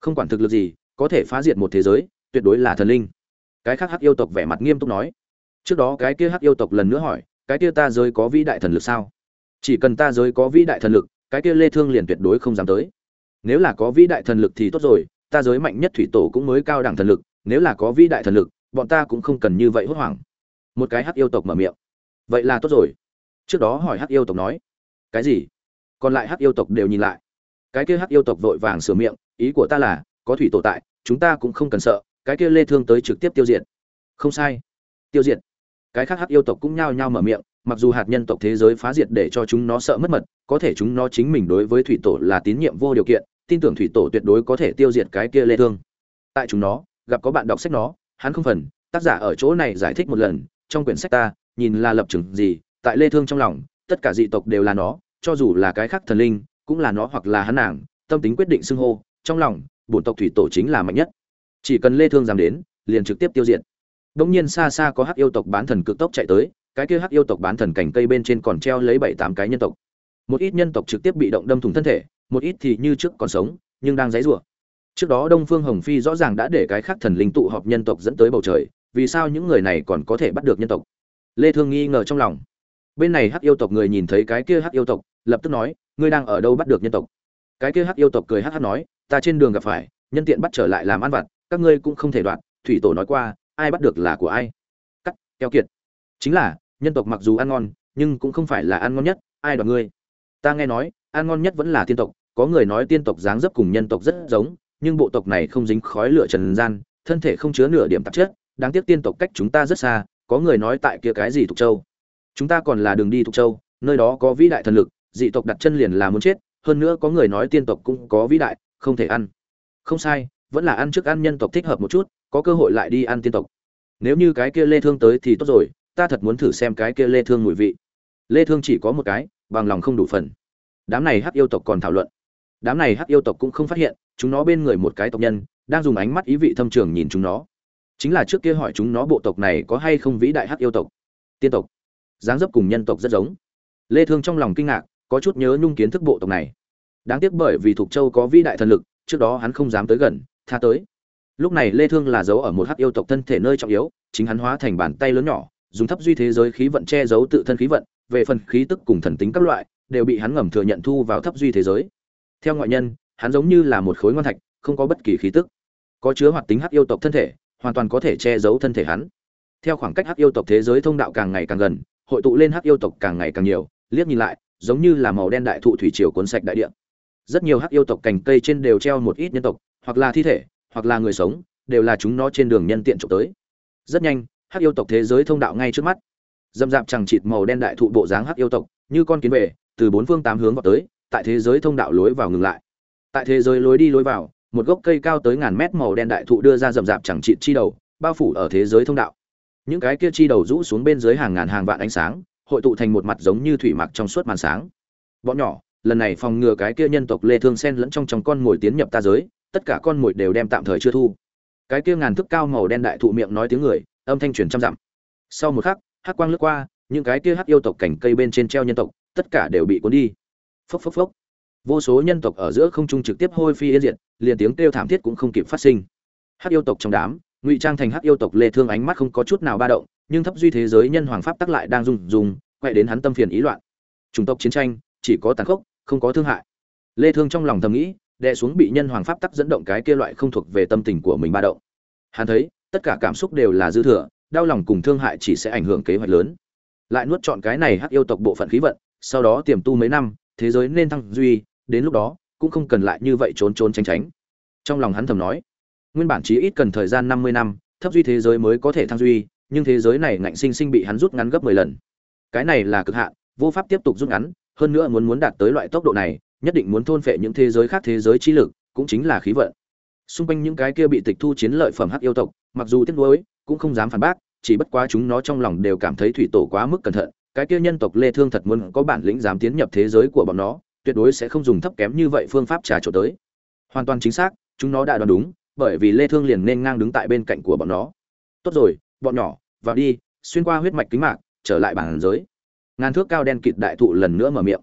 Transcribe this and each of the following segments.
không quản thực lực gì, có thể phá diệt một thế giới, tuyệt đối là thần linh. Cái khác hắc yêu tộc vẻ mặt nghiêm túc nói. Trước đó cái kia hắc yêu tộc lần nữa hỏi, cái kia ta giới có vĩ đại thần lực sao? Chỉ cần ta giới có vĩ đại thần lực, cái kia lê thương liền tuyệt đối không dám tới. Nếu là có vĩ đại thần lực thì tốt rồi, ta giới mạnh nhất thủy tổ cũng mới cao đẳng thần lực, nếu là có vĩ đại thần lực, bọn ta cũng không cần như vậy hốt hoảng. Một cái hắc yêu tộc mở miệng. Vậy là tốt rồi. Trước đó hỏi hắc yêu tộc nói. Cái gì? Còn lại hắc yêu tộc đều nhìn lại. Cái kia hắc yêu tộc vội vàng sửa miệng ý của ta là, có thủy tổ tại, chúng ta cũng không cần sợ, cái kia lê thương tới trực tiếp tiêu diệt. Không sai. Tiêu diệt. Cái khác hắc yêu tộc cũng nhao nhao mở miệng, mặc dù hạt nhân tộc thế giới phá diệt để cho chúng nó sợ mất mật, có thể chúng nó chính mình đối với thủy tổ là tín nhiệm vô điều kiện, tin tưởng thủy tổ tuyệt đối có thể tiêu diệt cái kia lê thương. Tại chúng nó, gặp có bạn đọc sách nó, hắn không phần, tác giả ở chỗ này giải thích một lần, trong quyển sách ta, nhìn là lập trường gì, tại lê thương trong lòng, tất cả dị tộc đều là nó, cho dù là cái khác thần linh, cũng là nó hoặc là hắn nàng, tâm tính quyết định xưng hô trong lòng, bổn tộc thủy tổ chính là mạnh nhất. Chỉ cần lê thương dám đến, liền trực tiếp tiêu diệt. Đống nhiên xa xa có hắc yêu tộc bán thần cực tốc chạy tới, cái kia hắc yêu tộc bán thần cảnh cây bên trên còn treo lấy bảy tám cái nhân tộc. Một ít nhân tộc trực tiếp bị động đâm thủng thân thể, một ít thì như trước còn sống, nhưng đang dãy rủa trước đó đông phương hồng phi rõ ràng đã để cái khác thần linh tụ họp nhân tộc dẫn tới bầu trời, vì sao những người này còn có thể bắt được nhân tộc? Lê thương nghi ngờ trong lòng. Bên này hắc yêu tộc người nhìn thấy cái kia hắc yêu tộc, lập tức nói, ngươi đang ở đâu bắt được nhân tộc? Cái kia hắc yêu tộc cười hắc hắc nói ta trên đường gặp phải, nhân tiện bắt trở lại làm ăn vặt, các ngươi cũng không thể đoạn thủy tổ nói qua, ai bắt được là của ai. Cắt, keo kiệt. Chính là, nhân tộc mặc dù ăn ngon, nhưng cũng không phải là ăn ngon nhất, ai đoạt ngươi? Ta nghe nói, ăn ngon nhất vẫn là tiên tộc, có người nói tiên tộc dáng dấp cùng nhân tộc rất giống, nhưng bộ tộc này không dính khói lửa trần gian, thân thể không chứa nửa điểm tạp chất, đáng tiếc tiên tộc cách chúng ta rất xa, có người nói tại kia cái gì thục châu. Chúng ta còn là đường đi thục châu, nơi đó có vĩ đại thần lực, dị tộc đặt chân liền là muốn chết, hơn nữa có người nói tiên tộc cũng có vĩ đại không thể ăn. Không sai, vẫn là ăn trước ăn nhân tộc thích hợp một chút, có cơ hội lại đi ăn tiên tộc. Nếu như cái kia lê thương tới thì tốt rồi, ta thật muốn thử xem cái kia lê thương mùi vị. Lê thương chỉ có một cái, bằng lòng không đủ phần. Đám này hắc yêu tộc còn thảo luận. Đám này hắc yêu tộc cũng không phát hiện, chúng nó bên người một cái tộc nhân, đang dùng ánh mắt ý vị thâm trường nhìn chúng nó. Chính là trước kia hỏi chúng nó bộ tộc này có hay không vĩ đại hắc yêu tộc. Tiên tộc. Dáng dấp cùng nhân tộc rất giống. Lê thương trong lòng kinh ngạc, có chút nhớ nhung kiến thức bộ tộc này đáng tiếc bởi vì thuộc châu có vĩ đại thần lực, trước đó hắn không dám tới gần, tha tới. Lúc này lê thương là giấu ở một hắc yêu tộc thân thể nơi trọng yếu, chính hắn hóa thành bàn tay lớn nhỏ, dùng thấp duy thế giới khí vận che giấu tự thân khí vận, về phần khí tức cùng thần tính các loại, đều bị hắn ngầm thừa nhận thu vào thấp duy thế giới. Theo ngoại nhân, hắn giống như là một khối ngon thạch, không có bất kỳ khí tức. Có chứa hoạt tính hắc yêu tộc thân thể, hoàn toàn có thể che giấu thân thể hắn. Theo khoảng cách hắc yêu tộc thế giới thông đạo càng ngày càng gần, hội tụ lên hắc yêu tộc càng ngày càng nhiều, liếc nhìn lại, giống như là màu đen đại thụ thủy triều cuốn sạch đại địa rất nhiều hắc yêu tộc cành cây trên đều treo một ít nhân tộc, hoặc là thi thể, hoặc là người sống, đều là chúng nó trên đường nhân tiện trộm tới. Rất nhanh, hắc yêu tộc thế giới thông đạo ngay trước mắt. Dâm dạp chẳng chịt màu đen đại thụ bộ dáng hắc yêu tộc, như con kiến về từ bốn phương tám hướng vào tới, tại thế giới thông đạo lối vào ngừng lại. Tại thế giới lối đi lối vào, một gốc cây cao tới ngàn mét màu đen đại thụ đưa ra rậm rạp chẳng chịt chi đầu, bao phủ ở thế giới thông đạo. Những cái kia chi đầu rũ xuống bên dưới hàng ngàn hàng vạn ánh sáng, hội tụ thành một mặt giống như thủy mặc trong suốt màn sáng. Bọn nhỏ lần này phòng ngừa cái kia nhân tộc lê thương sen lẫn trong trong con ngồi tiến nhập ta giới, tất cả con mồi đều đem tạm thời chưa thu. Cái kia ngàn thước cao màu đen đại thụ miệng nói tiếng người, âm thanh truyền trăm dặm. Sau một khắc, hắc quang lướt qua, những cái kia hắc yêu tộc cảnh cây bên trên treo nhân tộc, tất cả đều bị cuốn đi. Phốc phốc phốc. Vô số nhân tộc ở giữa không trung trực tiếp hôi phi yên diệt, liền tiếng kêu thảm thiết cũng không kịp phát sinh. Hắc yêu tộc trong đám, ngụy trang thành hắc yêu tộc lê thương ánh mắt không có chút nào ba động, nhưng thấp duy thế giới nhân hoàng pháp tắc lại đang rung rung, quay đến hắn tâm phiền ý loạn. Chủng tộc chiến tranh, chỉ có tàn khốc không có thương hại. Lê thương trong lòng thầm nghĩ, đè xuống bị nhân hoàng pháp tắc dẫn động cái kia loại không thuộc về tâm tình của mình ba động. Hắn thấy, tất cả cảm xúc đều là dư thừa, đau lòng cùng thương hại chỉ sẽ ảnh hưởng kế hoạch lớn. Lại nuốt chọn cái này hắc yêu tộc bộ phận khí vận, sau đó tiềm tu mấy năm, thế giới nên thăng duy, đến lúc đó, cũng không cần lại như vậy trốn trốn tránh tránh. Trong lòng hắn thầm nói, nguyên bản chí ít cần thời gian 50 năm, thấp duy thế giới mới có thể thăng duy, nhưng thế giới này ngạnh sinh sinh bị hắn rút ngắn gấp 10 lần. Cái này là cực hạn, vô pháp tiếp tục rút ngắn hơn nữa muốn muốn đạt tới loại tốc độ này, nhất định muốn thôn phệ những thế giới khác thế giới trí lực, cũng chính là khí vận. Xung quanh những cái kia bị tịch thu chiến lợi phẩm hắc yêu tộc, mặc dù tiếc nuối, cũng không dám phản bác, chỉ bất quá chúng nó trong lòng đều cảm thấy thủy tổ quá mức cẩn thận, cái kia nhân tộc lê thương thật muốn có bản lĩnh dám tiến nhập thế giới của bọn nó, tuyệt đối sẽ không dùng thấp kém như vậy phương pháp trà trộn tới. Hoàn toàn chính xác, chúng nó đã đoán đúng, bởi vì lê thương liền nên ngang đứng tại bên cạnh của bọn nó. Tốt rồi, bọn nhỏ, vào đi, xuyên qua huyết mạch kính mạc, trở lại bản giới ngàn thước cao đen kịt đại thụ lần nữa mở miệng.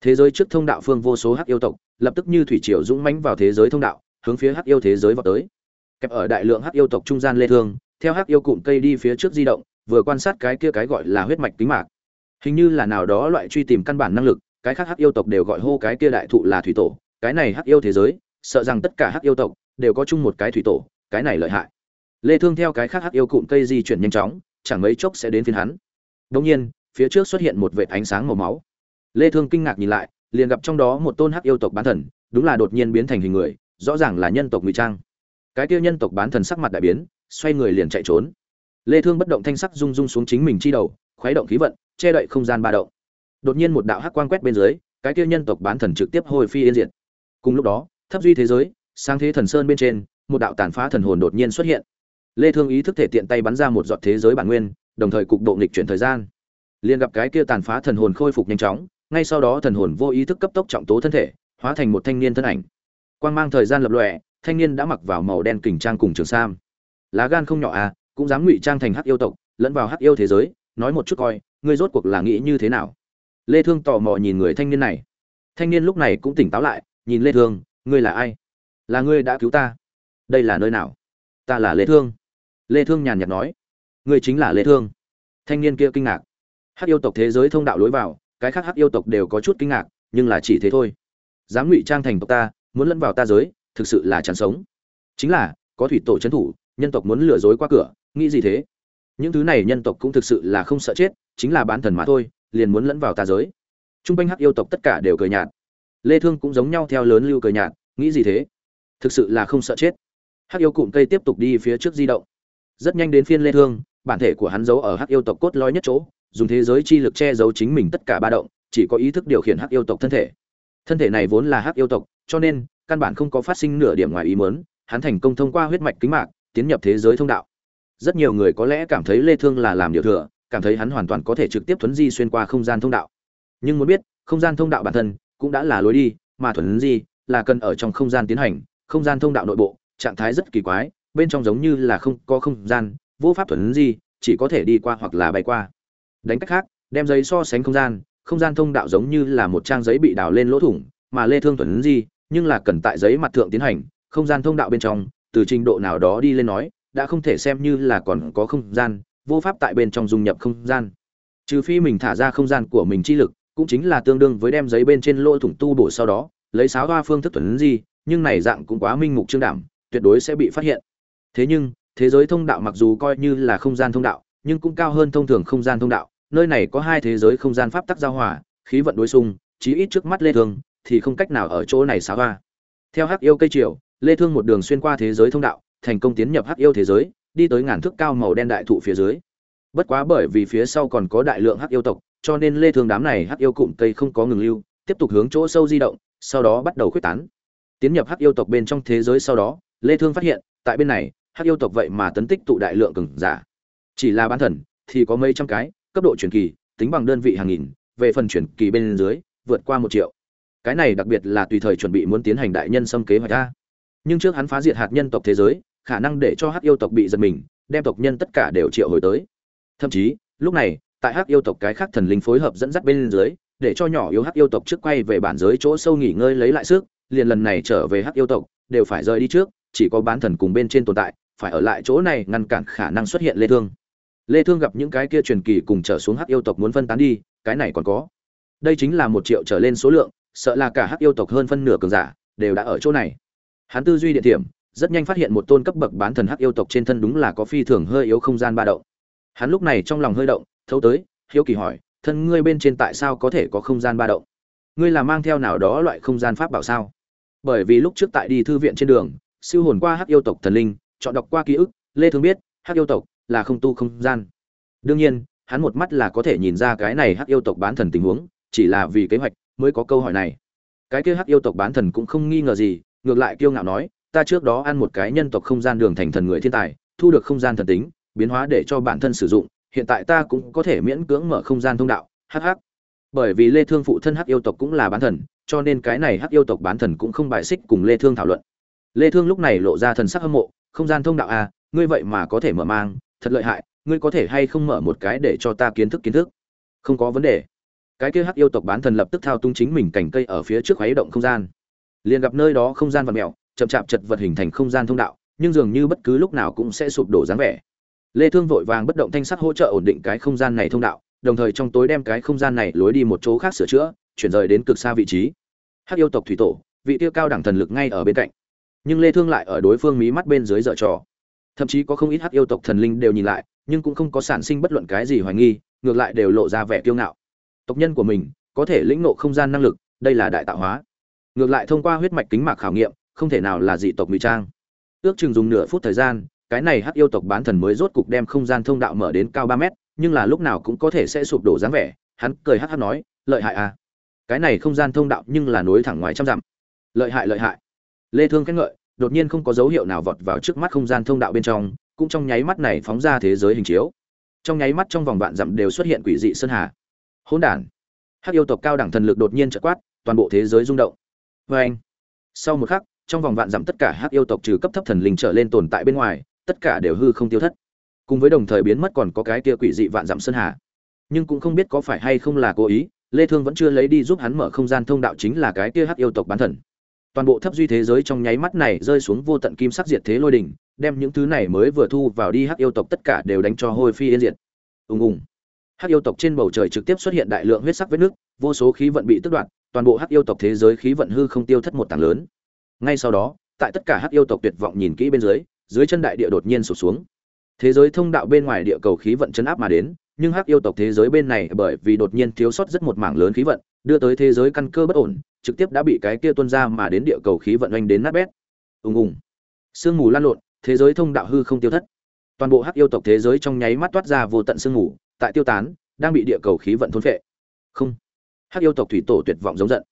Thế giới trước thông đạo phương vô số hắc yêu tộc, lập tức như thủy triều dũng mãnh vào thế giới thông đạo, hướng phía hắc yêu thế giới vào tới. Kẹp ở đại lượng hắc yêu tộc trung gian lê thương, theo hắc yêu cụm cây đi phía trước di động, vừa quan sát cái kia cái gọi là huyết mạch kính mạc. Hình như là nào đó loại truy tìm căn bản năng lực, cái khác hắc yêu tộc đều gọi hô cái kia đại thụ là thủy tổ, cái này hắc yêu thế giới, sợ rằng tất cả hắc yêu tộc đều có chung một cái thủy tổ, cái này lợi hại. Lê thương theo cái khác hắc yêu cụm cây di chuyển nhanh chóng, chẳng mấy chốc sẽ đến phiên hắn. Đống nhiên phía trước xuất hiện một vệt ánh sáng màu máu. Lê thương kinh ngạc nhìn lại, liền gặp trong đó một tôn hắc yêu tộc bán thần, đúng là đột nhiên biến thành hình người, rõ ràng là nhân tộc ngụy trang. Cái kia nhân tộc bán thần sắc mặt đại biến, xoay người liền chạy trốn. Lê thương bất động thanh sắc rung rung xuống chính mình chi đầu, khuấy động khí vận, che đậy không gian ba động. Đột nhiên một đạo hắc quang quét bên dưới, cái kia nhân tộc bán thần trực tiếp hồi phi yên diệt. Cùng lúc đó, thấp duy thế giới sang thế thần sơn bên trên, một đạo tàn phá thần hồn đột nhiên xuất hiện. Lê thương ý thức thể tiện tay bắn ra một giọt thế giới bản nguyên, đồng thời cục độ nghịch chuyển thời gian liền gặp cái kia tàn phá thần hồn khôi phục nhanh chóng, ngay sau đó thần hồn vô ý thức cấp tốc trọng tố thân thể, hóa thành một thanh niên thân ảnh. Quang mang thời gian lập lòe, thanh niên đã mặc vào màu đen kình trang cùng trường sam. Lá gan không nhỏ à cũng dám ngụy trang thành hắc yêu tộc, lẫn vào hắc yêu thế giới, nói một chút coi, ngươi rốt cuộc là nghĩ như thế nào? Lê thương tò mò nhìn người thanh niên này. Thanh niên lúc này cũng tỉnh táo lại, nhìn lê thương, ngươi là ai? Là ngươi đã cứu ta. Đây là nơi nào? Ta là lê thương. Lê thương nhàn nhạt nói. Ngươi chính là lê thương. Thanh niên kia kinh ngạc hắc yêu tộc thế giới thông đạo lối vào, cái khác hắc yêu tộc đều có chút kinh ngạc, nhưng là chỉ thế thôi. Dám ngụy trang thành tộc ta, muốn lẫn vào ta giới, thực sự là chán sống. Chính là, có thủy tổ chấn thủ, nhân tộc muốn lừa dối qua cửa, nghĩ gì thế? Những thứ này nhân tộc cũng thực sự là không sợ chết, chính là bán thần mà thôi, liền muốn lẫn vào ta giới. Trung quanh hắc yêu tộc tất cả đều cười nhạt. Lê thương cũng giống nhau theo lớn lưu cười nhạt, nghĩ gì thế? Thực sự là không sợ chết. Hắc yêu cụm cây tiếp tục đi phía trước di động. Rất nhanh đến phiên lê thương, bản thể của hắn giấu ở hắc yêu tộc cốt lõi nhất chỗ dùng thế giới chi lực che giấu chính mình tất cả ba động, chỉ có ý thức điều khiển hắc yêu tộc thân thể. Thân thể này vốn là hắc yêu tộc, cho nên, căn bản không có phát sinh nửa điểm ngoài ý muốn, hắn thành công thông qua huyết mạch kính mạc, tiến nhập thế giới thông đạo. Rất nhiều người có lẽ cảm thấy lê thương là làm điều thừa, cảm thấy hắn hoàn toàn có thể trực tiếp thuấn di xuyên qua không gian thông đạo. Nhưng muốn biết, không gian thông đạo bản thân cũng đã là lối đi, mà thuấn di là cần ở trong không gian tiến hành, không gian thông đạo nội bộ, trạng thái rất kỳ quái, bên trong giống như là không có không gian, vô pháp thuấn di, chỉ có thể đi qua hoặc là bay qua đánh cách khác, đem giấy so sánh không gian không gian thông đạo giống như là một trang giấy bị đào lên lỗ thủng, mà lê thương thuần gì nhưng là cần tại giấy mặt thượng tiến hành, không gian thông đạo bên trong, từ trình độ nào đó đi lên nói, đã không thể xem như là còn có không gian, vô pháp tại bên trong dung nhập không gian. Trừ phi mình thả ra không gian của mình chi lực, cũng chính là tương đương với đem giấy bên trên lỗ thủng tu bổ sau đó, lấy sáo hoa phương thức thuần gì nhưng này dạng cũng quá minh mục trương đảm, tuyệt đối sẽ bị phát hiện. Thế nhưng, thế giới thông đạo mặc dù coi như là không gian thông đạo, nhưng cũng cao hơn thông thường không gian thông đạo nơi này có hai thế giới không gian pháp tắc giao hòa, khí vận đối xung, chí ít trước mắt lê thương thì không cách nào ở chỗ này xáo hoa. Theo hắc yêu cây triều, lê thương một đường xuyên qua thế giới thông đạo, thành công tiến nhập hắc yêu thế giới, đi tới ngàn thước cao màu đen đại thụ phía dưới. Bất quá bởi vì phía sau còn có đại lượng hắc yêu tộc, cho nên lê thương đám này hắc yêu cụm cây không có ngừng lưu, tiếp tục hướng chỗ sâu di động, sau đó bắt đầu khuếch tán. Tiến nhập hắc yêu tộc bên trong thế giới sau đó, lê thương phát hiện, tại bên này, hắc yêu tộc vậy mà tấn tích tụ đại lượng cường giả. Chỉ là bán thần thì có mấy trăm cái cấp độ truyền kỳ, tính bằng đơn vị hàng nghìn, về phần truyền kỳ bên dưới, vượt qua một triệu. Cái này đặc biệt là tùy thời chuẩn bị muốn tiến hành đại nhân xâm kế hoạch ra. Nhưng trước hắn phá diệt hạt nhân tộc thế giới, khả năng để cho hắc yêu tộc bị giật mình, đem tộc nhân tất cả đều triệu hồi tới. Thậm chí, lúc này, tại hắc yêu tộc cái khác thần linh phối hợp dẫn dắt bên dưới, để cho nhỏ yếu hắc yêu tộc trước quay về bản giới chỗ sâu nghỉ ngơi lấy lại sức, liền lần này trở về hắc yêu tộc, đều phải rời đi trước, chỉ có bán thần cùng bên trên tồn tại, phải ở lại chỗ này ngăn cản khả năng xuất hiện lê thương lê thương gặp những cái kia truyền kỳ cùng trở xuống hắc yêu tộc muốn phân tán đi, cái này còn có. Đây chính là một triệu trở lên số lượng, sợ là cả hắc yêu tộc hơn phân nửa cường giả đều đã ở chỗ này. Hắn tư duy địa điểm rất nhanh phát hiện một tôn cấp bậc bán thần hắc yêu tộc trên thân đúng là có phi thường hơi yếu không gian ba động. Hắn lúc này trong lòng hơi động, thấu tới, hiếu kỳ hỏi, thân ngươi bên trên tại sao có thể có không gian ba động? Ngươi là mang theo nào đó loại không gian pháp bảo sao? Bởi vì lúc trước tại đi thư viện trên đường, siêu hồn qua hắc yêu tộc thần linh, chọn đọc qua ký ức, lê thương biết, hắc yêu tộc là không tu không gian. Đương nhiên, hắn một mắt là có thể nhìn ra cái này hắc yêu tộc bán thần tình huống, chỉ là vì kế hoạch mới có câu hỏi này. Cái kia hắc yêu tộc bán thần cũng không nghi ngờ gì, ngược lại kiêu ngạo nói, ta trước đó ăn một cái nhân tộc không gian đường thành thần người thiên tài, thu được không gian thần tính, biến hóa để cho bản thân sử dụng, hiện tại ta cũng có thể miễn cưỡng mở không gian thông đạo. Hh bởi vì lê thương phụ thân hắc yêu tộc cũng là bán thần, cho nên cái này hắc yêu tộc bán thần cũng không bài xích cùng lê thương thảo luận. Lê thương lúc này lộ ra thần sắc hâm mộ, không gian thông đạo à ngươi vậy mà có thể mở mang thật lợi hại, ngươi có thể hay không mở một cái để cho ta kiến thức kiến thức? Không có vấn đề. Cái kia hắc yêu tộc bán thần lập tức thao tung chính mình cảnh cây ở phía trước khuấy động không gian. Liền gặp nơi đó không gian vật mèo, chậm chạp chật vật hình thành không gian thông đạo, nhưng dường như bất cứ lúc nào cũng sẽ sụp đổ dáng vẻ. Lê thương vội vàng bất động thanh sắc hỗ trợ ổn định cái không gian này thông đạo, đồng thời trong tối đem cái không gian này lối đi một chỗ khác sửa chữa, chuyển rời đến cực xa vị trí. Hắc yêu tộc thủy tổ, vị tiêu cao đẳng thần lực ngay ở bên cạnh. Nhưng lê thương lại ở đối phương mí mắt bên dưới dở trò thậm chí có không ít hắc yêu tộc thần linh đều nhìn lại, nhưng cũng không có sản sinh bất luận cái gì hoài nghi, ngược lại đều lộ ra vẻ kiêu ngạo. Tộc nhân của mình có thể lĩnh ngộ không gian năng lực, đây là đại tạo hóa. Ngược lại thông qua huyết mạch kính mạc khảo nghiệm, không thể nào là dị tộc ngụy trang. Ước chừng dùng nửa phút thời gian, cái này hắc yêu tộc bán thần mới rốt cục đem không gian thông đạo mở đến cao ba mét, nhưng là lúc nào cũng có thể sẽ sụp đổ dáng vẻ, hắn cười hắc hắc nói, lợi hại à. Cái này không gian thông đạo nhưng là nối thẳng ngoài trăm dặm. Lợi hại lợi hại. Lê thương khen ngợi đột nhiên không có dấu hiệu nào vọt vào trước mắt không gian thông đạo bên trong, cũng trong nháy mắt này phóng ra thế giới hình chiếu. Trong nháy mắt trong vòng vạn dặm đều xuất hiện quỷ dị sơn hà. Hỗn đản. Hắc yêu tộc cao đẳng thần lực đột nhiên chợt quát, toàn bộ thế giới rung động. Oeng. anh. Sau một khắc, trong vòng vạn dặm tất cả hắc yêu tộc trừ cấp thấp thần linh trở lên tồn tại bên ngoài, tất cả đều hư không tiêu thất. Cùng với đồng thời biến mất còn có cái kia quỷ dị vạn dặm sơn hà. Nhưng cũng không biết có phải hay không là cố ý, lê thương vẫn chưa lấy đi giúp hắn mở không gian thông đạo chính là cái kia hắc yêu tộc bán thần toàn bộ thấp duy thế giới trong nháy mắt này rơi xuống vô tận kim sắc diệt thế lôi đỉnh, đem những thứ này mới vừa thu vào đi hắc yêu tộc tất cả đều đánh cho hôi phi yên diệt. Ùng ùng. Hắc yêu tộc trên bầu trời trực tiếp xuất hiện đại lượng huyết sắc vết nước vô số khí vận bị tước đoạt, toàn bộ hắc yêu tộc thế giới khí vận hư không tiêu thất một tảng lớn. Ngay sau đó, tại tất cả hắc yêu tộc tuyệt vọng nhìn kỹ bên dưới dưới chân đại địa đột nhiên sụp xuống. Thế giới thông đạo bên ngoài địa cầu khí vận chấn áp mà đến, nhưng hắc yêu tộc thế giới bên này bởi vì đột nhiên thiếu sót rất một mảng lớn khí vận đưa tới thế giới căn cơ bất ổn, trực tiếp đã bị cái kia tuôn ra mà đến địa cầu khí vận oanh đến nát bét. Ùng ùng. Sương mù lan lộn, thế giới thông đạo hư không tiêu thất. Toàn bộ hắc yêu tộc thế giới trong nháy mắt toát ra vô tận sương mù, tại tiêu tán, đang bị địa cầu khí vận thôn phệ. Không. Hắc yêu tộc thủy tổ tuyệt vọng giống giận.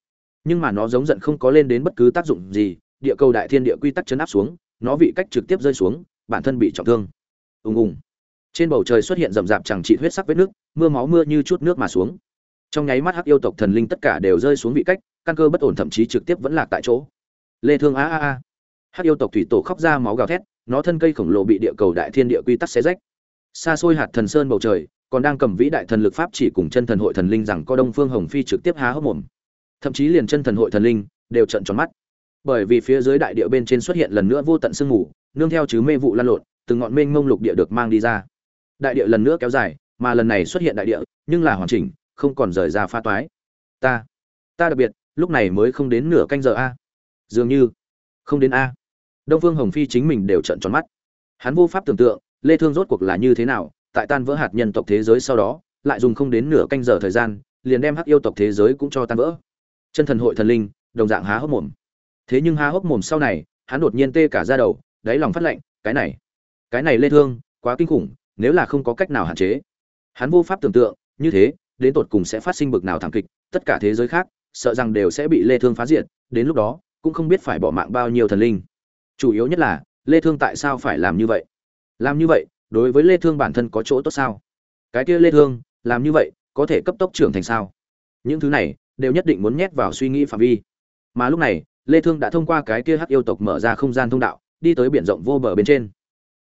Nhưng mà nó giống giận không có lên đến bất cứ tác dụng gì, địa cầu đại thiên địa quy tắc chấn áp xuống, nó vị cách trực tiếp rơi xuống, bản thân bị trọng thương. Ùng ùng. Trên bầu trời xuất hiện rầm rạp chẳng trị huyết sắc vết nước, mưa máu mưa như chút nước mà xuống trong nháy mắt hắc yêu tộc thần linh tất cả đều rơi xuống vị cách, căn cơ bất ổn thậm chí trực tiếp vẫn lạc tại chỗ. Lê thương a a a. Hắc yêu tộc thủy tổ khóc ra máu gào thét, nó thân cây khổng lồ bị địa cầu đại thiên địa quy tắc xé rách. Xa xôi hạt thần sơn bầu trời, còn đang cầm vĩ đại thần lực pháp chỉ cùng chân thần hội thần linh rằng có đông phương hồng phi trực tiếp há hốc mồm. Thậm chí liền chân thần hội thần linh đều trợn tròn mắt. Bởi vì phía dưới đại địa bên trên xuất hiện lần nữa vô tận sương mù, nương theo chứ mê vụ lan lộn, từng ngọn mênh mông lục địa được mang đi ra. Đại địa lần nữa kéo dài, mà lần này xuất hiện đại địa, nhưng là hoàn chỉnh không còn rời ra pha toái. Ta ta đặc biệt lúc này mới không đến nửa canh giờ a. Dường như không đến a. Đông phương hồng phi chính mình đều trợn tròn mắt. Hắn vô pháp tưởng tượng lê thương rốt cuộc là như thế nào tại tan vỡ hạt nhân tộc thế giới sau đó lại dùng không đến nửa canh giờ thời gian liền đem hắc yêu tộc thế giới cũng cho tan vỡ. Chân thần hội thần linh đồng dạng há hốc mồm. Thế nhưng há hốc mồm sau này hắn đột nhiên tê cả ra đầu đáy lòng phát lạnh, cái này cái này lê thương quá kinh khủng nếu là không có cách nào hạn chế. Hắn vô pháp tưởng tượng như thế đến tột cùng sẽ phát sinh bực nào thảm kịch, tất cả thế giới khác, sợ rằng đều sẽ bị lê thương phá diệt, đến lúc đó, cũng không biết phải bỏ mạng bao nhiêu thần linh. Chủ yếu nhất là, lê thương tại sao phải làm như vậy? Làm như vậy, đối với lê thương bản thân có chỗ tốt sao? Cái kia lê thương, làm như vậy, có thể cấp tốc trưởng thành sao? Những thứ này, đều nhất định muốn nhét vào suy nghĩ phạm vi. Mà lúc này, lê thương đã thông qua cái kia hắc yêu tộc mở ra không gian thông đạo, đi tới biển rộng vô bờ bên trên.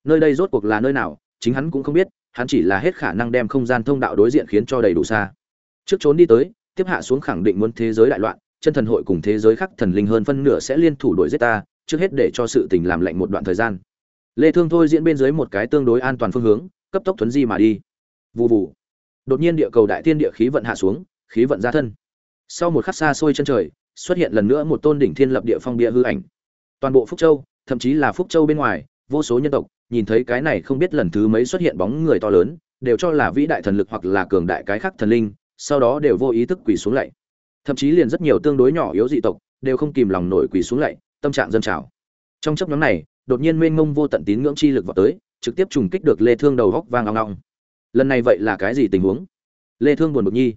Nơi đây rốt cuộc là nơi nào, chính hắn cũng không biết hắn chỉ là hết khả năng đem không gian thông đạo đối diện khiến cho đầy đủ xa. Trước trốn đi tới, tiếp hạ xuống khẳng định muốn thế giới đại loạn, chân thần hội cùng thế giới khác thần linh hơn phân nửa sẽ liên thủ đuổi giết ta, trước hết để cho sự tình làm lạnh một đoạn thời gian. Lê thương thôi diễn bên dưới một cái tương đối an toàn phương hướng, cấp tốc thuấn di mà đi. Vù vù. Đột nhiên địa cầu đại thiên địa khí vận hạ xuống, khí vận ra thân. Sau một khắc xa xôi chân trời, xuất hiện lần nữa một tôn đỉnh thiên lập địa phong bia hư ảnh. Toàn bộ phúc châu, thậm chí là phúc châu bên ngoài, vô số nhân tộc nhìn thấy cái này không biết lần thứ mấy xuất hiện bóng người to lớn, đều cho là vĩ đại thần lực hoặc là cường đại cái khác thần linh, sau đó đều vô ý thức quỳ xuống lạy. Thậm chí liền rất nhiều tương đối nhỏ yếu dị tộc, đều không kìm lòng nổi quỳ xuống lạy, tâm trạng dân trào. Trong chốc ngắn này, đột nhiên mênh mông vô tận tín ngưỡng chi lực vọt tới, trực tiếp trùng kích được lê thương đầu góc vang ong ong. Lần này vậy là cái gì tình huống? Lê thương buồn bực nhi.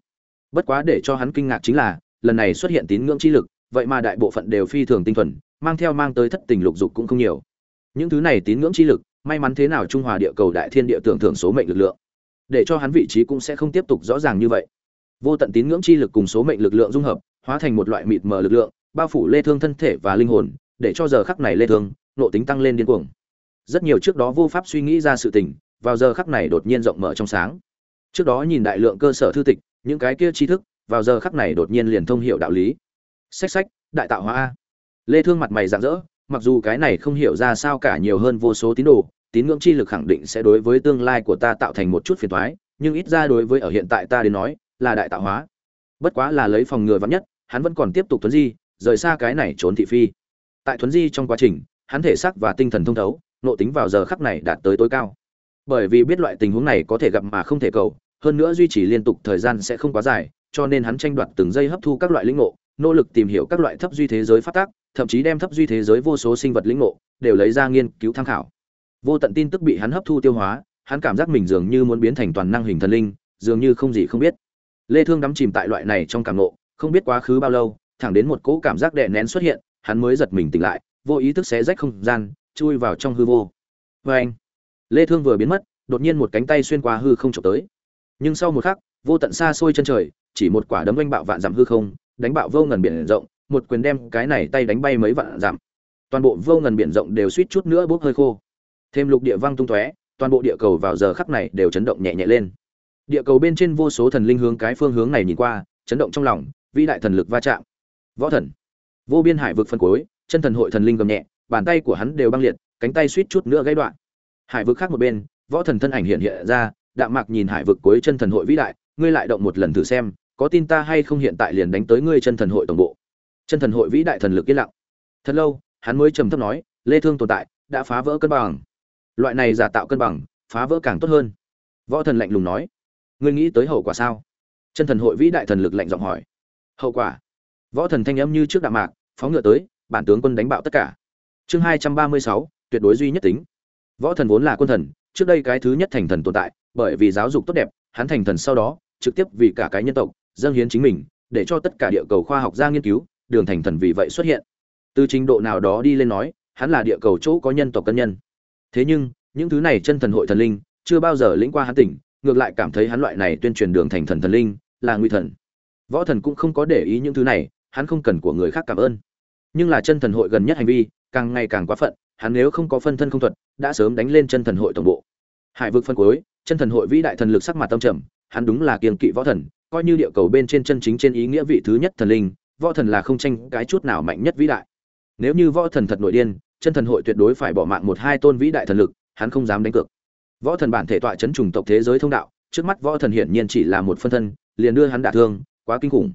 Bất quá để cho hắn kinh ngạc chính là, lần này xuất hiện tín ngưỡng chi lực, vậy mà đại bộ phận đều phi thường tinh thuần, mang theo mang tới thất tình lục dục cũng không nhiều. Những thứ này tín ngưỡng chi lực may mắn thế nào trung hòa địa cầu đại thiên địa tưởng thưởng số mệnh lực lượng. Để cho hắn vị trí cũng sẽ không tiếp tục rõ ràng như vậy. Vô tận tín ngưỡng chi lực cùng số mệnh lực lượng dung hợp, hóa thành một loại mịt mờ lực lượng, bao phủ lê thương thân thể và linh hồn, để cho giờ khắc này lê thương, nộ tính tăng lên điên cuồng. Rất nhiều trước đó vô pháp suy nghĩ ra sự tình, vào giờ khắc này đột nhiên rộng mở trong sáng. Trước đó nhìn đại lượng cơ sở thư tịch, những cái kia tri thức, vào giờ khắc này đột nhiên liền thông hiểu đạo lý. Sách sách đại tạo hóa a. Lê thương mặt mày rạng rỡ, mặc dù cái này không hiểu ra sao cả nhiều hơn vô số tín đồ tín ngưỡng chi lực khẳng định sẽ đối với tương lai của ta tạo thành một chút phiền toái nhưng ít ra đối với ở hiện tại ta đến nói, là đại tạo hóa. Bất quá là lấy phòng ngừa vắn nhất, hắn vẫn còn tiếp tục tuấn di, rời xa cái này trốn thị phi. Tại tuấn di trong quá trình, hắn thể xác và tinh thần thông thấu, nộ tính vào giờ khắc này đạt tới tối cao. Bởi vì biết loại tình huống này có thể gặp mà không thể cầu, hơn nữa duy trì liên tục thời gian sẽ không quá dài, cho nên hắn tranh đoạt từng giây hấp thu các loại linh ngộ, nỗ lực tìm hiểu các loại thấp duy thế giới phát tác, thậm chí đem thấp duy thế giới vô số sinh vật linh ngộ, đều lấy ra nghiên cứu tham khảo vô tận tin tức bị hắn hấp thu tiêu hóa, hắn cảm giác mình dường như muốn biến thành toàn năng hình thần linh, dường như không gì không biết. Lê thương đắm chìm tại loại này trong cảm ngộ, không biết quá khứ bao lâu, thẳng đến một cỗ cảm giác đè nén xuất hiện, hắn mới giật mình tỉnh lại, vô ý thức xé rách không gian, chui vào trong hư vô. Với anh lê thương vừa biến mất, đột nhiên một cánh tay xuyên qua hư không chụp tới. Nhưng sau một khắc, vô tận xa xôi chân trời, chỉ một quả đấm oanh bạo vạn dặm hư không, đánh bạo vô ngần biển rộng, một quyền đem cái này tay đánh bay mấy vạn dặm. Toàn bộ vô ngần biển rộng đều suýt chút nữa bốc hơi khô thêm lục địa văng tung tóe, toàn bộ địa cầu vào giờ khắc này đều chấn động nhẹ nhẹ lên. Địa cầu bên trên vô số thần linh hướng cái phương hướng này nhìn qua, chấn động trong lòng, vĩ đại thần lực va chạm. Võ thần. Vô biên hải vực phân cuối chân thần hội thần linh gầm nhẹ, bàn tay của hắn đều băng liệt, cánh tay suýt chút nữa gãy đoạn. Hải vực khác một bên, võ thần thân ảnh hiện hiện ra, đạm mạc nhìn hải vực cuối chân thần hội vĩ đại, ngươi lại động một lần thử xem, có tin ta hay không hiện tại liền đánh tới ngươi chân thần hội tổng bộ. Chân thần hội vĩ đại thần lực yên lặng. Thật lâu, hắn mới trầm thấp nói, lê thương tồn tại, đã phá vỡ cân bằng loại này giả tạo cân bằng, phá vỡ càng tốt hơn. Võ thần lạnh lùng nói, ngươi nghĩ tới hậu quả sao? Chân thần hội vĩ đại thần lực lạnh giọng hỏi. Hậu quả? Võ thần thanh âm như trước đạm mạc, phóng ngựa tới, bản tướng quân đánh bạo tất cả. Chương hai trăm ba mươi sáu, tuyệt đối duy nhất tính. Võ thần vốn là quân thần, trước đây cái thứ nhất thành thần tồn tại, bởi vì giáo dục tốt đẹp, hắn thành thần sau đó, trực tiếp vì cả cái nhân tộc, dâng hiến chính mình, để cho tất cả địa cầu khoa học ra nghiên cứu, đường thành thần vì vậy xuất hiện. Từ trình độ nào đó đi lên nói, hắn là địa cầu chỗ có nhân tộc cân nhân thế nhưng, những thứ này chân thần hội thần linh, chưa bao giờ lĩnh qua hắn tỉnh, ngược lại cảm thấy hắn loại này tuyên truyền đường thành thần thần linh, là nguy thần. Võ thần cũng không có để ý những thứ này, hắn không cần của người khác cảm ơn. Nhưng là chân thần hội gần nhất hành vi, càng ngày càng quá phận, hắn nếu không có phân thân không thuật, đã sớm đánh lên chân thần hội tổng bộ. Hải vực phân cuối, chân thần hội vĩ đại thần lực sắc mặt tâm trầm, hắn đúng là kiềng kỵ võ thần, coi như địa cầu bên trên chân chính trên ý nghĩa vị thứ nhất thần linh, võ thần là không tranh cái chút nào mạnh nhất vĩ đại. Nếu như võ thần thật nội điên chân thần hội tuyệt đối phải bỏ mạng một hai tôn vĩ đại thần lực, hắn không dám đánh cược. Võ thần bản thể tọa chấn trùng tộc thế giới thông đạo, trước mắt võ thần hiển nhiên chỉ là một phân thân, liền đưa hắn đả thương, quá kinh khủng.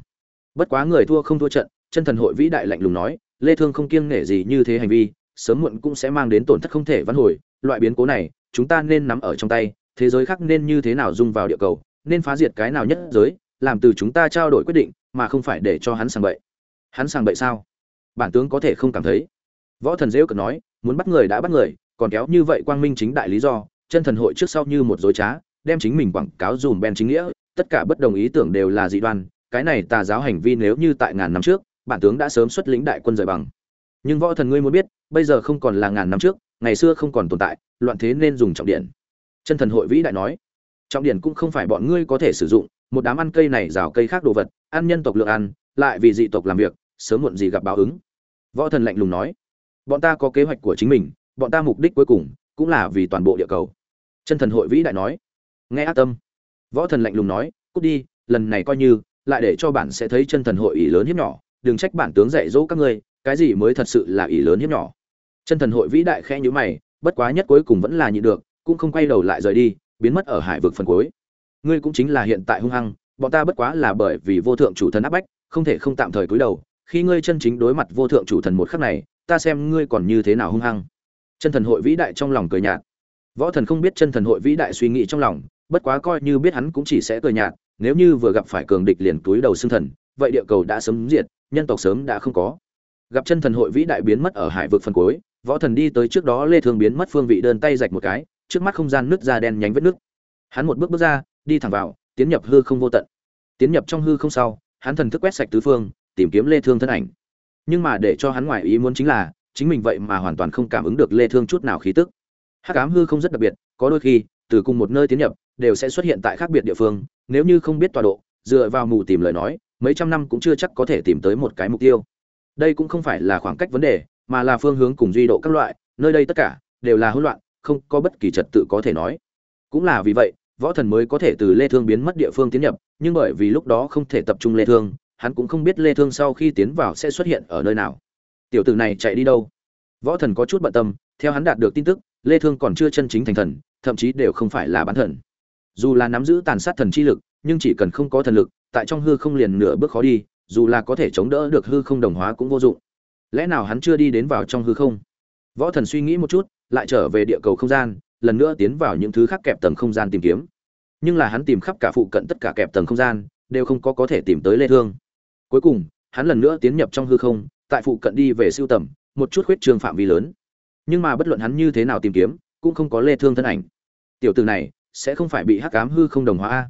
Bất quá người thua không thua trận, chân thần hội vĩ đại lạnh lùng nói, lê thương không kiêng nể gì như thế hành vi, sớm muộn cũng sẽ mang đến tổn thất không thể vãn hồi, loại biến cố này, chúng ta nên nắm ở trong tay, thế giới khác nên như thế nào dung vào địa cầu, nên phá diệt cái nào nhất giới, làm từ chúng ta trao đổi quyết định, mà không phải để cho hắn sang bậy. Hắn sang bậy sao? Bản tướng có thể không cảm thấy võ thần dễu cợt nói, muốn bắt người đã bắt người, còn kéo như vậy quang minh chính đại lý do, chân thần hội trước sau như một dối trá, đem chính mình quảng cáo dùm ben chính nghĩa, tất cả bất đồng ý tưởng đều là dị đoan, cái này tà giáo hành vi nếu như tại ngàn năm trước, bản tướng đã sớm xuất lĩnh đại quân rời bằng. Nhưng võ thần ngươi muốn biết, bây giờ không còn là ngàn năm trước, ngày xưa không còn tồn tại, loạn thế nên dùng trọng điện. Chân thần hội vĩ đại nói, trọng điện cũng không phải bọn ngươi có thể sử dụng, một đám ăn cây này rào cây khác đồ vật, ăn nhân tộc lượng ăn, lại vì dị tộc làm việc, sớm muộn gì gặp báo ứng. Võ thần lạnh lùng nói bọn ta có kế hoạch của chính mình, bọn ta mục đích cuối cùng cũng là vì toàn bộ địa cầu. Chân thần hội vĩ đại nói. Nghe ác tâm, võ thần lạnh lùng nói, cút đi, lần này coi như, lại để cho bản sẽ thấy chân thần hội ý lớn hiếp nhỏ, đừng trách bản tướng dạy dỗ các ngươi, cái gì mới thật sự là ý lớn hiếp nhỏ. Chân thần hội vĩ đại khẽ nhữ mày, bất quá nhất cuối cùng vẫn là nhịn được, cũng không quay đầu lại rời đi, biến mất ở hải vực phần cuối. Ngươi cũng chính là hiện tại hung hăng, bọn ta bất quá là bởi vì vô thượng chủ thần áp bách, không thể không tạm thời cúi đầu khi ngươi chân chính đối mặt vô thượng chủ thần một khắc này, ta xem ngươi còn như thế nào hung hăng. Chân thần hội vĩ đại trong lòng cười nhạt. Võ thần không biết chân thần hội vĩ đại suy nghĩ trong lòng, bất quá coi như biết hắn cũng chỉ sẽ cười nhạt, nếu như vừa gặp phải cường địch liền túi đầu xương thần, vậy địa cầu đã sớm diệt, nhân tộc sớm đã không có. Gặp chân thần hội vĩ đại biến mất ở hải vực phần cuối, võ thần đi tới trước đó lê thương biến mất phương vị đơn tay rạch một cái, trước mắt không gian nứt ra đen nhánh vết nứt. Hắn một bước bước ra, đi thẳng vào, tiến nhập hư không vô tận. Tiến nhập trong hư không sau, hắn thần thức quét sạch tứ phương tìm kiếm lê thương thân ảnh. Nhưng mà để cho hắn ngoài ý muốn chính là, chính mình vậy mà hoàn toàn không cảm ứng được lê thương chút nào khí tức. Hắc ám hư không rất đặc biệt, có đôi khi, từ cùng một nơi tiến nhập, đều sẽ xuất hiện tại khác biệt địa phương, nếu như không biết tọa độ, dựa vào mù tìm lời nói, mấy trăm năm cũng chưa chắc có thể tìm tới một cái mục tiêu. Đây cũng không phải là khoảng cách vấn đề, mà là phương hướng cùng duy độ các loại, nơi đây tất cả, đều là hỗn loạn, không có bất kỳ trật tự có thể nói. Cũng là vì vậy, võ thần mới có thể từ lê thương biến mất địa phương tiến nhập, nhưng bởi vì lúc đó không thể tập trung lê thương hắn cũng không biết lê thương sau khi tiến vào sẽ xuất hiện ở nơi nào. Tiểu tử này chạy đi đâu? Võ thần có chút bận tâm, theo hắn đạt được tin tức, lê thương còn chưa chân chính thành thần, thậm chí đều không phải là bán thần. Dù là nắm giữ tàn sát thần chi lực, nhưng chỉ cần không có thần lực, tại trong hư không liền nửa bước khó đi, dù là có thể chống đỡ được hư không đồng hóa cũng vô dụng. Lẽ nào hắn chưa đi đến vào trong hư không? Võ thần suy nghĩ một chút, lại trở về địa cầu không gian, lần nữa tiến vào những thứ khác kẹp tầng không gian tìm kiếm. Nhưng là hắn tìm khắp cả phụ cận tất cả kẹp tầng không gian, đều không có có thể tìm tới lê thương cuối cùng, hắn lần nữa tiến nhập trong hư không, tại phụ cận đi về siêu tầm, một chút khuyết trường phạm vi lớn. Nhưng mà bất luận hắn như thế nào tìm kiếm, cũng không có lê thương thân ảnh. Tiểu tử này, sẽ không phải bị hắc ám hư không đồng hóa a.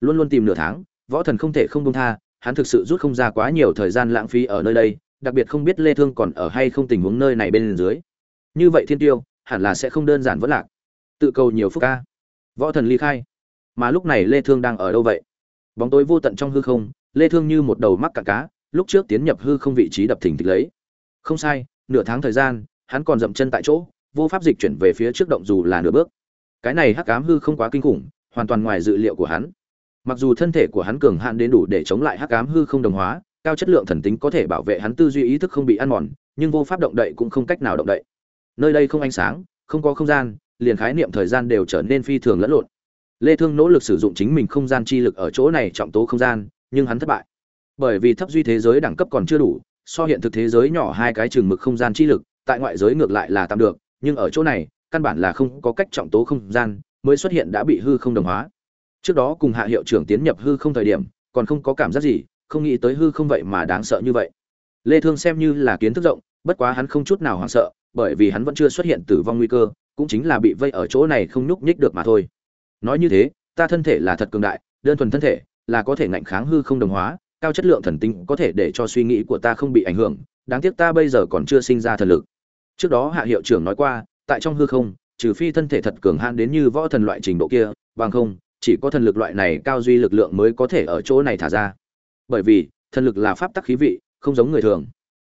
Luôn luôn tìm nửa tháng, võ thần không thể không buông tha, hắn thực sự rút không ra quá nhiều thời gian lãng phí ở nơi đây, đặc biệt không biết lê thương còn ở hay không tình huống nơi này bên dưới. Như vậy thiên tiêu, hẳn là sẽ không đơn giản vẫn lạc. Tự cầu nhiều phúc ca võ thần ly khai. Mà lúc này lê thương đang ở đâu vậy? Bóng tối vô tận trong hư không lê thương như một đầu mắc cả cá, lúc trước tiến nhập hư không vị trí đập thình thịch lấy. Không sai, nửa tháng thời gian, hắn còn dậm chân tại chỗ, vô pháp dịch chuyển về phía trước động dù là nửa bước. Cái này hắc ám hư không quá kinh khủng, hoàn toàn ngoài dự liệu của hắn. Mặc dù thân thể của hắn cường hạn đến đủ để chống lại hắc ám hư không đồng hóa, cao chất lượng thần tính có thể bảo vệ hắn tư duy ý thức không bị ăn mòn, nhưng vô pháp động đậy cũng không cách nào động đậy. Nơi đây không ánh sáng, không có không gian, liền khái niệm thời gian đều trở nên phi thường lẫn lộn. Lê thương nỗ lực sử dụng chính mình không gian chi lực ở chỗ này trọng tố không gian nhưng hắn thất bại. Bởi vì thấp duy thế giới đẳng cấp còn chưa đủ, so hiện thực thế giới nhỏ hai cái trường mực không gian chi lực, tại ngoại giới ngược lại là tạm được, nhưng ở chỗ này, căn bản là không có cách trọng tố không gian, mới xuất hiện đã bị hư không đồng hóa. Trước đó cùng hạ hiệu trưởng tiến nhập hư không thời điểm, còn không có cảm giác gì, không nghĩ tới hư không vậy mà đáng sợ như vậy. Lê thương xem như là kiến thức rộng, bất quá hắn không chút nào hoảng sợ, bởi vì hắn vẫn chưa xuất hiện tử vong nguy cơ, cũng chính là bị vây ở chỗ này không nhúc nhích được mà thôi. Nói như thế, ta thân thể là thật cường đại, đơn thuần thân thể là có thể ngạnh kháng hư không đồng hóa, cao chất lượng thần tinh có thể để cho suy nghĩ của ta không bị ảnh hưởng, đáng tiếc ta bây giờ còn chưa sinh ra thần lực. Trước đó hạ hiệu trưởng nói qua, tại trong hư không, trừ phi thân thể thật cường hãn đến như võ thần loại trình độ kia, bằng không, chỉ có thần lực loại này cao duy lực lượng mới có thể ở chỗ này thả ra. Bởi vì, thần lực là pháp tắc khí vị, không giống người thường.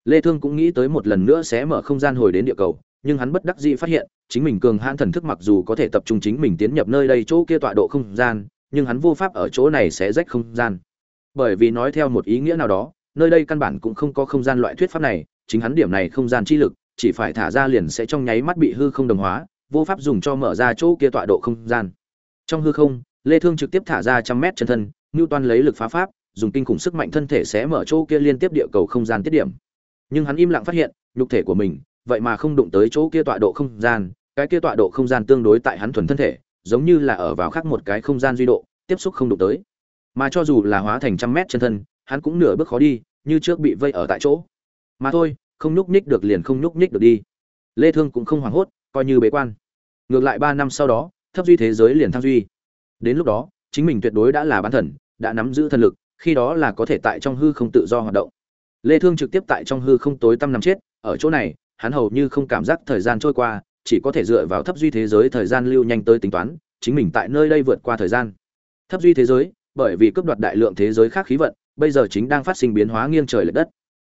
Lê thương cũng nghĩ tới một lần nữa sẽ mở không gian hồi đến địa cầu, nhưng hắn bất đắc dĩ phát hiện, chính mình cường hãn thần thức mặc dù có thể tập trung chính mình tiến nhập nơi đây chỗ kia tọa độ không gian nhưng hắn vô pháp ở chỗ này sẽ rách không gian. Bởi vì nói theo một ý nghĩa nào đó, nơi đây căn bản cũng không có không gian loại thuyết pháp này, chính hắn điểm này không gian chi lực, chỉ phải thả ra liền sẽ trong nháy mắt bị hư không đồng hóa, vô pháp dùng cho mở ra chỗ kia tọa độ không gian. Trong hư không, lê thương trực tiếp thả ra trăm mét chân thân, ngưu toàn lấy lực phá pháp, dùng kinh khủng sức mạnh thân thể sẽ mở chỗ kia liên tiếp địa cầu không gian tiết điểm. Nhưng hắn im lặng phát hiện, nhục thể của mình, vậy mà không đụng tới chỗ kia tọa độ không gian, cái kia tọa độ không gian tương đối tại hắn thuần thân thể giống như là ở vào khác một cái không gian duy độ, tiếp xúc không đụng tới. Mà cho dù là hóa thành trăm mét chân thân, hắn cũng nửa bước khó đi, như trước bị vây ở tại chỗ. Mà thôi, không nhúc nhích được liền không nhúc nhích được đi. Lê thương cũng không hoảng hốt, coi như bế quan. Ngược lại ba năm sau đó, thấp duy thế giới liền thăng duy. Đến lúc đó, chính mình tuyệt đối đã là bán thần, đã nắm giữ thần lực, khi đó là có thể tại trong hư không tự do hoạt động. Lê thương trực tiếp tại trong hư không tối tăm nằm chết, ở chỗ này, hắn hầu như không cảm giác thời gian trôi qua chỉ có thể dựa vào thấp duy thế giới thời gian lưu nhanh tới tính toán, chính mình tại nơi đây vượt qua thời gian. Thấp duy thế giới, bởi vì cướp đoạt đại lượng thế giới khác khí vận, bây giờ chính đang phát sinh biến hóa nghiêng trời lệch đất.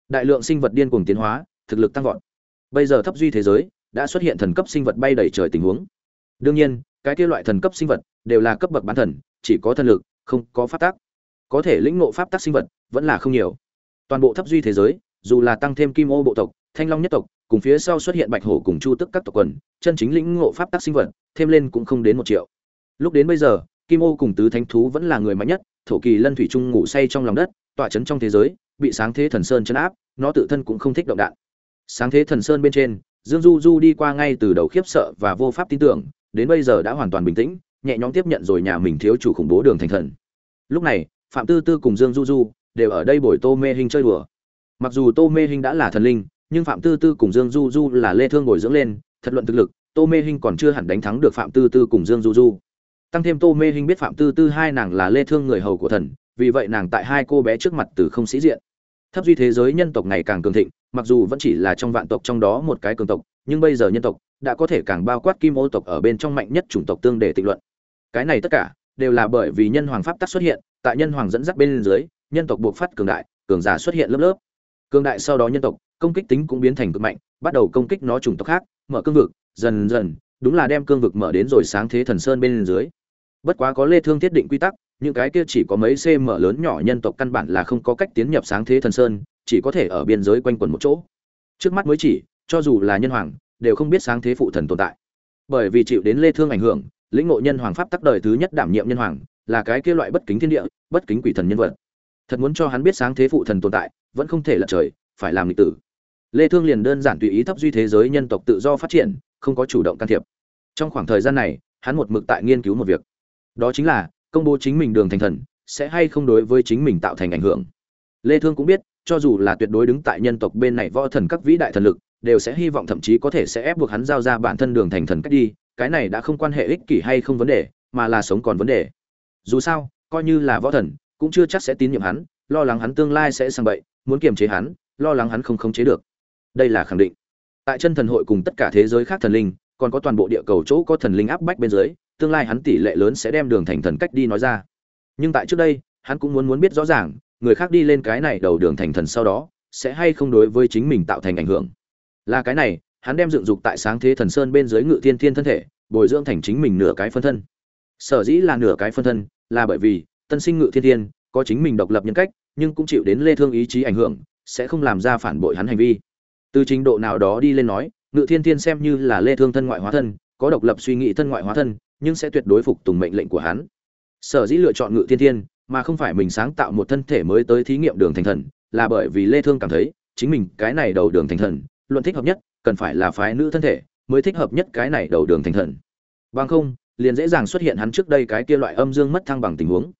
Đại lượng sinh vật điên cuồng tiến hóa, thực lực tăng vọt. Bây giờ thấp duy thế giới đã xuất hiện thần cấp sinh vật bay đầy trời tình huống. Đương nhiên, cái kia loại thần cấp sinh vật đều là cấp bậc bán thần, chỉ có thần lực, không có pháp tắc. Có thể lĩnh ngộ pháp tắc sinh vật vẫn là không nhiều. Toàn bộ thấp duy thế giới, dù là tăng thêm kim ô bộ tộc thanh long nhất tộc, cùng phía sau xuất hiện bạch hổ cùng chu tức các tộc quần, chân chính lĩnh ngộ pháp Tác sinh vật, thêm lên cũng không đến một triệu. Lúc đến bây giờ, kim ô cùng tứ thánh thú vẫn là người mạnh nhất, thổ kỳ lân thủy trung ngủ say trong lòng đất, tọa chấn trong thế giới, bị sáng thế thần sơn chấn áp, nó tự thân cũng không thích động đạn. Sáng thế thần sơn bên trên, dương du du đi qua ngay từ đầu khiếp sợ và vô pháp tin tưởng, đến bây giờ đã hoàn toàn bình tĩnh, nhẹ nhõm tiếp nhận rồi nhà mình thiếu chủ khủng bố đường thành thần. Lúc này, phạm tư tư cùng dương du du đều ở đây bồi tô mê hình chơi đùa. Mặc dù tô mê hình đã là thần linh nhưng phạm tư tư cùng dương du du là lê thương bồi dưỡng lên, thật luận thực lực, tô mê Hinh còn chưa hẳn đánh thắng được phạm tư tư cùng dương du du. Tăng thêm tô mê Hinh biết phạm tư tư hai nàng là lê thương người hầu của thần, vì vậy nàng tại hai cô bé trước mặt từ không sĩ diện. Thấp duy thế giới nhân tộc ngày càng cường thịnh, mặc dù vẫn chỉ là trong vạn tộc trong đó một cái cường tộc, nhưng bây giờ nhân tộc đã có thể càng bao quát kim ô tộc ở bên trong mạnh nhất chủng tộc tương để tịnh luận. Cái này tất cả đều là bởi vì nhân hoàng pháp tắc xuất hiện, tại nhân hoàng dẫn dắt bên dưới, nhân tộc buộc phát cường đại, cường giả xuất hiện lớp lớp. Cường đại sau đó nhân tộc công kích tính cũng biến thành cực mạnh, bắt đầu công kích nó chủng tộc khác, mở cương vực, dần dần, đúng là đem cương vực mở đến rồi sáng thế thần sơn bên dưới. Bất quá có lê thương thiết định quy tắc, những cái kia chỉ có mấy cm lớn nhỏ nhân tộc căn bản là không có cách tiến nhập sáng thế thần sơn, chỉ có thể ở biên giới quanh quẩn một chỗ. Trước mắt mới chỉ, cho dù là nhân hoàng, đều không biết sáng thế phụ thần tồn tại. Bởi vì chịu đến lê thương ảnh hưởng, lĩnh ngộ nhân hoàng pháp tắc đời thứ nhất đảm nhiệm nhân hoàng, là cái kia loại bất kính thiên địa, bất kính quỷ thần nhân vật. Thật muốn cho hắn biết sáng thế phụ thần tồn tại, vẫn không thể lật trời, phải làm lịch tử lê thương liền đơn giản tùy ý thấp duy thế giới nhân tộc tự do phát triển, không có chủ động can thiệp. Trong khoảng thời gian này, hắn một mực tại nghiên cứu một việc. Đó chính là, công bố chính mình đường thành thần, sẽ hay không đối với chính mình tạo thành ảnh hưởng. Lê thương cũng biết, cho dù là tuyệt đối đứng tại nhân tộc bên này võ thần các vĩ đại thần lực, đều sẽ hy vọng thậm chí có thể sẽ ép buộc hắn giao ra bản thân đường thành thần cách đi, cái này đã không quan hệ ích kỷ hay không vấn đề, mà là sống còn vấn đề. Dù sao, coi như là võ thần, cũng chưa chắc sẽ tín nhiệm hắn, lo lắng hắn tương lai sẽ sang bậy, muốn kiềm chế hắn, lo lắng hắn không khống chế được đây là khẳng định. Tại chân thần hội cùng tất cả thế giới khác thần linh, còn có toàn bộ địa cầu chỗ có thần linh áp bách bên dưới, tương lai hắn tỷ lệ lớn sẽ đem đường thành thần cách đi nói ra. Nhưng tại trước đây, hắn cũng muốn muốn biết rõ ràng, người khác đi lên cái này đầu đường thành thần sau đó, sẽ hay không đối với chính mình tạo thành ảnh hưởng. Là cái này, hắn đem dựng dục tại sáng thế thần sơn bên dưới ngự thiên thiên thân thể, bồi dưỡng thành chính mình nửa cái phân thân. Sở dĩ là nửa cái phân thân, là bởi vì, tân sinh ngự thiên thiên, có chính mình độc lập nhân cách, nhưng cũng chịu đến lê thương ý chí ảnh hưởng, sẽ không làm ra phản bội hắn hành vi từ trình độ nào đó đi lên nói, ngự thiên thiên xem như là lê thương thân ngoại hóa thân, có độc lập suy nghĩ thân ngoại hóa thân, nhưng sẽ tuyệt đối phục tùng mệnh lệnh của hắn. Sở dĩ lựa chọn ngự thiên thiên, mà không phải mình sáng tạo một thân thể mới tới thí nghiệm đường thành thần, là bởi vì lê thương cảm thấy, chính mình cái này đầu đường thành thần, luận thích hợp nhất, cần phải là phái nữ thân thể, mới thích hợp nhất cái này đầu đường thành thần. Bằng không, liền dễ dàng xuất hiện hắn trước đây cái kia loại âm dương mất thăng bằng tình huống.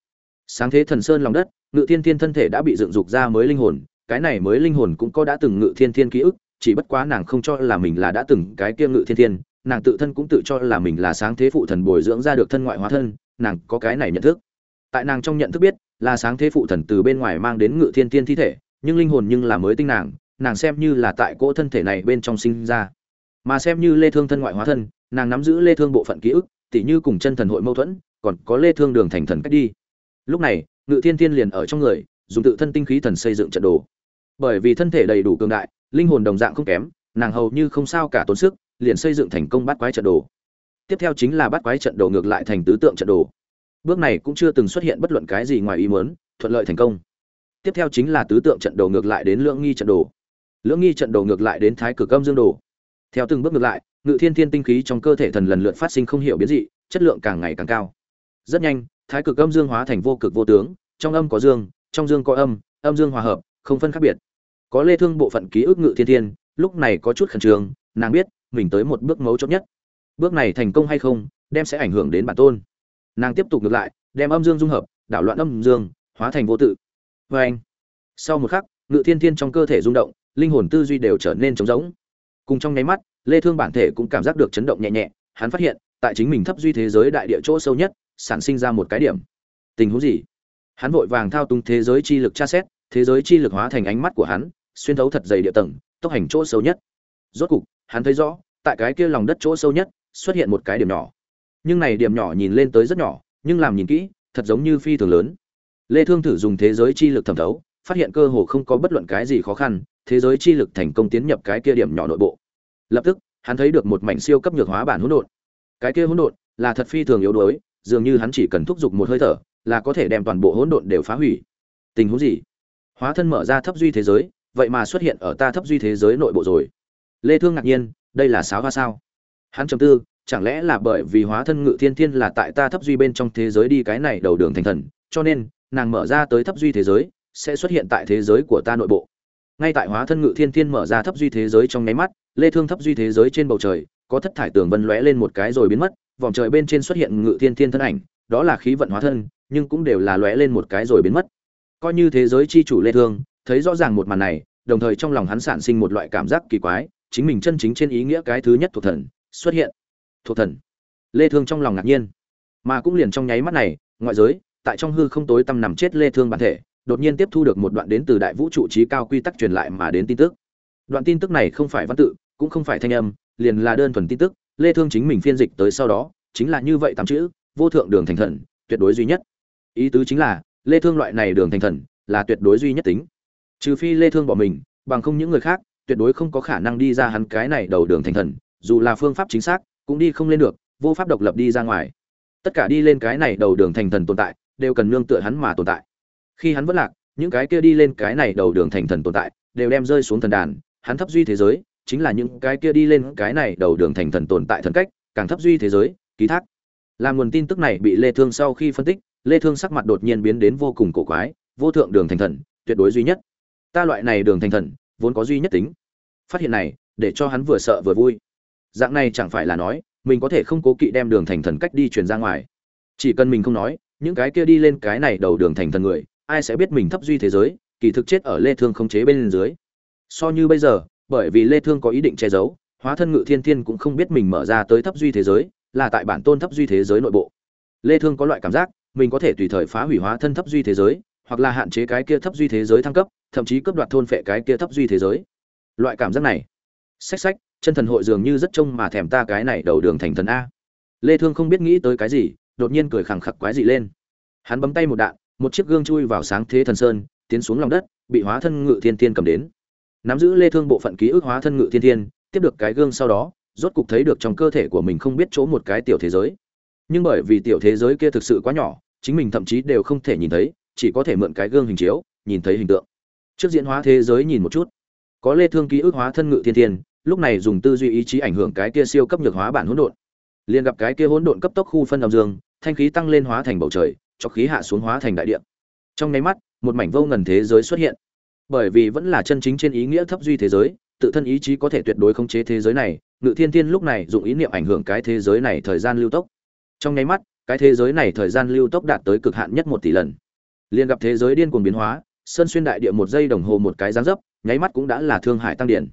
Sáng thế thần sơn lòng đất, ngự thiên thiên thân thể đã bị dựng dục ra mới linh hồn, cái này mới linh hồn cũng có đã từng ngự thiên thiên ký ức chỉ bất quá nàng không cho là mình là đã từng cái kia ngự thiên thiên, nàng tự thân cũng tự cho là mình là sáng thế phụ thần bồi dưỡng ra được thân ngoại hóa thân, nàng có cái này nhận thức. Tại nàng trong nhận thức biết, là sáng thế phụ thần từ bên ngoài mang đến ngự thiên thiên thi thể, nhưng linh hồn nhưng là mới tinh nàng nàng xem như là tại cỗ thân thể này bên trong sinh ra. Mà xem như lê thương thân ngoại hóa thân, nàng nắm giữ lê thương bộ phận ký ức, tỉ như cùng chân thần hội mâu thuẫn, còn có lê thương đường thành thần cách đi. Lúc này, ngự thiên thiên liền ở trong người, dùng tự thân tinh khí thần xây dựng trận đồ bởi vì thân thể đầy đủ cường đại, linh hồn đồng dạng không kém, nàng hầu như không sao cả tốn sức, liền xây dựng thành công bát quái trận đồ. Tiếp theo chính là bát quái trận đồ ngược lại thành tứ tượng trận đồ. Bước này cũng chưa từng xuất hiện bất luận cái gì ngoài ý muốn, thuận lợi thành công. Tiếp theo chính là tứ tượng trận đồ ngược lại đến lưỡng nghi trận đồ. Lưỡng nghi trận đồ ngược lại đến thái cực âm dương đồ. Theo từng bước ngược lại, ngự thiên thiên tinh khí trong cơ thể thần lần lượt phát sinh không hiểu biến dị, chất lượng càng ngày càng cao. Rất nhanh, thái cực âm dương hóa thành vô cực vô tướng, trong âm có dương, trong dương có âm âm dương hòa hợp không phân khác biệt. Có lê thương bộ phận ký ức ngự thiên thiên, lúc này có chút khẩn trương, nàng biết, mình tới một bước mấu chốt nhất. Bước này thành công hay không, đem sẽ ảnh hưởng đến bản tôn. Nàng tiếp tục ngược lại, đem âm dương dung hợp, đảo loạn âm dương, hóa thành vô tự. Với anh, sau một khắc, ngự thiên thiên trong cơ thể rung động, linh hồn tư duy đều trở nên trống rỗng. Cùng trong nháy mắt, lê thương bản thể cũng cảm giác được chấn động nhẹ nhẹ, hắn phát hiện, tại chính mình thấp duy thế giới đại địa chỗ sâu nhất, sản sinh ra một cái điểm. Tình huống gì? Hắn vội vàng thao túng thế giới chi lực tra xét thế giới chi lực hóa thành ánh mắt của hắn, xuyên thấu thật dày địa tầng, tốc hành chỗ sâu nhất. Rốt cục, hắn thấy rõ, tại cái kia lòng đất chỗ sâu nhất, xuất hiện một cái điểm nhỏ. Nhưng này điểm nhỏ nhìn lên tới rất nhỏ, nhưng làm nhìn kỹ, thật giống như phi thường lớn. Lê thương thử dùng thế giới chi lực thẩm thấu, phát hiện cơ hồ không có bất luận cái gì khó khăn, thế giới chi lực thành công tiến nhập cái kia điểm nhỏ nội bộ. Lập tức, hắn thấy được một mảnh siêu cấp nhược hóa bản hỗn độn. Cái kia hỗn độn là thật phi thường yếu đuối, dường như hắn chỉ cần thúc giục một hơi thở là có thể đem toàn bộ hỗn độn đều phá hủy. Tình huống gì? Hóa thân mở ra thấp duy thế giới, vậy mà xuất hiện ở ta thấp duy thế giới nội bộ rồi. Lê thương ngạc nhiên, đây là sáo hoa sao? Hắn trầm tư, chẳng lẽ là bởi vì hóa thân ngự thiên thiên là tại ta thấp duy bên trong thế giới đi cái này đầu đường thành thần, cho nên, nàng mở ra tới thấp duy thế giới, sẽ xuất hiện tại thế giới của ta nội bộ. Ngay tại hóa thân ngự thiên thiên mở ra thấp duy thế giới trong nháy mắt, lê thương thấp duy thế giới trên bầu trời, có thất thải tường vân lóe lên một cái rồi biến mất, vòng trời bên trên xuất hiện ngự thiên thiên thân ảnh, đó là khí vận hóa thân, nhưng cũng đều là lóe lên một cái rồi biến mất coi như thế giới chi chủ lê thương, thấy rõ ràng một màn này, đồng thời trong lòng hắn sản sinh một loại cảm giác kỳ quái, chính mình chân chính trên ý nghĩa cái thứ nhất thuộc thần xuất hiện. Thuộc thần. Lê thương trong lòng ngạc nhiên. Mà cũng liền trong nháy mắt này, ngoại giới, tại trong hư không tối tăm nằm chết lê thương bản thể, đột nhiên tiếp thu được một đoạn đến từ đại vũ trụ trí cao quy tắc truyền lại mà đến tin tức. Đoạn tin tức này không phải văn tự, cũng không phải thanh âm, liền là đơn thuần tin tức, lê thương chính mình phiên dịch tới sau đó, chính là như vậy tám chữ, vô thượng đường thành thần, tuyệt đối duy nhất. Ý tứ chính là lê thương loại này đường thành thần, là tuyệt đối duy nhất tính. Trừ phi lê thương bỏ mình, bằng không những người khác, tuyệt đối không có khả năng đi ra hắn cái này đầu đường thành thần, dù là phương pháp chính xác, cũng đi không lên được, vô pháp độc lập đi ra ngoài. Tất cả đi lên cái này đầu đường thành thần tồn tại, đều cần nương tựa hắn mà tồn tại. Khi hắn vẫn lạc, những cái kia đi lên cái này đầu đường thành thần tồn tại, đều đem rơi xuống thần đàn, hắn thấp duy thế giới, chính là những cái kia đi lên cái này đầu đường thành thần tồn tại thần cách, càng thấp duy thế giới, ký thác. Làm nguồn tin tức này bị lê thương sau khi phân tích lê thương sắc mặt đột nhiên biến đến vô cùng cổ quái, vô thượng đường thành thần, tuyệt đối duy nhất. Ta loại này đường thành thần, vốn có duy nhất tính. Phát hiện này, để cho hắn vừa sợ vừa vui. Dạng này chẳng phải là nói, mình có thể không cố kỵ đem đường thành thần cách đi truyền ra ngoài. Chỉ cần mình không nói, những cái kia đi lên cái này đầu đường thành thần người, ai sẽ biết mình thấp duy thế giới, kỳ thực chết ở lê thương không chế bên dưới. So như bây giờ, bởi vì lê thương có ý định che giấu, hóa thân ngự thiên thiên cũng không biết mình mở ra tới thấp duy thế giới, là tại bản tôn thấp duy thế giới nội bộ. Lê thương có loại cảm giác mình có thể tùy thời phá hủy hóa thân thấp duy thế giới hoặc là hạn chế cái kia thấp duy thế giới thăng cấp thậm chí cướp đoạt thôn phệ cái kia thấp duy thế giới. Loại cảm giác này. Sách sách, chân thần hội dường như rất trông mà thèm ta cái này đầu đường thành thần a. Lê thương không biết nghĩ tới cái gì đột nhiên cười khẳng khặc quái dị lên. Hắn bấm tay một đạn một chiếc gương chui vào sáng thế thần sơn tiến xuống lòng đất bị hóa thân ngự thiên thiên cầm đến. Nắm giữ lê thương bộ phận ký ức hóa thân ngự thiên thiên tiếp được cái gương sau đó rốt cục thấy được trong cơ thể của mình không biết chỗ một cái tiểu thế giới. Nhưng bởi vì tiểu thế giới kia thực sự quá nhỏ chính mình thậm chí đều không thể nhìn thấy, chỉ có thể mượn cái gương hình chiếu, nhìn thấy hình tượng. Trước diễn hóa thế giới nhìn một chút. Có lê thương ký ức hóa thân ngự thiên thiên, lúc này dùng tư duy ý chí ảnh hưởng cái kia siêu cấp nhược hóa bản hỗn độn. Liền gặp cái kia hỗn độn cấp tốc khu phân âm dương, thanh khí tăng lên hóa thành bầu trời, cho khí hạ xuống hóa thành đại địa. Trong nháy mắt, một mảnh vô ngần thế giới xuất hiện. Bởi vì vẫn là chân chính trên ý nghĩa thấp duy thế giới, tự thân ý chí có thể tuyệt đối khống chế thế giới này, ngự thiên thiên lúc này dùng ý niệm ảnh hưởng cái thế giới này thời gian lưu tốc. Trong nháy mắt cái thế giới này thời gian lưu tốc đạt tới cực hạn nhất một tỷ lần. Liền gặp thế giới điên cuồng biến hóa, sơn xuyên đại địa một giây đồng hồ một cái giáng dấp, nháy mắt cũng đã là thương hải tăng điển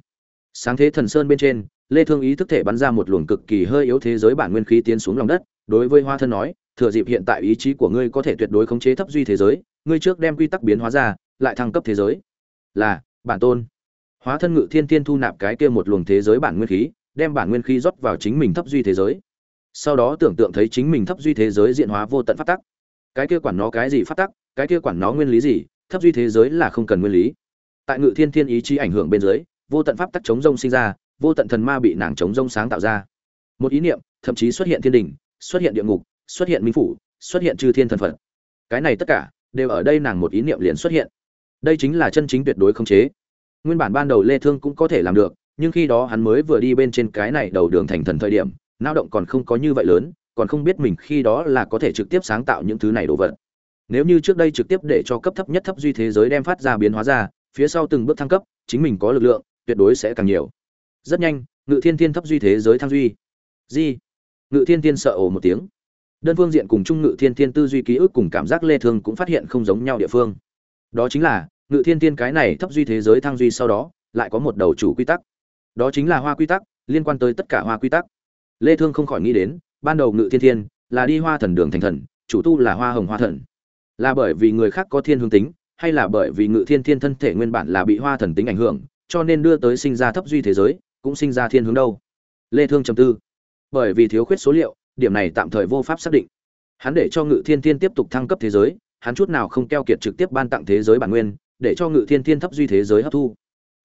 sáng thế thần sơn bên trên, lê thương ý thức thể bắn ra một luồng cực kỳ hơi yếu thế giới bản nguyên khí tiến xuống lòng đất, đối với hoa thân nói, thừa dịp hiện tại ý chí của ngươi có thể tuyệt đối khống chế thấp duy thế giới, ngươi trước đem quy tắc biến hóa ra, lại thăng cấp thế giới. Là, bản tôn. Hóa thân ngự thiên tiên thu nạp cái kia một luồng thế giới bản nguyên khí, đem bản nguyên khí rót vào chính mình thấp duy thế giới sau đó tưởng tượng thấy chính mình thấp duy thế giới diện hóa vô tận phát tắc. Cái kia quản nó cái gì phát tắc, cái kia quản nó nguyên lý gì, thấp duy thế giới là không cần nguyên lý. Tại ngự thiên thiên ý chí ảnh hưởng bên dưới, vô tận pháp tắc chống rông sinh ra, vô tận thần ma bị nàng chống rông sáng tạo ra. Một ý niệm, thậm chí xuất hiện thiên đình, xuất hiện địa ngục, xuất hiện minh phủ, xuất hiện chư thiên thần phật. Cái này tất cả đều ở đây nàng một ý niệm liền xuất hiện. Đây chính là chân chính tuyệt đối không chế. Nguyên bản ban đầu lê thương cũng có thể làm được, nhưng khi đó hắn mới vừa đi bên trên cái này đầu đường thành thần thời điểm nao động còn không có như vậy lớn, còn không biết mình khi đó là có thể trực tiếp sáng tạo những thứ này đồ vật. Nếu như trước đây trực tiếp để cho cấp thấp nhất thấp duy thế giới đem phát ra biến hóa ra, phía sau từng bước thăng cấp, chính mình có lực lượng, tuyệt đối sẽ càng nhiều. Rất nhanh, ngự thiên thiên thấp duy thế giới thăng duy. Di ngự thiên thiên sợ ồ một tiếng. Đơn phương diện cùng chung ngự thiên thiên tư duy ký ức cùng cảm giác lê thương cũng phát hiện không giống nhau địa phương. Đó chính là, ngự thiên thiên cái này thấp duy thế giới thăng duy sau đó, lại có một đầu chủ quy tắc. Đó chính là hoa quy tắc, liên quan tới tất cả hoa quy tắc lê thương không khỏi nghĩ đến, ban đầu ngự thiên thiên là đi hoa thần đường thành thần, chủ tu là hoa hồng hoa thần. Là bởi vì người khác có thiên hướng tính, hay là bởi vì ngự thiên thiên thân thể nguyên bản là bị hoa thần tính ảnh hưởng, cho nên đưa tới sinh ra thấp duy thế giới, cũng sinh ra thiên hướng đâu? Lê thương trầm tư. Bởi vì thiếu khuyết số liệu, điểm này tạm thời vô pháp xác định. Hắn để cho ngự thiên thiên tiếp tục thăng cấp thế giới, hắn chút nào không keo kiệt trực tiếp ban tặng thế giới bản nguyên, để cho ngự thiên thiên thấp duy thế giới hấp thu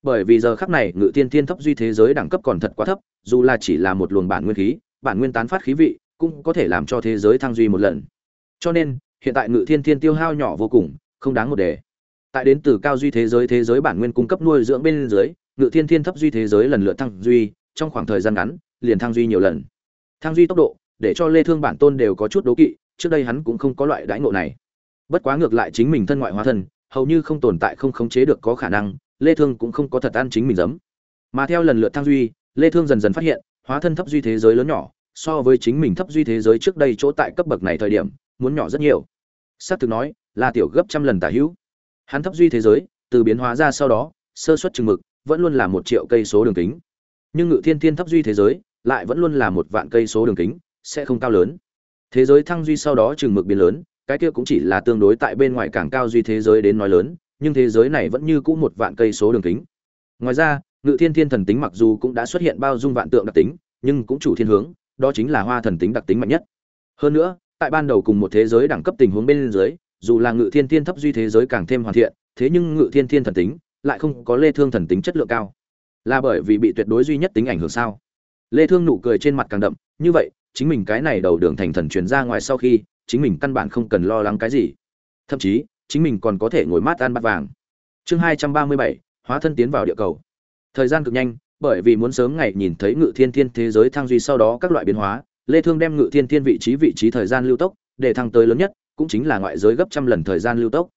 bởi vì giờ khắc này ngự thiên thiên thấp duy thế giới đẳng cấp còn thật quá thấp, dù là chỉ là một luồng bản nguyên khí, bản nguyên tán phát khí vị, cũng có thể làm cho thế giới thăng duy một lần. Cho nên, hiện tại ngự thiên thiên tiêu hao nhỏ vô cùng, không đáng một đề. Tại đến từ cao duy thế giới thế giới bản nguyên cung cấp nuôi dưỡng bên dưới, ngự thiên thiên thấp duy thế giới lần lượt thăng duy, trong khoảng thời gian ngắn, liền thăng duy nhiều lần. Thăng duy tốc độ, để cho lê thương bản tôn đều có chút đố kỵ, trước đây hắn cũng không có loại đãi ngộ này. Bất quá ngược lại chính mình thân ngoại hóa thân, hầu như không tồn tại không khống chế được có khả năng lê thương cũng không có thật ăn chính mình giấm. Mà theo lần lượt thăng duy, lê thương dần dần phát hiện, hóa thân thấp duy thế giới lớn nhỏ, so với chính mình thấp duy thế giới trước đây chỗ tại cấp bậc này thời điểm, muốn nhỏ rất nhiều. Sát thực nói, là tiểu gấp trăm lần tả hữu. Hắn thấp duy thế giới, từ biến hóa ra sau đó, sơ suất chừng mực, vẫn luôn là một triệu cây số đường kính. Nhưng ngự thiên thiên thấp duy thế giới, lại vẫn luôn là một vạn cây số đường kính, sẽ không cao lớn. Thế giới thăng duy sau đó chừng mực biến lớn, cái kia cũng chỉ là tương đối tại bên ngoài càng cao duy thế giới đến nói lớn nhưng thế giới này vẫn như cũ một vạn cây số đường kính. Ngoài ra, ngự thiên thiên thần tính mặc dù cũng đã xuất hiện bao dung vạn tượng đặc tính, nhưng cũng chủ thiên hướng, đó chính là hoa thần tính đặc tính mạnh nhất. Hơn nữa, tại ban đầu cùng một thế giới đẳng cấp tình huống bên dưới, dù là ngự thiên thiên thấp duy thế giới càng thêm hoàn thiện, thế nhưng ngự thiên thiên thần tính lại không có lê thương thần tính chất lượng cao. Là bởi vì bị tuyệt đối duy nhất tính ảnh hưởng sao? Lê thương nụ cười trên mặt càng đậm, như vậy, chính mình cái này đầu đường thành thần truyền ra ngoài sau khi, chính mình căn bản không cần lo lắng cái gì. Thậm chí chính mình còn có thể ngồi mát ăn bát vàng. Chương 237, hóa thân tiến vào địa cầu. Thời gian cực nhanh bởi vì muốn sớm ngày nhìn thấy ngự thiên thiên thế giới thăng duy sau đó các loại biến hóa lê thương đem ngự thiên thiên vị trí vị trí thời gian lưu tốc để thăng tới lớn nhất cũng chính là ngoại giới gấp trăm lần thời gian lưu tốc.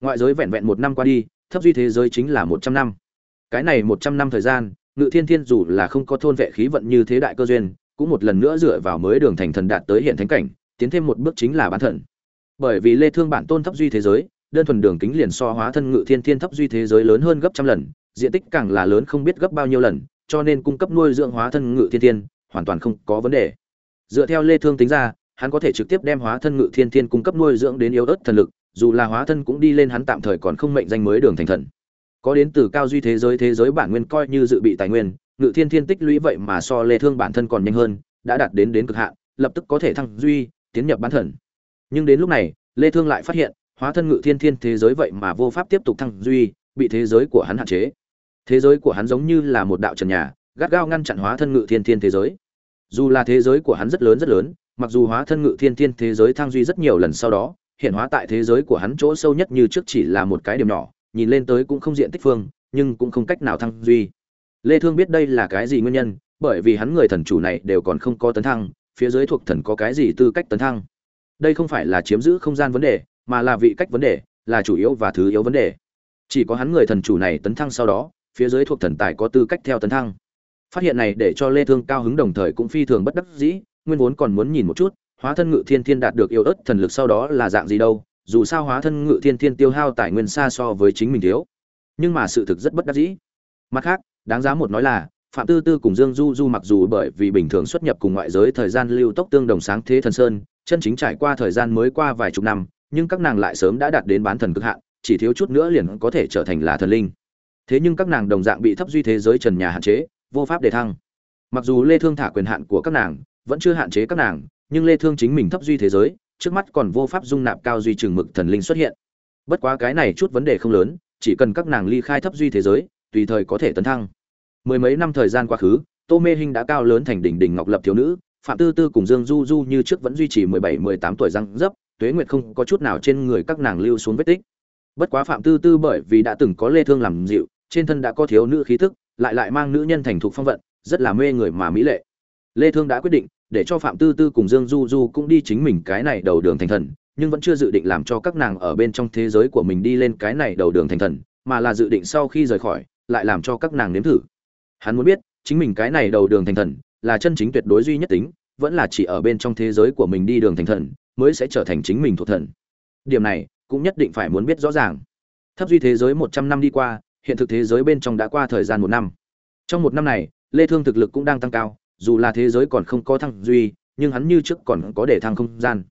Ngoại giới vẹn vẹn một năm qua đi thấp duy thế giới chính là một trăm năm. Cái này một trăm năm thời gian ngự thiên thiên dù là không có thôn vệ khí vận như thế đại cơ duyên cũng một lần nữa dựa vào mới đường thành thần đạt tới hiện thánh cảnh tiến thêm một bước chính là bán thần. Bởi vì lê thương bản tôn thấp duy thế giới đơn thuần đường kính liền so hóa thân ngự thiên thiên thấp duy thế giới lớn hơn gấp trăm lần, diện tích càng là lớn không biết gấp bao nhiêu lần, cho nên cung cấp nuôi dưỡng hóa thân ngự thiên thiên hoàn toàn không có vấn đề. Dựa theo lê thương tính ra, hắn có thể trực tiếp đem hóa thân ngự thiên thiên cung cấp nuôi dưỡng đến yếu ớt thần lực, dù là hóa thân cũng đi lên hắn tạm thời còn không mệnh danh mới đường thành thần. Có đến từ cao duy thế giới thế giới bản nguyên coi như dự bị tài nguyên, ngự thiên thiên tích lũy vậy mà so lê thương bản thân còn nhanh hơn, đã đạt đến đến cực hạn, lập tức có thể thăng duy, tiến nhập bán thần. Nhưng đến lúc này, lê thương lại phát hiện hóa thân ngự thiên thiên thế giới vậy mà vô pháp tiếp tục thăng duy, bị thế giới của hắn hạn chế. Thế giới của hắn giống như là một đạo trần nhà, gắt gao ngăn chặn hóa thân ngự thiên thiên thế giới. Dù là thế giới của hắn rất lớn rất lớn, mặc dù hóa thân ngự thiên thiên thế giới thăng duy rất nhiều lần sau đó, hiện hóa tại thế giới của hắn chỗ sâu nhất như trước chỉ là một cái điểm nhỏ, nhìn lên tới cũng không diện tích phương, nhưng cũng không cách nào thăng duy. Lê thương biết đây là cái gì nguyên nhân, bởi vì hắn người thần chủ này đều còn không có tấn thăng, phía dưới thuộc thần có cái gì tư cách tấn thăng? Đây không phải là chiếm giữ không gian vấn đề mà là vị cách vấn đề, là chủ yếu và thứ yếu vấn đề. Chỉ có hắn người thần chủ này tấn thăng sau đó, phía dưới thuộc thần tài có tư cách theo tấn thăng. Phát hiện này để cho lê thương cao hứng đồng thời cũng phi thường bất đắc dĩ, nguyên vốn còn muốn nhìn một chút, hóa thân ngự thiên thiên đạt được yêu ớt thần lực sau đó là dạng gì đâu, dù sao hóa thân ngự thiên thiên tiêu hao tài nguyên xa so với chính mình thiếu. Nhưng mà sự thực rất bất đắc dĩ. Mặt khác, đáng giá một nói là, phạm tư tư cùng dương du du mặc dù bởi vì bình thường xuất nhập cùng ngoại giới thời gian lưu tốc tương đồng sáng thế thần sơn, chân chính trải qua thời gian mới qua vài chục năm nhưng các nàng lại sớm đã đạt đến bán thần cực hạn, chỉ thiếu chút nữa liền có thể trở thành là thần linh. Thế nhưng các nàng đồng dạng bị thấp duy thế giới trần nhà hạn chế, vô pháp để thăng. Mặc dù lê thương thả quyền hạn của các nàng vẫn chưa hạn chế các nàng, nhưng lê thương chính mình thấp duy thế giới, trước mắt còn vô pháp dung nạp cao duy trường mực thần linh xuất hiện. Bất quá cái này chút vấn đề không lớn, chỉ cần các nàng ly khai thấp duy thế giới, tùy thời có thể tấn thăng. Mười mấy năm thời gian quá khứ, tô mê hinh đã cao lớn thành đỉnh đỉnh ngọc lập thiếu nữ, phạm tư tư cùng dương du du như trước vẫn duy trì mười bảy, mười tám tuổi răng dấp tuế nguyệt không có chút nào trên người các nàng lưu xuống vết tích. Bất quá phạm tư tư bởi vì đã từng có lê thương làm dịu, trên thân đã có thiếu nữ khí tức lại lại mang nữ nhân thành thục phong vận, rất là mê người mà mỹ lệ. Lê thương đã quyết định để cho phạm tư tư cùng dương du du cũng đi chính mình cái này đầu đường thành thần, nhưng vẫn chưa dự định làm cho các nàng ở bên trong thế giới của mình đi lên cái này đầu đường thành thần, mà là dự định sau khi rời khỏi, lại làm cho các nàng nếm thử. Hắn muốn biết, chính mình cái này đầu đường thành thần là chân chính tuyệt đối duy nhất tính, vẫn là chỉ ở bên trong thế giới của mình đi đường thành thần mới sẽ trở thành chính mình thuộc thần. Điểm này, cũng nhất định phải muốn biết rõ ràng. Thấp duy thế giới một trăm năm đi qua, hiện thực thế giới bên trong đã qua thời gian một năm. Trong một năm này, lê thương thực lực cũng đang tăng cao, dù là thế giới còn không có thăng duy, nhưng hắn như trước còn có để thăng không gian.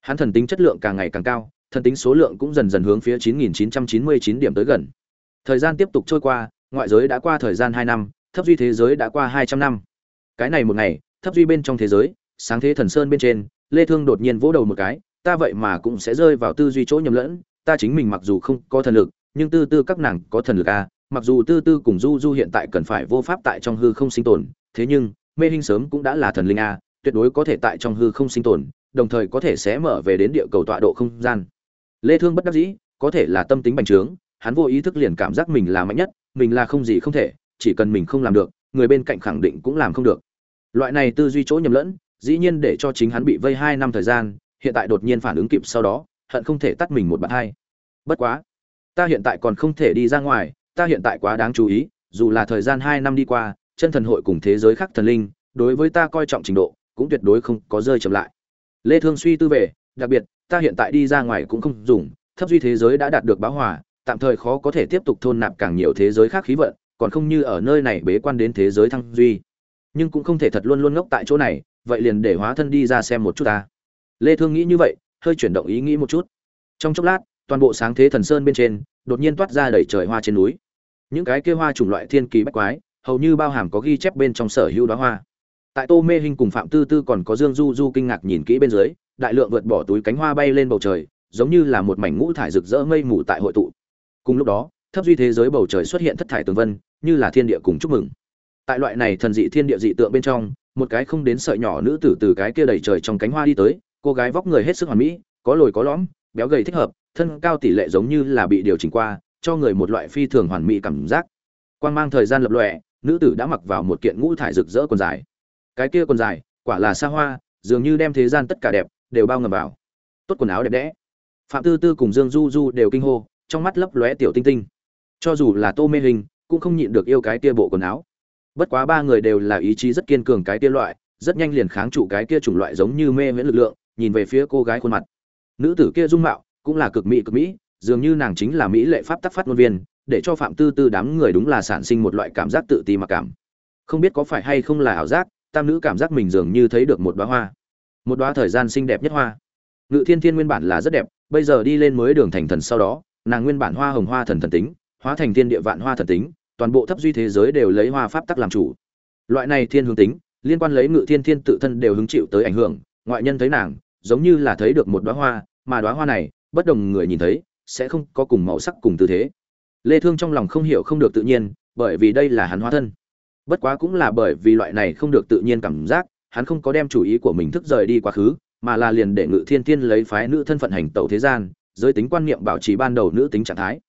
Hắn thần tính chất lượng càng ngày càng cao, thần tính số lượng cũng dần dần hướng phía 9.999 điểm tới gần. Thời gian tiếp tục trôi qua, ngoại giới đã qua thời gian hai năm, thấp duy thế giới đã qua hai trăm năm. Cái này một ngày, thấp duy bên trong thế giới, sáng thế thần sơn bên trên lê thương đột nhiên vỗ đầu một cái, ta vậy mà cũng sẽ rơi vào tư duy chỗ nhầm lẫn, ta chính mình mặc dù không có thần lực, nhưng tư tư các nàng có thần lực a mặc dù tư tư cùng du du hiện tại cần phải vô pháp tại trong hư không sinh tồn, thế nhưng, mê hình sớm cũng đã là thần linh a tuyệt đối có thể tại trong hư không sinh tồn, đồng thời có thể sẽ mở về đến địa cầu tọa độ không gian. Lê thương bất đắc dĩ, có thể là tâm tính bành trướng, hắn vô ý thức liền cảm giác mình là mạnh nhất, mình là không gì không thể, chỉ cần mình không làm được, người bên cạnh khẳng định cũng làm không được. Loại này tư duy chỗ nhầm lẫn dĩ nhiên để cho chính hắn bị vây hai năm thời gian, hiện tại đột nhiên phản ứng kịp sau đó, hận không thể tắt mình một bạn hai. Bất quá, ta hiện tại còn không thể đi ra ngoài, ta hiện tại quá đáng chú ý, dù là thời gian hai năm đi qua, chân thần hội cùng thế giới khác thần linh, đối với ta coi trọng trình độ, cũng tuyệt đối không có rơi chậm lại. Lê thương suy tư về, đặc biệt, ta hiện tại đi ra ngoài cũng không dùng, thấp duy thế giới đã đạt được báo hòa, tạm thời khó có thể tiếp tục thôn nạp càng nhiều thế giới khác khí vận, còn không như ở nơi này bế quan đến thế giới thăng duy. Nhưng cũng không thể thật luôn luôn ngốc tại chỗ này vậy liền để hóa thân đi ra xem một chút ta. Lê thương nghĩ như vậy, hơi chuyển động ý nghĩ một chút. Trong chốc lát, toàn bộ sáng thế thần sơn bên trên, đột nhiên toát ra đầy trời hoa trên núi. Những cái kia hoa chủng loại thiên kỳ bách quái, hầu như bao hàm có ghi chép bên trong sở hữu đóa hoa. Tại tô mê hình cùng phạm tư tư còn có dương du du kinh ngạc nhìn kỹ bên dưới, đại lượng vượt bỏ túi cánh hoa bay lên bầu trời, giống như là một mảnh ngũ thải rực rỡ mây mù tại hội tụ. Cùng lúc đó, thấp duy thế giới bầu trời xuất hiện thất thải tường vân, như là thiên địa cùng chúc mừng. Tại loại này thần dị thiên địa dị tượng bên trong một cái không đến sợi nhỏ nữ tử từ cái kia đầy trời trong cánh hoa đi tới, cô gái vóc người hết sức hoàn mỹ, có lồi có lõm, béo gầy thích hợp, thân cao tỷ lệ giống như là bị điều chỉnh qua, cho người một loại phi thường hoàn mỹ cảm giác. Quang mang thời gian lập lòe, nữ tử đã mặc vào một kiện ngũ thải rực rỡ quần dài. Cái kia quần dài, quả là xa hoa, dường như đem thế gian tất cả đẹp, đều bao ngầm vào. Tốt quần áo đẹp đẽ. Phạm tư tư cùng dương du du đều kinh hô, trong mắt lấp lóe tiểu tinh tinh. Cho dù là tô mê hình, cũng không nhịn được yêu cái kia bộ quần áo bất quá ba người đều là ý chí rất kiên cường cái kia loại, rất nhanh liền kháng trụ cái kia chủng loại giống như mê miễn lực lượng, nhìn về phía cô gái khuôn mặt. Nữ tử kia dung mạo cũng là cực mỹ cực mỹ, dường như nàng chính là mỹ lệ pháp tắc phát ngôn viên, để cho phạm tư tư đám người đúng là sản sinh một loại cảm giác tự ti mặc cảm. Không biết có phải hay không là ảo giác, tam nữ cảm giác mình dường như thấy được một đoá hoa. Một đóa thời gian xinh đẹp nhất hoa. Ngự thiên thiên nguyên bản là rất đẹp, bây giờ đi lên mới đường thành thần sau đó, nàng nguyên bản hoa hồng hoa thần thần tính, hóa thành thiên địa vạn hoa thần tính toàn bộ thấp duy thế giới đều lấy hoa pháp tắc làm chủ. Loại này thiên hướng tính, liên quan lấy ngự thiên thiên tự thân đều hứng chịu tới ảnh hưởng, ngoại nhân thấy nàng, giống như là thấy được một đóa hoa, mà đóa hoa này, bất đồng người nhìn thấy, sẽ không có cùng màu sắc cùng tư thế. Lê thương trong lòng không hiểu không được tự nhiên, bởi vì đây là hắn hóa thân. Bất quá cũng là bởi vì loại này không được tự nhiên cảm giác, hắn không có đem chủ ý của mình thức rời đi quá khứ, mà là liền để ngự thiên thiên lấy phái nữ thân phận hành tẩu thế gian, giới tính quan niệm bảo trì ban đầu nữ tính trạng thái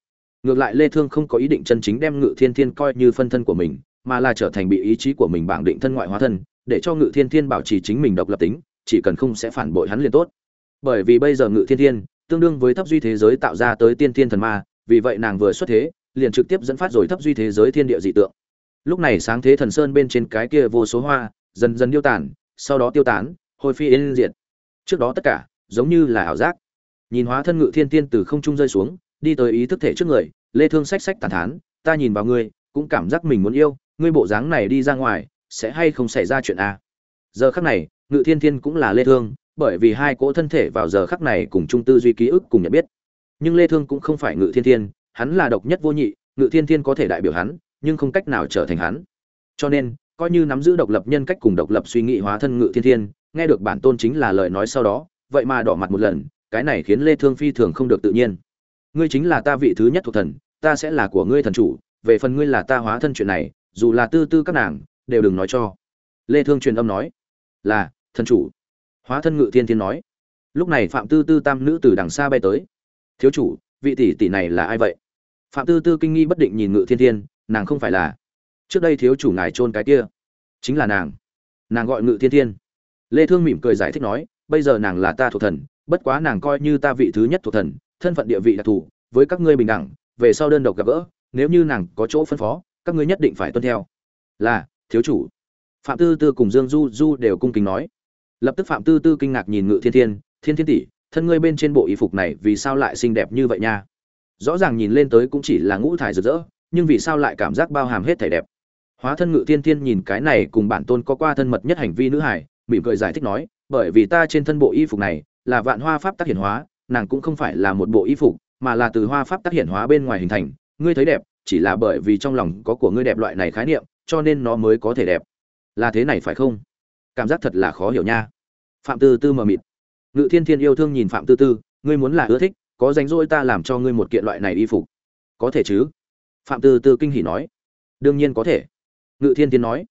ngược lại lê thương không có ý định chân chính đem ngự thiên thiên coi như phân thân của mình, mà là trở thành bị ý chí của mình bảng định thân ngoại hóa thân, để cho ngự thiên thiên bảo trì chính mình độc lập tính, chỉ cần không sẽ phản bội hắn liền tốt. Bởi vì bây giờ ngự thiên thiên tương đương với thấp duy thế giới tạo ra tới tiên thiên thần ma, vì vậy nàng vừa xuất thế, liền trực tiếp dẫn phát rồi thấp duy thế giới thiên địa dị tượng. Lúc này sáng thế thần sơn bên trên cái kia vô số hoa, dần dần tiêu tàn, sau đó tiêu tán hồi phi yên diệt. Trước đó tất cả, giống như là ảo giác. Nhìn hóa thân ngự thiên tiên từ không trung rơi xuống đi tới ý thức thể trước người, lê thương sách sách tàn thán, ta nhìn vào ngươi, cũng cảm giác mình muốn yêu, ngươi bộ dáng này đi ra ngoài, sẽ hay không xảy ra chuyện à. giờ khắc này, ngự thiên thiên cũng là lê thương, bởi vì hai cỗ thân thể vào giờ khắc này cùng trung tư duy ký ức cùng nhận biết. Nhưng lê thương cũng không phải ngự thiên thiên, hắn là độc nhất vô nhị, ngự thiên thiên có thể đại biểu hắn, nhưng không cách nào trở thành hắn. Cho nên, coi như nắm giữ độc lập nhân cách cùng độc lập suy nghĩ hóa thân ngự thiên thiên, nghe được bản tôn chính là lời nói sau đó, vậy mà đỏ mặt một lần, cái này khiến lê thương phi thường không được tự nhiên ngươi chính là ta vị thứ nhất thuộc thần, ta sẽ là của ngươi thần chủ, về phần ngươi là ta hóa thân chuyện này, dù là tư tư các nàng, đều đừng nói cho. Lê thương truyền âm nói. Là, thần chủ. Hóa thân ngự thiên thiên nói. Lúc này phạm tư tư tam nữ từ đằng xa bay tới. Thiếu chủ, vị tỷ tỷ này là ai vậy? Phạm tư tư kinh nghi bất định nhìn ngự thiên thiên, nàng không phải là. Trước đây thiếu chủ ngài trôn cái kia. Chính là nàng. Nàng gọi ngự thiên thiên. Lê thương mỉm cười giải thích nói, bây giờ nàng là ta thuộc thần, bất quá nàng coi như ta vị thứ nhất thuộc thần thân phận địa vị đặc thù với các ngươi bình đẳng, về sau đơn độc gặp gỡ, nếu như nàng có chỗ phân phó, các ngươi nhất định phải tuân theo. Là, thiếu chủ. Phạm tư tư cùng dương du du đều cung kính nói. Lập tức phạm tư tư kinh ngạc nhìn ngự thiên thiên thiên thiên tỷ, thân ngươi bên trên bộ y phục này vì sao lại xinh đẹp như vậy nha? Rõ ràng nhìn lên tới cũng chỉ là ngũ thải rực rỡ, nhưng vì sao lại cảm giác bao hàm hết thảy đẹp? Hóa thân ngự thiên thiên nhìn cái này cùng bản tôn có qua thân mật nhất hành vi nữ hải mỉm cười giải thích nói, bởi vì ta trên thân bộ y phục này là vạn hoa pháp tác hiển hóa nàng cũng không phải là một bộ y phục, mà là từ hoa pháp tác hiện hóa bên ngoài hình thành. Ngươi thấy đẹp, chỉ là bởi vì trong lòng có của ngươi đẹp loại này khái niệm, cho nên nó mới có thể đẹp. Là thế này phải không? Cảm giác thật là khó hiểu nha. Phạm tư tư mờ mịt. Ngự thiên thiên yêu thương nhìn phạm tư tư, ngươi muốn là ưa thích, có rảnh rỗi ta làm cho ngươi một kiện loại này y phục. Có thể chứ? Phạm tư tư kinh hỉ nói. Đương nhiên có thể. Ngự thiên thiên nói.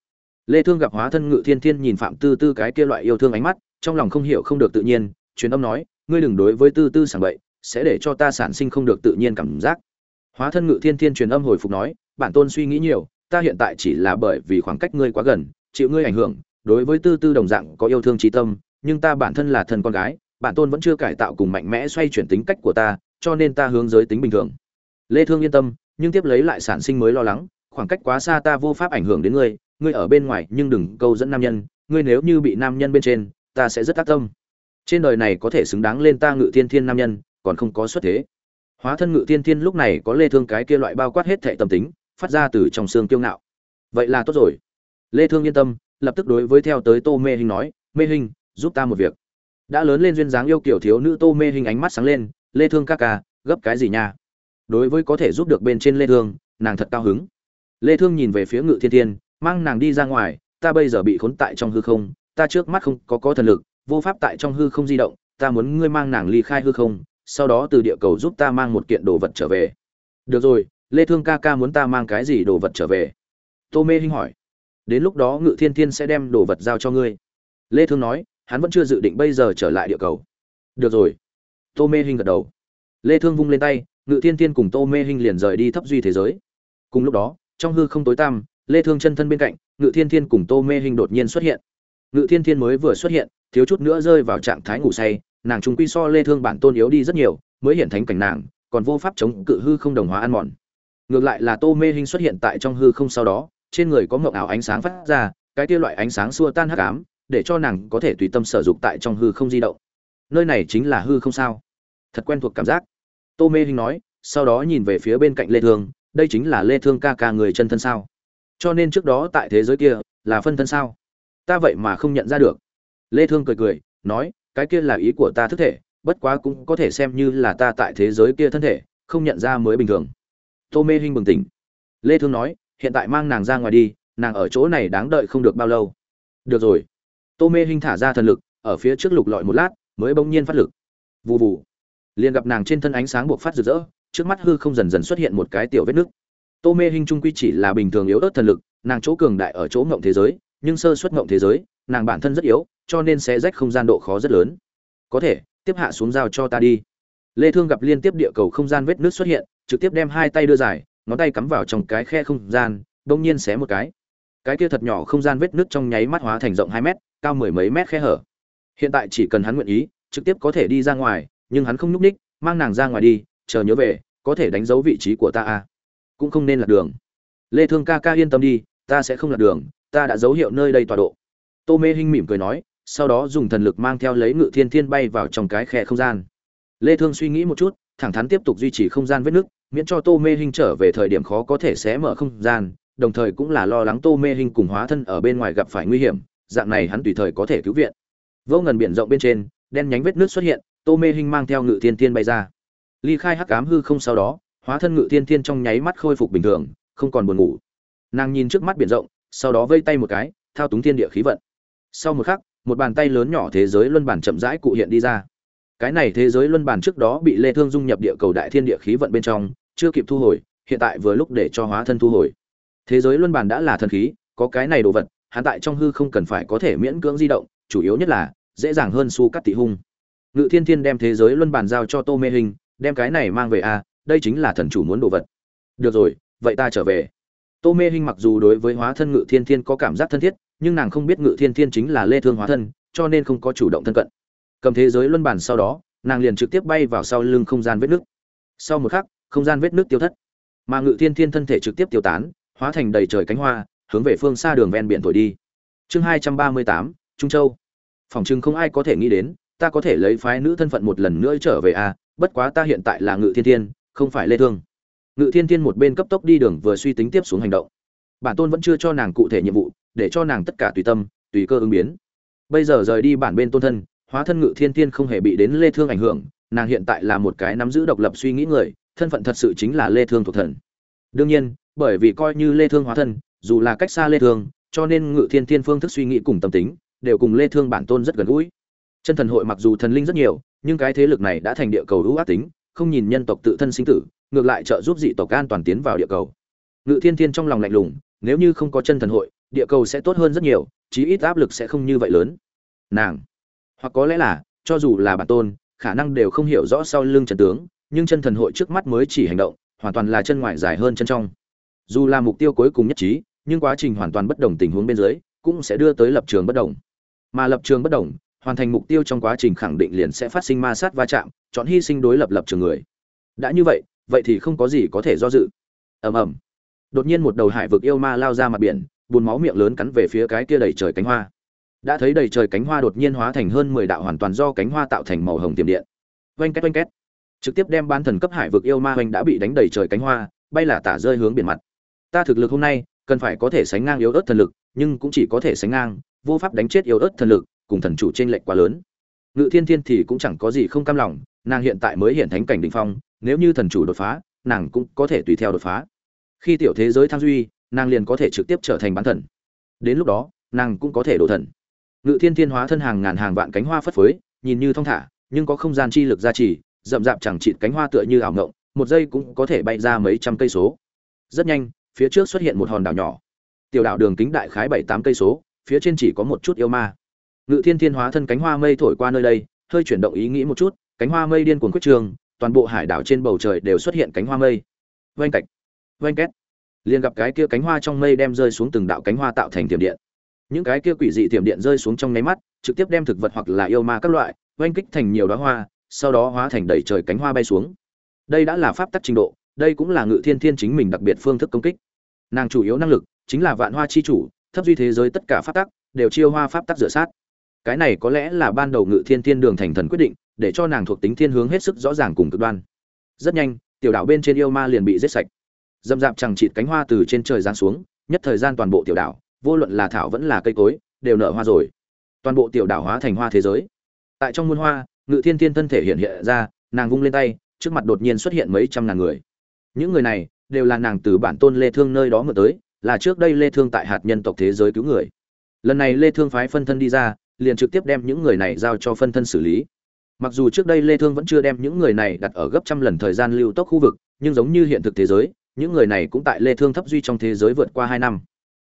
Lê thương gặp hóa thân ngự thiên thiên nhìn phạm tư tư cái kia loại yêu thương ánh mắt, trong lòng không hiểu không được tự nhiên, truyền âm nói ngươi đừng đối với tư tư sảng bậy, sẽ để cho ta sản sinh không được tự nhiên cảm giác. Hóa thân ngự thiên thiên truyền âm hồi phục nói, bản tôn suy nghĩ nhiều, ta hiện tại chỉ là bởi vì khoảng cách ngươi quá gần, chịu ngươi ảnh hưởng, đối với tư tư đồng dạng có yêu thương trí tâm, nhưng ta bản thân là thân con gái, bản tôn vẫn chưa cải tạo cùng mạnh mẽ xoay chuyển tính cách của ta, cho nên ta hướng giới tính bình thường. Lê thương yên tâm, nhưng tiếp lấy lại sản sinh mới lo lắng, khoảng cách quá xa ta vô pháp ảnh hưởng đến ngươi ngươi ở bên ngoài nhưng đừng câu dẫn nam nhân, ngươi nếu như bị nam nhân bên trên, ta sẽ rất tác tâm trên đời này có thể xứng đáng lên ta ngự thiên thiên nam nhân, còn không có xuất thế. Hóa thân ngự thiên thiên lúc này có lê thương cái kia loại bao quát hết thệ tâm tính, phát ra từ trong xương kiêu ngạo. Vậy là tốt rồi. Lê thương yên tâm, lập tức đối với theo tới tô mê hình nói, mê hình giúp ta một việc. Đã lớn lên duyên dáng yêu kiểu thiếu nữ tô mê hình ánh mắt sáng lên, lê thương ca ca, gấp cái gì nha? Đối với có thể giúp được bên trên lê thương, nàng thật cao hứng. Lê thương nhìn về phía ngự thiên thiên, mang nàng đi ra ngoài, ta bây giờ bị khốn tại trong hư không, ta trước mắt không có có thần lực vô pháp tại trong hư không di động, ta muốn ngươi mang nàng ly khai hư không, sau đó từ địa cầu giúp ta mang một kiện đồ vật trở về. Được rồi, lê thương ca ca muốn ta mang cái gì đồ vật trở về? Tô mê hinh hỏi. Đến lúc đó ngự thiên thiên sẽ đem đồ vật giao cho ngươi. Lê thương nói, hắn vẫn chưa dự định bây giờ trở lại địa cầu. Được rồi. Tô mê hinh gật đầu. Lê thương vung lên tay, ngự thiên thiên cùng tô mê hinh liền rời đi thấp duy thế giới. Cùng lúc đó, trong hư không tối tăm, lê thương chân thân bên cạnh, ngự thiên thiên cùng tô mê Hinh đột nhiên xuất hiện. Ngự thiên thiên mới vừa xuất hiện thiếu chút nữa rơi vào trạng thái ngủ say, nàng trung quy so lê thương bản tôn yếu đi rất nhiều, mới hiện thánh cảnh nàng, còn vô pháp chống cự hư không đồng hóa ăn mòn. Ngược lại là tô mê hình xuất hiện tại trong hư không sau đó, trên người có ngọc ảo ánh sáng phát ra, cái kia loại ánh sáng xua tan hắc ám, để cho nàng có thể tùy tâm sở dụng tại trong hư không di động. Nơi này chính là hư không sao? Thật quen thuộc cảm giác. Tô mê hình nói, sau đó nhìn về phía bên cạnh lê thương, đây chính là lê thương ca ca người chân thân sao? Cho nên trước đó tại thế giới kia là phân thân sao? Ta vậy mà không nhận ra được lê thương cười cười, nói, cái kia là ý của ta thức thể, bất quá cũng có thể xem như là ta tại thế giới kia thân thể, không nhận ra mới bình thường. Tô mê hinh bừng tỉnh. Lê thương nói, hiện tại mang nàng ra ngoài đi, nàng ở chỗ này đáng đợi không được bao lâu. Được rồi. Tô mê hinh thả ra thần lực, ở phía trước lục lọi một lát, mới bỗng nhiên phát lực. Vù vù. Liền gặp nàng trên thân ánh sáng buộc phát rực rỡ, trước mắt hư không dần dần xuất hiện một cái tiểu vết nước tô mê hinh trung quy chỉ là bình thường yếu ớt thần lực, nàng chỗ cường đại ở chỗ ngộng thế giới, nhưng sơ xuất ngộng thế giới, nàng bản thân rất yếu cho nên sẽ rách không gian độ khó rất lớn. Có thể, tiếp hạ xuống giao cho ta đi. Lê thương gặp liên tiếp địa cầu không gian vết nước xuất hiện, trực tiếp đem hai tay đưa dài, ngón tay cắm vào trong cái khe không gian, đông nhiên xé một cái. Cái kia thật nhỏ không gian vết nước trong nháy mắt hóa thành rộng 2 mét, cao mười mấy mét khe hở. Hiện tại chỉ cần hắn nguyện ý, trực tiếp có thể đi ra ngoài, nhưng hắn không nhúc ních, mang nàng ra ngoài đi, chờ nhớ về, có thể đánh dấu vị trí của ta à. Cũng không nên lạc đường. Lê thương ca ca yên tâm đi, ta sẽ không lạc đường, ta đã dấu hiệu nơi đây tọa độ. Tô mê hinh mỉm cười nói sau đó dùng thần lực mang theo lấy ngự thiên thiên bay vào trong cái khe không gian. Lê thương suy nghĩ một chút, thẳng thắn tiếp tục duy trì không gian vết nước miễn cho tô mê hinh trở về thời điểm khó có thể xé mở không gian, đồng thời cũng là lo lắng tô mê hinh cùng hóa thân ở bên ngoài gặp phải nguy hiểm, dạng này hắn tùy thời có thể cứu viện. Vô ngần biển rộng bên trên, đen nhánh vết nước xuất hiện, tô mê hinh mang theo ngự thiên thiên bay ra. Ly khai hắc ám hư không sau đó, hóa thân ngự thiên thiên trong nháy mắt khôi phục bình thường, không còn buồn ngủ. Nàng nhìn trước mắt biển rộng, sau đó vây tay một cái, thao túng thiên địa khí vận. Sau một khắc một bàn tay lớn nhỏ thế giới luân bản chậm rãi cụ hiện đi ra. Cái này thế giới luân bản trước đó bị lê thương dung nhập địa cầu đại thiên địa khí vận bên trong chưa kịp thu hồi hiện tại vừa lúc để cho hóa thân thu hồi. Thế giới luân bản đã là thần khí có cái này đồ vật hắn tại trong hư không cần phải có thể miễn cưỡng di động chủ yếu nhất là dễ dàng hơn su cắt tỷ hung. Ngự thiên thiên đem thế giới luân bản giao cho tô mê hình đem cái này mang về a à, đây chính là thần chủ muốn đồ vật. Được rồi vậy ta trở về. Tô mê hình mặc dù đối với hóa thân ngự thiên thiên có cảm giác thân thiết nhưng nàng không biết ngự thiên thiên chính là lê thương hóa thân cho nên không có chủ động thân cận. Cầm thế giới luân bản sau đó nàng liền trực tiếp bay vào sau lưng không gian vết nước. Sau một khắc không gian vết nước tiêu thất. Mà ngự thiên thiên thân thể trực tiếp tiêu tán hóa thành đầy trời cánh hoa hướng về phương xa đường ven biển thổi đi. Chương hai trăm ba mươi tám trung châu. Phòng chừng không ai có thể nghĩ đến ta có thể lấy phái nữ thân phận một lần nữa trở về a à, bất quá ta hiện tại là ngự thiên thiên không phải lê thương. Ngự thiên thiên một bên cấp tốc đi đường vừa suy tính tiếp xuống hành động. Bản tôn vẫn chưa cho nàng cụ thể nhiệm vụ để cho nàng tất cả tùy tâm, tùy cơ ứng biến. Bây giờ rời đi bản bên tôn thân, hóa thân ngự thiên thiên không hề bị đến lê thương ảnh hưởng, nàng hiện tại là một cái nắm giữ độc lập suy nghĩ người, thân phận thật sự chính là lê thương thuộc thần. Đương nhiên, bởi vì coi như lê thương hóa thân, dù là cách xa lê thương, cho nên ngự thiên thiên phương thức suy nghĩ cùng tâm tính, đều cùng lê thương bản tôn rất gần gũi. Chân thần hội mặc dù thần linh rất nhiều, nhưng cái thế lực này đã thành địa cầu ưu ác tính, không nhìn nhân tộc tự thân sinh tử, ngược lại trợ giúp dị tộc an toàn tiến vào địa cầu. Ngự thiên thiên trong lòng lạnh lùng, nếu như không có chân thần hội địa cầu sẽ tốt hơn rất nhiều, chí ít áp lực sẽ không như vậy lớn. Nàng. Hoặc có lẽ là, cho dù là bản tôn, khả năng đều không hiểu rõ sau lưng trần tướng, nhưng chân thần hội trước mắt mới chỉ hành động, hoàn toàn là chân ngoài dài hơn chân trong. Dù là mục tiêu cuối cùng nhất trí, nhưng quá trình hoàn toàn bất đồng tình huống bên dưới, cũng sẽ đưa tới lập trường bất đồng. Mà lập trường bất đồng, hoàn thành mục tiêu trong quá trình khẳng định liền sẽ phát sinh ma sát va chạm, chọn hy sinh đối lập lập trường người. Đã như vậy vậy thì không có gì có thể do dự. Ầm ầm. Đột nhiên một đầu hải vực yêu ma lao ra mặt biển buồn máu miệng lớn cắn về phía cái kia đầy trời cánh hoa. Đã thấy đầy trời cánh hoa đột nhiên hóa thành hơn mười đạo hoàn toàn do cánh hoa tạo thành màu hồng tiềm điện. Oanh két oanh két. Trực tiếp đem ban thần cấp hải vực yêu ma oanh đã bị đánh đầy trời cánh hoa, bay là tả rơi hướng biển mặt. Ta thực lực hôm nay, cần phải có thể sánh ngang yếu ớt thần lực, nhưng cũng chỉ có thể sánh ngang, vô pháp đánh chết yếu ớt thần lực, cùng thần chủ trên lệnh quá lớn. Ngự thiên thiên thì cũng chẳng có gì không cam lòng, nàng hiện tại mới hiện thánh cảnh đỉnh phong, nếu như thần chủ đột phá, nàng cũng có thể tùy theo đột phá. Khi tiểu thế giới tham duy nàng liền có thể trực tiếp trở thành bán thần. Đến lúc đó, nàng cũng có thể đổ thần. Ngự thiên thiên hóa thân hàng ngàn hàng vạn cánh hoa phất phới, nhìn như thong thả, nhưng có không gian chi lực gia trì, rậm rạp chẳng chịt cánh hoa tựa như ảo ngộng, một giây cũng có thể bay ra mấy trăm cây số. Rất nhanh, phía trước xuất hiện một hòn đảo nhỏ. Tiểu đảo đường kính đại khái bảy tám cây số, phía trên chỉ có một chút yêu ma. Ngự thiên thiên hóa thân cánh hoa mây thổi qua nơi đây, hơi chuyển động ý nghĩ một chút, cánh hoa mây điên cuồng quyết trường, toàn bộ hải đảo trên bầu trời đều xuất hiện cánh hoa mây. Vanh cạch vanh két liền gặp cái kia cánh hoa trong mây đem rơi xuống từng đạo cánh hoa tạo thành tiềm điện. Những cái kia quỷ dị tiềm điện rơi xuống trong nháy mắt, trực tiếp đem thực vật hoặc là yêu ma các loại, oanh kích thành nhiều đóa hoa, sau đó hóa thành đầy trời cánh hoa bay xuống. Đây đã là pháp tắc trình độ, đây cũng là ngự thiên thiên chính mình đặc biệt phương thức công kích. Nàng chủ yếu năng lực chính là vạn hoa chi chủ, thấp duy thế giới tất cả pháp tắc đều chiêu hoa pháp tắc rửa sát. Cái này có lẽ là ban đầu ngự thiên thiên đường thành thần quyết định, để cho nàng thuộc tính thiên hướng hết sức rõ ràng cùng cực đoan. Rất nhanh, tiểu đảo bên trên yêu ma liền bị giết sạch dầm dạp chẳng chịt cánh hoa từ trên trời giáng xuống, nhất thời gian toàn bộ tiểu đảo, vô luận là thảo vẫn là cây cối, đều nở hoa rồi. Toàn bộ tiểu đảo hóa thành hoa thế giới. Tại trong muôn hoa, ngự thiên thiên thân thể hiện hiện ra, nàng vung lên tay, trước mặt đột nhiên xuất hiện mấy trăm ngàn người. Những người này, đều là nàng từ bản tôn lê thương nơi đó ngược tới, là trước đây lê thương tại hạt nhân tộc thế giới cứu người. Lần này lê thương phái phân thân đi ra, liền trực tiếp đem những người này giao cho phân thân xử lý. Mặc dù trước đây lê thương vẫn chưa đem những người này đặt ở gấp trăm lần thời gian lưu tốc khu vực, nhưng giống như hiện thực thế giới những người này cũng tại lê thương thấp duy trong thế giới vượt qua 2 năm.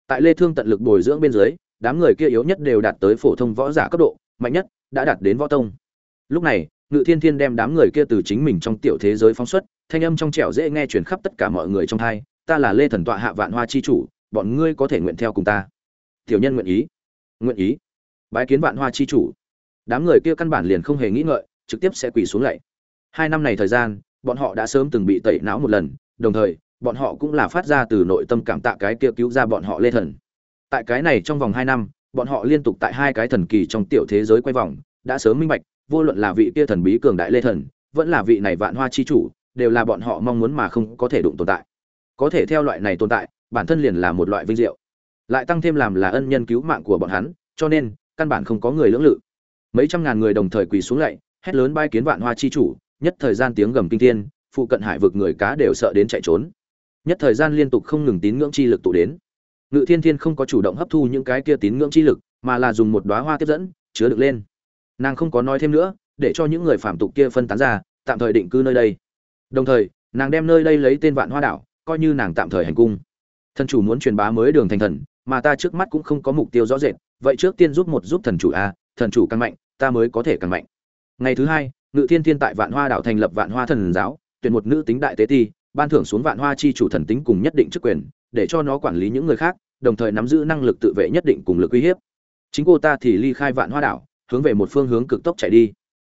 Tại lê thương tận lực bồi dưỡng bên dưới, đám người kia yếu nhất đều đạt tới phổ thông võ giả cấp độ, mạnh nhất đã đạt đến võ tông. Lúc này, ngự thiên thiên đem đám người kia từ chính mình trong tiểu thế giới phóng xuất, thanh âm trong trẻo dễ nghe truyền khắp tất cả mọi người trong thai, ta là lê thần tọa hạ vạn hoa chi chủ, bọn ngươi có thể nguyện theo cùng ta. Tiểu nhân nguyện ý. Nguyện ý. Bái kiến vạn hoa chi chủ. Đám người kia căn bản liền không hề nghĩ ngợi, trực tiếp sẽ quỳ xuống lạy hai năm này thời gian, bọn họ đã sớm từng bị tẩy não một lần, đồng thời bọn họ cũng là phát ra từ nội tâm cảm tạ cái kia cứu ra bọn họ lê thần. Tại cái này trong vòng hai năm, bọn họ liên tục tại hai cái thần kỳ trong tiểu thế giới quay vòng, đã sớm minh bạch, vô luận là vị kia thần bí cường đại lê thần, vẫn là vị này vạn hoa chi chủ, đều là bọn họ mong muốn mà không có thể đụng tồn tại. Có thể theo loại này tồn tại, bản thân liền là một loại vinh diệu. Lại tăng thêm làm là ân nhân cứu mạng của bọn hắn, cho nên, căn bản không có người lưỡng lự. Mấy trăm ngàn người đồng thời quỳ xuống lạy, hét lớn bay kiến vạn hoa chi chủ, nhất thời gian tiếng gầm kinh thiên, phụ cận hải vực người cá đều sợ đến chạy trốn nhất thời gian liên tục không ngừng tín ngưỡng chi lực tụ đến. Ngự thiên thiên không có chủ động hấp thu những cái kia tín ngưỡng chi lực, mà là dùng một đóa hoa tiếp dẫn, chứa được lên. Nàng không có nói thêm nữa, để cho những người phạm tục kia phân tán ra, tạm thời định cư nơi đây. Đồng thời, nàng đem nơi đây lấy tên vạn hoa đảo, coi như nàng tạm thời hành cung. Thần chủ muốn truyền bá mới đường thành thần, mà ta trước mắt cũng không có mục tiêu rõ rệt, vậy trước tiên giúp một giúp thần chủ a, thần chủ càng mạnh, ta mới có thể càng mạnh. Ngày thứ hai, ngự thiên thiên tại vạn hoa đảo thành lập vạn hoa thần giáo, tuyển một nữ tính đại tế ti ban thưởng xuống vạn hoa chi chủ thần tính cùng nhất định chức quyền, để cho nó quản lý những người khác, đồng thời nắm giữ năng lực tự vệ nhất định cùng lực uy hiếp. Chính cô ta thì ly khai vạn hoa đảo, hướng về một phương hướng cực tốc chạy đi.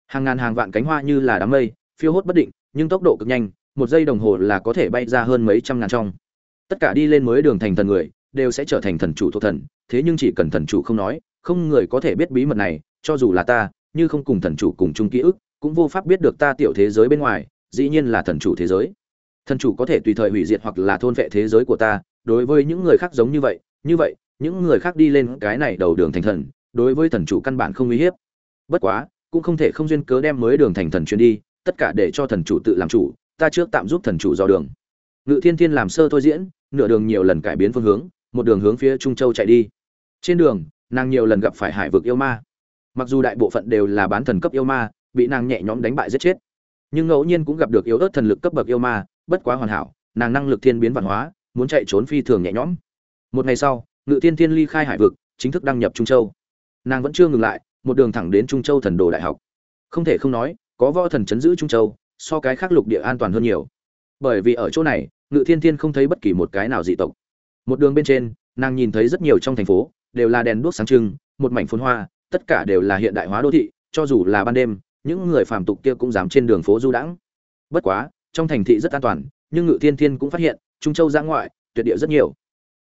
Hàng ngàn hàng vạn cánh hoa như là đám mây, phiêu hốt bất định, nhưng tốc độ cực nhanh, một giây đồng hồ là có thể bay ra hơn mấy trăm ngàn trong. Tất cả đi lên mới đường thành thần người, đều sẽ trở thành thần chủ thuộc thần, thế nhưng chỉ cần thần chủ không nói, không người có thể biết bí mật này, cho dù là ta, như không cùng thần chủ cùng chung ký ức, cũng vô pháp biết được ta tiểu thế giới bên ngoài, dĩ nhiên là thần chủ thế giới thần chủ có thể tùy thời hủy diệt hoặc là thôn vệ thế giới của ta, đối với những người khác giống như vậy như vậy, những người khác đi lên cái này đầu đường thành thần, đối với thần chủ căn bản không uy hiếp. Bất quá, cũng không thể không duyên cớ đem mới đường thành thần chuyên đi, tất cả để cho thần chủ tự làm chủ, ta trước tạm giúp thần chủ dò đường. Ngự thiên thiên làm sơ thôi diễn, nửa đường nhiều lần cải biến phương hướng, một đường hướng phía trung châu chạy đi. Trên đường, nàng nhiều lần gặp phải hải vực yêu ma. Mặc dù đại bộ phận đều là bán thần cấp yêu ma, bị nàng nhẹ nhõm đánh bại giết chết, nhưng ngẫu nhiên cũng gặp được yếu ớt thần lực cấp bậc yêu ma bất quá hoàn hảo, nàng năng lực thiên biến văn hóa, muốn chạy trốn phi thường nhẹ nhõm. Một ngày sau, ngự thiên thiên ly khai hải vực, chính thức đăng nhập trung châu. Nàng vẫn chưa ngừng lại, một đường thẳng đến trung châu thần đồ đại học. Không thể không nói, có võ thần chấn giữ trung châu, so cái khác lục địa an toàn hơn nhiều. Bởi vì ở chỗ này, ngự thiên thiên không thấy bất kỳ một cái nào dị tộc. Một đường bên trên, nàng nhìn thấy rất nhiều trong thành phố, đều là đèn đuốc sáng trưng, một mảnh phun hoa, tất cả đều là hiện đại hóa đô thị, cho dù là ban đêm, những người phàm tục kia cũng dám trên đường phố du đãng. Bất quá trong thành thị rất an toàn, nhưng ngự thiên thiên cũng phát hiện, trung châu giã ngoại, tuyệt địa rất nhiều.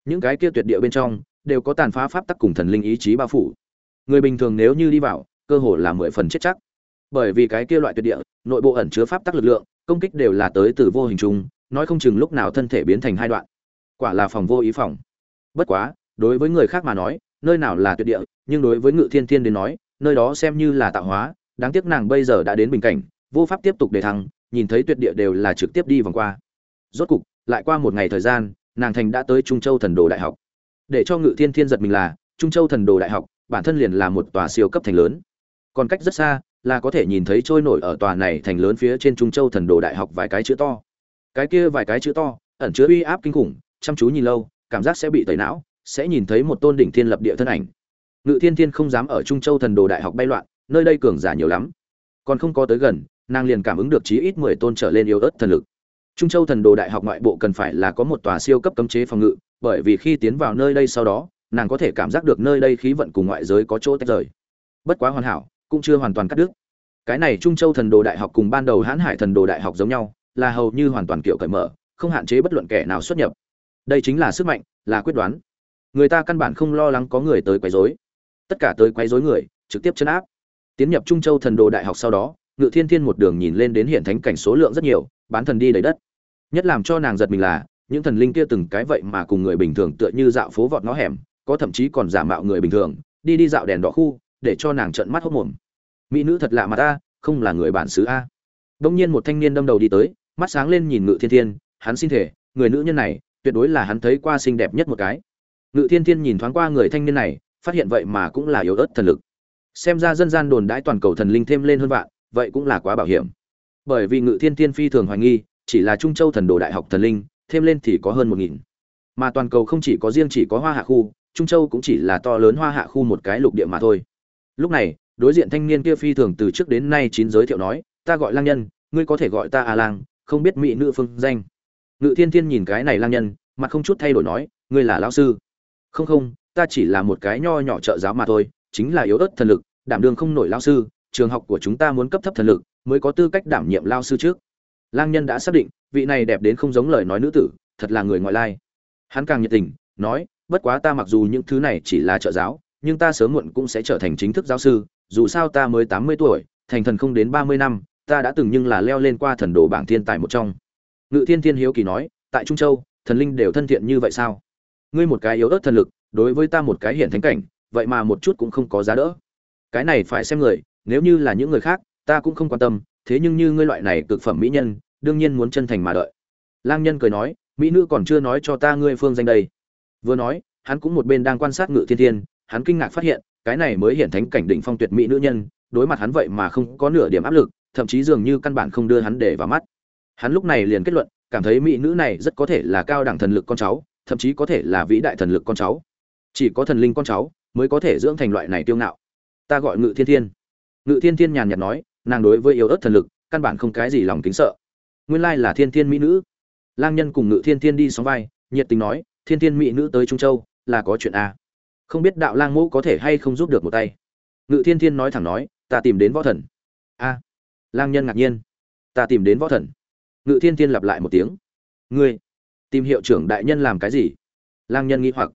Những cái kia tuyệt địa bên trong, đều có tàn phá pháp tắc cùng thần linh ý chí bao phủ. Người bình thường nếu như đi vào, cơ hồ là mười phần chết chắc. Bởi vì cái kia loại tuyệt địa, nội bộ ẩn chứa pháp tắc lực lượng, công kích đều là tới từ vô hình chung, nói không chừng lúc nào thân thể biến thành hai đoạn. Quả là phòng vô ý phòng. Bất quá, đối với người khác mà nói, nơi nào là tuyệt địa, nhưng đối với ngự thiên thiên đến nói, nơi đó xem như là tạo hóa, đáng tiếc nàng bây giờ đã đến bình cảnh, vô pháp tiếp tục đề thăng nhìn thấy tuyệt địa đều là trực tiếp đi vòng qua. Rốt cục, lại qua một ngày thời gian, nàng thành đã tới trung châu thần đồ đại học. Để cho ngự thiên thiên giật mình là, trung châu thần đồ đại học, bản thân liền là một tòa siêu cấp thành lớn. Còn cách rất xa, là có thể nhìn thấy trôi nổi ở tòa này thành lớn phía trên trung châu thần đồ đại học vài cái chữ to. Cái kia vài cái chữ to, ẩn chứa uy áp kinh khủng, chăm chú nhìn lâu, cảm giác sẽ bị tẩy não, sẽ nhìn thấy một tôn đỉnh thiên lập địa thân ảnh. Ngự thiên thiên không dám ở trung châu thần đồ đại học bay loạn, nơi đây cường giả nhiều lắm. Còn không có tới gần nàng liền cảm ứng được chí ít mười tôn trở lên yếu ớt thần lực. Trung châu thần đồ đại học ngoại bộ cần phải là có một tòa siêu cấp cấm chế phòng ngự, bởi vì khi tiến vào nơi đây sau đó, nàng có thể cảm giác được nơi đây khí vận cùng ngoại giới có chỗ tách rời. Bất quá hoàn hảo, cũng chưa hoàn toàn cắt đứt. Cái này trung châu thần đồ đại học cùng ban đầu hãn hải thần đồ đại học giống nhau, là hầu như hoàn toàn kiểu cởi mở, không hạn chế bất luận kẻ nào xuất nhập. Đây chính là sức mạnh, là quyết đoán. Người ta căn bản không lo lắng có người tới quấy rối. Tất cả tới quấy rối người, trực tiếp chấn áp. Tiến nhập trung châu thần đồ đại học sau đó ngự thiên thiên một đường nhìn lên đến hiện thánh cảnh số lượng rất nhiều, bán thần đi đầy đất. Nhất làm cho nàng giật mình là, những thần linh kia từng cái vậy mà cùng người bình thường tựa như dạo phố vọt ngõ hẻm, có thậm chí còn giả mạo người bình thường, đi đi dạo đèn đỏ khu, để cho nàng trợn mắt hốc mồm. Mỹ nữ thật lạ mà ta, không là người bản xứ a. Đông nhiên một thanh niên đâm đầu đi tới, mắt sáng lên nhìn ngự thiên thiên, hắn xin thể, người nữ nhân này, tuyệt đối là hắn thấy qua xinh đẹp nhất một cái. Ngự thiên thiên nhìn thoáng qua người thanh niên này, phát hiện vậy mà cũng là yếu ớt thần lực. Xem ra dân gian đồn đãi toàn cầu thần linh thêm lên hơn vạn vậy cũng là quá bảo hiểm. Bởi vì ngự thiên thiên phi thường hoài nghi, chỉ là trung châu thần đồ đại học thần linh, thêm lên thì có hơn một nghìn. Mà toàn cầu không chỉ có riêng chỉ có hoa hạ khu, trung châu cũng chỉ là to lớn hoa hạ khu một cái lục địa mà thôi. Lúc này, đối diện thanh niên kia phi thường từ trước đến nay chín giới thiệu nói, ta gọi lang nhân, ngươi có thể gọi ta a lang, không biết mỹ nữ phương danh. Ngự thiên thiên nhìn cái này lang nhân, mặt không chút thay đổi nói, ngươi là lão sư? Không không, ta chỉ là một cái nho nhỏ trợ giáo mà thôi, chính là yếu ớt thần lực, đảm đương không nổi lão sư trường học của chúng ta muốn cấp thấp thần lực, mới có tư cách đảm nhiệm lao sư trước. Lang nhân đã xác định, vị này đẹp đến không giống lời nói nữ tử, thật là người ngoại lai. Hắn càng nhiệt tình, nói, bất quá ta mặc dù những thứ này chỉ là trợ giáo, nhưng ta sớm muộn cũng sẽ trở thành chính thức giáo sư, dù sao ta mới tám mươi tuổi, thành thần không đến ba mươi năm, ta đã từng nhưng là leo lên qua thần đồ bảng thiên tài một trong. Ngự thiên thiên hiếu kỳ nói, tại trung châu, thần linh đều thân thiện như vậy sao? Ngươi một cái yếu ớt thần lực, đối với ta một cái hiển thánh cảnh, vậy mà một chút cũng không có giá đỡ. Cái này phải xem người nếu như là những người khác, ta cũng không quan tâm, thế nhưng như ngươi loại này cực phẩm mỹ nhân, đương nhiên muốn chân thành mà đợi. Lang nhân cười nói, mỹ nữ còn chưa nói cho ta ngươi phương danh đây. Vừa nói, hắn cũng một bên đang quan sát ngự thiên thiên, hắn kinh ngạc phát hiện, cái này mới hiện thánh cảnh đỉnh phong tuyệt mỹ nữ nhân, đối mặt hắn vậy mà không có nửa điểm áp lực, thậm chí dường như căn bản không đưa hắn để vào mắt. Hắn lúc này liền kết luận, cảm thấy mỹ nữ này rất có thể là cao đẳng thần lực con cháu, thậm chí có thể là vĩ đại thần lực con cháu. Chỉ có thần linh con cháu, mới có thể dưỡng thành loại này tiêu ngạo. Ta gọi ngự thiên thiên ngự thiên thiên nhàn nhạt nói, nàng đối với yếu ớt thần lực, căn bản không cái gì lòng kính sợ. Nguyên lai là thiên thiên mỹ nữ. Lang nhân cùng ngự thiên thiên đi sóng vai, nhiệt tình nói, thiên thiên mỹ nữ tới trung châu, là có chuyện a không biết đạo lang mẫu có thể hay không giúp được một tay. Ngự thiên thiên nói thẳng nói, ta tìm đến võ thần. A. Lang nhân ngạc nhiên. Ta tìm đến võ thần. Ngự thiên thiên lặp lại một tiếng. Ngươi, tìm hiệu trưởng đại nhân làm cái gì? Lang nhân nghĩ hoặc.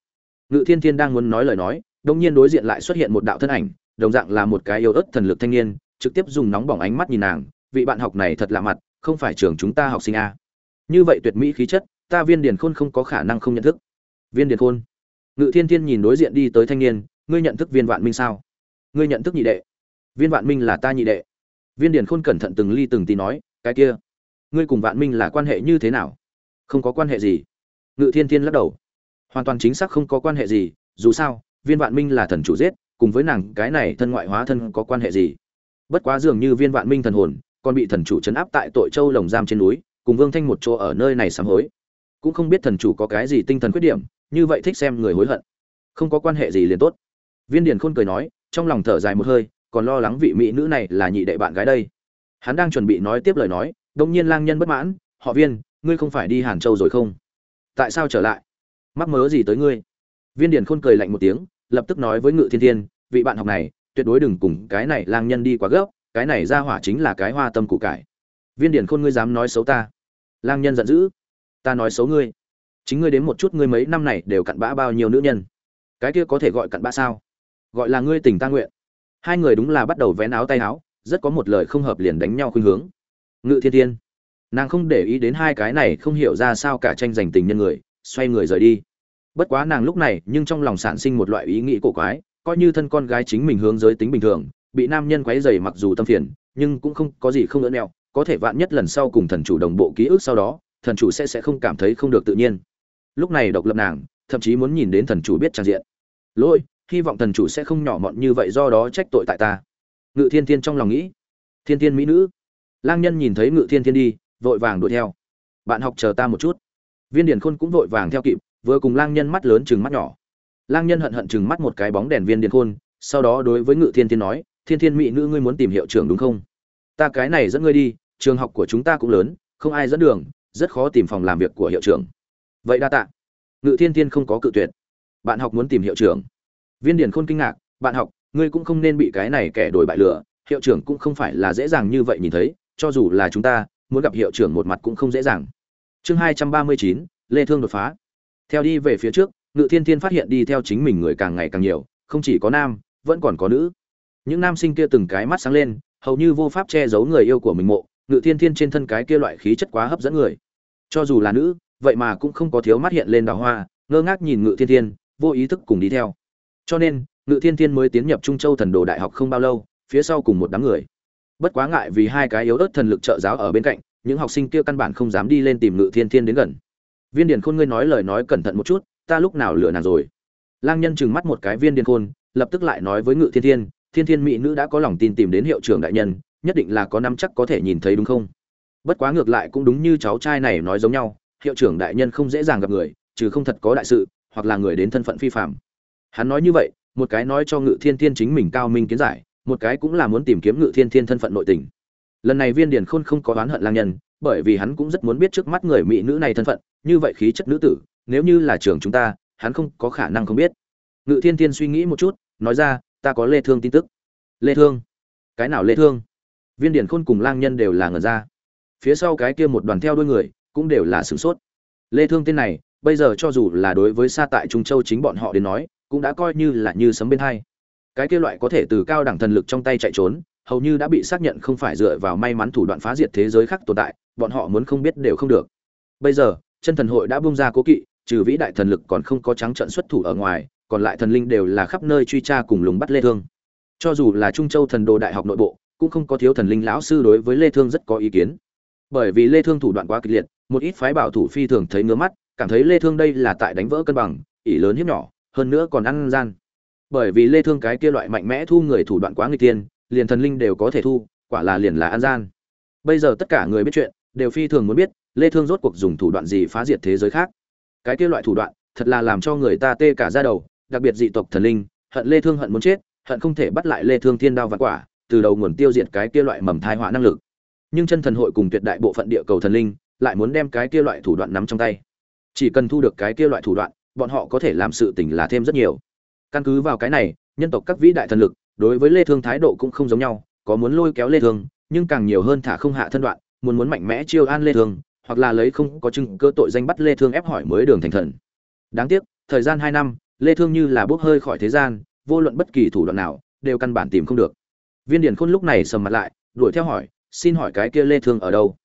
Ngự thiên thiên đang muốn nói lời nói đông nhiên đối diện lại xuất hiện một đạo thân ảnh đồng dạng là một cái yêu ớt thần lực thanh niên, trực tiếp dùng nóng bỏng ánh mắt nhìn nàng, vị bạn học này thật lạ mặt, không phải trường chúng ta học sinh a. Như vậy tuyệt mỹ khí chất, ta viên điền khôn không có khả năng không nhận thức. Viên điền khôn, ngự thiên thiên nhìn đối diện đi tới thanh niên, ngươi nhận thức viên vạn minh sao? Ngươi nhận thức nhị đệ. Viên vạn minh là ta nhị đệ. Viên điền khôn cẩn thận từng ly từng tí nói, cái kia, ngươi cùng vạn minh là quan hệ như thế nào? Không có quan hệ gì. Ngự thiên thiên lắc đầu. Hoàn toàn chính xác không có quan hệ gì, dù sao, viên vạn minh là thần chủ giết cùng với nàng, cái này thân ngoại hóa thân có quan hệ gì? Bất quá dường như viên vạn minh thần hồn, còn bị thần chủ chấn áp tại tội châu lồng giam trên núi, cùng vương thanh một chỗ ở nơi này sám hối. Cũng không biết thần chủ có cái gì tinh thần khuyết điểm, như vậy thích xem người hối hận. Không có quan hệ gì liền tốt. Viên điền khôn cười nói, trong lòng thở dài một hơi, còn lo lắng vị mỹ nữ này là nhị đệ bạn gái đây. Hắn đang chuẩn bị nói tiếp lời nói đông nhiên lang nhân bất mãn, họ viên, ngươi không phải đi hàn châu rồi không? Tại sao trở lại? Mắc mớ gì tới ngươi? Viên điền khôn cười lạnh một tiếng lập tức nói với ngự thiên thiên, vị bạn học này, tuyệt đối đừng cùng cái này lang nhân đi quá gấp, cái này ra hỏa chính là cái hoa tâm củ cải. Viên điển khôn ngươi dám nói xấu ta? Lang nhân giận dữ. Ta nói xấu ngươi. Chính ngươi đến một chút ngươi mấy năm này đều cặn bã bao nhiêu nữ nhân. Cái kia có thể gọi cặn bã sao? Gọi là ngươi tình ta nguyện. Hai người đúng là bắt đầu vén áo tay áo, rất có một lời không hợp liền đánh nhau khuynh hướng. Ngự thiên thiên, nàng không để ý đến hai cái này không hiểu ra sao cả tranh giành tình nhân người, xoay người rời đi bất quá nàng lúc này nhưng trong lòng sản sinh một loại ý nghĩ cổ quái, coi như thân con gái chính mình hướng giới tính bình thường, bị nam nhân quấy dày mặc dù tâm phiền, nhưng cũng không có gì không lỡ neo có thể vạn nhất lần sau cùng thần chủ đồng bộ ký ức sau đó, thần chủ sẽ sẽ không cảm thấy không được tự nhiên. Lúc này độc lập nàng, thậm chí muốn nhìn đến thần chủ biết trang diện. Lỗi, hy vọng thần chủ sẽ không nhỏ mọn như vậy do đó trách tội tại ta. Ngự thiên thiên trong lòng nghĩ. Thiên thiên mỹ nữ. Lang nhân nhìn thấy ngự thiên thiên đi, vội vàng đuổi theo. Bạn học chờ ta một chút. Viên điển khôn cũng vội vàng theo kịp vừa cùng lang nhân mắt lớn chừng mắt nhỏ. Lang nhân hận hận chừng mắt một cái bóng đèn viên điện khôn, sau đó đối với ngự thiên thiên nói, thiên thiên mỹ nữ ngươi muốn tìm hiệu trưởng đúng không? Ta cái này dẫn ngươi đi, trường học của chúng ta cũng lớn, không ai dẫn đường, rất khó tìm phòng làm việc của hiệu trưởng. Vậy đa tạ. Ngự thiên thiên không có cự tuyệt. Bạn học muốn tìm hiệu trưởng? Viên điển khôn kinh ngạc, bạn học, ngươi cũng không nên bị cái này kẻ đổi bại lửa hiệu trưởng cũng không phải là dễ dàng như vậy nhìn thấy, cho dù là chúng ta, muốn gặp hiệu trưởng một mặt cũng không dễ dàng. Chương hai trăm ba mươi chín, lê thương đột phá theo đi về phía trước, ngự thiên thiên phát hiện đi theo chính mình người càng ngày càng nhiều, không chỉ có nam, vẫn còn có nữ. Những nam sinh kia từng cái mắt sáng lên, hầu như vô pháp che giấu người yêu của mình mộ, ngự thiên thiên trên thân cái kia loại khí chất quá hấp dẫn người. Cho dù là nữ, vậy mà cũng không có thiếu mắt hiện lên đào hoa, ngơ ngác nhìn ngự thiên thiên, vô ý thức cùng đi theo. Cho nên, ngự thiên thiên mới tiến nhập trung châu thần đồ đại học không bao lâu, phía sau cùng một đám người. Bất quá ngại vì hai cái yếu ớt thần lực trợ giáo ở bên cạnh, những học sinh kia căn bản không dám đi lên tìm ngự thiên thiên đến gần viên điền khôn ngươi nói lời nói cẩn thận một chút, ta lúc nào lừa nàng rồi? Lang nhân chừng mắt một cái viên điền khôn, lập tức lại nói với ngự thiên thiên thiên thiên mỹ nữ đã có lòng tin tìm đến hiệu trưởng đại nhân, nhất định là có năm chắc có thể nhìn thấy đúng không? Bất quá ngược lại cũng đúng như cháu trai này nói giống nhau, hiệu trưởng đại nhân không dễ dàng gặp người, trừ không thật có đại sự, hoặc là người đến thân phận phi phạm hắn nói như vậy, một cái nói cho ngự thiên thiên chính mình cao minh kiến giải, một cái cũng là muốn tìm kiếm ngự thiên thiên thân phận nội tình. Lần này viên điền khôn không có oán hận lang nhân bởi vì hắn cũng rất muốn biết trước mắt người mỹ nữ này thân phận, như vậy khí chất nữ tử, nếu như là trường chúng ta, hắn không có khả năng không biết. Ngự thiên thiên suy nghĩ một chút, nói ra, ta có lê thương tin tức. Lê thương? Cái nào lê thương? Viên điển khôn cùng lang nhân đều là ngần ra. Phía sau cái kia một đoàn theo đuôi người, cũng đều là sửng sốt. Lê thương tên này, bây giờ cho dù là đối với xa tại trung châu chính bọn họ đến nói, cũng đã coi như là như sấm bên hai. Cái kia loại có thể từ cao đẳng thần lực trong tay chạy trốn, hầu như đã bị xác nhận không phải dựa vào may mắn thủ đoạn phá diệt thế giới khác tồn tại bọn họ muốn không biết đều không được. Bây giờ, chân thần hội đã bung ra cố kỵ, trừ vĩ đại thần lực còn không có trắng trận xuất thủ ở ngoài, còn lại thần linh đều là khắp nơi truy tra cùng lùng bắt lê thương. Cho dù là trung châu thần đồ đại học nội bộ, cũng không có thiếu thần linh lão sư đối với lê thương rất có ý kiến. Bởi vì lê thương thủ đoạn quá kịch liệt, một ít phái bảo thủ phi thường thấy ngứa mắt, cảm thấy lê thương đây là tại đánh vỡ cân bằng, ỷ lớn hiếp nhỏ, hơn nữa còn ăn gian. Bởi vì lê thương cái kia loại mạnh mẽ thu người thủ đoạn quá nguy tiên liền thần linh đều có thể thu, quả là liền là ăn gian. Bây giờ tất cả người biết chuyện đều phi thường muốn biết, lê thương rốt cuộc dùng thủ đoạn gì phá diệt thế giới khác. Cái kia loại thủ đoạn, thật là làm cho người ta tê cả da đầu, đặc biệt dị tộc thần linh, hận lê thương hận muốn chết, hận không thể bắt lại lê thương thiên đao vạn quả, từ đầu nguồn tiêu diệt cái kia loại mầm thai họa năng lực. Nhưng chân thần hội cùng tuyệt đại bộ phận địa cầu thần linh, lại muốn đem cái kia loại thủ đoạn nắm trong tay. Chỉ cần thu được cái kia loại thủ đoạn, bọn họ có thể làm sự tình là thêm rất nhiều. Căn cứ vào cái này, nhân tộc các vĩ đại thần lực, đối với lê thương thái độ cũng không giống nhau, có muốn lôi kéo lê thương, nhưng càng nhiều hơn thả không hạ thân đoạn muốn muốn mạnh mẽ chiêu an lê thương, hoặc là lấy không có chứng cơ tội danh bắt lê thương ép hỏi mới đường thành thần. Đáng tiếc, thời gian 2 năm, lê thương như là bốc hơi khỏi thế gian, vô luận bất kỳ thủ đoạn nào, đều căn bản tìm không được. Viên điển khôn lúc này sầm mặt lại, đuổi theo hỏi, xin hỏi cái kia lê thương ở đâu?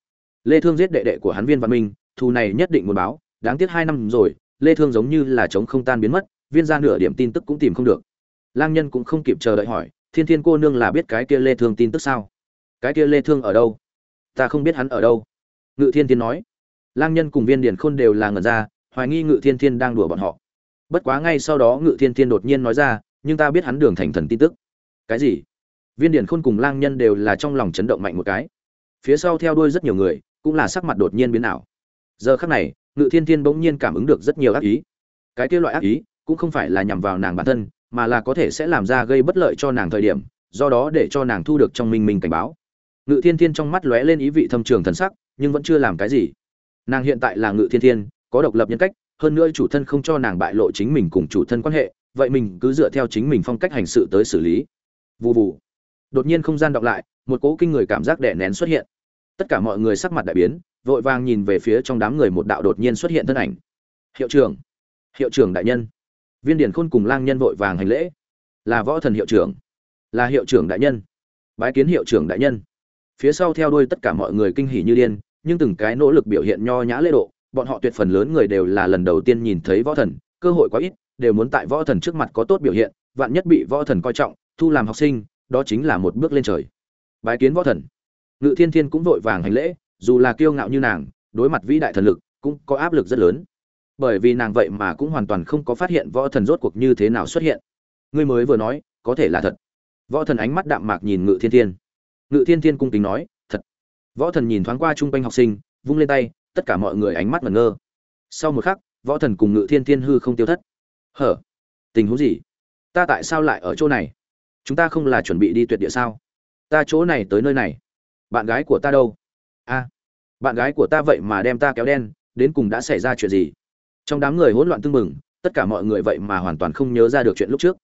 Lê thương giết đệ đệ của hắn viên văn minh, thù này nhất định muốn báo, đáng tiếc hai năm rồi, lê thương giống như là chống không tan biến mất, viên gia nửa điểm tin tức cũng tìm không được. Lang nhân cũng không kịp chờ đợi hỏi, thiên thiên cô nương là biết cái kia lê thương tin tức sao? Cái kia lê thương ở đâu? Ta không biết hắn ở đâu. Ngự thiên thiên nói. Lang nhân cùng viên điển khôn đều là ngẩn ra, hoài nghi ngự thiên thiên đang đùa bọn họ. Bất quá ngay sau đó ngự thiên thiên đột nhiên nói ra, nhưng ta biết hắn đường thành thần tin tức. Cái gì? Viên điển khôn cùng lang nhân đều là trong lòng chấn động mạnh một cái. Phía sau theo đuôi rất nhiều người, cũng là sắc mặt đột nhiên biến ảo. Giờ khắc này, ngự thiên thiên bỗng nhiên cảm ứng được rất nhiều ác ý. Cái kia loại ác ý, cũng không phải là nhằm vào nàng bản thân, mà là có thể sẽ làm ra gây bất lợi cho nàng thời điểm, do đó để cho nàng thu được trong minh minh cảnh báo ngự thiên thiên trong mắt lóe lên ý vị thâm trường thần sắc, nhưng vẫn chưa làm cái gì. Nàng hiện tại là ngự thiên thiên, có độc lập nhân cách, hơn nữa chủ thân không cho nàng bại lộ chính mình cùng chủ thân quan hệ, vậy mình cứ dựa theo chính mình phong cách hành sự tới xử lý. Vụ vụ đột nhiên không gian đọc lại, một cỗ kinh người cảm giác đè nén xuất hiện. Tất cả mọi người sắc mặt đại biến, vội vàng nhìn về phía trong đám người một đạo đột nhiên xuất hiện thân ảnh. Hiệu trưởng. Hiệu trưởng đại nhân. Viên điển khôn cùng lang nhân vội vàng hành lễ. Là võ thần hiệu trưởng. Là hiệu trưởng đại nhân. Bái kiến hiệu trưởng đại nhân phía sau theo đuôi tất cả mọi người kinh hỉ như điên, nhưng từng cái nỗ lực biểu hiện nho nhã lễ độ, bọn họ tuyệt phần lớn người đều là lần đầu tiên nhìn thấy võ thần, cơ hội quá ít, đều muốn tại võ thần trước mặt có tốt biểu hiện, vạn nhất bị võ thần coi trọng, thu làm học sinh, đó chính là một bước lên trời. Bái kiến võ thần. Ngự thiên thiên cũng vội vàng hành lễ, dù là kiêu ngạo như nàng, đối mặt vĩ đại thần lực, cũng có áp lực rất lớn. Bởi vì nàng vậy mà cũng hoàn toàn không có phát hiện võ thần rốt cuộc như thế nào xuất hiện. Ngươi mới vừa nói, có thể là thật. Võ thần ánh mắt đạm mạc nhìn ngự thiên thiên ngự thiên thiên cung kính nói, thật. Võ thần nhìn thoáng qua chung quanh học sinh, vung lên tay, tất cả mọi người ánh mắt ngẩn ngơ. Sau một khắc, võ thần cùng ngự thiên thiên hư không tiêu thất. Hở? Tình huống gì? Ta tại sao lại ở chỗ này? Chúng ta không là chuẩn bị đi tuyệt địa sao? Ta chỗ này tới nơi này. Bạn gái của ta đâu? A, bạn gái của ta vậy mà đem ta kéo đen, đến cùng đã xảy ra chuyện gì? Trong đám người hỗn loạn tưng bừng, tất cả mọi người vậy mà hoàn toàn không nhớ ra được chuyện lúc trước.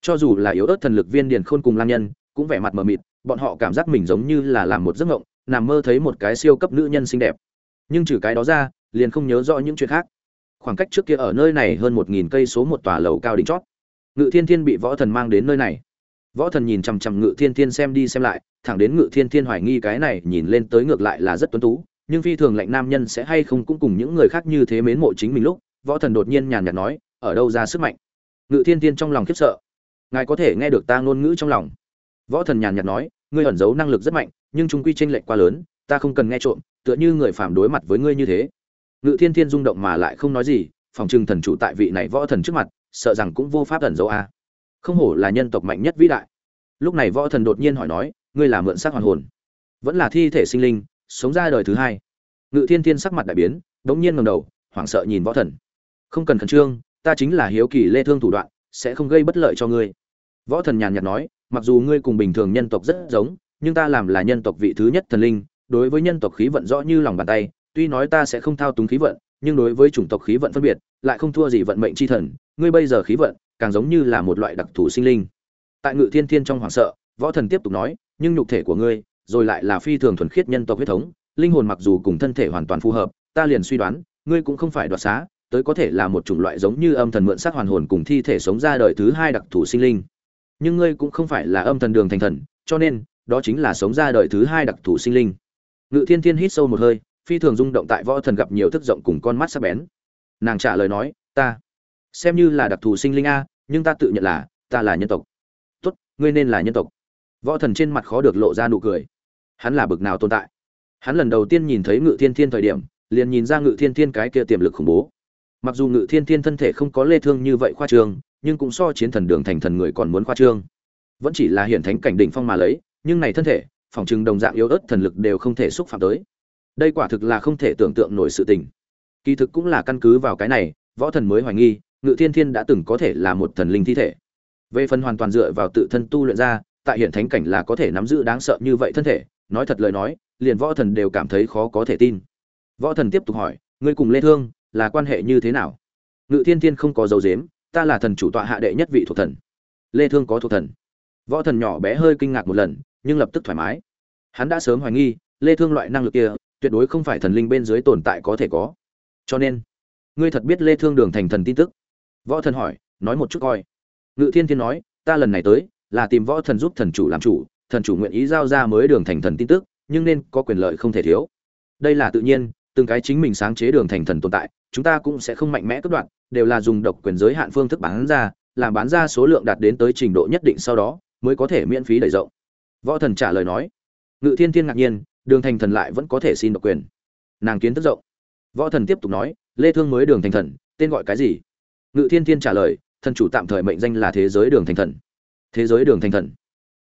Cho dù là yếu ớt thần lực viên điền khôn cùng lang nhân, cũng vẻ mặt mờ mịt bọn họ cảm giác mình giống như là làm một giấc mộng, nằm mơ thấy một cái siêu cấp nữ nhân xinh đẹp. Nhưng trừ cái đó ra, liền không nhớ rõ những chuyện khác. Khoảng cách trước kia ở nơi này hơn một nghìn cây số một tòa lầu cao đỉnh chót. Ngự thiên thiên bị võ thần mang đến nơi này. Võ thần nhìn chằm chằm ngự thiên thiên xem đi xem lại, thẳng đến ngự thiên thiên hoài nghi cái này, nhìn lên tới ngược lại là rất tuấn tú, nhưng phi thường lạnh nam nhân sẽ hay không cũng cùng những người khác như thế mến mộ chính mình lúc, võ thần đột nhiên nhàn nhạt nói, ở đâu ra sức mạnh? Ngự thiên thiên trong lòng khiếp sợ. Ngài có thể nghe được ta ngôn ngữ trong lòng. Võ thần nhàn nhạt nói ngươi ẩn giấu năng lực rất mạnh, nhưng chúng quy tranh lệch quá lớn, ta không cần nghe trộm, tựa như người phàm đối mặt với ngươi như thế. Ngự thiên thiên rung động mà lại không nói gì, phòng trừng thần chủ tại vị này võ thần trước mặt, sợ rằng cũng vô pháp ẩn giấu a. Không hổ là nhân tộc mạnh nhất vĩ đại. Lúc này võ thần đột nhiên hỏi nói, ngươi là mượn xác hoàn hồn, vẫn là thi thể sinh linh, sống ra đời thứ hai? Ngự thiên thiên sắc mặt đại biến, đống nhiên ngầm đầu, hoảng sợ nhìn võ thần. Không cần khẩn trương, ta chính là hiếu kỳ lê thương thủ đoạn, sẽ không gây bất lợi cho ngươi. Võ thần nhàn nhạt nói mặc dù ngươi cùng bình thường nhân tộc rất giống, nhưng ta làm là nhân tộc vị thứ nhất thần linh, đối với nhân tộc khí vận rõ như lòng bàn tay, tuy nói ta sẽ không thao túng khí vận, nhưng đối với chủng tộc khí vận phân biệt, lại không thua gì vận mệnh chi thần, ngươi bây giờ khí vận, càng giống như là một loại đặc thù sinh linh. Tại ngự thiên thiên trong hoàng sợ, võ thần tiếp tục nói, nhưng nhục thể của ngươi, rồi lại là phi thường thuần khiết nhân tộc huyết thống, linh hồn mặc dù cùng thân thể hoàn toàn phù hợp, ta liền suy đoán, ngươi cũng không phải đoạt xá, tới có thể là một chủng loại giống như âm thần mượn sát hoàn hồn cùng thi thể sống ra đời thứ hai đặc thù sinh linh nhưng ngươi cũng không phải là âm thần đường thành thần, cho nên, đó chính là sống ra đời thứ hai đặc thù sinh linh. Ngự thiên thiên hít sâu một hơi, phi thường rung động tại võ thần gặp nhiều thức rộng cùng con mắt sắc bén. Nàng trả lời nói, ta, xem như là đặc thù sinh linh a, nhưng ta tự nhận là, ta là nhân tộc. Tốt, ngươi nên là nhân tộc. Võ thần trên mặt khó được lộ ra nụ cười. Hắn là bực nào tồn tại? Hắn lần đầu tiên nhìn thấy ngự thiên thiên thời điểm, liền nhìn ra ngự thiên thiên cái kia tiềm lực khủng bố. Mặc dù ngự thiên thiên thân thể không có lê thương như vậy khoa trương nhưng cũng so chiến thần đường thành thần người còn muốn khoa trương. Vẫn chỉ là hiển thánh cảnh đỉnh phong mà lấy, nhưng này thân thể, phòng trừng đồng dạng yếu ớt thần lực đều không thể xúc phạm tới. Đây quả thực là không thể tưởng tượng nổi sự tình. Kỳ thực cũng là căn cứ vào cái này, võ thần mới hoài nghi, ngự thiên thiên đã từng có thể là một thần linh thi thể. Về phần hoàn toàn dựa vào tự thân tu luyện ra, tại hiện thánh cảnh là có thể nắm giữ đáng sợ như vậy thân thể, nói thật lời nói, liền võ thần đều cảm thấy khó có thể tin. Võ thần tiếp tục hỏi, ngươi cùng lê thương, là quan hệ như thế nào? Ngự thiên thiên không có dấu dếm ta là thần chủ tọa hạ đệ nhất vị thuộc thần. Lê thương có thuộc thần. Võ thần nhỏ bé hơi kinh ngạc một lần, nhưng lập tức thoải mái. Hắn đã sớm hoài nghi, lê thương loại năng lực kia, tuyệt đối không phải thần linh bên dưới tồn tại có thể có. Cho nên, ngươi thật biết lê thương đường thành thần tin tức? Võ thần hỏi, nói một chút coi. Ngự thiên thiên nói, ta lần này tới, là tìm võ thần giúp thần chủ làm chủ, thần chủ nguyện ý giao ra mới đường thành thần tin tức, nhưng nên có quyền lợi không thể thiếu. Đây là tự nhiên từng cái chính mình sáng chế đường thành thần tồn tại, chúng ta cũng sẽ không mạnh mẽ cất đoạn đều là dùng độc quyền giới hạn phương thức bán ra, làm bán ra số lượng đạt đến tới trình độ nhất định sau đó, mới có thể miễn phí đẩy rộng. Võ thần trả lời nói. Ngự thiên thiên ngạc nhiên, đường thành thần lại vẫn có thể xin độc quyền. Nàng kiến thức rộng. Võ thần tiếp tục nói, lê thương mới đường thành thần, tên gọi cái gì? Ngự thiên thiên trả lời, thần chủ tạm thời mệnh danh là thế giới đường thành thần. Thế giới đường thành thần.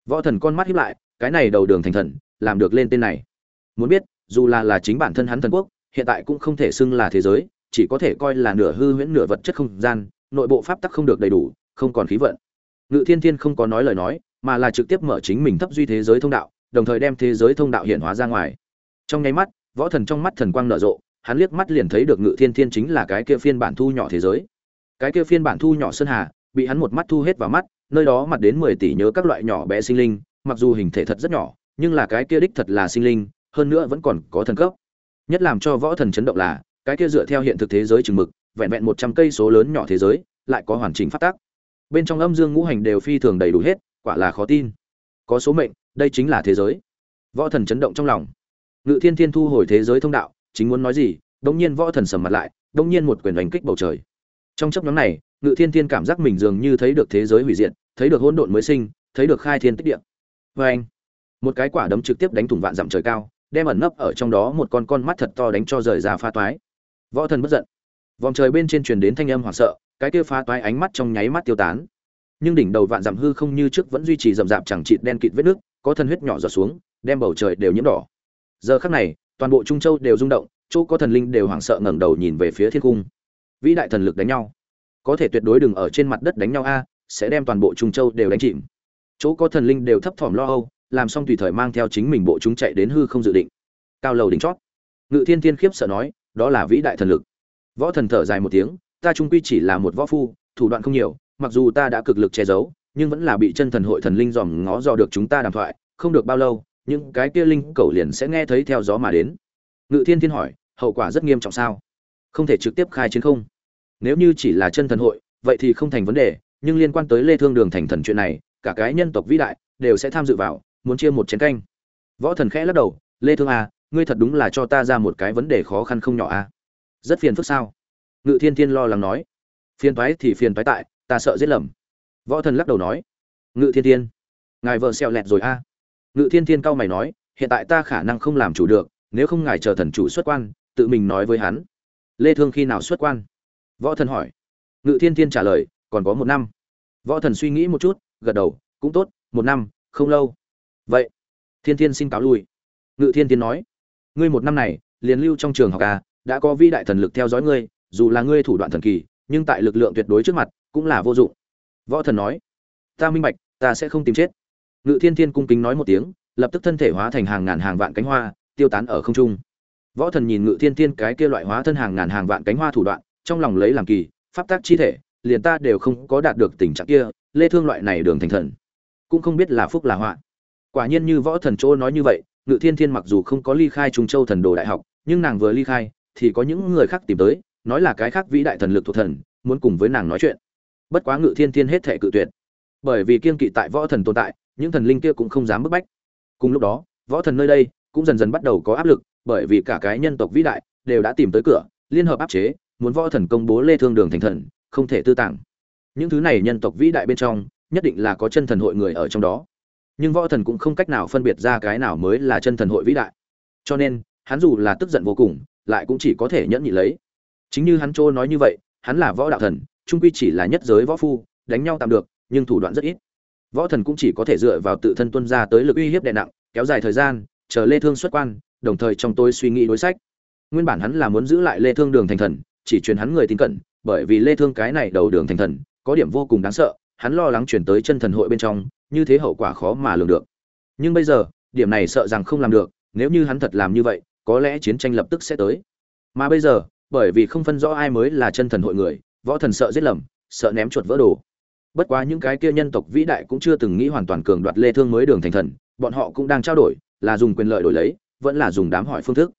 Võ thần con mắt hiếp lại, cái này đầu đường thành thần, làm được lên tên này. Muốn biết, dù là là chính bản thân hắn thần quốc hiện tại cũng không thể xưng là thế giới, chỉ có thể coi là nửa hư huyễn nửa vật chất không gian, nội bộ pháp tắc không được đầy đủ, không còn khí vận. Ngự thiên thiên không có nói lời nói, mà là trực tiếp mở chính mình thấp duy thế giới thông đạo, đồng thời đem thế giới thông đạo hiện hóa ra ngoài. Trong nháy mắt, võ thần trong mắt thần quang nở rộ, hắn liếc mắt liền thấy được ngự thiên thiên chính là cái kia phiên bản thu nhỏ thế giới. Cái kia phiên bản thu nhỏ sơn hà, bị hắn một mắt thu hết vào mắt, nơi đó mặt đến mười tỷ nhớ các loại nhỏ bé sinh linh, mặc dù hình thể thật rất nhỏ, nhưng là cái kia đích thật là sinh linh, hơn nữa vẫn còn có thần cấp nhất làm cho võ thần chấn động là, cái kia dựa theo hiện thực thế giới chừng mực, vẹn vẹn một trăm cây số lớn nhỏ thế giới, lại có hoàn chỉnh phát tác. Bên trong âm dương ngũ hành đều phi thường đầy đủ hết, quả là khó tin. Có số mệnh, đây chính là thế giới. Võ thần chấn động trong lòng. Ngự thiên thiên thu hồi thế giới thông đạo, chính muốn nói gì đông nhiên võ thần sầm mặt lại đông nhiên một quyền đánh kích bầu trời. Trong chấp nhóm này, ngự thiên thiên cảm giác mình dường như thấy được thế giới hủy diệt, thấy được hỗn độn mới sinh, thấy được khai thiên tích địa. Vê anh một cái quả đấm trực tiếp đánh thủng vạn dặm trời cao đem ẩn nấp ở trong đó một con con mắt thật to đánh cho rời ra pha toái. Võ thần bất giận. Vòng trời bên trên truyền đến thanh âm hoảng sợ, cái kia pha toái ánh mắt trong nháy mắt tiêu tán. Nhưng đỉnh đầu vạn dặm hư không như trước vẫn duy trì rậm rạp chẳng chịt đen kịt vết nước, có thân huyết nhỏ giọt xuống, đem bầu trời đều nhiễm đỏ. Giờ khắc này, toàn bộ trung châu đều rung động, chỗ có thần linh đều hoảng sợ ngẩng đầu nhìn về phía thiên cung. Vĩ đại thần lực đánh nhau. Có thể tuyệt đối đừng ở trên mặt đất đánh nhau a, sẽ đem toàn bộ trung châu đều đánh chìm. Chỗ có thần linh đều thấp thỏm lo âu làm xong tùy thời mang theo chính mình bộ chúng chạy đến hư không dự định. Cao lầu đỉnh chót. Ngự thiên thiên khiếp sợ nói, đó là vĩ đại thần lực. Võ thần thở dài một tiếng, ta trung quy chỉ là một võ phu, thủ đoạn không nhiều, mặc dù ta đã cực lực che giấu, nhưng vẫn là bị chân thần hội thần linh dòm ngó dò được chúng ta đàm thoại, không được bao lâu, những cái kia linh cầu liền sẽ nghe thấy theo gió mà đến. Ngự thiên thiên hỏi, hậu quả rất nghiêm trọng sao? Không thể trực tiếp khai chiến không? Nếu như chỉ là chân thần hội, vậy thì không thành vấn đề, nhưng liên quan tới lê thương đường thành thần chuyện này, cả cái nhân tộc vĩ đại đều sẽ tham dự vào muốn chia một chén canh. Võ thần khẽ lắc đầu, lê thương à ngươi thật đúng là cho ta ra một cái vấn đề khó khăn không nhỏ à? Rất phiền phức sao? Ngự thiên thiên lo lắng nói. Phiền toái thì phiền toái tại, ta sợ giết lầm. Võ thần lắc đầu nói. Ngự thiên thiên, ngài vợ xẹo lẹt rồi a à. ngự thiên thiên cau mày nói. Hiện tại ta khả năng không làm chủ được, nếu không ngài chờ thần chủ xuất quan, tự mình nói với hắn. Lê thương khi nào xuất quan? Võ thần hỏi. Ngự thiên thiên trả lời. Còn có một năm. Võ thần suy nghĩ một chút, gật đầu. Cũng tốt, một năm, không lâu vậy, thiên thiên xin cáo lui. Ngự thiên thiên nói, ngươi một năm này, liền lưu trong trường học à đã có vi đại thần lực theo dõi ngươi, dù là ngươi thủ đoạn thần kỳ, nhưng tại lực lượng tuyệt đối trước mặt, cũng là vô dụng. Võ thần nói, ta minh bạch, ta sẽ không tìm chết. Ngự thiên thiên cung kính nói một tiếng, lập tức thân thể hóa thành hàng ngàn hàng vạn cánh hoa, tiêu tán ở không trung. Võ thần nhìn ngự thiên thiên cái kia loại hóa thân hàng ngàn hàng vạn cánh hoa thủ đoạn, trong lòng lấy làm kỳ, pháp tác chi thể, liền ta đều không có đạt được tình trạng kia, lê thương loại này đường thành thần, cũng không biết là phúc là họa quả nhiên như võ thần chỗ nói như vậy, ngự thiên thiên mặc dù không có ly khai trung châu thần đồ đại học, nhưng nàng vừa ly khai, thì có những người khác tìm tới, nói là cái khác vĩ đại thần lực thuộc thần, muốn cùng với nàng nói chuyện. Bất quá ngự thiên thiên hết thể cự tuyệt. Bởi vì kiên kỵ tại võ thần tồn tại, những thần linh kia cũng không dám bức bách. Cùng lúc đó, võ thần nơi đây cũng dần dần bắt đầu có áp lực, bởi vì cả cái nhân tộc vĩ đại đều đã tìm tới cửa, liên hợp áp chế, muốn võ thần công bố lê thương đường thành thần, không thể tư tàng. Những thứ này nhân tộc vĩ đại bên trong, nhất định là có chân thần hội người ở trong đó nhưng võ thần cũng không cách nào phân biệt ra cái nào mới là chân thần hội vĩ đại. Cho nên, hắn dù là tức giận vô cùng, lại cũng chỉ có thể nhẫn nhị lấy. Chính như hắn trô nói như vậy, hắn là võ đạo thần, trung quy chỉ là nhất giới võ phu, đánh nhau tạm được, nhưng thủ đoạn rất ít. Võ thần cũng chỉ có thể dựa vào tự thân tuân ra tới lực uy hiếp đè nặng, kéo dài thời gian, chờ lê thương xuất quan, đồng thời trong tôi suy nghĩ đối sách. Nguyên bản hắn là muốn giữ lại lê thương đường thành thần, chỉ truyền hắn người tin cẩn, bởi vì lê thương cái này đầu đường thành thần, có điểm vô cùng đáng sợ hắn lo lắng chuyển tới chân thần hội bên trong, như thế hậu quả khó mà lường được. Nhưng bây giờ, điểm này sợ rằng không làm được, nếu như hắn thật làm như vậy, có lẽ chiến tranh lập tức sẽ tới. Mà bây giờ, bởi vì không phân rõ ai mới là chân thần hội người, võ thần sợ giết lầm, sợ ném chuột vỡ đồ. Bất quá những cái kia nhân tộc vĩ đại cũng chưa từng nghĩ hoàn toàn cường đoạt lê thương mới đường thành thần, bọn họ cũng đang trao đổi, là dùng quyền lợi đổi lấy, vẫn là dùng đám hỏi phương thức.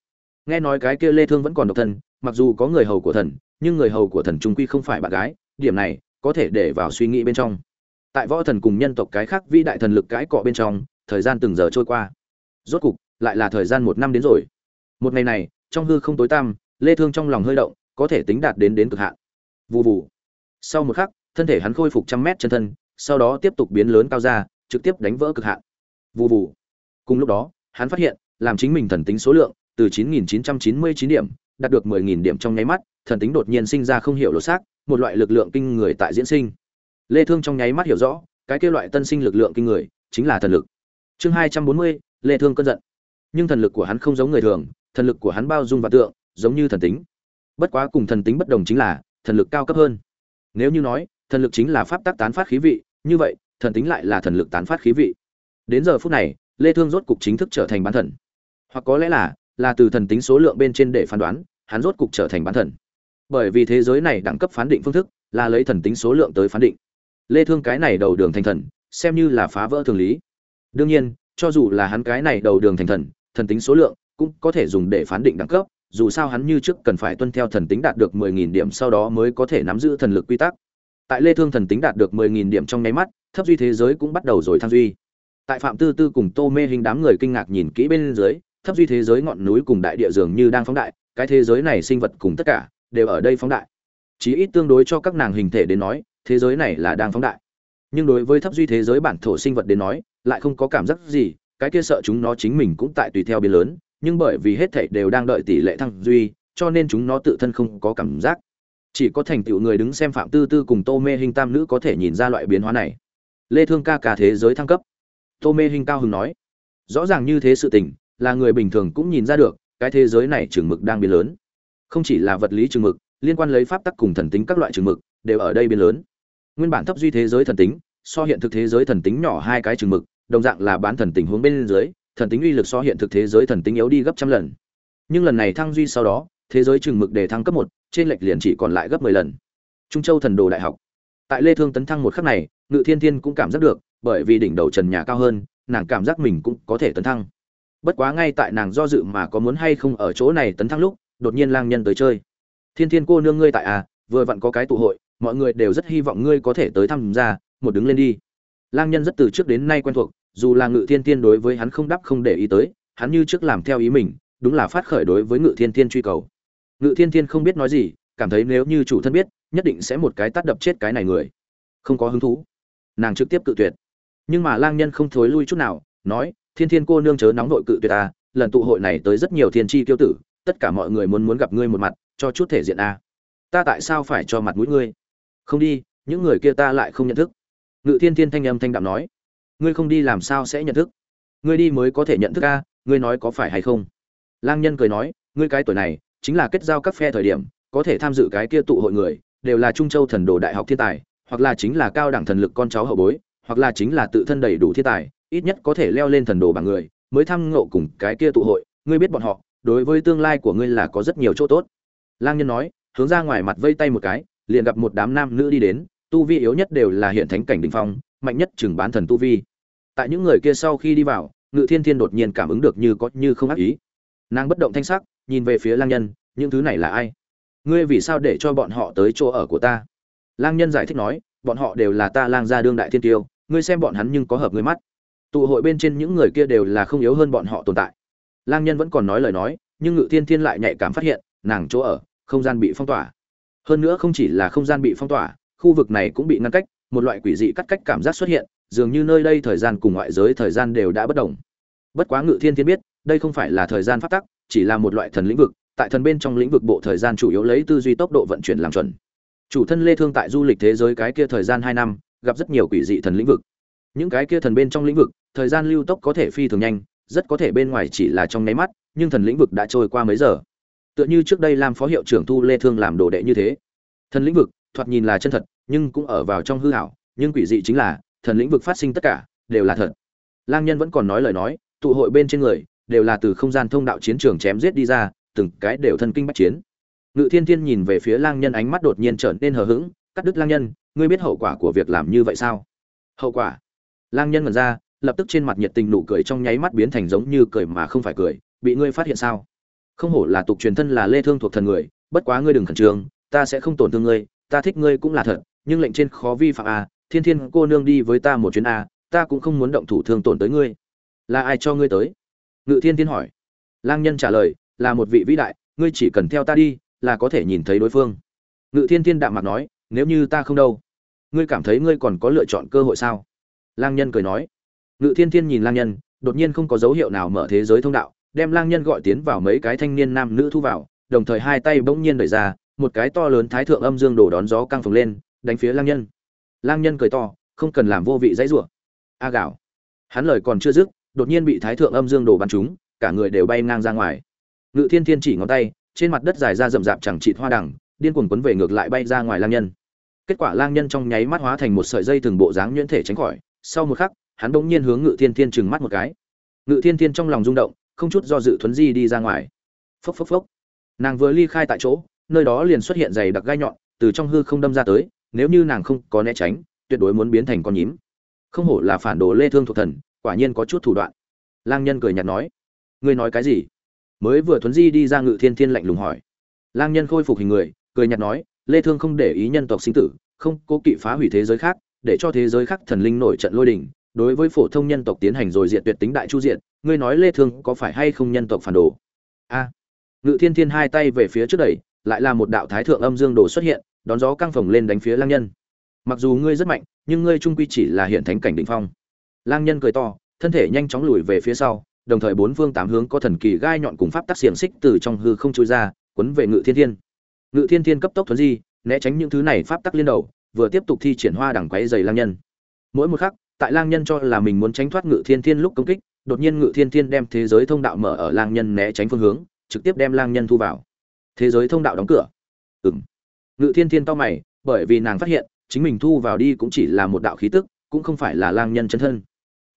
Nghe nói cái kia lê thương vẫn còn độc thân, mặc dù có người hầu của thần, nhưng người hầu của thần trung quy không phải bạn gái, điểm này có thể để vào suy nghĩ bên trong. Tại võ thần cùng nhân tộc cái khác vĩ đại thần lực cãi cọ bên trong, thời gian từng giờ trôi qua. Rốt cục, lại là thời gian một năm đến rồi. Một ngày này, trong hư không tối tăm, lê thương trong lòng hơi động, có thể tính đạt đến đến cực hạn. Vù vù. Sau một khắc, thân thể hắn khôi phục trăm mét chân thân, sau đó tiếp tục biến lớn cao ra, trực tiếp đánh vỡ cực hạn. Vù vù. Cùng lúc đó, hắn phát hiện, làm chính mình thần tính số lượng, từ 9.999 điểm, đạt được 10.000 điểm trong nháy mắt, thần tính đột nhiên sinh ra không hiểu lỗ xác một loại lực lượng kinh người tại diễn sinh. Lê thương trong nháy mắt hiểu rõ cái kia loại tân sinh lực lượng kinh người chính là thần lực. Chương 240, lê thương cơn giận. Nhưng thần lực của hắn không giống người thường thần lực của hắn bao dung và tượng giống như thần tính. Bất quá cùng thần tính bất đồng chính là thần lực cao cấp hơn. Nếu như nói thần lực chính là pháp tắc tán phát khí vị như vậy thần tính lại là thần lực tán phát khí vị. Đến giờ phút này lê thương rốt cục chính thức trở thành bán thần. Hoặc có lẽ là là từ thần tính số lượng bên trên để phán đoán hắn rốt cục trở thành bán thần bởi vì thế giới này đẳng cấp phán định phương thức là lấy thần tính số lượng tới phán định. Lê thương cái này đầu đường thành thần, xem như là phá vỡ thường lý. Đương nhiên, cho dù là hắn cái này đầu đường thành thần thần tính số lượng cũng có thể dùng để phán định đẳng cấp, dù sao hắn như trước cần phải tuân theo thần tính đạt được 10.000 điểm sau đó mới có thể nắm giữ thần lực quy tắc. Tại lê thương thần tính đạt được 10.000 điểm trong nháy mắt, thấp duy thế giới cũng bắt đầu rồi thăng duy. Tại phạm tư tư cùng tô mê hình đám người kinh ngạc nhìn kỹ bên dưới, thấp duy thế giới ngọn núi cùng đại địa dường như đang phóng đại, cái thế giới này sinh vật cùng tất cả đều ở đây phóng đại. Chí ít tương đối cho các nàng hình thể đến nói, thế giới này là đang phóng đại. Nhưng đối với thấp duy thế giới bản thổ sinh vật đến nói, lại không có cảm giác gì, cái kia sợ chúng nó chính mình cũng tại tùy theo biến lớn, nhưng bởi vì hết thảy đều đang đợi tỷ lệ thăng duy, cho nên chúng nó tự thân không có cảm giác. Chỉ có thành tựu người đứng xem phạm tư tư cùng tô mê hình tam nữ có thể nhìn ra loại biến hóa này. Lê thương ca cả thế giới thăng cấp. Tô mê hình cao hứng nói, rõ ràng như thế sự tình, là người bình thường cũng nhìn ra được, cái thế giới này chừng mực đang biến lớn không chỉ là vật lý trường mực, liên quan lấy pháp tắc cùng thần tính các loại trường mực, đều ở đây biên lớn. Nguyên bản thấp duy thế giới thần tính, so hiện thực thế giới thần tính nhỏ hai cái trường mực, đồng dạng là bán thần tình huống bên dưới, thần tính uy lực so hiện thực thế giới thần tính yếu đi gấp trăm lần. Nhưng lần này thăng duy sau đó, thế giới chừng mực đề thăng cấp một, trên lệch liền chỉ còn lại gấp mười lần. Trung châu thần đồ đại học. Tại lê thương tấn thăng một khắc này, ngự thiên thiên cũng cảm giác được, bởi vì đỉnh đầu trần nhà cao hơn, nàng cảm giác mình cũng có thể tấn thăng. Bất quá ngay tại nàng do dự mà có muốn hay không ở chỗ này tấn thăng lúc đột nhiên lang nhân tới chơi. Thiên thiên cô nương ngươi tại à vừa vặn có cái tụ hội, mọi người đều rất hy vọng ngươi có thể tới tham gia một đứng lên đi. Lang nhân rất từ trước đến nay quen thuộc, dù là ngự thiên thiên đối với hắn không đắp không để ý tới, hắn như trước làm theo ý mình, đúng là phát khởi đối với ngự thiên thiên truy cầu. Ngự thiên thiên không biết nói gì, cảm thấy nếu như chủ thân biết, nhất định sẽ một cái tát đập chết cái này người. Không có hứng thú. Nàng trực tiếp cự tuyệt. Nhưng mà lang nhân không thối lui chút nào, nói, thiên thiên cô nương chớ nóng nội cự tuyệt ta lần tụ hội này tới rất nhiều thiên tri tiêu tử tất cả mọi người muốn muốn gặp ngươi một mặt, cho chút thể diện a. Ta tại sao phải cho mặt mũi ngươi? Không đi, những người kia ta lại không nhận thức. Ngự thiên thiên thanh âm thanh đạm nói. Ngươi không đi làm sao sẽ nhận thức? Ngươi đi mới có thể nhận thức a, ngươi nói có phải hay không? Lang nhân cười nói, ngươi cái tuổi này, chính là kết giao các phe thời điểm, có thể tham dự cái kia tụ hội người, đều là trung châu thần đồ đại học thiên tài, hoặc là chính là cao đẳng thần lực con cháu hậu bối, hoặc là chính là tự thân đầy đủ thiên tài, ít nhất có thể leo lên thần đồ bằng người, mới tham ngộ cùng cái kia tụ hội, ngươi biết bọn họ đối với tương lai của ngươi là có rất nhiều chỗ tốt. Lang nhân nói, hướng ra ngoài mặt vây tay một cái, liền gặp một đám nam nữ đi đến, tu vi yếu nhất đều là hiện thánh cảnh đỉnh phong, mạnh nhất chừng bán thần tu vi. Tại những người kia sau khi đi vào, ngự thiên thiên đột nhiên cảm ứng được như có như không ác ý. Nàng bất động thanh sắc, nhìn về phía lang nhân, những thứ này là ai? Ngươi vì sao để cho bọn họ tới chỗ ở của ta? Lang nhân giải thích nói, bọn họ đều là ta lang gia đương đại thiên tiêu, ngươi xem bọn hắn nhưng có hợp ngươi mắt. Tụ hội bên trên những người kia đều là không yếu hơn bọn họ tồn tại lang nhân vẫn còn nói lời nói, nhưng ngự thiên thiên lại nhạy cảm phát hiện, nàng chỗ ở, không gian bị phong tỏa. Hơn nữa không chỉ là không gian bị phong tỏa, khu vực này cũng bị ngăn cách, một loại quỷ dị cắt cách cảm giác xuất hiện, dường như nơi đây thời gian cùng ngoại giới thời gian đều đã bất đồng. Bất quá ngự thiên thiên biết, đây không phải là thời gian phát tắc, chỉ là một loại thần lĩnh vực, tại thần bên trong lĩnh vực bộ thời gian chủ yếu lấy tư duy tốc độ vận chuyển làm chuẩn. Chủ thân lê thương tại du lịch thế giới cái kia thời gian hai năm, gặp rất nhiều quỷ dị thần lĩnh vực. Những cái kia thần bên trong lĩnh vực, thời gian lưu tốc có thể phi thường nhanh rất có thể bên ngoài chỉ là trong nháy mắt, nhưng thần lĩnh vực đã trôi qua mấy giờ. Tựa như trước đây làm phó hiệu trưởng thu lê thương làm đồ đệ như thế. Thần lĩnh vực, thoạt nhìn là chân thật, nhưng cũng ở vào trong hư ảo, nhưng quỷ dị chính là, thần lĩnh vực phát sinh tất cả, đều là thật. Lang nhân vẫn còn nói lời nói, tụ hội bên trên người, đều là từ không gian thông đạo chiến trường chém giết đi ra, từng cái đều thân kinh bách chiến. Ngự thiên thiên nhìn về phía lang nhân ánh mắt đột nhiên trở nên hờ hững, cắt đứt lang nhân, ngươi biết hậu quả của việc làm như vậy sao? Hậu quả? Lang nhân mở ra lập tức trên mặt nhiệt tình nụ cười trong nháy mắt biến thành giống như cười mà không phải cười, bị ngươi phát hiện sao? Không hổ là tục truyền thân là lê thương thuộc thần người, bất quá ngươi đừng khẩn trương, ta sẽ không tổn thương ngươi, ta thích ngươi cũng là thật, nhưng lệnh trên khó vi phạm a thiên thiên cô nương đi với ta một chuyến a ta cũng không muốn động thủ thương tổn tới ngươi. Là ai cho ngươi tới? Ngự thiên thiên hỏi. Lang nhân trả lời, là một vị vĩ đại, ngươi chỉ cần theo ta đi, là có thể nhìn thấy đối phương. Ngự thiên thiên đạm mặt nói, nếu như ta không đâu, ngươi cảm thấy ngươi còn có lựa chọn cơ hội sao? Lang nhân cười nói ngự thiên thiên nhìn lang nhân, đột nhiên không có dấu hiệu nào mở thế giới thông đạo, đem lang nhân gọi tiến vào mấy cái thanh niên nam nữ thu vào, đồng thời hai tay bỗng nhiên đẩy ra, một cái to lớn thái thượng âm dương đổ đón gió căng phồng lên, đánh phía lang nhân. Lang nhân cười to, không cần làm vô vị dãy rủa. A gạo. Hắn lời còn chưa dứt, đột nhiên bị thái thượng âm dương đổ bắn trúng, cả người đều bay ngang ra ngoài. Ngự thiên thiên chỉ ngón tay, trên mặt đất dài ra rậm rạp chẳng chịt hoa đằng, điên cuồng quấn về ngược lại bay ra ngoài lang nhân. Kết quả lang nhân trong nháy mắt hóa thành một sợi dây từng bộ dáng nhuyễn thể tránh khỏi, sau một khắc hắn bỗng nhiên hướng ngự thiên thiên trừng mắt một cái. Ngự thiên thiên trong lòng rung động, không chút do dự thuấn di đi ra ngoài. Phốc phốc phốc. Nàng vừa ly khai tại chỗ, nơi đó liền xuất hiện dày đặc gai nhọn, từ trong hư không đâm ra tới, nếu như nàng không có né tránh, tuyệt đối muốn biến thành con nhím. Không hổ là phản đồ lê thương thuộc thần, quả nhiên có chút thủ đoạn. Lang nhân cười nhạt nói, ngươi nói cái gì? Mới vừa thuấn di đi ra ngự thiên thiên lạnh lùng hỏi. Lang nhân khôi phục hình người, cười nhạt nói, lê thương không để ý nhân tộc sinh tử, không cố kỵ phá hủy thế giới khác, để cho thế giới khác thần linh nổi trận lôi đình đối với phổ thông nhân tộc tiến hành rồi diện tuyệt tính đại chu diện ngươi nói lê thương có phải hay không nhân tộc phản đồ? A. Ngự thiên thiên hai tay về phía trước đẩy, lại là một đạo thái thượng âm dương đồ xuất hiện, đón gió căng phồng lên đánh phía lang nhân. Mặc dù ngươi rất mạnh, nhưng ngươi trung quy chỉ là hiện thánh cảnh đỉnh phong. Lang nhân cười to, thân thể nhanh chóng lùi về phía sau, đồng thời bốn phương tám hướng có thần kỳ gai nhọn cùng pháp tắc xiềng xích từ trong hư không trôi ra quấn về ngự thiên thiên. Ngự thiên thiên cấp tốc thuấn di, né tránh những thứ này pháp tắc liên đầu, vừa tiếp tục thi triển hoa đẳng quấy dày lang nhân. Mỗi một khắc tại lang nhân cho là mình muốn tránh thoát ngự thiên thiên lúc công kích, đột nhiên ngự thiên thiên đem thế giới thông đạo mở ở lang nhân né tránh phương hướng, trực tiếp đem lang nhân thu vào. Thế giới thông đạo đóng cửa. Ừng ngự thiên thiên to mày, bởi vì nàng phát hiện, chính mình thu vào đi cũng chỉ là một đạo khí tức, cũng không phải là lang nhân chân thân.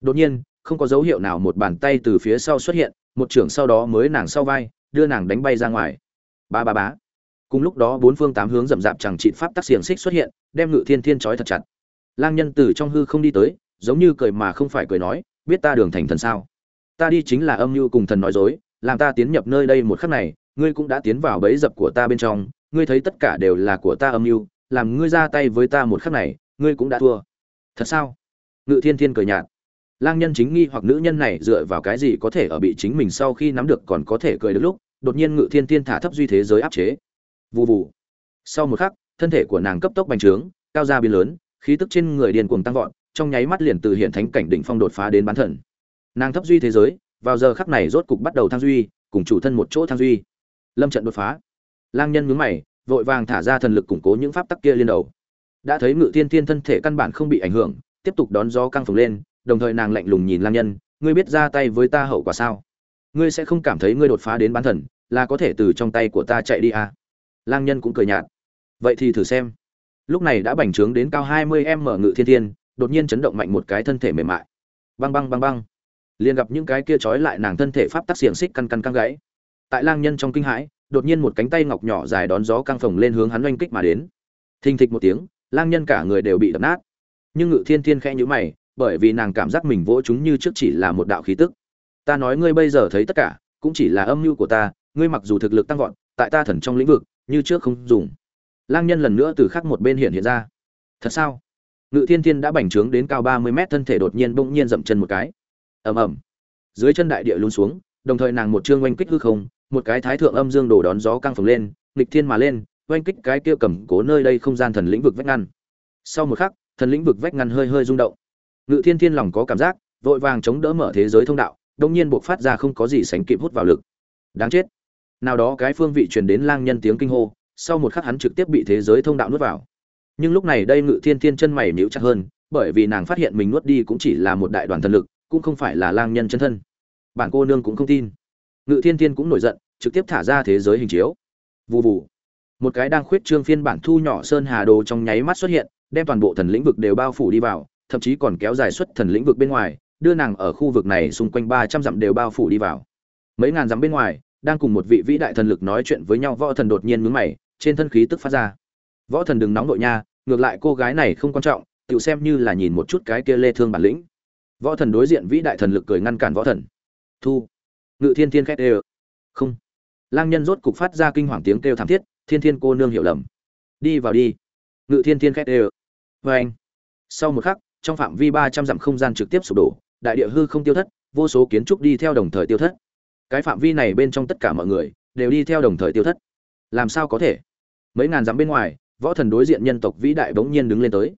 Đột nhiên, không có dấu hiệu nào một bàn tay từ phía sau xuất hiện, một trưởng sau đó mới nàng sau vai, đưa nàng đánh bay ra ngoài. Ba ba bá cùng lúc đó bốn phương tám hướng rậm rạp chẳng trị pháp tắc xiềng xích xuất hiện, đem ngự thiên thiên trói thật chặt. Lang nhân từ trong hư không đi tới giống như cười mà không phải cười nói, biết ta đường thành thần sao? Ta đi chính là âm mưu cùng thần nói dối, làm ta tiến nhập nơi đây một khắc này, ngươi cũng đã tiến vào bẫy dập của ta bên trong, ngươi thấy tất cả đều là của ta âm mưu làm ngươi ra tay với ta một khắc này, ngươi cũng đã thua. Thật sao? Ngự thiên thiên cười nhạt. Lang nhân chính nghi hoặc nữ nhân này dựa vào cái gì có thể ở bị chính mình sau khi nắm được còn có thể cười được lúc, đột nhiên ngự thiên thiên thả thấp duy thế giới áp chế. Vù vù. Sau một khắc, thân thể của nàng cấp tốc bành trướng, cao ra biến lớn, khí tức trên người điền cuồng tăng vọt trong nháy mắt liền từ hiện thánh cảnh đỉnh phong đột phá đến bán thần. Nàng thấp duy thế giới, vào giờ khắc này rốt cục bắt đầu thăng duy, cùng chủ thân một chỗ thăng duy. Lâm trận đột phá. Lang nhân nhướng mày, vội vàng thả ra thần lực củng cố những pháp tắc kia liên đầu. Đã thấy ngự thiên thiên thân thể căn bản không bị ảnh hưởng, tiếp tục đón gió căng phồng lên, đồng thời nàng lạnh lùng nhìn lang nhân, ngươi biết ra tay với ta hậu quả sao? Ngươi sẽ không cảm thấy ngươi đột phá đến bán thần, là có thể từ trong tay của ta chạy đi à? Lang nhân cũng cười nhạt. Vậy thì thử xem. Lúc này đã bành trướng đến cao hai mươi em mở ngự thiên thiên đột nhiên chấn động mạnh một cái thân thể mềm mại. Băng băng băng băng. Liền gặp những cái kia trói lại nàng thân thể pháp tắc xiềng xích căn căn căng gãy. Tại lang nhân trong kinh hãi, đột nhiên một cánh tay ngọc nhỏ dài đón gió căng phồng lên hướng hắn oanh kích mà đến. Thình thịch một tiếng, lang nhân cả người đều bị đập nát. Nhưng ngự thiên thiên khẽ nhíu mày, bởi vì nàng cảm giác mình vỗ chúng như trước chỉ là một đạo khí tức. Ta nói ngươi bây giờ thấy tất cả, cũng chỉ là âm mưu của ta, ngươi mặc dù thực lực tăng vọt, tại ta thần trong lĩnh vực, như trước không dùng. Lang nhân lần nữa từ khắc một bên hiện hiện ra. Thật sao? Ngự thiên thiên đã bành trướng đến cao ba mươi mét, thân thể đột nhiên bỗng nhiên dậm chân một cái. Ầm ầm. Dưới chân đại địa lún xuống, đồng thời nàng một chương oanh kích hư không, một cái thái thượng âm dương đổ đón gió căng phồng lên, nghịch thiên mà lên, oanh kích cái kia cầm cố nơi đây không gian thần lĩnh vực vách ngăn. Sau một khắc, thần lĩnh vực vách ngăn hơi hơi rung động. Ngự thiên thiên lòng có cảm giác, vội vàng chống đỡ mở thế giới thông đạo đông nhiên buộc phát ra không có gì sánh kịp hút vào lực. Đáng chết. Nào đó cái phương vị truyền đến lang nhân tiếng kinh hô, sau một khắc hắn trực tiếp bị thế giới thông đạo nuốt vào nhưng lúc này đây ngự thiên thiên chân mày níu chặt hơn, bởi vì nàng phát hiện mình nuốt đi cũng chỉ là một đại đoàn thần lực, cũng không phải là lang nhân chân thân. Bản cô nương cũng không tin. Ngự thiên thiên cũng nổi giận, trực tiếp thả ra thế giới hình chiếu. Vụ vụ một cái đang khuyết trương phiên bản thu nhỏ sơn hà đồ trong nháy mắt xuất hiện, đem toàn bộ thần lĩnh vực đều bao phủ đi vào, thậm chí còn kéo dài xuất thần lĩnh vực bên ngoài, đưa nàng ở khu vực này xung quanh ba trăm dặm đều bao phủ đi vào. Mấy ngàn dặm bên ngoài, đang cùng một vị vĩ đại thần lực nói chuyện với nhau, võ thần đột nhiên mướn mày, trên thân khí tức phát ra võ thần đừng nóng nội nha, ngược lại cô gái này không quan trọng tự xem như là nhìn một chút cái kia lê thương bản lĩnh. Võ thần đối diện vĩ đại thần lực cười ngăn cản võ thần. Thu. Ngự thiên thiên khét đều không. Lang nhân rốt cục phát ra kinh hoàng tiếng kêu thảm thiết, thiên thiên cô nương hiểu lầm. Đi vào đi. Ngự thiên thiên khét đều vê anh. Sau một khắc, trong phạm vi ba trăm dặm không gian trực tiếp sụp đổ, đại địa hư không tiêu thất, vô số kiến trúc đi theo đồng thời tiêu thất. Cái phạm vi này bên trong tất cả mọi người đều đi theo đồng thời tiêu thất. Làm sao có thể? Mấy ngàn dặm bên ngoài võ thần đối diện nhân tộc vĩ đại bỗng nhiên đứng lên tới.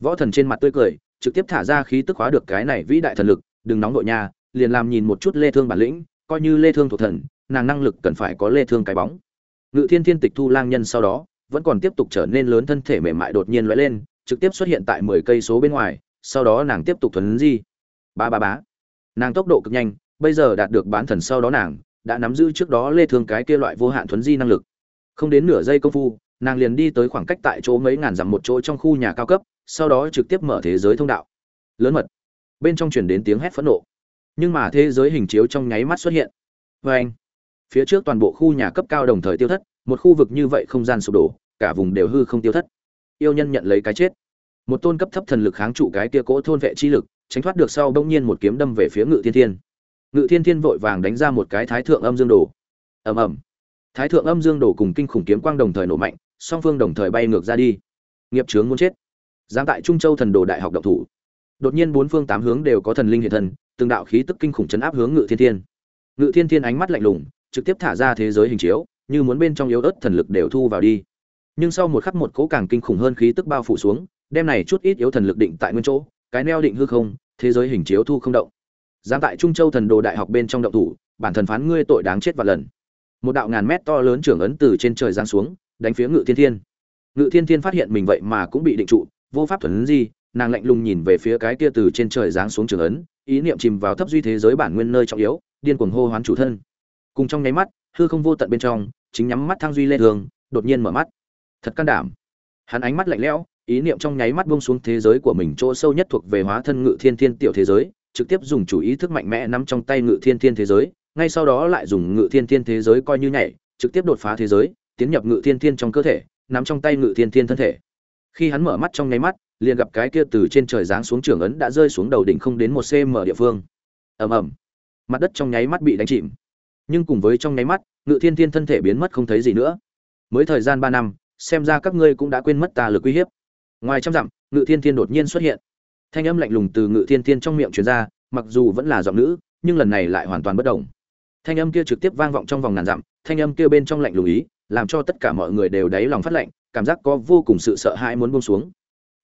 Võ thần trên mặt tươi cười, trực tiếp thả ra khí tức hóa được cái này vĩ đại thần lực, đừng nóng đội nha, liền làm nhìn một chút lê thương bản lĩnh, coi như lê thương thuộc thần, nàng năng lực cần phải có lê thương cái bóng. Ngự thiên thiên tịch thu lang nhân sau đó, vẫn còn tiếp tục trở nên lớn thân thể mềm mại đột nhiên lóe lên, trực tiếp xuất hiện tại 10 cây số bên ngoài, sau đó nàng tiếp tục thuần di. Ba ba bá nàng tốc độ cực nhanh, bây giờ đạt được bán thần sau đó nàng đã nắm giữ trước đó lê thương cái kia loại vô hạn thuấn di năng lực. Không đến nửa giây công phu nàng liền đi tới khoảng cách tại chỗ mấy ngàn dặm một chỗ trong khu nhà cao cấp, sau đó trực tiếp mở thế giới thông đạo. Lớn mật. Bên trong truyền đến tiếng hét phẫn nộ. Nhưng mà thế giới hình chiếu trong nháy mắt xuất hiện. Vê anh, phía trước toàn bộ khu nhà cấp cao đồng thời tiêu thất, một khu vực như vậy không gian sụp đổ, cả vùng đều hư không tiêu thất. Yêu nhân nhận lấy cái chết. Một tôn cấp thấp thần lực kháng trụ cái kia cỗ thôn vệ chi lực, tránh thoát được sau bỗng nhiên một kiếm đâm về phía ngự thiên thiên. Ngự thiên thiên vội vàng đánh ra một cái thái thượng âm dương đồ. Ầm ầm. Thái thượng âm dương đồ cùng kinh khủng kiếm quang đồng thời nổ mạnh song phương đồng thời bay ngược ra đi. Nghiệp trướng muốn chết. Giáng tại trung châu thần đồ đại học độc thủ. Đột nhiên bốn phương tám hướng đều có thần linh hiện thần từng đạo khí tức kinh khủng chấn áp hướng ngự thiên thiên. Ngự thiên thiên ánh mắt lạnh lùng, trực tiếp thả ra thế giới hình chiếu, như muốn bên trong yếu ớt thần lực đều thu vào đi. Nhưng sau một khắc một cố càng kinh khủng hơn khí tức bao phủ xuống, đem này chút ít yếu thần lực định tại nguyên chỗ, cái neo định hư không, thế giới hình chiếu thu không động. Giáng tại trung châu thần đồ đại học bên trong động thủ, bản thần phán ngươi tội đáng chết và lần. Một đạo ngàn mét to lớn trưởng ấn từ trên trời giáng xuống đánh phía ngự thiên thiên. Ngự thiên thiên phát hiện mình vậy mà cũng bị định trụ vô pháp thuần di, nàng lạnh lùng nhìn về phía cái kia từ trên trời giáng xuống trường ấn ý niệm chìm vào thấp duy thế giới bản nguyên nơi trọng yếu điên cuồng hô hoán chủ thân. Cùng trong nháy mắt hư không vô tận bên trong chính nhắm mắt thang duy lên thường đột nhiên mở mắt. Thật can đảm. Hắn ánh mắt lạnh lẽo ý niệm trong nháy mắt buông xuống thế giới của mình chỗ sâu nhất thuộc về hóa thân ngự thiên thiên tiểu thế giới trực tiếp dùng chủ ý thức mạnh mẽ nắm trong tay ngự thiên thiên thế giới ngay sau đó lại dùng ngự thiên thiên thế giới coi như nhảy trực tiếp đột phá thế giới tiến nhập ngự thiên thiên trong cơ thể, nắm trong tay ngự thiên thiên thân thể. Khi hắn mở mắt trong nháy mắt, liền gặp cái kia từ trên trời giáng xuống trường ấn đã rơi xuống đầu đỉnh không đến một cm địa phương. Ầm ầm. Mặt đất trong nháy mắt bị đánh chìm. Nhưng cùng với trong nháy mắt, ngự thiên thiên thân thể biến mất không thấy gì nữa. Mới thời gian ba năm, xem ra các ngươi cũng đã quên mất ta lực uy hiếp. Ngoài trăm dặm, ngự thiên thiên đột nhiên xuất hiện. Thanh âm lạnh lùng từ ngự thiên thiên trong miệng truyền ra, mặc dù vẫn là giọng nữ, nhưng lần này lại hoàn toàn bất đồng thanh âm kia trực tiếp vang vọng trong vòng ngàn dặm, thanh âm kia bên trong lạnh lùng ý, làm cho tất cả mọi người đều đáy lòng phát lạnh, cảm giác có vô cùng sự sợ hãi muốn buông xuống.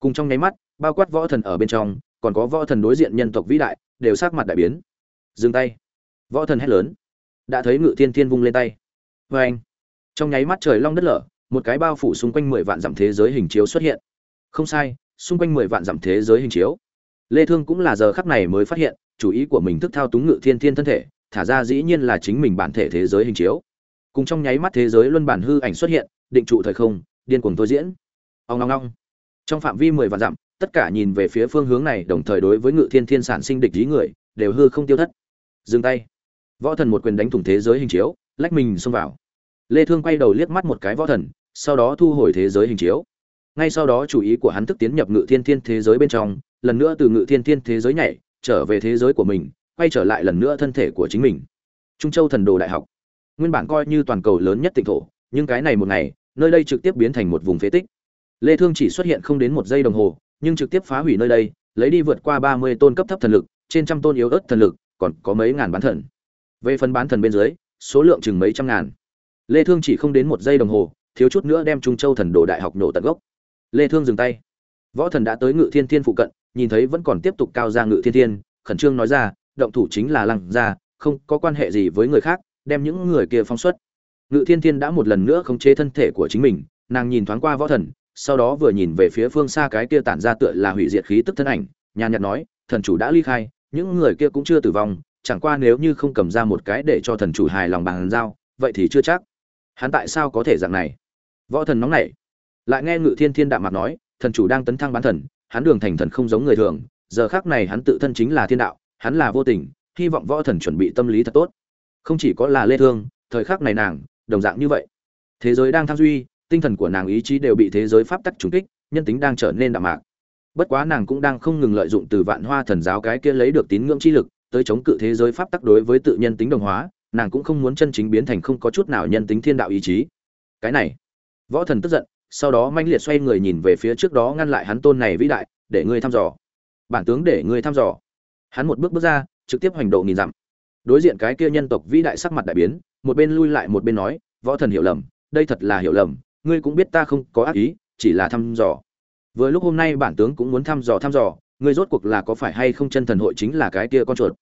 Cùng trong nháy mắt, bao quát võ thần ở bên trong, còn có võ thần đối diện nhân tộc vĩ đại, đều sát mặt đại biến. Dừng tay. Võ thần hét lớn. Đã thấy ngự thiên thiên vung lên tay. Vê anh, trong nháy mắt trời long đất lở, một cái bao phủ xung quanh mười vạn dặm thế giới hình chiếu xuất hiện. Không sai, xung quanh mười vạn dặm thế giới hình chiếu. Lê thương cũng là giờ khắc này mới phát hiện, chủ ý của mình thức thao túng ngự thiên thiên thân thể thả ra dĩ nhiên là chính mình bản thể thế giới hình chiếu. Cùng trong nháy mắt thế giới luân bản hư ảnh xuất hiện, định trụ thời không, điên cuồng tôi diễn. Ông long long trong phạm vi mười vạn dặm, tất cả nhìn về phía phương hướng này đồng thời đối với ngự thiên thiên sản sinh địch ý người, đều hư không tiêu thất. Dừng tay. Võ thần một quyền đánh thủng thế giới hình chiếu, lách mình xông vào. Lê thương quay đầu liếc mắt một cái võ thần, sau đó thu hồi thế giới hình chiếu. Ngay sau đó chủ ý của hắn thức tiến nhập ngự thiên thiên thế giới bên trong, lần nữa từ ngự thiên thiên thế giới nhảy, trở về thế giới của mình quay trở lại lần nữa thân thể của chính mình. Trung châu thần đồ đại học. Nguyên bản coi như toàn cầu lớn nhất tỉnh thổ, nhưng cái này một ngày, nơi đây trực tiếp biến thành một vùng phế tích. Lê thương chỉ xuất hiện không đến một giây đồng hồ, nhưng trực tiếp phá hủy nơi đây, lấy đi vượt qua 30 tôn cấp thấp thần lực, trên trăm tôn yếu ớt thần lực, còn có mấy ngàn bán thần. Về phần bán thần bên dưới, số lượng chừng mấy trăm ngàn. Lê thương chỉ không đến một giây đồng hồ, thiếu chút nữa đem trung châu thần đồ đại học nổ tận gốc. Lê thương dừng tay. Võ thần đã tới ngự thiên thiên phụ cận, nhìn thấy vẫn còn tiếp tục cao ra ngự thiên thiên, khẩn trương nói ra động thủ chính là lăng gia, không có quan hệ gì với người khác, đem những người kia phóng xuất. Ngự thiên thiên đã một lần nữa khống chế thân thể của chính mình, nàng nhìn thoáng qua võ thần, sau đó vừa nhìn về phía phương xa cái kia tản ra tựa là hủy diệt khí tức thân ảnh, nhàn nhạt nói, thần chủ đã ly khai, những người kia cũng chưa tử vong, chẳng qua nếu như không cầm ra một cái để cho thần chủ hài lòng bằng giao, vậy thì chưa chắc. Hắn tại sao có thể dạng này? Võ thần nóng nảy, lại nghe ngự thiên thiên đạm mặt nói, thần chủ đang tấn thăng bán thần, hắn đường thành thần không giống người thường, giờ khác này hắn tự thân chính là thiên đạo hắn là vô tình, hy vọng võ thần chuẩn bị tâm lý thật tốt. Không chỉ có là lê thương, thời khắc này nàng, đồng dạng như vậy. Thế giới đang tham duy, tinh thần của nàng ý chí đều bị thế giới pháp tắc trùng kích, nhân tính đang trở nên đạm mạc. Bất quá nàng cũng đang không ngừng lợi dụng từ vạn hoa thần giáo cái kia lấy được tín ngưỡng chi lực, tới chống cự thế giới pháp tắc đối với tự nhân tính đồng hóa, nàng cũng không muốn chân chính biến thành không có chút nào nhân tính thiên đạo ý chí. Cái này, võ thần tức giận, sau đó manh liệt xoay người nhìn về phía trước đó ngăn lại hắn tôn này vĩ đại, để ngươi thăm dò. Bản tướng để ngươi thăm dò hắn một bước bước ra, trực tiếp hành động nghìn dặm. Đối diện cái kia nhân tộc vĩ đại sắc mặt đại biến, một bên lui lại một bên nói, võ thần hiểu lầm, đây thật là hiểu lầm, ngươi cũng biết ta không có ác ý, chỉ là thăm dò. Vừa lúc hôm nay bản tướng cũng muốn thăm dò thăm dò, ngươi rốt cuộc là có phải hay không chân thần hội chính là cái kia con chuột?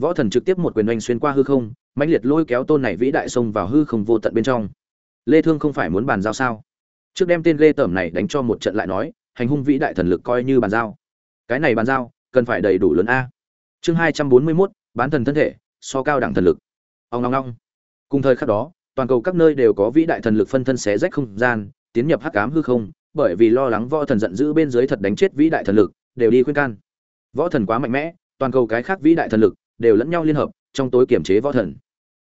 Võ thần trực tiếp một quyền oanh xuyên qua hư không, mãnh liệt lôi kéo tôn này vĩ đại xông vào hư không vô tận bên trong. Lê thương không phải muốn bàn giao sao? Trước đem tên lê tẩm này đánh cho một trận lại nói, hành hung vĩ đại thần lực coi như bàn giao. Cái này bàn giao, cần phải đầy đủ lớn a chương 241, bán thần thân thể so cao đẳng thần lực. Ông long long, cùng thời khắc đó toàn cầu các nơi đều có vĩ đại thần lực phân thân xé rách không gian tiến nhập hắc ám hư không bởi vì lo lắng võ thần giận dữ bên dưới thật đánh chết vĩ đại thần lực đều đi khuyên can. Võ thần quá mạnh mẽ toàn cầu cái khác vĩ đại thần lực đều lẫn nhau liên hợp trong tối kiểm chế võ thần.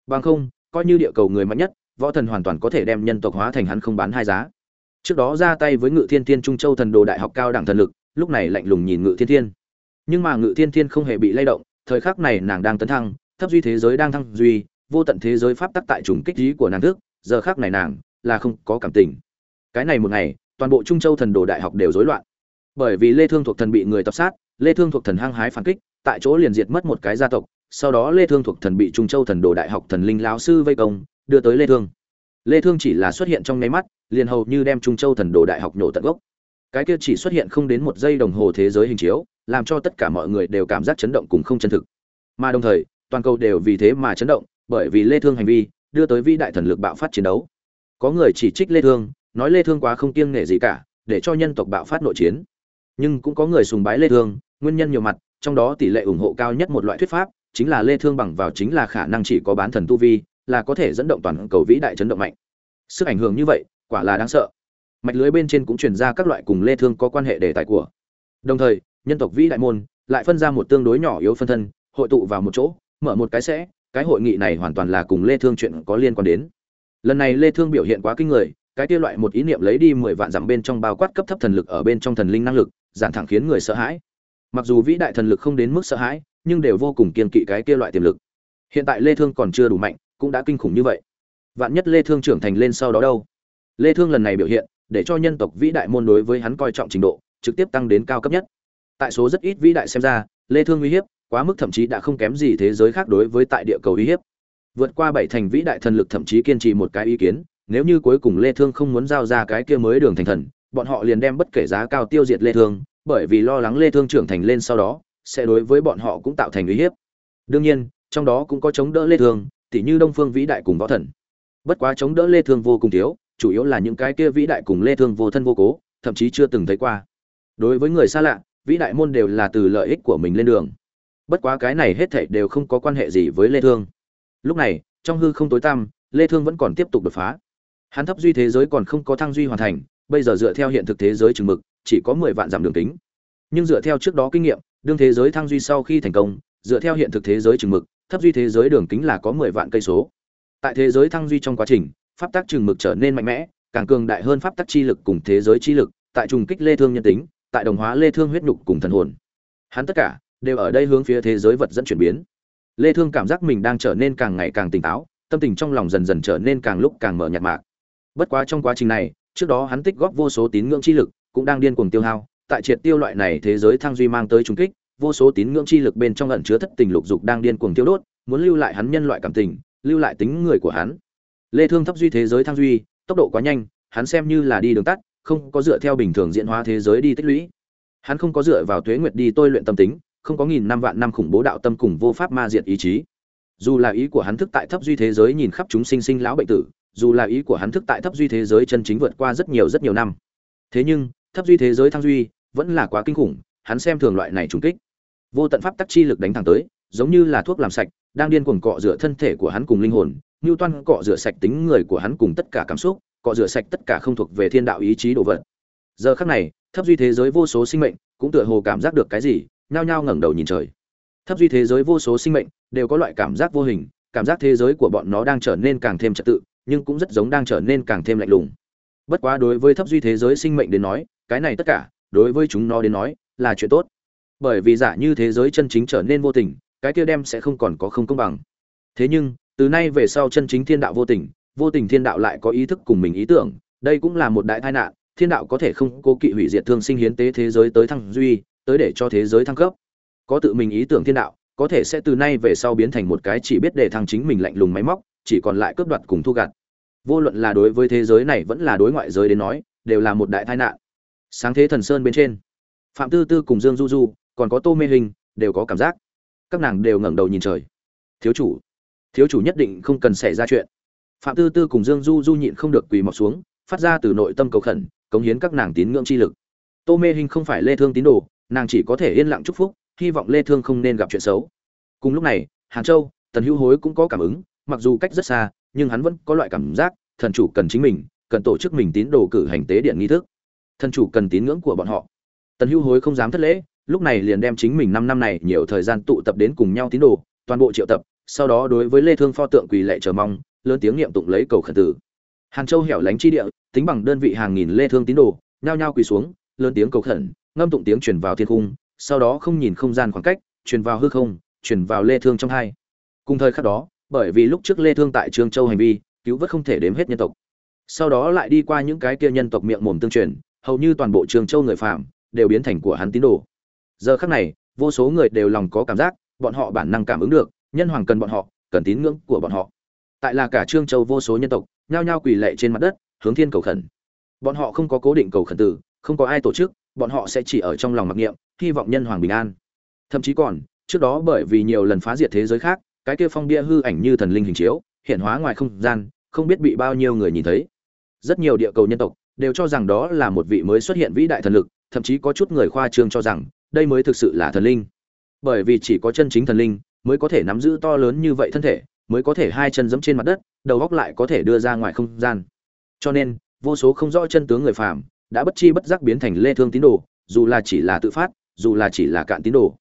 Bằng không coi như địa cầu người mạnh nhất võ thần hoàn toàn có thể đem nhân tộc hóa thành hắn không bán hai giá. Trước đó ra tay với ngự thiên thiên trung châu thần đồ đại học cao đẳng thần lực lúc này lạnh lùng nhìn ngự thiên thiên nhưng mà ngự thiên thiên không hề bị lay động, thời khắc này nàng đang tấn thăng, thấp duy thế giới đang thăng duy, vô tận thế giới pháp tắc tại trùng kích trí của nàng thức, giờ khắc này nàng là không có cảm tình. Cái này một ngày, toàn bộ trung châu thần đồ đại học đều rối loạn. Bởi vì lê thương thuộc thần bị người tập sát, lê thương thuộc thần hăng hái phản kích, tại chỗ liền diệt mất một cái gia tộc, sau đó lê thương thuộc thần bị trung châu thần đồ đại học thần linh lão sư vây công, đưa tới lê thương. Lê thương chỉ là xuất hiện trong nháy mắt, liền hầu như đem trung châu thần đồ đại học nổ tận gốc cái kia chỉ xuất hiện không đến một giây đồng hồ thế giới hình chiếu, làm cho tất cả mọi người đều cảm giác chấn động cùng không chân thực. Mà đồng thời, toàn cầu đều vì thế mà chấn động, bởi vì lê thương hành vi đưa tới vĩ đại thần lực bạo phát chiến đấu. Có người chỉ trích lê thương, nói lê thương quá không kiêng nể gì cả, để cho nhân tộc bạo phát nội chiến. Nhưng cũng có người sùng bái lê thương, nguyên nhân nhiều mặt, trong đó tỷ lệ ủng hộ cao nhất một loại thuyết pháp, chính là lê thương bằng vào chính là khả năng chỉ có bán thần tu vi, là có thể dẫn động toàn cầu vĩ đại chấn động mạnh. Sức ảnh hưởng như vậy, quả là đáng sợ mạch lưới bên trên cũng truyền ra các loại cùng lê thương có quan hệ đề tài của. Đồng thời, nhân tộc vĩ đại môn lại phân ra một tương đối nhỏ yếu phân thân, hội tụ vào một chỗ, mở một cái sẽ cái hội nghị này hoàn toàn là cùng lê thương chuyện có liên quan đến. Lần này lê thương biểu hiện quá kinh người, cái kia loại một ý niệm lấy đi 10 vạn dặm bên trong bao quát cấp thấp thần lực ở bên trong thần linh năng lực, giản thẳng khiến người sợ hãi. Mặc dù vĩ đại thần lực không đến mức sợ hãi, nhưng đều vô cùng kiên kỵ cái kia loại tiềm lực. Hiện tại lê thương còn chưa đủ mạnh, cũng đã kinh khủng như vậy. Vạn nhất lê thương trưởng thành lên sau đó đâu? Lê thương lần này biểu hiện để cho nhân tộc vĩ đại môn đối với hắn coi trọng trình độ, trực tiếp tăng đến cao cấp nhất. Tại số rất ít vĩ đại xem ra, lê thương uy hiếp, quá mức thậm chí đã không kém gì thế giới khác đối với tại địa cầu uy hiếp. Vượt qua bảy thành vĩ đại thần lực thậm chí kiên trì một cái ý kiến, nếu như cuối cùng lê thương không muốn giao ra cái kia mới đường thành thần, bọn họ liền đem bất kể giá cao tiêu diệt lê thương, bởi vì lo lắng lê thương trưởng thành lên sau đó, sẽ đối với bọn họ cũng tạo thành uy hiếp. Đương nhiên, trong đó cũng có chống đỡ lê thương tỷ như đông phương vĩ đại cùng võ thần. Bất quá chống đỡ lê thương vô cùng thiếu chủ yếu là những cái kia vĩ đại cùng lê thương vô thân vô cố, thậm chí chưa từng thấy qua. Đối với người xa lạ, vĩ đại môn đều là từ lợi ích của mình lên đường. Bất quá cái này hết thảy đều không có quan hệ gì với lê thương. Lúc này, trong hư không tối tăm, lê thương vẫn còn tiếp tục đột phá. Hắn thấp duy thế giới còn không có thăng duy hoàn thành, bây giờ dựa theo hiện thực thế giới chừng mực, chỉ có 10 vạn giảm đường kính. Nhưng dựa theo trước đó kinh nghiệm, đương thế giới thăng duy sau khi thành công, dựa theo hiện thực thế giới chừng mực, thấp duy thế giới đường kính là có 10 vạn cây số. Tại thế giới thăng duy trong quá trình pháp tắc chừng mực trở nên mạnh mẽ, càng cường đại hơn pháp tắc chi lực cùng thế giới chi lực, tại trùng kích lê thương nhân tính, tại đồng hóa lê thương huyết nhục cùng thần hồn. Hắn tất cả đều ở đây hướng phía thế giới vật dẫn chuyển biến. Lê thương cảm giác mình đang trở nên càng ngày càng tỉnh táo, tâm tình trong lòng dần dần trở nên càng lúc càng mở nhạt mạc. Bất quá trong quá trình này, trước đó hắn tích góp vô số tín ngưỡng chi lực, cũng đang điên cuồng tiêu hao, tại triệt tiêu loại này thế giới thăng duy mang tới trùng kích, vô số tín ngưỡng chi lực bên trong ẩn chứa thất tình lục dục đang điên cuồng tiêu đốt, muốn lưu lại hắn nhân loại cảm tình, lưu lại tính người của hắn lê thương thấp duy thế giới thăng duy, tốc độ quá nhanh, hắn xem như là đi đường tắt, không có dựa theo bình thường diễn hóa thế giới đi tích lũy. Hắn không có dựa vào tuế nguyệt đi tôi luyện tâm tính, không có nghìn năm vạn năm khủng bố đạo tâm cùng vô pháp ma diệt ý chí. Dù là ý của hắn thức tại thấp duy thế giới nhìn khắp chúng sinh sinh lão bệnh tử, dù là ý của hắn thức tại thấp duy thế giới chân chính vượt qua rất nhiều rất nhiều năm. Thế nhưng, thấp duy thế giới thăng duy vẫn là quá kinh khủng, hắn xem thường loại này trùng kích. Vô tận pháp tắc chi lực đánh thẳng tới, giống như là thuốc làm sạch, đang điên cuồng cọ rửa thân thể của hắn cùng linh hồn như toan cọ rửa sạch tính người của hắn cùng tất cả cảm xúc, cọ rửa sạch tất cả không thuộc về thiên đạo ý chí đồ vật. Giờ khắc này, thấp duy thế giới vô số sinh mệnh cũng tựa hồ cảm giác được cái gì, nhao nhao ngẩng đầu nhìn trời. Thấp duy thế giới vô số sinh mệnh đều có loại cảm giác vô hình, cảm giác thế giới của bọn nó đang trở nên càng thêm trật tự, nhưng cũng rất giống đang trở nên càng thêm lạnh lùng. Bất quá đối với thấp duy thế giới sinh mệnh đến nói, cái này tất cả, đối với chúng nó đến nói, là chuyện tốt. Bởi vì giả như thế giới chân chính trở nên vô tình, cái kia đem sẽ không còn có không công bằng. Thế nhưng từ nay về sau chân chính thiên đạo vô tình vô tình thiên đạo lại có ý thức cùng mình ý tưởng, đây cũng là một đại tai nạn, thiên đạo có thể không cố kỵ hủy diệt thương sinh hiến tế thế giới tới thăng duy, tới để cho thế giới thăng cấp. Có tự mình ý tưởng thiên đạo, có thể sẽ từ nay về sau biến thành một cái chỉ biết để thăng chính mình lạnh lùng máy móc, chỉ còn lại cướp đoạt cùng thu gặt. Vô luận là đối với thế giới này vẫn là đối ngoại giới đến nói, đều là một đại tai nạn. Sáng thế thần sơn bên trên, phạm tư tư cùng dương du du, còn có tô mê hình, đều có cảm giác. Các nàng đều ngẩng đầu nhìn trời. Thiếu chủ thiếu chủ nhất định không cần xảy ra chuyện. Phạm tư tư cùng dương du du nhịn không được quỳ mọc xuống, phát ra từ nội tâm cầu khẩn, cống hiến các nàng tín ngưỡng chi lực. Tô mê hình không phải lê thương tín đồ, nàng chỉ có thể yên lặng chúc phúc, hy vọng lê thương không nên gặp chuyện xấu. Cùng lúc này hàn châu, tần hữu hối cũng có cảm ứng, mặc dù cách rất xa, nhưng hắn vẫn có loại cảm giác, thần chủ cần chính mình, cần tổ chức mình tín đồ cử hành tế điện nghi thức. Thần chủ cần tín ngưỡng của bọn họ. Tần hữu hối không dám thất lễ, lúc này liền đem chính mình năm năm này nhiều thời gian tụ tập đến cùng nhau tín đồ, toàn bộ triệu tập sau đó đối với lê thương pho tượng quỳ lệ chờ mong, lớn tiếng niệm tụng lấy cầu khẩn tử. Hàn châu hẻo lánh chi địa, tính bằng đơn vị hàng nghìn lê thương tín đồ, nhao nhao quỳ xuống, lớn tiếng cầu khẩn, ngâm tụng tiếng truyền vào thiên cung, sau đó không nhìn không gian khoảng cách, truyền vào hư không, truyền vào lê thương trong hai. Cùng thời khắc đó, bởi vì lúc trước lê thương tại trương châu hành vi, cứu vớt không thể đếm hết nhân tộc. Sau đó lại đi qua những cái kia nhân tộc miệng mồm tương truyền, hầu như toàn bộ trương châu người phạm đều biến thành của hắn tín đồ. Giờ khắc này, vô số người đều lòng có cảm giác, bọn họ bản năng cảm ứng được nhân hoàng cần bọn họ, cần tín ngưỡng của bọn họ. Tại là cả trương châu vô số nhân tộc, nhao nhao quỳ lệ trên mặt đất, hướng thiên cầu khẩn. Bọn họ không có cố định cầu khẩn tử, không có ai tổ chức, bọn họ sẽ chỉ ở trong lòng mặc niệm, hy vọng nhân hoàng bình an. Thậm chí còn, trước đó bởi vì nhiều lần phá diệt thế giới khác, cái kia phong bia hư ảnh như thần linh hình chiếu, hiện hóa ngoài không gian, không biết bị bao nhiêu người nhìn thấy. Rất nhiều địa cầu nhân tộc đều cho rằng đó là một vị mới xuất hiện vĩ đại thần lực, thậm chí có chút người khoa trương cho rằng đây mới thực sự là thần linh. Bởi vì chỉ có chân chính thần linh mới có thể nắm giữ to lớn như vậy thân thể, mới có thể hai chân giẫm trên mặt đất, đầu góc lại có thể đưa ra ngoài không gian. Cho nên, vô số không rõ chân tướng người phàm đã bất chi bất giác biến thành lê thương tín đồ, dù là chỉ là tự phát, dù là chỉ là cạn tín đồ.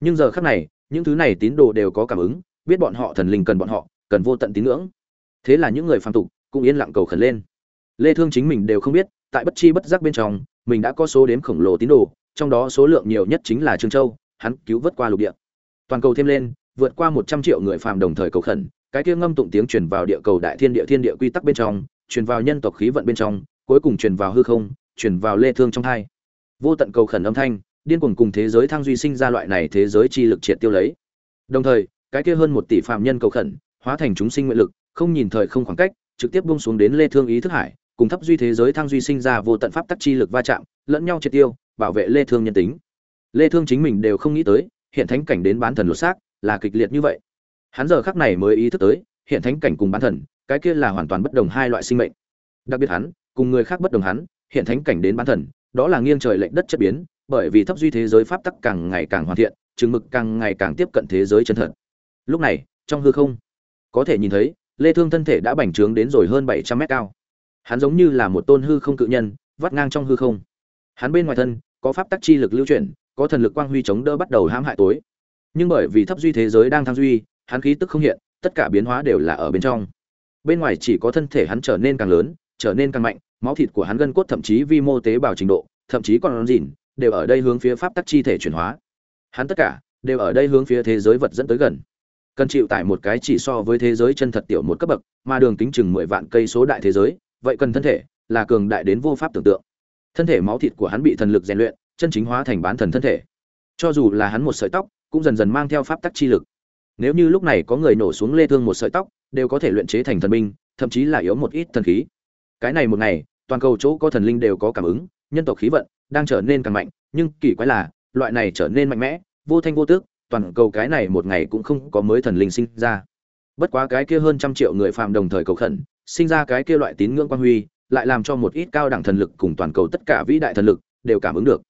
Nhưng giờ khắc này, những thứ này tín đồ đều có cảm ứng, biết bọn họ thần linh cần bọn họ, cần vô tận tín ngưỡng. Thế là những người phàm tục cũng yên lặng cầu khẩn lên. Lê thương chính mình đều không biết, tại bất chi bất giác bên trong, mình đã có số đếm khổng lồ tín đồ, trong đó số lượng nhiều nhất chính là trương châu, hắn cứu vớt qua lục địa. Toàn cầu thêm lên vượt qua 100 triệu người phàm đồng thời cầu khẩn, cái kia ngâm tụng tiếng truyền vào địa cầu đại thiên địa thiên địa quy tắc bên trong, truyền vào nhân tộc khí vận bên trong, cuối cùng truyền vào hư không, truyền vào lê thương trong hai vô tận cầu khẩn âm thanh, điên cuồng cùng thế giới thăng duy sinh ra loại này thế giới chi lực triệt tiêu lấy. Đồng thời, cái kia hơn một tỷ phàm nhân cầu khẩn, hóa thành chúng sinh nguyện lực, không nhìn thời không khoảng cách, trực tiếp buông xuống đến lê thương ý thức hải, cùng thấp duy thế giới thăng duy sinh ra vô tận pháp tắc chi lực va chạm, lẫn nhau triệt tiêu, bảo vệ lê thương nhân tính. Lê thương chính mình đều không nghĩ tới, hiện thánh cảnh đến bán thần lột xác là kịch liệt như vậy. Hắn giờ khắc này mới ý thức tới, hiện thánh cảnh cùng bán thần, cái kia là hoàn toàn bất đồng hai loại sinh mệnh. Đặc biệt hắn, cùng người khác bất đồng hắn, hiện thánh cảnh đến bán thần, đó là nghiêng trời lệch đất chất biến, bởi vì thấp duy thế giới pháp tắc càng ngày càng hoàn thiện, chừng mực càng ngày càng tiếp cận thế giới chân thật. Lúc này, trong hư không, có thể nhìn thấy, lê thương thân thể đã bành trướng đến rồi hơn 700 mét cao. Hắn giống như là một tôn hư không cự nhân, vắt ngang trong hư không. Hắn bên ngoài thân, có pháp tắc chi lực lưu chuyển, có thần lực quang huy chống đỡ bắt đầu hãm hại tối nhưng bởi vì thấp duy thế giới đang thăng duy, hắn khí tức không hiện, tất cả biến hóa đều là ở bên trong. Bên ngoài chỉ có thân thể hắn trở nên càng lớn, trở nên càng mạnh, máu thịt của hắn gân cốt thậm chí vi mô tế bào trình độ, thậm chí còn dỉn đều ở đây hướng phía pháp tắc chi thể chuyển hóa. Hắn tất cả đều ở đây hướng phía thế giới vật dẫn tới gần. Cần chịu tải một cái chỉ so với thế giới chân thật tiểu một cấp bậc, mà đường kính chừng mười vạn cây số đại thế giới, vậy cần thân thể là cường đại đến vô pháp tưởng tượng. Thân thể máu thịt của hắn bị thần lực rèn luyện, chân chính hóa thành bán thần thân thể. Cho dù là hắn một sợi tóc cũng dần dần mang theo pháp tắc chi lực. Nếu như lúc này có người nổ xuống lê thương một sợi tóc, đều có thể luyện chế thành thần binh, thậm chí là yếu một ít thần khí. Cái này một ngày, toàn cầu chỗ có thần linh đều có cảm ứng, nhân tộc khí vận đang trở nên càng mạnh, nhưng kỳ quái là, loại này trở nên mạnh mẽ, vô thanh vô tước, toàn cầu cái này một ngày cũng không có mới thần linh sinh ra. Bất quá cái kia hơn trăm triệu người phàm đồng thời cầu khẩn, sinh ra cái kia loại tín ngưỡng quan huy, lại làm cho một ít cao đẳng thần lực cùng toàn cầu tất cả vĩ đại thần lực đều cảm ứng được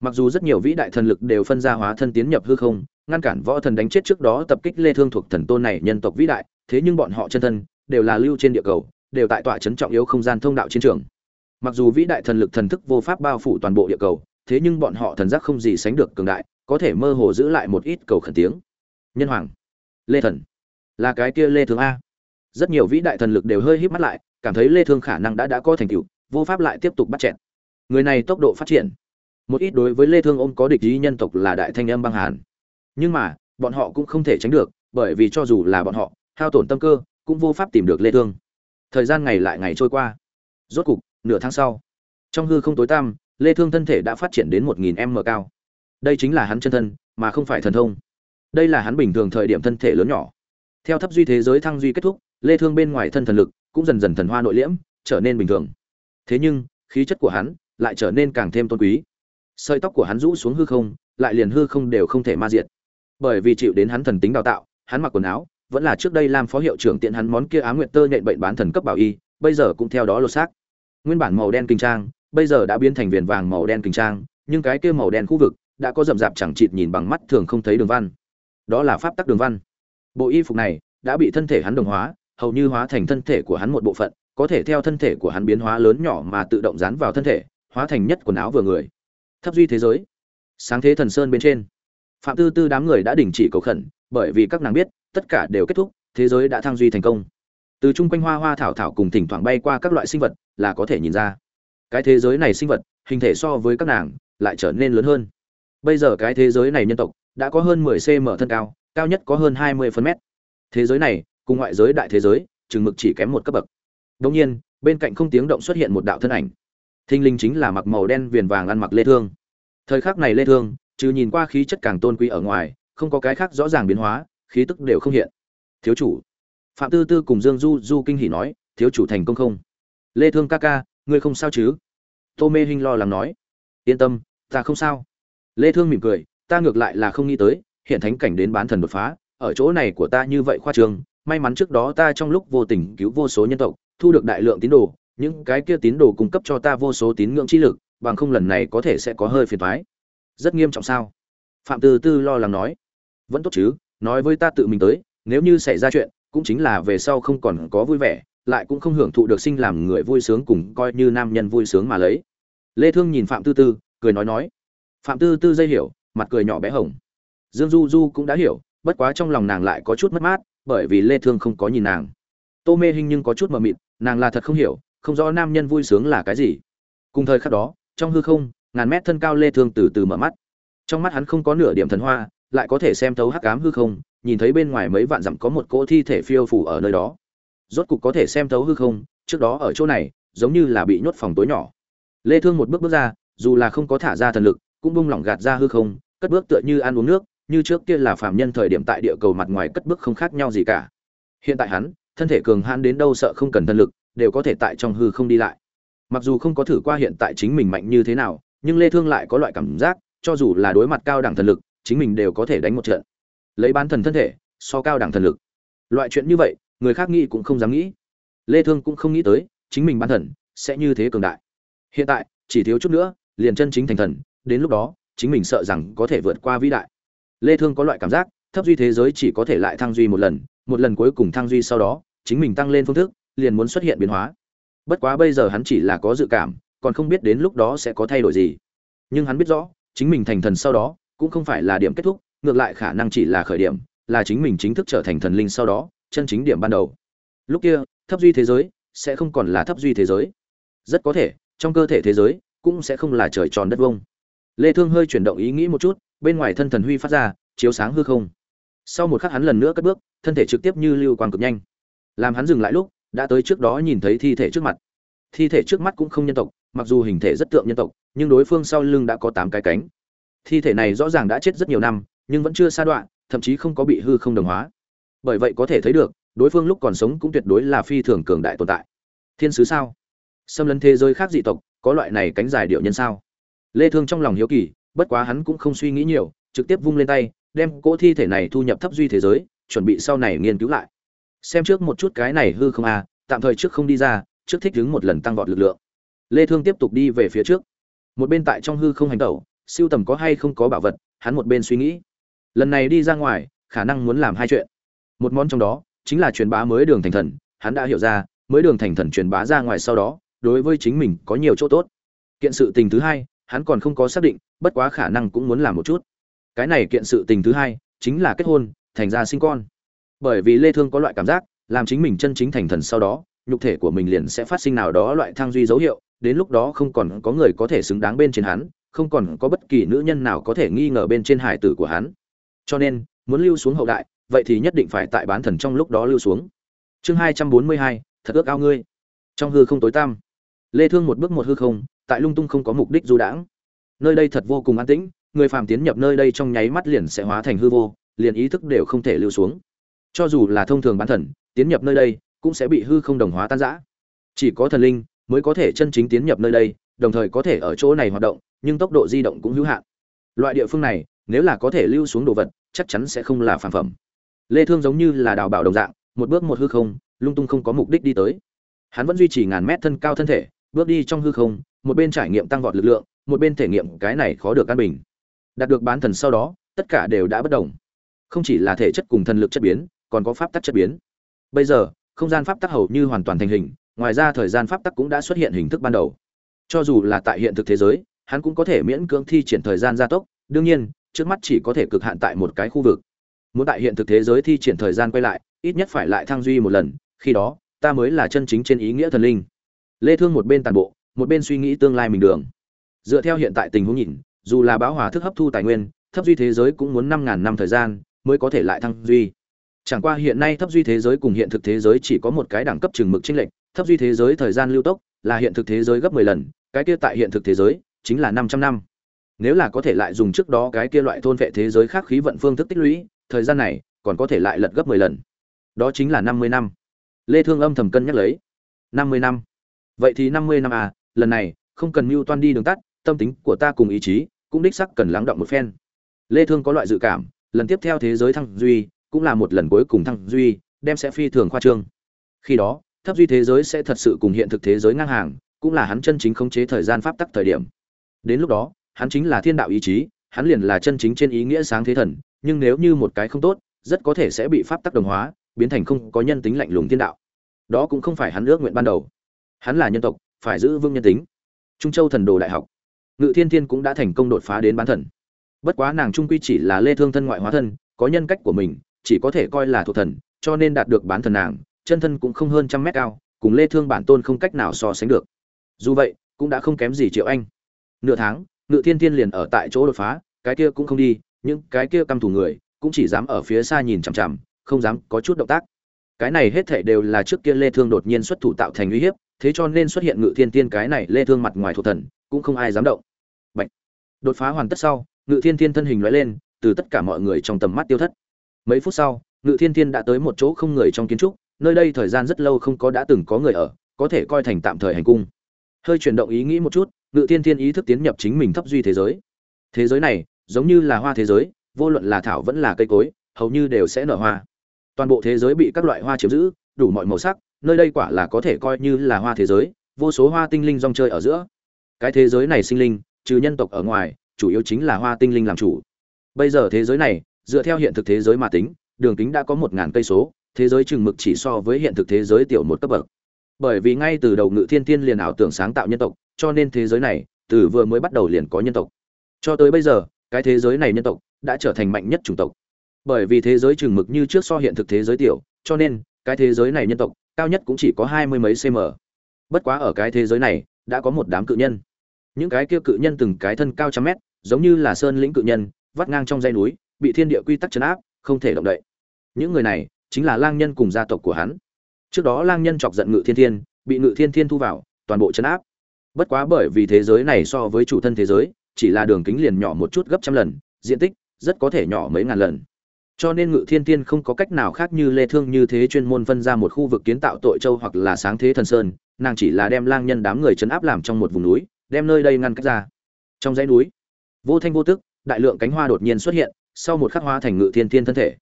mặc dù rất nhiều vĩ đại thần lực đều phân ra hóa thân tiến nhập hư không, ngăn cản võ thần đánh chết trước đó tập kích lê thương thuộc thần tôn này nhân tộc vĩ đại, thế nhưng bọn họ chân thân đều là lưu trên địa cầu, đều tại tọa chấn trọng yếu không gian thông đạo chiến trường. Mặc dù vĩ đại thần lực thần thức vô pháp bao phủ toàn bộ địa cầu, thế nhưng bọn họ thần giác không gì sánh được cường đại, có thể mơ hồ giữ lại một ít cầu khẩn tiếng. Nhân hoàng, lê thần, là cái kia lê thương a. Rất nhiều vĩ đại thần lực đều hơi híp mắt lại, cảm thấy lê thương khả năng đã đã có thành tựu, vô pháp lại tiếp tục bắt chẹn người này tốc độ phát triển một ít đối với lê thương ôm có địch ý nhân tộc là đại thanh âm băng hàn. Nhưng mà, bọn họ cũng không thể tránh được, bởi vì cho dù là bọn họ, hao tổn tâm cơ, cũng vô pháp tìm được lê thương. Thời gian ngày lại ngày trôi qua. Rốt cục, nửa tháng sau, trong hư không tối tăm, lê thương thân thể đã phát triển đến 1.000 m cao. Đây chính là hắn chân thân, mà không phải thần thông. Đây là hắn bình thường thời điểm thân thể lớn nhỏ. Theo thấp duy thế giới thăng duy kết thúc, lê thương bên ngoài thân thần lực cũng dần dần thần hoa nội liễm, trở nên bình thường. Thế nhưng, khí chất của hắn lại trở nên càng thêm tôn quý sợi tóc của hắn rũ xuống hư không, lại liền hư không đều không thể ma diệt. Bởi vì chịu đến hắn thần tính đào tạo, hắn mặc quần áo, vẫn là trước đây làm phó hiệu trưởng tiện hắn món kia á nguyện tơ nhện bệnh bán thần cấp bảo y, bây giờ cũng theo đó lột xác. Nguyên bản màu đen kinh trang, bây giờ đã biến thành viền vàng màu đen kinh trang, nhưng cái kia màu đen khu vực đã có rậm rạp chẳng chịt nhìn bằng mắt thường không thấy đường văn. Đó là pháp tắc đường văn. Bộ y phục này đã bị thân thể hắn đồng hóa, hầu như hóa thành thân thể của hắn một bộ phận, có thể theo thân thể của hắn biến hóa lớn nhỏ mà tự động dán vào thân thể, hóa thành nhất quần áo vừa người thấp duy thế giới. Sáng thế thần sơn bên trên. Phạm tư tư đám người đã đình chỉ cầu khẩn, bởi vì các nàng biết, tất cả đều kết thúc, thế giới đã thăng duy thành công. Từ chung quanh hoa hoa thảo thảo cùng thỉnh thoảng bay qua các loại sinh vật, là có thể nhìn ra. Cái thế giới này sinh vật, hình thể so với các nàng, lại trở nên lớn hơn. Bây giờ cái thế giới này nhân tộc, đã có hơn 10 cm thân cao cao nhất có hơn 20 phân mét. Thế giới này, cùng ngoại giới đại thế giới, chừng mực chỉ kém một cấp bậc. Đông nhiên, bên cạnh không tiếng động xuất hiện một đạo thân ảnh thinh linh chính là mặc màu đen viền vàng ăn mặc lê thương. Thời khắc này lê thương, trừ nhìn qua khí chất càng tôn quý ở ngoài, không có cái khác rõ ràng biến hóa, khí tức đều không hiện. Thiếu chủ. Phạm tư tư cùng dương du du kinh hỉ nói, thiếu chủ thành công không? Lê thương ca ca, ngươi không sao chứ? Tô mê hinh lo lắng nói, yên tâm, ta không sao. Lê thương mỉm cười, ta ngược lại là không nghĩ tới, hiện thánh cảnh đến bán thần đột phá, ở chỗ này của ta như vậy khoa trương may mắn trước đó ta trong lúc vô tình cứu vô số nhân tộc, thu được đại lượng tín đồ những cái kia tín đồ cung cấp cho ta vô số tín ngưỡng chi lực, bằng không lần này có thể sẽ có hơi phiền toái. Rất nghiêm trọng sao? Phạm tư tư lo lắng nói. Vẫn tốt chứ, nói với ta tự mình tới, nếu như xảy ra chuyện, cũng chính là về sau không còn có vui vẻ, lại cũng không hưởng thụ được sinh làm người vui sướng cùng coi như nam nhân vui sướng mà lấy. Lê thương nhìn phạm tư tư, cười nói nói. Phạm tư tư dây hiểu, mặt cười nhỏ bé hồng. Dương du du cũng đã hiểu, bất quá trong lòng nàng lại có chút mất mát, bởi vì lê thương không có nhìn nàng. Tô mê hình nhưng có chút mờ mịt, nàng là thật không hiểu không rõ nam nhân vui sướng là cái gì. Cùng thời khắc đó, trong hư không, ngàn mét thân cao lê thương từ từ mở mắt. Trong mắt hắn không có nửa điểm thần hoa, lại có thể xem thấu hắc ám hư không, nhìn thấy bên ngoài mấy vạn dặm có một cỗ thi thể phiêu phủ ở nơi đó. Rốt cục có thể xem thấu hư không, trước đó ở chỗ này, giống như là bị nhốt phòng tối nhỏ. Lê thương một bước bước ra, dù là không có thả ra thần lực, cũng bung lỏng gạt ra hư không, cất bước tựa như ăn uống nước, như trước kia là phàm nhân thời điểm tại địa cầu mặt ngoài cất bước không khác nhau gì cả. Hiện tại hắn, thân thể cường hãn đến đâu sợ không cần thần lực đều có thể tại trong hư không đi lại. Mặc dù không có thử qua hiện tại chính mình mạnh như thế nào, nhưng lê thương lại có loại cảm giác, cho dù là đối mặt cao đẳng thần lực, chính mình đều có thể đánh một trận. Lấy bán thần thân thể, so cao đẳng thần lực. Loại chuyện như vậy, người khác nghĩ cũng không dám nghĩ. Lê thương cũng không nghĩ tới, chính mình bán thần sẽ như thế cường đại. Hiện tại, chỉ thiếu chút nữa, liền chân chính thành thần, đến lúc đó, chính mình sợ rằng có thể vượt qua vĩ đại. Lê thương có loại cảm giác, thấp duy thế giới chỉ có thể lại thăng duy một lần một lần cuối cùng thăng duy sau đó, chính mình tăng lên phương thức liền muốn xuất hiện biến hóa. Bất quá bây giờ hắn chỉ là có dự cảm, còn không biết đến lúc đó sẽ có thay đổi gì. Nhưng hắn biết rõ, chính mình thành thần sau đó, cũng không phải là điểm kết thúc, ngược lại khả năng chỉ là khởi điểm, là chính mình chính thức trở thành thần linh sau đó, chân chính điểm ban đầu. Lúc kia, thấp duy thế giới sẽ không còn là thấp duy thế giới. Rất có thể, trong cơ thể thế giới cũng sẽ không là trời tròn đất vông lê thương hơi chuyển động ý nghĩ một chút, bên ngoài thân thần huy phát ra, chiếu sáng hư không. Sau một khắc hắn lần nữa cất bước, thân thể trực tiếp như lưu quang cực nhanh. Làm hắn dừng lại lúc đã tới trước đó nhìn thấy thi thể trước mặt. Thi thể trước mắt cũng không nhân tộc, mặc dù hình thể rất tượng nhân tộc, nhưng đối phương sau lưng đã có tám cái cánh. Thi thể này rõ ràng đã chết rất nhiều năm, nhưng vẫn chưa sa đoạn, thậm chí không có bị hư không đồng hóa. Bởi vậy có thể thấy được, đối phương lúc còn sống cũng tuyệt đối là phi thường cường đại tồn tại. Thiên sứ sao? Xâm lấn thế giới khác dị tộc, có loại này cánh dài điệu nhân sao? Lê thương trong lòng hiếu kỳ, bất quá hắn cũng không suy nghĩ nhiều, trực tiếp vung lên tay, đem cỗ thi thể này thu nhập thấp duy thế giới, chuẩn bị sau này nghiên cứu lại xem trước một chút cái này hư không à tạm thời trước không đi ra, trước thích đứng một lần tăng vọt lực lượng. Lê thương tiếp tục đi về phía trước. Một bên tại trong hư không hành tẩu, siêu tầm có hay không có bảo vật, hắn một bên suy nghĩ. Lần này đi ra ngoài, khả năng muốn làm hai chuyện. Một món trong đó, chính là truyền bá mới đường thành thần, hắn đã hiểu ra, mới đường thành thần truyền bá ra ngoài sau đó, đối với chính mình có nhiều chỗ tốt. Kiện sự tình thứ hai, hắn còn không có xác định, bất quá khả năng cũng muốn làm một chút. Cái này kiện sự tình thứ hai, chính là kết hôn, thành ra sinh con bởi vì lê thương có loại cảm giác, làm chính mình chân chính thành thần sau đó, nhục thể của mình liền sẽ phát sinh nào đó loại thăng duy dấu hiệu, đến lúc đó không còn có người có thể xứng đáng bên trên hắn, không còn có bất kỳ nữ nhân nào có thể nghi ngờ bên trên hải tử của hắn. Cho nên, muốn lưu xuống hậu đại, vậy thì nhất định phải tại bán thần trong lúc đó lưu xuống. Chương hai trăm bốn mươi hai, thật ước ao ngươi. Trong hư không tối tăm, lê thương một bước một hư không, tại lung tung không có mục đích du đãng. Nơi đây thật vô cùng an tĩnh, người phàm tiến nhập nơi đây trong nháy mắt liền sẽ hóa thành hư vô, liền ý thức đều không thể lưu xuống cho dù là thông thường bán thần, tiến nhập nơi đây cũng sẽ bị hư không đồng hóa tan rã. Chỉ có thần linh mới có thể chân chính tiến nhập nơi đây, đồng thời có thể ở chỗ này hoạt động, nhưng tốc độ di động cũng hữu hạn. Loại địa phương này, nếu là có thể lưu xuống đồ vật, chắc chắn sẽ không là phản phẩm. Lê thương giống như là đào bảo đồng dạng, một bước một hư không, lung tung không có mục đích đi tới. Hắn vẫn duy trì ngàn mét thân cao thân thể, bước đi trong hư không, một bên trải nghiệm tăng vọt lực lượng, một bên thể nghiệm cái này khó được an bình. Đạt được bán thần sau đó, tất cả đều đã bất động. không chỉ là thể chất cùng thần lực chất biến còn có pháp tắc chất biến. Bây giờ, không gian pháp tắc hầu như hoàn toàn thành hình, ngoài ra thời gian pháp tắc cũng đã xuất hiện hình thức ban đầu. Cho dù là tại hiện thực thế giới, hắn cũng có thể miễn cưỡng thi triển thời gian gia tốc, đương nhiên, trước mắt chỉ có thể cực hạn tại một cái khu vực. Muốn tại hiện thực thế giới thi triển thời gian quay lại, ít nhất phải lại thăng duy một lần, khi đó, ta mới là chân chính trên ý nghĩa thần linh. Lê thương một bên tàn bộ, một bên suy nghĩ tương lai mình đường. Dựa theo hiện tại tình huống nhìn, dù là báo hòa thức hấp thu tài nguyên, thấp duy thế giới cũng muốn năm ngàn năm thời gian mới có thể lại thăng duy chẳng qua hiện nay thấp duy thế giới cùng hiện thực thế giới chỉ có một cái đẳng cấp chừng mực chênh lệch, thấp duy thế giới thời gian lưu tốc là hiện thực thế giới gấp 10 lần, cái kia tại hiện thực thế giới chính là 500 năm. Nếu là có thể lại dùng trước đó cái kia loại thôn vệ thế giới khác khí vận phương thức tích lũy, thời gian này còn có thể lại lật gấp 10 lần. Đó chính là 50 năm. Lê thương âm thầm cân nhắc lấy. 50 năm. Vậy thì 50 năm à lần này không cần mưu toan đi đường tắt, tâm tính của ta cùng ý chí cũng đích sắc cần lắng động một phen. Lê thương có loại dự cảm, lần tiếp theo thế giới thăng duy cũng là một lần cuối cùng thăng duy, đem sẽ phi thường khoa trương. Khi đó, thấp duy thế giới sẽ thật sự cùng hiện thực thế giới ngang hàng, cũng là hắn chân chính khống chế thời gian pháp tắc thời điểm. Đến lúc đó, hắn chính là thiên đạo ý chí, hắn liền là chân chính trên ý nghĩa sáng thế thần, nhưng nếu như một cái không tốt, rất có thể sẽ bị pháp tắc đồng hóa, biến thành không có nhân tính lạnh lùng thiên đạo. Đó cũng không phải hắn ước nguyện ban đầu. Hắn là nhân tộc, phải giữ vững nhân tính. Trung châu thần đồ đại học. Ngự thiên thiên cũng đã thành công đột phá đến bán thần. Bất quá nàng trung quy chỉ là lê thương thân ngoại hóa thân, có nhân cách của mình chỉ có thể coi là thuộc thần, cho nên đạt được bán thần nàng, chân thân cũng không hơn trăm mét cao, cùng lê thương bản tôn không cách nào so sánh được. Dù vậy, cũng đã không kém gì triệu anh. Nửa tháng, ngự thiên thiên liền ở tại chỗ đột phá, cái kia cũng không đi nhưng cái kia căm thủ người, cũng chỉ dám ở phía xa nhìn chằm chằm, không dám có chút động tác. Cái này hết thảy đều là trước kia lê thương đột nhiên xuất thủ tạo thành uy hiếp, thế cho nên xuất hiện ngự thiên thiên cái này lê thương mặt ngoài thuộc thần, cũng không ai dám động. Bạch. đột phá hoàn tất sau, ngự thiên thiên thân hình lóe lên, từ tất cả mọi người trong tầm mắt tiêu thất mấy phút sau, ngự thiên Thiên đã tới một chỗ không người trong kiến trúc, nơi đây thời gian rất lâu không có đã từng có người ở, có thể coi thành tạm thời hành cung. Hơi chuyển động ý nghĩ một chút, ngự thiên Thiên ý thức tiến nhập chính mình thấp duy thế giới. Thế giới này, giống như là hoa thế giới, vô luận là thảo vẫn là cây cối, hầu như đều sẽ nở hoa. Toàn bộ thế giới bị các loại hoa chiếm giữ, đủ mọi màu sắc, nơi đây quả là có thể coi như là hoa thế giới, vô số hoa tinh linh rong chơi ở giữa. Cái thế giới này sinh linh, trừ nhân tộc ở ngoài, chủ yếu chính là hoa tinh linh làm chủ. Bây giờ thế giới này dựa theo hiện thực thế giới mà tính, đường kính đã có một ngàn cây số, thế giới chừng mực chỉ so với hiện thực thế giới tiểu một cấp bậc. Bởi vì ngay từ đầu ngự thiên tiên liền ảo tưởng sáng tạo nhân tộc, cho nên thế giới này từ vừa mới bắt đầu liền có nhân tộc. Cho tới bây giờ, cái thế giới này nhân tộc đã trở thành mạnh nhất chủng tộc. Bởi vì thế giới chừng mực như trước so hiện thực thế giới tiểu, cho nên cái thế giới này nhân tộc cao nhất cũng chỉ có hai mươi mấy cm bất quá ở cái thế giới này đã có một đám cự nhân. Những cái kia cự nhân từng cái thân cao trăm mét, giống như là sơn lĩnh cự nhân, vắt ngang trong dãy núi bị thiên địa quy tắc chấn áp, không thể động đậy. Những người này chính là lang nhân cùng gia tộc của hắn. Trước đó lang nhân chọc giận ngự thiên thiên, bị ngự thiên thiên thu vào, toàn bộ chấn áp. Bất quá bởi vì thế giới này so với chủ thân thế giới, chỉ là đường kính liền nhỏ một chút gấp trăm lần, diện tích rất có thể nhỏ mấy ngàn lần. Cho nên ngự thiên tiên không có cách nào khác như lê thương như thế chuyên môn phân ra một khu vực kiến tạo tội châu hoặc là sáng thế thần sơn, nàng chỉ là đem lang nhân đám người chấn áp làm trong một vùng núi, đem nơi đây ngăn cách ra. Trong dãy núi, vô thanh vô tức, đại lượng cánh hoa đột nhiên xuất hiện sau một khắc hóa thành ngự thiên thiên thân thể.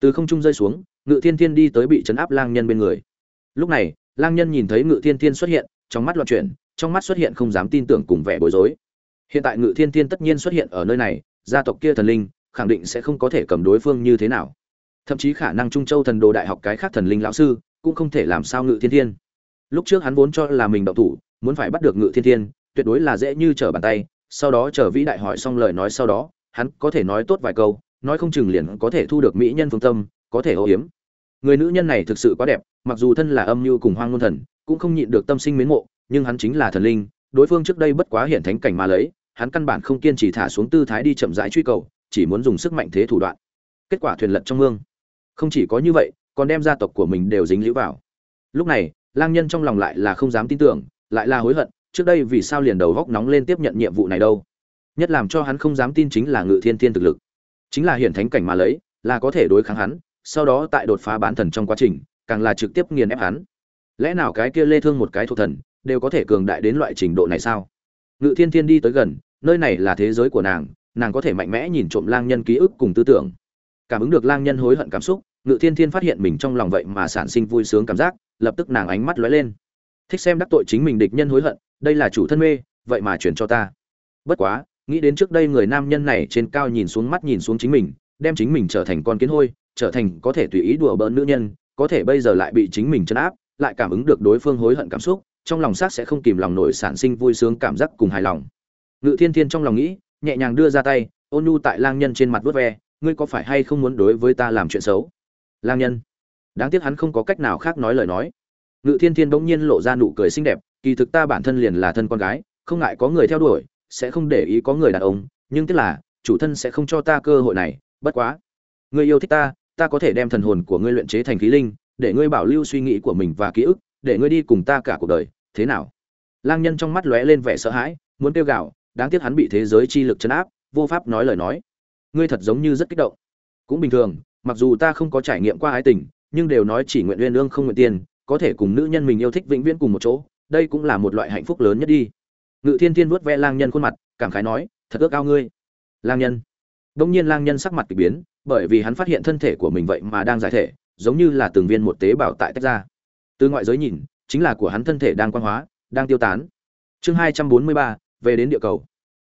Từ không trung rơi xuống, ngự thiên thiên đi tới bị chấn áp lang nhân bên người. Lúc này, lang nhân nhìn thấy ngự thiên thiên xuất hiện, trong mắt loạn chuyển, trong mắt xuất hiện không dám tin tưởng cùng vẻ bối rối. Hiện tại ngự thiên thiên tất nhiên xuất hiện ở nơi này, gia tộc kia thần linh, khẳng định sẽ không có thể cầm đối phương như thế nào. Thậm chí khả năng trung châu thần đồ đại học cái khác thần linh lão sư, cũng không thể làm sao ngự thiên thiên. Lúc trước hắn vốn cho là mình động thủ, muốn phải bắt được ngự thiên thiên, tuyệt đối là dễ như trở bàn tay, sau đó chờ vĩ đại hỏi xong lời nói sau đó hắn có thể nói tốt vài câu, nói không chừng liền có thể thu được mỹ nhân phương tâm, có thể ô hiếm người nữ nhân này thực sự quá đẹp, mặc dù thân là âm mưu cùng hoang ngôn thần, cũng không nhịn được tâm sinh mến mộ, nhưng hắn chính là thần linh, đối phương trước đây bất quá hiện thánh cảnh mà lấy, hắn căn bản không kiên trì thả xuống tư thái đi chậm rãi truy cầu, chỉ muốn dùng sức mạnh thế thủ đoạn. Kết quả thuyền lật trong mương. Không chỉ có như vậy, còn đem gia tộc của mình đều dính lũ vào. Lúc này, lang nhân trong lòng lại là không dám tin tưởng, lại là hối hận, trước đây vì sao liền đầu góc nóng lên tiếp nhận nhiệm vụ này đâu? Nhất làm cho hắn không dám tin chính là ngự thiên thiên thực lực. Chính là hiển thánh cảnh mà lấy, là có thể đối kháng hắn, sau đó tại đột phá bán thần trong quá trình, càng là trực tiếp nghiền ép hắn. Lẽ nào cái kia lê thương một cái thuộc thần, đều có thể cường đại đến loại trình độ này sao? Ngự thiên thiên đi tới gần, nơi này là thế giới của nàng nàng có thể mạnh mẽ nhìn trộm lang nhân ký ức cùng tư tưởng. Cảm ứng được lang nhân hối hận cảm xúc, ngự thiên thiên phát hiện mình trong lòng vậy mà sản sinh vui sướng cảm giác, lập tức nàng ánh mắt lóe lên. Thích xem đắc tội chính mình địch nhân hối hận, đây là chủ thân mê, vậy mà chuyển cho ta. Bất quá nghĩ đến trước đây người nam nhân này trên cao nhìn xuống mắt nhìn xuống chính mình, đem chính mình trở thành con kiến hôi, trở thành có thể tùy ý đùa bỡn nữ nhân, có thể bây giờ lại bị chính mình chấn áp, lại cảm ứng được đối phương hối hận cảm xúc, trong lòng xác sẽ không kìm lòng nổi sản sinh vui sướng cảm giác cùng hài lòng. Ngự thiên thiên trong lòng nghĩ, nhẹ nhàng đưa ra tay, ôn nhu tại lang nhân trên mặt vớt ve, ngươi có phải hay không muốn đối với ta làm chuyện xấu? Lang nhân. Đáng tiếc hắn không có cách nào khác nói lời nói. Ngự thiên thiên bỗng nhiên lộ ra nụ cười xinh đẹp, kỳ thực ta bản thân liền là thân con gái, không ngại có người theo đuổi sẽ không để ý có người đàn ông, nhưng tức là, chủ thân sẽ không cho ta cơ hội này, bất quá. Người yêu thích ta ta có thể đem thần hồn của ngươi luyện chế thành khí linh, để ngươi bảo lưu suy nghĩ của mình và ký ức, để ngươi đi cùng ta cả cuộc đời, thế nào? Lang nhân trong mắt lóe lên vẻ sợ hãi, muốn kêu gào, đáng tiếc hắn bị thế giới chi lực chấn áp, vô pháp nói lời nói. Ngươi thật giống như rất kích động. Cũng bình thường, mặc dù ta không có trải nghiệm qua ái tình, nhưng đều nói chỉ nguyện uyên ương không nguyện tiền, có thể cùng nữ nhân mình yêu thích vĩnh viễn cùng một chỗ, đây cũng là một loại hạnh phúc lớn nhất đi ngự thiên thiên vuốt ve lang nhân khuôn mặt, cảm khái nói, thật ước ao ngươi. Lang nhân. Đông nhiên lang nhân sắc mặt kỳ biến, bởi vì hắn phát hiện thân thể của mình vậy mà đang giải thể, giống như là từng viên một tế bào tại tách ra. Từ ngoại giới nhìn, chính là của hắn thân thể đang quan hóa, đang tiêu tán. Chương hai trăm bốn mươi ba, về đến địa cầu.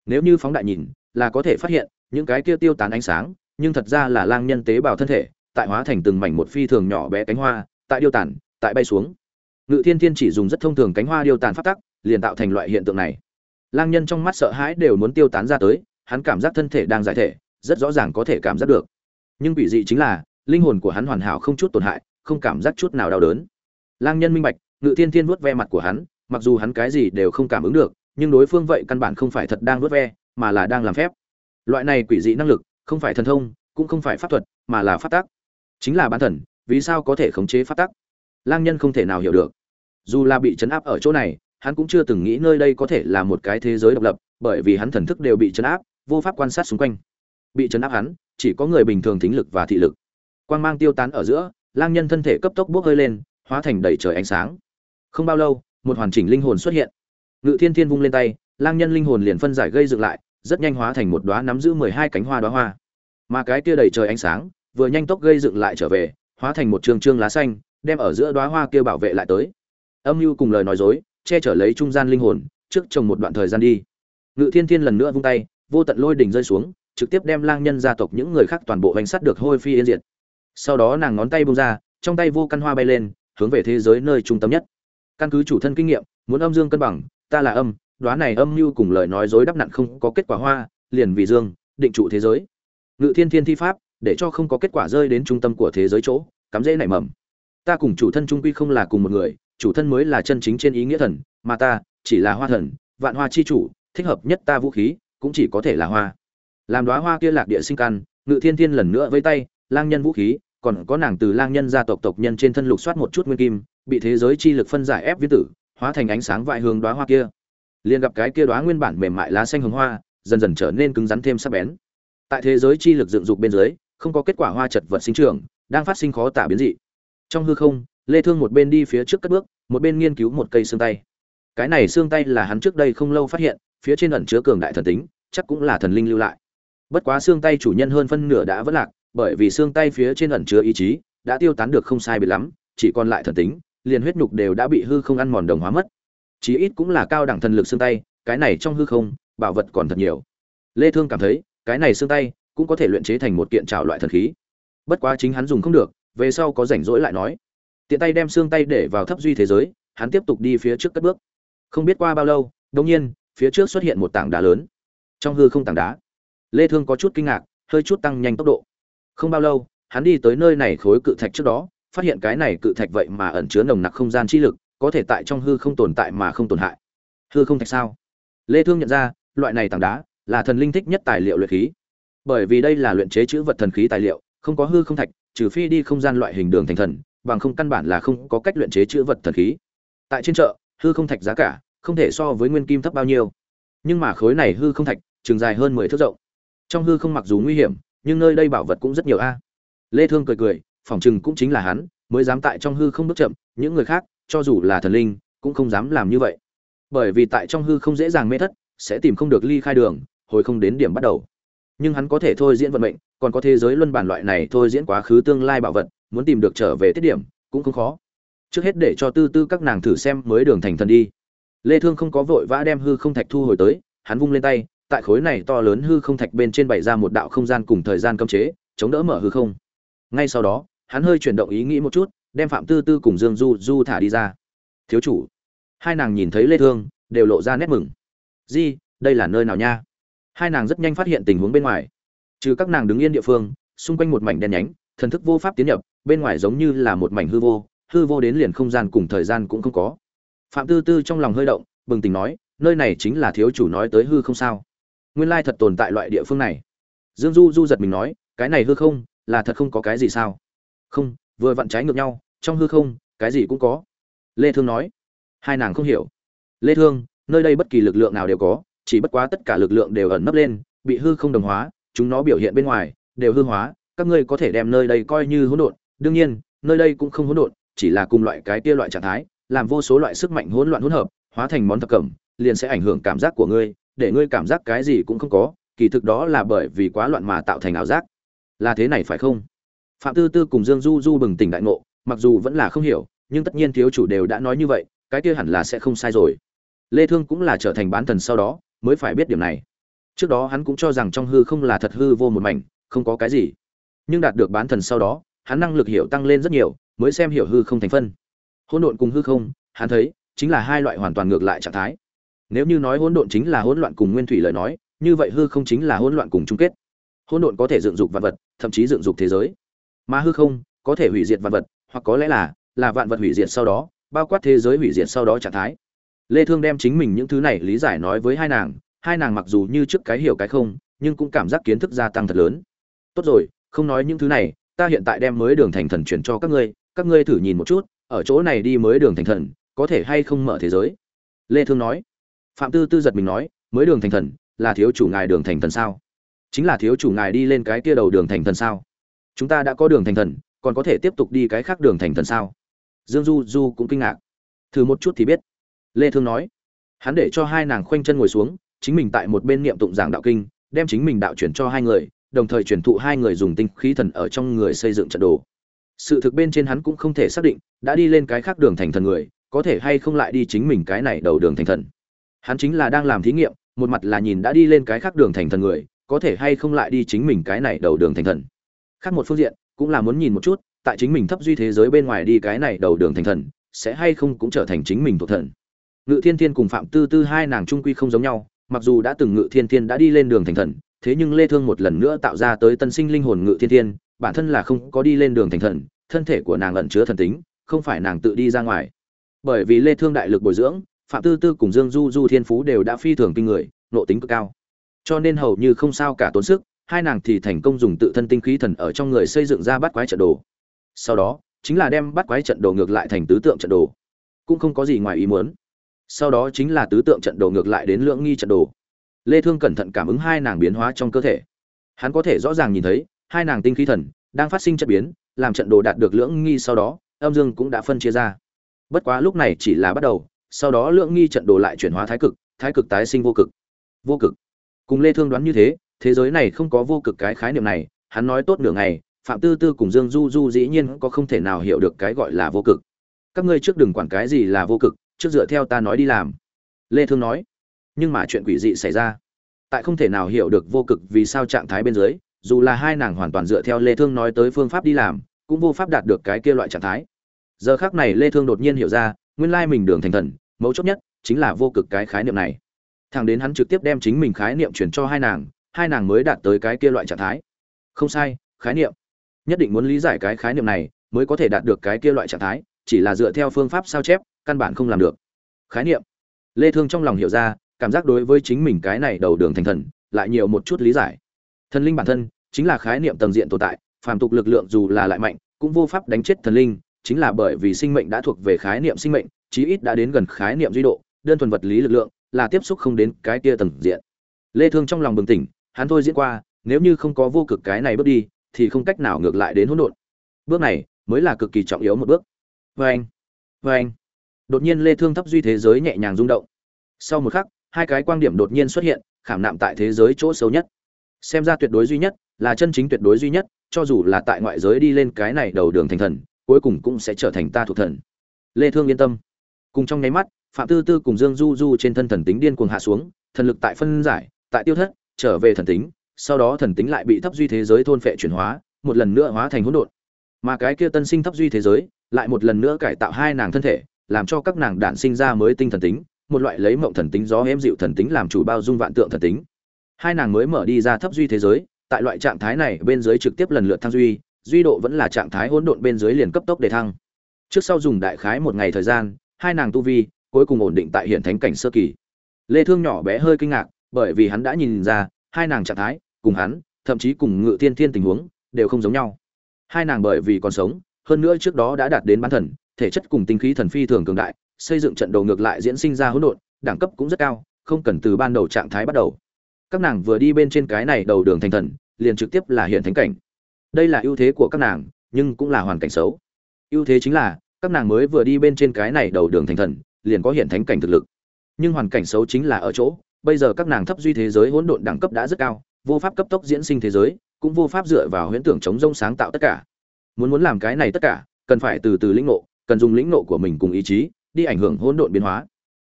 Nếu như phóng đại nhìn, là có thể phát hiện, những cái kia tiêu tán ánh sáng, nhưng thật ra là lang nhân tế bào thân thể, tại hóa thành từng mảnh một phi thường nhỏ bé cánh hoa, tại điêu tản tại bay xuống. Ngự thiên thiên chỉ dùng rất thông thường cánh hoa điêu tản phát tắc liền tạo thành loại hiện tượng này. Lang nhân trong mắt sợ hãi đều muốn tiêu tán ra tới, hắn cảm giác thân thể đang giải thể, rất rõ ràng có thể cảm giác được. Nhưng quỷ dị chính là, linh hồn của hắn hoàn hảo không chút tổn hại, không cảm giác chút nào đau đớn. Lang nhân minh bạch, ngự thiên thiên vuốt ve mặt của hắn, mặc dù hắn cái gì đều không cảm ứng được, nhưng đối phương vậy căn bản không phải thật đang vuốt ve, mà là đang làm phép. Loại này quỷ dị năng lực, không phải thần thông, cũng không phải pháp thuật, mà là pháp tắc. Chính là bản thần, vì sao có thể khống chế pháp tắc? Lang nhân không thể nào hiểu được. Dù là bị chấn áp ở chỗ này hắn cũng chưa từng nghĩ nơi đây có thể là một cái thế giới độc lập, bởi vì hắn thần thức đều bị chấn áp, vô pháp quan sát xung quanh. Bị chấn áp hắn, chỉ có người bình thường thính lực và thị lực. Quang mang tiêu tán ở giữa, lang nhân thân thể cấp tốc bốc hơi lên, hóa thành đầy trời ánh sáng. Không bao lâu, một hoàn chỉnh linh hồn xuất hiện. Ngự thiên thiên vung lên tay, lang nhân linh hồn liền phân giải gây dựng lại, rất nhanh hóa thành một đóa nắm giữ mười hai cánh hoa đóa hoa. Mà cái kia đầy trời ánh sáng, vừa nhanh tốc gây dựng lại trở về, hóa thành một trường trương lá xanh, đem ở giữa đóa hoa kia bảo vệ lại tới. Âm mưu cùng lời nói dối che chở lấy trung gian linh hồn, trước trồng một đoạn thời gian đi. Ngự thiên thiên lần nữa vung tay, vô tận lôi đỉnh rơi xuống, trực tiếp đem lang nhân gia tộc những người khác toàn bộ hoành sắt được hôi phi yên diệt. Sau đó nàng ngón tay bung ra, trong tay vô căn hoa bay lên, hướng về thế giới nơi trung tâm nhất. Căn cứ chủ thân kinh nghiệm, muốn âm dương cân bằng, ta là âm đoá này âm mưu cùng lời nói dối đắp nặn không có kết quả hoa, liền vì dương, định trụ thế giới. Ngự thiên thiên thi pháp, để cho không có kết quả rơi đến trung tâm của thế giới chỗ, cắm dễ nảy mầm. Ta cùng chủ thân trung quy không là cùng một người chủ thân mới là chân chính trên ý nghĩa thần, mà ta chỉ là hoa thần, vạn hoa chi chủ, thích hợp nhất ta vũ khí, cũng chỉ có thể là hoa. Làm đoá hoa kia lạc địa sinh căn, ngự thiên thiên lần nữa với tay, lang nhân vũ khí, còn có nàng từ lang nhân gia tộc tộc nhân trên thân lục soát một chút nguyên kim, bị thế giới chi lực phân giải ép viết tử, hóa thành ánh sáng vại hướng đoá hoa kia. Liền gặp cái kia đoá nguyên bản mềm mại lá xanh hồng hoa, dần dần trở nên cứng rắn thêm sắc bén. Tại thế giới chi lực dựng dục bên dưới, không có kết quả hoa chật vật sinh trưởng, đang phát sinh khó tả biến dị. Trong hư không lê thương một bên đi phía trước cất bước, một bên nghiên cứu một cây xương tay. Cái này xương tay là hắn trước đây không lâu phát hiện, phía trên ẩn chứa cường đại thần tính, chắc cũng là thần linh lưu lại. Bất quá xương tay chủ nhân hơn phân nửa đã vỡ lạc, bởi vì xương tay phía trên ẩn chứa ý chí, đã tiêu tán được không sai biệt lắm, chỉ còn lại thần tính, liền huyết nhục đều đã bị hư không ăn mòn đồng hóa mất. Chí ít cũng là cao đẳng thần lực xương tay, cái này trong hư không, bảo vật còn thật nhiều. Lê thương cảm thấy, cái này xương tay cũng có thể luyện chế thành một kiện trảo loại thần khí. Bất quá chính hắn dùng không được, về sau có rảnh rỗi lại nói tiện tay đem xương tay để vào thấp duy thế giới, hắn tiếp tục đi phía trước cất bước. Không biết qua bao lâu, đột nhiên, phía trước xuất hiện một tảng đá lớn. Trong hư không tảng đá, lê thương có chút kinh ngạc, hơi chút tăng nhanh tốc độ. Không bao lâu, hắn đi tới nơi này khối cự thạch trước đó, phát hiện cái này cự thạch vậy mà ẩn chứa nồng nặc không gian chi lực, có thể tại trong hư không tồn tại mà không tổn hại. Hư không thạch sao? Lê thương nhận ra, loại này tảng đá là thần linh thích nhất tài liệu luyện khí. Bởi vì đây là luyện chế chữ vật thần khí tài liệu, không có hư không thạch, trừ phi đi không gian loại hình đường thành thần bằng không căn bản là không có cách luyện chế chữ vật thần khí. Tại trên chợ, hư không thạch giá cả không thể so với nguyên kim thấp bao nhiêu. Nhưng mà khối này hư không thạch trường dài hơn mười thước rộng. Trong hư không mặc dù nguy hiểm, nhưng nơi đây bảo vật cũng rất nhiều a. Lê thương cười cười phỏng chừng cũng chính là hắn, mới dám tại trong hư không bước chậm, những người khác, cho dù là thần linh, cũng không dám làm như vậy. Bởi vì tại trong hư không dễ dàng mê thất, sẽ tìm không được ly khai đường, hồi không đến điểm bắt đầu. Nhưng hắn có thể thôi diễn vận mệnh, còn có thế giới luân bản loại này thôi diễn quá khứ tương lai bảo vật muốn tìm được trở về tiết điểm, cũng không khó. Trước hết để cho tư tư các nàng thử xem mới đường thành thần đi. Lê thương không có vội vã đem hư không thạch thu hồi tới, hắn vung lên tay, tại khối này to lớn hư không thạch bên trên bày ra một đạo không gian cùng thời gian cấm chế, chống đỡ mở hư không. Ngay sau đó, hắn hơi chuyển động ý nghĩ một chút, đem phạm tư tư cùng dương du du thả đi ra. Thiếu chủ. Hai nàng nhìn thấy lê thương, đều lộ ra nét mừng. Di, đây là nơi nào nha? Hai nàng rất nhanh phát hiện tình huống bên ngoài. Trừ các nàng đứng yên địa phương, xung quanh một mảnh đen nhánh, thần thức vô pháp tiến nhập bên ngoài giống như là một mảnh hư vô hư vô đến liền không gian cùng thời gian cũng không có. Phạm tư tư trong lòng hơi động, bừng tỉnh nói, nơi này chính là thiếu chủ nói tới hư không sao? Nguyên lai thật tồn tại loại địa phương này. Dương du du giật mình nói, cái này hư không, là thật không có cái gì sao? Không, vừa vặn trái ngược nhau, trong hư không, cái gì cũng có. Lê thương nói. Hai nàng không hiểu. Lê thương, nơi đây bất kỳ lực lượng nào đều có, chỉ bất quá tất cả lực lượng đều ẩn nấp lên, bị hư không đồng hóa, chúng nó biểu hiện bên ngoài, đều hư hóa, các ngươi có thể đem nơi đây coi như hỗn độn đương nhiên, nơi đây cũng không hỗn độn, chỉ là cùng loại cái kia loại trạng thái, làm vô số loại sức mạnh hỗn loạn hỗn hợp, hóa thành món thập cẩm, liền sẽ ảnh hưởng cảm giác của ngươi, để ngươi cảm giác cái gì cũng không có, kỳ thực đó là bởi vì quá loạn mà tạo thành ảo giác. Là thế này phải không? Phạm tư tư cùng dương du du bừng tỉnh đại ngộ, mặc dù vẫn là không hiểu, nhưng tất nhiên thiếu chủ đều đã nói như vậy, cái kia hẳn là sẽ không sai rồi. Lê thương cũng là trở thành bán thần sau đó, mới phải biết điểm này. Trước đó hắn cũng cho rằng trong hư không là thật hư vô một mảnh, không có cái gì. Nhưng đạt được bán thần sau đó hắn năng lực hiểu tăng lên rất nhiều, mới xem hiểu hư không thành phân. Hỗn độn cùng hư không, hắn thấy, chính là hai loại hoàn toàn ngược lại trạng thái. Nếu như nói hỗn độn chính là hỗn loạn cùng nguyên thủy lời nói, như vậy hư không chính là hỗn loạn cùng chung kết. Hỗn độn có thể dựng dục vật vật, thậm chí dựng dục thế giới. Mà hư không, có thể hủy diệt vạn vật, hoặc có lẽ là là vạn vật hủy diệt sau đó, bao quát thế giới hủy diệt sau đó trạng thái. Lê thương đem chính mình những thứ này lý giải nói với hai nàng hai nàng mặc dù như trước cái hiểu cái không, nhưng cũng cảm giác kiến thức gia tăng thật lớn. Tốt rồi, không nói những thứ này ta hiện tại đem mới đường thành thần truyền cho các ngươi các ngươi thử nhìn một chút, ở chỗ này đi mới đường thành thần, có thể hay không mở thế giới? Lê thương nói. Phạm tư tư giật mình nói, mới đường thành thần, là thiếu chủ ngài đường thành thần sao? Chính là thiếu chủ ngài đi lên cái kia đầu đường thành thần sao? Chúng ta đã có đường thành thần, còn có thể tiếp tục đi cái khác đường thành thần sao? Dương du du cũng kinh ngạc. Thử một chút thì biết. Lê thương nói. Hắn để cho hai nàng khoanh chân ngồi xuống, chính mình tại một bên niệm tụng giảng đạo kinh, đem chính mình đạo chuyển cho hai người đồng thời truyền thụ hai người dùng tinh khí thần ở trong người xây dựng trận đồ. Sự thực bên trên hắn cũng không thể xác định, đã đi lên cái khác đường thành thần người, có thể hay không lại đi chính mình cái này đầu đường thành thần. Hắn chính là đang làm thí nghiệm, một mặt là nhìn đã đi lên cái khác đường thành thần người, có thể hay không lại đi chính mình cái này đầu đường thành thần. Khác một phương diện, cũng là muốn nhìn một chút, tại chính mình thấp duy thế giới bên ngoài đi cái này đầu đường thành thần, sẽ hay không cũng trở thành chính mình thuộc thần. Ngự thiên thiên cùng phạm tư tư hai nàng trung quy không giống nhau, mặc dù đã từng ngự thiên thiên đã đi lên đường thành thần thế nhưng lê thương một lần nữa tạo ra tới tân sinh linh hồn ngự thiên thiên, bản thân là không có đi lên đường thành thần, thân thể của nàng ẩn chứa thần tính, không phải nàng tự đi ra ngoài. Bởi vì lê thương đại lực bồi dưỡng, phạm tư tư cùng dương du du thiên phú đều đã phi thường kinh người, nộ tính cực cao. Cho nên hầu như không sao cả tốn sức, hai nàng thì thành công dùng tự thân tinh khí thần ở trong người xây dựng ra bắt quái trận đồ. Sau đó, chính là đem bắt quái trận đồ ngược lại thành tứ tượng trận đồ. Cũng không có gì ngoài ý muốn. Sau đó chính là tứ tượng trận đồ ngược lại đến lượng nghi trận đồ lê thương cẩn thận cảm ứng hai nàng biến hóa trong cơ thể. Hắn có thể rõ ràng nhìn thấy, hai nàng tinh khí thần đang phát sinh chất biến, làm trận đồ đạt được lưỡng nghi sau đó, âm dương cũng đã phân chia ra. Bất quá lúc này chỉ là bắt đầu, sau đó lượng nghi trận đồ lại chuyển hóa thái cực thái cực tái sinh vô cực. Vô cực. Cùng lê thương đoán như thế thế giới này không có vô cực cái khái niệm này, hắn nói tốt nửa ngày, phạm tư tư cùng dương du du dĩ nhiên có không thể nào hiểu được cái gọi là vô cực. Các ngươi trước đừng quản cái gì là vô cực, trước dựa theo ta nói đi làm. Lê thương nói nhưng mà chuyện quỷ dị xảy ra. Tại không thể nào hiểu được vô cực vì sao trạng thái bên dưới, dù là hai nàng hoàn toàn dựa theo lê thương nói tới phương pháp đi làm, cũng vô pháp đạt được cái kia loại trạng thái. Giờ khắc này lê thương đột nhiên hiểu ra, nguyên lai mình đường thành thần, mấu chốt nhất chính là vô cực cái khái niệm này. Thằng đến hắn trực tiếp đem chính mình khái niệm truyền cho hai nàng hai nàng mới đạt tới cái kia loại trạng thái. Không sai, khái niệm. Nhất định muốn lý giải cái khái niệm này mới có thể đạt được cái kia loại trạng thái, chỉ là dựa theo phương pháp sao chép, căn bản không làm được. Khái niệm. Lê thương trong lòng hiểu ra cảm giác đối với chính mình cái này đầu đường thành thần, lại nhiều một chút lý giải. Thần linh bản thân chính là khái niệm tầng diện tồn tại, phàm tục lực lượng dù là lại mạnh, cũng vô pháp đánh chết thần linh, chính là bởi vì sinh mệnh đã thuộc về khái niệm sinh mệnh, chí ít đã đến gần khái niệm duy độ, đơn thuần vật lý lực lượng là tiếp xúc không đến cái kia tầng diện. Lê thương trong lòng bừng tỉnh, hắn thôi diễn qua, nếu như không có vô cực cái này bước đi, thì không cách nào ngược lại đến hỗn độn. Bước này mới là cực kỳ trọng yếu một bước. Với anh với anh đột nhiên lê thương thấp duy thế giới nhẹ nhàng rung động. Sau một khắc hai cái quang điểm đột nhiên xuất hiện, khảm nạm tại thế giới chỗ xấu nhất. Xem ra tuyệt đối duy nhất, là chân chính tuyệt đối duy nhất, cho dù là tại ngoại giới đi lên cái này đầu đường thành thần, cuối cùng cũng sẽ trở thành ta thuộc thần. Lê thương yên tâm. Cùng trong nháy mắt, phạm tư tư cùng dương du du trên thân thần tính điên cuồng hạ xuống, thần lực tại phân giải, tại tiêu thất, trở về thần tính, sau đó thần tính lại bị thấp duy thế giới thôn phệ chuyển hóa, một lần nữa hóa thành hỗn độn. Mà cái kia tân sinh thấp duy thế giới, lại một lần nữa cải tạo hai nàng thân thể, làm cho các nàng đản sinh ra mới tinh thần tính một loại lấy mộng thần tính gió êm dịu thần tính làm chủ bao dung vạn tượng thần tính. Hai nàng mới mở đi ra thấp duy thế giới, tại loại trạng thái này bên dưới trực tiếp lần lượt thăng duy duy độ vẫn là trạng thái hỗn độn bên dưới liền cấp tốc để thăng. Trước sau dùng đại khái một ngày thời gian, hai nàng tu vi cuối cùng ổn định tại hiện thánh cảnh sơ kỳ. Lê thương nhỏ bé hơi kinh ngạc, bởi vì hắn đã nhìn ra, hai nàng trạng thái cùng hắn, thậm chí cùng ngự thiên thiên tình huống đều không giống nhau. Hai nàng bởi vì còn sống, hơn nữa trước đó đã đạt đến bán thần, thể chất cùng tinh khí thần phi thường cường đại xây dựng trận đầu ngược lại diễn sinh ra hỗn độn, đẳng cấp cũng rất cao, không cần từ ban đầu trạng thái bắt đầu. Các nàng vừa đi bên trên cái này đầu đường thành thần, liền trực tiếp là hiện thánh cảnh. Đây là ưu thế của các nàng, nhưng cũng là hoàn cảnh xấu. Ưu thế chính là, các nàng mới vừa đi bên trên cái này đầu đường thành thần, liền có hiện thánh cảnh thực lực. Nhưng hoàn cảnh xấu chính là ở chỗ, bây giờ các nàng thấp duy thế giới hỗn độn đẳng cấp đã rất cao, vô pháp cấp tốc diễn sinh thế giới, cũng vô pháp dựa vào huyễn tưởng chống rông sáng tạo tất cả. Muốn muốn làm cái này tất cả, cần phải từ từ lĩnh ngộ, cần dùng lĩnh ngộ của mình cùng ý chí đi ảnh hưởng hỗn độn biến hóa.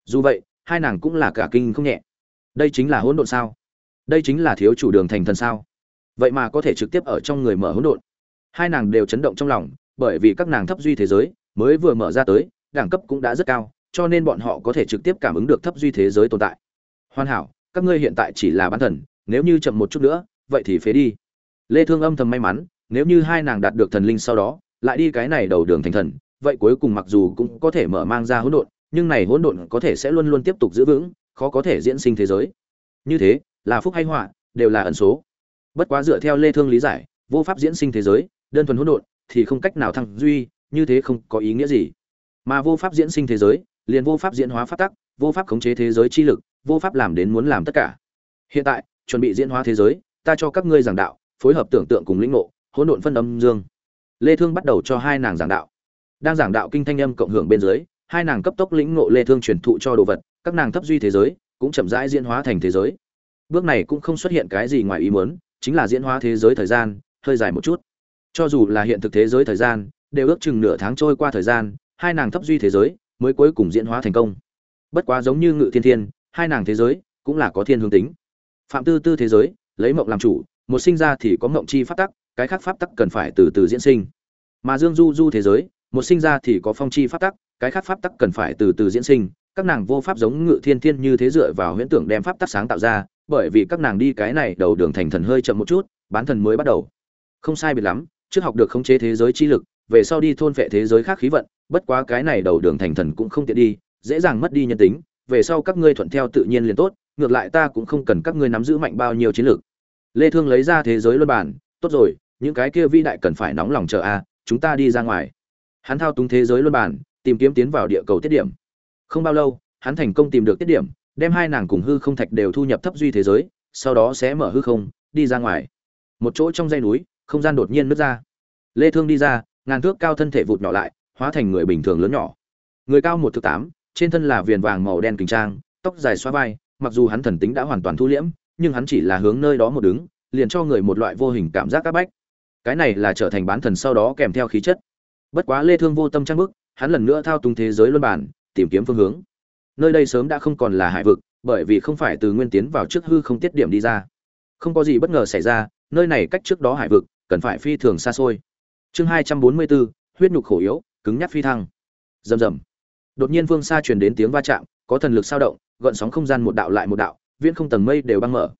Dù vậy, hai nàng cũng là cả kinh không nhẹ. Đây chính là hỗn độn sao? Đây chính là thiếu chủ đường thành thần sao? Vậy mà có thể trực tiếp ở trong người mở hỗn độn. Hai nàng đều chấn động trong lòng, bởi vì các nàng thấp duy thế giới mới vừa mở ra tới, đẳng cấp cũng đã rất cao, cho nên bọn họ có thể trực tiếp cảm ứng được thấp duy thế giới tồn tại. Hoàn hảo, các ngươi hiện tại chỉ là bán thần, nếu như chậm một chút nữa, vậy thì phế đi. Lê thương âm thầm may mắn, nếu như hai nàng đạt được thần linh sau đó, lại đi cái này đầu đường thành thần vậy cuối cùng mặc dù cũng có thể mở mang ra hỗn độn, nhưng này hỗn độn có thể sẽ luôn luôn tiếp tục giữ vững, khó có thể diễn sinh thế giới. Như thế, là phúc hay họa, đều là ẩn số. Bất quá dựa theo lê thương lý giải, vô pháp diễn sinh thế giới, đơn thuần hỗn độn, thì không cách nào thăng duy, như thế không có ý nghĩa gì. Mà vô pháp diễn sinh thế giới, liền vô pháp diễn hóa pháp tắc, vô pháp khống chế thế giới chi lực, vô pháp làm đến muốn làm tất cả. Hiện tại, chuẩn bị diễn hóa thế giới, ta cho các ngươi giảng đạo, phối hợp tưởng tượng cùng lĩnh ngộ, hỗn độn phân âm dương. Lê thương bắt đầu cho hai nàng giảng đạo đang giảng đạo kinh thanh âm cộng hưởng bên dưới, hai nàng cấp tốc lĩnh ngộ lê thương truyền thụ cho đồ vật, các nàng thấp duy thế giới, cũng chậm rãi diễn hóa thành thế giới. Bước này cũng không xuất hiện cái gì ngoài ý muốn, chính là diễn hóa thế giới thời gian, hơi dài một chút. Cho dù là hiện thực thế giới thời gian, đều ước chừng nửa tháng trôi qua thời gian, hai nàng thấp duy thế giới mới cuối cùng diễn hóa thành công. Bất quá giống như ngự thiên thiên, hai nàng thế giới cũng là có thiên hướng tính. Phạm tư tư thế giới, lấy mộng làm chủ, một sinh ra thì có mộng chi pháp tắc, cái khác pháp tắc cần phải từ từ diễn sinh. Mà dương du du thế giới một sinh ra thì có phong chi pháp tắc, cái khác pháp tắc cần phải từ từ diễn sinh. Các nàng vô pháp giống ngự thiên thiên như thế dựa vào huyễn tưởng đem pháp tắc sáng tạo ra, bởi vì các nàng đi cái này đầu đường thành thần hơi chậm một chút, bán thần mới bắt đầu. Không sai biệt lắm, trước học được khống chế thế giới chi lực, về sau đi thôn phệ thế giới khác khí vận, bất quá cái này đầu đường thành thần cũng không tiện đi, dễ dàng mất đi nhân tính. Về sau các ngươi thuận theo tự nhiên liền tốt, ngược lại ta cũng không cần các ngươi nắm giữ mạnh bao nhiêu chiến lược lê thương lấy ra thế giới luân bản, tốt rồi, những cái kia vĩ đại cần phải nóng lòng chờ a, chúng ta đi ra ngoài hắn thao túng thế giới luân bản tìm kiếm tiến vào địa cầu tiết điểm. Không bao lâu, hắn thành công tìm được tiết điểm, đem hai nàng cùng hư không thạch đều thu nhập thấp duy thế giới, sau đó sẽ mở hư không, đi ra ngoài. Một chỗ trong dãy núi, không gian đột nhiên nứt ra. Lê thương đi ra, ngàn thước cao thân thể vụt nhỏ lại, hóa thành người bình thường lớn nhỏ. Người cao một thước tám, trên thân là viền vàng màu đen kình trang, tóc dài xóa vai, mặc dù hắn thần tính đã hoàn toàn thu liễm, nhưng hắn chỉ là hướng nơi đó một đứng, liền cho người một loại vô hình cảm giác các bách. Cái này là trở thành bán thần sau đó kèm theo khí chất bất quá lê thương vô tâm trang bức hắn lần nữa thao túng thế giới luân bản tìm kiếm phương hướng. Nơi đây sớm đã không còn là hải vực bởi vì không phải từ nguyên tiến vào trước hư không tiết điểm đi ra. Không có gì bất ngờ xảy ra nơi này cách trước đó hải vực cần phải phi thường xa xôi. Chương 244, huyết nhục khổ yếu cứng nhắc phi thăng. Rầm rầm. Đột nhiên phương xa truyền đến tiếng va chạm có thần lực sao động gợn sóng không gian một đạo lại một đạo viễn không tầng mây đều băng mở.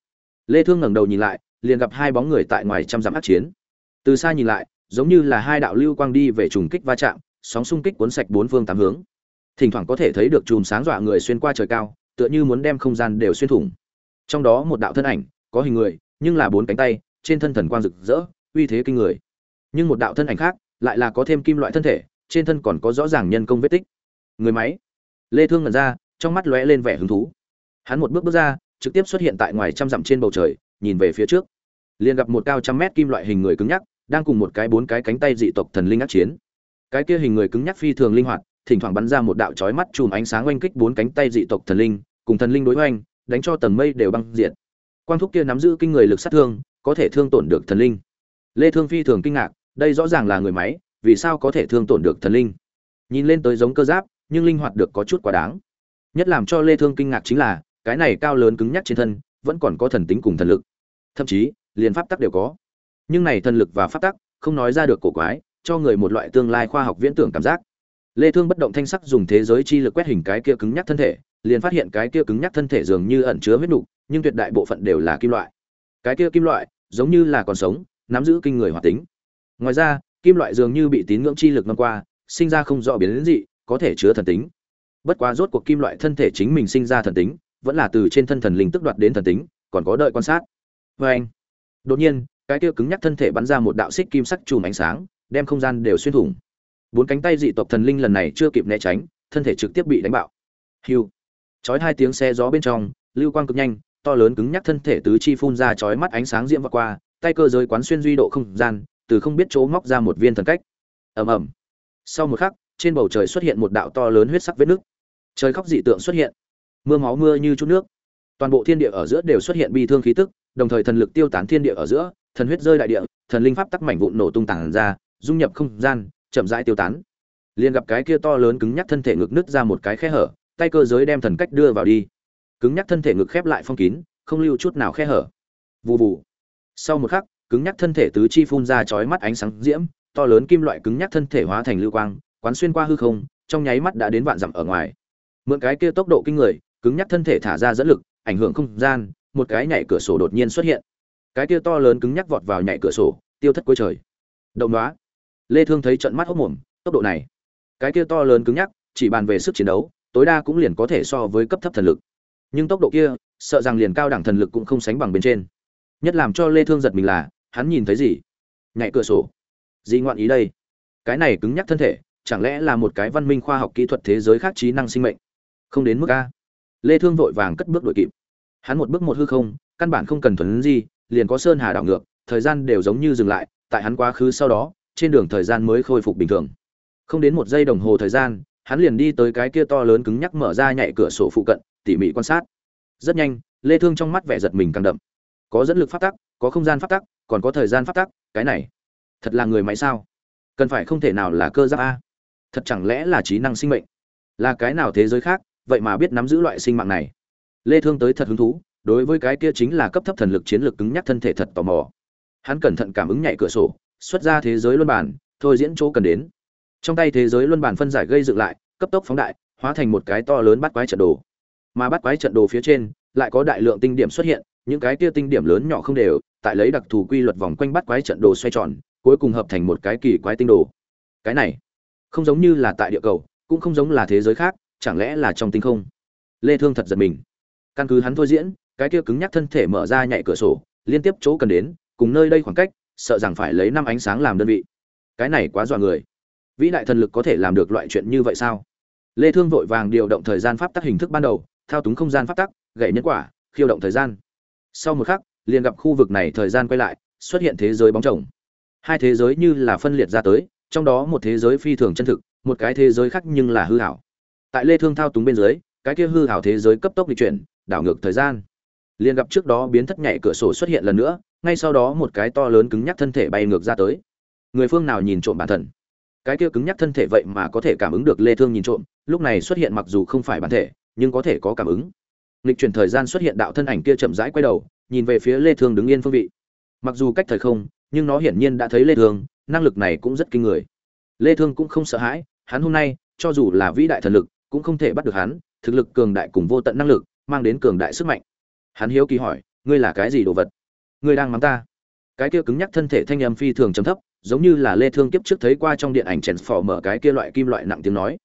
Lê thương ngẩng đầu nhìn lại liền gặp hai bóng người tại ngoài trăm dặm ác chiến. Từ xa nhìn lại giống như là hai đạo lưu quang đi về trùng kích va chạm, sóng xung kích cuốn sạch bốn phương tám hướng. Thỉnh thoảng có thể thấy được chùm sáng dọa người xuyên qua trời cao, tựa như muốn đem không gian đều xuyên thủng. Trong đó một đạo thân ảnh, có hình người, nhưng là bốn cánh tay, trên thân thần quang rực rỡ, uy thế kinh người. Nhưng một đạo thân ảnh khác, lại là có thêm kim loại thân thể, trên thân còn có rõ ràng nhân công vết tích. Người máy. Lê thương ngẩn ra, trong mắt lóe lên vẻ hứng thú. Hắn một bước bước ra, trực tiếp xuất hiện tại ngoài trăm dặm trên bầu trời, nhìn về phía trước. Liền gặp một cao trăm mét kim loại hình người cứng nhắc đang cùng một cái bốn cái cánh tay dị tộc thần linh ác chiến. Cái kia hình người cứng nhắc phi thường linh hoạt, thỉnh thoảng bắn ra một đạo chói mắt chùm ánh sáng oanh kích bốn cánh tay dị tộc thần linh, cùng thần linh đối oanh đánh cho tầng mây đều băng diệt. Quang thúc kia nắm giữ kinh người lực sát thương, có thể thương tổn được thần linh. Lê thương phi thường kinh ngạc, đây rõ ràng là người máy, vì sao có thể thương tổn được thần linh? Nhìn lên tới giống cơ giáp, nhưng linh hoạt được có chút quá đáng. Nhất làm cho lê thương kinh ngạc chính là, cái này cao lớn cứng nhắc trên thân, vẫn còn có thần tính cùng thần lực. Thậm chí, liền pháp tắc đều có nhưng này thần lực và pháp tắc, không nói ra được cổ quái, cho người một loại tương lai khoa học viễn tưởng cảm giác. Lê thương bất động thanh sắc dùng thế giới chi lực quét hình cái kia cứng nhắc thân thể, liền phát hiện cái kia cứng nhắc thân thể dường như ẩn chứa huyết nục, nhưng tuyệt đại bộ phận đều là kim loại. Cái kia kim loại, giống như là còn sống, nắm giữ kinh người hoạt tính. Ngoài ra, kim loại dường như bị tín ngưỡng chi lực ngâm qua, sinh ra không rõ biến dị, có thể chứa thần tính. Bất quá rốt cuộc kim loại thân thể chính mình sinh ra thần tính, vẫn là từ trên thân thần linh tức đoạt đến thần tính, còn có đợi quan sát. Với anh đột nhiên cái kia cứng nhắc thân thể bắn ra một đạo xích kim sắc chùm ánh sáng, đem không gian đều xuyên thủng. Bốn cánh tay dị tộc thần linh lần này chưa kịp né tránh, thân thể trực tiếp bị đánh bạo. Hiu. Chói hai tiếng xe gió bên trong, lưu quang cực nhanh, to lớn cứng nhắc thân thể tứ chi phun ra chói mắt ánh sáng diễm vọt qua, tay cơ giới quán xuyên duy độ không gian, từ không biết chỗ móc ra một viên thần cách. Ầm ầm. Sau một khắc, trên bầu trời xuất hiện một đạo to lớn huyết sắc vết nước trời khóc dị tượng xuất hiện. Mưa máu mưa như chút nước. Toàn bộ thiên địa ở giữa đều xuất hiện bi thương khí tức, đồng thời thần lực tiêu tán thiên địa ở giữa thần huyết rơi đại địa, thần linh pháp tắc mảnh vụn nổ tung tàng ra, dung nhập không gian, chậm rãi tiêu tán. Liền gặp cái kia to lớn cứng nhắc thân thể ngực nứt ra một cái khe hở, tay cơ giới đem thần cách đưa vào đi. Cứng nhắc thân thể ngực khép lại phong kín, không lưu chút nào khe hở. Vụ vụ. sau một khắc, cứng nhắc thân thể tứ chi phun ra chói mắt ánh sáng diễm, to lớn kim loại cứng nhắc thân thể hóa thành lưu quang, quán xuyên qua hư không, trong nháy mắt đã đến vạn dặm ở ngoài. Mượn cái kia tốc độ kinh người, cứng nhắc thân thể thả ra dẫn lực, ảnh hưởng không gian, một cái nhảy cửa sổ đột nhiên xuất hiện cái kia to lớn cứng nhắc vọt vào nhảy cửa sổ, tiêu thất cuối trời. Động đoá. Lê thương thấy trận mắt hốc mồm, tốc độ này. Cái kia to lớn cứng nhắc, chỉ bàn về sức chiến đấu, tối đa cũng liền có thể so với cấp thấp thần lực. Nhưng tốc độ kia, sợ rằng liền cao đẳng thần lực cũng không sánh bằng bên trên. Nhất làm cho lê thương giật mình là, hắn nhìn thấy gì? Nhảy cửa sổ. Gì ngoạn ý đây? Cái này cứng nhắc thân thể, chẳng lẽ là một cái văn minh khoa học kỹ thuật thế giới khác trí năng sinh mệnh? Không đến mức a. Lê thương vội vàng cất bước đuổi kịp. Hắn một bước một hư không, căn bản không cần thuần gì liền có sơn hà đảo ngược, thời gian đều giống như dừng lại, tại hắn quá khứ sau đó, trên đường thời gian mới khôi phục bình thường. Không đến một giây đồng hồ thời gian, hắn liền đi tới cái kia to lớn cứng nhắc mở ra nhảy cửa sổ phụ cận, tỉ mỉ quan sát. Rất nhanh, lê thương trong mắt vẻ giật mình càng đậm. Có dẫn lực phát tắc, có không gian phát tắc, còn có thời gian phát tắc, cái này, thật là người máy sao? Cần phải không thể nào là cơ giáp a? Thật chẳng lẽ là trí năng sinh mệnh? Là cái nào thế giới khác, vậy mà biết nắm giữ loại sinh mạng này? Lê thương tới thật hứng thú đối với cái kia chính là cấp thấp thần lực chiến lược cứng nhắc thân thể thật tò mò. Hắn cẩn thận cảm ứng nhảy cửa sổ, xuất ra thế giới luân bản, thôi diễn chỗ cần đến. Trong tay thế giới luân bản phân giải gây dựng lại, cấp tốc phóng đại, hóa thành một cái to lớn bắt quái trận đồ. Mà bắt quái trận đồ phía trên, lại có đại lượng tinh điểm xuất hiện, những cái kia tinh điểm lớn nhỏ không đều, tại lấy đặc thù quy luật vòng quanh bắt quái trận đồ xoay tròn, cuối cùng hợp thành một cái kỳ quái tinh đồ. Cái này, không giống như là tại địa cầu, cũng không giống là thế giới khác, chẳng lẽ là trong tinh không? Lê thương thật giật mình. Căn cứ hắn thôi diễn cái kia cứng nhắc thân thể mở ra nhảy cửa sổ, liên tiếp chỗ cần đến, cùng nơi đây khoảng cách, sợ rằng phải lấy năm ánh sáng làm đơn vị. Cái này quá dọa người. Vĩ đại thần lực có thể làm được loại chuyện như vậy sao? Lê thương vội vàng điều động thời gian pháp tắc hình thức ban đầu, thao túng không gian pháp tắc, gậy nhân quả, khiêu động thời gian. Sau một khắc, liền gặp khu vực này thời gian quay lại, xuất hiện thế giới bóng chồng. Hai thế giới như là phân liệt ra tới, trong đó một thế giới phi thường chân thực, một cái thế giới khác nhưng là hư hảo. Tại lê thương thao túng bên dưới, cái kia hư hảo thế giới cấp tốc di chuyển, đảo ngược thời gian liền gặp trước đó biến thất nhảy cửa sổ xuất hiện lần nữa, ngay sau đó một cái to lớn cứng nhắc thân thể bay ngược ra tới. Người phương nào nhìn trộm bản thân? Cái kia cứng nhắc thân thể vậy mà có thể cảm ứng được lê thương nhìn trộm, lúc này xuất hiện mặc dù không phải bản thể, nhưng có thể có cảm ứng. Lịch chuyển thời gian xuất hiện đạo thân ảnh kia chậm rãi quay đầu, nhìn về phía lê thương đứng yên phương vị. Mặc dù cách thời không, nhưng nó hiển nhiên đã thấy lê thương, năng lực này cũng rất kinh người. Lê thương cũng không sợ hãi, hắn hôm nay, cho dù là vĩ đại thần lực, cũng không thể bắt được hắn, thực lực cường đại cùng vô tận năng lực, mang đến cường đại sức mạnh hắn hiếu kỳ hỏi, ngươi là cái gì đồ vật? Ngươi đang mắng ta? Cái kia cứng nhắc thân thể thanh âm phi thường trầm thấp, giống như là lê thương kiếp trước thấy qua trong điện ảnh chèn phò mở cái kia loại kim loại nặng tiếng nói.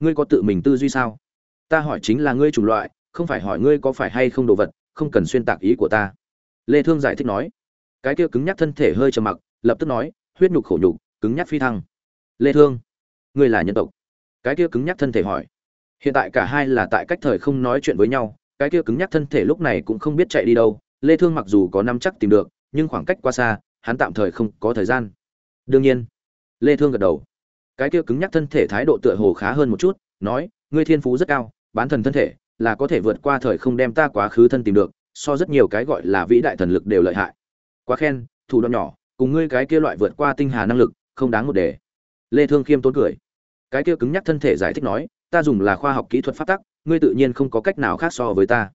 Ngươi có tự mình tư duy sao? Ta hỏi chính là ngươi chủng loại, không phải hỏi ngươi có phải hay không đồ vật, không cần xuyên tạc ý của ta. Lê thương giải thích nói. Cái kia cứng nhắc thân thể hơi trầm mặc, lập tức nói, huyết nhục khổ nhục, cứng nhắc phi thăng. Lê thương, ngươi là nhân tộc. Cái kia cứng nhắc thân thể hỏi. Hiện tại cả hai là tại cách thời không nói chuyện với nhau cái kia cứng nhắc thân thể lúc này cũng không biết chạy đi đâu, lê thương mặc dù có năm chắc tìm được, nhưng khoảng cách quá xa, hắn tạm thời không có thời gian. Đương nhiên, lê thương gật đầu. Cái kia cứng nhắc thân thể thái độ tựa hồ khá hơn một chút, nói, ngươi thiên phú rất cao, bán thần thân thể, là có thể vượt qua thời không đem ta quá khứ thân tìm được, so rất nhiều cái gọi là vĩ đại thần lực đều lợi hại. Quá khen, thủ đoạn nhỏ, cùng ngươi cái kia loại vượt qua tinh hà năng lực, không đáng một đề. Lê thương khiêm tốn cười. Cái kia cứng nhắc thân thể giải thích nói, ta dùng là khoa học kỹ thuật phát tắc ngươi tự nhiên không có cách nào khác so với ta.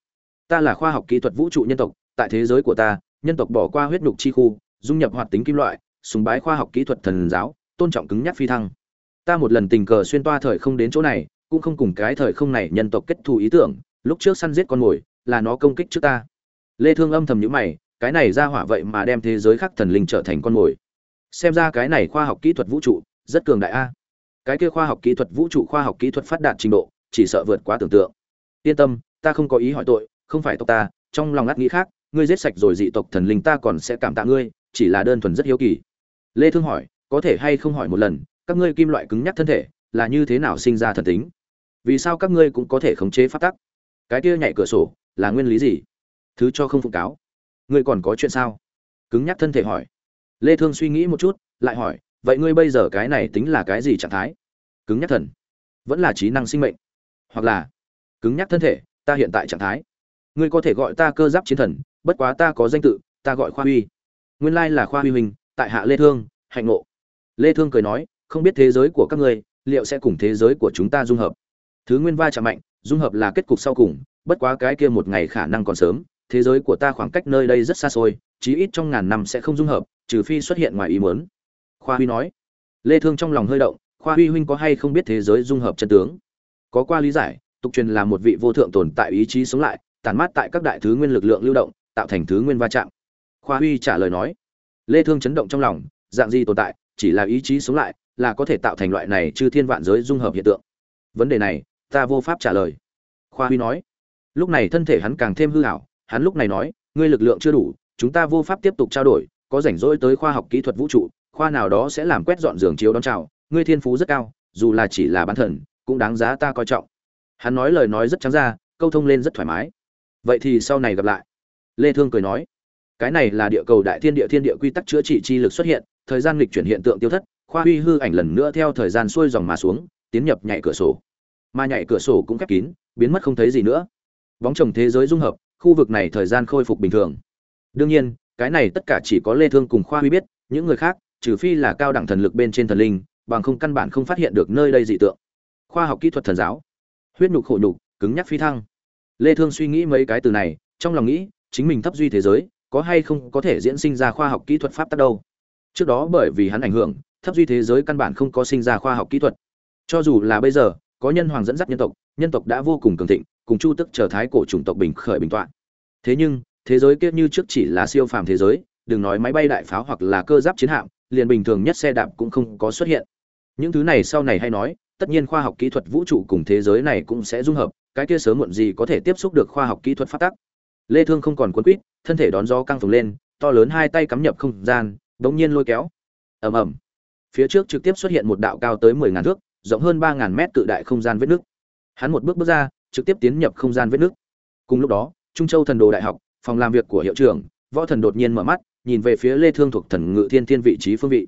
Ta là khoa học kỹ thuật vũ trụ nhân tộc, tại thế giới của ta, nhân tộc bỏ qua huyết nhục chi khu, dung nhập hoạt tính kim loại, sùng bái khoa học kỹ thuật thần giáo, tôn trọng cứng nhắc phi thăng. Ta một lần tình cờ xuyên toa thời không đến chỗ này, cũng không cùng cái thời không này nhân tộc kết thù ý tưởng, lúc trước săn giết con mồi, là nó công kích trước ta. Lê thương âm thầm nhíu mày, cái này ra hỏa vậy mà đem thế giới khác thần linh trở thành con mồi. Xem ra cái này khoa học kỹ thuật vũ trụ, rất cường đại a. Cái kia khoa học kỹ thuật vũ trụ khoa học kỹ thuật phát đạt trình độ chỉ sợ vượt quá tưởng tượng. Yên tâm, ta không có ý hỏi tội, không phải tộc ta, trong lòng ngắt nghĩ khác, ngươi giết sạch rồi dị tộc thần linh ta còn sẽ cảm tạ ngươi, chỉ là đơn thuần rất hiếu kỳ. Lê thương hỏi, có thể hay không hỏi một lần, các ngươi kim loại cứng nhắc thân thể, là như thế nào sinh ra thần tính? Vì sao các ngươi cũng có thể khống chế pháp tắc? Cái kia nhảy cửa sổ, là nguyên lý gì? Thứ cho không phụ cáo. Ngươi còn có chuyện sao? Cứng nhắc thân thể hỏi. Lê thương suy nghĩ một chút, lại hỏi, vậy ngươi bây giờ cái này tính là cái gì trạng thái? Cứng nhắc thần. Vẫn là trí năng sinh mệnh hoặc là cứng nhắc thân thể, ta hiện tại trạng thái. Ngươi có thể gọi ta cơ giáp chiến thần, bất quá ta có danh tự, ta gọi khoa huy. Nguyên lai là khoa huy huynh, tại hạ lê thương, hạnh ngộ. Lê thương cười nói, không biết thế giới của các ngươi, liệu sẽ cùng thế giới của chúng ta dung hợp? Thứ nguyên va chạm mạnh, dung hợp là kết cục sau cùng, bất quá cái kia một ngày khả năng còn sớm, thế giới của ta khoảng cách nơi đây rất xa xôi, chí ít trong ngàn năm sẽ không dung hợp, trừ phi xuất hiện ngoài ý muốn. Khoa huy nói. Lê thương trong lòng hơi động, khoa huy huynh có hay không biết thế giới dung hợp chân tướng? Có qua lý giải, tục truyền là một vị vô thượng tồn tại ý chí sống lại tàn mát tại các đại thứ nguyên lực lượng lưu động, tạo thành thứ nguyên va chạm. Khoa huy trả lời nói, lê thương chấn động trong lòng, dạng gì tồn tại, chỉ là ý chí sống lại, là có thể tạo thành loại này chư thiên vạn giới dung hợp hiện tượng. Vấn đề này, ta vô pháp trả lời. Khoa huy nói, lúc này thân thể hắn càng thêm hư hảo hắn lúc này nói, ngươi lực lượng chưa đủ, chúng ta vô pháp tiếp tục trao đổi, có rảnh rỗi tới khoa học kỹ thuật vũ trụ, khoa nào đó sẽ làm quét dọn giường chiếu đón chào, ngươi thiên phú rất cao, dù là chỉ là bán thần cũng đáng giá ta coi trọng. Hắn nói lời nói rất trắng ra, câu thông lên rất thoải mái. Vậy thì sau này gặp lại. Lê thương cười nói, cái này là địa cầu đại thiên địa thiên địa quy tắc chữa trị chi lực xuất hiện, thời gian lịch chuyển hiện tượng tiêu thất, khoa huy hư ảnh lần nữa theo thời gian xuôi dòng mà xuống, tiến nhập nhảy cửa sổ. Mà nhảy cửa sổ cũng khép kín, biến mất không thấy gì nữa. Bóng chồng thế giới dung hợp, khu vực này thời gian khôi phục bình thường. Đương nhiên, cái này tất cả chỉ có lê thương cùng khoa huy biết, những người khác, trừ phi là cao đẳng thần lực bên trên thần linh, bằng không căn bản không phát hiện được nơi đây dị tượng khoa học kỹ thuật thần giáo. Huyết nhục khổ nhục, cứng nhắc phi thăng. Lê thương suy nghĩ mấy cái từ này, trong lòng nghĩ, chính mình thấp duy thế giới, có hay không có thể diễn sinh ra khoa học kỹ thuật pháp tắc đâu? Trước đó bởi vì hắn ảnh hưởng, thấp duy thế giới căn bản không có sinh ra khoa học kỹ thuật. Cho dù là bây giờ, có nhân hoàng dẫn dắt nhân tộc nhân tộc đã vô cùng cường thịnh, cùng chu tức trở thái cổ chủng tộc bình khởi bình toạn. Thế nhưng, thế giới kia như trước chỉ là siêu phàm thế giới, đừng nói máy bay đại pháo hoặc là cơ giáp chiến hạm, liền bình thường nhất xe đạp cũng không có xuất hiện. Những thứ này sau này hay nói tất nhiên khoa học kỹ thuật vũ trụ cùng thế giới này cũng sẽ dung hợp, cái kia sớm muộn gì có thể tiếp xúc được khoa học kỹ thuật phát tắc. Lê thương không còn cuốn quýt, thân thể đón gió căng phồng lên, to lớn hai tay cắm nhập không gian, đống nhiên lôi kéo. Ầm ầm. Phía trước trực tiếp xuất hiện một đạo cao tới 10 ngàn thước, rộng hơn 3 ngàn mét cự đại không gian vết nước hắn một bước bước ra, trực tiếp tiến nhập không gian vết nước cùng lúc đó, trung châu thần đồ đại học, phòng làm việc của hiệu trưởng, võ thần đột nhiên mở mắt, nhìn về phía lê thương thuộc thần ngự thiên thiên vị trí phương vị.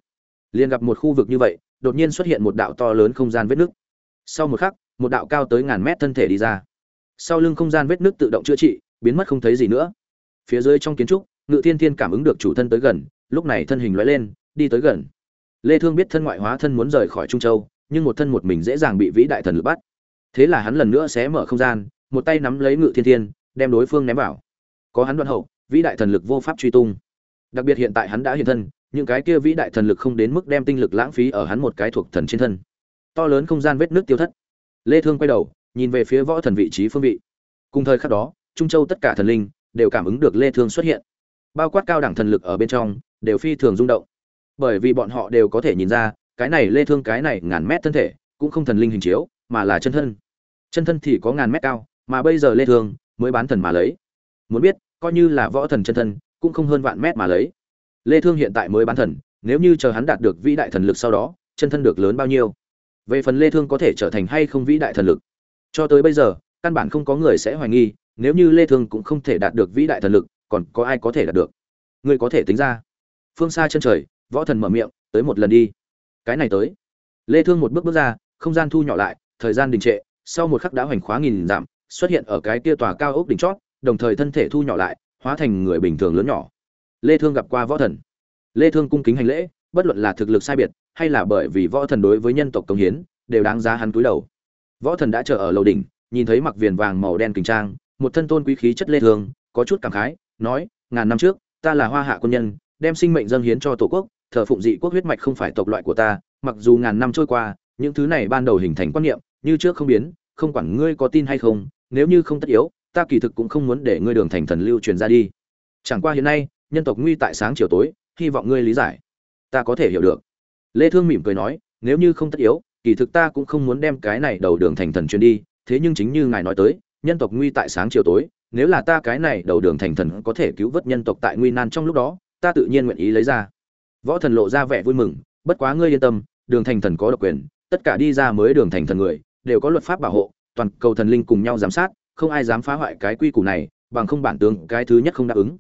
Liền gặp một khu vực như vậy đột nhiên xuất hiện một đạo to lớn không gian vết nứt. sau một khắc, một đạo cao tới ngàn mét thân thể đi ra. Sau lưng không gian vết nứt tự động chữa trị, biến mất không thấy gì nữa. Phía dưới trong kiến trúc, ngự thiên thiên cảm ứng được chủ thân tới gần, lúc này thân hình lóe lên, đi tới gần. Lê thương biết thân ngoại hóa thân muốn rời khỏi trung châu, nhưng một thân một mình dễ dàng bị vĩ đại thần lực bắt. Thế là hắn lần nữa xé mở không gian, một tay nắm lấy ngự thiên thiên, đem đối phương ném vào. Có hắn đoạn hậu, vĩ đại thần lực vô pháp truy tung. Đặc biệt hiện tại hắn đã hiện thân những cái kia vĩ đại thần lực không đến mức đem tinh lực lãng phí ở hắn một cái thuộc thần trên thân. To lớn không gian vết nước tiêu thất. Lê thương quay đầu, nhìn về phía võ thần vị trí phương vị. Cùng thời khắc đó, trung châu tất cả thần linh đều cảm ứng được lê thương xuất hiện. Bao quát cao đẳng thần lực ở bên trong, đều phi thường rung động. Bởi vì bọn họ đều có thể nhìn ra, cái này lê thương cái này ngàn mét thân thể cũng không thần linh hình chiếu, mà là chân thân. Chân thân thì có ngàn mét cao, mà bây giờ lê thương mới bán thần mà lấy. Muốn biết, coi như là võ thần chân thân, cũng không hơn vạn mét mà lấy lê thương hiện tại mới bán thần, nếu như chờ hắn đạt được vĩ đại thần lực sau đó, chân thân được lớn bao nhiêu? Về phần lê thương có thể trở thành hay không vĩ đại thần lực? Cho tới bây giờ, căn bản không có người sẽ hoài nghi, nếu như lê thương cũng không thể đạt được vĩ đại thần lực, còn có ai có thể đạt được? Người có thể tính ra. Phương xa chân trời, võ thần mở miệng, tới một lần đi. Cái này tới. Lê thương một bước bước ra, không gian thu nhỏ lại, thời gian đình trệ, sau một khắc đã hoành khóa nghìn giảm xuất hiện ở cái kia tòa cao ốc đỉnh chót, đồng thời thân thể thu nhỏ lại, hóa thành người bình thường lớn nhỏ lê thương gặp qua võ thần. Lê thương cung kính hành lễ, bất luận là thực lực sai biệt, hay là bởi vì võ thần đối với nhân tộc công hiến, đều đáng giá hắn cúi đầu. Võ thần đã chờ ở lầu đỉnh, nhìn thấy mặc viền vàng màu đen kình trang, một thân tôn quý khí chất lê thương, có chút cảm khái, nói, ngàn năm trước, ta là hoa hạ quân nhân, đem sinh mệnh dâng hiến cho tổ quốc, thờ phụng dị quốc huyết mạch không phải tộc loại của ta, mặc dù ngàn năm trôi qua, những thứ này ban đầu hình thành quan niệm, như trước không biến, không quản ngươi có tin hay không, nếu như không tất yếu, ta kỳ thực cũng không muốn để ngươi đường thành thần lưu truyền ra đi. Chẳng qua hiện nay nhân tộc nguy tại sáng chiều tối, hy vọng ngươi lý giải. Ta có thể hiểu được. Lê thương mỉm cười nói, nếu như không tất yếu, kỳ thực ta cũng không muốn đem cái này đầu đường thành thần truyền đi, thế nhưng chính như ngài nói tới, nhân tộc nguy tại sáng chiều tối, nếu là ta cái này đầu đường thành thần có thể cứu vớt nhân tộc tại nguy nan trong lúc đó, ta tự nhiên nguyện ý lấy ra. Võ thần lộ ra vẻ vui mừng, bất quá ngươi yên tâm, đường thành thần có độc quyền, tất cả đi ra mới đường thành thần người, đều có luật pháp bảo hộ, toàn cầu thần linh cùng nhau giám sát, không ai dám phá hoại cái quy củ này, bằng không bản tướng cái thứ nhất không đáp ứng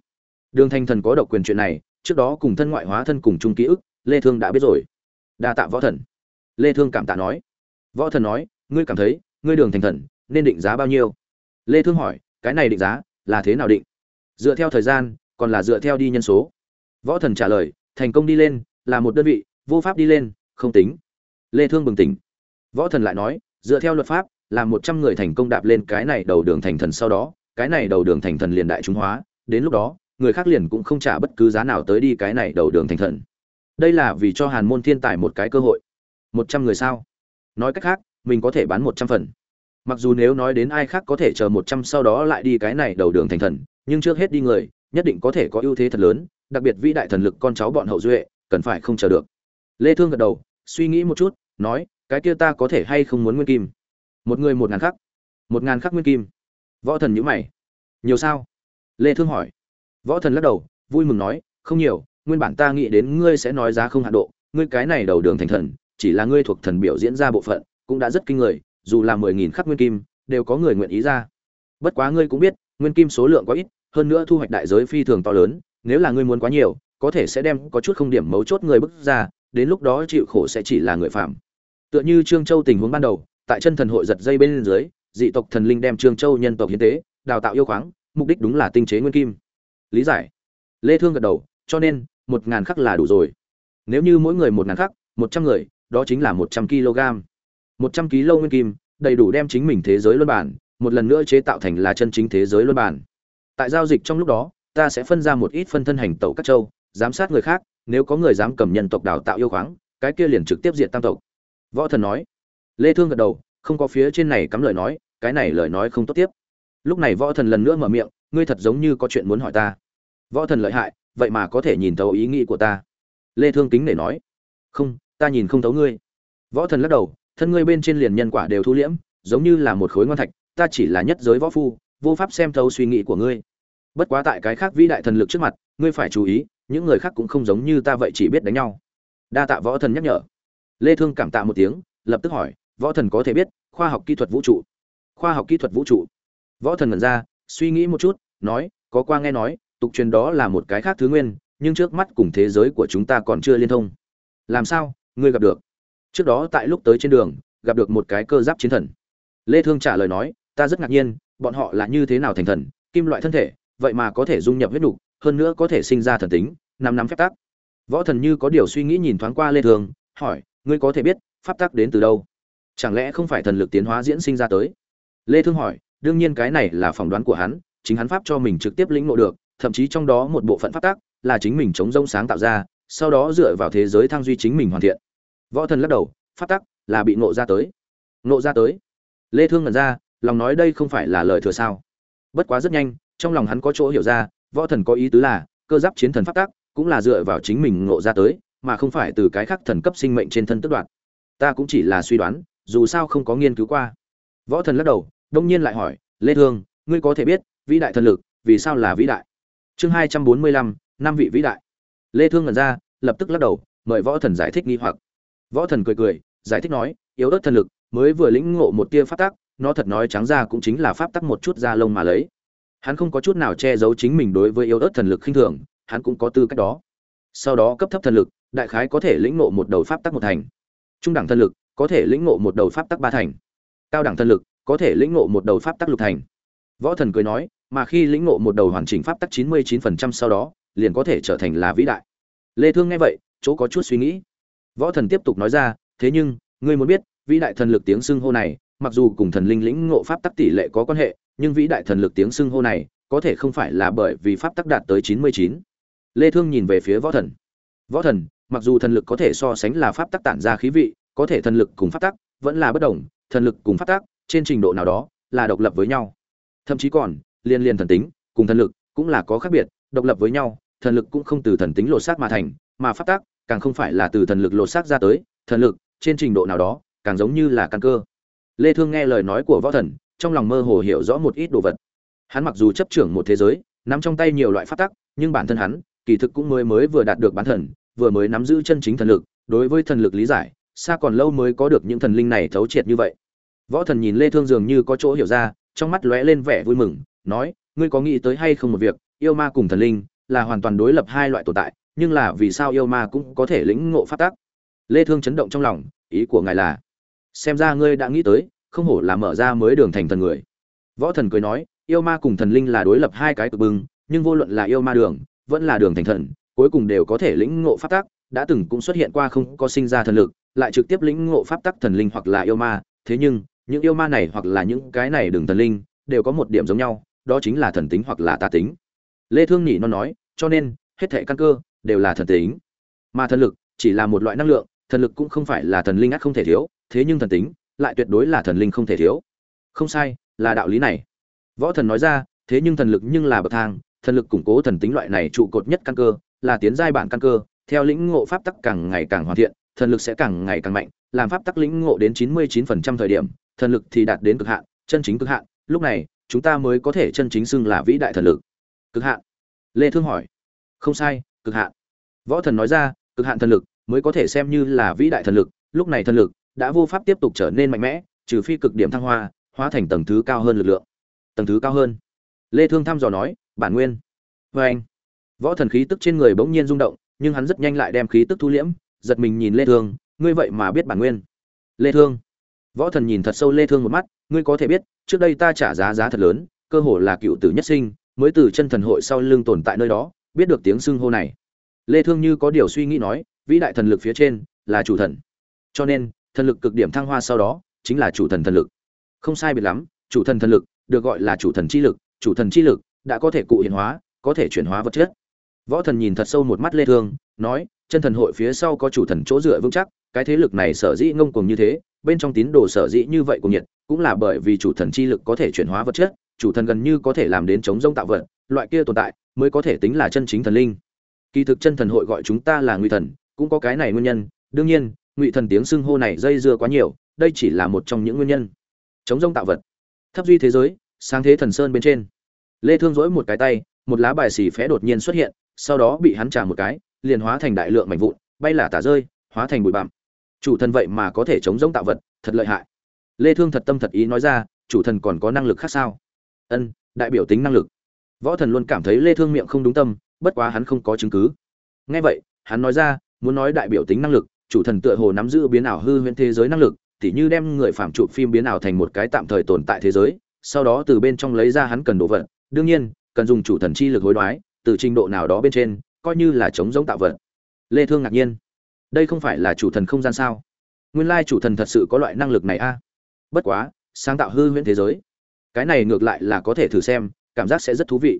đường thành thần có độc quyền chuyện này, trước đó cùng thân ngoại hóa thân cùng chung ký ức, lê thương đã biết rồi. Đa tạ võ thần. Lê thương cảm tạ nói. Võ thần nói, ngươi cảm thấy, ngươi đường thành thần, nên định giá bao nhiêu? Lê thương hỏi, cái này định giá là thế nào định? Dựa theo thời gian, còn là dựa theo đi nhân số. Võ thần trả lời, thành công đi lên, là một đơn vị, vô pháp đi lên, không tính. Lê thương bừng tỉnh. Võ thần lại nói, dựa theo luật pháp, là 100 người thành công đạp lên cái này đầu đường thành thần sau đó, cái này đầu đường thành thần liền đại trung hóa, đến lúc đó người khác liền cũng không trả bất cứ giá nào tới đi cái này đầu đường thành thần. Đây là vì cho hàn môn thiên tài một cái cơ hội. Một trăm người sao? Nói cách khác, mình có thể bán một trăm phần. Mặc dù nếu nói đến ai khác có thể chờ một trăm sau đó lại đi cái này đầu đường thành thần, nhưng trước hết đi người, nhất định có thể có ưu thế thật lớn, đặc biệt vĩ đại thần lực con cháu bọn hậu duệ, cần phải không chờ được. Lê thương gật đầu, suy nghĩ một chút, nói, cái kia ta có thể hay không muốn nguyên kim? Một người một ngàn khắc. Một ngàn khắc nguyên kim. Võ thần như mày. Nhiều sao? Lê thương hỏi võ thần lắc đầu, vui mừng nói, không nhiều, nguyên bản ta nghĩ đến ngươi sẽ nói giá không hạn độ, ngươi cái này đầu đường thành thần, chỉ là ngươi thuộc thần biểu diễn ra bộ phận, cũng đã rất kinh người, dù là mười nghìn khắc nguyên kim, đều có người nguyện ý ra. Bất quá ngươi cũng biết, nguyên kim số lượng quá ít, hơn nữa thu hoạch đại giới phi thường to lớn, nếu là ngươi muốn quá nhiều, có thể sẽ đem có chút không điểm mấu chốt người bức ra, đến lúc đó chịu khổ sẽ chỉ là người phạm. Tựa như trương châu tình huống ban đầu, tại chân thần hội giật dây bên dưới, dị tộc thần linh đem trương châu nhân tộc hiến tế, đào tạo yêu khoáng, mục đích đúng là tinh chế nguyên kim lý giải. Lê thương gật đầu, cho nên, một ngàn khắc là đủ rồi. Nếu như mỗi người một ngàn khắc, một trăm người, đó chính là một trăm kg. Một trăm kg nguyên kim, đầy đủ đem chính mình thế giới luân bản, một lần nữa chế tạo thành là chân chính thế giới luân bản. Tại giao dịch trong lúc đó, ta sẽ phân ra một ít phân thân hành tẩu các châu, giám sát người khác, nếu có người dám cầm nhân tộc đào tạo yêu khoáng, cái kia liền trực tiếp diện tam tộc. Võ thần nói. Lê thương gật đầu, không có phía trên này cắm lời nói, cái này lời nói không tốt tiếp lúc này võ thần lần nữa mở miệng, ngươi thật giống như có chuyện muốn hỏi ta. Võ thần lợi hại, vậy mà có thể nhìn thấu ý nghĩ của ta. Lê thương kính để nói. Không, ta nhìn không thấu ngươi. Võ thần lắc đầu, thân ngươi bên trên liền nhân quả đều thu liễm, giống như là một khối ngon thạch, ta chỉ là nhất giới võ phu, vô pháp xem thấu suy nghĩ của ngươi. Bất quá tại cái khác vĩ đại thần lực trước mặt, ngươi phải chú ý, những người khác cũng không giống như ta vậy chỉ biết đánh nhau. Đa tạ võ thần nhắc nhở. Lê thương cảm tạ một tiếng, lập tức hỏi, võ thần có thể biết khoa học kỹ thuật vũ trụ? Khoa học kỹ thuật vũ trụ? Võ thần ngẩn ra suy nghĩ một chút nói có qua nghe nói tục truyền đó là một cái khác thứ nguyên nhưng trước mắt cùng thế giới của chúng ta còn chưa liên thông. Làm sao ngươi gặp được? Trước đó tại lúc tới trên đường gặp được một cái cơ giáp chiến thần. Lê thương trả lời nói ta rất ngạc nhiên bọn họ là như thế nào thành thần kim loại thân thể vậy mà có thể dung nhập huyết đủ, hơn nữa có thể sinh ra thần tính năm năm phép tắc. Võ thần như có điều suy nghĩ nhìn thoáng qua lê thương hỏi ngươi có thể biết pháp tắc đến từ đâu? Chẳng lẽ không phải thần lực tiến hóa diễn sinh ra tới? Lê thương hỏi đương nhiên cái này là phỏng đoán của hắn, chính hắn pháp cho mình trực tiếp lĩnh ngộ được, thậm chí trong đó một bộ phận pháp tắc là chính mình chống rông sáng tạo ra, sau đó dựa vào thế giới thăng duy chính mình hoàn thiện. Võ thần lắc đầu, pháp tắc là bị ngộ ra tới. Ngộ ra tới. Lê thương ngẩn ra, lòng nói đây không phải là lời thừa sao. Bất quá rất nhanh, trong lòng hắn có chỗ hiểu ra, võ thần có ý tứ là, cơ giáp chiến thần pháp tắc cũng là dựa vào chính mình ngộ ra tới, mà không phải từ cái khác thần cấp sinh mệnh trên thân tức đoạt. Ta cũng chỉ là suy đoán, dù sao không có nghiên cứu qua. Võ thần lắc đầu đông nhiên lại hỏi, lê thương, ngươi có thể biết vĩ đại thần lực vì sao là vĩ đại? Chương hai trăm bốn mươi lăm, năm vị vĩ đại. Lê thương ngẩn ra, lập tức lắc đầu, mời võ thần giải thích nghi hoặc. Võ thần cười cười, giải thích nói, yếu ớt thần lực mới vừa lĩnh ngộ một tia pháp tắc, nó thật nói trắng ra cũng chính là pháp tắc một chút da lông mà lấy. Hắn không có chút nào che giấu chính mình đối với yếu ớt thần lực khinh thường, hắn cũng có tư cách đó. Sau đó cấp thấp thần lực, đại khái có thể lĩnh ngộ một đầu pháp tắc một thành. Trung đẳng thần lực có thể lĩnh ngộ một đầu pháp tắc ba thành. Cao đẳng thần lực có thể lĩnh ngộ một đầu pháp tắc lục thành. Võ thần cười nói, mà khi lĩnh ngộ một đầu hoàn chỉnh pháp tắc chín mươi chín phần trăm sau đó, liền có thể trở thành là vĩ đại. Lê thương nghe vậy, chỗ có chút suy nghĩ. Võ thần tiếp tục nói ra, thế nhưng, ngươi muốn biết, vĩ đại thần lực tiếng xưng hô này, mặc dù cùng thần linh lĩnh ngộ pháp tắc tỷ lệ có quan hệ, nhưng vĩ đại thần lực tiếng xưng hô này, có thể không phải là bởi vì pháp tắc đạt tới chín mươi chín. Lê thương nhìn về phía võ thần. Võ thần, mặc dù thần lực có thể so sánh là pháp tắc tản ra khí vị, có thể thần lực cùng pháp tắc vẫn là bất đồng, thần lực cùng pháp tắc trên trình độ nào đó là độc lập với nhau. Thậm chí còn, liên liên thần tính cùng thần lực cũng là có khác biệt, độc lập với nhau, thần lực cũng không từ thần tính lột xác mà thành, mà pháp tắc càng không phải là từ thần lực lột xác ra tới, thần lực trên trình độ nào đó càng giống như là căn cơ. Lê thương nghe lời nói của võ thần, trong lòng mơ hồ hiểu rõ một ít đồ vật. Hắn mặc dù chấp trưởng một thế giới, nắm trong tay nhiều loại pháp tắc, nhưng bản thân hắn, kỳ thực cũng mới mới vừa đạt được bán thần, vừa mới nắm giữ chân chính thần lực, đối với thần lực lý giải, xa còn lâu mới có được những thần linh này thấu triệt như vậy võ thần nhìn lê thương dường như có chỗ hiểu ra, trong mắt lóe lên vẻ vui mừng, nói, ngươi có nghĩ tới hay không một việc, yêu ma cùng thần linh là hoàn toàn đối lập hai loại tồn tại, nhưng là vì sao yêu ma cũng có thể lĩnh ngộ pháp tắc? Lê thương chấn động trong lòng, ý của ngài là, xem ra ngươi đã nghĩ tới, không hổ là mở ra mới đường thành thần người. Võ thần cười nói, yêu ma cùng thần linh là đối lập hai cái cực bừng, nhưng vô luận là yêu ma đường, vẫn là đường thành thần, cuối cùng đều có thể lĩnh ngộ pháp tắc, đã từng cũng xuất hiện qua không có sinh ra thần lực, lại trực tiếp lĩnh ngộ pháp tắc thần linh hoặc là yêu ma, thế nhưng những yêu ma này hoặc là những cái này đường thần linh, đều có một điểm giống nhau, đó chính là thần tính hoặc là tà tính. Lê thương nhỉ nó nói, cho nên, hết thảy căn cơ, đều là thần tính. Mà thần lực, chỉ là một loại năng lượng, thần lực cũng không phải là thần linh ắt không thể thiếu, thế nhưng thần tính, lại tuyệt đối là thần linh không thể thiếu. Không sai, là đạo lý này. Võ thần nói ra, thế nhưng thần lực nhưng là bậc thang, thần lực củng cố thần tính loại này trụ cột nhất căn cơ, là tiến giai bản căn cơ, theo lĩnh ngộ pháp tắc càng ngày càng hoàn thiện, thần lực sẽ càng ngày càng mạnh, làm pháp tắc lĩnh ngộ đến chín mươi 99% thời điểm thần lực thì đạt đến cực hạn, chân chính cực hạn, lúc này, chúng ta mới có thể chân chính xưng là vĩ đại thần lực. Cực hạn? Lê thương hỏi. Không sai, cực hạn. Võ thần nói ra, cực hạn thần lực mới có thể xem như là vĩ đại thần lực, lúc này thần lực đã vô pháp tiếp tục trở nên mạnh mẽ, trừ phi cực điểm thăng hoa, hóa thành tầng thứ cao hơn lực lượng. Tầng thứ cao hơn. Lê thương thăm dò nói, bản nguyên. Với anh, võ thần khí tức trên người bỗng nhiên rung động, nhưng hắn rất nhanh lại đem khí tức thu liễm, giật mình nhìn lê thương, ngươi vậy mà biết bản nguyên. Lê thương võ thần nhìn thật sâu lê thương một mắt, ngươi có thể biết, trước đây ta trả giá giá thật lớn, cơ hồ là cựu tử nhất sinh, mới từ chân thần hội sau lưng tồn tại nơi đó, biết được tiếng xưng hô này. Lê thương như có điều suy nghĩ nói, vĩ đại thần lực phía trên là chủ thần. Cho nên, thần lực cực điểm thăng hoa sau đó, chính là chủ thần thần lực. Không sai biệt lắm, chủ thần thần lực được gọi là chủ thần chi lực, chủ thần chi lực đã có thể cụ hiện hóa, có thể chuyển hóa vật chất. Võ thần nhìn thật sâu một mắt lê thương, nói, chân thần hội phía sau có chủ thần chỗ dựa vững chắc, cái thế lực này sở dĩ ngông cuồng như thế bên trong tín đồ sở dĩ như vậy cùng nhiệt, cũng là bởi vì chủ thần chi lực có thể chuyển hóa vật chất, chủ thần gần như có thể làm đến chống rông tạo vật, loại kia tồn tại mới có thể tính là chân chính thần linh. Kỳ thực chân thần hội gọi chúng ta là ngụy thần, cũng có cái này nguyên nhân. Đương nhiên, ngụy thần tiếng xưng hô này dây dưa quá nhiều, đây chỉ là một trong những nguyên nhân. Chống rông tạo vật. Thấp duy thế giới, sáng thế thần sơn bên trên. Lê thương dỗi một cái tay, một lá bài xì phé đột nhiên xuất hiện, sau đó bị hắn trả một cái, liền hóa thành đại lượng mảnh vụn, bay là tả rơi, hóa thành bụi bặm chủ thần vậy mà có thể chống giống tạo vật, thật lợi hại. Lê thương thật tâm thật ý nói ra, chủ thần còn có năng lực khác sao? Ân, đại biểu tính năng lực. Võ thần luôn cảm thấy lê thương miệng không đúng tâm, bất quá hắn không có chứng cứ. Nghe vậy, hắn nói ra, muốn nói đại biểu tính năng lực, chủ thần tựa hồ nắm giữ biến ảo hư huyễn thế giới năng lực, tỉ như đem người phạm chụp phim biến ảo thành một cái tạm thời tồn tại thế giới, sau đó từ bên trong lấy ra hắn cần đồ vật. Đương nhiên, cần dùng chủ thần chi lực hối đoái, từ trình độ nào đó bên trên, coi như là chống giống tạo vật. Lê thương ngạc nhiên đây không phải là chủ thần không gian sao? Nguyên lai chủ thần thật sự có loại năng lực này a. À? Bất quá, sáng tạo hư huyễn thế giới, cái này ngược lại là có thể thử xem, cảm giác sẽ rất thú vị.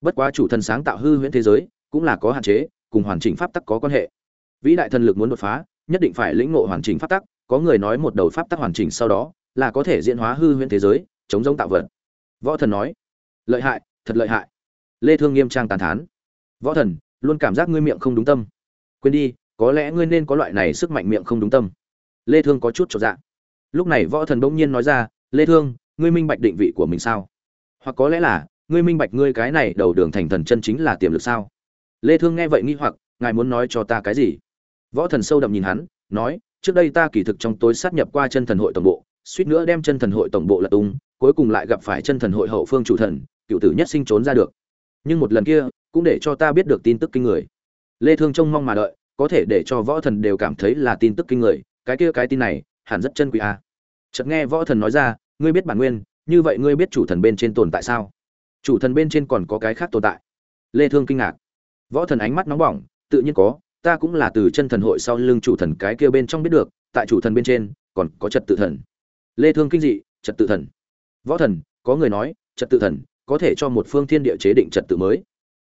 Bất quá chủ thần sáng tạo hư huyễn thế giới cũng là có hạn chế, cùng hoàn chỉnh pháp tắc có quan hệ. Vĩ đại thần lực muốn đột phá, nhất định phải lĩnh ngộ hoàn chỉnh pháp tắc, có người nói một đầu pháp tắc hoàn chỉnh sau đó là có thể diễn hóa hư huyễn thế giới, chống giống tạo vật. Võ thần nói, lợi hại, thật lợi hại. Lê thương nghiêm trang tàn thán, võ thần, luôn cảm giác ngươi miệng không đúng tâm. Quên đi có lẽ ngươi nên có loại này sức mạnh miệng không đúng tâm. Lê thương có chút cho dạ. Lúc này võ thần bỗng nhiên nói ra, lê thương, ngươi minh bạch định vị của mình sao? Hoặc có lẽ là, ngươi minh bạch ngươi cái này đầu đường thành thần chân chính là tiềm lực sao? Lê thương nghe vậy nghi hoặc, ngài muốn nói cho ta cái gì? Võ thần sâu đậm nhìn hắn, nói, trước đây ta kỳ thực trong tối sát nhập qua chân thần hội tổng bộ, suýt nữa đem chân thần hội tổng bộ lật tung, cuối cùng lại gặp phải chân thần hội hậu phương chủ thần, cựu tử nhất sinh trốn ra được. Nhưng một lần kia, cũng để cho ta biết được tin tức kinh người. Lê thương trông mong mà đợi có thể để cho võ thần đều cảm thấy là tin tức kinh người, cái kia cái tin này, hẳn rất chân quý a à. chợt nghe võ thần nói ra, ngươi biết bản nguyên, như vậy ngươi biết chủ thần bên trên tồn tại sao? Chủ thần bên trên còn có cái khác tồn tại. Lê thương kinh ngạc. Võ thần ánh mắt nóng bỏng, tự nhiên có, ta cũng là từ chân thần hội sau lưng chủ thần cái kia bên trong biết được, tại chủ thần bên trên, còn có trật tự thần. Lê thương kinh dị, trật tự thần. Võ thần, có người nói, trật tự thần, có thể cho một phương thiên địa chế định trật tự mới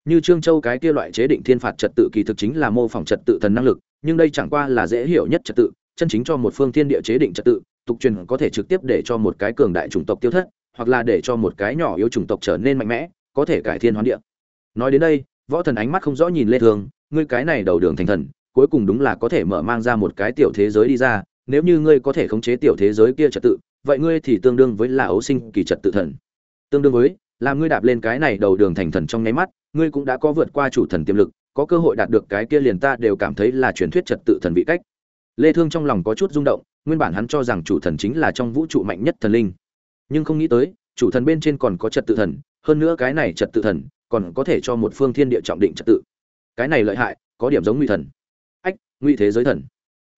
như trương châu cái kia loại chế định thiên phạt trật tự kỳ thực chính là mô phỏng trật tự thần năng lực nhưng đây chẳng qua là dễ hiểu nhất trật tự chân chính cho một phương thiên địa chế định trật tự tục truyền có thể trực tiếp để cho một cái cường đại chủng tộc tiêu thất hoặc là để cho một cái nhỏ yếu chủng tộc trở nên mạnh mẽ có thể cải thiên hoán địa. Nói đến đây võ thần ánh mắt không rõ nhìn lê thường, ngươi cái này đầu đường thành thần cuối cùng đúng là có thể mở mang ra một cái tiểu thế giới đi ra nếu như ngươi có thể khống chế tiểu thế giới kia trật tự vậy ngươi thì tương đương với là ấu sinh kỳ trật tự thần. Tương đương với làm ngươi đạp lên cái này đầu đường thành thần trong nháy mắt ngươi cũng đã có vượt qua chủ thần tiềm lực, có cơ hội đạt được cái kia liền ta đều cảm thấy là truyền thuyết trật tự thần vị cách. Lê thương trong lòng có chút rung động, nguyên bản hắn cho rằng chủ thần chính là trong vũ trụ mạnh nhất thần linh. Nhưng không nghĩ tới, chủ thần bên trên còn có trật tự thần, hơn nữa cái này trật tự thần, còn có thể cho một phương thiên địa trọng định trật tự. Cái này lợi hại, có điểm giống ngụy thần. Ách, ngụy thế giới thần.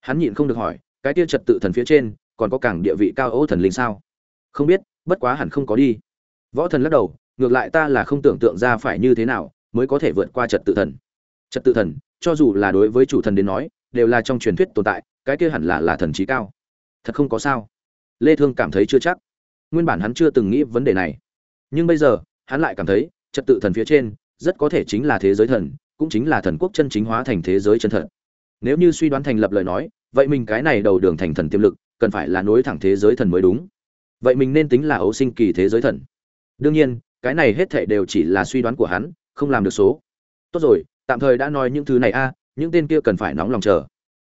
Hắn nhịn không được hỏi, cái kia trật tự thần phía trên, còn có càng địa vị cao ố thần linh sao? Không biết, bất quá hẳn không có đi. Võ thần lắc đầu ngược lại ta là không tưởng tượng ra phải như thế nào mới có thể vượt qua trật tự thần. Trật tự thần, cho dù là đối với chủ thần đến nói, đều là trong truyền thuyết tồn tại, cái kia hẳn là là thần trí cao. Thật không có sao. Lê thương cảm thấy chưa chắc. Nguyên bản hắn chưa từng nghĩ vấn đề này. Nhưng bây giờ, hắn lại cảm thấy, trật tự thần phía trên, rất có thể chính là thế giới thần, cũng chính là thần quốc chân chính hóa thành thế giới chân thật. Nếu như suy đoán thành lập lời nói, vậy mình cái này đầu đường thành thần tiềm lực, cần phải là nối thẳng thế giới thần mới đúng. Vậy mình nên tính là ấu sinh kỳ thế giới thần. Đương nhiên cái này hết thảy đều chỉ là suy đoán của hắn, không làm được số. Tốt rồi, tạm thời đã nói những thứ này a, những tên kia cần phải nóng lòng chờ.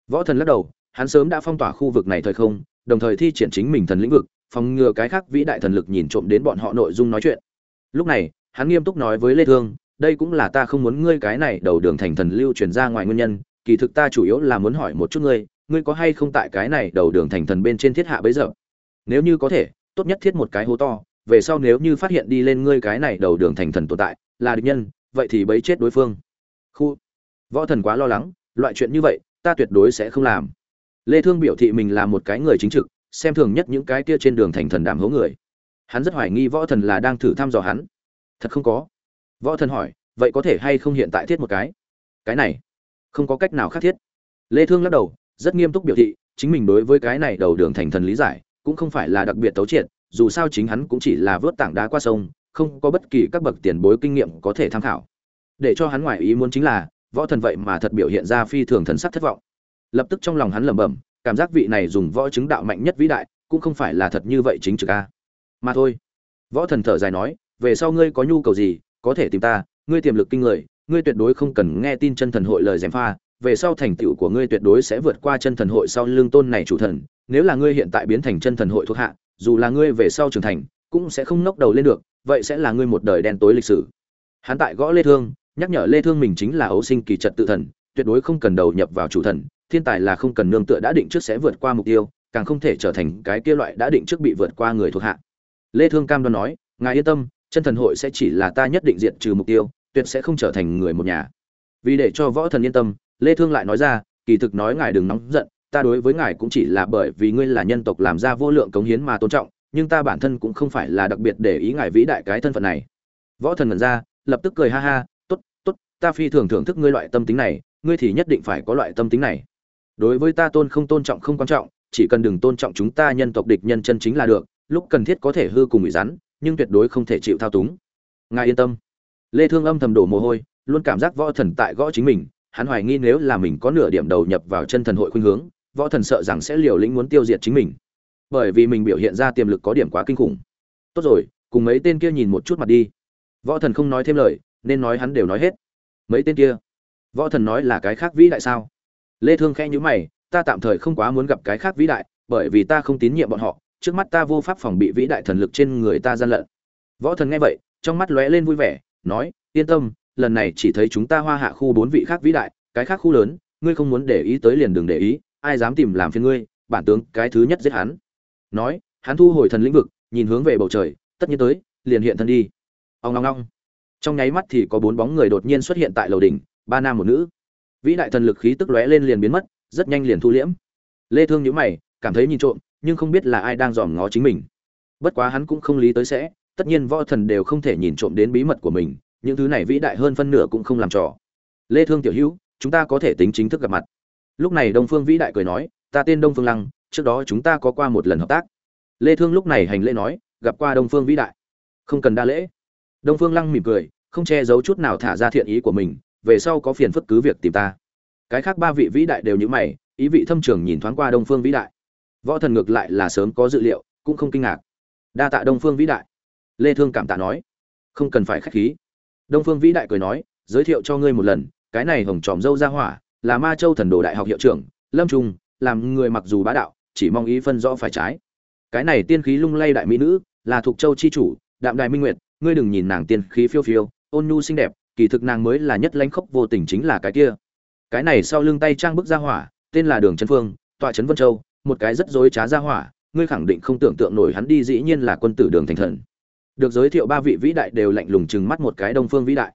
Võ thần lắc đầu, hắn sớm đã phong tỏa khu vực này thời không, đồng thời thi triển chính mình thần lĩnh vực, phòng ngừa cái khác vĩ đại thần lực nhìn trộm đến bọn họ nội dung nói chuyện. Lúc này, hắn nghiêm túc nói với lê thương, đây cũng là ta không muốn ngươi cái này đầu đường thành thần lưu truyền ra ngoài nguyên nhân, kỳ thực ta chủ yếu là muốn hỏi một chút ngươi ngươi có hay không tại cái này đầu đường thành thần bên trên thiết hạ bấy giờ? Nếu như có thể, tốt nhất thiết một cái hố to về sau nếu như phát hiện đi lên ngươi cái này đầu đường thành thần tồn tại, là địch nhân, vậy thì bấy chết đối phương. Khu. Võ thần quá lo lắng, loại chuyện như vậy, ta tuyệt đối sẽ không làm. Lê thương biểu thị mình là một cái người chính trực, xem thường nhất những cái kia trên đường thành thần đảm hố người. Hắn rất hoài nghi võ thần là đang thử thăm dò hắn. Thật không có. Võ thần hỏi, vậy có thể hay không hiện tại thiết một cái? Cái này, không có cách nào khác thiết. Lê thương lắc đầu, rất nghiêm túc biểu thị, chính mình đối với cái này đầu đường thành thần lý giải, cũng không phải là đặc biệt tấu triệt dù sao chính hắn cũng chỉ là vớt tảng đá qua sông, không có bất kỳ các bậc tiền bối kinh nghiệm có thể tham khảo. Để cho hắn ngoài ý muốn chính là, võ thần vậy mà thật biểu hiện ra phi thường thần sắc thất vọng. Lập tức trong lòng hắn lẩm bẩm, cảm giác vị này dùng võ chứng đạo mạnh nhất vĩ đại, cũng không phải là thật như vậy chính trực a. Mà thôi. Võ thần thở dài nói, về sau ngươi có nhu cầu gì, có thể tìm ta, ngươi tiềm lực kinh người, ngươi tuyệt đối không cần nghe tin chân thần hội lời gièm pha, về sau thành tựu của ngươi tuyệt đối sẽ vượt qua chân thần hội sau lương tôn này chủ thần, nếu là ngươi hiện tại biến thành chân thần hội thuộc hạ dù là ngươi về sau trưởng thành, cũng sẽ không nốc đầu lên được, vậy sẽ là ngươi một đời đen tối lịch sử. Hắn tại gõ lê thương, nhắc nhở lê thương mình chính là ấu sinh kỳ trật tự thần, tuyệt đối không cần đầu nhập vào chủ thần, thiên tài là không cần nương tựa đã định trước sẽ vượt qua mục tiêu, càng không thể trở thành cái kia loại đã định trước bị vượt qua người thuộc hạ. Lê thương cam đoan nói, ngài yên tâm, chân thần hội sẽ chỉ là ta nhất định diện trừ mục tiêu, tuyệt sẽ không trở thành người một nhà. Vì để cho võ thần yên tâm, lê thương lại nói ra, kỳ thực nói ngài đừng nóng giận ta đối với ngài cũng chỉ là bởi vì ngươi là nhân tộc làm ra vô lượng cống hiến mà tôn trọng, nhưng ta bản thân cũng không phải là đặc biệt để ý ngài vĩ đại cái thân phận này. Võ thần ngẩn ra, lập tức cười ha ha, tốt tốt, ta phi thường thưởng thức ngươi loại tâm tính này, ngươi thì nhất định phải có loại tâm tính này. Đối với ta tôn không tôn trọng không quan trọng, chỉ cần đừng tôn trọng chúng ta nhân tộc địch nhân chân chính là được, lúc cần thiết có thể hư cùng bị rắn, nhưng tuyệt đối không thể chịu thao túng. Ngài yên tâm. Lê thương âm thầm đổ mồ hôi, luôn cảm giác võ thần tại gõ chính mình, hắn hoài nghi nếu là mình có nửa điểm đầu nhập vào chân thần hội khuynh hướng võ thần sợ rằng sẽ liều lĩnh muốn tiêu diệt chính mình. Bởi vì mình biểu hiện ra tiềm lực có điểm quá kinh khủng. Tốt rồi, cùng mấy tên kia nhìn một chút mặt đi. Võ thần không nói thêm lời, nên nói hắn đều nói hết. Mấy tên kia? Võ thần nói là cái khác vĩ đại sao? Lê thương khẽ nhíu mày, ta tạm thời không quá muốn gặp cái khác vĩ đại, bởi vì ta không tín nhiệm bọn họ, trước mắt ta vô pháp phòng bị vĩ đại thần lực trên người ta gian lận. Võ thần nghe vậy, trong mắt lóe lên vui vẻ, nói, yên tâm, lần này chỉ thấy chúng ta hoa hạ khu bốn vị khác vĩ đại, cái khác khu lớn, ngươi không muốn để ý tới liền đừng để ý ai dám tìm làm phiền ngươi, bản tướng cái thứ nhất giết hắn. Nói, hắn thu hồi thần lĩnh vực, nhìn hướng về bầu trời, tất nhiên tới, liền hiện thân đi. Ông long long trong nháy mắt thì có bốn bóng người đột nhiên xuất hiện tại lầu đỉnh, ba nam một nữ. Vĩ đại thần lực khí tức lóe lên liền biến mất, rất nhanh liền thu liễm. Lê thương nhíu mày, cảm thấy nhìn trộm, nhưng không biết là ai đang dòm ngó chính mình. Bất quá hắn cũng không lý tới sẽ, tất nhiên võ thần đều không thể nhìn trộm đến bí mật của mình, những thứ này vĩ đại hơn phân nửa cũng không làm trò. Lê thương tiểu hữu, chúng ta có thể tính chính thức gặp mặt lúc này đông phương vĩ đại cười nói, ta tên đông phương lăng, trước đó chúng ta có qua một lần hợp tác. Lê thương lúc này hành lễ nói, gặp qua đông phương vĩ đại. Không cần đa lễ. Đông phương lăng mỉm cười, không che giấu chút nào thả ra thiện ý của mình, về sau có phiền phức cứ việc tìm ta. Cái khác ba vị vĩ đại đều như mày, ý vị thâm trường nhìn thoáng qua đông phương vĩ đại. Võ thần ngược lại là sớm có dự liệu, cũng không kinh ngạc. Đa tạ đông phương vĩ đại. Lê thương cảm tạ nói, không cần phải khách khí. Đông phương vĩ đại cười nói, giới thiệu cho ngươi một lần, cái này hồng tròm dâu ra hỏa là ma châu thần đồ đại học hiệu trưởng, lâm trung, làm người mặc dù bá đạo, chỉ mong ý phân rõ phải trái. Cái này tiên khí lung lay đại mỹ nữ, là thuộc châu chi chủ, đạm Đại minh nguyệt, ngươi đừng nhìn nàng tiên khí phiêu phiêu, ôn nhu xinh đẹp, kỳ thực nàng mới là nhất lãnh khốc vô tình chính là cái kia. Cái này sau lưng tay trang bức ra hỏa, tên là đường trấn phương, tọa trấn vân châu, một cái rất dối trá ra hỏa, ngươi khẳng định không tưởng tượng nổi hắn đi dĩ nhiên là quân tử đường thành thần. Được giới thiệu ba vị vĩ đại đều lạnh lùng chừng mắt một cái đông phương vĩ đại.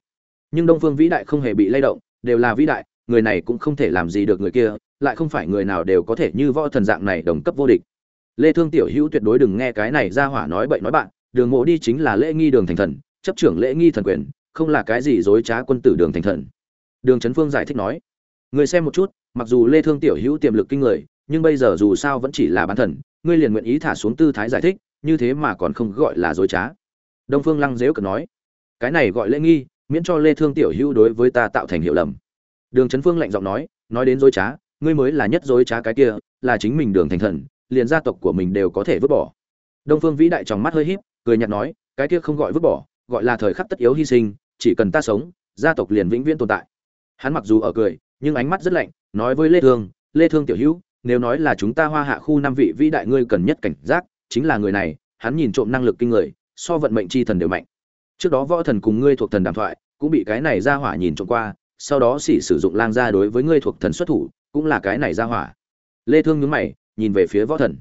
Nhưng đông phương vĩ đại không hề bị lay động, đều là vĩ đại người này cũng không thể làm gì được người kia, lại không phải người nào đều có thể như võ thần dạng này đồng cấp vô địch. Lê thương tiểu hữu tuyệt đối đừng nghe cái này ra hỏa nói bậy nói bạn, đường mộ đi chính là lễ nghi đường thành thần, chấp trưởng lễ nghi thần quyền, không là cái gì dối trá quân tử đường thành thần. Đường trấn phương giải thích nói, người xem một chút, mặc dù lê thương tiểu hữu tiềm lực kinh người, nhưng bây giờ dù sao vẫn chỉ là bán thần, ngươi liền nguyện ý thả xuống tư thái giải thích, như thế mà còn không gọi là dối trá. Đông phương lăng dếu cần nói, cái này gọi lễ nghi, miễn cho lê thương tiểu hữu đối với ta tạo thành hiểu lầm đường trấn phương lạnh giọng nói nói đến dối trá, ngươi mới là nhất dối trá cái kia, là chính mình đường thành thần, liền gia tộc của mình đều có thể vứt bỏ. Đông phương vĩ đại trong mắt hơi híp, cười nhạt nói, cái kia không gọi vứt bỏ, gọi là thời khắc tất yếu hy sinh, chỉ cần ta sống, gia tộc liền vĩnh viễn tồn tại. Hắn mặc dù ở cười, nhưng ánh mắt rất lạnh, nói với lê thương lê thương tiểu hữu, nếu nói là chúng ta hoa hạ khu năm vị vĩ đại ngươi cần nhất cảnh giác, chính là người này, hắn nhìn trộm năng lực kinh người, so vận mệnh chi thần đều mạnh. Trước đó võ thần cùng ngươi thuộc thần đàm thoại, cũng bị cái này ra hỏa nhìn trộm qua sau đó xỉ sử dụng lang gia đối với ngươi thuộc thần xuất thủ, cũng là cái này ra hỏa. Lê thương nhướng mày, nhìn về phía võ thần.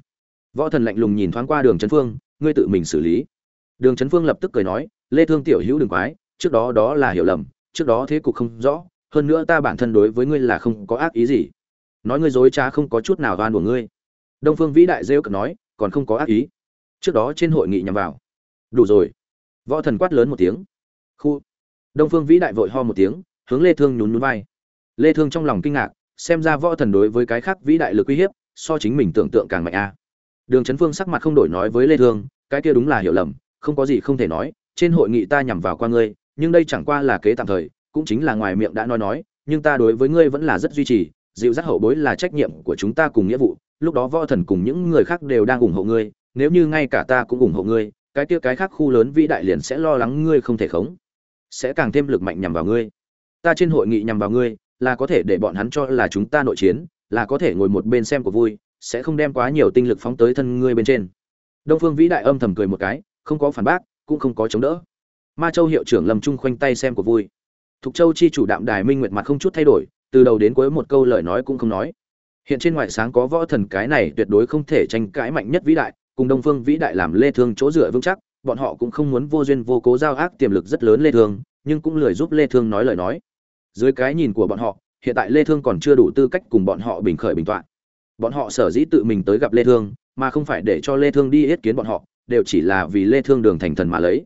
Võ thần lạnh lùng nhìn thoáng qua đường trấn phương, ngươi tự mình xử lý. Đường trấn phương lập tức cười nói, lê thương tiểu hữu đừng quái, trước đó đó là hiểu lầm, trước đó thế cục không rõ, hơn nữa ta bản thân đối với ngươi là không có ác ý gì. Nói ngươi dối trá không có chút nào oan của ngươi. Đông phương vĩ đại rêu cực nói, còn không có ác ý. Trước đó trên hội nghị nhằm vào. Đủ rồi. Võ thần quát lớn một tiếng. Khu. Đông phương vĩ đại vội ho một tiếng hướng lê thương nhún nhún vai. Lê thương trong lòng kinh ngạc, xem ra võ thần đối với cái khác vĩ đại lực uy hiếp, so chính mình tưởng tượng càng mạnh a. Đường chấn phương sắc mặt không đổi nói với lê thương, cái kia đúng là hiểu lầm, không có gì không thể nói, trên hội nghị ta nhằm vào qua ngươi, nhưng đây chẳng qua là kế tạm thời, cũng chính là ngoài miệng đã nói nói, nhưng ta đối với ngươi vẫn là rất duy trì, dịu dắt hậu bối là trách nhiệm của chúng ta cùng nghĩa vụ, lúc đó võ thần cùng những người khác đều đang ủng hộ ngươi, nếu như ngay cả ta cũng ủng hộ ngươi, cái kia cái khác khu lớn vĩ đại liền sẽ lo lắng ngươi không thể khống, sẽ càng thêm lực mạnh nhằm vào ngươi ta trên hội nghị nhằm vào ngươi, là có thể để bọn hắn cho là chúng ta nội chiến, là có thể ngồi một bên xem của vui, sẽ không đem quá nhiều tinh lực phóng tới thân ngươi bên trên. Đông phương vĩ đại âm thầm cười một cái, không có phản bác, cũng không có chống đỡ. Ma châu hiệu trưởng lâm trung khoanh tay xem của vui. Thục châu chi chủ đạm đài minh nguyệt mặt không chút thay đổi, từ đầu đến cuối một câu lời nói cũng không nói. Hiện trên ngoại sáng có võ thần cái này tuyệt đối không thể tranh cãi mạnh nhất vĩ đại, cùng đông phương vĩ đại làm lê thương chỗ dựa vững chắc, bọn họ cũng không muốn vô duyên vô cố giao ác tiềm lực rất lớn lê thương, nhưng cũng lười giúp lê thương nói lời nói dưới cái nhìn của bọn họ, hiện tại lê thương còn chưa đủ tư cách cùng bọn họ bình khởi bình toạn. Bọn họ sở dĩ tự mình tới gặp lê thương, mà không phải để cho lê thương đi yết kiến bọn họ, đều chỉ là vì lê thương đường thành thần mà lấy.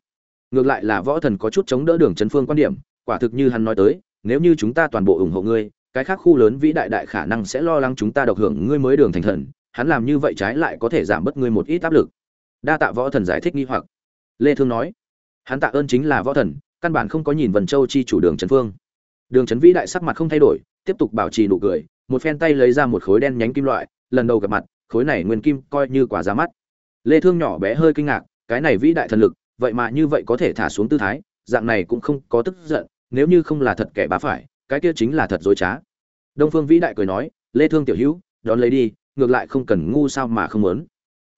Ngược lại là võ thần có chút chống đỡ đường chấn phương quan điểm, quả thực như hắn nói tới, nếu như chúng ta toàn bộ ủng hộ ngươi, cái khác khu lớn vĩ đại đại khả năng sẽ lo lắng chúng ta độc hưởng ngươi mới đường thành thần, hắn làm như vậy trái lại có thể giảm bớt ngươi một ít áp lực. Đa tạ võ thần giải thích nghi hoặc. Lê thương nói, hắn tạ ơn chính là võ thần, căn bản không có nhìn vần châu chi chủ đường trấn phương đường chấn vĩ đại sắc mặt không thay đổi, tiếp tục bảo trì nụ cười, một phen tay lấy ra một khối đen nhánh kim loại, lần đầu gặp mặt, khối này nguyên kim coi như quả ra mắt. Lê thương nhỏ bé hơi kinh ngạc, cái này vĩ đại thần lực, vậy mà như vậy có thể thả xuống tư thái, dạng này cũng không có tức giận, nếu như không là thật kẻ bá phải, cái kia chính là thật dối trá. Đông phương vĩ đại cười nói, lê thương tiểu hữu, đón lấy đi, ngược lại không cần ngu sao mà không muốn.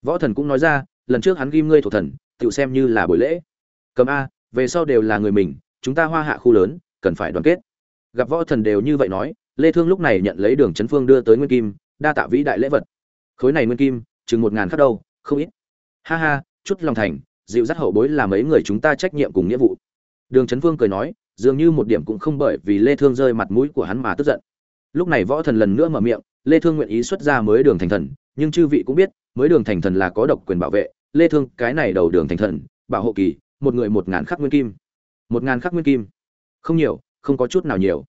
Võ thần cũng nói ra, lần trước hắn ghim ngươi thổ thần, tựu xem như là buổi lễ. Cầm a, về sau đều là người mình, chúng ta hoa hạ khu lớn, cần phải đoàn kết gặp võ thần đều như vậy nói, lê thương lúc này nhận lấy đường chấn phương đưa tới nguyên kim, đa tạ vĩ đại lễ vật. Khối này nguyên kim, chừng một ngàn khắc đâu, không ít. Ha ha, chút lòng thành, dịu dắt hậu bối là mấy người chúng ta trách nhiệm cùng nghĩa vụ. Đường chấn phương cười nói, dường như một điểm cũng không bởi vì lê thương rơi mặt mũi của hắn mà tức giận. Lúc này võ thần lần nữa mở miệng, lê thương nguyện ý xuất ra mới đường thành thần, nhưng chư vị cũng biết, mới đường thành thần là có độc quyền bảo vệ, lê thương, cái này đầu đường thành thần, bảo hộ kỳ, một người một ngàn khắc nguyên kim. Một ngàn khắc nguyên kim. Không nhiều không có chút nào nhiều.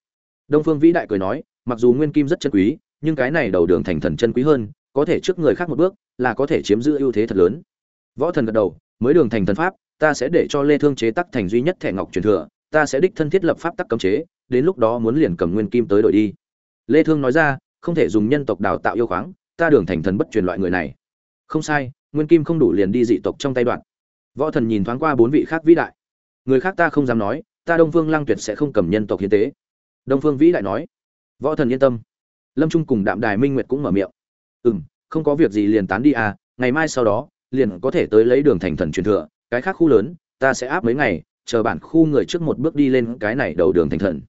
Đông phương vĩ đại cười nói, mặc dù nguyên kim rất chân quý, nhưng cái này đầu đường thành thần chân quý hơn, có thể trước người khác một bước, là có thể chiếm giữ ưu thế thật lớn. Võ thần gật đầu, mới đường thành thần pháp, ta sẽ để cho lê thương chế tác thành duy nhất thẻ ngọc truyền thừa, ta sẽ đích thân thiết lập pháp tắc cấm chế, đến lúc đó muốn liền cầm nguyên kim tới đổi đi. Lê thương nói ra, không thể dùng nhân tộc đào tạo yêu khoáng, ta đường thành thần bất truyền loại người này. Không sai, nguyên kim không đủ liền đi dị tộc trong tay đoạn. Võ thần nhìn thoáng qua bốn vị khác vĩ đại. Người khác ta không dám nói ta đông phương lăng tuyệt sẽ không cầm nhân tộc hiến tế. Đông phương vĩ đại nói, võ thần yên tâm. Lâm trung cùng đạm đài minh nguyệt cũng mở miệng. Ừ m không có việc gì liền tán đi à ngày mai sau đó, liền có thể tới lấy đường thành thần truyền thừa, cái khác khu lớn, ta sẽ áp mấy ngày, chờ bản khu người trước một bước đi lên cái này đầu đường thành thần.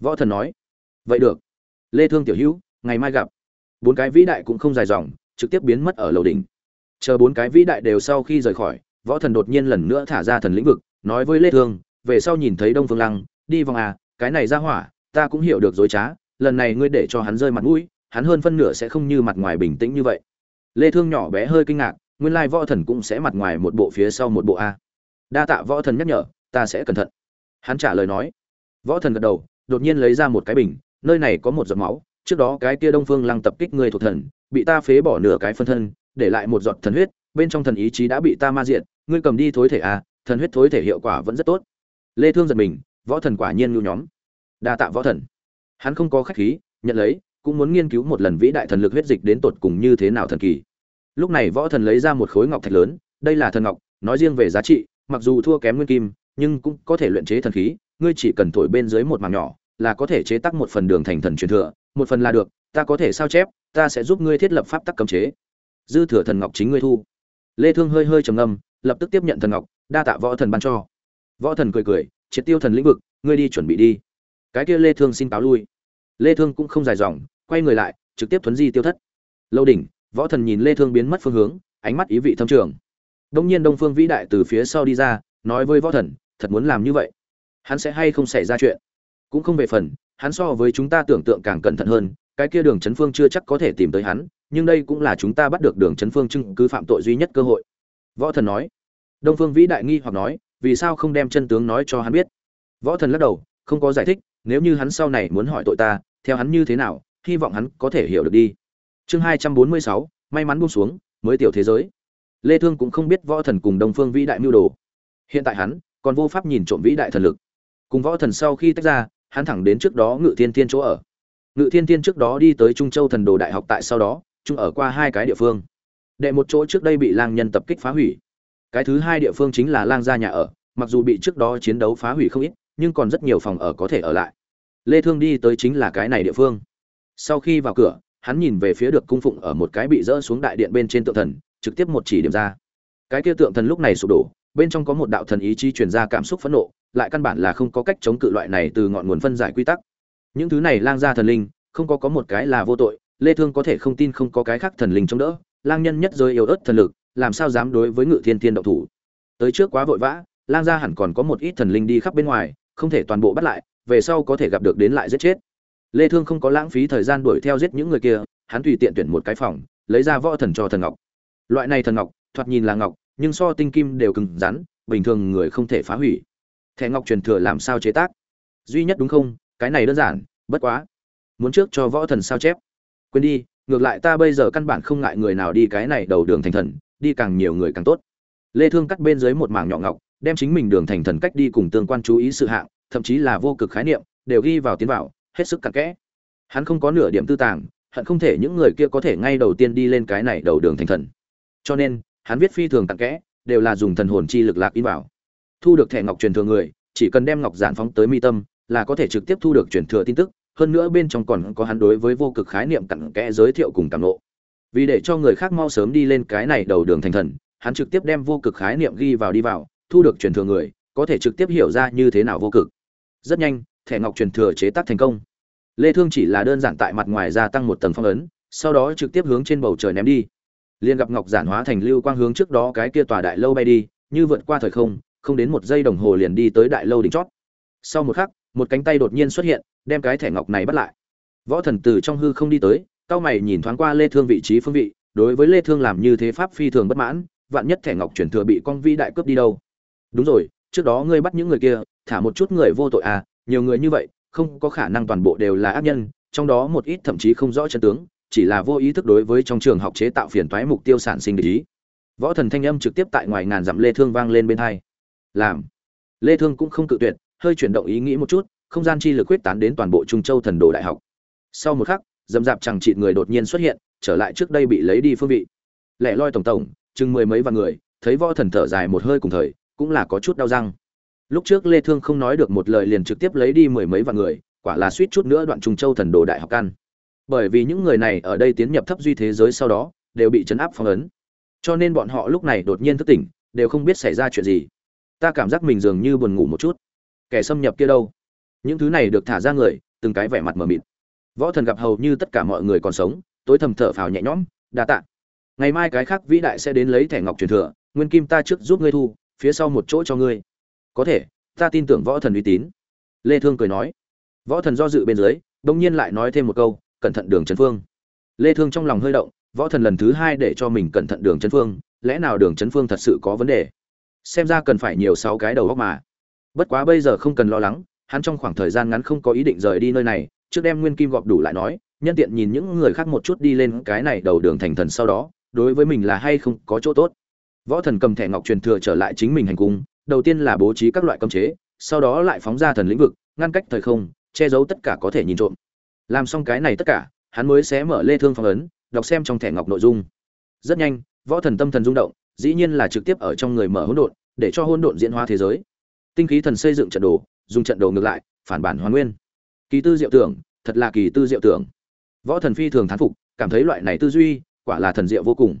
Võ thần nói, vậy được. Lê thương tiểu hữu, ngày mai gặp. Bốn cái vĩ đại cũng không dài dòng, trực tiếp biến mất ở lầu đỉnh. Chờ bốn cái vĩ đại đều sau khi rời khỏi, võ thần đột nhiên lần nữa thả ra thần lĩnh vực, nói với lê thương về sau nhìn thấy đông phương lăng, đi vòng à cái này ra hỏa, ta cũng hiểu được dối trá, lần này ngươi để cho hắn rơi mặt mũi, hắn hơn phân nửa sẽ không như mặt ngoài bình tĩnh như vậy. Lê thương nhỏ bé hơi kinh ngạc, nguyên lai võ thần cũng sẽ mặt ngoài một bộ phía sau một bộ a. Đa tạ võ thần nhắc nhở, ta sẽ cẩn thận. Hắn trả lời nói. Võ thần gật đầu, đột nhiên lấy ra một cái bình, nơi này có một giọt máu, trước đó cái kia đông phương lăng tập kích người thuộc thần, bị ta phế bỏ nửa cái phân thân, để lại một giọt thần huyết, bên trong thần ý chí đã bị ta ma diện ngươi cầm đi thối thể à thần huyết thối thể hiệu quả vẫn rất tốt lê thương giật mình, võ thần quả nhiên nhu nhóm. Đa tạ võ thần. Hắn không có khách khí, nhận lấy, cũng muốn nghiên cứu một lần vĩ đại thần lực huyết dịch đến tột cùng như thế nào thần kỳ. Lúc này võ thần lấy ra một khối ngọc thạch lớn, đây là thần ngọc, nói riêng về giá trị, mặc dù thua kém nguyên kim, nhưng cũng có thể luyện chế thần khí, ngươi chỉ cần thổi bên dưới một mảng nhỏ, là có thể chế tác một phần đường thành thần truyền thừa, một phần là được, ta có thể sao chép, ta sẽ giúp ngươi thiết lập pháp tắc cấm chế. Dư thừa thần ngọc chính ngươi thu. Lê thương hơi hơi trầm ngâm, lập tức tiếp nhận thần ngọc, đa tạ võ thần ban cho võ thần cười cười, triệt tiêu thần lĩnh vực, ngươi đi chuẩn bị đi. Cái kia lê thương xin cáo lui. Lê thương cũng không dài dòng, quay người lại, trực tiếp thuấn di tiêu thất. Lâu đỉnh, võ thần nhìn lê thương biến mất phương hướng, ánh mắt ý vị thâm trường. Đông nhiên đông phương vĩ đại từ phía sau đi ra, nói với võ thần, thật muốn làm như vậy, hắn sẽ hay không xảy ra chuyện? Cũng không về phần, hắn so với chúng ta tưởng tượng càng cẩn thận hơn, cái kia đường chấn phương chưa chắc có thể tìm tới hắn, nhưng đây cũng là chúng ta bắt được đường chấn phương chứng cứ phạm tội duy nhất cơ hội. Võ thần nói. Đông phương vĩ đại nghi hoặc nói vì sao không đem chân tướng nói cho hắn biết? Võ thần lắc đầu, không có giải thích, nếu như hắn sau này muốn hỏi tội ta, theo hắn như thế nào, hy vọng hắn có thể hiểu được đi. Chương hai trăm bốn mươi sáu, may mắn buông xuống, mới tiểu thế giới. Lê thương cũng không biết võ thần cùng đông phương vĩ đại mưu đồ. Hiện tại hắn còn vô pháp nhìn trộm vĩ đại thần lực. Cùng võ thần sau khi tách ra, hắn thẳng đến trước đó ngự thiên thiên chỗ ở. Ngự thiên thiên trước đó đi tới trung châu thần đồ đại học tại sau đó, chung ở qua hai cái địa phương. Đệ một chỗ trước đây bị lang nhân tập kích phá hủy cái thứ hai địa phương chính là lang gia nhà ở, mặc dù bị trước đó chiến đấu phá hủy không ít, nhưng còn rất nhiều phòng ở có thể ở lại. Lê thương đi tới chính là cái này địa phương. Sau khi vào cửa, hắn nhìn về phía được cung phụng ở một cái bị rỡ xuống đại điện bên trên tượng thần, trực tiếp một chỉ điểm ra. Cái kia tượng thần lúc này sụp đổ, bên trong có một đạo thần ý chí truyền ra cảm xúc phẫn nộ, lại căn bản là không có cách chống cự loại này từ ngọn nguồn phân giải quy tắc. Những thứ này lang gia thần linh, không có có một cái là vô tội, lê thương có thể không tin không có cái khác thần linh chống đỡ, lang nhân nhất giới yếu ớt thần lực làm sao dám đối với ngự thiên thiên động thủ? Tới trước quá vội vã, lang gia hẳn còn có một ít thần linh đi khắp bên ngoài, không thể toàn bộ bắt lại, về sau có thể gặp được đến lại giết chết. Lê thương không có lãng phí thời gian đuổi theo giết những người kia, hắn tùy tiện tuyển một cái phòng, lấy ra võ thần cho thần ngọc. Loại này thần ngọc, thoạt nhìn là ngọc, nhưng so tinh kim đều cứng rắn, bình thường người không thể phá hủy. Thẻ ngọc truyền thừa làm sao chế tác? Duy nhất đúng không? Cái này đơn giản, bất quá. Muốn trước cho võ thần sao chép. Quên đi, ngược lại ta bây giờ căn bản không ngại người nào đi cái này đầu đường thành thần đi càng nhiều người càng tốt. Lê thương cắt bên dưới một mảng nhỏ ngọc, đem chính mình đường thành thần cách đi cùng tương quan chú ý sự hạng, thậm chí là vô cực khái niệm, đều ghi vào tiến vào, hết sức cặn kẽ. Hắn không có nửa điểm tư tàng, hận không thể những người kia có thể ngay đầu tiên đi lên cái này đầu đường thành thần. Cho nên, hắn viết phi thường cặn kẽ, đều là dùng thần hồn chi lực lạc in vào. Thu được thẻ ngọc truyền thừa người, chỉ cần đem ngọc giản phóng tới mi tâm, là có thể trực tiếp thu được truyền thừa tin tức, hơn nữa bên trong còn có hắn đối với vô cực khái niệm cặn kẽ giới thiệu cùng cảm lộ vì để cho người khác mau sớm đi lên cái này đầu đường thành thần, hắn trực tiếp đem vô cực khái niệm ghi vào đi vào, thu được truyền thừa người, có thể trực tiếp hiểu ra như thế nào vô cực. Rất nhanh, thẻ ngọc truyền thừa chế tác thành công. Lê thương chỉ là đơn giản tại mặt ngoài gia tăng một tầng phong ấn, sau đó trực tiếp hướng trên bầu trời ném đi. Liền gặp ngọc giản hóa thành lưu quang hướng trước đó cái kia tòa đại lâu bay đi, như vượt qua thời không không đến một giây đồng hồ liền đi tới đại lâu đỉnh chót. Sau một khắc, một cánh tay đột nhiên xuất hiện, đem cái thẻ ngọc này bắt lại. Võ thần từ trong hư không đi tới cao mày nhìn thoáng qua lê thương vị trí phương vị, đối với lê thương làm như thế pháp phi thường bất mãn, vạn nhất thẻ ngọc chuyển thừa bị con vi đại cướp đi đâu. Đúng rồi, trước đó ngươi bắt những người kia, thả một chút người vô tội à nhiều người như vậy, không có khả năng toàn bộ đều là ác nhân, trong đó một ít thậm chí không rõ chân tướng, chỉ là vô ý thức đối với trong trường học chế tạo phiền toái mục tiêu sản sinh ý. Võ thần thanh âm trực tiếp tại ngoài ngàn dặm lê thương vang lên bên hai. Làm. Lê thương cũng không cự tuyệt, hơi chuyển động ý nghĩ một chút, không gian chi lực quyết tán đến toàn bộ trung châu thần đồ đại học. Sau một khắc dầm dạp chẳng chịt người đột nhiên xuất hiện, trở lại trước đây bị lấy đi phương vị. Lẻ loi tổng tổng, chừng mười mấy vạn người, thấy võ thần thở dài một hơi cùng thời, cũng là có chút đau răng. Lúc trước lê thương không nói được một lời liền trực tiếp lấy đi mười mấy vạn người, quả là suýt chút nữa đoạn trung châu thần đồ đại học căn. Bởi vì những người này ở đây tiến nhập thấp duy thế giới sau đó, đều bị chấn áp phong ấn. Cho nên bọn họ lúc này đột nhiên thức tỉnh, đều không biết xảy ra chuyện gì. Ta cảm giác mình dường như buồn ngủ một chút. Kẻ xâm nhập kia đâu? Những thứ này được thả ra người, từng cái vẻ mặt mờ mịt võ thần gặp hầu như tất cả mọi người còn sống, tối thầm thở phào nhẹ nhõm, đa tạ. Ngày mai cái khác vĩ đại sẽ đến lấy thẻ ngọc truyền thừa, nguyên kim ta trước giúp ngươi thu, phía sau một chỗ cho ngươi. Có thể, ta tin tưởng võ thần uy tín. Lê thương cười nói. Võ thần do dự bên dưới, đông nhiên lại nói thêm một câu, cẩn thận đường trấn phương. Lê thương trong lòng hơi động, võ thần lần thứ hai để cho mình cẩn thận đường trấn phương, lẽ nào đường trấn phương thật sự có vấn đề? Xem ra cần phải nhiều sáu cái đầu góc mà. Bất quá bây giờ không cần lo lắng, hắn trong khoảng thời gian ngắn không có ý định rời đi nơi này trước đem nguyên kim gọp đủ lại nói, nhân tiện nhìn những người khác một chút đi lên cái này đầu đường thành thần sau đó, đối với mình là hay không có chỗ tốt. Võ thần cầm thẻ ngọc truyền thừa trở lại chính mình hành cung, đầu tiên là bố trí các loại cấm chế, sau đó lại phóng ra thần lĩnh vực, ngăn cách thời không, che giấu tất cả có thể nhìn trộm. Làm xong cái này tất cả, hắn mới sẽ mở lê thương phong ấn, đọc xem trong thẻ ngọc nội dung. Rất nhanh, võ thần tâm thần rung động, dĩ nhiên là trực tiếp ở trong người mở hỗn độn, để cho hỗn độn diễn hóa thế giới. Tinh khí thần xây dựng trận đồ, dùng trận đồ ngược lại, phản bản hoàn nguyên kỳ tư diệu tưởng, thật là kỳ tư diệu tưởng. Võ thần phi thường thán phục, cảm thấy loại này tư duy, quả là thần diệu vô cùng.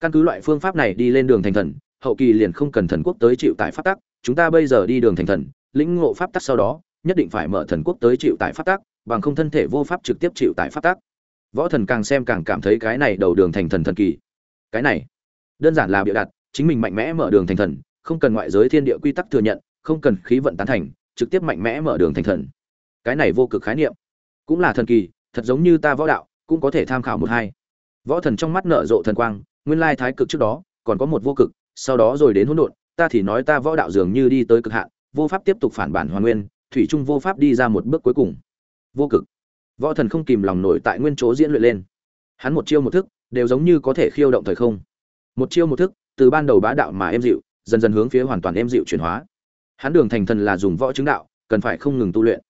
Căn cứ loại phương pháp này đi lên đường thành thần, hậu kỳ liền không cần thần quốc tới chịu tại pháp tắc, chúng ta bây giờ đi đường thành thần, lĩnh ngộ pháp tắc sau đó, nhất định phải mở thần quốc tới chịu tại pháp tắc, bằng không thân thể vô pháp trực tiếp chịu tại pháp tắc. Võ thần càng xem càng cảm thấy cái này đầu đường thành thần thần kỳ. Cái này, đơn giản là bịa đặt, chính mình mạnh mẽ mở đường thành thần, không cần ngoại giới thiên địa quy tắc thừa nhận, không cần khí vận tán thành, trực tiếp mạnh mẽ mở đường thành thần cái này vô cực khái niệm. Cũng là thần kỳ, thật giống như ta võ đạo, cũng có thể tham khảo một hai. Võ thần trong mắt nở rộ thần quang, nguyên lai thái cực trước đó, còn có một vô cực, sau đó rồi đến hỗn độn, ta thì nói ta võ đạo dường như đi tới cực hạn, vô pháp tiếp tục phản bản hoàn nguyên, thủy trung vô pháp đi ra một bước cuối cùng. Vô cực. Võ thần không kìm lòng nổi tại nguyên chỗ diễn luyện lên. Hắn một chiêu một thức, đều giống như có thể khiêu động thời không. Một chiêu một thức, từ ban đầu bá đạo mà em dịu, dần dần hướng phía hoàn toàn em dịu chuyển hóa. Hắn đường thành thần là dùng võ chứng đạo, cần phải không ngừng tu luyện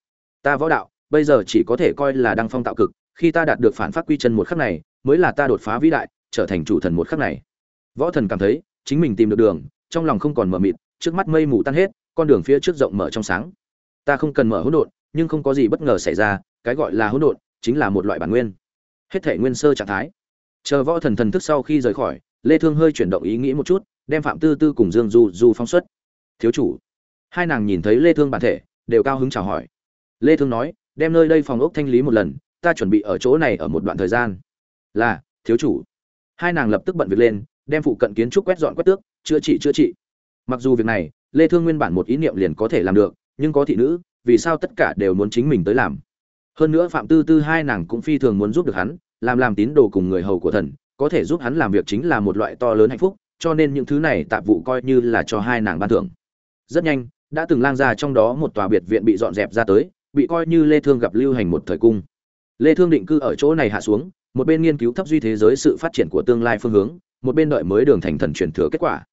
ta võ đạo, bây giờ chỉ có thể coi là đăng phong tạo cực, khi ta đạt được phản phát quy chân một khắc này, mới là ta đột phá vĩ đại, trở thành chủ thần một khắc này. Võ thần cảm thấy, chính mình tìm được đường, trong lòng không còn mờ mịt, trước mắt mây mù tan hết, con đường phía trước rộng mở trong sáng. Ta không cần mở hỗn độn, nhưng không có gì bất ngờ xảy ra, cái gọi là hỗn độn, chính là một loại bản nguyên. Hết thể nguyên sơ trạng thái. Chờ võ thần thần thức sau khi rời khỏi, lê thương hơi chuyển động ý nghĩ một chút, đem phạm tư tư cùng dương du du phóng xuất. Thiếu chủ. Hai nàng nhìn thấy lê thương bản thể, đều cao hứng chào hỏi lê thương nói, đem nơi đây phòng ốc thanh lý một lần, ta chuẩn bị ở chỗ này ở một đoạn thời gian. Là, thiếu chủ. Hai nàng lập tức bận việc lên, đem phụ cận kiến trúc quét dọn quét tước, chữa trị chữa trị. Mặc dù việc này, lê thương nguyên bản một ý niệm liền có thể làm được, nhưng có thị nữ, vì sao tất cả đều muốn chính mình tới làm? Hơn nữa phạm tư tư hai nàng cũng phi thường muốn giúp được hắn, làm làm tín đồ cùng người hầu của thần, có thể giúp hắn làm việc chính là một loại to lớn hạnh phúc, cho nên những thứ này tạp vụ coi như là cho hai nàng ban thưởng. Rất nhanh, đã từng lang ra trong đó một tòa biệt viện bị dọn dẹp ra tới bị coi như lê thương gặp lưu hành một thời cung. Lê thương định cư ở chỗ này hạ xuống, một bên nghiên cứu thấp duy thế giới sự phát triển của tương lai phương hướng, một bên đợi mới đường thành thần truyền thừa kết quả.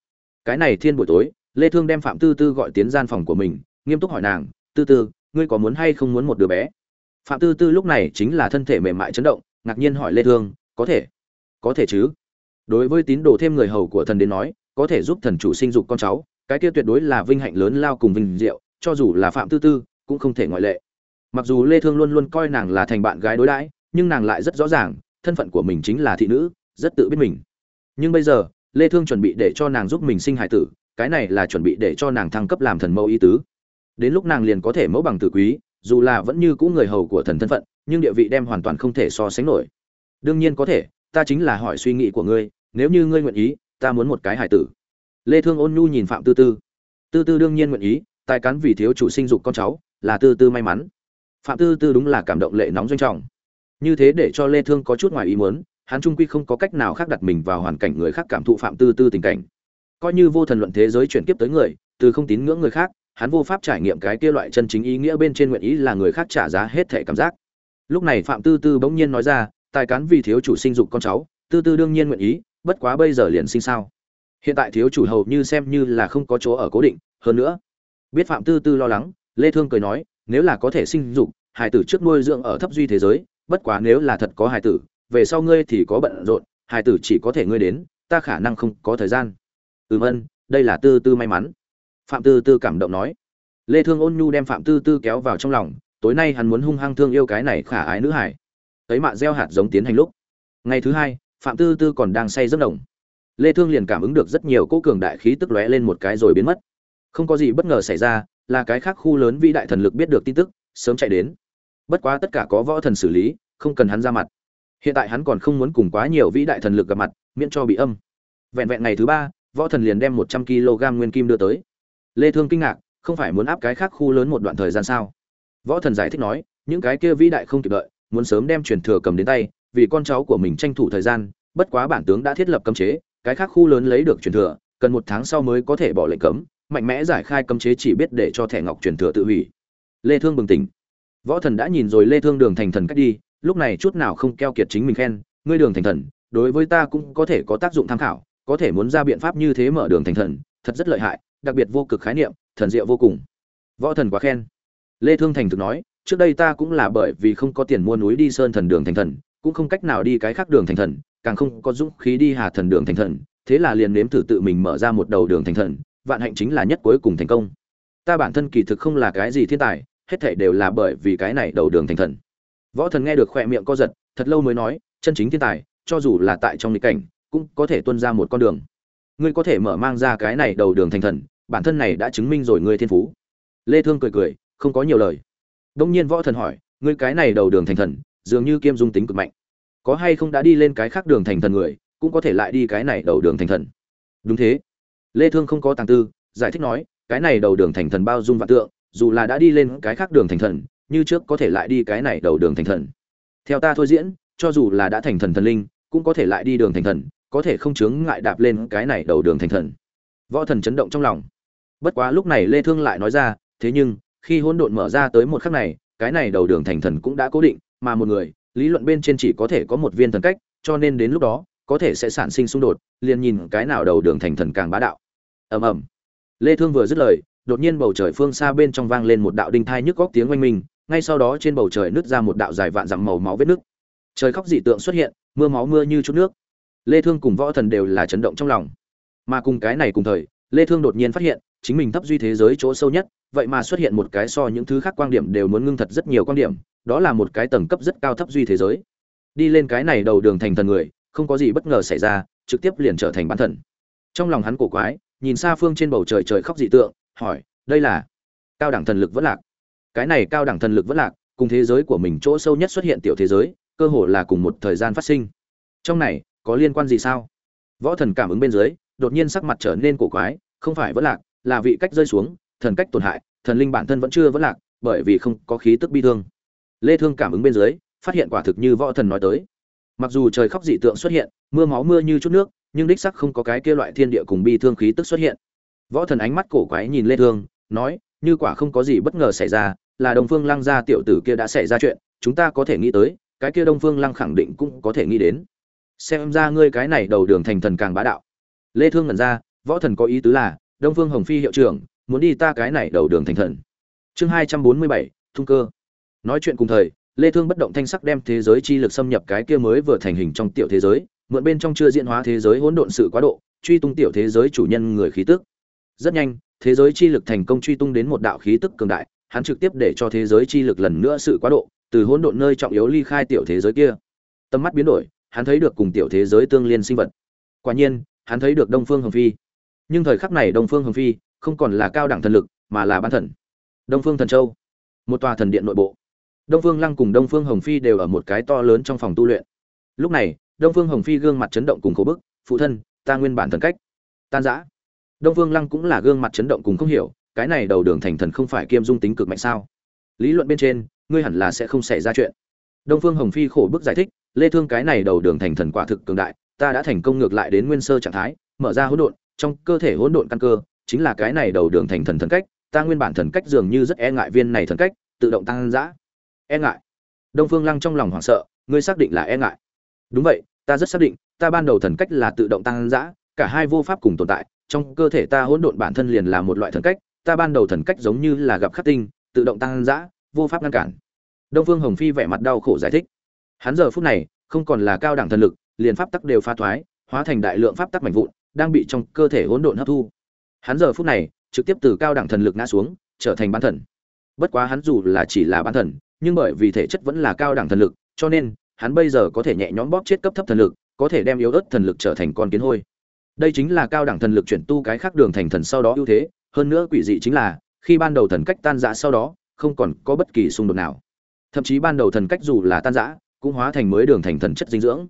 Cái này thiên buổi tối, lê thương đem phạm tư tư gọi tiến gian phòng của mình, nghiêm túc hỏi nàng, tư tư, ngươi có muốn hay không muốn một đứa bé? Phạm tư tư lúc này chính là thân thể mềm mại chấn động, ngạc nhiên hỏi lê thương, có thể có thể chứ? Đối với tín đồ thêm người hầu của thần đến nói, có thể giúp thần chủ sinh dục con cháu, cái kia tuyệt đối là vinh hạnh lớn lao cùng vinh diệu, cho dù là phạm tư tư, cũng không thể ngoại lệ mặc dù lê thương luôn luôn coi nàng là thành bạn gái đối đãi, nhưng nàng lại rất rõ ràng, thân phận của mình chính là thị nữ, rất tự biết mình. Nhưng bây giờ, lê thương chuẩn bị để cho nàng giúp mình sinh hải tử, cái này là chuẩn bị để cho nàng thăng cấp làm thần mẫu y tứ. Đến lúc nàng liền có thể mẫu bằng tử quý, dù là vẫn như cũ người hầu của thần thân phận, nhưng địa vị đem hoàn toàn không thể so sánh nổi. Đương nhiên có thể, ta chính là hỏi suy nghĩ của ngươi, nếu như ngươi nguyện ý, ta muốn một cái hải tử. Lê thương ôn nhu nhìn phạm tư tư. Tư tư đương nhiên nguyện ý, tài cán vì thiếu chủ sinh dục con cháu, là tư tư may mắn phạm tư tư đúng là cảm động lệ nóng doanh trọng. Như thế để cho lê thương có chút ngoài ý muốn, hắn trung quy không có cách nào khác đặt mình vào hoàn cảnh người khác cảm thụ phạm tư tư tình cảnh. Coi như vô thần luận thế giới chuyển kiếp tới người, từ không tín ngưỡng người khác, hắn vô pháp trải nghiệm cái kia loại chân chính ý nghĩa bên trên nguyện ý là người khác trả giá hết thể cảm giác. Lúc này phạm tư tư bỗng nhiên nói ra, tài cán vì thiếu chủ sinh dục con cháu, tư tư đương nhiên nguyện ý, bất quá bây giờ liền sinh sao? Hiện tại thiếu chủ hầu như xem như là không có chỗ ở cố định, hơn nữa. Biết phạm tư tư lo lắng, lê thương cười nói nếu là có thể sinh dục hải tử trước nuôi dưỡng ở thấp duy thế giới, bất quá nếu là thật có hải tử, về sau ngươi thì có bận rộn hải tử chỉ có thể ngươi đến, ta khả năng không có thời gian. Ừm ân, đây là tư tư may mắn. Phạm tư tư cảm động nói. Lê thương ôn nhu đem phạm tư tư kéo vào trong lòng, tối nay hắn muốn hung hăng thương yêu cái này khả ái nữ hải thấy mạ gieo hạt giống tiến hành lúc. Ngày thứ hai, phạm tư tư còn đang say giấc đồng lê thương liền cảm ứng được rất nhiều cỗ cường đại khí tức lóe lên một cái rồi biến mất. Không có gì bất ngờ xảy ra là cái khác khu lớn vĩ đại thần lực biết được tin tức, sớm chạy đến. Bất quá tất cả có võ thần xử lý, không cần hắn ra mặt. Hiện tại hắn còn không muốn cùng quá nhiều vĩ đại thần lực gặp mặt, miễn cho bị âm. Vẹn vẹn ngày thứ ba, võ thần liền đem một trăm kg nguyên kim đưa tới. Lê thương kinh ngạc, không phải muốn áp cái khác khu lớn một đoạn thời gian sao? Võ thần giải thích nói, những cái kia vĩ đại không kịp đợi, muốn sớm đem truyền thừa cầm đến tay, vì con cháu của mình tranh thủ thời gian, bất quá bản tướng đã thiết lập cấm chế, cái khác khu lớn lấy được truyền thừa, cần một tháng sau mới có thể bỏ lệnh cấm mạnh mẽ giải khai cấm chế chỉ biết để cho thẻ ngọc truyền thừa tự hủy. Lê thương bừng tỉnh. Võ thần đã nhìn rồi lê thương đường thành thần cách đi, lúc này chút nào không keo kiệt chính mình khen, ngươi đường thành thần, đối với ta cũng có thể có tác dụng tham khảo, có thể muốn ra biện pháp như thế mở đường thành thần, thật rất lợi hại, đặc biệt vô cực khái niệm, thần diệu vô cùng. Võ thần quá khen. Lê thương thành thực nói, trước đây ta cũng là bởi vì không có tiền mua núi đi sơn thần đường thành thần, cũng không cách nào đi cái khác đường thành thần, càng không có dũng khí đi hà thần đường thành thần, thế là liền nếm thử tự mình mở ra một đầu đường thành thần vạn hạnh chính là nhất cuối cùng thành công. Ta bản thân kỳ thực không là cái gì thiên tài, hết thảy đều là bởi vì cái này đầu đường thành thần. Võ thần nghe được khỏe miệng co giật, thật lâu mới nói, chân chính thiên tài, cho dù là tại trong nghịch cảnh, cũng có thể tuân ra một con đường. Ngươi có thể mở mang ra cái này đầu đường thành thần, bản thân này đã chứng minh rồi ngươi thiên phú. Lê thương cười cười, không có nhiều lời. Đông nhiên võ thần hỏi, ngươi cái này đầu đường thành thần, dường như kiêm dung tính cực mạnh. Có hay không đã đi lên cái khác đường thành thần người, cũng có thể lại đi cái này đầu đường thành thần. Đúng thế lê thương không có tàng tư, giải thích nói, cái này đầu đường thành thần bao dung vạn tượng, dù là đã đi lên cái khác đường thành thần, như trước có thể lại đi cái này đầu đường thành thần. Theo ta thôi diễn, cho dù là đã thành thần thần linh, cũng có thể lại đi đường thành thần, có thể không chướng ngại đạp lên cái này đầu đường thành thần. Võ thần chấn động trong lòng. Bất quá lúc này lê thương lại nói ra, thế nhưng, khi hỗn độn mở ra tới một khắc này, cái này đầu đường thành thần cũng đã cố định, mà một người, lý luận bên trên chỉ có thể có một viên thần cách, cho nên đến lúc đó có thể sẽ sản sinh xung đột, liền nhìn cái nào đầu đường thành thần càng bá đạo. Ầm ầm. Lê thương vừa dứt lời, đột nhiên bầu trời phương xa bên trong vang lên một đạo đinh thai nhức góc tiếng oanh minh, ngay sau đó trên bầu trời nứt ra một đạo dài vạn dặm màu máu vết nước trời khóc dị tượng xuất hiện, mưa máu mưa như chút nước. Lê thương cùng võ thần đều là chấn động trong lòng. Mà cùng cái này cùng thời, lê thương đột nhiên phát hiện, chính mình thấp duy thế giới chỗ sâu nhất, vậy mà xuất hiện một cái so những thứ khác quan điểm đều muốn ngưng thật rất nhiều quan điểm, đó là một cái tầng cấp rất cao thấp duy thế giới. Đi lên cái này đầu đường thành thần người không có gì bất ngờ xảy ra, trực tiếp liền trở thành bán thần. Trong lòng hắn cổ quái, nhìn xa phương trên bầu trời trời khóc dị tượng, hỏi, đây là cao đẳng thần lực vẫn lạc? Cái này cao đẳng thần lực vẫn lạc, cùng thế giới của mình chỗ sâu nhất xuất hiện tiểu thế giới, cơ hồ là cùng một thời gian phát sinh. Trong này, có liên quan gì sao? Võ thần cảm ứng bên dưới, đột nhiên sắc mặt trở nên cổ quái, không phải vẫn lạc, là vị cách rơi xuống, thần cách tổn hại, thần linh bản thân vẫn chưa vẫn lạc, bởi vì không có khí tức bi thương. Lê thương cảm ứng bên dưới, phát hiện quả thực như võ thần nói tới mặc dù trời khóc dị tượng xuất hiện mưa máu mưa như chút nước nhưng đích sắc không có cái kia loại thiên địa cùng bi thương khí tức xuất hiện. Võ thần ánh mắt cổ quái nhìn lê thương nói như quả không có gì bất ngờ xảy ra là đông phương lăng gia tiểu tử kia đã xảy ra chuyện chúng ta có thể nghĩ tới cái kia đông phương lăng khẳng định cũng có thể nghĩ đến. Xem ra ngươi cái này đầu đường thành thần càng bá đạo. Lê thương ngẩn ra võ thần có ý tứ là đông phương hồng phi hiệu trưởng muốn đi ta cái này đầu đường thành thần. Chương 247, thung cơ. Nói chuyện cùng thời lê thương bất động thanh sắc đem thế giới chi lực xâm nhập cái kia mới vừa thành hình trong tiểu thế giới, mượn bên trong chưa diễn hóa thế giới hỗn độn sự quá độ, truy tung tiểu thế giới chủ nhân người khí tức. Rất nhanh, thế giới chi lực thành công truy tung đến một đạo khí tức cường đại, hắn trực tiếp để cho thế giới chi lực lần nữa sự quá độ, từ hỗn độn nơi trọng yếu ly khai tiểu thế giới kia. Tầm mắt biến đổi, hắn thấy được cùng tiểu thế giới tương liên sinh vật. Quả nhiên, hắn thấy được đông phương hồng phi. Nhưng thời khắc này đông phương hồng phi không còn là cao đẳng thần lực, mà là ban thần. Đông phương thần châu, một tòa thần điện nội bộ đông phương lăng cùng đông phương hồng phi đều ở một cái to lớn trong phòng tu luyện. Lúc này, đông phương hồng phi gương mặt chấn động cùng khổ bức, phụ thân, ta nguyên bản thần cách. Tan rã. đông phương lăng cũng là gương mặt chấn động cùng không hiểu, cái này đầu đường thành thần không phải kiêm dung tính cực mạnh sao? Lý luận bên trên, ngươi hẳn là sẽ không xảy ra chuyện. Đông phương hồng phi khổ bức giải thích, lê thương cái này đầu đường thành thần quả thực cường đại, ta đã thành công ngược lại đến nguyên sơ trạng thái, mở ra hỗn độn, trong cơ thể hỗn độn căn cơ, chính là cái này đầu đường thành thần thần cách, ta nguyên bản thần cách dường như rất e ngại viên này thần cách, tự động tăng dã e ngại. Đông phương lăng trong lòng hoảng sợ, ngươi xác định là e ngại. Đúng vậy, ta rất xác định, ta ban đầu thần cách là tự động tăng dã, cả hai vô pháp cùng tồn tại, trong cơ thể ta hỗn độn bản thân liền là một loại thần cách, ta ban đầu thần cách giống như là gặp khắc tinh, tự động tăng dã, vô pháp ngăn cản. Đông phương hồng phi vẻ mặt đau khổ giải thích. Hắn giờ phút này, không còn là cao đẳng thần lực, liền pháp tắc đều pha thoái, hóa thành đại lượng pháp tắc mạnh vụn, đang bị trong cơ thể hỗn độn hấp thu. Hắn giờ phút này, trực tiếp từ cao đẳng thần lực ngã xuống, trở thành bán thần. Bất quá hắn dù là chỉ là bán thần nhưng bởi vì thể chất vẫn là cao đẳng thần lực, cho nên, hắn bây giờ có thể nhẹ nhõm bóp chết cấp thấp thần lực, có thể đem yếu ớt thần lực trở thành con kiến hôi. Đây chính là cao đẳng thần lực chuyển tu cái khác đường thành thần sau đó ưu thế, hơn nữa quỷ dị chính là, khi ban đầu thần cách tan rã sau đó, không còn có bất kỳ xung đột nào. Thậm chí ban đầu thần cách dù là tan rã, cũng hóa thành mới đường thành thần chất dinh dưỡng.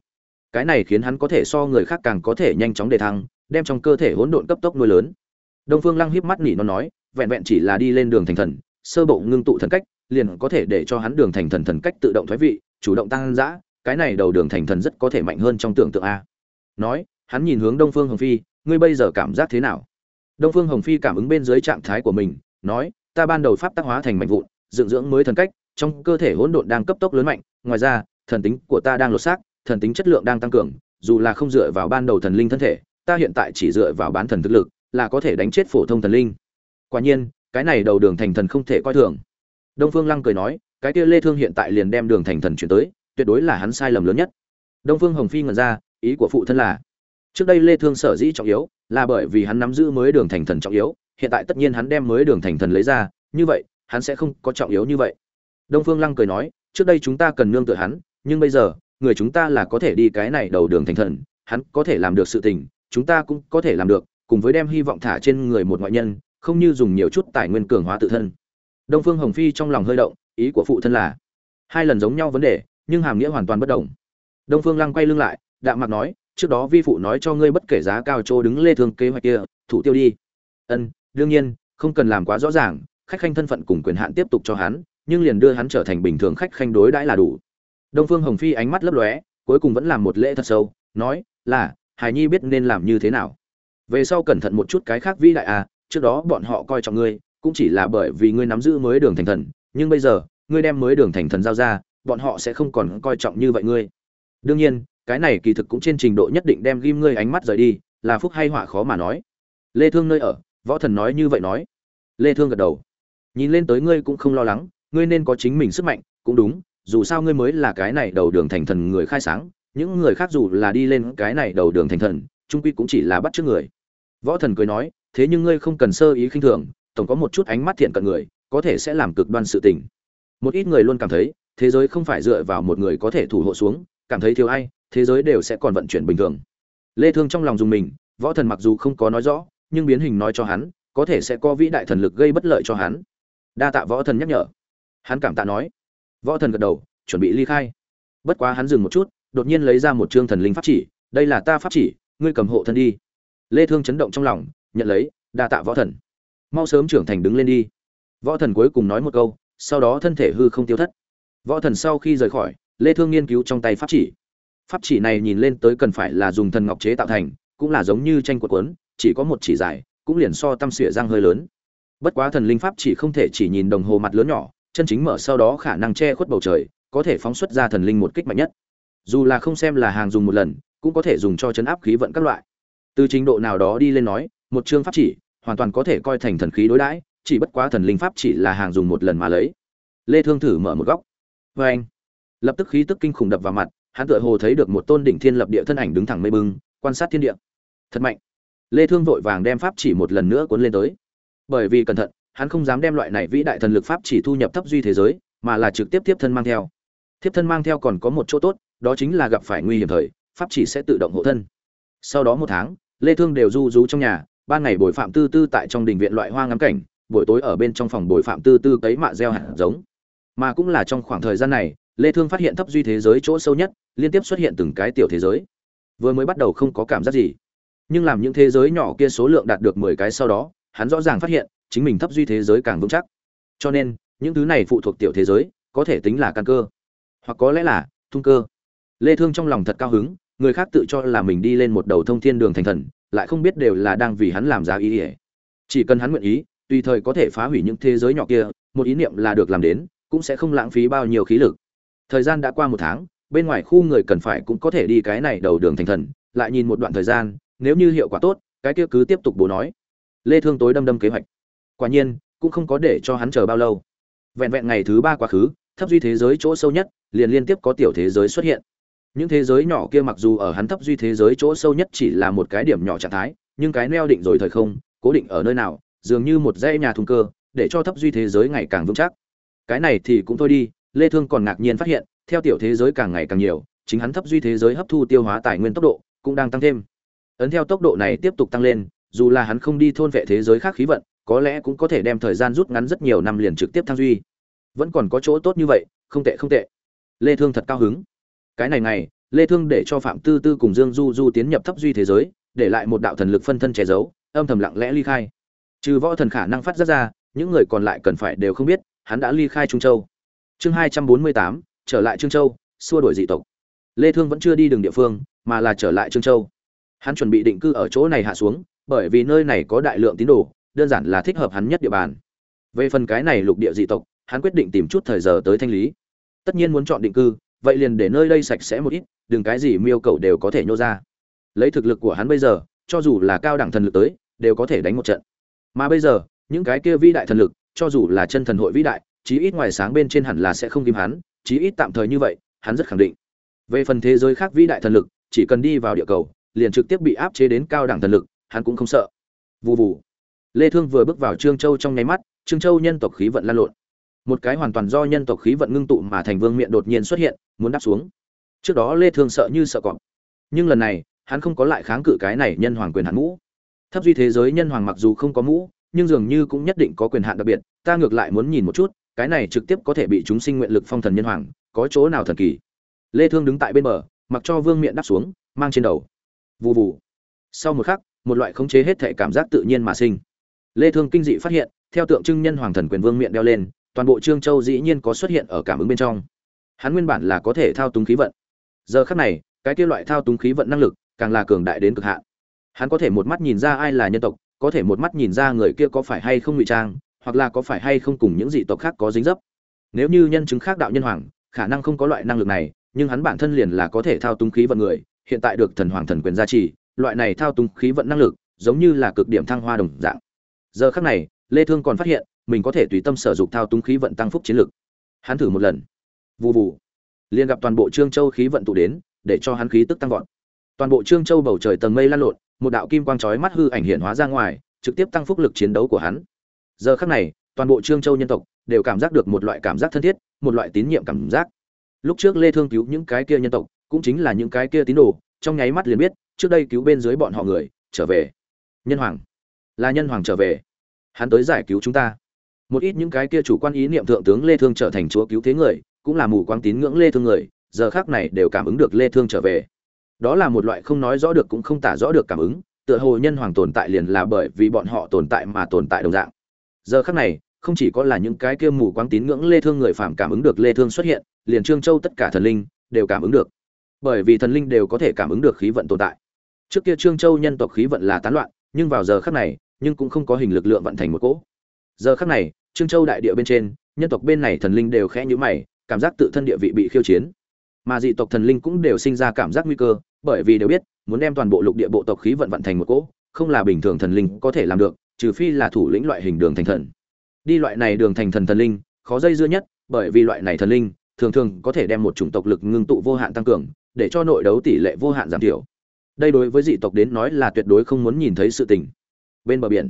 Cái này khiến hắn có thể so người khác càng có thể nhanh chóng đề thăng, đem trong cơ thể hỗn độn cấp tốc nuôi lớn. Đông phương lăng híp mắt nhỉ nó nói, vẹn vẹn chỉ là đi lên đường thành thần, sơ bộ ngưng tụ thần cách liền có thể để cho hắn đường thành thần thần cách tự động thoái vị, chủ động tăng dã, cái này đầu đường thành thần rất có thể mạnh hơn trong tưởng tượng a. Nói, hắn nhìn hướng đông phương hồng phi, ngươi bây giờ cảm giác thế nào? Đông phương hồng phi cảm ứng bên dưới trạng thái của mình, nói, ta ban đầu pháp tác hóa thành mạnh vụn, dựng dưỡng mới thần cách, trong cơ thể hỗn độn đang cấp tốc lớn mạnh, ngoài ra, thần tính của ta đang lột xác, thần tính chất lượng đang tăng cường, dù là không dựa vào ban đầu thần linh thân thể, ta hiện tại chỉ dựa vào bán thần thực lực, là có thể đánh chết phổ thông thần linh. Quả nhiên, cái này đầu đường thành thần không thể coi thường đông phương lăng cười nói, cái kia lê thương hiện tại liền đem đường thành thần chuyển tới, tuyệt đối là hắn sai lầm lớn nhất. Đông phương hồng phi ngẩn ra, ý của phụ thân là, trước đây lê thương sở dĩ trọng yếu, là bởi vì hắn nắm giữ mới đường thành thần trọng yếu, hiện tại tất nhiên hắn đem mới đường thành thần lấy ra, như vậy, hắn sẽ không có trọng yếu như vậy. Đông phương lăng cười nói, trước đây chúng ta cần nương tựa hắn, nhưng bây giờ, người chúng ta là có thể đi cái này đầu đường thành thần, hắn có thể làm được sự tình, chúng ta cũng có thể làm được, cùng với đem hy vọng thả trên người một ngoại nhân, không như dùng nhiều chút tài nguyên cường hóa tự thân đông phương hồng phi trong lòng hơi động, ý của phụ thân là, hai lần giống nhau vấn đề, nhưng hàm nghĩa hoàn toàn bất đồng. Đông phương lăng quay lưng lại, đạm mặt nói, trước đó vi phụ nói cho ngươi bất kể giá cao chỗ đứng lê thương kế hoạch kia, thủ tiêu đi. Ân, đương nhiên, không cần làm quá rõ ràng, khách khanh thân phận cùng quyền hạn tiếp tục cho hắn, nhưng liền đưa hắn trở thành bình thường khách khanh đối đãi là đủ. Đông phương hồng phi ánh mắt lấp lóe, cuối cùng vẫn làm một lễ thật sâu, nói, là hải nhi biết nên làm như thế nào. Về sau cẩn thận một chút cái khác vĩ đại à trước đó bọn họ coi trọng ngươi cũng chỉ là bởi vì ngươi nắm giữ mới đường thành thần, nhưng bây giờ, ngươi đem mới đường thành thần giao ra, bọn họ sẽ không còn coi trọng như vậy ngươi. Đương nhiên, cái này kỳ thực cũng trên trình độ nhất định đem ghim ngươi ánh mắt rời đi, là phúc hay họa khó mà nói. Lê thương nơi ở, võ thần nói như vậy nói. Lê thương gật đầu. Nhìn lên tới ngươi cũng không lo lắng, ngươi nên có chính mình sức mạnh, cũng đúng, dù sao ngươi mới là cái này đầu đường thành thần người khai sáng, những người khác dù là đi lên cái này đầu đường thành thần, trung quy cũng chỉ là bắt trước người. Võ thần cười nói, thế nhưng ngươi không cần sơ ý khinh thường tổng có một chút ánh mắt thiện cận người, có thể sẽ làm cực đoan sự tình. Một ít người luôn cảm thấy, thế giới không phải dựa vào một người có thể thủ hộ xuống, cảm thấy thiếu ai, thế giới đều sẽ còn vận chuyển bình thường. Lê thương trong lòng dùng mình, võ thần mặc dù không có nói rõ, nhưng biến hình nói cho hắn, có thể sẽ có vĩ đại thần lực gây bất lợi cho hắn. Đa tạ võ thần nhắc nhở. Hắn cảm tạ nói. Võ thần gật đầu, chuẩn bị ly khai. Bất quá hắn dừng một chút, đột nhiên lấy ra một trương thần linh pháp chỉ, đây là ta pháp chỉ, ngươi cầm hộ thân đi. Lê thương chấn động trong lòng, nhận lấy, đa tạ võ thần mau sớm trưởng thành đứng lên đi. Võ thần cuối cùng nói một câu sau đó thân thể hư không tiêu thất. Võ thần sau khi rời khỏi lê thương nghiên cứu trong tay pháp chỉ. Pháp chỉ này nhìn lên tới cần phải là dùng thần ngọc chế tạo thành cũng là giống như tranh cuộn cuốn, chỉ có một chỉ dài cũng liền so tâm xỉa răng hơi lớn. Bất quá thần linh pháp chỉ không thể chỉ nhìn đồng hồ mặt lớn nhỏ chân chính mở sau đó khả năng che khuất bầu trời có thể phóng xuất ra thần linh một kích mạnh nhất. Dù là không xem là hàng dùng một lần cũng có thể dùng cho chấn áp khí vận các loại. Từ trình độ nào đó đi lên nói một chương pháp chỉ hoàn toàn có thể coi thành thần khí đối đãi, chỉ bất quá thần linh pháp chỉ là hàng dùng một lần mà lấy. Lê thương thử mở một góc. Vê anh, lập tức khí tức kinh khủng đập vào mặt, hắn tựa hồ thấy được một tôn đỉnh thiên lập địa thân ảnh đứng thẳng mây bưng, quan sát thiên địa. Thật mạnh. Lê thương vội vàng đem pháp chỉ một lần nữa cuốn lên tới. Bởi vì cẩn thận, hắn không dám đem loại này vĩ đại thần lực pháp chỉ thu nhập thấp duy thế giới, mà là trực tiếp tiếp thân mang theo. Tiếp thân mang theo còn có một chỗ tốt, đó chính là gặp phải nguy hiểm thời, pháp chỉ sẽ tự động hộ thân. Sau đó một tháng, lê thương đều du rú trong nhà ban ngày bồi phạm tư tư tại trong đình viện loại hoa ngắm cảnh, buổi tối ở bên trong phòng bồi phạm tư tư cấy mạ gieo hạt giống. Mà cũng là trong khoảng thời gian này, lê thương phát hiện thấp duy thế giới chỗ sâu nhất, liên tiếp xuất hiện từng cái tiểu thế giới. Vừa mới bắt đầu không có cảm giác gì. Nhưng làm những thế giới nhỏ kia số lượng đạt được 10 cái sau đó, hắn rõ ràng phát hiện, chính mình thấp duy thế giới càng vững chắc. Cho nên, những thứ này phụ thuộc tiểu thế giới, có thể tính là căn cơ. Hoặc có lẽ là, thung cơ. Lê thương trong lòng thật cao hứng, người khác tự cho là mình đi lên một đầu thông thiên đường thành thần lại không biết đều là đang vì hắn làm giá ý ỉa chỉ cần hắn nguyện ý, tùy thời có thể phá hủy những thế giới nhỏ kia, một ý niệm là được làm đến, cũng sẽ không lãng phí bao nhiêu khí lực. Thời gian đã qua một tháng, bên ngoài khu người cần phải cũng có thể đi cái này đầu đường thành thần, lại nhìn một đoạn thời gian, nếu như hiệu quả tốt, cái kia cứ tiếp tục bố nói. Lê thương tối đâm đâm kế hoạch. Quả nhiên, cũng không có để cho hắn chờ bao lâu. Vẹn vẹn ngày thứ ba quá khứ, thấp duy thế giới chỗ sâu nhất, liền liên tiếp có tiểu thế giới xuất hiện những thế giới nhỏ kia mặc dù ở hắn thấp duy thế giới chỗ sâu nhất chỉ là một cái điểm nhỏ trạng thái, nhưng cái neo định rồi thời không, cố định ở nơi nào, dường như một dãy nhà thùng cơ, để cho thấp duy thế giới ngày càng vững chắc. Cái này thì cũng thôi đi, lê thương còn ngạc nhiên phát hiện, theo tiểu thế giới càng ngày càng nhiều, chính hắn thấp duy thế giới hấp thu tiêu hóa tài nguyên tốc độ cũng đang tăng thêm. Ấn theo tốc độ này tiếp tục tăng lên, dù là hắn không đi thôn vệ thế giới khác khí vận, có lẽ cũng có thể đem thời gian rút ngắn rất nhiều năm liền trực tiếp thăng duy. Vẫn còn có chỗ tốt như vậy, không tệ không tệ. Lê thương thật cao hứng cái này ngày lê thương để cho phạm tư tư cùng dương du du tiến nhập thấp duy thế giới để lại một đạo thần lực phân thân che giấu âm thầm lặng lẽ ly khai. Trừ võ thần khả năng phát ra ra những người còn lại cần phải đều không biết hắn đã ly khai trung châu. Chương 248, trở lại trương châu xua đuổi dị tộc. Lê thương vẫn chưa đi đường địa phương mà là trở lại trương châu. Hắn chuẩn bị định cư ở chỗ này hạ xuống bởi vì nơi này có đại lượng tín đồ đơn giản là thích hợp hắn nhất địa bàn. Về phần cái này lục địa dị tộc hắn quyết định tìm chút thời giờ tới thanh lý. Tất nhiên muốn chọn định cư vậy liền để nơi đây sạch sẽ một ít, đừng cái gì miêu cầu đều có thể nhô ra. Lấy thực lực của hắn bây giờ, cho dù là cao đẳng thần lực tới, đều có thể đánh một trận. Mà bây giờ, những cái kia vĩ đại thần lực, cho dù là chân thần hội vĩ đại, chí ít ngoài sáng bên trên hẳn là sẽ không kim hắn, chí ít tạm thời như vậy, hắn rất khẳng định. Về phần thế giới khác vĩ đại thần lực, chỉ cần đi vào địa cầu, liền trực tiếp bị áp chế đến cao đẳng thần lực, hắn cũng không sợ. Vù vù. Lê thương vừa bước vào trương châu trong nháy mắt, trương châu nhân tộc khí vận lan lộn một cái hoàn toàn do nhân tộc khí vận ngưng tụ mà thành vương miện đột nhiên xuất hiện, muốn đáp xuống. Trước đó lê thương sợ như sợ cọp. Nhưng lần này, hắn không có lại kháng cự cái này nhân hoàng quyền hạn mũ. Thấp duy thế giới nhân hoàng mặc dù không có mũ, nhưng dường như cũng nhất định có quyền hạn đặc biệt, ta ngược lại muốn nhìn một chút, cái này trực tiếp có thể bị chúng sinh nguyện lực phong thần nhân hoàng, có chỗ nào thần kỳ. Lê thương đứng tại bên bờ, mặc cho vương miện đáp xuống, mang trên đầu. Vù vù. Sau một khắc, một loại khống chế hết thể cảm giác tự nhiên mà sinh. Lê thương kinh dị phát hiện, theo tượng trưng nhân hoàng thần quyền vương miện đeo lên toàn bộ trương châu dĩ nhiên có xuất hiện ở cảm ứng bên trong. Hắn nguyên bản là có thể thao túng khí vận. Giờ khắc này, cái kia loại thao túng khí vận năng lực càng là cường đại đến cực hạn. Hắn có thể một mắt nhìn ra ai là nhân tộc, có thể một mắt nhìn ra người kia có phải hay không ngụy trang, hoặc là có phải hay không cùng những dị tộc khác có dính dấp. Nếu như nhân chứng khác đạo nhân hoàng, khả năng không có loại năng lực này, nhưng hắn bản thân liền là có thể thao túng khí vận người, hiện tại được thần hoàng thần quyền gia trì, loại này thao túng khí vận năng lực giống như là cực điểm thăng hoa đồng dạng. Giờ khắc này, lê thương còn phát hiện mình có thể tùy tâm sở dục thao túng khí vận tăng phúc chiến lực. Hắn thử một lần. Vù vù. Liền gặp toàn bộ trương châu khí vận tụ đến, để cho hắn khí tức tăng vọt. Toàn bộ trương châu bầu trời tầng mây lan lộn, một đạo kim quang chói mắt hư ảnh hiện hóa ra ngoài, trực tiếp tăng phúc lực chiến đấu của hắn. Giờ khắc này, toàn bộ trương châu nhân tộc đều cảm giác được một loại cảm giác thân thiết, một loại tín nhiệm cảm giác. Lúc trước lê thương cứu những cái kia nhân tộc, cũng chính là những cái kia tín đồ, trong nháy mắt liền biết, trước đây cứu bên dưới bọn họ người, trở về. Nhân hoàng. Là nhân hoàng trở về. Hắn tới giải cứu chúng ta một ít những cái kia chủ quan ý niệm thượng tướng lê thương trở thành chúa cứu thế người, cũng là mù quáng tín ngưỡng lê thương người, giờ khắc này đều cảm ứng được lê thương trở về. Đó là một loại không nói rõ được cũng không tả rõ được cảm ứng, tựa hồ nhân hoàng tồn tại liền là bởi vì bọn họ tồn tại mà tồn tại đồng dạng. Giờ khắc này, không chỉ có là những cái kia mù quáng tín ngưỡng lê thương người phạm cảm ứng được lê thương xuất hiện, liền trương châu tất cả thần linh đều cảm ứng được. Bởi vì thần linh đều có thể cảm ứng được khí vận tồn tại. Trước kia trương châu nhân tộc khí vận là tán loạn, nhưng vào giờ khắc này, nhưng cũng không có hình lực lượng vận thành một cỗ. Giờ khắc này trương châu đại địa bên trên, nhân tộc bên này thần linh đều khẽ nhíu mày, cảm giác tự thân địa vị bị khiêu chiến. Mà dị tộc thần linh cũng đều sinh ra cảm giác nguy cơ, bởi vì đều biết, muốn đem toàn bộ lục địa bộ tộc khí vận vận thành một cỗ, không là bình thường thần linh có thể làm được, trừ phi là thủ lĩnh loại hình đường thành thần. Đi loại này đường thành thần thần linh, khó dây dưa nhất, bởi vì loại này thần linh, thường thường có thể đem một chủng tộc lực ngưng tụ vô hạn tăng cường, để cho nội đấu tỷ lệ vô hạn giảm thiểu. Đây đối với dị tộc đến nói là tuyệt đối không muốn nhìn thấy sự tình. Bên bờ biển,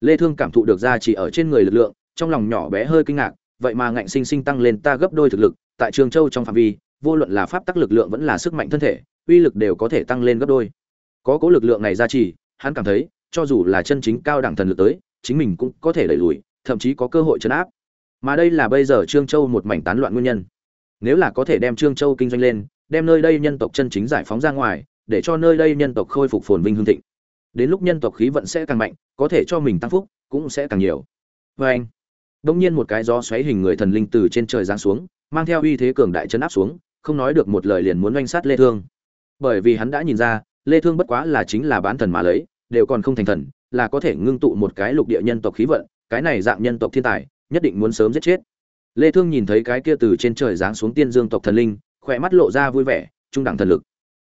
lê thương cảm thụ được ra chỉ ở trên người lực lượng trong lòng nhỏ bé hơi kinh ngạc, vậy mà ngạnh sinh sinh tăng lên ta gấp đôi thực lực, tại trường châu trong phạm vi, vô luận là pháp tắc lực lượng vẫn là sức mạnh thân thể, uy lực đều có thể tăng lên gấp đôi. Có cố lực lượng này ra trì hắn cảm thấy, cho dù là chân chính cao đẳng thần lực tới, chính mình cũng có thể đẩy lùi, thậm chí có cơ hội chấn áp. Mà đây là bây giờ trương châu một mảnh tán loạn nguyên nhân. Nếu là có thể đem trương châu kinh doanh lên, đem nơi đây nhân tộc chân chính giải phóng ra ngoài, để cho nơi đây nhân tộc khôi phục phồn vinh hương thịnh, đến lúc nhân tộc khí vận sẽ càng mạnh, có thể cho mình tăng phúc, cũng sẽ càng nhiều. Vê anh đông nhiên một cái gió xoáy hình người thần linh từ trên trời giáng xuống, mang theo uy thế cường đại chấn áp xuống, không nói được một lời liền muốn oanh sát lê thương. Bởi vì hắn đã nhìn ra, lê thương bất quá là chính là bán thần mà lấy, đều còn không thành thần, là có thể ngưng tụ một cái lục địa nhân tộc khí vận, cái này dạng nhân tộc thiên tài, nhất định muốn sớm giết chết. Lê thương nhìn thấy cái kia từ trên trời giáng xuống tiên dương tộc thần linh, khỏe mắt lộ ra vui vẻ, trung đẳng thần lực.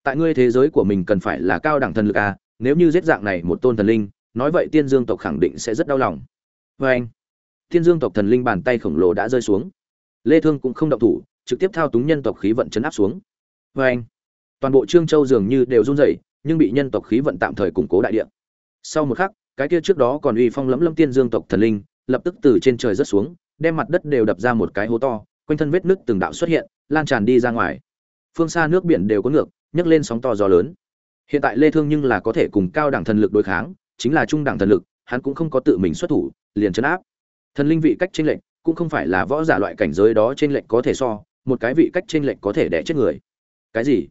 Tại ngươi thế giới của mình cần phải là cao đẳng thần lực à nếu như giết dạng này một tôn thần linh, nói vậy tiên dương tộc khẳng định sẽ rất đau lòng. Với anh tiên dương tộc thần linh bàn tay khổng lồ đã rơi xuống. Lê thương cũng không động thủ, trực tiếp thao túng nhân tộc khí vận chấn áp xuống. Với anh, toàn bộ trương châu dường như đều run rẩy, nhưng bị nhân tộc khí vận tạm thời củng cố đại địa. Sau một khắc, cái kia trước đó còn uy phong lẫm lâm tiên dương tộc thần linh, lập tức từ trên trời rớt xuống, đem mặt đất đều đập ra một cái hố to, quanh thân vết nứt từng đạo xuất hiện, lan tràn đi ra ngoài. Phương xa nước biển đều có ngược, nhấc lên sóng to gió lớn. Hiện tại lê thương nhưng là có thể cùng cao đẳng thần lực đối kháng, chính là trung đẳng thần lực, hắn cũng không có tự mình xuất thủ, liền chấn áp thần linh vị cách trên lệnh cũng không phải là võ giả loại cảnh giới đó trên lệnh có thể so, một cái vị cách trên lệnh có thể đẻ chết người. Cái gì?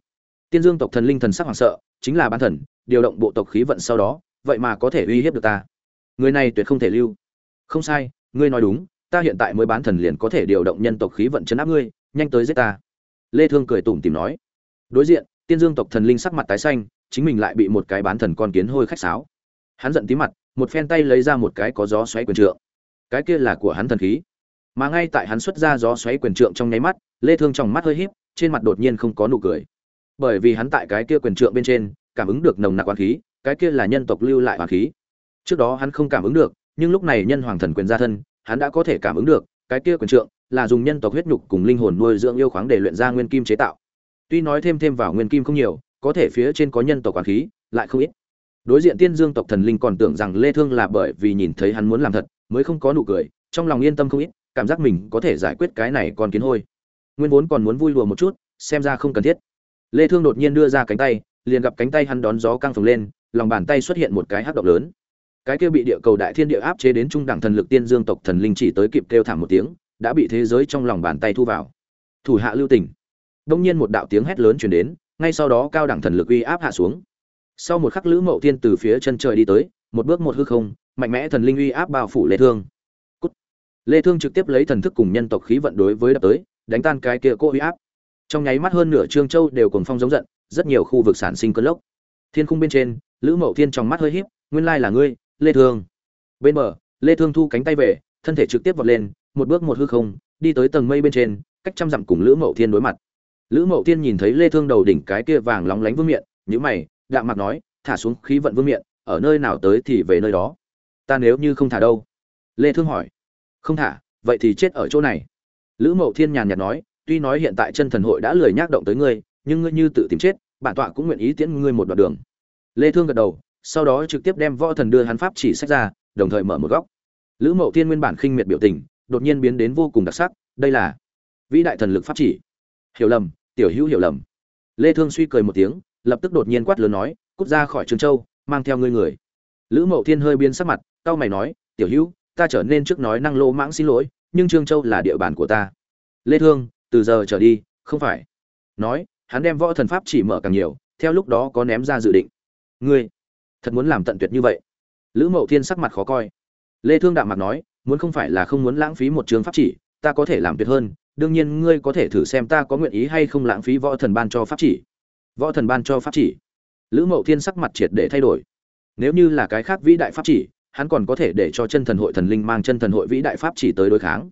Tiên dương tộc thần linh thần sắc hoảng sợ, chính là bán thần, điều động bộ tộc khí vận sau đó, vậy mà có thể uy hiếp được ta. Người này tuyệt không thể lưu. Không sai, ngươi nói đúng, ta hiện tại mới bán thần liền có thể điều động nhân tộc khí vận chấn áp ngươi, nhanh tới giết ta. Lê thương cười tủm tỉm nói. Đối diện, tiên dương tộc thần linh sắc mặt tái xanh, chính mình lại bị một cái bán thần con kiến hôi khách sáo. Hắn giận tí mặt, một phen tay lấy ra một cái có gió xoáy quyền trượng cái kia là của hắn thần khí. Mà ngay tại hắn xuất ra gió xoáy quyền trượng trong nháy mắt, lê thương trong mắt hơi híp, trên mặt đột nhiên không có nụ cười. Bởi vì hắn tại cái kia quyền trượng bên trên, cảm ứng được nồng nặc oán khí, cái kia là nhân tộc lưu lại oán khí. Trước đó hắn không cảm ứng được, nhưng lúc này nhân hoàng thần quyền ra thân, hắn đã có thể cảm ứng được, cái kia quyền trượng là dùng nhân tộc huyết nhục cùng linh hồn nuôi dưỡng yêu khoáng để luyện ra nguyên kim chế tạo. Tuy nói thêm thêm vào nguyên kim không nhiều, có thể phía trên có nhân tộc quản khí, lại không ít. Đối diện tiên dương tộc thần linh còn tưởng rằng lê thương là bởi vì nhìn thấy hắn muốn làm thật mới không có nụ cười, trong lòng yên tâm không ít, cảm giác mình có thể giải quyết cái này còn kiến hôi. Nguyên vốn còn muốn vui lùa một chút, xem ra không cần thiết. Lê thương đột nhiên đưa ra cánh tay, liền gặp cánh tay hắn đón gió căng phồng lên, lòng bàn tay xuất hiện một cái hắc động lớn. Cái kia bị địa cầu đại thiên địa áp chế đến trung đẳng thần lực tiên dương tộc thần linh chỉ tới kịp kêu thảm một tiếng, đã bị thế giới trong lòng bàn tay thu vào. Thủ hạ lưu tình. Đông nhiên một đạo tiếng hét lớn truyền đến, ngay sau đó cao đẳng thần lực uy áp hạ xuống. Sau một khắc lữ mậu tiên từ phía chân trời đi tới, một bước một hư không mạnh mẽ thần linh uy áp bao phủ lê thương. Cút. lê thương trực tiếp lấy thần thức cùng nhân tộc khí vận đối với đập tới, đánh tan cái kia cô uy áp. Trong nháy mắt hơn nửa trương châu đều cuồng phong giống giận, rất nhiều khu vực sản sinh cơn lốc. Thiên khung bên trên, lữ mậu thiên trong mắt hơi híp, nguyên lai là ngươi, lê thương. Bên bờ, lê thương thu cánh tay về, thân thể trực tiếp vọt lên, một bước một hư không, đi tới tầng mây bên trên, cách trăm dặm cùng lữ mậu thiên đối mặt. Lữ mậu thiên nhìn thấy lê thương đầu đỉnh cái kia vàng lóng lánh vương miệng nhíu mày, đạm mặt nói, thả xuống khí vận vương miệng ở nơi nào tới thì về nơi đó ta nếu như không thả đâu? Lê thương hỏi. Không thả, vậy thì chết ở chỗ này. Lữ mậu thiên nhàn nhạt nói, tuy nói hiện tại chân thần hội đã lười nhác động tới ngươi, nhưng ngươi như tự tìm chết, bản tọa cũng nguyện ý tiễn ngươi một đoạn đường. Lê thương gật đầu, sau đó trực tiếp đem võ thần đưa hắn pháp chỉ sách ra, đồng thời mở một góc. Lữ mậu thiên nguyên bản khinh miệt biểu tình, đột nhiên biến đến vô cùng đặc sắc, đây là vĩ đại thần lực pháp chỉ. Hiểu lầm, tiểu hữu hiểu lầm. Lê thương suy cười một tiếng, lập tức đột nhiên quát lớn nói, cút ra khỏi trường châu, mang theo ngươi người. Lữ mậu thiên hơi biến sắc mặt cao mày nói, tiểu hữu, ta trở nên trước nói năng lô mãng xin lỗi, nhưng trương châu là địa bàn của ta. Lê thương, từ giờ trở đi, không phải. Nói, hắn đem võ thần pháp chỉ mở càng nhiều, theo lúc đó có ném ra dự định. Ngươi, thật muốn làm tận tuyệt như vậy? Lữ mậu thiên sắc mặt khó coi. Lê thương đạm mặt nói, muốn không phải là không muốn lãng phí một trường pháp chỉ, ta có thể làm tuyệt hơn, đương nhiên ngươi có thể thử xem ta có nguyện ý hay không lãng phí võ thần ban cho pháp chỉ. Võ thần ban cho pháp chỉ? Lữ mậu thiên sắc mặt triệt để thay đổi. Nếu như là cái khác vĩ đại pháp chỉ hắn còn có thể để cho chân thần hội thần linh mang chân thần hội vĩ đại pháp chỉ tới đối kháng.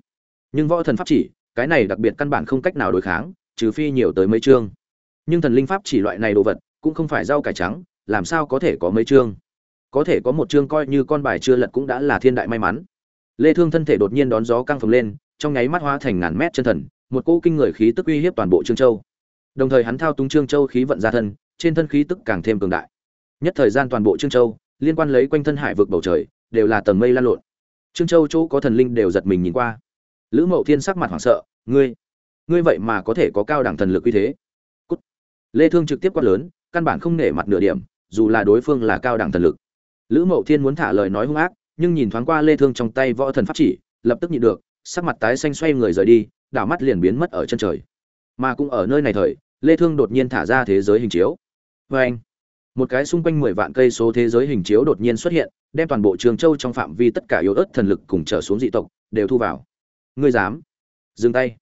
Nhưng võ thần pháp chỉ, cái này đặc biệt căn bản không cách nào đối kháng, trừ phi nhiều tới mấy chương. Nhưng thần linh pháp chỉ loại này đồ vật, cũng không phải rau cải trắng, làm sao có thể có mấy chương? Có thể có một chương coi như con bài chưa lật cũng đã là thiên đại may mắn. Lê thương thân thể đột nhiên đón gió căng phồng lên, trong nháy mắt hóa thành ngàn mét chân thần, một cỗ kinh người khí tức uy hiếp toàn bộ trương châu. Đồng thời hắn thao túng trương châu khí vận ra thân, trên thân khí tức càng thêm cường đại. Nhất thời gian toàn bộ trương châu liên quan lấy quanh thân hải vực bầu trời, đều là tầng mây lan lộn. Trương châu chỗ có thần linh đều giật mình nhìn qua. Lữ mậu thiên sắc mặt hoảng sợ, ngươi ngươi vậy mà có thể có cao đẳng thần lực uy thế? Cút. lê thương trực tiếp quát lớn, căn bản không nể mặt nửa điểm, dù là đối phương là cao đẳng thần lực. Lữ mậu thiên muốn thả lời nói hung ác, nhưng nhìn thoáng qua lê thương trong tay võ thần pháp chỉ, lập tức nhịn được, sắc mặt tái xanh xoay người rời đi, đảo mắt liền biến mất ở chân trời. Mà cũng ở nơi này thời, lê thương đột nhiên thả ra thế giới hình chiếu. Với anh một cái xung quanh 10 vạn cây số thế giới hình chiếu đột nhiên xuất hiện, đem toàn bộ trường châu trong phạm vi tất cả yếu ớt thần lực cùng trở xuống dị tộc, đều thu vào. Ngươi dám? Dừng tay.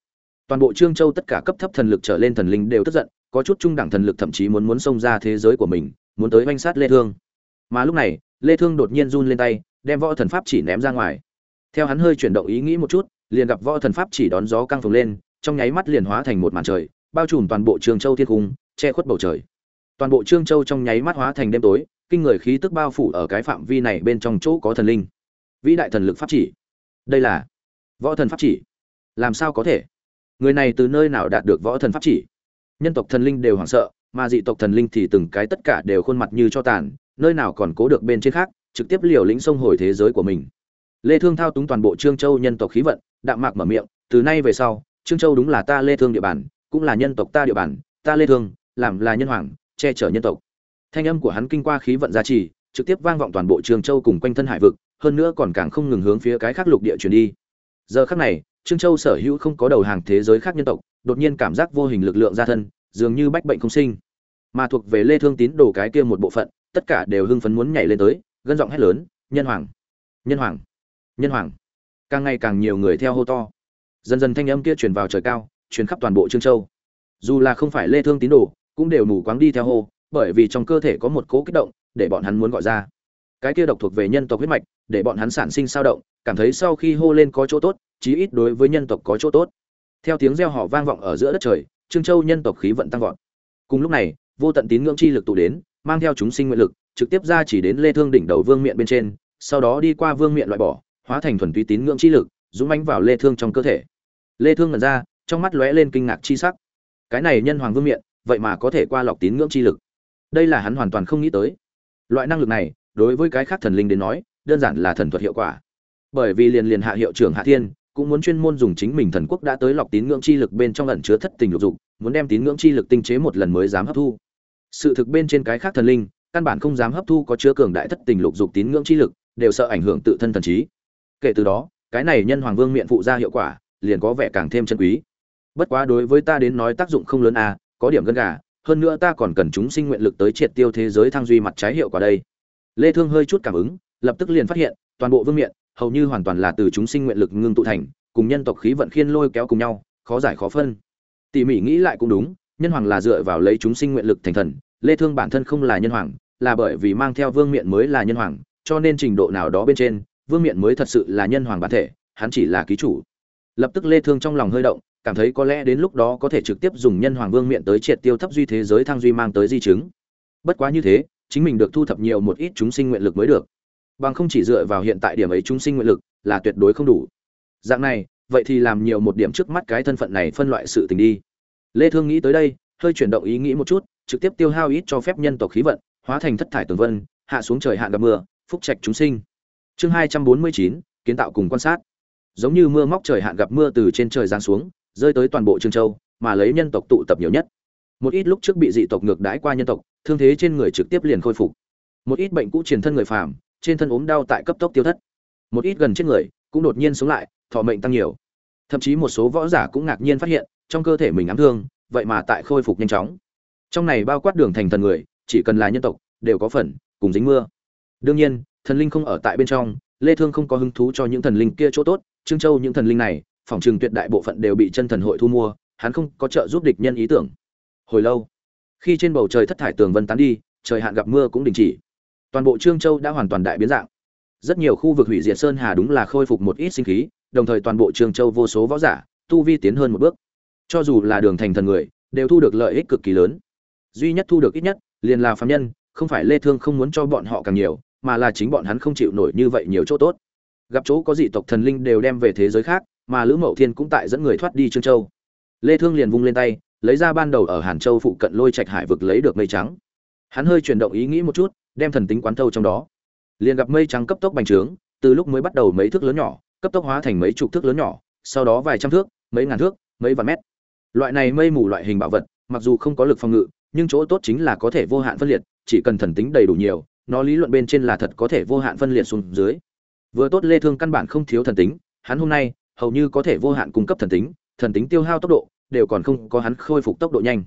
Toàn bộ trương châu tất cả cấp thấp thần lực trở lên thần linh đều tức giận, có chút trung đẳng thần lực thậm chí muốn muốn xông ra thế giới của mình, muốn tới oanh sát lê thương. Mà lúc này, lê thương đột nhiên run lên tay, đem võ thần pháp chỉ ném ra ngoài. Theo hắn hơi chuyển động ý nghĩ một chút, liền gặp võ thần pháp chỉ đón gió căng phồng lên, trong nháy mắt liền hóa thành một màn trời, bao trùm toàn bộ trương châu thiên cung, che khuất bầu trời toàn bộ trương châu trong nháy mắt hóa thành đêm tối, kinh người khí tức bao phủ ở cái phạm vi này bên trong chỗ có thần linh. Vĩ đại thần lực pháp chỉ. Đây là võ thần pháp chỉ. Làm sao có thể? Người này từ nơi nào đạt được võ thần pháp chỉ? Nhân tộc thần linh đều hoảng sợ, mà dị tộc thần linh thì từng cái tất cả đều khuôn mặt như cho tàn, nơi nào còn cố được bên trên khác, trực tiếp liều lĩnh sông hồi thế giới của mình. Lê thương thao túng toàn bộ trương châu nhân tộc khí vận, đạm mạc mở miệng, từ nay về sau, trương châu đúng là ta lê thương địa bàn, cũng là nhân tộc ta địa bàn, ta lê thương, làm là nhân hoàng che chở nhân tộc. Thanh âm của hắn kinh qua khí vận gia trì, trực tiếp vang vọng toàn bộ trương châu cùng quanh thân hải vực, hơn nữa còn càng không ngừng hướng phía cái khác lục địa truyền đi. Giờ khắc này, trương châu sở hữu không có đầu hàng thế giới khác nhân tộc, đột nhiên cảm giác vô hình lực lượng ra thân, dường như bách bệnh không sinh. Mà thuộc về lê thương tín đồ cái kia một bộ phận, tất cả đều hưng phấn muốn nhảy lên tới, gân giọng hét lớn, nhân hoàng! Nhân hoàng! Nhân hoàng! Càng ngày càng nhiều người theo hô to. Dần dần thanh âm kia truyền vào trời cao, truyền khắp toàn bộ trương châu. Dù là không phải lê thương tín đồ cũng đều mù quáng đi theo hô, bởi vì trong cơ thể có một cố kích động, để bọn hắn muốn gọi ra. Cái kia độc thuộc về nhân tộc huyết mạch, để bọn hắn sản sinh sao động, cảm thấy sau khi hô lên có chỗ tốt, chí ít đối với nhân tộc có chỗ tốt. Theo tiếng reo hò vang vọng ở giữa đất trời, trương châu nhân tộc khí vận tăng vọt. Cùng lúc này, vô tận tín ngưỡng chi lực tụ đến, mang theo chúng sinh nguyện lực, trực tiếp ra chỉ đến lê thương đỉnh đầu vương miện bên trên, sau đó đi qua vương miện loại bỏ, hóa thành thuần túy tín ngưỡng chi lực, dũng mãnh vào lê thương trong cơ thể. Lê thương ngẩn ra, trong mắt lóe lên kinh ngạc chi sắc. Cái này nhân hoàng vương miện vậy mà có thể qua lọc tín ngưỡng chi lực. Đây là hắn hoàn toàn không nghĩ tới. Loại năng lực này, đối với cái khác thần linh đến nói, đơn giản là thần thuật hiệu quả. Bởi vì liền liền hạ hiệu trưởng hạ thiên, cũng muốn chuyên môn dùng chính mình thần quốc đã tới lọc tín ngưỡng chi lực bên trong ẩn chứa thất tình lục dục, muốn đem tín ngưỡng chi lực tinh chế một lần mới dám hấp thu. Sự thực bên trên cái khác thần linh, căn bản không dám hấp thu có chứa cường đại thất tình lục dục tín ngưỡng chi lực, đều sợ ảnh hưởng tự thân thần trí. Kể từ đó, cái này nhân hoàng vương miệng phụ ra hiệu quả, liền có vẻ càng thêm chân quý. Bất quá đối với ta đến nói tác dụng không lớn à có điểm gân gà, hơn nữa ta còn cần chúng sinh nguyện lực tới triệt tiêu thế giới thăng duy mặt trái hiệu quả đây. Lê thương hơi chút cảm ứng, lập tức liền phát hiện, toàn bộ vương miện, hầu như hoàn toàn là từ chúng sinh nguyện lực ngưng tụ thành, cùng nhân tộc khí vận khiên lôi kéo cùng nhau, khó giải khó phân. Tỉ mỉ nghĩ lại cũng đúng, nhân hoàng là dựa vào lấy chúng sinh nguyện lực thành thần, lê thương bản thân không là nhân hoàng, là bởi vì mang theo vương miện mới là nhân hoàng, cho nên trình độ nào đó bên trên, vương miện mới thật sự là nhân hoàng bản thể, hắn chỉ là ký chủ. Lập tức lê thương trong lòng hơi động cảm thấy có lẽ đến lúc đó có thể trực tiếp dùng nhân hoàng vương miệng tới triệt tiêu thấp duy thế giới thăng duy mang tới di chứng. Bất quá như thế chính mình được thu thập nhiều một ít chúng sinh nguyện lực mới được. Bằng không chỉ dựa vào hiện tại điểm ấy chúng sinh nguyện lực là tuyệt đối không đủ. Dạng này vậy thì làm nhiều một điểm trước mắt cái thân phận này phân loại sự tình đi. Lê thương nghĩ tới đây hơi chuyển động ý nghĩ một chút trực tiếp tiêu hao ít cho phép nhân tộc khí vận hóa thành thất thải tường vân hạ xuống trời hạn gặp mưa phúc trạch chúng sinh. Chương 249, kiến tạo cùng quan sát. Giống như mưa móc trời hạn gặp mưa từ trên trời giáng xuống rơi tới toàn bộ trương châu, mà lấy nhân tộc tụ tập nhiều nhất. Một ít lúc trước bị dị tộc ngược đãi qua nhân tộc, thương thế trên người trực tiếp liền khôi phục. Một ít bệnh cũ truyền thân người phàm, trên thân ốm đau tại cấp tốc tiêu thất. Một ít gần chết người cũng đột nhiên sống lại, thọ mệnh tăng nhiều. Thậm chí một số võ giả cũng ngạc nhiên phát hiện, trong cơ thể mình ám thương, vậy mà tại khôi phục nhanh chóng. Trong này bao quát đường thành thần người, chỉ cần là nhân tộc, đều có phần, cùng dính mưa. Đương nhiên, thần linh không ở tại bên trong, lê thương không có hứng thú cho những thần linh kia chỗ tốt, trương châu những thần linh này phòng trường tuyệt đại bộ phận đều bị chân thần hội thu mua, hắn không có trợ giúp địch nhân ý tưởng. Hồi lâu, khi trên bầu trời thất thải tường vân tán đi, trời hạn gặp mưa cũng đình chỉ. Toàn bộ trương châu đã hoàn toàn đại biến dạng. Rất nhiều khu vực hủy diệt sơn hà đúng là khôi phục một ít sinh khí, đồng thời toàn bộ trương châu vô số võ giả, tu vi tiến hơn một bước. Cho dù là đường thành thần người, đều thu được lợi ích cực kỳ lớn. Duy nhất thu được ít nhất, liền là phạm nhân, không phải lê thương không muốn cho bọn họ càng nhiều, mà là chính bọn hắn không chịu nổi như vậy nhiều chỗ tốt. Gặp chỗ có dị tộc thần linh đều đem về thế giới khác mà lữ mậu thiên cũng tại dẫn người thoát đi trương châu lê thương liền vung lên tay lấy ra ban đầu ở hàn châu phụ cận lôi trạch hải vực lấy được mây trắng hắn hơi chuyển động ý nghĩ một chút đem thần tính quán thâu trong đó liền gặp mây trắng cấp tốc bành trướng từ lúc mới bắt đầu mấy thước lớn nhỏ cấp tốc hóa thành mấy chục thước lớn nhỏ sau đó vài trăm thước mấy ngàn thước mấy vạn mét loại này mây mù loại hình bảo vật mặc dù không có lực phòng ngự nhưng chỗ tốt chính là có thể vô hạn phân liệt chỉ cần thần tính đầy đủ nhiều nó lý luận bên trên là thật có thể vô hạn phân liệt xuống dưới vừa tốt lê thương căn bản không thiếu thần tính hắn hôm nay hầu như có thể vô hạn cung cấp thần tính thần tính tiêu hao tốc độ đều còn không có hắn khôi phục tốc độ nhanh.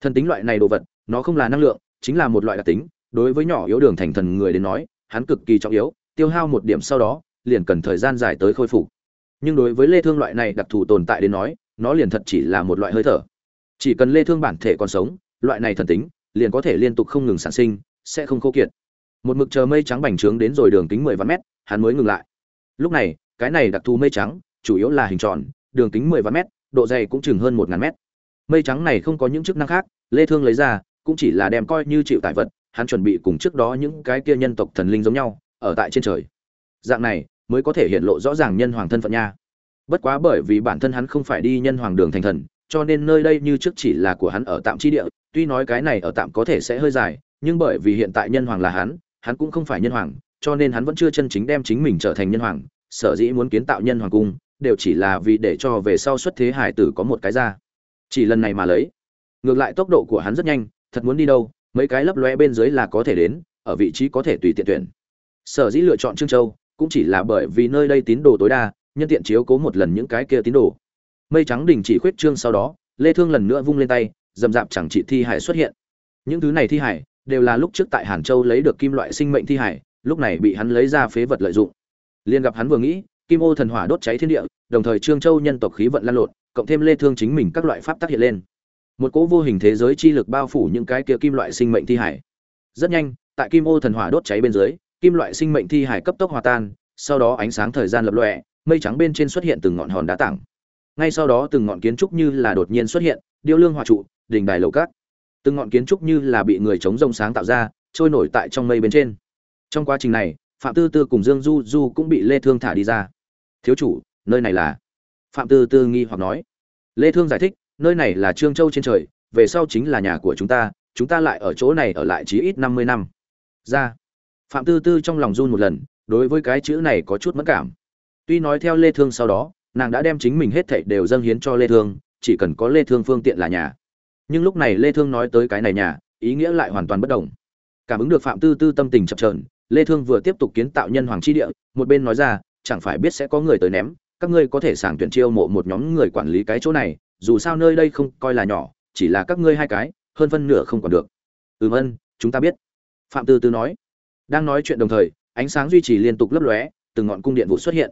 Thần tính loại này đồ vật, nó không là năng lượng, chính là một loại đặc tính, đối với nhỏ yếu đường thành thần người đến nói, hắn cực kỳ trọng yếu, tiêu hao một điểm sau đó, liền cần thời gian dài tới khôi phục. Nhưng đối với lê thương loại này đặc thù tồn tại đến nói, nó liền thật chỉ là một loại hơi thở. Chỉ cần lê thương bản thể còn sống, loại này thần tính liền có thể liên tục không ngừng sản sinh, sẽ không khô kiệt. Một mực chờ mây trắng bành trướng đến rồi đường kính 10 vạn mét, hắn mới ngừng lại. Lúc này, cái này đặc thù mây trắng chủ yếu là hình tròn, đường kính 10 vạn mét, độ dày cũng chừng hơn một ngàn mét. Mây trắng này không có những chức năng khác, lê thương lấy ra, cũng chỉ là đem coi như chịu tải vật, hắn chuẩn bị cùng trước đó những cái kia nhân tộc thần linh giống nhau, ở tại trên trời. Dạng này, mới có thể hiện lộ rõ ràng nhân hoàng thân phận nha. Bất quá bởi vì bản thân hắn không phải đi nhân hoàng đường thành thần, cho nên nơi đây như trước chỉ là của hắn ở tạm chi địa, tuy nói cái này ở tạm có thể sẽ hơi dài, nhưng bởi vì hiện tại nhân hoàng là hắn hắn cũng không phải nhân hoàng, cho nên hắn vẫn chưa chân chính đem chính mình trở thành nhân hoàng, sở dĩ muốn kiến tạo nhân hoàng cung đều chỉ là vì để cho về sau xuất thế hải tử có một cái ra. Chỉ lần này mà lấy, ngược lại tốc độ của hắn rất nhanh, thật muốn đi đâu, mấy cái lấp lóe bên dưới là có thể đến, ở vị trí có thể tùy tiện tuyển. Sở dĩ lựa chọn trương châu, cũng chỉ là bởi vì nơi đây tín đồ tối đa, nhân tiện chiếu cố một lần những cái kia tín đồ. Mây trắng đình chỉ khuyết trương sau đó, lê thương lần nữa vung lên tay, dầm dạp chẳng chỉ thi hải xuất hiện. Những thứ này thi hải, đều là lúc trước tại hàn châu lấy được kim loại sinh mệnh thi hải, lúc này bị hắn lấy ra phế vật lợi dụng. Liền gặp hắn vừa nghĩ kim ô thần hỏa đốt cháy thiên địa, đồng thời trương châu nhân tộc khí vận lan lộn, cộng thêm lê thương chính mình các loại pháp tác hiện lên. Một cỗ vô hình thế giới chi lực bao phủ những cái kia kim loại sinh mệnh thi hải. Rất nhanh, tại kim ô thần hỏa đốt cháy bên dưới, kim loại sinh mệnh thi hải cấp tốc hòa tan, sau đó ánh sáng thời gian lập lòe, mây trắng bên trên xuất hiện từng ngọn hòn đá tảng. Ngay sau đó từng ngọn kiến trúc như là đột nhiên xuất hiện, điêu lương hòa trụ, đình đài lầu cát. Từng ngọn kiến trúc như là bị người chống rông sáng tạo ra, trôi nổi tại trong mây bên trên. Trong quá trình này, phạm tư tư cùng dương du du cũng bị lê thương thả đi ra thiếu chủ, nơi này là? Phạm tư tư nghi hoặc nói. Lê thương giải thích, nơi này là trương châu trên trời, về sau chính là nhà của chúng ta chúng ta lại ở chỗ này ở lại chí ít 50 năm. Ra. Phạm tư tư trong lòng run một lần, đối với cái chữ này có chút mất cảm. Tuy nói theo lê thương sau đó, nàng đã đem chính mình hết thảy đều dâng hiến cho lê thương, chỉ cần có lê thương phương tiện là nhà. Nhưng lúc này lê thương nói tới cái này nhà, ý nghĩa lại hoàn toàn bất đồng. Cảm ứng được phạm tư tư tâm tình chập chờn, lê thương vừa tiếp tục kiến tạo nhân hoàng chi địa, một bên nói ra chẳng phải biết sẽ có người tới ném, các ngươi có thể sàng tuyển chiêu mộ một nhóm người quản lý cái chỗ này, dù sao nơi đây không coi là nhỏ, chỉ là các ngươi hai cái, hơn phân nửa không còn được. Ừm ân, chúng ta biết. Phạm tư tư nói. Đang nói chuyện đồng thời, ánh sáng duy trì liên tục lấp lóe, từng ngọn cung điện vụ xuất hiện.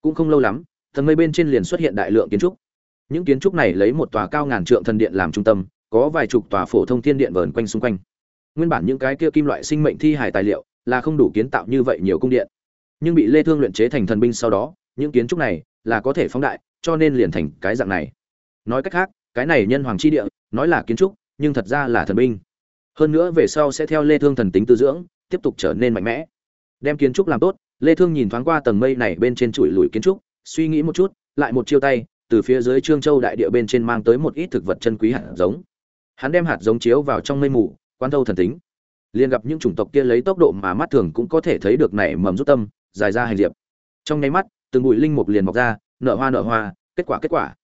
Cũng không lâu lắm, thần mây bên trên liền xuất hiện đại lượng kiến trúc. Những kiến trúc này lấy một tòa cao ngàn trượng thần điện làm trung tâm, có vài chục tòa phổ thông thiên điện vờn quanh xung quanh. Nguyên bản những cái kia kim loại sinh mệnh thi hài tài liệu là không đủ kiến tạo như vậy nhiều cung điện nhưng bị lê thương luyện chế thành thần binh sau đó, những kiến trúc này là có thể phóng đại, cho nên liền thành cái dạng này. Nói cách khác, cái này nhân hoàng chi địa, nói là kiến trúc, nhưng thật ra là thần binh. Hơn nữa về sau sẽ theo lê thương thần tính tư dưỡng, tiếp tục trở nên mạnh mẽ. Đem kiến trúc làm tốt, lê thương nhìn thoáng qua tầng mây này bên trên chuỗi lùi kiến trúc, suy nghĩ một chút, lại một chiêu tay, từ phía dưới trương châu đại địa bên trên mang tới một ít thực vật chân quý hạt giống. Hắn đem hạt giống chiếu vào trong mây mù, quan thâu thần tính. Liền gặp những chủng tộc kia lấy tốc độ mà mắt thường cũng có thể thấy được nảy mầm rút tâm dài ra hành diệp. Trong nháy mắt, từng bụi linh mục liền mọc ra, nở hoa nở hoa, kết quả kết quả.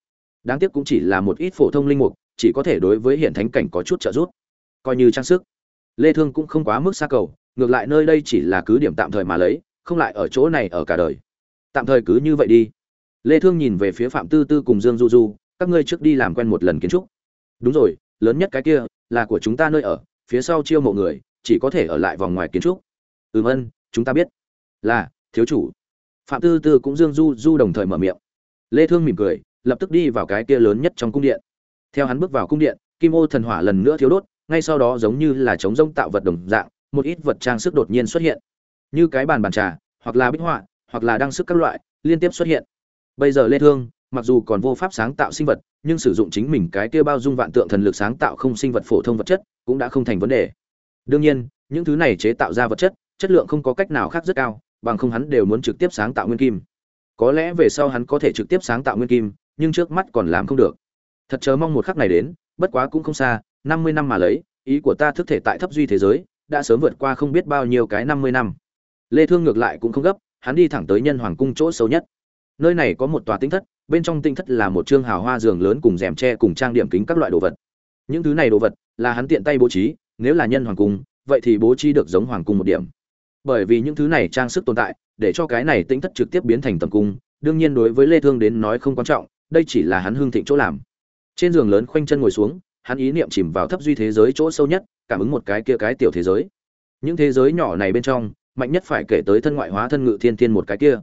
Đáng tiếc cũng chỉ là một ít phổ thông linh mục, chỉ có thể đối với hiện thánh cảnh có chút trợ giúp. Coi như trang sức. Lê thương cũng không quá mức xa cầu, ngược lại nơi đây chỉ là cứ điểm tạm thời mà lấy, không lại ở chỗ này ở cả đời. Tạm thời cứ như vậy đi. Lê thương nhìn về phía phạm tư tư cùng dương du du, các ngươi trước đi làm quen một lần kiến trúc. Đúng rồi, lớn nhất cái kia, là của chúng ta nơi ở, phía sau chiêu mộ người, chỉ có thể ở lại vòng ngoài kiến trúc. Ừm ân, chúng ta biết. Là thiếu chủ. Phạm tư tư cũng dương du du đồng thời mở miệng. Lê thương mỉm cười, lập tức đi vào cái kia lớn nhất trong cung điện. Theo hắn bước vào cung điện, kim ô thần hỏa lần nữa thiếu đốt, ngay sau đó giống như là chống rông tạo vật đồng dạng, một ít vật trang sức đột nhiên xuất hiện. Như cái bàn bàn trà, hoặc là bích họa, hoặc là đăng sức các loại, liên tiếp xuất hiện. Bây giờ lê thương, mặc dù còn vô pháp sáng tạo sinh vật, nhưng sử dụng chính mình cái kia bao dung vạn tượng thần lực sáng tạo không sinh vật phổ thông vật chất, cũng đã không thành vấn đề. Đương nhiên, những thứ này chế tạo ra vật chất chất lượng không có cách nào khác rất cao bằng không hắn đều muốn trực tiếp sáng tạo nguyên kim. Có lẽ về sau hắn có thể trực tiếp sáng tạo nguyên kim, nhưng trước mắt còn làm không được. Thật chớ mong một khắc này đến, bất quá cũng không xa, năm mươi năm mà lấy, ý của ta thức thể tại thấp duy thế giới, đã sớm vượt qua không biết bao nhiêu cái năm mươi năm. Lê thương ngược lại cũng không gấp, hắn đi thẳng tới nhân hoàng cung chỗ sâu nhất. Nơi này có một tòa tinh thất, bên trong tinh thất là một trương hào hoa giường lớn cùng rèm tre cùng trang điểm kính các loại đồ vật. Những thứ này đồ vật là hắn tiện tay bố trí, nếu là nhân hoàng cung, vậy thì bố trí được giống hoàng cung một điểm bởi vì những thứ này trang sức tồn tại, để cho cái này tính thất trực tiếp biến thành tầm cung, đương nhiên đối với lê thương đến nói không quan trọng, đây chỉ là hắn hương thịnh chỗ làm. Trên giường lớn khoanh chân ngồi xuống, hắn ý niệm chìm vào thấp duy thế giới chỗ sâu nhất, cảm ứng một cái kia cái tiểu thế giới. Những thế giới nhỏ này bên trong, mạnh nhất phải kể tới thân ngoại hóa thân ngự thiên thiên một cái kia.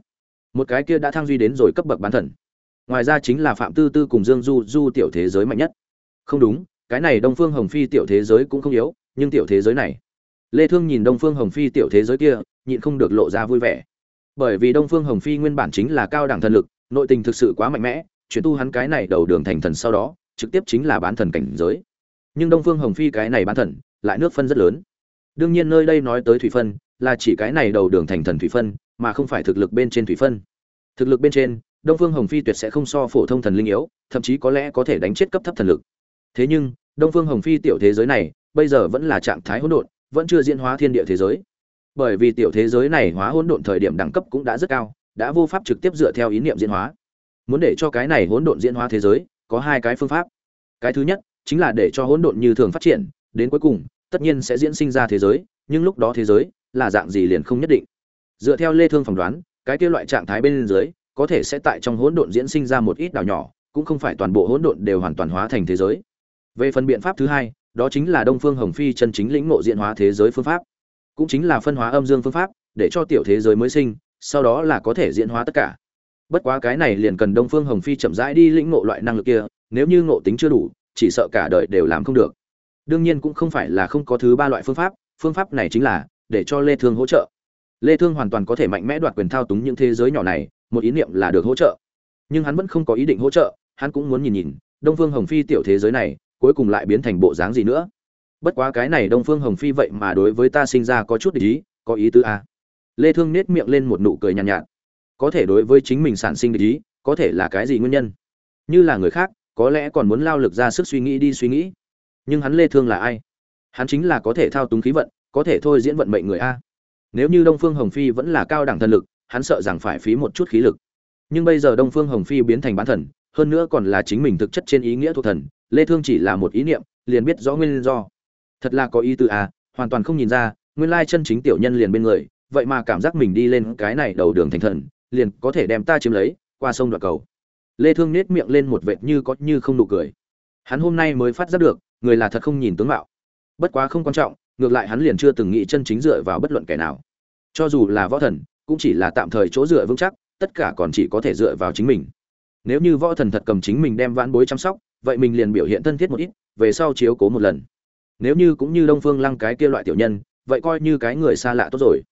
Một cái kia đã thăng duy đến rồi cấp bậc bán thần. Ngoài ra chính là phạm tư tư cùng dương du du tiểu thế giới mạnh nhất. Không đúng, cái này đông phương hồng phi tiểu thế giới cũng không yếu, nhưng tiểu thế giới này lê thương nhìn đông phương hồng phi tiểu thế giới kia, nhịn không được lộ ra vui vẻ. Bởi vì đông phương hồng phi nguyên bản chính là cao đẳng thần lực, nội tình thực sự quá mạnh mẽ, chuyển tu hắn cái này đầu đường thành thần sau đó, trực tiếp chính là bán thần cảnh giới. Nhưng đông phương hồng phi cái này bán thần, lại nước phân rất lớn. Đương nhiên nơi đây nói tới thủy phân, là chỉ cái này đầu đường thành thần thủy phân, mà không phải thực lực bên trên thủy phân. Thực lực bên trên, đông phương hồng phi tuyệt sẽ không so phổ thông thần linh yếu, thậm chí có lẽ có thể đánh chết cấp thấp thần lực. Thế nhưng, đông phương hồng phi tiểu thế giới này, bây giờ vẫn là trạng thái hỗn độn vẫn chưa diễn hóa thiên địa thế giới. Bởi vì tiểu thế giới này hóa hỗn độn thời điểm đẳng cấp cũng đã rất cao, đã vô pháp trực tiếp dựa theo ý niệm diễn hóa. Muốn để cho cái này hỗn độn diễn hóa thế giới, có hai cái phương pháp. Cái thứ nhất, chính là để cho hỗn độn như thường phát triển, đến cuối cùng, tất nhiên sẽ diễn sinh ra thế giới, nhưng lúc đó thế giới, là dạng gì liền không nhất định. Dựa theo lê thương phỏng đoán, cái kia loại trạng thái bên dưới, có thể sẽ tại trong hỗn độn diễn sinh ra một ít đảo nhỏ, cũng không phải toàn bộ hỗn độn đều hoàn toàn hóa thành thế giới. Về phần biện pháp thứ hai đó chính là đông phương hồng phi chân chính lĩnh ngộ diễn hóa thế giới phương pháp. Cũng chính là phân hóa âm dương phương pháp, để cho tiểu thế giới mới sinh, sau đó là có thể diễn hóa tất cả. Bất quá cái này liền cần đông phương hồng phi chậm rãi đi lĩnh ngộ loại năng lực kia, nếu như ngộ tính chưa đủ, chỉ sợ cả đời đều làm không được. Đương nhiên cũng không phải là không có thứ ba loại phương pháp phương pháp này chính là để cho lê thương hỗ trợ. Lê thương hoàn toàn có thể mạnh mẽ đoạt quyền thao túng những thế giới nhỏ này, một ý niệm là được hỗ trợ. Nhưng hắn vẫn không có ý định hỗ trợ, hắn cũng muốn nhìn nhìn đông phương hồng phi tiểu thế giới này cuối cùng lại biến thành bộ dáng gì nữa? Bất quá cái này đông phương hồng phi vậy mà đối với ta sinh ra có chút ý có ý tứ à. lê thương nét miệng lên một nụ cười nhàn nhạt, nhạt có thể đối với chính mình sản sinh ý có thể là cái gì nguyên nhân? Như là người khác có lẽ còn muốn lao lực ra sức suy nghĩ đi suy nghĩ. Nhưng hắn lê thương là ai? Hắn chính là có thể thao túng khí vận có thể thôi diễn vận mệnh người a. Nếu như đông phương hồng phi vẫn là cao đẳng thần lực hắn sợ rằng phải phí một chút khí lực. Nhưng bây giờ đông phương hồng phi biến thành bán thần hơn nữa còn là chính mình thực chất trên ý nghĩa thuộc thần lê thương chỉ là một ý niệm, liền biết rõ nguyên do. Thật là có ý tư à? hoàn toàn không nhìn ra, nguyên lai chân chính tiểu nhân liền bên người, vậy mà cảm giác mình đi lên cái này đầu đường thành thần, liền có thể đem ta chiếm lấy, qua sông đoạn cầu. Lê thương nết miệng lên một vệt như có như không nụ cười. Hắn hôm nay mới phát giác được, người là thật không nhìn tướng mạo. Bất quá không quan trọng, ngược lại hắn liền chưa từng nghĩ chân chính dựa vào bất luận kẻ nào. Cho dù là võ thần, cũng chỉ là tạm thời chỗ dựa vững chắc, tất cả còn chỉ có thể dựa vào chính mình. Nếu như võ thần thật cầm chính mình đem vãn bối chăm sóc vậy mình liền biểu hiện thân thiết một ít, về sau chiếu cố một lần. Nếu như cũng như đông phương lăng cái kia loại tiểu nhân, vậy coi như cái người xa lạ tốt rồi.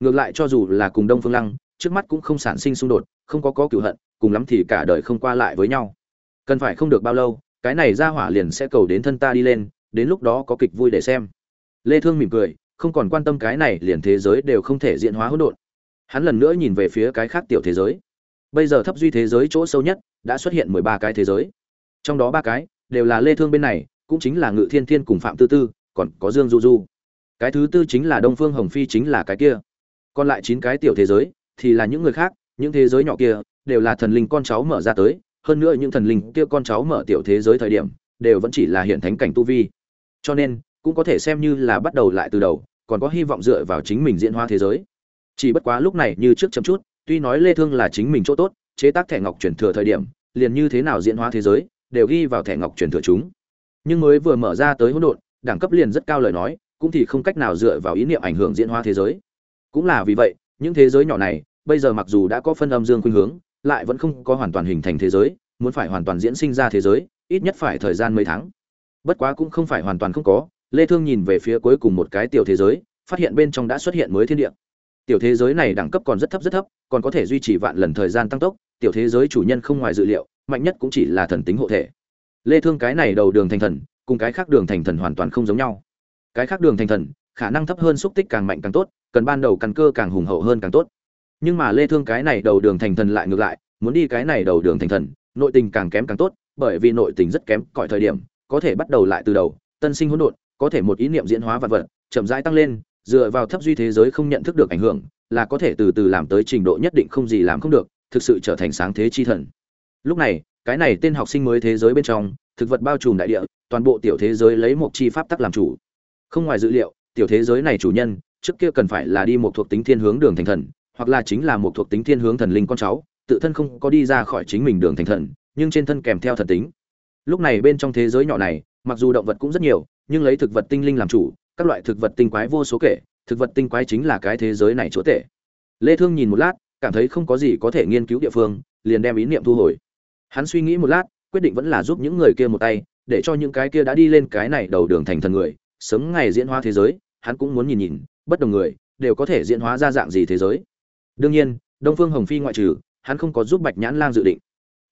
Ngược lại cho dù là cùng đông phương lăng, trước mắt cũng không sản sinh xung đột, không có có cựu hận, cùng lắm thì cả đời không qua lại với nhau. Cần phải không được bao lâu, cái này ra hỏa liền sẽ cầu đến thân ta đi lên, đến lúc đó có kịch vui để xem. Lê thương mỉm cười, không còn quan tâm cái này liền thế giới đều không thể diễn hóa hỗn độn. Hắn lần nữa nhìn về phía cái khác tiểu thế giới. Bây giờ thấp duy thế giới chỗ sâu nhất, đã xuất hiện 13 cái thế giới trong đó ba cái, đều là lê thương bên này, cũng chính là ngự thiên thiên cùng phạm tư tư, còn có dương du du. Cái thứ tư chính là đông phương hồng phi chính là cái kia. Còn lại chín cái tiểu thế giới, thì là những người khác, những thế giới nhỏ kia, đều là thần linh con cháu mở ra tới. Hơn nữa những thần linh kia con cháu mở tiểu thế giới thời điểm, đều vẫn chỉ là hiện thánh cảnh tu vi. Cho nên, cũng có thể xem như là bắt đầu lại từ đầu, còn có hy vọng dựa vào chính mình diễn hóa thế giới. Chỉ bất quá lúc này như trước chậm chút, tuy nói lê thương là chính mình chỗ tốt, chế tác thẻ ngọc chuyển thừa thời điểm, liền như thế nào diễn hóa thế giới đều ghi vào thẻ ngọc truyền thừa chúng. Nhưng mới vừa mở ra tới hỗn độn, đẳng cấp liền rất cao lời nói, cũng thì không cách nào dựa vào ý niệm ảnh hưởng diễn hóa thế giới. Cũng là vì vậy, những thế giới nhỏ này, bây giờ mặc dù đã có phân âm dương khuynh hướng, lại vẫn không có hoàn toàn hình thành thế giới, muốn phải hoàn toàn diễn sinh ra thế giới, ít nhất phải thời gian mấy tháng. Bất quá cũng không phải hoàn toàn không có, lê thương nhìn về phía cuối cùng một cái tiểu thế giới, phát hiện bên trong đã xuất hiện mới thiên địa. Tiểu thế giới này đẳng cấp còn rất thấp rất thấp, còn có thể duy trì vạn lần thời gian tăng tốc, tiểu thế giới chủ nhân không ngoài dự liệu mạnh nhất cũng chỉ là thần tính hộ thể. Lê thương cái này đầu đường thành thần, cùng cái khác đường thành thần hoàn toàn không giống nhau. Cái khác đường thành thần, khả năng thấp hơn xúc tích càng mạnh càng tốt, cần ban đầu căn cơ càng hùng hậu hơn càng tốt. Nhưng mà lê thương cái này đầu đường thành thần lại ngược lại, muốn đi cái này đầu đường thành thần, nội tình càng kém càng tốt, bởi vì nội tình rất kém, cõi thời điểm, có thể bắt đầu lại từ đầu, tân sinh hỗn độn, có thể một ý niệm diễn hóa vật vật, chậm rãi tăng lên, dựa vào thấp duy thế giới không nhận thức được ảnh hưởng, là có thể từ từ làm tới trình độ nhất định không gì làm không được, thực sự trở thành sáng thế chi thần lúc này, cái này tên học sinh mới thế giới bên trong, thực vật bao trùm đại địa, toàn bộ tiểu thế giới lấy một chi pháp tắc làm chủ. Không ngoài dữ liệu, tiểu thế giới này chủ nhân, trước kia cần phải là đi một thuộc tính thiên hướng đường thành thần, hoặc là chính là một thuộc tính thiên hướng thần linh con cháu, tự thân không có đi ra khỏi chính mình đường thành thần, nhưng trên thân kèm theo thần tính. Lúc này bên trong thế giới nhỏ này, mặc dù động vật cũng rất nhiều, nhưng lấy thực vật tinh linh làm chủ, các loại thực vật tinh quái vô số kể, thực vật tinh quái chính là cái thế giới này chỗ tệ lê thương nhìn một lát, cảm thấy không có gì có thể nghiên cứu địa phương, liền đem ý niệm thu hồi hắn suy nghĩ một lát, quyết định vẫn là giúp những người kia một tay, để cho những cái kia đã đi lên cái này đầu đường thành thần người, sớm ngày diễn hóa thế giới, hắn cũng muốn nhìn nhìn, bất đồng người, đều có thể diễn hóa ra dạng gì thế giới. Đương nhiên, đông phương hồng phi ngoại trừ, hắn không có giúp bạch nhãn lang dự định.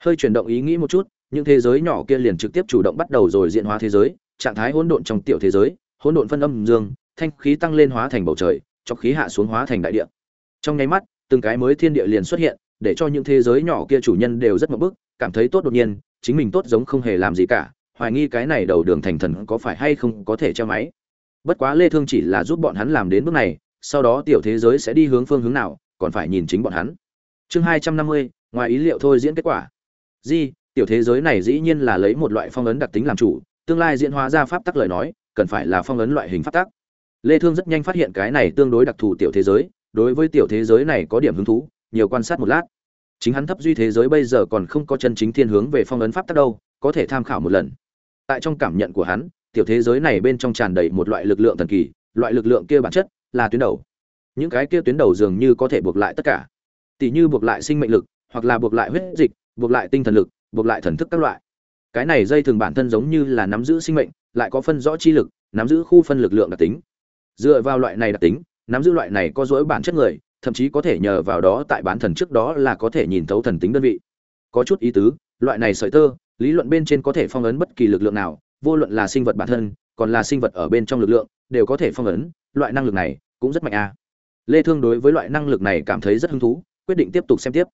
Hơi chuyển động ý nghĩ một chút, những thế giới nhỏ kia liền trực tiếp chủ động bắt đầu rồi diễn hóa thế giới, trạng thái hỗn độn trong tiểu thế giới, hỗn độn phân âm dương, thanh khí tăng lên hóa thành bầu trời, cho khí hạ xuống hóa thành đại địa. Trong nháy mắt, từng cái mới thiên địa liền xuất hiện, để cho những thế giới nhỏ kia chủ nhân đều rất mập bức cảm thấy tốt đột nhiên chính mình tốt giống không hề làm gì cả hoài nghi cái này đầu đường thành thần có phải hay không có thể che máy. Bất quá lê thương chỉ là giúp bọn hắn làm đến bước này sau đó tiểu thế giới sẽ đi hướng phương hướng nào còn phải nhìn chính bọn hắn. Chương 250, ngoài ý liệu thôi diễn kết quả. Di tiểu thế giới này dĩ nhiên là lấy một loại phong ấn đặc tính làm chủ tương lai diễn hóa ra pháp tắc lời nói cần phải là phong ấn loại hình pháp tắc. Lê thương rất nhanh phát hiện cái này tương đối đặc thù tiểu thế giới đối với tiểu thế giới này có điểm hứng thú nhiều quan sát một lát chính hắn thấp duy thế giới bây giờ còn không có chân chính thiên hướng về phong ấn pháp tắc đâu, có thể tham khảo một lần. Tại trong cảm nhận của hắn, tiểu thế giới này bên trong tràn đầy một loại lực lượng thần kỳ, loại lực lượng kia bản chất là tuyến đầu. Những cái kia tuyến đầu dường như có thể buộc lại tất cả. Tỷ như buộc lại sinh mệnh lực, hoặc là buộc lại huyết dịch, buộc lại tinh thần lực, buộc lại thần thức các loại. Cái này dây thường bản thân giống như là nắm giữ sinh mệnh, lại có phân rõ chi lực, nắm giữ khu phân lực lượng đặc tính. Dựa vào loại này đặc tính, nắm giữ loại này có dỗi bản chất người thậm chí có thể nhờ vào đó tại bán thần trước đó là có thể nhìn thấu thần tính đơn vị. Có chút ý tứ, loại này sợi tơ, lý luận bên trên có thể phong ấn bất kỳ lực lượng nào, vô luận là sinh vật bản thân, còn là sinh vật ở bên trong lực lượng, đều có thể phong ấn, loại năng lực này cũng rất mạnh a. Lê thương đối với loại năng lực này cảm thấy rất hứng thú, quyết định tiếp tục xem tiếp.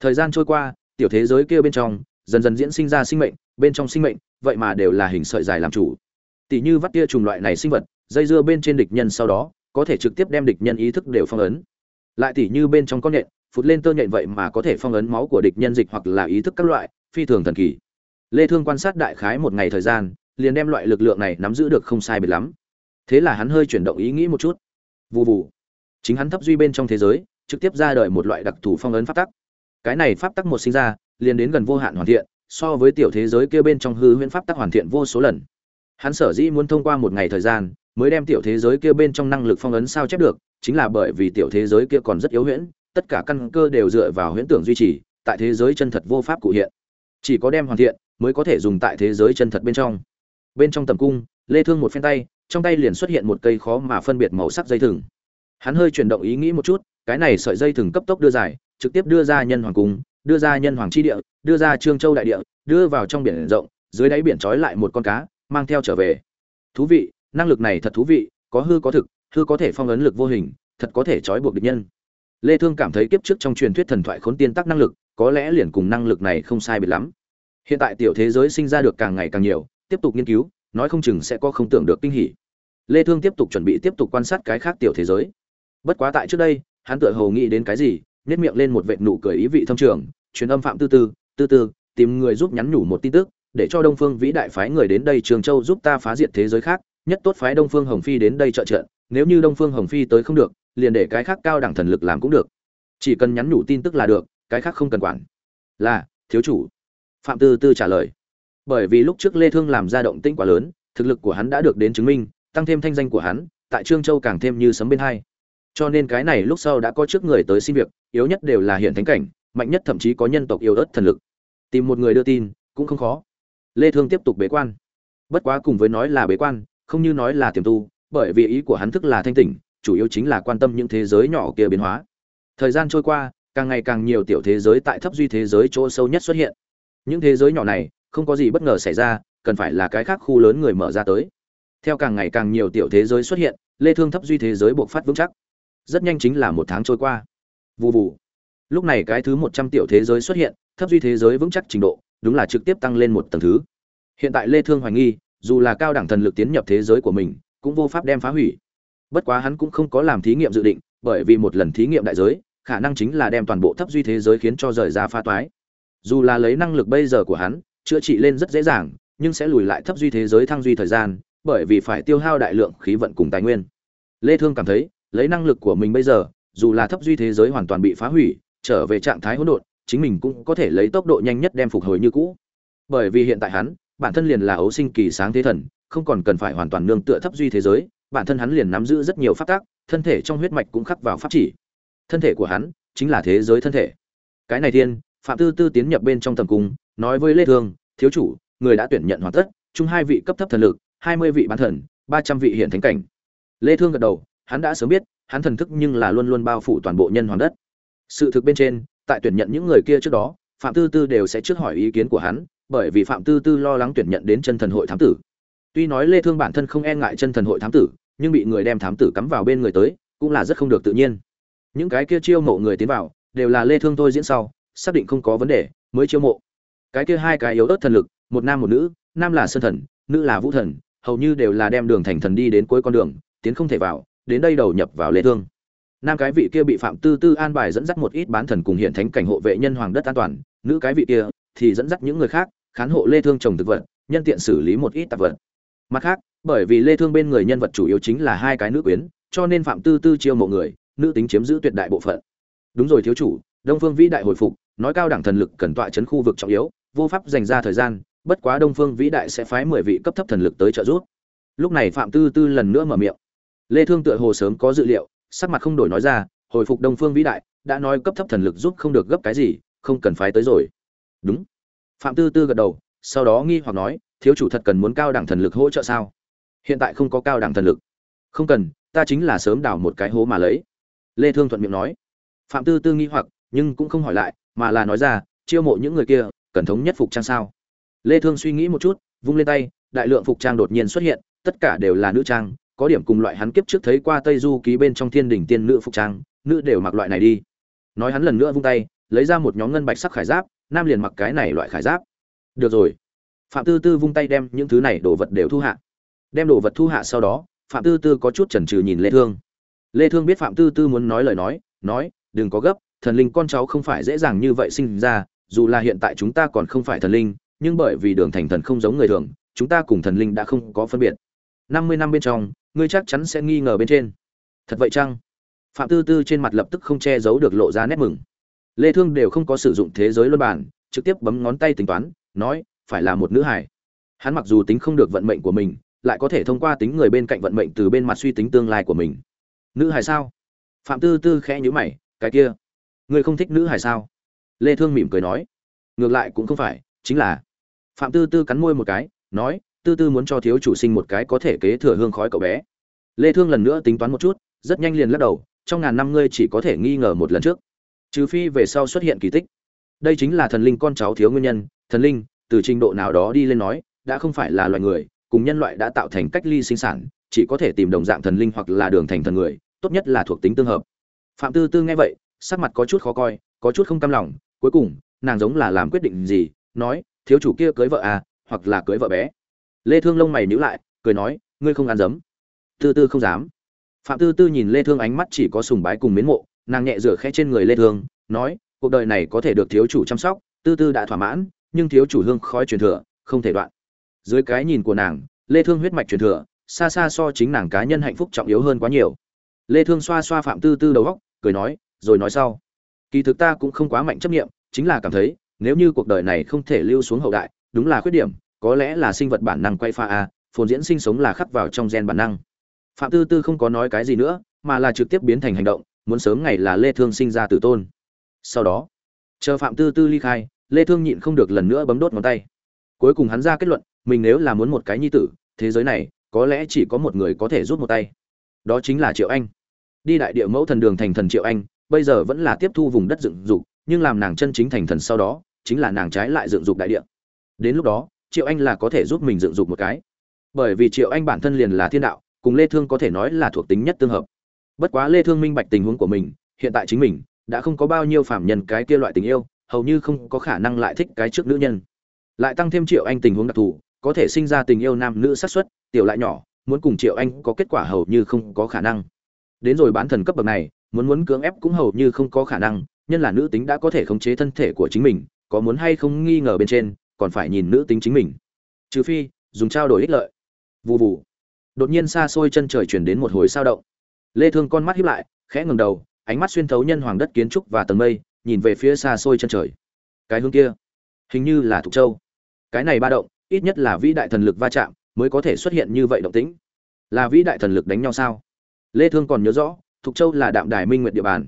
Thời gian trôi qua, tiểu thế giới kia bên trong, dần dần diễn sinh ra sinh mệnh, bên trong sinh mệnh, vậy mà đều là hình sợi dài làm chủ. Tỷ như vắt tia trùng loại này sinh vật, dây dưa bên trên địch nhân sau đó, có thể trực tiếp đem địch nhân ý thức đều phong ấn lại tỉ như bên trong con nhện, phụt lên tơ nhện vậy mà có thể phong ấn máu của địch nhân dịch hoặc là ý thức các loại, phi thường thần kỳ. Lê thương quan sát đại khái một ngày thời gian, liền đem loại lực lượng này nắm giữ được không sai biệt lắm. Thế là hắn hơi chuyển động ý nghĩ một chút. Vù vù. Chính hắn thấp duy bên trong thế giới, trực tiếp ra đời một loại đặc thù phong ấn pháp tắc. Cái này pháp tắc một sinh ra, liền đến gần vô hạn hoàn thiện, so với tiểu thế giới kia bên trong hư huyễn pháp tắc hoàn thiện vô số lần. Hắn sở dĩ muốn thông qua một ngày thời gian, mới đem tiểu thế giới kia bên trong năng lực phong ấn sao chép được chính là bởi vì tiểu thế giới kia còn rất yếu huyễn, tất cả căn cơ đều dựa vào huyễn tưởng duy trì, tại thế giới chân thật vô pháp cụ hiện. Chỉ có đem hoàn thiện, mới có thể dùng tại thế giới chân thật bên trong. Bên trong tầm cung, lê thương một phen tay, trong tay liền xuất hiện một cây khó mà phân biệt màu sắc dây thừng. Hắn hơi chuyển động ý nghĩ một chút, cái này sợi dây thừng cấp tốc đưa dài, trực tiếp đưa ra nhân hoàng cung, đưa ra nhân hoàng chi địa, đưa ra trương châu đại địa, đưa vào trong biển rộng, dưới đáy biển trói lại một con cá, mang theo trở về. Thú vị, năng lực này thật thú vị, có hư có thực hư có thể phong ấn lực vô hình, thật có thể trói buộc địch nhân. Lê thương cảm thấy kiếp trước trong truyền thuyết thần thoại khốn tiên tắc năng lực, có lẽ liền cùng năng lực này không sai biệt lắm. Hiện tại tiểu thế giới sinh ra được càng ngày càng nhiều, tiếp tục nghiên cứu, nói không chừng sẽ có không tưởng được kinh hỉ. Lê thương tiếp tục chuẩn bị tiếp tục quan sát cái khác tiểu thế giới. Bất quá tại trước đây, hắn tựa hồ nghĩ đến cái gì, nhếch miệng lên một vệt nụ cười ý vị thâm trường, truyền âm phạm tư tư tư tư, tìm người giúp nhắn nhủ một tin tức, để cho đông phương vĩ đại phái người đến đây trường châu giúp ta phá diệt thế giới khác, nhất tốt phái đông phương hồng phi đến đây trợ trận nếu như đông phương hồng phi tới không được, liền để cái khác cao đẳng thần lực làm cũng được. Chỉ cần nhắn nhủ tin tức là được, cái khác không cần quản. Là, thiếu chủ. Phạm tư tư trả lời. Bởi vì lúc trước lê thương làm ra động tĩnh quá lớn, thực lực của hắn đã được đến chứng minh, tăng thêm thanh danh của hắn, tại trương châu càng thêm như sấm bên hai. Cho nên cái này lúc sau đã có trước người tới xin việc, yếu nhất đều là hiện thánh cảnh, mạnh nhất thậm chí có nhân tộc yêu ớt thần lực. Tìm một người đưa tin, cũng không khó. Lê thương tiếp tục bế quan. Bất quá cùng với nói là bế quan, không như nói là tiềm tu bởi vì ý của hắn thức là thanh tỉnh, chủ yếu chính là quan tâm những thế giới nhỏ kia biến hóa. Thời gian trôi qua, càng ngày càng nhiều tiểu thế giới tại thấp duy thế giới chỗ sâu nhất xuất hiện. Những thế giới nhỏ này, không có gì bất ngờ xảy ra, cần phải là cái khác khu lớn người mở ra tới. Theo càng ngày càng nhiều tiểu thế giới xuất hiện, lê thương thấp duy thế giới buộc phát vững chắc. Rất nhanh chính là một tháng trôi qua. Vù vù. Lúc này cái thứ 100 tiểu thế giới xuất hiện, thấp duy thế giới vững chắc trình độ, đúng là trực tiếp tăng lên một tầng thứ. Hiện tại lê thương hoài nghi, dù là cao đẳng thần lực tiến nhập thế giới của mình cũng vô pháp đem phá hủy. Bất quá hắn cũng không có làm thí nghiệm dự định, bởi vì một lần thí nghiệm đại giới, khả năng chính là đem toàn bộ thấp duy thế giới khiến cho rời ra pha toái. Dù là lấy năng lực bây giờ của hắn, chữa trị lên rất dễ dàng, nhưng sẽ lùi lại thấp duy thế giới thăng duy thời gian, bởi vì phải tiêu hao đại lượng khí vận cùng tài nguyên. Lê thương cảm thấy, lấy năng lực của mình bây giờ, dù là thấp duy thế giới hoàn toàn bị phá hủy, trở về trạng thái hỗn độn, chính mình cũng có thể lấy tốc độ nhanh nhất đem phục hồi như cũ. Bởi vì hiện tại hắn, bản thân liền là ấu sinh kỳ sáng thế thần không còn cần phải hoàn toàn nương tựa thấp duy thế giới, bản thân hắn liền nắm giữ rất nhiều pháp tắc, thân thể trong huyết mạch cũng khắc vào pháp chỉ. Thân thể của hắn chính là thế giới thân thể. Cái này thiên, phạm tư tư tiến nhập bên trong tầm cung, nói với lê thương, thiếu chủ, người đã tuyển nhận hoàn tất, chung hai vị cấp thấp thần lực, hai mươi vị bán thần, ba trăm vị hiện thánh cảnh. Lê thương gật đầu, hắn đã sớm biết, hắn thần thức nhưng là luôn luôn bao phủ toàn bộ nhân hoàn đất. Sự thực bên trên, tại tuyển nhận những người kia trước đó, phạm tư tư đều sẽ trước hỏi ý kiến của hắn, bởi vì phạm tư tư lo lắng tuyển nhận đến chân thần hội thám tử tuy nói lê thương bản thân không e ngại chân thần hội thám tử, nhưng bị người đem thám tử cắm vào bên người tới, cũng là rất không được tự nhiên. Những cái kia chiêu mộ người tiến vào, đều là lê thương thôi diễn sau, xác định không có vấn đề, mới chiêu mộ. Cái kia hai cái yếu ớt thần lực, một nam một nữ, nam là sơn thần, nữ là vũ thần, hầu như đều là đem đường thành thần đi đến cuối con đường, tiến không thể vào, đến đây đầu nhập vào lê thương. Nam cái vị kia bị phạm tư tư an bài dẫn dắt một ít bán thần cùng hiện thánh cảnh hộ vệ nhân hoàng đất an toàn, nữ cái vị kia thì dẫn dắt những người khác, khán hộ lê thương trồng thực vật, nhân tiện xử lý một ít tạp vật mặt khác, bởi vì lê thương bên người nhân vật chủ yếu chính là hai cái nữ quyến, cho nên phạm tư tư chiêu mộ người, nữ tính chiếm giữ tuyệt đại bộ phận. Đúng rồi, thiếu chủ, đông phương vĩ đại hồi phục, nói cao đẳng thần lực cần tọa chấn khu vực trọng yếu, vô pháp dành ra thời gian, bất quá đông phương vĩ đại sẽ phái mười vị cấp thấp thần lực tới trợ giúp. Lúc này phạm tư tư lần nữa mở miệng. Lê thương tựa hồ sớm có dự liệu, sắc mặt không đổi nói ra, hồi phục đông phương vĩ đại, đã nói cấp thấp thần lực giúp không được gấp cái gì, không cần phái tới rồi. Đúng. Phạm tư tư gật đầu, sau đó nghi hoặc nói thiếu chủ thật cần muốn cao đẳng thần lực hỗ trợ sao? Hiện tại không có cao đẳng thần lực. Không cần, ta chính là sớm đào một cái hố mà lấy. Lê thương thuận miệng nói. Phạm tư tư nghi hoặc, nhưng cũng không hỏi lại, mà là nói ra, chiêu mộ những người kia, cần thống nhất phục trang sao? Lê thương suy nghĩ một chút, vung lên tay, đại lượng phục trang đột nhiên xuất hiện, tất cả đều là nữ trang, có điểm cùng loại hắn kiếp trước thấy qua tây du ký bên trong thiên đỉnh tiên nữ phục trang, nữ đều mặc loại này đi. Nói hắn lần nữa vung tay, lấy ra một nhóm ngân bạch sắc khải giáp, nam liền mặc cái này loại khải giáp. Được rồi phạm tư tư vung tay đem những thứ này đồ vật đều thu hạ. Đem đồ vật thu hạ sau đó, phạm tư tư có chút chần chừ nhìn lê thương. Lê thương biết phạm tư tư muốn nói lời nói nói, đừng có gấp, thần linh con cháu không phải dễ dàng như vậy sinh ra, dù là hiện tại chúng ta còn không phải thần linh, nhưng bởi vì đường thành thần không giống người thường, chúng ta cùng thần linh đã không có phân biệt. 50 năm bên trong, ngươi chắc chắn sẽ nghi ngờ bên trên. Thật vậy chăng? Phạm tư tư trên mặt lập tức không che giấu được lộ ra nét mừng. Lê thương đều không có sử dụng thế giới luân bản trực tiếp bấm ngón tay tính toán, nói phải là một nữ hài. Hắn mặc dù tính không được vận mệnh của mình, lại có thể thông qua tính người bên cạnh vận mệnh từ bên mặt suy tính tương lai của mình. Nữ hài sao? Phạm tư tư khẽ nhíu mày, cái kia, ngươi không thích nữ hài sao? Lê thương mỉm cười nói, ngược lại cũng không phải, chính là. Phạm tư tư cắn môi một cái, nói, tư tư muốn cho thiếu chủ sinh một cái có thể kế thừa hương khói cậu bé. Lê thương lần nữa tính toán một chút, rất nhanh liền lắc đầu, trong ngàn năm ngươi chỉ có thể nghi ngờ một lần trước. Trừ phi về sau xuất hiện kỳ tích. Đây chính là thần linh con cháu thiếu nguyên nhân, thần linh từ trình độ nào đó đi lên nói, đã không phải là loài người, cùng nhân loại đã tạo thành cách ly sinh sản, chỉ có thể tìm đồng dạng thần linh hoặc là đường thành thần người, tốt nhất là thuộc tính tương hợp. Phạm tư tư nghe vậy, sắc mặt có chút khó coi, có chút không cam lòng, cuối cùng, nàng giống là làm quyết định gì, nói, thiếu chủ kia cưới vợ à hoặc là cưới vợ bé. Lê thương lông mày nhíu lại, cười nói, ngươi không ăn dấm. Tư tư không dám. Phạm tư tư nhìn lê thương ánh mắt chỉ có sùng bái cùng mến mộ, nàng nhẹ rửa khẽ trên người lê thương, nói, cuộc đời này có thể được thiếu chủ chăm sóc, tư tư đã thỏa mãn nhưng thiếu chủ hương khói truyền thừa, không thể đoạn. Dưới cái nhìn của nàng, lê thương huyết mạch truyền thừa, xa xa so chính nàng cá nhân hạnh phúc trọng yếu hơn quá nhiều. Lê thương xoa xoa phạm tư tư đầu góc cười nói, rồi nói sau. Kỳ thực ta cũng không quá mạnh chấp niệm, chính là cảm thấy, nếu như cuộc đời này không thể lưu xuống hậu đại, đúng là khuyết điểm, có lẽ là sinh vật bản năng quay pha a à, phồn diễn sinh sống là khắc vào trong gen bản năng. Phạm tư tư không có nói cái gì nữa, mà là trực tiếp biến thành hành động, muốn sớm ngày là lê thương sinh ra tử tôn. Sau đó, chờ phạm tư tư ly khai lê thương nhịn không được lần nữa bấm đốt ngón tay. Cuối cùng hắn ra kết luận, mình nếu là muốn một cái nhi tử, thế giới này, có lẽ chỉ có một người có thể rút một tay. Đó chính là triệu anh. Đi đại địa mẫu thần đường thành thần triệu anh, bây giờ vẫn là tiếp thu vùng đất dựng dục, nhưng làm nàng chân chính thành thần sau đó, chính là nàng trái lại dựng dục đại địa. Đến lúc đó, triệu anh là có thể giúp mình dựng dục một cái. Bởi vì triệu anh bản thân liền là thiên đạo, cùng lê thương có thể nói là thuộc tính nhất tương hợp. Bất quá lê thương minh bạch tình huống của mình, hiện tại chính mình, đã không có bao nhiêu phạm nhân cái kia loại tình yêu hầu như không có khả năng lại thích cái trước nữ nhân. Lại tăng thêm triệu anh tình huống đặc thù, có thể sinh ra tình yêu nam nữ sát xuất tiểu lại nhỏ, muốn cùng triệu anh có kết quả hầu như không có khả năng. Đến rồi bán thần cấp bậc này, muốn muốn cưỡng ép cũng hầu như không có khả năng, nhân là nữ tính đã có thể khống chế thân thể của chính mình, có muốn hay không nghi ngờ bên trên, còn phải nhìn nữ tính chính mình. Trừ phi, dùng trao đổi ích lợi. Vụ vụ đột nhiên xa xôi chân trời chuyển đến một hồi sao động. Lê thương con mắt híp lại, khẽ ngẩng đầu, ánh mắt xuyên thấu nhân hoàng đất kiến trúc và tầng mây nhìn về phía xa xôi chân trời. Cái hướng kia, hình như là thục châu. Cái này ba động, ít nhất là vĩ đại thần lực va chạm mới có thể xuất hiện như vậy động tĩnh. Là vĩ đại thần lực đánh nhau sao? Lê thương còn nhớ rõ, thục châu là đạm đài minh nguyệt địa bàn.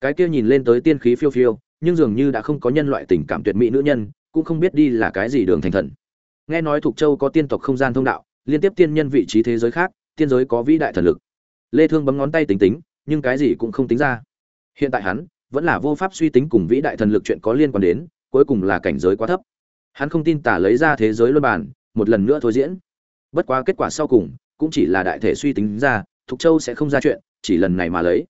Cái kia nhìn lên tới tiên khí phiêu phiêu, nhưng dường như đã không có nhân loại tình cảm tuyệt mỹ nữ nhân, cũng không biết đi là cái gì đường thành thần. Nghe nói thục châu có tiên tộc không gian thông đạo, liên tiếp tiên nhân vị trí thế giới khác, tiên giới có vĩ đại thần lực. Lê thương bấm ngón tay tính tính, nhưng cái gì cũng không tính ra. Hiện tại hắn vẫn là vô pháp suy tính cùng vĩ đại thần lực chuyện có liên quan đến, cuối cùng là cảnh giới quá thấp. Hắn không tin tả lấy ra thế giới luân bản một lần nữa thôi diễn. Bất quá kết quả sau cùng, cũng chỉ là đại thể suy tính ra, thục châu sẽ không ra chuyện, chỉ lần này mà lấy.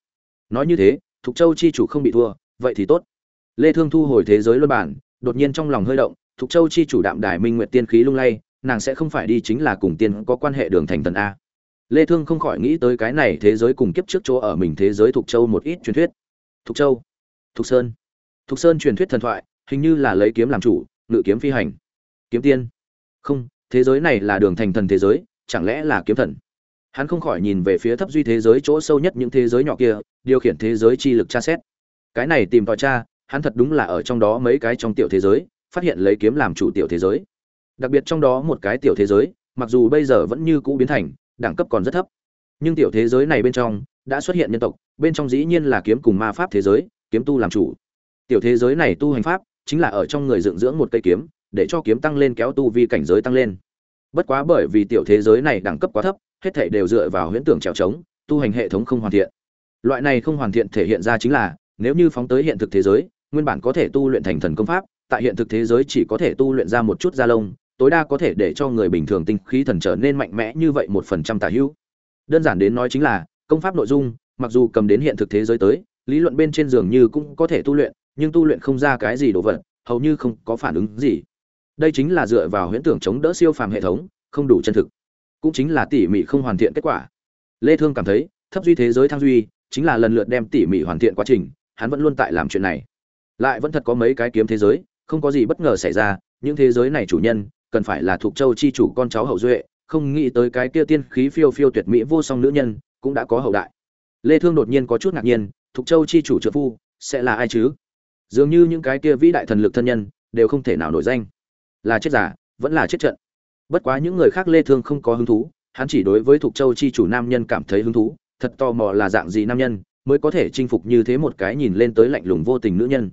Nói như thế, thục châu chi chủ không bị thua, vậy thì tốt. Lê thương thu hồi thế giới luân bản đột nhiên trong lòng hơi động, thục châu chi chủ đạm đài minh nguyệt tiên khí lung lay, nàng sẽ không phải đi chính là cùng tiên có quan hệ đường thành thần a. Lê thương không khỏi nghĩ tới cái này thế giới cùng kiếp trước chỗ ở mình thế giới thục châu một ít truyền thuyết. Thục châu thục sơn. Thục sơn truyền thuyết thần thoại, hình như là lấy kiếm làm chủ, ngự kiếm phi hành. Kiếm tiên. Không, thế giới này là đường thành thần thế giới, chẳng lẽ là kiếm thần? Hắn không khỏi nhìn về phía thấp duy thế giới chỗ sâu nhất những thế giới nhỏ kia, điều khiển thế giới chi lực tra xét. Cái này tìm tòi tra, hắn thật đúng là ở trong đó mấy cái trong tiểu thế giới, phát hiện lấy kiếm làm chủ tiểu thế giới. Đặc biệt trong đó một cái tiểu thế giới, mặc dù bây giờ vẫn như cũ biến thành, đẳng cấp còn rất thấp. Nhưng tiểu thế giới này bên trong, đã xuất hiện nhân tộc, bên trong dĩ nhiên là kiếm cùng ma pháp thế giới kiếm tu làm chủ. Tiểu thế giới này tu hành pháp, chính là ở trong người dựng dưỡng một cây kiếm, để cho kiếm tăng lên kéo tu vi cảnh giới tăng lên. Bất quá bởi vì tiểu thế giới này đẳng cấp quá thấp, hết thảy đều dựa vào huyễn tưởng trèo trống, tu hành hệ thống không hoàn thiện. Loại này không hoàn thiện thể hiện ra chính là, nếu như phóng tới hiện thực thế giới, nguyên bản có thể tu luyện thành thần công pháp, tại hiện thực thế giới chỉ có thể tu luyện ra một chút da lông, tối đa có thể để cho người bình thường tinh khí thần trở nên mạnh mẽ như vậy một phần trăm tả hữu. Đơn giản đến nói chính là, công pháp nội dung, mặc dù cầm đến hiện thực thế giới tới lý luận bên trên giường như cũng có thể tu luyện, nhưng tu luyện không ra cái gì đồ vật, hầu như không có phản ứng gì. Đây chính là dựa vào huyễn tưởng chống đỡ siêu phàm hệ thống, không đủ chân thực. Cũng chính là tỉ mỉ không hoàn thiện kết quả. Lê thương cảm thấy, thấp duy thế giới thăng duy, chính là lần lượt đem tỉ mỉ hoàn thiện quá trình, hắn vẫn luôn tại làm chuyện này. Lại vẫn thật có mấy cái kiếm thế giới, không có gì bất ngờ xảy ra, những thế giới này chủ nhân, cần phải là thuộc châu chi chủ con cháu hậu duệ, không nghĩ tới cái kia tiên khí phiêu phiêu tuyệt mỹ vô song nữ nhân, cũng đã có hậu đại. Lê thương đột nhiên có chút ngạc nhiên thuộc châu chi chủ trợ phu, sẽ là ai chứ? Dường như những cái kia vĩ đại thần lực thân nhân, đều không thể nào nổi danh. Là chết giả, vẫn là chết trận. Bất quá những người khác lê thương không có hứng thú, hắn chỉ đối với thuộc châu chi chủ nam nhân cảm thấy hứng thú, thật tò mò là dạng gì nam nhân, mới có thể chinh phục như thế một cái nhìn lên tới lạnh lùng vô tình nữ nhân.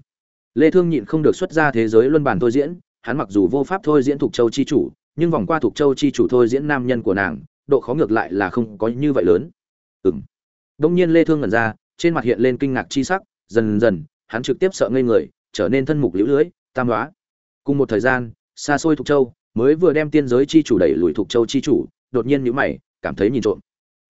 Lê thương nhịn không được xuất ra thế giới luân bản thôi diễn, hắn mặc dù vô pháp thôi diễn thuộc châu chi chủ, nhưng vòng qua thuộc châu chi chủ thôi diễn nam nhân của nàng, độ khó ngược lại là không có như vậy lớn. Ừm. Đông nhiên lê thương ngẩn ra trên mặt hiện lên kinh ngạc chi sắc dần dần hắn trực tiếp sợ ngây người trở nên thân mục liễu lưới tam đoá. Cùng một thời gian xa xôi thuộc châu mới vừa đem tiên giới chi chủ đẩy lùi thuộc châu chi chủ đột nhiên nhíu mày cảm thấy nhìn trộm.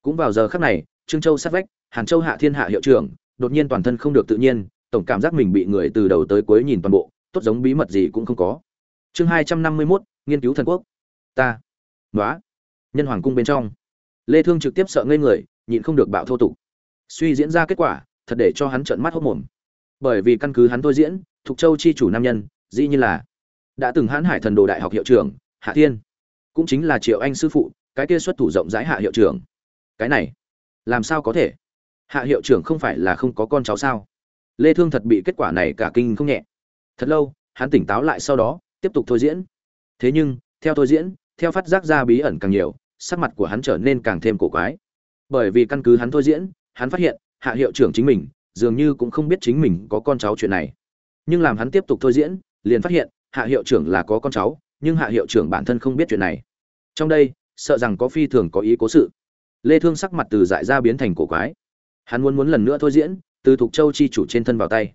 Cũng vào giờ khắc này trương châu sát vách hàn châu hạ thiên hạ hiệu trưởng đột nhiên toàn thân không được tự nhiên tổng cảm giác mình bị người từ đầu tới cuối nhìn toàn bộ tốt giống bí mật gì cũng không có. Chương hai trăm năm mươi 251, nghiên cứu thần quốc. Ta. Nói nhân hoàng cung bên trong. Lê thương trực tiếp sợ ngây người nhịn không được bạo thô tục suy diễn ra kết quả, thật để cho hắn trợn mắt hốc mồm. Bởi vì căn cứ hắn thôi diễn thuộc châu chi chủ nam nhân, dĩ như là đã từng hãn hải thần đồ đại học hiệu trưởng, hạ thiên. Cũng chính là triệu anh sư phụ, cái kia xuất thủ rộng rãi hạ hiệu trưởng. Cái này, làm sao có thể? Hạ hiệu trưởng không phải là không có con cháu sao? Lê thương thật bị kết quả này cả kinh không nhẹ. Thật lâu, hắn tỉnh táo lại sau đó, tiếp tục thôi diễn. Thế nhưng, theo thôi diễn, theo phát giác ra bí ẩn càng nhiều, sắc mặt của hắn trở nên càng thêm cổ quái. Bởi vì căn cứ hắn thôi diễn hắn phát hiện, hạ hiệu trưởng chính mình, dường như cũng không biết chính mình có con cháu chuyện này. Nhưng làm hắn tiếp tục thôi diễn, liền phát hiện, hạ hiệu trưởng là có con cháu, nhưng hạ hiệu trưởng bản thân không biết chuyện này. Trong đây, sợ rằng có phi thường có ý cố sự. Lê thương sắc mặt từ dại ra biến thành cổ quái. Hắn muốn muốn lần nữa thôi diễn, từ thuộc châu chi chủ trên thân vào tay.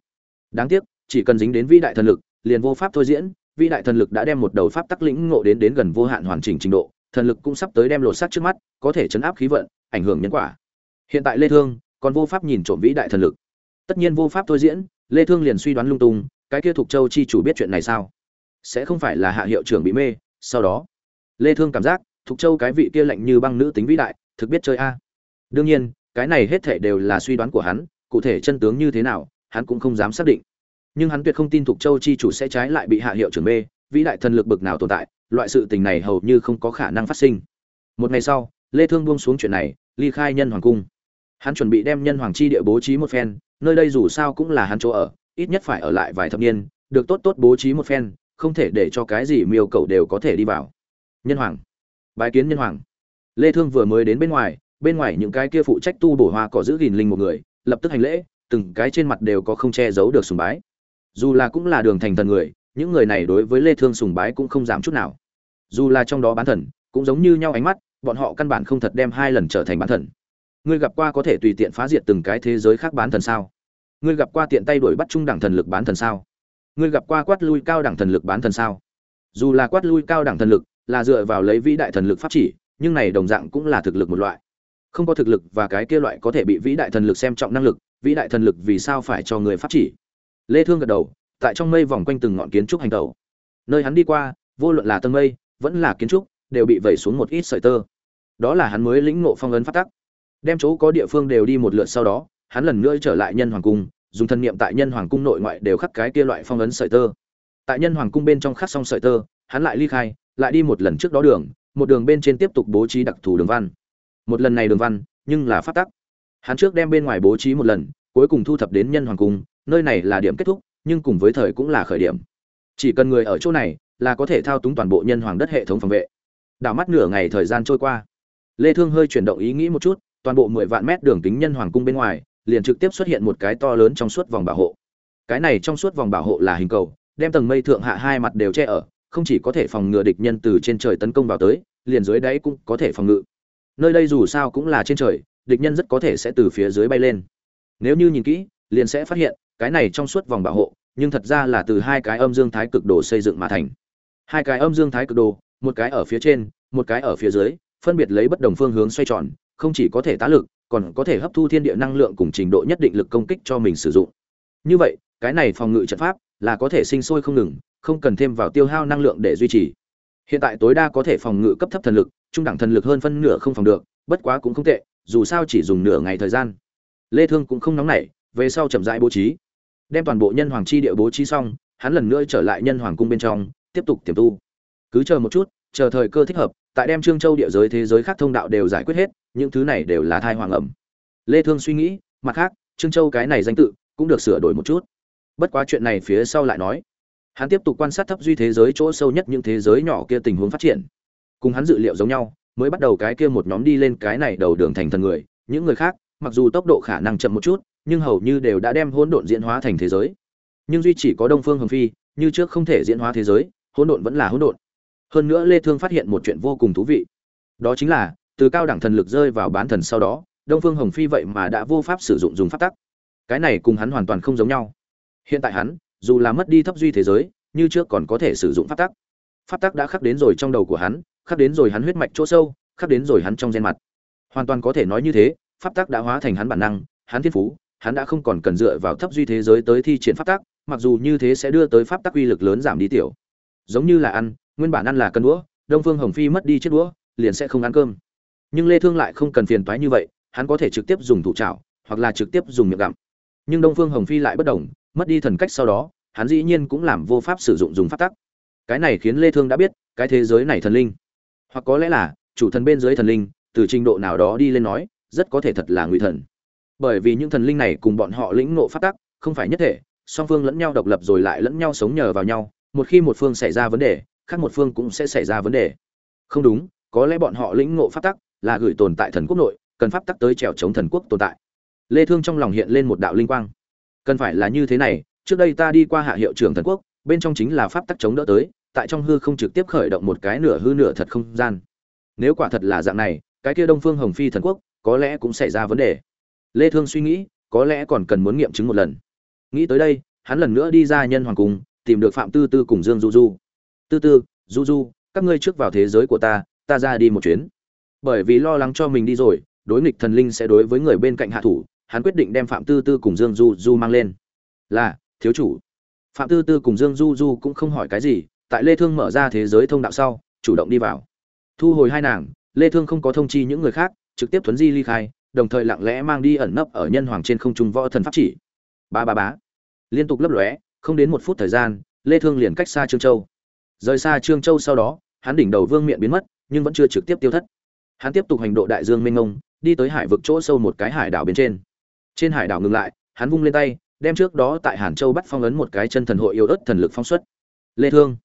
Đáng tiếc, chỉ cần dính đến vĩ đại thần lực, liền vô pháp thôi diễn, vĩ đại thần lực đã đem một đầu pháp tắc lĩnh ngộ đến đến gần vô hạn hoàn chỉnh trình độ, thần lực cũng sắp tới đem lột xác trước mắt, có thể chấn áp khí vận, ảnh hưởng nhân quả hiện tại lê thương còn vô pháp nhìn trộm vĩ đại thần lực. Tất nhiên vô pháp thôi diễn, lê thương liền suy đoán lung tung, cái kia thuộc châu chi chủ biết chuyện này sao? Sẽ không phải là hạ hiệu trưởng bị mê, sau đó. Lê thương cảm giác, thuộc châu cái vị kia lạnh như băng nữ tính vĩ đại, thực biết chơi a. Đương nhiên, cái này hết thể đều là suy đoán của hắn, cụ thể chân tướng như thế nào, hắn cũng không dám xác định. Nhưng hắn tuyệt không tin thuộc châu chi chủ sẽ trái lại bị hạ hiệu trưởng mê, vĩ đại thần lực bực nào tồn tại, loại sự tình này hầu như không có khả năng phát sinh. Một ngày sau, lê thương buông xuống chuyện này, ly khai nhân hoàng cung hắn chuẩn bị đem nhân hoàng chi địa bố trí một phen, nơi đây dù sao cũng là hắn chỗ ở, ít nhất phải ở lại vài thập niên, được tốt tốt bố trí một phen, không thể để cho cái gì miêu cầu đều có thể đi vào. Nhân hoàng. Bài kiến nhân hoàng. Lê thương vừa mới đến bên ngoài bên ngoài những cái kia phụ trách tu bổ hoa cỏ giữ gìn linh một người, lập tức hành lễ, từng cái trên mặt đều có không che giấu được sùng bái. Dù là cũng là đường thành thần người, những người này đối với lê thương sùng bái cũng không giảm chút nào. Dù là trong đó bán thần, cũng giống như nhau ánh mắt, bọn họ căn bản không thật đem hai lần trở thành bán thần ngươi gặp qua có thể tùy tiện phá diệt từng cái thế giới khác bán thần sao? Ngươi gặp qua tiện tay đuổi bắt trung đẳng thần lực bán thần sao? Ngươi gặp qua quát lui cao đẳng thần lực bán thần sao? Dù là quát lui cao đẳng thần lực, là dựa vào lấy vĩ đại thần lực pháp chỉ, nhưng này đồng dạng cũng là thực lực một loại. Không có thực lực và cái kia loại có thể bị vĩ đại thần lực xem trọng năng lực, vĩ đại thần lực vì sao phải cho người pháp chỉ? Lê thương gật đầu, tại trong mây vòng quanh từng ngọn kiến trúc hành tẩu. Nơi hắn đi qua, vô luận là tầng mây, vẫn là kiến trúc, đều bị vẩy xuống một ít sợi tơ. Đó là hắn mới lĩnh ngộ phong ấn phát tắc đem chỗ có địa phương đều đi một lượt sau đó, hắn lần nữa trở lại nhân hoàng cung, dùng thân niệm tại nhân hoàng cung nội ngoại đều khắc cái kia loại phong ấn sợi tơ. Tại nhân hoàng cung bên trong khắc xong sợi tơ, hắn lại ly khai, lại đi một lần trước đó đường, một đường bên trên tiếp tục bố trí đặc thù đường văn. Một lần này đường văn, nhưng là phát tắc. Hắn trước đem bên ngoài bố trí một lần, cuối cùng thu thập đến nhân hoàng cung, nơi này là điểm kết thúc, nhưng cùng với thời cũng là khởi điểm. Chỉ cần người ở chỗ này, là có thể thao túng toàn bộ nhân hoàng đất hệ thống phòng vệ. Đảo mắt nửa ngày thời gian trôi qua. Lê thương hơi chuyển động ý nghĩ một chút toàn bộ 10 vạn mét đường kính nhân hoàng cung bên ngoài, liền trực tiếp xuất hiện một cái to lớn trong suốt vòng bảo hộ. Cái này trong suốt vòng bảo hộ là hình cầu, đem tầng mây thượng hạ hai mặt đều che ở, không chỉ có thể phòng ngừa địch nhân từ trên trời tấn công vào tới, liền dưới đáy cũng có thể phòng ngự. Nơi đây dù sao cũng là trên trời, địch nhân rất có thể sẽ từ phía dưới bay lên. Nếu như nhìn kỹ, liền sẽ phát hiện, cái này trong suốt vòng bảo hộ, nhưng thật ra là từ hai cái âm dương thái cực đồ xây dựng mà thành. Hai cái âm dương thái cực đồ, một cái ở phía trên, một cái ở phía dưới, phân biệt lấy bất đồng phương hướng xoay tròn không chỉ có thể tá lực, còn có thể hấp thu thiên địa năng lượng cùng trình độ nhất định lực công kích cho mình sử dụng. Như vậy, cái này phòng ngự trận pháp là có thể sinh sôi không ngừng, không cần thêm vào tiêu hao năng lượng để duy trì. Hiện tại tối đa có thể phòng ngự cấp thấp thần lực, trung đẳng thần lực hơn phân nửa không phòng được, bất quá cũng không tệ, dù sao chỉ dùng nửa ngày thời gian. Lê thương cũng không nóng nảy, về sau chậm rãi bố trí. Đem toàn bộ nhân hoàng chi địa bố trí xong, hắn lần nữa trở lại nhân hoàng cung bên trong, tiếp tục tiềm tu. Cứ chờ một chút, chờ thời cơ thích hợp tại đem trương châu địa giới thế giới khác thông đạo đều giải quyết hết, những thứ này đều là thai hoàng ẩm. Lê thương suy nghĩ, mặt khác, trương châu cái này danh tự cũng được sửa đổi một chút. Bất quá chuyện này phía sau lại nói. Hắn tiếp tục quan sát thấp duy thế giới chỗ sâu nhất những thế giới nhỏ kia tình huống phát triển. Cùng hắn dự liệu giống nhau, mới bắt đầu cái kia một nhóm đi lên cái này đầu đường thành thần người. Những người khác, mặc dù tốc độ khả năng chậm một chút, nhưng hầu như đều đã đem hỗn độn diễn hóa thành thế giới. Nhưng duy chỉ có đông phương hồng phi, như trước không thể diễn hóa thế giới, hỗn độn vẫn là hỗn độn hơn nữa lê thương phát hiện một chuyện vô cùng thú vị. Đó chính là, từ cao đẳng thần lực rơi vào bán thần sau đó, đông phương hồng phi vậy mà đã vô pháp sử dụng dùng pháp tắc. Cái này cùng hắn hoàn toàn không giống nhau. Hiện tại hắn, dù là mất đi thấp duy thế giới, như trước còn có thể sử dụng pháp tắc. Pháp tắc đã khắc đến rồi trong đầu của hắn, khắc đến rồi hắn huyết mạch chỗ sâu, khắc đến rồi hắn trong gen mặt. Hoàn toàn có thể nói như thế, pháp tắc đã hóa thành hắn bản năng, hắn thiên phú, hắn đã không còn cần dựa vào thấp duy thế giới tới thi triển pháp tắc, mặc dù như thế sẽ đưa tới pháp tắc uy lực lớn giảm đi tiểu. Giống như là ăn nguyên bản ăn là cân đũa đông phương hồng phi mất đi chiếc đũa liền sẽ không ăn cơm. Nhưng lê thương lại không cần phiền toái như vậy hắn có thể trực tiếp dùng thủ chảo, hoặc là trực tiếp dùng miệng gặm. Nhưng đông phương hồng phi lại bất đồng mất đi thần cách sau đó hắn dĩ nhiên cũng làm vô pháp sử dụng dùng pháp tắc. Cái này khiến lê thương đã biết cái thế giới này thần linh. Hoặc có lẽ là chủ thần bên dưới thần linh từ trình độ nào đó đi lên nói rất có thể thật là ngụy thần. Bởi vì những thần linh này cùng bọn họ lĩnh ngộ pháp tắc không phải nhất thể song phương lẫn nhau độc lập rồi lại lẫn nhau sống nhờ vào nhau một khi một phương xảy ra vấn đề khác một phương cũng sẽ xảy ra vấn đề. Không đúng, có lẽ bọn họ lĩnh ngộ pháp tắc là gửi tồn tại thần quốc nội, cần pháp tắc tới trèo chống thần quốc tồn tại. Lê thương trong lòng hiện lên một đạo linh quang. Cần phải là như thế này, trước đây ta đi qua hạ hiệu trưởng thần quốc, bên trong chính là pháp tắc chống đỡ tới, tại trong hư không trực tiếp khởi động một cái nửa hư nửa thật không gian. Nếu quả thật là dạng này, cái kia đông phương hồng phi thần quốc, có lẽ cũng xảy ra vấn đề. Lê thương suy nghĩ, có lẽ còn cần muốn nghiệm chứng một lần. Nghĩ tới đây, hắn lần nữa đi ra nhân hoàng cung, tìm được phạm tư tư cùng dương du du tư tư, du du, các ngươi trước vào thế giới của ta ta ra đi một chuyến. Bởi vì lo lắng cho mình đi rồi, đối nghịch thần linh sẽ đối với người bên cạnh hạ thủ, hắn quyết định đem phạm tư tư cùng dương du du mang lên. Là, thiếu chủ. Phạm tư tư cùng dương du du cũng không hỏi cái gì, tại lê thương mở ra thế giới thông đạo sau, chủ động đi vào. Thu hồi hai nàng, lê thương không có thông chi những người khác, trực tiếp thuấn di ly khai, đồng thời lặng lẽ mang đi ẩn nấp ở nhân hoàng trên không trung võ thần pháp chỉ. Ba ba bá liên tục lấp lóe, không đến một phút thời gian, lê thương liền cách xa trương châu rời xa trương châu sau đó hắn đỉnh đầu vương miện biến mất nhưng vẫn chưa trực tiếp tiêu thất. Hắn tiếp tục hành độ đại dương mênh Ngông, đi tới hải vực chỗ sâu một cái hải đảo bên trên. Trên hải đảo ngừng lại hắn vung lên tay đem trước đó tại hàn châu bắt phong ấn một cái chân thần hội yếu ớt thần lực phong xuất. Lê thương.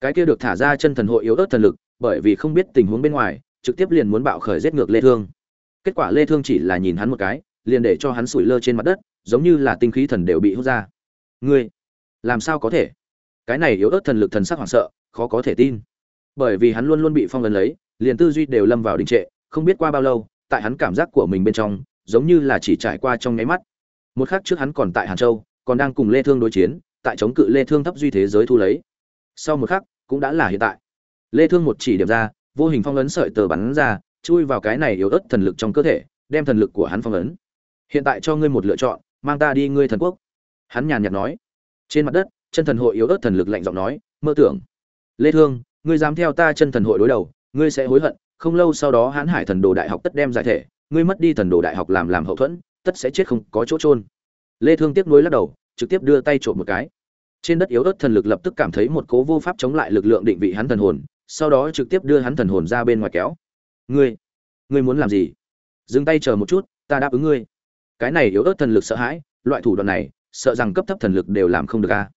Cái kia được thả ra chân thần hội yếu ớt thần lực bởi vì không biết tình huống bên ngoài trực tiếp liền muốn bạo khởi giết ngược lê thương. Kết quả lê thương chỉ là nhìn hắn một cái liền để cho hắn sủi lơ trên mặt đất giống như là tinh khí thần đều bị hút ra. Ngươi làm sao có thể? Cái này yếu ớt thần lực thần sắc hoảng sợ, khó có thể tin. Bởi vì hắn luôn luôn bị phong ấn lấy, liền tư duy đều lâm vào đình trệ, không biết qua bao lâu, tại hắn cảm giác của mình bên trong, giống như là chỉ trải qua trong nháy mắt. Một khắc trước hắn còn tại hàn châu, còn đang cùng lê thương đối chiến, tại chống cự lê thương thấp duy thế giới thu lấy. Sau một khắc, cũng đã là hiện tại. Lê thương một chỉ điểm ra, vô hình phong ấn sợi tờ bắn ra, chui vào cái này yếu ớt thần lực trong cơ thể, đem thần lực của hắn phong ấn. Hiện tại cho ngươi một lựa chọn, mang ta đi ngươi thần quốc. Hắn nhàn nhạt nói. Trên mặt đất chân thần hội yếu ớt thần lực lạnh giọng nói, mơ tưởng, lê thương, ngươi dám theo ta chân thần hội đối đầu, ngươi sẽ hối hận, không lâu sau đó hãn hải thần đồ đại học tất đem giải thể, ngươi mất đi thần đồ đại học làm làm hậu thuẫn, tất sẽ chết không có chỗ trôn lê thương tiếp nối lắc đầu, trực tiếp đưa tay trộm một cái. Trên đất yếu ớt thần lực lập tức cảm thấy một cố vô pháp chống lại lực lượng định vị hắn thần hồn, sau đó trực tiếp đưa hắn thần hồn ra bên ngoài kéo. Ngươi ngươi muốn làm gì? Dừng tay chờ một chút, ta đáp ứng ngươi. Cái này yếu ớt thần lực sợ hãi, loại thủ đoạn này, sợ rằng cấp thấp thần lực đều làm không được a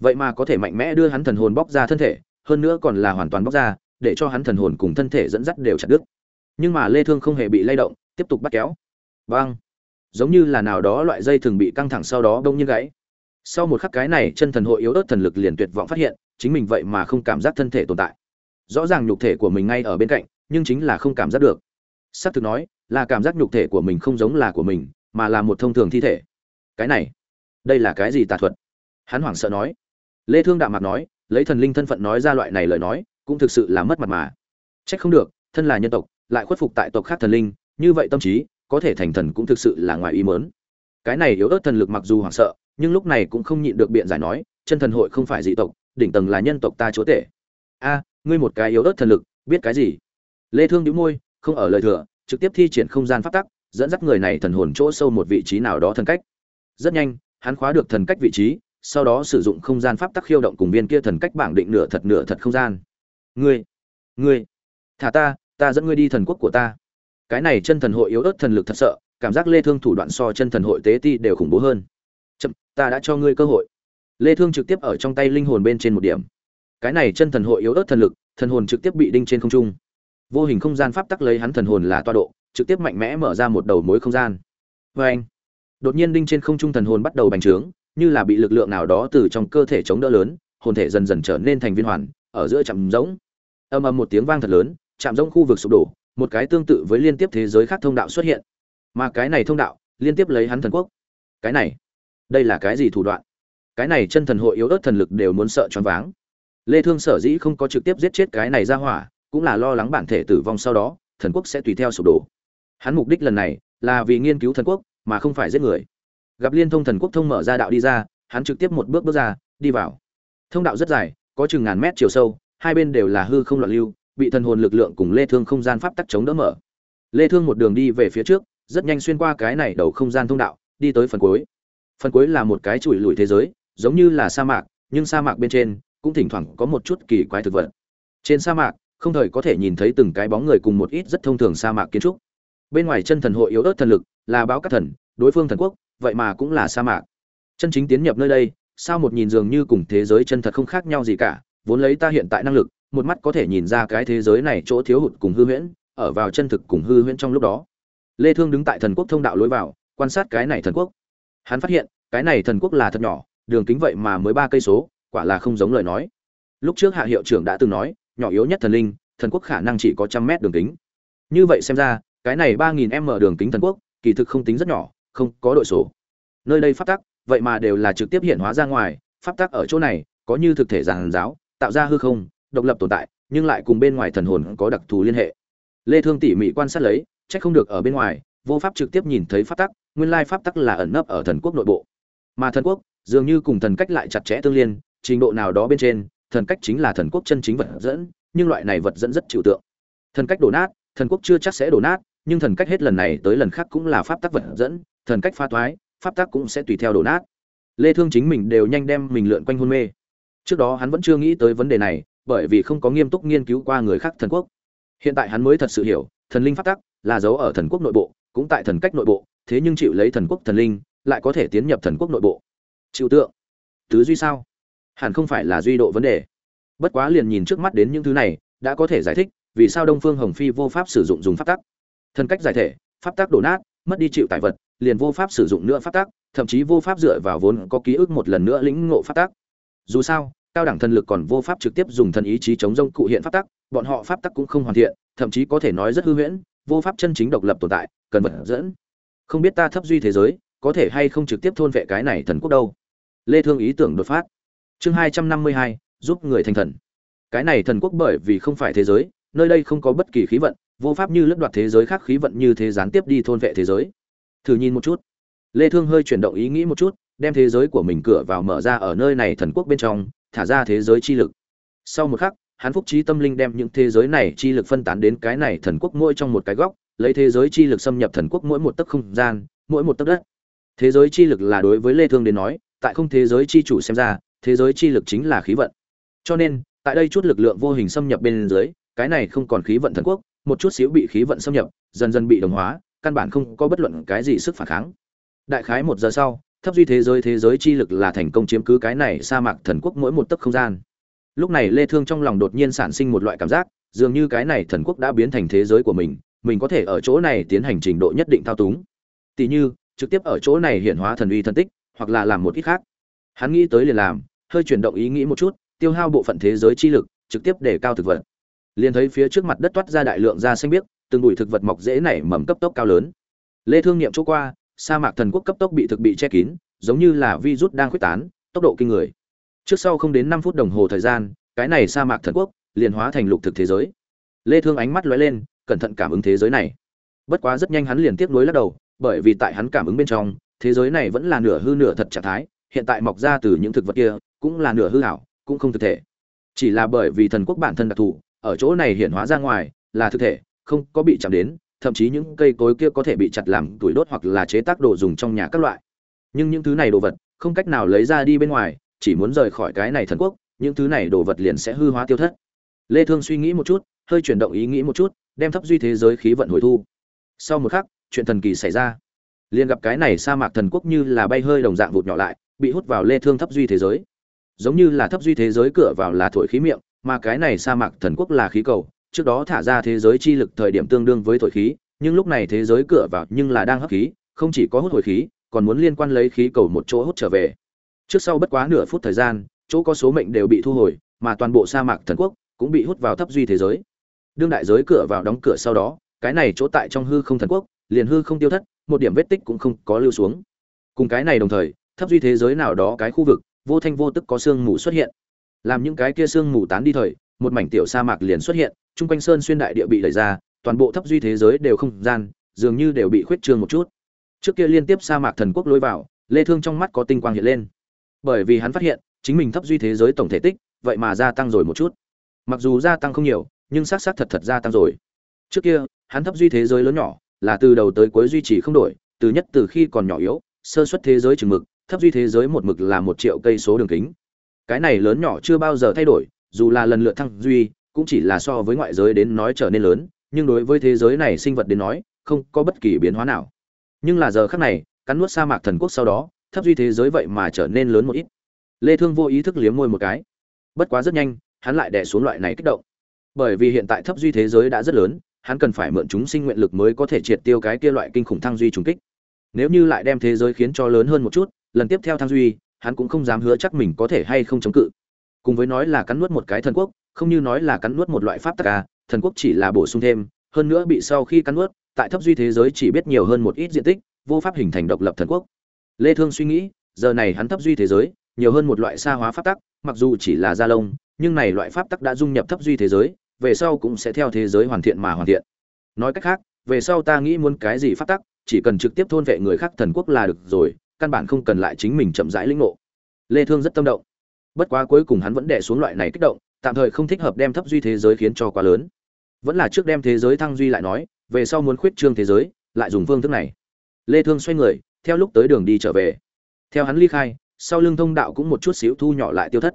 vậy mà có thể mạnh mẽ đưa hắn thần hồn bóc ra thân thể, hơn nữa còn là hoàn toàn bóc ra, để cho hắn thần hồn cùng thân thể dẫn dắt đều chặt đứt. Nhưng mà lê thương không hề bị lay động, tiếp tục bắt kéo. Băng giống như là nào đó loại dây thường bị căng thẳng sau đó đông như gãy. Sau một khắc cái này, chân thần hội yếu ớt thần lực liền tuyệt vọng phát hiện, chính mình vậy mà không cảm giác thân thể tồn tại. Rõ ràng nhục thể của mình ngay ở bên cạnh, nhưng chính là không cảm giác được. Xác thực nói, là cảm giác nhục thể của mình không giống là của mình, mà là một thông thường thi thể. Cái này, đây là cái gì tà thuật? Hắn hoảng sợ nói lê thương đạm mặt nói, lấy thần linh thân phận nói ra loại này lời nói, cũng thực sự là mất mặt mà. Trách không được, thân là nhân tộc, lại khuất phục tại tộc khác thần linh, như vậy tâm trí, có thể thành thần cũng thực sự là ngoài ý mớn cái này yếu ớt thần lực mặc dù hoảng sợ, nhưng lúc này cũng không nhịn được biện giải nói, chân thần hội không phải dị tộc, đỉnh tầng là nhân tộc ta chúa tể. A, ngươi một cái yếu ớt thần lực, biết cái gì? Lê thương nhíu môi, không ở lời thừa, trực tiếp thi triển không gian pháp tắc, dẫn dắt người này thần hồn chỗ sâu một vị trí nào đó thần cách. Rất nhanh, hắn khóa được thần cách vị trí sau đó sử dụng không gian pháp tắc khiêu động cùng viên kia thần cách bảng định nửa thật nửa thật không gian. Ngươi ngươi, thả ta ta dẫn ngươi đi thần quốc của ta. Cái này chân thần hội yếu ớt thần lực thật sợ, cảm giác lê thương thủ đoạn so chân thần hội tế ti đều khủng bố hơn. Chậm, ta đã cho ngươi cơ hội. Lê thương trực tiếp ở trong tay linh hồn bên trên một điểm. Cái này chân thần hội yếu ớt thần lực, thần hồn trực tiếp bị đinh trên không trung. Vô hình không gian pháp tắc lấy hắn thần hồn là toa độ, trực tiếp mạnh mẽ mở ra một đầu mối không gian. Với anh đột nhiên đinh trên không trung thần hồn bắt đầu bành trướng như là bị lực lượng nào đó từ trong cơ thể chống đỡ lớn, hồn thể dần dần trở nên thành viên hoàn, ở giữa chạm rỗng. Âm ầm một tiếng vang thật lớn chạm rỗng khu vực sụp đổ, một cái tương tự với liên tiếp thế giới khác thông đạo xuất hiện. Mà cái này thông đạo, liên tiếp lấy hắn thần quốc. Cái này, đây là cái gì thủ đoạn? Cái này chân thần hội yếu ớt thần lực đều muốn sợ choáng váng. Lê thương sở dĩ không có trực tiếp giết chết cái này ra hỏa, cũng là lo lắng bản thể tử vong sau đó, thần quốc sẽ tùy theo sụp đổ. Hắn mục đích lần này là vì nghiên cứu thần quốc, mà không phải giết người gặp liên thông thần quốc thông mở ra đạo đi ra, hắn trực tiếp một bước bước ra, đi vào. Thông đạo rất dài, có chừng ngàn mét chiều sâu, hai bên đều là hư không loạn lưu, bị thần hồn lực lượng cùng lê thương không gian pháp tắc chống đỡ mở. Lê thương một đường đi về phía trước, rất nhanh xuyên qua cái này đầu không gian thông đạo, đi tới phần cuối. Phần cuối là một cái chuỗi lùi thế giới, giống như là sa mạc, nhưng sa mạc bên trên cũng thỉnh thoảng có một chút kỳ quái thực vật. Trên sa mạc, không thời có thể nhìn thấy từng cái bóng người cùng một ít rất thông thường sa mạc kiến trúc. Bên ngoài chân thần hội yếu ớt thần lực là báo các thần, đối phương thần quốc vậy mà cũng là sa mạc. Chân chính tiến nhập nơi đây, sao một nhìn dường như cùng thế giới chân thật không khác nhau gì cả, vốn lấy ta hiện tại năng lực, một mắt có thể nhìn ra cái thế giới này chỗ thiếu hụt cùng hư huyễn, ở vào chân thực cùng hư huyễn trong lúc đó. Lê thương đứng tại thần quốc thông đạo lối vào, quan sát cái này thần quốc. Hắn phát hiện, cái này thần quốc là thật nhỏ, đường kính vậy mà mới ba cây số, quả là không giống lời nói. Lúc trước hạ hiệu trưởng đã từng nói, nhỏ yếu nhất thần linh, thần quốc khả năng chỉ có trăm mét đường kính. Như vậy xem ra, cái này ba nghìn m đường kính thần quốc, kỳ thực không tính rất nhỏ không có đội sổ. Nơi đây pháp tắc, vậy mà đều là trực tiếp hiện hóa ra ngoài, pháp tắc ở chỗ này, có như thực thể giàn giáo, tạo ra hư không, độc lập tồn tại, nhưng lại cùng bên ngoài thần hồn có đặc thù liên hệ. Lê thương tỉ mỉ quan sát lấy trách không được ở bên ngoài, vô pháp trực tiếp nhìn thấy pháp tắc, nguyên lai pháp tắc là ẩn nấp ở thần quốc nội bộ. Mà thần quốc, dường như cùng thần cách lại chặt chẽ tương liên, trình độ nào đó bên trên, thần cách chính là thần quốc chân chính vật dẫn, nhưng loại này vật dẫn rất chịu tượng. Thần cách đổ nát, thần quốc chưa chắc sẽ đổ nát, nhưng thần cách hết lần này tới lần khác cũng là pháp tắc vật dẫn thần cách pha toái, pháp tắc cũng sẽ tùy theo đổ nát. Lê thương chính mình đều nhanh đem mình lượn quanh hôn mê. Trước đó hắn vẫn chưa nghĩ tới vấn đề này bởi vì không có nghiêm túc nghiên cứu qua người khác thần quốc. Hiện tại hắn mới thật sự hiểu thần linh pháp tắc là dấu ở thần quốc nội bộ cũng tại thần cách nội bộ thế nhưng chịu lấy thần quốc thần linh lại có thể tiến nhập thần quốc nội bộ. Chịu tượng. Tứ duy sao? Hẳn không phải là duy độ vấn đề. Bất quá liền nhìn trước mắt đến những thứ này đã có thể giải thích vì sao đông phương hồng phi vô pháp sử dụng dùng pháp tắc. Thần cách giải thể pháp tắc đổ nát mất đi chịu tài vật liền vô pháp sử dụng nữa pháp tắc thậm chí vô pháp dựa vào vốn có ký ức một lần nữa lĩnh ngộ pháp tắc. Dù sao cao đẳng thần lực còn vô pháp trực tiếp dùng thần ý chí chống rông cụ hiện pháp tắc bọn họ pháp tắc cũng không hoàn thiện thậm chí có thể nói rất hư huyễn vô pháp chân chính độc lập tồn tại cần vật dẫn. Không biết ta thấp duy thế giới có thể hay không trực tiếp thôn vệ cái này thần quốc đâu? Lê thương ý tưởng đột phát. Chương 252, giúp người thành thần. Cái này thần quốc bởi vì không phải thế giới nơi đây không có bất kỳ khí vận vô pháp như lướt đoạt thế giới khác khí vận như thế gián tiếp đi thôn vệ thế giới thử nhìn một chút. Lê thương hơi chuyển động ý nghĩ một chút, đem thế giới của mình cửa vào mở ra ở nơi này thần quốc bên trong, thả ra thế giới chi lực. Sau một khắc, hắn phúc trí tâm linh đem những thế giới này chi lực phân tán đến cái này thần quốc mỗi trong một cái góc, lấy thế giới chi lực xâm nhập thần quốc mỗi một tấc không gian, mỗi một tấc đất. Thế giới chi lực là đối với lê thương đến nói, tại không thế giới chi chủ xem ra, thế giới chi lực chính là khí vận. Cho nên, tại đây chút lực lượng vô hình xâm nhập bên dưới, cái này không còn khí vận thần quốc, một chút xíu bị khí vận xâm nhập, dần dần bị đồng hóa căn bản không có bất luận cái gì sức phản kháng. Đại khái một giờ sau, thấp duy thế giới thế giới chi lực là thành công chiếm cứ cái này sa mạc thần quốc mỗi một tấc không gian. Lúc này lê thương trong lòng đột nhiên sản sinh một loại cảm giác, dường như cái này thần quốc đã biến thành thế giới của mình mình có thể ở chỗ này tiến hành trình độ nhất định thao túng. Tỷ như, trực tiếp ở chỗ này hiện hóa thần uy thần tích, hoặc là làm một ít khác. Hắn nghĩ tới liền làm, hơi chuyển động ý nghĩ một chút, tiêu hao bộ phận thế giới chi lực, trực tiếp để cao thực vật. Liền thấy phía trước mặt đất toát ra đại lượng da xanh biếc từng bụi thực vật mọc dễ nảy mầm cấp tốc cao lớn. Lê thương niệm chỗ qua, sa mạc thần quốc cấp tốc bị thực bị che kín, giống như là virus đang khuếch tán, tốc độ kinh người. Trước sau không đến 5 phút đồng hồ thời gian, cái này sa mạc thần quốc liền hóa thành lục thực thế giới. Lê thương ánh mắt lóe lên, cẩn thận cảm ứng thế giới này. Bất quá rất nhanh hắn liền tiếp nối lắc đầu, bởi vì tại hắn cảm ứng bên trong, thế giới này vẫn là nửa hư nửa thật trạng thái, hiện tại mọc ra từ những thực vật kia, cũng là nửa hư ảo, cũng không thực thể. Chỉ là bởi vì thần quốc bản thân đặc thù, ở chỗ này hiện hóa ra ngoài, là thực thể không có bị chạm đến, thậm chí những cây cối kia có thể bị chặt làm tuổi đốt hoặc là chế tác đồ dùng trong nhà các loại. Nhưng những thứ này đồ vật, không cách nào lấy ra đi bên ngoài, chỉ muốn rời khỏi cái này thần quốc, những thứ này đồ vật liền sẽ hư hóa tiêu thất. Lê thương suy nghĩ một chút, hơi chuyển động ý nghĩ một chút, đem thấp duy thế giới khí vận hồi thu. Sau một khắc, chuyện thần kỳ xảy ra. Liền gặp cái này sa mạc thần quốc như là bay hơi đồng dạng vụt nhỏ lại, bị hút vào lê thương thấp duy thế giới. Giống như là thấp duy thế giới cửa vào là thổi khí miệng, mà cái này sa mạc thần quốc là khí cầu trước đó thả ra thế giới chi lực thời điểm tương đương với thổi khí, nhưng lúc này thế giới cửa vào nhưng là đang hấp khí, không chỉ có hút hồi khí, còn muốn liên quan lấy khí cầu một chỗ hút trở về. Trước sau bất quá nửa phút thời gian, chỗ có số mệnh đều bị thu hồi, mà toàn bộ sa mạc thần quốc cũng bị hút vào thấp duy thế giới. Đương đại giới cửa vào đóng cửa sau đó, cái này chỗ tại trong hư không thần quốc, liền hư không tiêu thất, một điểm vết tích cũng không có lưu xuống. Cùng cái này đồng thời, thấp duy thế giới nào đó cái khu vực, vô thanh vô tức có sương mù xuất hiện. Làm những cái kia sương mù tán đi thời, một mảnh tiểu sa mạc liền xuất hiện chung quanh sơn xuyên đại địa bị đẩy ra, toàn bộ thấp duy thế giới đều không gian, dường như đều bị khuyết trương một chút. Trước kia liên tiếp sa mạc thần quốc lối vào, lê thương trong mắt có tinh quang hiện lên. Bởi vì hắn phát hiện, chính mình thấp duy thế giới tổng thể tích, vậy mà gia tăng rồi một chút. Mặc dù gia tăng không nhiều, nhưng xác xác thật thật gia tăng rồi. Trước kia, hắn thấp duy thế giới lớn nhỏ, là từ đầu tới cuối duy trì không đổi, từ nhất từ khi còn nhỏ yếu, sơ suất thế giới chừng mực, thấp duy thế giới một mực là một triệu cây số đường kính. Cái này lớn nhỏ chưa bao giờ thay đổi, dù là lần lượt thăng duy cũng chỉ là so với ngoại giới đến nói trở nên lớn, nhưng đối với thế giới này sinh vật đến nói, không có bất kỳ biến hóa nào. Nhưng là giờ khác này, cắn nuốt sa mạc thần quốc sau đó, thấp duy thế giới vậy mà trở nên lớn một ít. Lê thương vô ý thức liếm môi một cái. Bất quá rất nhanh, hắn lại đè xuống loại này kích động. Bởi vì hiện tại thấp duy thế giới đã rất lớn, hắn cần phải mượn chúng sinh nguyện lực mới có thể triệt tiêu cái kia loại kinh khủng thăng duy trùng kích. Nếu như lại đem thế giới khiến cho lớn hơn một chút, lần tiếp theo thăng duy, hắn cũng không dám hứa chắc mình có thể hay không chống cự. Cùng với nói là cắn nuốt một cái thần quốc không như nói là cắn nuốt một loại pháp tắc a, thần quốc chỉ là bổ sung thêm hơn nữa bị sau khi cắn nuốt tại thấp duy thế giới chỉ biết nhiều hơn một ít diện tích vô pháp hình thành độc lập thần quốc. Lê thương suy nghĩ giờ này hắn thấp duy thế giới nhiều hơn một loại xa hóa pháp tắc mặc dù chỉ là gia lông nhưng này loại pháp tắc đã dung nhập thấp duy thế giới về sau cũng sẽ theo thế giới hoàn thiện mà hoàn thiện. Nói cách khác về sau ta nghĩ muốn cái gì pháp tắc chỉ cần trực tiếp thôn vệ người khác thần quốc là được rồi căn bản không cần lại chính mình chậm rãi lĩnh ngộ. Lê thương rất tâm động. Bất quá cuối cùng hắn vẫn đè xuống loại này kích động tạm thời không thích hợp đem thấp duy thế giới khiến cho quá lớn. Vẫn là trước đem thế giới thăng duy lại nói, về sau muốn khuyết trương thế giới, lại dùng phương thức này. Lê thương xoay người, theo lúc tới đường đi trở về. Theo hắn ly khai, sau lưng thông đạo cũng một chút xíu thu nhỏ lại tiêu thất.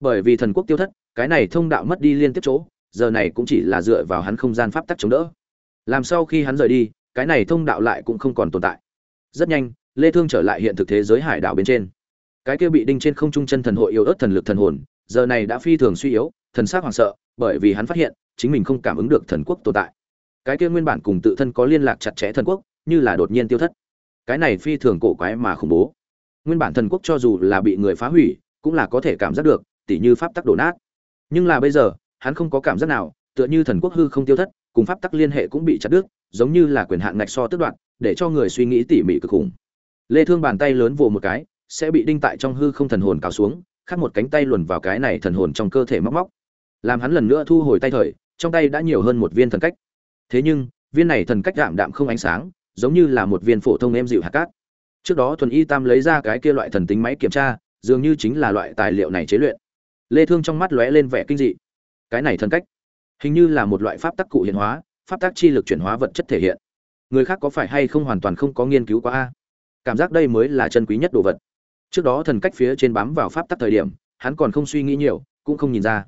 Bởi vì thần quốc tiêu thất, cái này thông đạo mất đi liên tiếp chỗ, giờ này cũng chỉ là dựa vào hắn không gian pháp tắc chống đỡ. Làm sau khi hắn rời đi, cái này thông đạo lại cũng không còn tồn tại. Rất nhanh, lê thương trở lại hiện thực thế giới hải đảo bên trên. Cái kia bị đinh trên không trung chân thần hội yêu ớt thần lực thần hồn giờ này đã phi thường suy yếu, thần sắc hoảng sợ, bởi vì hắn phát hiện, chính mình không cảm ứng được thần quốc tồn tại. Cái kia nguyên bản cùng tự thân có liên lạc chặt chẽ thần quốc, như là đột nhiên tiêu thất. Cái này phi thường cổ quái mà khủng bố. Nguyên bản thần quốc cho dù là bị người phá hủy, cũng là có thể cảm giác được, tỉ như pháp tắc đổ nát. Nhưng là bây giờ, hắn không có cảm giác nào, tựa như thần quốc hư không tiêu thất, cùng pháp tắc liên hệ cũng bị chặt đứt, giống như là quyền hạn ngạch so tức đoạn, để cho người suy nghĩ tỉ mỉ cực khủng. Lê thương bàn tay lớn vồ một cái, sẽ bị đinh tại trong hư không thần hồn cào xuống khác một cánh tay luồn vào cái này thần hồn trong cơ thể móc móc. Làm hắn lần nữa thu hồi tay thời, trong tay đã nhiều hơn một viên thần cách. Thế nhưng, viên này thần cách đạm đạm không ánh sáng, giống như là một viên phổ thông em dịu hạt cát. Trước đó thuần y tam lấy ra cái kia loại thần tính máy kiểm tra, dường như chính là loại tài liệu này chế luyện. Lê thương trong mắt lóe lên vẻ kinh dị. Cái này thần cách, hình như là một loại pháp tắc cụ hiện hóa, pháp tắc chi lực chuyển hóa vật chất thể hiện. Người khác có phải hay không hoàn toàn không có nghiên cứu qua a? Cảm giác đây mới là chân quý nhất đồ vật trước đó thần cách phía trên bám vào pháp tắc thời điểm, hắn còn không suy nghĩ nhiều, cũng không nhìn ra.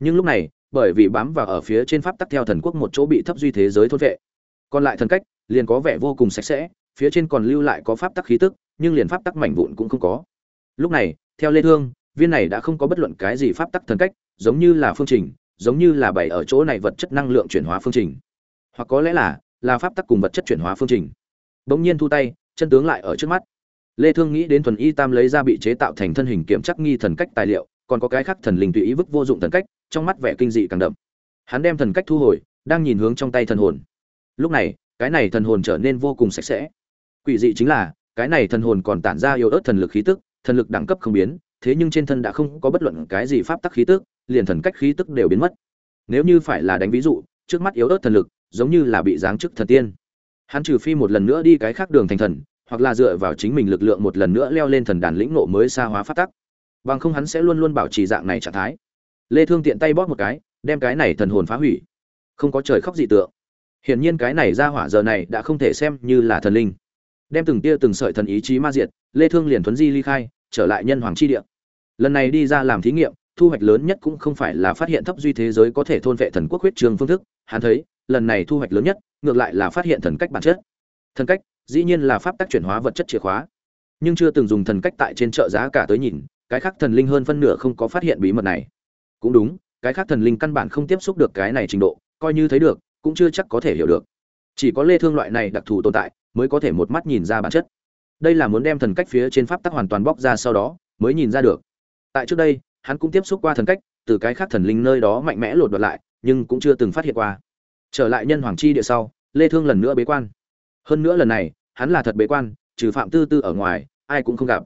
Nhưng lúc này, bởi vì bám vào ở phía trên pháp tắc theo thần quốc một chỗ bị thấp duy thế giới thôn vệ. Còn lại thần cách, liền có vẻ vô cùng sạch sẽ, phía trên còn lưu lại có pháp tắc khí tức, nhưng liền pháp tắc mảnh vụn cũng không có. Lúc này, theo lê thương, viên này đã không có bất luận cái gì pháp tắc thần cách, giống như là phương trình, giống như là bày ở chỗ này vật chất năng lượng chuyển hóa phương trình. Hoặc có lẽ là là pháp tắc cùng vật chất chuyển hóa phương trình. Bỗng nhiên thu tay, chân tướng lại ở trước mắt lê thương nghĩ đến thuần y tam lấy ra bị chế tạo thành thân hình kiểm chắc nghi thần cách tài liệu, còn có cái khác thần linh tùy ý vứt vô dụng thần cách, trong mắt vẻ kinh dị càng đậm. Hắn đem thần cách thu hồi, đang nhìn hướng trong tay thần hồn. Lúc này, cái này thần hồn trở nên vô cùng sạch sẽ. Quỷ dị chính là, cái này thần hồn còn tản ra yếu ớt thần lực khí tức, thần lực đẳng cấp không biến, thế nhưng trên thân đã không có bất luận cái gì pháp tắc khí tức, liền thần cách khí tức đều biến mất. Nếu như phải là đánh ví dụ, trước mắt yếu ớt thần lực, giống như là bị giáng chức thần tiên. Hắn trừ phi một lần nữa đi cái khác đường thành thần hoặc là dựa vào chính mình lực lượng một lần nữa leo lên thần đàn lĩnh nộ mới xa hóa phát tắc. Bằng không hắn sẽ luôn luôn bảo trì dạng này trạng thái. Lê thương tiện tay bóp một cái, đem cái này thần hồn phá hủy. Không có trời khóc dị tượng. Hiển nhiên cái này ra hỏa giờ này đã không thể xem như là thần linh. Đem từng tia từng sợi thần ý chí ma diệt, lê thương liền thuấn di ly khai, trở lại nhân hoàng chi địa. Lần này đi ra làm thí nghiệm, thu hoạch lớn nhất cũng không phải là phát hiện thấp duy thế giới có thể thôn vệ thần quốc huyết trường phương thức. Hắn thấy, lần này thu hoạch lớn nhất, ngược lại là phát hiện thần cách bản chất. Thần cách dĩ nhiên là pháp tắc chuyển hóa vật chất chìa khóa. Nhưng chưa từng dùng thần cách tại trên chợ giá cả tới nhìn, cái khác thần linh hơn phân nửa không có phát hiện bí mật này. Cũng đúng, cái khác thần linh căn bản không tiếp xúc được cái này trình độ, coi như thấy được, cũng chưa chắc có thể hiểu được. Chỉ có lê thương loại này đặc thù tồn tại, mới có thể một mắt nhìn ra bản chất. Đây là muốn đem thần cách phía trên pháp tắc hoàn toàn bóc ra sau đó, mới nhìn ra được. Tại trước đây, hắn cũng tiếp xúc qua thần cách, từ cái khác thần linh nơi đó mạnh mẽ lột đoạt lại, nhưng cũng chưa từng phát hiện qua. Trở lại nhân hoàng chi địa sau, lê thương lần nữa bế quan hơn nữa lần này, hắn là thật bế quan, trừ phạm tư tư ở ngoài, ai cũng không gặp.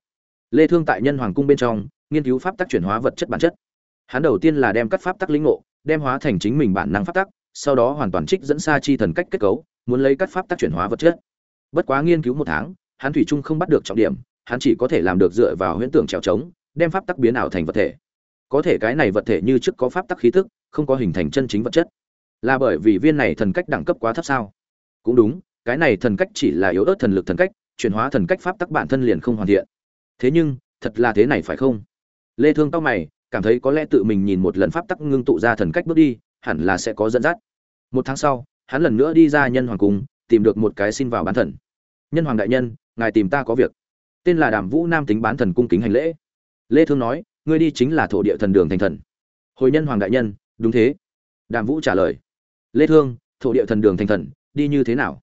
Lê thương tại nhân hoàng cung bên trong, nghiên cứu pháp tắc chuyển hóa vật chất bản chất. Hắn đầu tiên là đem các pháp tắc lĩnh ngộ, đem hóa thành chính mình bản năng pháp tắc, sau đó hoàn toàn trích dẫn xa chi thần cách kết cấu, muốn lấy các pháp tắc chuyển hóa vật chất. Bất quá nghiên cứu một tháng, hắn thủy chung không bắt được trọng điểm, hắn chỉ có thể làm được dựa vào huyễn tưởng trèo trống, đem pháp tắc biến ảo thành vật thể. Có thể cái này vật thể như trước có pháp tắc khí tức, không có hình thành chân chính vật chất. Là bởi vì viên này thần cách đẳng cấp quá thấp sao? Cũng đúng cái này thần cách chỉ là yếu ớt thần lực thần cách, chuyển hóa thần cách pháp tắc bản thân liền không hoàn thiện. Thế nhưng, thật là thế này phải không? Lê thương cao mày, cảm thấy có lẽ tự mình nhìn một lần pháp tắc ngưng tụ ra thần cách bước đi, hẳn là sẽ có dẫn dắt. Một tháng sau, hắn lần nữa đi ra nhân hoàng cung, tìm được một cái xin vào bán thần. Nhân hoàng đại nhân, ngài tìm ta có việc. Tên là đàm vũ nam tính bán thần cung kính hành lễ. Lê thương nói, ngươi đi chính là thổ địa thần đường thành thần. Hồi nhân hoàng đại nhân, đúng thế. Đàm vũ trả lời, lê thương, thổ địa thần đường thành thần, đi như thế nào?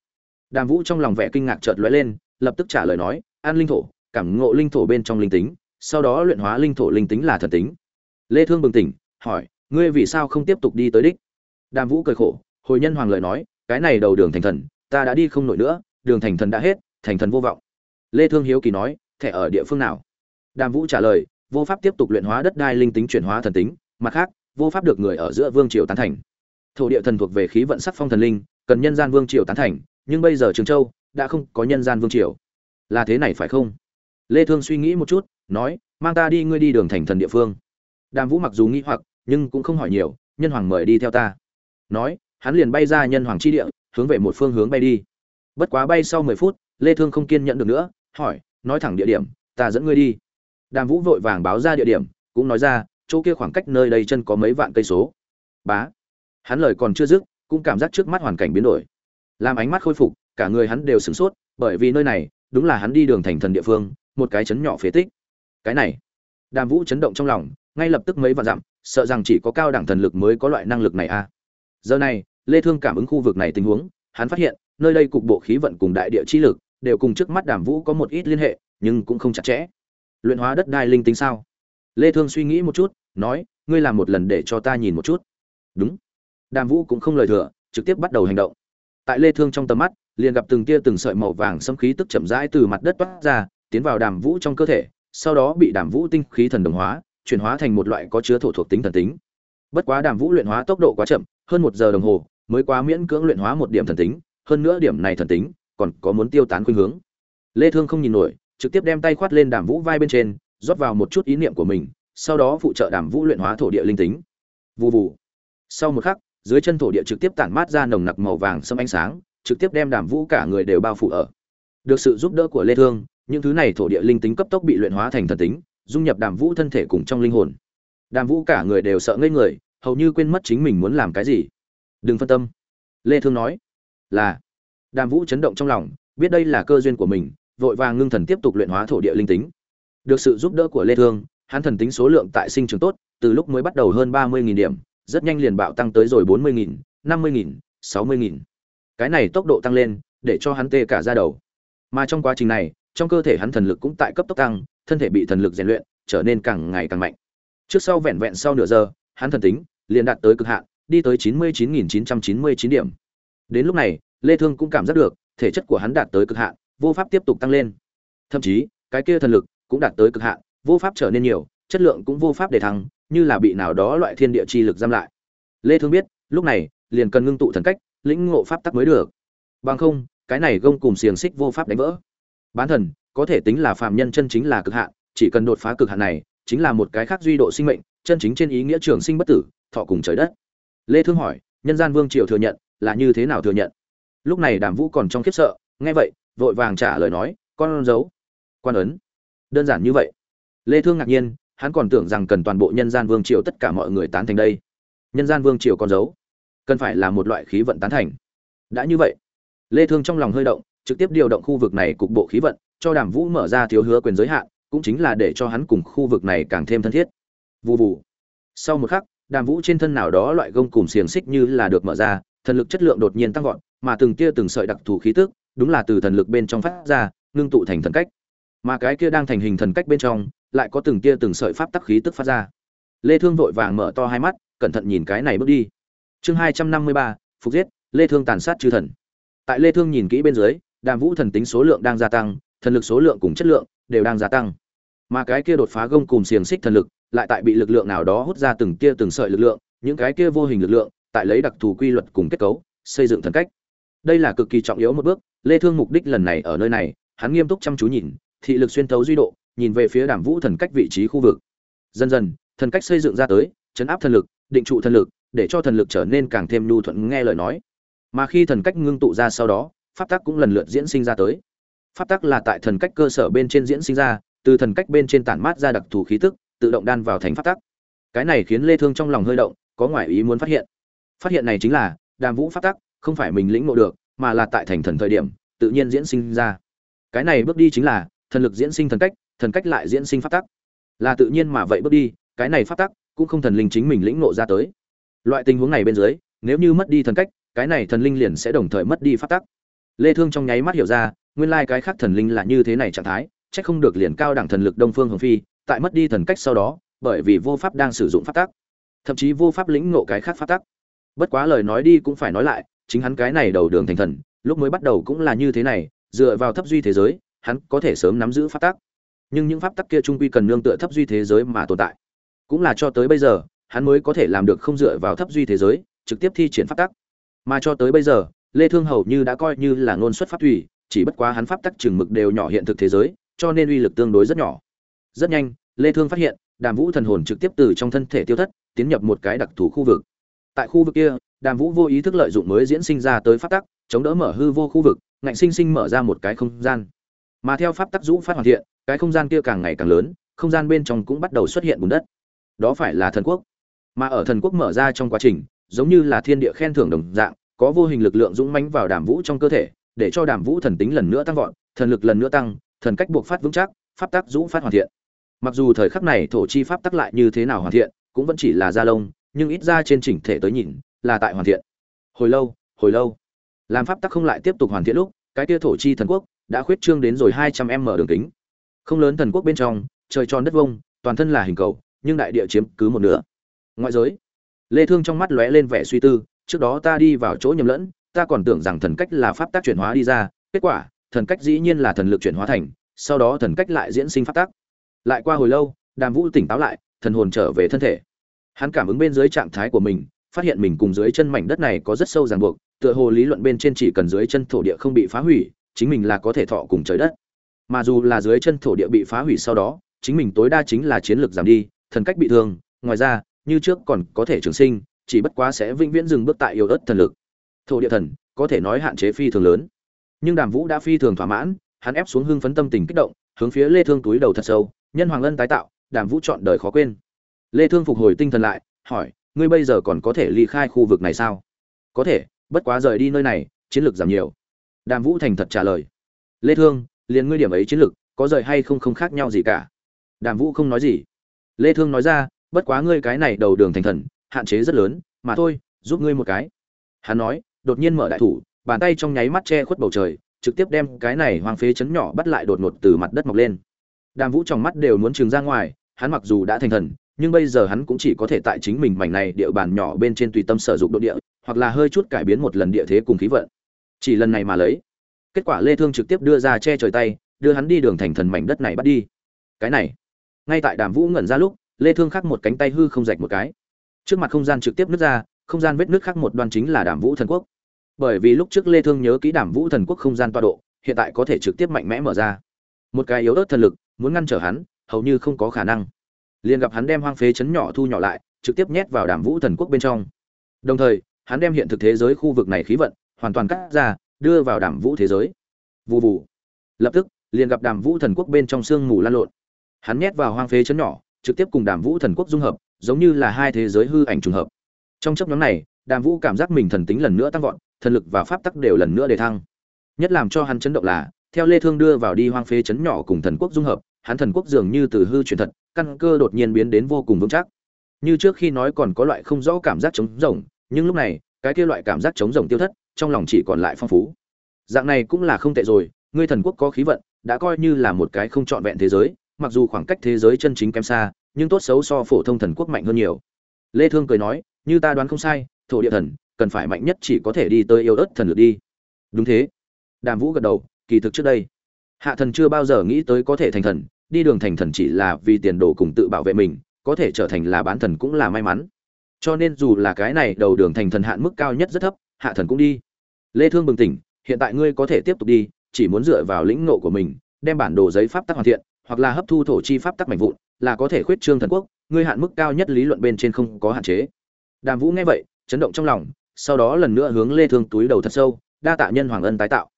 Đàm vũ trong lòng vẻ kinh ngạc chợt lóe lên, lập tức trả lời nói, an linh thổ, cảm ngộ linh thổ bên trong linh tính, sau đó luyện hóa linh thổ linh tính là thần tính. Lê thương bừng tỉnh, hỏi, ngươi vì sao không tiếp tục đi tới đích? Đàm vũ cười khổ, hồi nhân hoàng lời nói, cái này đầu đường thành thần, ta đã đi không nổi nữa, đường thành thần đã hết, thành thần vô vọng. Lê thương hiếu kỳ nói, thẻ ở địa phương nào? Đàm vũ trả lời, vô pháp tiếp tục luyện hóa đất đai linh tính chuyển hóa thần tính, mặt khác, vô pháp được người ở giữa vương triều tán thành. Thổ địa thần thuộc về khí vận sắc phong thần linh, cần nhân gian vương triều tán thành nhưng bây giờ trường châu đã không có nhân gian vương triều. Là thế này phải không? Lê thương suy nghĩ một chút, nói, mang ta đi, ngươi đi đường thành thần địa phương. Đàm vũ mặc dù nghĩ hoặc, nhưng cũng không hỏi nhiều, nhân hoàng mời đi theo ta. Nói, hắn liền bay ra nhân hoàng chi địa, hướng về một phương hướng bay đi. Bất quá bay sau 10 phút, lê thương không kiên nhẫn được nữa, hỏi, nói thẳng địa điểm, ta dẫn ngươi đi. Đàm vũ vội vàng báo ra địa điểm, cũng nói ra, chỗ kia khoảng cách nơi đây chân có mấy vạn cây số. Bá. Hắn lời còn chưa dứt, cũng cảm giác trước mắt hoàn cảnh biến đổi làm ánh mắt khôi phục, cả người hắn đều sửng sốt, bởi vì nơi này, đúng là hắn đi đường thành thần địa phương, một cái chấn nhỏ phế tích. Cái này, đàm vũ chấn động trong lòng, ngay lập tức mấy vạn dặm, sợ rằng chỉ có cao đẳng thần lực mới có loại năng lực này a à. giờ này, lê thương cảm ứng khu vực này tình huống, hắn phát hiện, nơi đây cục bộ khí vận cùng đại địa chi lực, đều cùng trước mắt đàm vũ có một ít liên hệ, nhưng cũng không chặt chẽ. Luyện hóa đất đai linh tính sao? Lê thương suy nghĩ một chút, nói, ngươi làm một lần để cho ta nhìn một chút. Đúng. Đàm vũ cũng không lời thừa, trực tiếp bắt đầu hành động tại lê thương trong tầm mắt, liền gặp từng tia từng sợi màu vàng xâm khí tức chậm rãi từ mặt đất toát ra, tiến vào đàm vũ trong cơ thể, sau đó bị đàm vũ tinh khí thần đồng hóa, chuyển hóa thành một loại có chứa thổ thuộc tính thần tính. Bất quá đàm vũ luyện hóa tốc độ quá chậm, hơn một giờ đồng hồ mới quá miễn cưỡng luyện hóa một điểm thần tính, hơn nữa điểm này thần tính còn có muốn tiêu tán khuynh hướng. Lê thương không nhìn nổi, trực tiếp đem tay khoát lên đàm vũ vai bên trên, rót vào một chút ý niệm của mình, sau đó phụ trợ đàm vũ luyện hóa thổ địa linh tính. Vù vù. Sau một khắc dưới chân thổ địa trực tiếp tản mát ra nồng nặc màu vàng sâm ánh sáng, trực tiếp đem đàm vũ cả người đều bao phủ ở. Được sự giúp đỡ của lê thương, những thứ này thổ địa linh tính cấp tốc bị luyện hóa thành thần tính, dung nhập đàm vũ thân thể cùng trong linh hồn. Đàm vũ cả người đều sợ ngây người, hầu như quên mất chính mình muốn làm cái gì. Đừng phân tâm, lê thương nói. Là. Đàm vũ chấn động trong lòng, biết đây là cơ duyên của mình, vội vàng ngưng thần tiếp tục luyện hóa thổ địa linh tính. Được sự giúp đỡ của lê thương, hắn thần tính số lượng tại sinh trường tốt, từ lúc mới bắt đầu hơn 30.000 điểm rất nhanh liền bạo tăng tới rồi 40.000, 50.000, 60.000. cái này tốc độ tăng lên để cho hắn tê cả da đầu. Mà trong quá trình này trong cơ thể hắn thần lực cũng tại cấp tốc tăng thân thể bị thần lực rèn luyện trở nên càng ngày càng mạnh. Trước sau vẹn vẹn sau nửa giờ hắn thần tính liền đạt tới cực hạn đi tới 99.999 điểm. Đến lúc này lê thương cũng cảm giác được thể chất của hắn đạt tới cực hạn vô pháp tiếp tục tăng lên. Thậm chí cái kia thần lực cũng đạt tới cực hạn vô pháp trở nên nhiều chất lượng cũng vô pháp để thăng như là bị nào đó loại thiên địa chi lực giam lại. Lê thương biết, lúc này, liền cần ngưng tụ thần cách, lĩnh ngộ pháp tắc mới được. Bằng không, cái này gông cùng xiềng xích vô pháp đánh vỡ. Bán thần, có thể tính là phàm nhân chân chính là cực hạn, chỉ cần đột phá cực hạn này, chính là một cái khác duy độ sinh mệnh, chân chính trên ý nghĩa trường sinh bất tử, thọ cùng trời đất. Lê thương hỏi, nhân gian vương triều thừa nhận, là như thế nào thừa nhận? Lúc này đàm vũ còn trong khiếp sợ, nghe vậy, vội vàng trả lời nói, con giấu quan ấn. Đơn giản như vậy. Lê thương ngạc nhiên hắn còn tưởng rằng cần toàn bộ nhân gian vương triều tất cả mọi người tán thành đây. Nhân gian vương triều còn giấu, cần phải là một loại khí vận tán thành. Đã như vậy lê thương trong lòng hơi động trực tiếp điều động khu vực này cục bộ khí vận cho đàm vũ mở ra thiếu hứa quyền giới hạn cũng chính là để cho hắn cùng khu vực này càng thêm thân thiết. Vù vù. Sau một khắc đàm vũ trên thân nào đó loại gông cùng xiềng xích như là được mở ra thần lực chất lượng đột nhiên tăng vọt mà từng tia từng sợi đặc thù khí tức đúng là từ thần lực bên trong phát ra ngưng tụ thành thần cách. Mà cái kia đang thành hình thần cách bên trong lại có từng tia từng sợi pháp tắc khí tức phát ra. Lê thương vội vàng mở to hai mắt, cẩn thận nhìn cái này bước đi. Chương hai trăm năm mươi ba, phục giết, lê thương tàn sát chư thần. Tại lê thương nhìn kỹ bên dưới, đàm vũ thần tính số lượng đang gia tăng, thần lực số lượng cùng chất lượng đều đang gia tăng. Mà cái kia đột phá gông cùng xiềng xích thần lực lại tại bị lực lượng nào đó hút ra từng tia từng sợi lực lượng, những cái kia vô hình lực lượng tại lấy đặc thù quy luật cùng kết cấu, xây dựng thần cách. Đây là cực kỳ trọng yếu một bước, lê thương mục đích lần này ở nơi này, hắn nghiêm túc chăm chú nhìn, thị lực xuyên tấu duy độ nhìn về phía đàm vũ thần cách vị trí khu vực. Dần dần, thần cách xây dựng ra tới, chấn áp thần lực, định trụ thần lực, để cho thần lực trở nên càng thêm nhu thuận nghe lời nói. Mà khi thần cách ngưng tụ ra sau đó, pháp tắc cũng lần lượt diễn sinh ra tới. Pháp tắc là tại thần cách cơ sở bên trên diễn sinh ra, từ thần cách bên trên tản mát ra đặc thù khí tức, tự động đan vào thành pháp tắc. Cái này khiến lê thương trong lòng hơi động, có ngoại ý muốn phát hiện. Phát hiện này chính là, đàm vũ pháp tắc không phải mình lĩnh ngộ được, mà là tại thành thần thời điểm, tự nhiên diễn sinh ra. Cái này bước đi chính là, thần lực diễn sinh thần cách thần cách lại diễn sinh pháp tắc. Là tự nhiên mà vậy bước đi, cái này pháp tắc cũng không thần linh chính mình lĩnh ngộ ra tới. Loại tình huống này bên dưới, nếu như mất đi thần cách, cái này thần linh liền sẽ đồng thời mất đi pháp tắc. Lê thương trong nháy mắt hiểu ra, nguyên lai cái khác thần linh là như thế này trạng thái, chắc không được liền cao đẳng thần lực đông phương hồng phi, tại mất đi thần cách sau đó, bởi vì vô pháp đang sử dụng pháp tắc, thậm chí vô pháp lĩnh ngộ cái khác pháp tắc. Bất quá lời nói đi cũng phải nói lại, chính hắn cái này đầu đường thành thần, lúc mới bắt đầu cũng là như thế này, dựa vào thấp duy thế giới, hắn có thể sớm nắm giữ pháp tắc nhưng những pháp tắc kia trung quy cần nương tựa thấp duy thế giới mà tồn tại. Cũng là cho tới bây giờ, hắn mới có thể làm được không dựa vào thấp duy thế giới, trực tiếp thi triển pháp tắc. Mà cho tới bây giờ, lê thương hầu như đã coi như là ngôn xuất pháp thủy, chỉ bất quá hắn pháp tắc chừng mực đều nhỏ hiện thực thế giới, cho nên uy lực tương đối rất nhỏ. Rất nhanh, lê thương phát hiện, đàm vũ thần hồn trực tiếp từ trong thân thể tiêu thất, tiến nhập một cái đặc thù khu vực. Tại khu vực kia, đàm vũ vô ý thức lợi dụng mới diễn sinh ra tới pháp tắc, chống đỡ mở hư vô khu vực, ngạnh sinh sinh mở ra một cái không gian mà theo pháp tắc dũ phát hoàn thiện, cái không gian kia càng ngày càng lớn, không gian bên trong cũng bắt đầu xuất hiện bùn đất. Đó phải là thần quốc. Mà ở thần quốc mở ra trong quá trình, giống như là thiên địa khen thưởng đồng dạng, có vô hình lực lượng dũng mãnh vào đàm vũ trong cơ thể, để cho đàm vũ thần tính lần nữa tăng vọt, thần lực lần nữa tăng, thần cách buộc phát vững chắc, pháp tắc dũng phát hoàn thiện. Mặc dù thời khắc này thổ chi pháp tắc lại như thế nào hoàn thiện, cũng vẫn chỉ là da lông, nhưng ít ra trên chỉnh thể tới nhìn, là tại hoàn thiện. Hồi lâu hồi lâu. Làm pháp tắc không lại tiếp tục hoàn thiện lúc, cái kia thổ chi thần quốc đã khuyết trương đến rồi hai trăm m đường kính. Không lớn thần quốc bên trong, trời tròn đất vông, toàn thân là hình cầu, nhưng đại địa chiếm cứ một nửa. Ngoại giới, lê thương trong mắt lóe lên vẻ suy tư, trước đó ta đi vào chỗ nhầm lẫn, ta còn tưởng rằng thần cách là pháp tác chuyển hóa đi ra, kết quả, thần cách dĩ nhiên là thần lực chuyển hóa thành, sau đó thần cách lại diễn sinh pháp tác lại qua hồi lâu, đàm vũ tỉnh táo lại, thần hồn trở về thân thể. Hắn cảm ứng bên dưới trạng thái của mình, phát hiện mình cùng dưới chân mảnh đất này có rất sâu ràng buộc, tựa hồ lý luận bên trên chỉ cần dưới chân thổ địa không bị phá hủy chính mình là có thể thọ cùng trời đất. Mà dù là dưới chân thổ địa bị phá hủy sau đó, chính mình tối đa chính là chiến lược giảm đi, thần cách bị thương, ngoài ra, như trước còn có thể trường sinh, chỉ bất quá sẽ vĩnh viễn dừng bước tại yêu ớt thần lực. Thổ địa thần, có thể nói hạn chế phi thường lớn. Nhưng đàm vũ đã phi thường thỏa mãn, hắn ép xuống hưng phấn tâm tình kích động, hướng phía lê thương túi đầu thật sâu, nhân hoàng ân tái tạo, đàm vũ chọn đời khó quên. Lê thương phục hồi tinh thần lại, hỏi, ngươi bây giờ còn có thể ly khai khu vực này sao? Có thể, bất quá rời đi nơi này, chiến lược giảm nhiều đàm vũ thành thật trả lời. Lê thương, liền ngươi điểm ấy chiến lược có rời hay không không khác nhau gì cả. Đàm vũ không nói gì. Lê thương nói ra, bất quá ngươi cái này đầu đường thành thần, hạn chế rất lớn, mà thôi, giúp ngươi một cái. Hắn nói, đột nhiên mở đại thủ, bàn tay trong nháy mắt che khuất bầu trời, trực tiếp đem cái này hoang phế chấn nhỏ bắt lại đột ngột từ mặt đất mọc lên. Đàm vũ trong mắt đều muốn trừng ra ngoài, hắn mặc dù đã thành thần, nhưng bây giờ hắn cũng chỉ có thể tại chính mình mảnh này địa bàn nhỏ bên trên tùy tâm sử dụng độ địa, hoặc là hơi chút cải biến một lần địa thế cùng khí vận chỉ lần này mà lấy. Kết quả lê thương trực tiếp đưa ra che trời tay, đưa hắn đi đường thành thần mảnh đất này bắt đi. Cái này, ngay tại đàm vũ ngẩn ra lúc, lê thương khắc một cánh tay hư không rạch một cái. Trước mặt không gian trực tiếp nứt ra, không gian vết nứt khắc một đoan chính là đàm vũ thần quốc. Bởi vì lúc trước lê thương nhớ kỹ đàm vũ thần quốc không gian toa độ, hiện tại có thể trực tiếp mạnh mẽ mở ra. Một cái yếu ớt thần lực, muốn ngăn trở hắn, hầu như không có khả năng. Liền gặp hắn đem hoang phế chấn nhỏ thu nhỏ lại, trực tiếp nhét vào đàm vũ thần quốc bên trong. Đồng thời, hắn đem hiện thực thế giới khu vực này khí vận hoàn toàn cắt ra, đưa vào đàm vũ thế giới. Vụ vụ lập tức, liền gặp đàm vũ thần quốc bên trong sương mù lan lộn. Hắn nhét vào hoang phế chấn nhỏ, trực tiếp cùng đàm vũ thần quốc dung hợp, giống như là hai thế giới hư ảnh trùng hợp. Trong chấp nhóm này, đàm vũ cảm giác mình thần tính lần nữa tăng vọt, thần lực và pháp tắc đều lần nữa đề thăng. Nhất làm cho hắn chấn động là, theo lê thương đưa vào đi hoang phế chấn nhỏ cùng thần quốc dung hợp, hắn thần quốc dường như từ hư chuyển thật, căn cơ đột nhiên biến đến vô cùng vững chắc. Như trước khi nói còn có loại không rõ cảm giác trống rỗng, nhưng lúc này, cái kia loại cảm giác trống rỗng tiêu thất trong lòng chỉ còn lại phong phú. Dạng này cũng là không tệ rồi, ngươi thần quốc có khí vận, đã coi như là một cái không trọn vẹn thế giới, mặc dù khoảng cách thế giới chân chính kém xa, nhưng tốt xấu so phổ thông thần quốc mạnh hơn nhiều. Lê thương cười nói, như ta đoán không sai, thổ địa thần, cần phải mạnh nhất chỉ có thể đi tới yêu ớt thần lực đi. Đúng thế. Đàm vũ gật đầu, kỳ thực trước đây, hạ thần chưa bao giờ nghĩ tới có thể thành thần, đi đường thành thần chỉ là vì tiền đồ cùng tự bảo vệ mình, có thể trở thành là bán thần cũng là may mắn. Cho nên dù là cái này đầu đường thành thần hạn mức cao nhất rất thấp hạ thần cũng đi. Lê thương bừng tỉnh, hiện tại ngươi có thể tiếp tục đi, chỉ muốn dựa vào lĩnh ngộ của mình, đem bản đồ giấy pháp tắc hoàn thiện, hoặc là hấp thu thổ chi pháp tắc mạnh vụn, là có thể khuyết trương thần quốc, ngươi hạn mức cao nhất lý luận bên trên không có hạn chế. Đàm vũ nghe vậy, chấn động trong lòng, sau đó lần nữa hướng lê thương túi đầu thật sâu, đa tạ nhân hoàng ân tái tạo.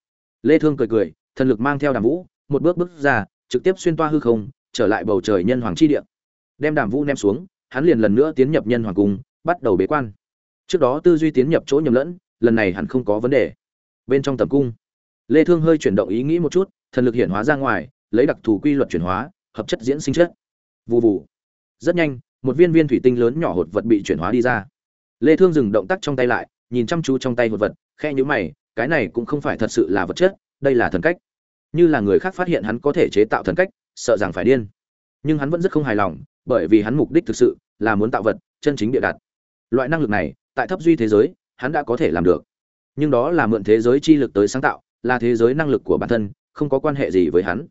Lê thương cười cười, thần lực mang theo đàm vũ, một bước bước ra, trực tiếp xuyên toa hư không, trở lại bầu trời nhân hoàng chi địa. Đem đàm vũ ném xuống, hắn liền lần nữa tiến nhập nhân hoàng cung, bắt đầu bế quan. Trước đó tư duy tiến nhập chỗ nhầm lẫn lần này hẳn không có vấn đề. Bên trong tầm cung, lê thương hơi chuyển động ý nghĩ một chút, thần lực hiện hóa ra ngoài, lấy đặc thù quy luật chuyển hóa, hợp chất diễn sinh chất. Vù vù. Rất nhanh, một viên viên thủy tinh lớn nhỏ hột vật bị chuyển hóa đi ra. Lê thương dừng động tác trong tay lại, nhìn chăm chú trong tay hột vật khe nhíu mày, cái này cũng không phải thật sự là vật chất, đây là thần cách. Như là người khác phát hiện hắn có thể chế tạo thần cách, sợ rằng phải điên. Nhưng hắn vẫn rất không hài lòng, bởi vì hắn mục đích thực sự là muốn tạo vật, chân chính địa đặt loại năng lực này, tại thấp duy thế giới hắn đã có thể làm được. Nhưng đó là mượn thế giới chi lực tới sáng tạo, là thế giới năng lực của bản thân, không có quan hệ gì với hắn.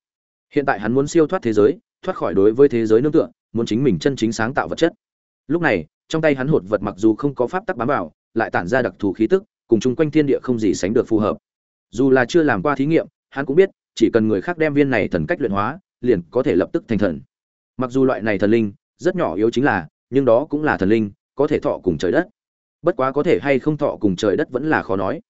Hiện tại hắn muốn siêu thoát thế giới, thoát khỏi đối với thế giới nương tựa, muốn chính mình chân chính sáng tạo vật chất. Lúc này, trong tay hắn hột vật mặc dù không có pháp tắc bám vào, lại tản ra đặc thù khí tức, cùng chung quanh thiên địa không gì sánh được phù hợp. Dù là chưa làm qua thí nghiệm, hắn cũng biết, chỉ cần người khác đem viên này thần cách luyện hóa, liền có thể lập tức thành thần. Mặc dù loại này thần linh, rất nhỏ yếu chính là, nhưng đó cũng là thần linh, có thể thọ cùng trời đất bất quá có thể hay không thọ cùng trời đất vẫn là khó nói.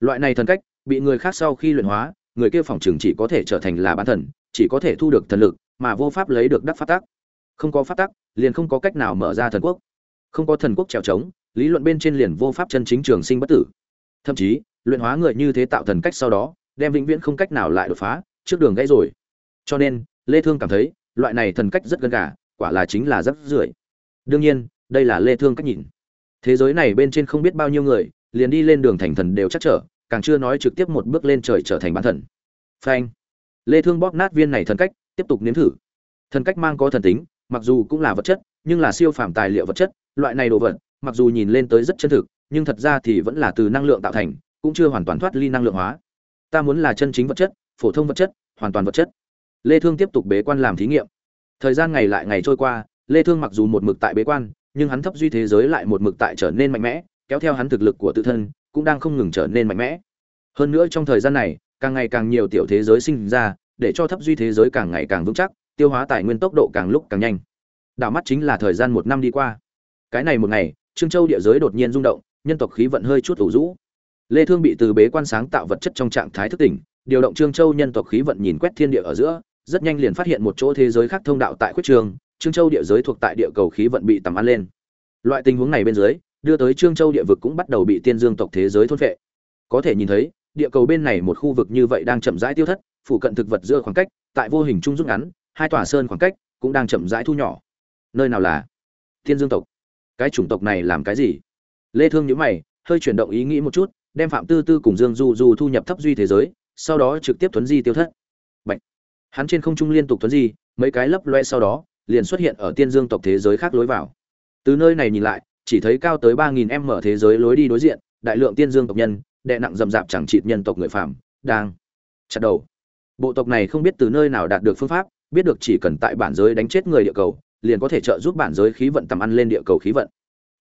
Loại này thần cách, bị người khác sau khi luyện hóa, người kia phòng trường chỉ có thể trở thành là bán thần, chỉ có thể thu được thần lực, mà vô pháp lấy được đắc phát tác không có phát tác liền không có cách nào mở ra thần quốc. Không có thần quốc trèo trống, lý luận bên trên liền vô pháp chân chính trường sinh bất tử. Thậm chí, luyện hóa người như thế tạo thần cách sau đó, đem vĩnh viễn không cách nào lại đột phá, trước đường gãy rồi. Cho nên, lê thương cảm thấy, loại này thần cách rất gần gà, quả là chính là rất rưởi. Đương nhiên, đây là lê thương cách nhìn thế giới này bên trên không biết bao nhiêu người, liền đi lên đường thành thần đều chắc trở, càng chưa nói trực tiếp một bước lên trời trở thành bán thần. Phanh. Lê thương bóp nát viên này thần cách, tiếp tục nếm thử. Thần cách mang có thần tính, mặc dù cũng là vật chất, nhưng là siêu phàm tài liệu vật chất, loại này đồ vật, mặc dù nhìn lên tới rất chân thực, nhưng thật ra thì vẫn là từ năng lượng tạo thành, cũng chưa hoàn toàn thoát ly năng lượng hóa. Ta muốn là chân chính vật chất, phổ thông vật chất, hoàn toàn vật chất. Lê thương tiếp tục bế quan làm thí nghiệm. Thời gian ngày lại ngày trôi qua, lê thương mặc dù một mực tại bế quan nhưng hắn thấp duy thế giới lại một mực tại trở nên mạnh mẽ, kéo theo hắn thực lực của tự thân, cũng đang không ngừng trở nên mạnh mẽ. Hơn nữa trong thời gian này, càng ngày càng nhiều tiểu thế giới sinh ra, để cho thấp duy thế giới càng ngày càng vững chắc, tiêu hóa tài nguyên tốc độ càng lúc càng nhanh. Đảo mắt chính là thời gian một năm đi qua. Cái này một ngày, trương châu địa giới đột nhiên rung động, nhân tộc khí vận hơi chút ủ rũ. Lê thương bị từ bế quan sáng tạo vật chất trong trạng thái thức tỉnh, điều động trương châu nhân tộc khí vận nhìn quét thiên địa ở giữa, rất nhanh liền phát hiện một chỗ thế giới khác thông đạo tại khuyết trường trương châu địa giới thuộc tại địa cầu khí vận bị tầm ăn lên. Loại tình huống này bên dưới, đưa tới trương châu địa vực cũng bắt đầu bị tiên dương tộc thế giới thôn phệ. Có thể nhìn thấy, địa cầu bên này một khu vực như vậy đang chậm rãi tiêu thất phụ cận thực vật giữa khoảng cách, tại vô hình trung rút ngắn, hai tòa sơn khoảng cách cũng đang chậm rãi thu nhỏ. Nơi nào là tiên dương tộc? Cái chủng tộc này làm cái gì? Lê thương nhíu mày, hơi chuyển động ý nghĩ một chút, đem phạm tư tư cùng dương du du thu nhập thấp duy thế giới, sau đó trực tiếp tuấn di tiêu thất. Bạch. hắn trên không trung liên tục tuấn di, mấy cái lấp loe sau đó liền xuất hiện ở tiên dương tộc thế giới khác lối vào. Từ nơi này nhìn lại, chỉ thấy cao tới ba nghìn m thế giới lối đi đối diện, đại lượng tiên dương tộc nhân, đệ nặng dầm dạp chẳng trịt nhân tộc người phạm đang chặt đầu. Bộ tộc này không biết từ nơi nào đạt được phương pháp, biết được chỉ cần tại bản giới đánh chết người địa cầu, liền có thể trợ giúp bản giới khí vận tầm ăn lên địa cầu khí vận.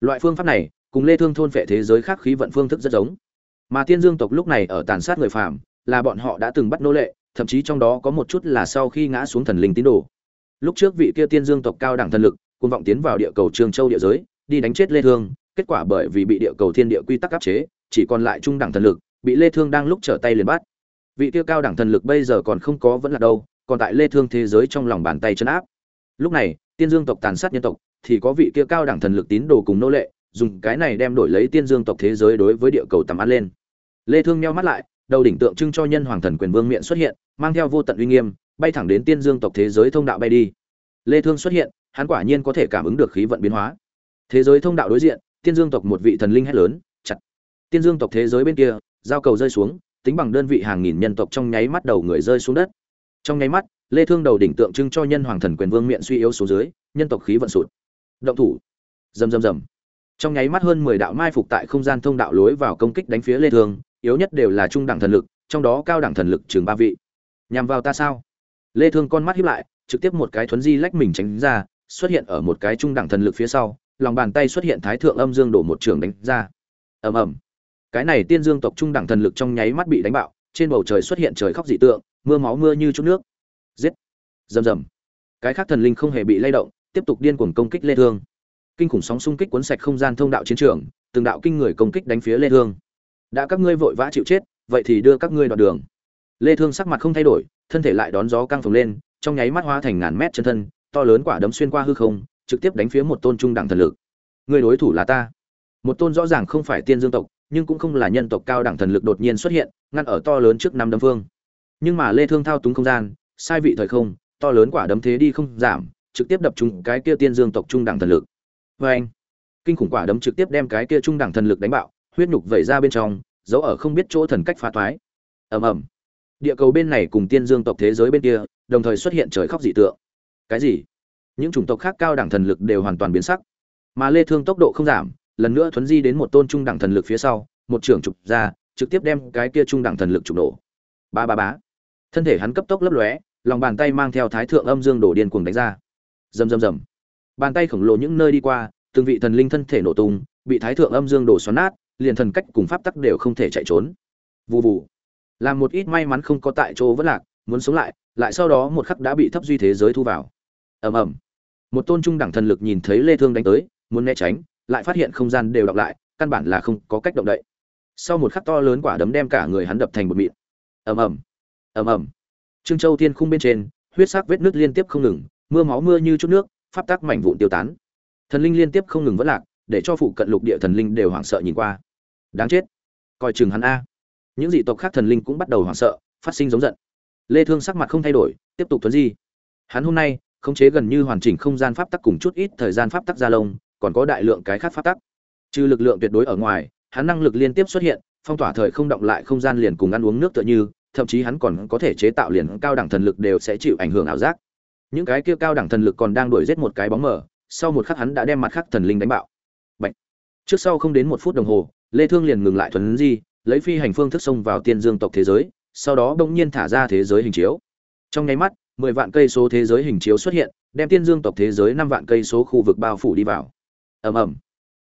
Loại phương pháp này, cùng lê thương thôn phệ thế giới khác khí vận phương thức rất giống. Mà tiên dương tộc lúc này ở tàn sát người phàm, là bọn họ đã từng bắt nô lệ, thậm chí trong đó có một chút là sau khi ngã xuống thần linh tín đồ lúc trước vị kia tiên dương tộc cao đẳng thần lực, cuồng vọng tiến vào địa cầu trường châu địa giới, đi đánh chết lê thương, kết quả bởi vì bị địa cầu thiên địa quy tắc áp chế, chỉ còn lại trung đẳng thần lực, bị lê thương đang lúc trở tay liền bắt. Vị kia cao đẳng thần lực bây giờ còn không có vẫn là đâu, còn tại lê thương thế giới trong lòng bàn tay chân áp. Lúc này, tiên dương tộc tàn sát nhân tộc, thì có vị kia cao đẳng thần lực tín đồ cùng nô lệ, dùng cái này đem đổi lấy tiên dương tộc thế giới đối với địa cầu tầm ăn lên. Lê thương nheo mắt lại, đầu đỉnh tượng trưng cho nhân hoàng thần quyền vương miệng xuất hiện, mang theo vô tận uy nghiêm bay thẳng đến tiên dương tộc thế giới thông đạo bay đi. Lê thương xuất hiện, hắn quả nhiên có thể cảm ứng được khí vận biến hóa. Thế giới thông đạo đối diện, tiên dương tộc một vị thần linh hét lớn, chặt. Tiên dương tộc thế giới bên kia, giao cầu rơi xuống, tính bằng đơn vị hàng nghìn nhân tộc trong nháy mắt đầu người rơi xuống đất. Trong nháy mắt, lê thương đầu đỉnh tượng trưng cho nhân hoàng thần quyền vương miệng suy yếu xuống dưới, nhân tộc khí vận sụt. Động thủ. Rầm rầm rầm. Trong nháy mắt hơn 10 đạo mai phục tại không gian thông đạo lối vào công kích đánh phía lê thương, yếu nhất đều là trung đẳng thần lực, trong đó cao đẳng thần lực trường ba vị. Nhằm vào ta sao? Lê thương con mắt híp lại, trực tiếp một cái thuấn di lách mình tránh ra, xuất hiện ở một cái trung đẳng thần lực phía sau, lòng bàn tay xuất hiện thái thượng âm dương đổ một trường đánh ra. Ầm ầm. Cái này tiên dương tộc trung đẳng thần lực trong nháy mắt bị đánh bạo, trên bầu trời xuất hiện trời khóc dị tượng, mưa máu mưa như chút nước. Giết. Rầm rầm. Cái khác thần linh không hề bị lay động, tiếp tục điên cuồng công kích lê thương. Kinh khủng sóng xung kích cuốn sạch không gian thông đạo chiến trường, từng đạo kinh người công kích đánh phía lê thương. Đã các ngươi vội vã chịu chết, vậy thì đưa các ngươi đoạn đường. Lê thương sắc mặt không thay đổi thân thể lại đón gió căng phồng lên, trong nháy mắt hóa thành ngàn mét chân thân, to lớn quả đấm xuyên qua hư không, trực tiếp đánh phía một tôn trung đẳng thần lực. Người đối thủ là ta. Một tôn rõ ràng không phải tiên dương tộc, nhưng cũng không là nhân tộc cao đẳng thần lực đột nhiên xuất hiện, ngăn ở to lớn trước năm đấm vương. nhưng mà lê thương thao túng không gian, sai vị thời không, to lớn quả đấm thế đi không giảm, trực tiếp đập trúng cái kia tiên dương tộc trung đẳng thần lực. Với anh kinh khủng quả đấm trực tiếp đem cái kia trung đẳng thần lực đánh bạo, huyết nhục vẩy ra bên trong, dấu ở không biết chỗ thần cách phá toái ầm ầm địa cầu bên này cùng tiên dương tộc thế giới bên kia, đồng thời xuất hiện trời khóc dị tượng. Cái gì? Những chủng tộc khác cao đẳng thần lực đều hoàn toàn biến sắc. Mà lê thương tốc độ không giảm, lần nữa thuấn di đến một tôn trung đẳng thần lực phía sau, một trưởng trục ra, trực tiếp đem cái kia trung đẳng thần lực trục nổ. Ba ba bá thân thể hắn cấp tốc lấp lóe, lòng bàn tay mang theo thái thượng âm dương đổ điên cuồng đánh ra. Rầm rầm rầm. Bàn tay khổng lồ những nơi đi qua, từng vị thần linh thân thể nổ tung, bị thái thượng âm dương đổ xoắn nát, liền thần cách cùng pháp tắc đều không thể chạy trốn. Vù vù làm một ít may mắn không có tại chỗ vẫn lạc, muốn sống lại lại sau đó một khắc đã bị thấp duy thế giới thu vào. Ầm ầm. Một tôn trung đẳng thần lực nhìn thấy lê thương đánh tới, muốn né tránh, lại phát hiện không gian đều đọc lại, căn bản là không có cách động đậy. Sau một khắc to lớn quả đấm đem cả người hắn đập thành một mịn. Ầm ầm. Ầm ầm. Trương châu thiên khung bên trên, huyết sắc vết nước liên tiếp không ngừng, mưa máu mưa như chút nước, pháp tắc mảnh vụn tiêu tán. Thần linh liên tiếp không ngừng vẫn lạc, để cho phụ cận lục địa thần linh đều hoảng sợ nhìn qua. Đáng chết. Coi chừng hắn a những dị tộc khác thần linh cũng bắt đầu hoảng sợ, phát sinh giống giận. Lê thương sắc mặt không thay đổi, tiếp tục thuấn di. Hắn hôm nay, khống chế gần như hoàn chỉnh không gian pháp tắc cùng chút ít thời gian pháp tắc gia lông, còn có đại lượng cái khác pháp tắc. Trừ lực lượng tuyệt đối ở ngoài, hắn năng lực liên tiếp xuất hiện, phong tỏa thời không động lại không gian liền cùng ăn uống nước tựa như, thậm chí hắn còn có thể chế tạo liền cao đẳng thần lực đều sẽ chịu ảnh hưởng ảo giác. Những cái kia cao đẳng thần lực còn đang đuổi giết một cái bóng mờ, sau một khắc hắn đã đem mặt khắc thần linh đánh bạo. Bạch. trước sau không đến một phút đồng hồ, lê thương liền ngừng lại thuấn di lấy phi hành phương thức xông vào tiên dương tộc thế giới, sau đó đông nhiên thả ra thế giới hình chiếu. Trong nháy mắt, mười vạn cây số thế giới hình chiếu xuất hiện, đem tiên dương tộc thế giới năm vạn cây số khu vực bao phủ đi vào. Ầm ầm.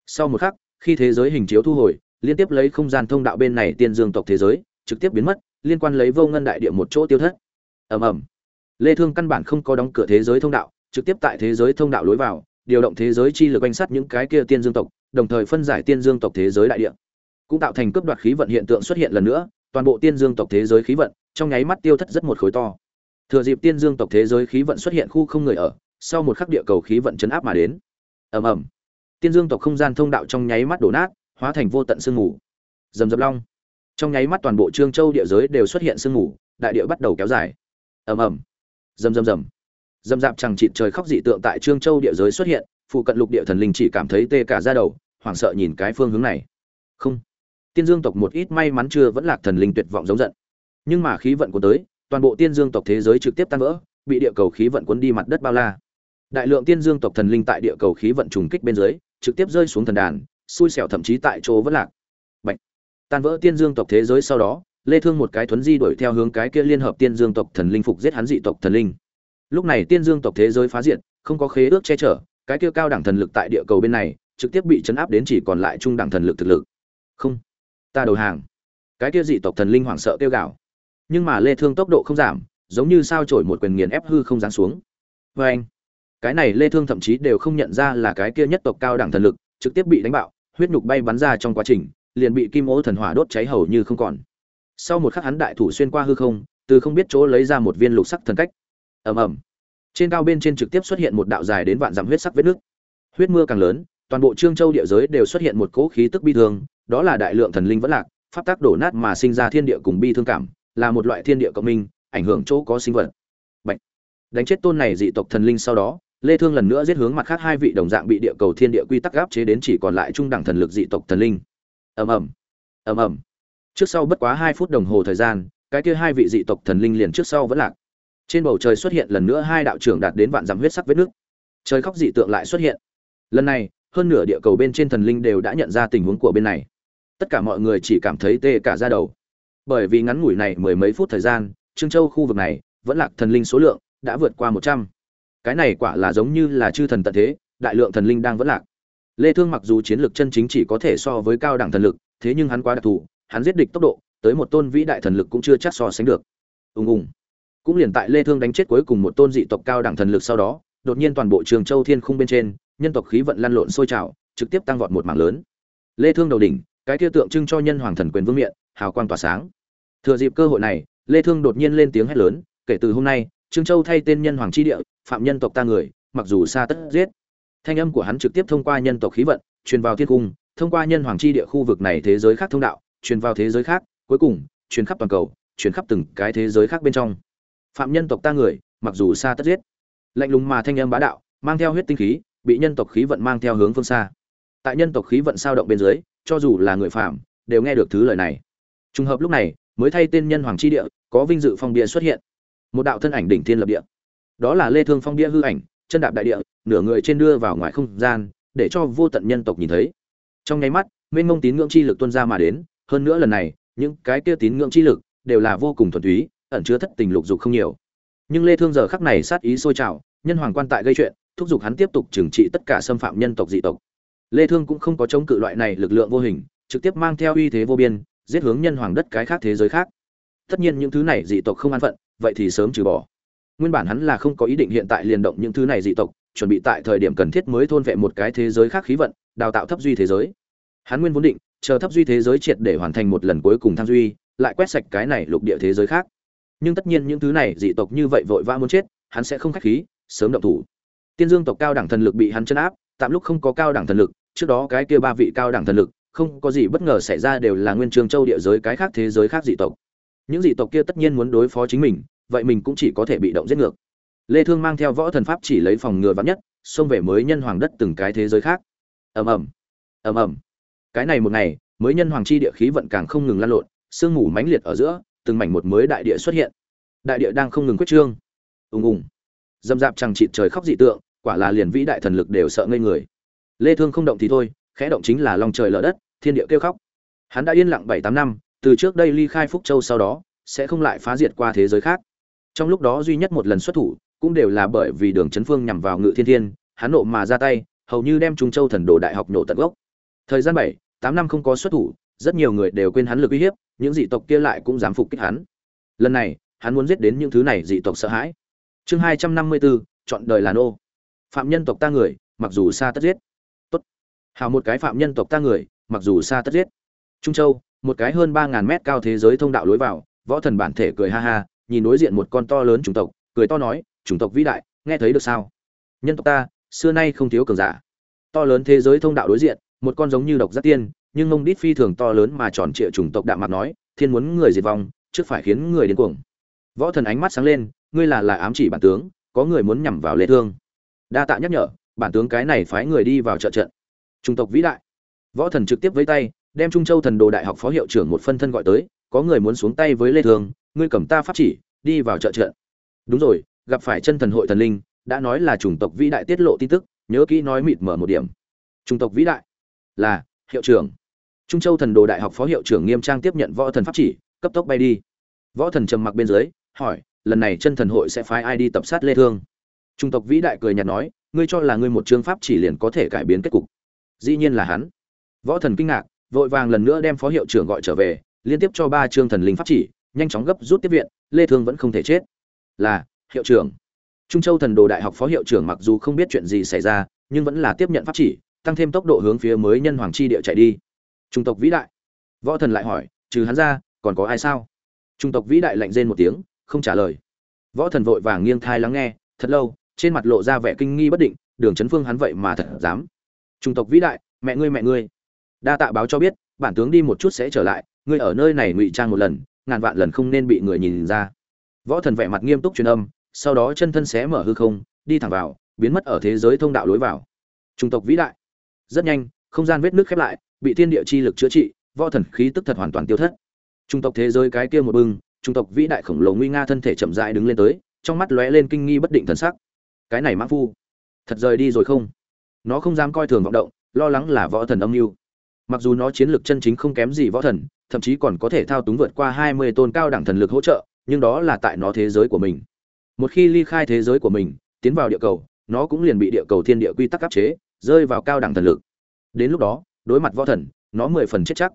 Sau một khắc, khi thế giới hình chiếu thu hồi, liên tiếp lấy không gian thông đạo bên này tiên dương tộc thế giới, trực tiếp biến mất, liên quan lấy vô ngân đại địa một chỗ tiêu thất. Ầm ầm. Lê thương căn bản không có đóng cửa thế giới thông đạo, trực tiếp tại thế giới thông đạo lối vào, điều động thế giới chi lực quanh sát những cái kia tiên dương tộc, đồng thời phân giải tiên dương tộc thế giới đại địa cũng tạo thành cướp đoạt khí vận hiện tượng xuất hiện lần nữa, toàn bộ tiên dương tộc thế giới khí vận, trong nháy mắt tiêu thất rất một khối to. Thừa dịp tiên dương tộc thế giới khí vận xuất hiện khu không người ở, sau một khắc địa cầu khí vận chấn áp mà đến. Ầm ầm. Tiên dương tộc không gian thông đạo trong nháy mắt đổ nát, hóa thành vô tận sương mù. Rầm rầm long. Trong nháy mắt toàn bộ trương châu địa giới đều xuất hiện sương mù, đại địa bắt đầu kéo dài. Ầm ầm. Rầm rầm rầm. Rầm rạp chẳng chịt trời khóc dị tượng tại trương châu địa giới xuất hiện, phụ cận lục địa thần linh chỉ cảm thấy tê cả ra đầu, hoảng sợ nhìn cái phương hướng này. Không tiên dương tộc một ít may mắn chưa vẫn lạc thần linh tuyệt vọng giống giận. Nhưng mà khí vận của tới, toàn bộ tiên dương tộc thế giới trực tiếp tan vỡ, bị địa cầu khí vận cuốn đi mặt đất bao la. Đại lượng tiên dương tộc thần linh tại địa cầu khí vận trùng kích bên dưới, trực tiếp rơi xuống thần đàn, xui xẻo thậm chí tại chỗ vẫn lạc. Bạch. tan vỡ tiên dương tộc thế giới sau đó, lê thương một cái thuấn di đuổi theo hướng cái kia liên hợp tiên dương tộc thần linh phục giết hắn dị tộc thần linh. Lúc này tiên dương tộc thế giới phá diệt, không có khế ước che chở, cái kia cao đẳng thần lực tại địa cầu bên này, trực tiếp bị chấn áp đến chỉ còn lại trung đẳng thần lực thực lực. Không! Ta đầu hàng. Cái kia dị tộc thần linh hoảng sợ kêu gào. Nhưng mà lê thương tốc độ không giảm, giống như sao chổi một quyền nghiền ép hư không giáng xuống. Với anh, cái này lê thương thậm chí đều không nhận ra là cái kia nhất tộc cao đẳng thần lực, trực tiếp bị đánh bạo, huyết nhục bay bắn ra trong quá trình, liền bị kim ô thần hỏa đốt cháy hầu như không còn. Sau một khắc hắn đại thủ xuyên qua hư không, từ không biết chỗ lấy ra một viên lục sắc thần cách. Ầm ầm. Trên cao bên trên trực tiếp xuất hiện một đạo dài đến vạn dặm huyết sắc vết nước huyết mưa càng lớn toàn bộ trương châu địa giới đều xuất hiện một cỗ khí tức bi thương, đó là đại lượng thần linh vẫn lạc, pháp tác đổ nát mà sinh ra thiên địa cùng bi thương cảm, là một loại thiên địa cộng minh, ảnh hưởng chỗ có sinh vật. Bạch. đánh chết tôn này dị tộc thần linh sau đó, lê thương lần nữa giết hướng mặt khác hai vị đồng dạng bị địa cầu thiên địa quy tắc áp chế đến chỉ còn lại trung đẳng thần lực dị tộc thần linh. Ầm ầm. Ầm ầm. Trước sau bất quá hai phút đồng hồ thời gian, cái kia hai vị dị tộc thần linh liền trước sau vẫn lạc. Trên bầu trời xuất hiện lần nữa hai đạo trưởng đạt đến vạn dặm huyết sắc vết nước. Trời khóc dị tượng lại xuất hiện. Lần này hơn nửa địa cầu bên trên thần linh đều đã nhận ra tình huống của bên này. Tất cả mọi người chỉ cảm thấy tê cả ra đầu. Bởi vì ngắn ngủi này mười mấy phút thời gian, trương châu khu vực này vẫn lạc thần linh số lượng đã vượt qua một trăm. Cái này quả là giống như là chư thần tận thế, đại lượng thần linh đang vẫn lạc. Lê thương mặc dù chiến lược chân chính chỉ có thể so với cao đẳng thần lực, thế nhưng hắn quá đặc thù, hắn giết địch tốc độ, tới một tôn vĩ đại thần lực cũng chưa chắc so sánh được. Ùng ùng. Cũng liền tại lê thương đánh chết cuối cùng một tôn dị tộc cao đẳng thần lực sau đó, đột nhiên toàn bộ trường châu thiên khung bên trên nhân tộc khí vận lăn lộn sôi trào, trực tiếp tăng vọt một mảng lớn. Lê thương đầu đỉnh, cái kia tượng trưng cho nhân hoàng thần quyền vương miện, hào quang tỏa sáng. Thừa dịp cơ hội này, lê thương đột nhiên lên tiếng hét lớn, kể từ hôm nay, trương châu thay tên nhân hoàng chi địa, phạm nhân tộc ta người, mặc dù xa tất giết. Thanh âm của hắn trực tiếp thông qua nhân tộc khí vận, truyền vào thiên cung, thông qua nhân hoàng chi địa khu vực này thế giới khác thông đạo, truyền vào thế giới khác, cuối cùng, truyền khắp toàn cầu, truyền khắp từng cái thế giới khác bên trong. Phạm nhân tộc ta người, mặc dù xa tất giết. Lạnh lùng mà thanh âm bá đạo, mang theo huyết tinh khí bị nhân tộc khí vận mang theo hướng phương xa. Tại nhân tộc khí vận sao động bên dưới, cho dù là người phạm đều nghe được thứ lời này. Trùng hợp lúc này, mới thay tên nhân hoàng chi địa, có vinh dự phong bia xuất hiện. Một đạo thân ảnh đỉnh thiên lập địa. Đó là lê thương phong bia hư ảnh, chân đạp đại địa, nửa người trên đưa vào ngoài không gian, để cho vô tận nhân tộc nhìn thấy. Trong nháy mắt, mênh mông tín ngưỡng chi lực tuôn ra mà đến, hơn nữa lần này, những cái kia tín ngưỡng chi lực đều là vô cùng thuần túy, ẩn chứa thất tình lục dục không nhiều. Nhưng lê thương giờ khắc này sát ý sôi trào, nhân hoàng quan tại gây chuyện thúc giục hắn tiếp tục trừng trị tất cả xâm phạm nhân tộc dị tộc. Lê thương cũng không có chống cự loại này lực lượng vô hình, trực tiếp mang theo uy thế vô biên, giết hướng nhân hoàng đất cái khác thế giới khác. Tất nhiên những thứ này dị tộc không an phận, vậy thì sớm trừ bỏ. Nguyên bản hắn là không có ý định hiện tại liền động những thứ này dị tộc, chuẩn bị tại thời điểm cần thiết mới thôn vệ một cái thế giới khác khí vận, đào tạo thấp duy thế giới. Hắn nguyên vốn định, chờ thấp duy thế giới triệt để hoàn thành một lần cuối cùng tham duy, lại quét sạch cái này lục địa thế giới khác. Nhưng tất nhiên những thứ này dị tộc như vậy vội vã muốn chết, hắn sẽ không khách khí, sớm động thủ tiên dương tộc cao đẳng thần lực bị hắn chấn áp, tạm lúc không có cao đẳng thần lực, trước đó cái kia ba vị cao đẳng thần lực, không có gì bất ngờ xảy ra đều là nguyên trường châu địa giới cái khác thế giới khác dị tộc. Những dị tộc kia tất nhiên muốn đối phó chính mình, vậy mình cũng chỉ có thể bị động giết ngược. Lê thương mang theo võ thần pháp chỉ lấy phòng ngừa vạn nhất, xông về mới nhân hoàng đất từng cái thế giới khác. Ầm ầm. Ầm ầm. Cái này một ngày, mới nhân hoàng chi địa khí vận càng không ngừng lan lộn, sương mù mãnh liệt ở giữa, từng mảnh một mới đại địa xuất hiện. Đại địa đang không ngừng quyết trương. Ùng ùng. Dâm dạp chẳng chịt trời khóc dị tượng quả là liền vĩ đại thần lực đều sợ ngây người. Lê thương không động thì thôi, khẽ động chính là lòng trời lở đất, thiên địa kêu khóc. Hắn đã yên lặng bảy tám năm, từ trước đây ly khai phúc châu sau đó, sẽ không lại phá diệt qua thế giới khác. Trong lúc đó duy nhất một lần xuất thủ, cũng đều là bởi vì đường chấn phương nhằm vào ngự thiên thiên, hắn nộ mà ra tay, hầu như đem trung châu thần đồ đại học nổ tận gốc. Thời gian bảy, tám năm không có xuất thủ, rất nhiều người đều quên hắn lực uy hiếp, những dị tộc kia lại cũng dám phục kích hắn. Lần này, hắn muốn giết đến những thứ này dị tộc sợ hãi. Chương hai trăm năm mươi bốn, chọn đời là nô phạm nhân tộc ta người, mặc dù xa tất giết. Tốt. Hào một cái phạm nhân tộc ta người, mặc dù xa tất giết. Trung châu, một cái hơn ba ngàn mét cao thế giới thông đạo lối vào, võ thần bản thể cười ha ha, nhìn đối diện một con to lớn chủng tộc, cười to nói, chủng tộc vĩ đại, nghe thấy được sao? Nhân tộc ta, xưa nay không thiếu cường giả. To lớn thế giới thông đạo đối diện, một con giống như độc giác tiên, nhưng mông đít phi thường to lớn mà tròn trịa chủng tộc đạm mặt nói, thiên muốn người diệt vong, trước phải khiến người đến cuồng. Võ thần ánh mắt sáng lên, ngươi là là ám chỉ bản tướng, có người muốn nhằm vào lệ thương đa tạ nhắc nhở, bản tướng cái này phái người đi vào trợ trận. Trung tộc vĩ đại. Võ thần trực tiếp với tay, đem trung châu thần đồ đại học phó hiệu trưởng một phân thân gọi tới, có người muốn xuống tay với lê thường, ngươi cầm ta pháp chỉ, đi vào trợ trận. Đúng rồi, gặp phải chân thần hội thần linh, đã nói là chủng tộc vĩ đại tiết lộ tin tức, nhớ kỹ nói mịt mở một điểm. Chủng tộc vĩ đại là hiệu trưởng. Trung châu thần đồ đại học phó hiệu trưởng nghiêm trang tiếp nhận võ thần pháp chỉ, cấp tốc bay đi. Võ thần trầm mặc bên dưới, hỏi, lần này chân thần hội sẽ phái ai đi tập sát lê thương trung tộc vĩ đại cười nhạt nói, ngươi cho là ngươi một chương pháp chỉ liền có thể cải biến kết cục. Dĩ nhiên là hắn. Võ thần kinh ngạc, vội vàng lần nữa đem phó hiệu trưởng gọi trở về, liên tiếp cho ba chương thần linh pháp chỉ, nhanh chóng gấp rút tiếp viện, lê thương vẫn không thể chết. Là, hiệu trưởng. Trung châu thần đồ đại học phó hiệu trưởng mặc dù không biết chuyện gì xảy ra, nhưng vẫn là tiếp nhận pháp chỉ, tăng thêm tốc độ hướng phía mới nhân hoàng chi địa chạy đi. Trung tộc vĩ đại. Võ thần lại hỏi, trừ hắn ra, còn có ai sao? Trung tộc vĩ đại lạnh rên một tiếng, không trả lời. Võ thần vội vàng nghiêng thai lắng nghe, thật lâu trên mặt lộ ra vẻ kinh nghi bất định, đường chấn phương hắn vậy mà thật dám. Trung tộc vĩ đại, mẹ ngươi mẹ ngươi. Đa tạ báo cho biết, bản tướng đi một chút sẽ trở lại, ngươi ở nơi này ngụy trang một lần, ngàn vạn lần không nên bị người nhìn ra. Võ thần vẻ mặt nghiêm túc truyền âm, sau đó chân thân xé mở hư không, đi thẳng vào, biến mất ở thế giới thông đạo lối vào. Trung tộc vĩ đại. Rất nhanh, không gian vết nước khép lại, bị thiên địa chi lực chữa trị, võ thần khí tức thật hoàn toàn tiêu thất. Trung tộc thế giới cái kia một bưng trung tộc vĩ đại khổng lồ nguy nga thân thể chậm rãi đứng lên tới, trong mắt lóe lên kinh nghi bất định thần sắc cái này mã phu, thật rời đi rồi không? Nó không dám coi thường vọng động, lo lắng là võ thần âm mưu. Mặc dù nó chiến lược chân chính không kém gì võ thần, thậm chí còn có thể thao túng vượt qua hai mươi tôn cao đẳng thần lực hỗ trợ, nhưng đó là tại nó thế giới của mình. Một khi ly khai thế giới của mình, tiến vào địa cầu, nó cũng liền bị địa cầu thiên địa quy tắc áp chế, rơi vào cao đẳng thần lực. Đến lúc đó, đối mặt võ thần, nó mười phần chết chắc.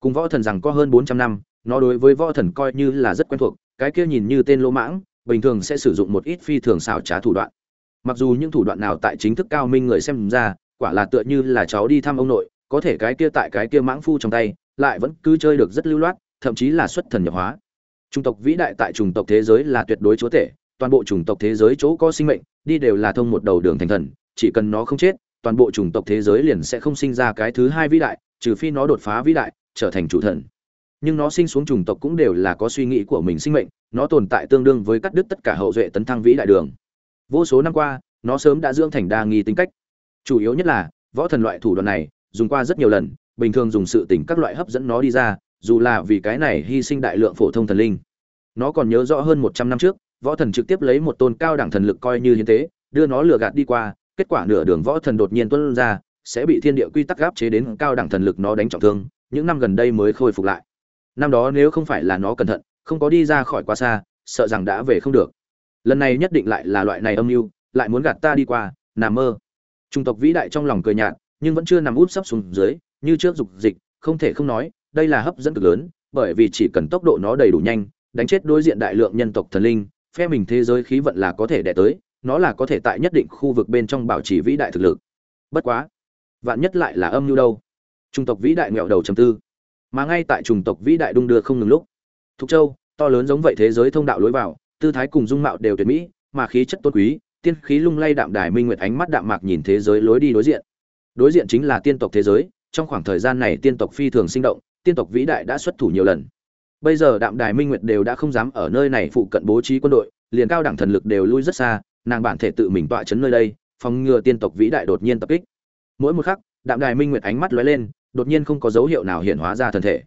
Cùng võ thần rằng có hơn bốn trăm năm, nó đối với võ thần coi như là rất quen thuộc, cái kia nhìn như tên lỗ mãng, bình thường sẽ sử dụng một ít phi thường xảo trá thủ đoạn mặc dù những thủ đoạn nào tại chính thức cao minh người xem ra, quả là tựa như là cháu đi thăm ông nội, có thể cái kia tại cái kia mãng phu trong tay, lại vẫn cứ chơi được rất lưu loát, thậm chí là xuất thần nhập hóa. Chủng tộc vĩ đại tại chủng tộc thế giới là tuyệt đối chúa tể, toàn bộ chủng tộc thế giới chỗ có sinh mệnh, đi đều là thông một đầu đường thành thần, chỉ cần nó không chết, toàn bộ chủng tộc thế giới liền sẽ không sinh ra cái thứ hai vĩ đại, trừ phi nó đột phá vĩ đại, trở thành chủ thần. Nhưng nó sinh xuống chủng tộc cũng đều là có suy nghĩ của mình sinh mệnh, nó tồn tại tương đương với cắt đứt tất cả hậu duệ tấn thăng vĩ đại đường vô số năm qua, nó sớm đã dưỡng thành đa nghi tính cách. Chủ yếu nhất là, võ thần loại thủ đoạn này, dùng qua rất nhiều lần, bình thường dùng sự tình các loại hấp dẫn nó đi ra, dù là vì cái này hy sinh đại lượng phổ thông thần linh. Nó còn nhớ rõ hơn một trăm năm trước, võ thần trực tiếp lấy một tôn cao đẳng thần lực coi như hiến tế, đưa nó lừa gạt đi qua, kết quả nửa đường võ thần đột nhiên tuân ra, sẽ bị thiên địa quy tắc gáp chế đến cao đẳng thần lực nó đánh trọng thương, những năm gần đây mới khôi phục lại. Năm đó nếu không phải là nó cẩn thận, không có đi ra khỏi quá xa, sợ rằng đã về không được lần này nhất định lại là loại này âm mưu, lại muốn gạt ta đi qua, nằm mơ. Trung tộc vĩ đại trong lòng cười nhạt, nhưng vẫn chưa nằm út sấp xuống dưới, như trước dục dịch, không thể không nói, đây là hấp dẫn cực lớn, bởi vì chỉ cần tốc độ nó đầy đủ nhanh, đánh chết đối diện đại lượng nhân tộc thần linh, phe mình thế giới khí vận là có thể đẻ tới, nó là có thể tại nhất định khu vực bên trong bảo trì vĩ đại thực lực. Bất quá, vạn nhất lại là âm mưu đâu? Trung tộc vĩ đại nghẹo đầu trầm tư. Mà ngay tại trùng tộc vĩ đại đung đưa không ngừng lúc, thục châu, to lớn giống vậy thế giới thông đạo lối vào tư thái cùng dung mạo đều tuyệt mỹ, mà khí chất tôn quý, tiên khí lung lay đạm đài minh nguyệt ánh mắt đạm mạc nhìn thế giới lối đi đối diện. Đối diện chính là tiên tộc thế giới, trong khoảng thời gian này tiên tộc phi thường sinh động, tiên tộc vĩ đại đã xuất thủ nhiều lần. Bây giờ đạm đài minh nguyệt đều đã không dám ở nơi này phụ cận bố trí quân đội, liền cao đẳng thần lực đều lui rất xa, nàng bản thể tự mình tọa chấn nơi đây, phòng ngừa tiên tộc vĩ đại đột nhiên tập kích. Mỗi một khắc, đạm đài minh nguyệt ánh mắt lóe lên, đột nhiên không có dấu hiệu nào hiện hóa ra thân thể.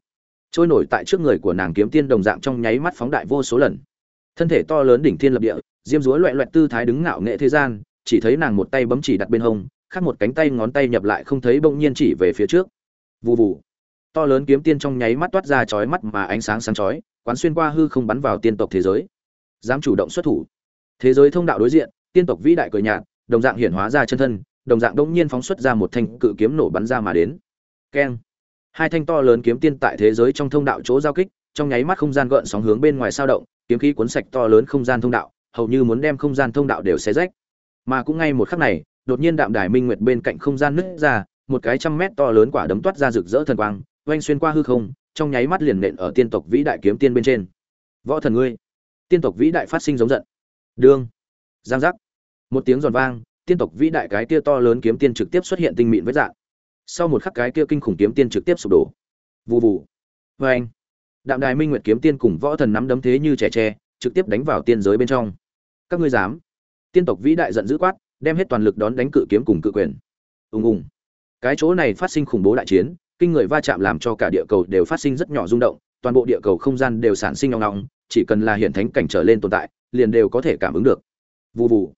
Trôi nổi tại trước người của nàng kiếm tiên đồng dạng trong nháy mắt phóng đại vô số lần thân thể to lớn đỉnh thiên lập địa, diêm dúa loẹ loẹt tư thái đứng ngạo nghệ thế gian, chỉ thấy nàng một tay bấm chỉ đặt bên hông, khác một cánh tay ngón tay nhập lại không thấy bỗng nhiên chỉ về phía trước. Vù vù. To lớn kiếm tiên trong nháy mắt toát ra chói mắt mà ánh sáng sáng chói, quán xuyên qua hư không bắn vào tiên tộc thế giới. Dám chủ động xuất thủ. Thế giới thông đạo đối diện, tiên tộc vĩ đại cười nhạt, đồng dạng hiển hóa ra chân thân, đồng dạng đông nhiên phóng xuất ra một thanh cự kiếm nổ bắn ra mà đến. Keng. Hai thanh to lớn kiếm tiên tại thế giới trong thông đạo chỗ giao kích trong nháy mắt không gian gợn sóng hướng bên ngoài sao động, kiếm khí cuốn sạch to lớn không gian thông đạo, hầu như muốn đem không gian thông đạo đều xé rách. Mà cũng ngay một khắc này, đột nhiên đạm đài minh nguyệt bên cạnh không gian nứt ra, một cái trăm mét to lớn quả đấm toát ra rực rỡ thần quang oanh xuyên qua hư không, trong nháy mắt liền nện ở tiên tộc vĩ đại kiếm tiên bên trên. Võ thần ngươi! Tiên tộc vĩ đại phát sinh giống giận. Đương! Giang giác! Một tiếng giòn vang, tiên tộc vĩ đại cái kia to lớn kiếm tiên trực tiếp xuất hiện tinh mịn với dạng. Sau một khắc cái kia kinh khủng kiếm tiên trực tiếp sụp đổ. Vù vù. Vang. anh đạm đài minh nguyệt kiếm tiên cùng võ thần nắm đấm thế như trẻ tre, trực tiếp đánh vào tiên giới bên trong. Các ngươi dám? Tiên tộc vĩ đại giận dữ quát, đem hết toàn lực đón đánh cự kiếm cùng cự quyền. Ùng ùng. Cái chỗ này phát sinh khủng bố đại chiến, kinh người va chạm làm cho cả địa cầu đều phát sinh rất nhỏ rung động, toàn bộ địa cầu không gian đều sản sinh nong nong chỉ cần là hiện thánh cảnh trở lên tồn tại, liền đều có thể cảm ứng được. Vù vù.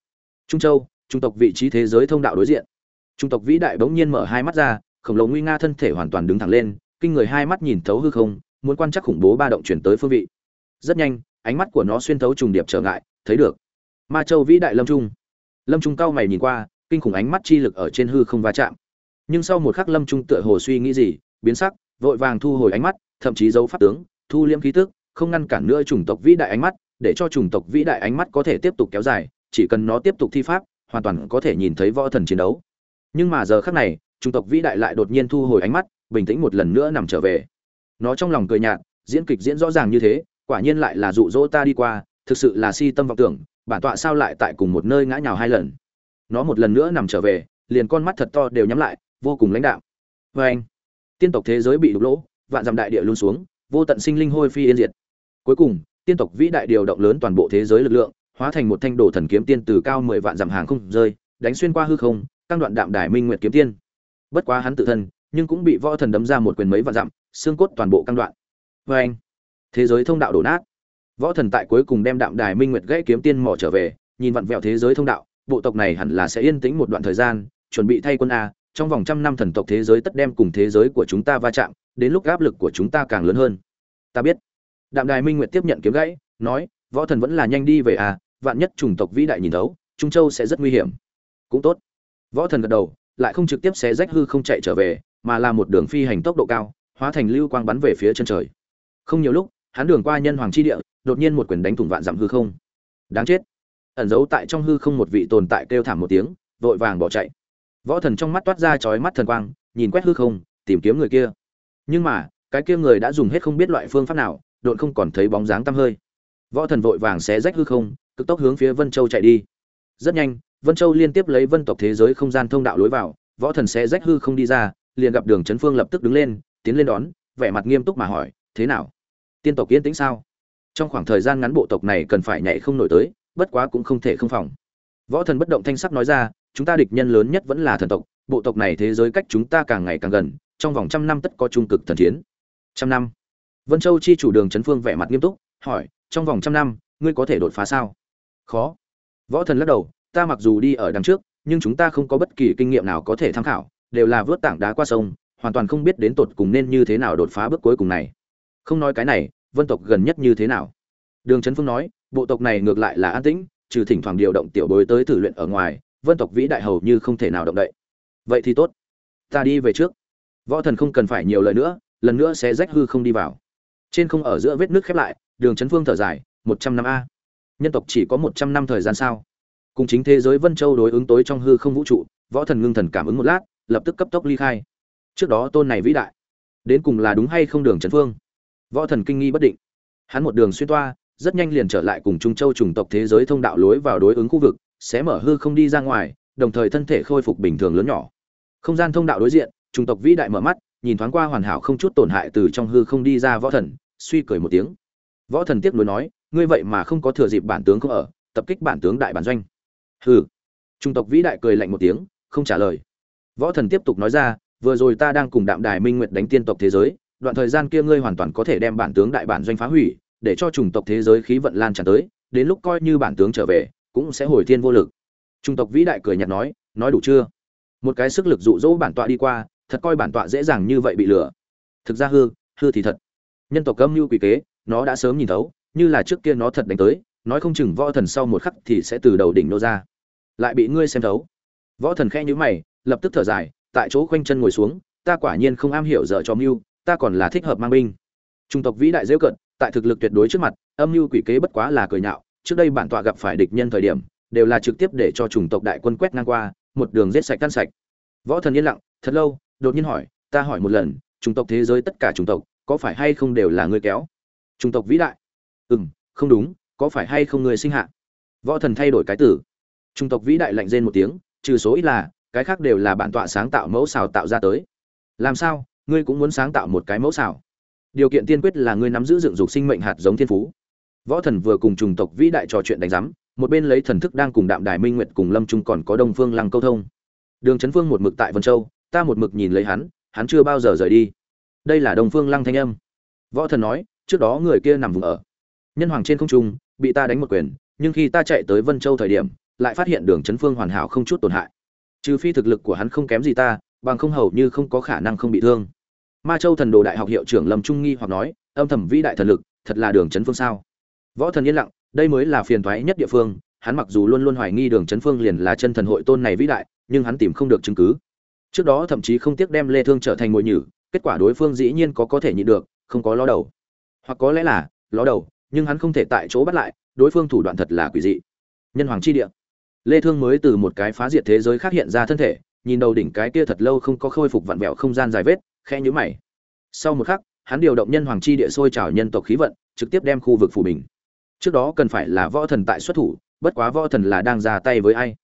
Trung châu, trung tộc vị trí thế giới thông đạo đối diện. Trung tộc vĩ đại bỗng nhiên mở hai mắt ra, khổng lồ nguy nga thân thể hoàn toàn đứng thẳng lên, kinh người hai mắt nhìn thấu hư không muốn quan trắc khủng bố ba động chuyển tới phương vị. Rất nhanh, ánh mắt của nó xuyên thấu trùng điệp trở ngại, thấy được. Ma châu vĩ đại lâm trung. Lâm trung cao mày nhìn qua, kinh khủng ánh mắt chi lực ở trên hư không va chạm. Nhưng sau một khắc lâm trung tựa hồ suy nghĩ gì, biến sắc, vội vàng thu hồi ánh mắt, thậm chí giấu pháp tướng, thu liễm khí tức, không ngăn cản nữa chủng tộc vĩ đại ánh mắt, để cho chủng tộc vĩ đại ánh mắt có thể tiếp tục kéo dài, chỉ cần nó tiếp tục thi pháp, hoàn toàn có thể nhìn thấy võ thần chiến đấu. Nhưng mà giờ khắc này, chủng tộc vĩ đại lại đột nhiên thu hồi ánh mắt, bình tĩnh một lần nữa nằm trở về nó trong lòng cười nhạt, diễn kịch diễn rõ ràng như thế, quả nhiên lại là dụ dỗ ta đi qua, thực sự là si tâm vọng tưởng, bản tọa sao lại tại cùng một nơi ngã nhào hai lần. Nó một lần nữa nằm trở về, liền con mắt thật to đều nhắm lại, vô cùng lãnh đạo vê anh, tiên tộc thế giới bị đục lỗ, vạn dặm đại địa luôn xuống, vô tận sinh linh hôi phi yên diệt. Cuối cùng, tiên tộc vĩ đại điều động lớn toàn bộ thế giới lực lượng, hóa thành một thanh đồ thần kiếm tiên từ cao mười vạn dặm hàng không rơi, đánh xuyên qua hư không, căng đoạn đạm đài minh nguyệt kiếm tiên. Bất quá hắn tự thân nhưng cũng bị võ thần đấm ra một quyền mấy vạn dặm, xương cốt toàn bộ căng đoạn. Vê anh, thế giới thông đạo đổ nát. Võ thần tại cuối cùng đem đạm đài minh nguyệt gãy kiếm tiên mỏ trở về, nhìn vặn vẹo thế giới thông đạo, bộ tộc này hẳn là sẽ yên tĩnh một đoạn thời gian, chuẩn bị thay quân a, trong vòng trăm năm thần tộc thế giới tất đem cùng thế giới của chúng ta va chạm, đến lúc áp lực của chúng ta càng lớn hơn. Ta biết. Đạm đài minh nguyệt tiếp nhận kiếm gãy, nói, võ thần vẫn là nhanh đi về à vạn nhất chủng tộc vĩ đại nhìn thấu, trung châu sẽ rất nguy hiểm. Cũng tốt. Võ thần gật đầu, lại không trực tiếp xé rách hư không chạy trở về mà là một đường phi hành tốc độ cao, hóa thành lưu quang bắn về phía chân trời. Không nhiều lúc, hắn đường qua nhân hoàng chi địa, đột nhiên một quyền đánh thủng vạn dặm hư không. Đáng chết. Ẩn giấu tại trong hư không một vị tồn tại kêu thảm một tiếng, vội vàng bỏ chạy. Võ thần trong mắt toát ra chói mắt thần quang, nhìn quét hư không, tìm kiếm người kia. Nhưng mà, cái kia người đã dùng hết không biết loại phương pháp nào, độn không còn thấy bóng dáng tăm hơi. Võ thần vội vàng xé rách hư không, cực tốc hướng phía vân châu chạy đi. Rất nhanh, vân châu liên tiếp lấy vân tộc thế giới không gian thông đạo lối vào, võ thần xé rách hư không đi ra liền gặp đường trấn phương lập tức đứng lên, tiến lên đón, vẻ mặt nghiêm túc mà hỏi, thế nào? Tiên tộc yên tĩnh sao? Trong khoảng thời gian ngắn bộ tộc này cần phải nhảy không nổi tới, bất quá cũng không thể không phòng. Võ thần bất động thanh sắc nói ra, chúng ta địch nhân lớn nhất vẫn là thần tộc, bộ tộc này thế giới cách chúng ta càng ngày càng gần, trong vòng trăm năm tất có trung cực thần chiến. Trăm năm? Vân châu chi chủ đường trấn phương vẻ mặt nghiêm túc, hỏi, trong vòng trăm năm, ngươi có thể đột phá sao? Khó. Võ thần lắc đầu, ta mặc dù đi ở đằng trước, nhưng chúng ta không có bất kỳ kinh nghiệm nào có thể tham khảo đều là vớt tảng đá qua sông, hoàn toàn không biết đến tột cùng nên như thế nào đột phá bước cuối cùng này. Không nói cái này, vân tộc gần nhất như thế nào? Đường trấn phương nói, bộ tộc này ngược lại là an tĩnh, trừ thỉnh thoảng điều động tiểu bối tới thử luyện ở ngoài, vân tộc vĩ đại hầu như không thể nào động đậy. Vậy thì tốt. Ta đi về trước. Võ thần không cần phải nhiều lời nữa, lần nữa sẽ rách hư không đi vào. Trên không ở giữa vết nước khép lại, đường trấn phương thở dài, một trăm năm a. Nhân tộc chỉ có một trăm năm thời gian sao? Cùng chính thế giới vân châu đối ứng tối trong hư không vũ trụ, võ thần ngưng thần cảm ứng một lát lập tức cấp tốc ly khai. Trước đó tôn này vĩ đại, đến cùng là đúng hay không đường trấn phương? Võ thần kinh nghi bất định. Hắn một đường xuyên toa, rất nhanh liền trở lại cùng trung châu chủng tộc thế giới thông đạo lối vào đối ứng khu vực, sẽ mở hư không đi ra ngoài, đồng thời thân thể khôi phục bình thường lớn nhỏ. Không gian thông đạo đối diện, chủng tộc vĩ đại mở mắt, nhìn thoáng qua hoàn hảo không chút tổn hại từ trong hư không đi ra võ thần, suy cười một tiếng. Võ thần tiếp nối nói, ngươi vậy mà không có thừa dịp bản tướng không ở, tập kích bản tướng đại bản doanh. Hừ. Trung tộc vĩ đại cười lạnh một tiếng, không trả lời võ thần tiếp tục nói ra, vừa rồi ta đang cùng đạm đài minh nguyệt đánh tiên tộc thế giới, đoạn thời gian kia ngươi hoàn toàn có thể đem bản tướng đại bản doanh phá hủy, để cho chủng tộc thế giới khí vận lan tràn tới, đến lúc coi như bản tướng trở về, cũng sẽ hồi thiên vô lực. Trung tộc vĩ đại cười nhạt nói nói đủ chưa? Một cái sức lực dụ dỗ bản tọa đi qua, thật coi bản tọa dễ dàng như vậy bị lừa. Thực ra hư hư thì thật. Nhân tộc cấm mưu quỷ kế, nó đã sớm nhìn thấu, như là trước kia nó thật đánh tới, nói không chừng võ thần sau một khắc thì sẽ từ đầu đỉnh nô ra. Lại bị ngươi xem thấu võ thần khẽ nhíu mày, lập tức thở dài, tại chỗ khoanh chân ngồi xuống, ta quả nhiên không am hiểu dở cho mưu, ta còn là thích hợp mang binh. Trung tộc vĩ đại dễ cận, tại thực lực tuyệt đối trước mặt, âm mưu quỷ kế bất quá là cười nhạo, trước đây bản tọa gặp phải địch nhân thời điểm, đều là trực tiếp để cho chủng tộc đại quân quét ngang qua, một đường giết sạch tan sạch. Võ thần yên lặng, thật lâu, đột nhiên hỏi, ta hỏi một lần, chủng tộc thế giới tất cả chủng tộc, có phải hay không đều là ngươi kéo? Chủng tộc vĩ đại. Ừ m không đúng, có phải hay không ngươi sinh hạ? Võ thần thay đổi cái tử chủng tộc vĩ đại lạnh rên một tiếng trừ số ít là, cái khác đều là bản tọa sáng tạo mẫu xào tạo ra tới. Làm sao, ngươi cũng muốn sáng tạo một cái mẫu xào? Điều kiện tiên quyết là ngươi nắm giữ dựng dục sinh mệnh hạt giống thiên phú. Võ thần vừa cùng trùng tộc vĩ đại trò chuyện đánh giám, một bên lấy thần thức đang cùng đạm đài minh nguyệt cùng lâm trung còn có đông phương lăng câu thông. Đường trấn phương một mực tại vân châu, ta một mực nhìn lấy hắn hắn chưa bao giờ rời đi. Đây là đông phương lăng thanh âm. Võ thần nói, trước đó người kia nằm vùng ở. Nhân hoàng trên không trung, bị ta đánh một quyền, nhưng khi ta chạy tới vân châu thời điểm lại phát hiện đường chấn phương hoàn hảo không chút tổn hại. Trừ phi thực lực của hắn không kém gì ta, bằng không hầu như không có khả năng không bị thương. Ma châu thần đồ đại học hiệu trưởng lâm trung nghi hoặc nói, âm thầm vĩ đại thần lực, thật là đường chấn phương sao? Võ thần yên lặng, đây mới là phiền thoái nhất địa phương, hắn mặc dù luôn luôn hoài nghi đường chấn phương liền là chân thần hội tôn này vĩ đại, nhưng hắn tìm không được chứng cứ. Trước đó thậm chí không tiếc đem lê thương trở thành mồi nhử, kết quả đối phương dĩ nhiên có có thể nhịn được, không có ló đầu. Hoặc có lẽ là, ló đầu, nhưng hắn không thể tại chỗ bắt lại, đối phương thủ đoạn thật là quỷ dị. Nhân hoàng chi địa lê thương mới từ một cái phá diệt thế giới khác hiện ra thân thể, nhìn đầu đỉnh cái kia thật lâu không có khôi phục vặn vẹo không gian dài vết, khẽ nhíu mày. Sau một khắc, hắn điều động nhân hoàng chi địa sôi trào nhân tộc khí vận, trực tiếp đem khu vực phủ bình. Trước đó cần phải là võ thần tại xuất thủ, bất quá võ thần là đang ra tay với ai?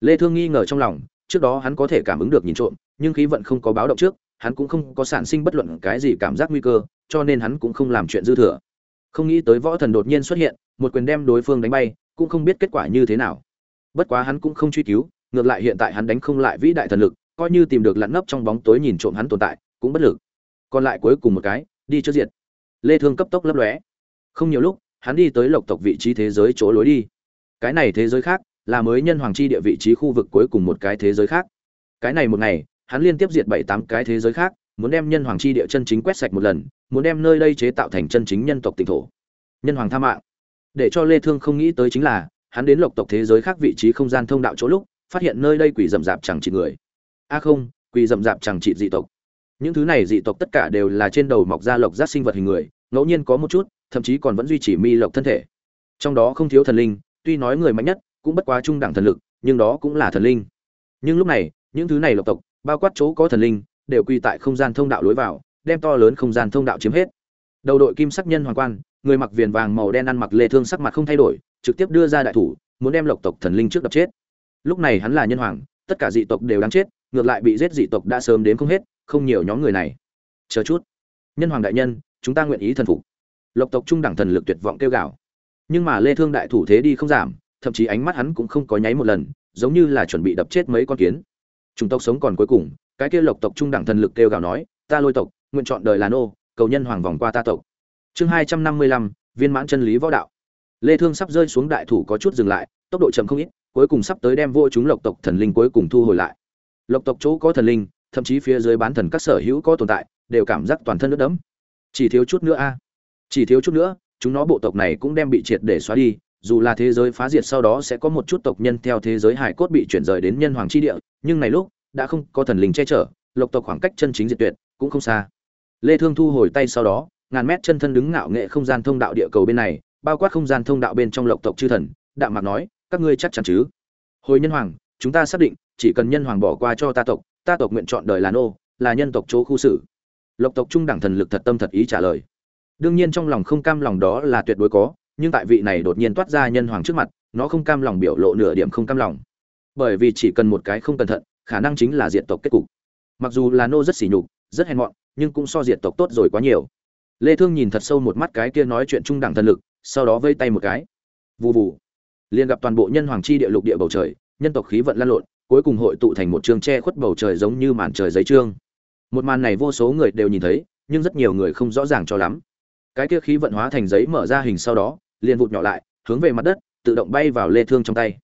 Lê thương nghi ngờ trong lòng, trước đó hắn có thể cảm ứng được nhìn trộm, nhưng khí vận không có báo động trước, hắn cũng không có sản sinh bất luận cái gì cảm giác nguy cơ, cho nên hắn cũng không làm chuyện dư thừa. Không nghĩ tới võ thần đột nhiên xuất hiện, một quyền đem đối phương đánh bay, cũng không biết kết quả như thế nào bất quá hắn cũng không truy cứu, ngược lại hiện tại hắn đánh không lại vĩ đại thần lực, coi như tìm được lặn nấp trong bóng tối nhìn trộm hắn tồn tại, cũng bất lực. Còn lại cuối cùng một cái, đi trước diệt. Lê thương cấp tốc lấp lóe. Không nhiều lúc, hắn đi tới lộc tộc vị trí thế giới chỗ lối đi. Cái này thế giới khác, là mới nhân hoàng chi địa vị trí khu vực cuối cùng một cái thế giới khác. Cái này một ngày, hắn liên tiếp diệt bảy tám cái thế giới khác, muốn đem nhân hoàng chi địa chân chính quét sạch một lần, muốn đem nơi đây chế tạo thành chân chính nhân tộc tỉnh thổ. Nhân hoàng tha mạng. Để cho lê thương không nghĩ tới chính là hắn đến lộc tộc thế giới khác vị trí không gian thông đạo chỗ lúc, phát hiện nơi đây quỷ rậm rạp chẳng chỉ người. A không, quỷ rậm rạp chẳng chỉ dị tộc. Những thứ này dị tộc tất cả đều là trên đầu mọc ra lộc giác sinh vật hình người, ngẫu nhiên có một chút, thậm chí còn vẫn duy trì mi lộc thân thể. Trong đó không thiếu thần linh, tuy nói người mạnh nhất, cũng bất quá trung đẳng thần lực, nhưng đó cũng là thần linh. Nhưng lúc này, những thứ này lộc tộc, bao quát chỗ có thần linh, đều quy tại không gian thông đạo lối vào, đem to lớn không gian thông đạo chiếm hết. Đầu đội kim sắc nhân hoàng quan, người mặc viền vàng màu đen ăn mặc lê thương sắc mặt không thay đổi trực tiếp đưa ra đại thủ, muốn đem lộc tộc thần linh trước đập chết. Lúc này hắn là nhân hoàng, tất cả dị tộc đều đáng chết, ngược lại bị giết dị tộc đã sớm đến không hết, không nhiều nhóm người này. Chờ chút. Nhân hoàng đại nhân, chúng ta nguyện ý thần phục. Lộc tộc trung đẳng thần lực tuyệt vọng kêu gào. Nhưng mà lê thương đại thủ thế đi không giảm, thậm chí ánh mắt hắn cũng không có nháy một lần, giống như là chuẩn bị đập chết mấy con kiến. Chủng tộc sống còn cuối cùng, cái kia lộc tộc trung đẳng thần lực kêu gào nói, ta lôi tộc, nguyện chọn đời là nô, cầu nhân hoàng vòng qua ta tộc. Chương hai trăm năm mươi lăm, viên mãn chân lý võ đạo lê thương sắp rơi xuống đại thủ có chút dừng lại, tốc độ chậm không ít, cuối cùng sắp tới đem vô chúng lộc tộc thần linh cuối cùng thu hồi lại. Lộc tộc chỗ có thần linh, thậm chí phía dưới bán thần các sở hữu có tồn tại, đều cảm giác toàn thân nước đẫm. Chỉ thiếu chút nữa a. À. Chỉ thiếu chút nữa, chúng nó bộ tộc này cũng đem bị triệt để xóa đi, dù là thế giới phá diệt sau đó sẽ có một chút tộc nhân theo thế giới hải cốt bị chuyển rời đến nhân hoàng chi địa, nhưng này lúc, đã không có thần linh che chở, lộc tộc khoảng cách chân chính diệt tuyệt, cũng không xa. Lê thương thu hồi tay sau đó, ngàn mét chân thân đứng ngạo nghệ không gian thông đạo địa cầu bên này bao quát không gian thông đạo bên trong lộc tộc chư thần, đạm mạc nói, các ngươi chắc chắn chứ? Hồi nhân hoàng, chúng ta xác định, chỉ cần nhân hoàng bỏ qua cho ta tộc ta tộc nguyện chọn đời là nô, là nhân tộc chỗ khu xử. Lộc tộc trung đẳng thần lực thật tâm thật ý trả lời. Đương nhiên trong lòng không cam lòng đó là tuyệt đối có, nhưng tại vị này đột nhiên toát ra nhân hoàng trước mặt, nó không cam lòng biểu lộ nửa điểm không cam lòng. Bởi vì chỉ cần một cái không cẩn thận, khả năng chính là diện tộc kết cục. Mặc dù là nô rất sỉ nhục, rất hèn mọn, nhưng cũng so diện tộc tốt rồi quá nhiều. Lê thương nhìn thật sâu một mắt cái kia nói chuyện trung đẳng thần lực sau đó vây tay một cái. Vù vù. Liền gặp toàn bộ nhân hoàng chi địa lục địa bầu trời, nhân tộc khí vận lan lộn, cuối cùng hội tụ thành một trường che khuất bầu trời giống như màn trời giấy trương. Một màn này vô số người đều nhìn thấy, nhưng rất nhiều người không rõ ràng cho lắm. Cái kia khí vận hóa thành giấy mở ra hình sau đó, liền vụt nhỏ lại, hướng về mặt đất, tự động bay vào lê thương trong tay.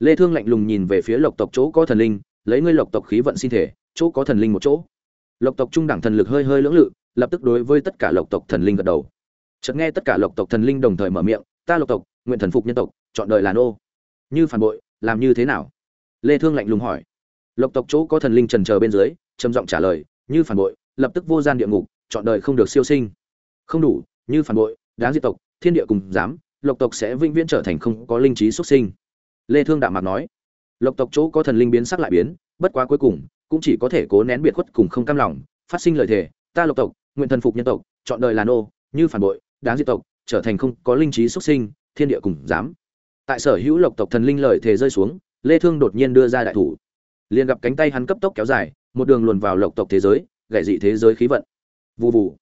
Lê thương lạnh lùng nhìn về phía lộc tộc chỗ có thần linh, lấy ngươi lộc tộc khí vận sinh thể, chỗ có thần linh một chỗ. Lộc tộc trung đẳng thần lực hơi hơi lưỡng lự, lập tức đối với tất cả lộc tộc thần linh gật đầu chợt nghe tất cả lộc tộc thần linh đồng thời mở miệng, ta lộc tộc, nguyện thần phục nhân tộc, chọn đời là nô. Như phản bội, làm như thế nào? Lê thương lạnh lùng hỏi. Lộc tộc chỗ có thần linh trần chờ bên dưới, trầm giọng trả lời, như phản bội, lập tức vô gian địa ngục, chọn đời không được siêu sinh. Không đủ, như phản bội, đáng diệt tộc, thiên địa cùng dám lộc tộc sẽ vĩnh viễn trở thành không có linh trí xuất sinh. Lê thương đạm mạc nói. Lộc tộc chỗ có thần linh biến sắc lại biến, bất quá cuối cùng, cũng chỉ có thể cố nén biệt khuất cùng không cam lòng, phát sinh lời thề, ta lộc tộc, nguyện thần phục nhân tộc, chọn đời là nô, như phản bội đáng diệt tộc, trở thành không có linh trí xuất sinh, thiên địa cùng dám tại sở hữu lộc tộc thần linh lời thề rơi xuống, lê thương đột nhiên đưa ra đại thủ. Liền gặp cánh tay hắn cấp tốc kéo dài, một đường luồn vào lộc tộc thế giới, gãy dị thế giới khí vận. Vù vù.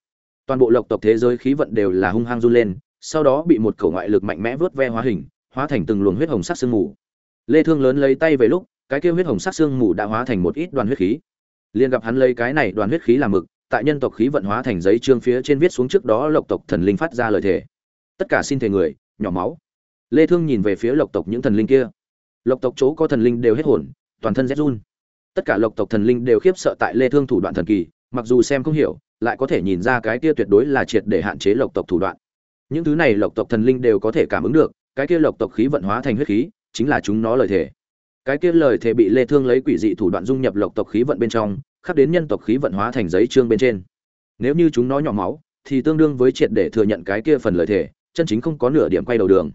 Toàn bộ lộc tộc thế giới khí vận đều là hung hăng run lên, sau đó bị một khẩu ngoại lực mạnh mẽ vớt ve hóa hình, hóa thành từng luồng huyết hồng sắc sương mù. Lê thương lớn lấy tay về lúc, cái kia huyết hồng sắc sương mù đã hóa thành một ít đoàn huyết khí. Liền gặp hắn lấy cái này đoàn huyết khí làm mực tại nhân tộc khí vận hóa thành giấy trương phía trên viết xuống trước đó lộc tộc thần linh phát ra lời thề. Tất cả xin thề người, nhỏ máu. Lê thương nhìn về phía lộc tộc những thần linh kia. Lộc tộc chỗ có thần linh đều hết hồn, toàn thân rét run. Tất cả lộc tộc thần linh đều khiếp sợ tại lê thương thủ đoạn thần kỳ, mặc dù xem không hiểu, lại có thể nhìn ra cái kia tuyệt đối là triệt để hạn chế lộc tộc thủ đoạn. Những thứ này lộc tộc thần linh đều có thể cảm ứng được, cái kia lộc tộc khí vận hóa thành huyết khí, chính là chúng nó lời thề. Cái kia lời thề bị lê thương lấy quỷ dị thủ đoạn dung nhập lộc tộc khí vận bên trong khắc đến nhân tộc khí vận hóa thành giấy trương bên trên. Nếu như chúng nó nhỏ máu thì tương đương với triệt để thừa nhận cái kia phần lời thể, chân chính không có nửa điểm quay đầu đường.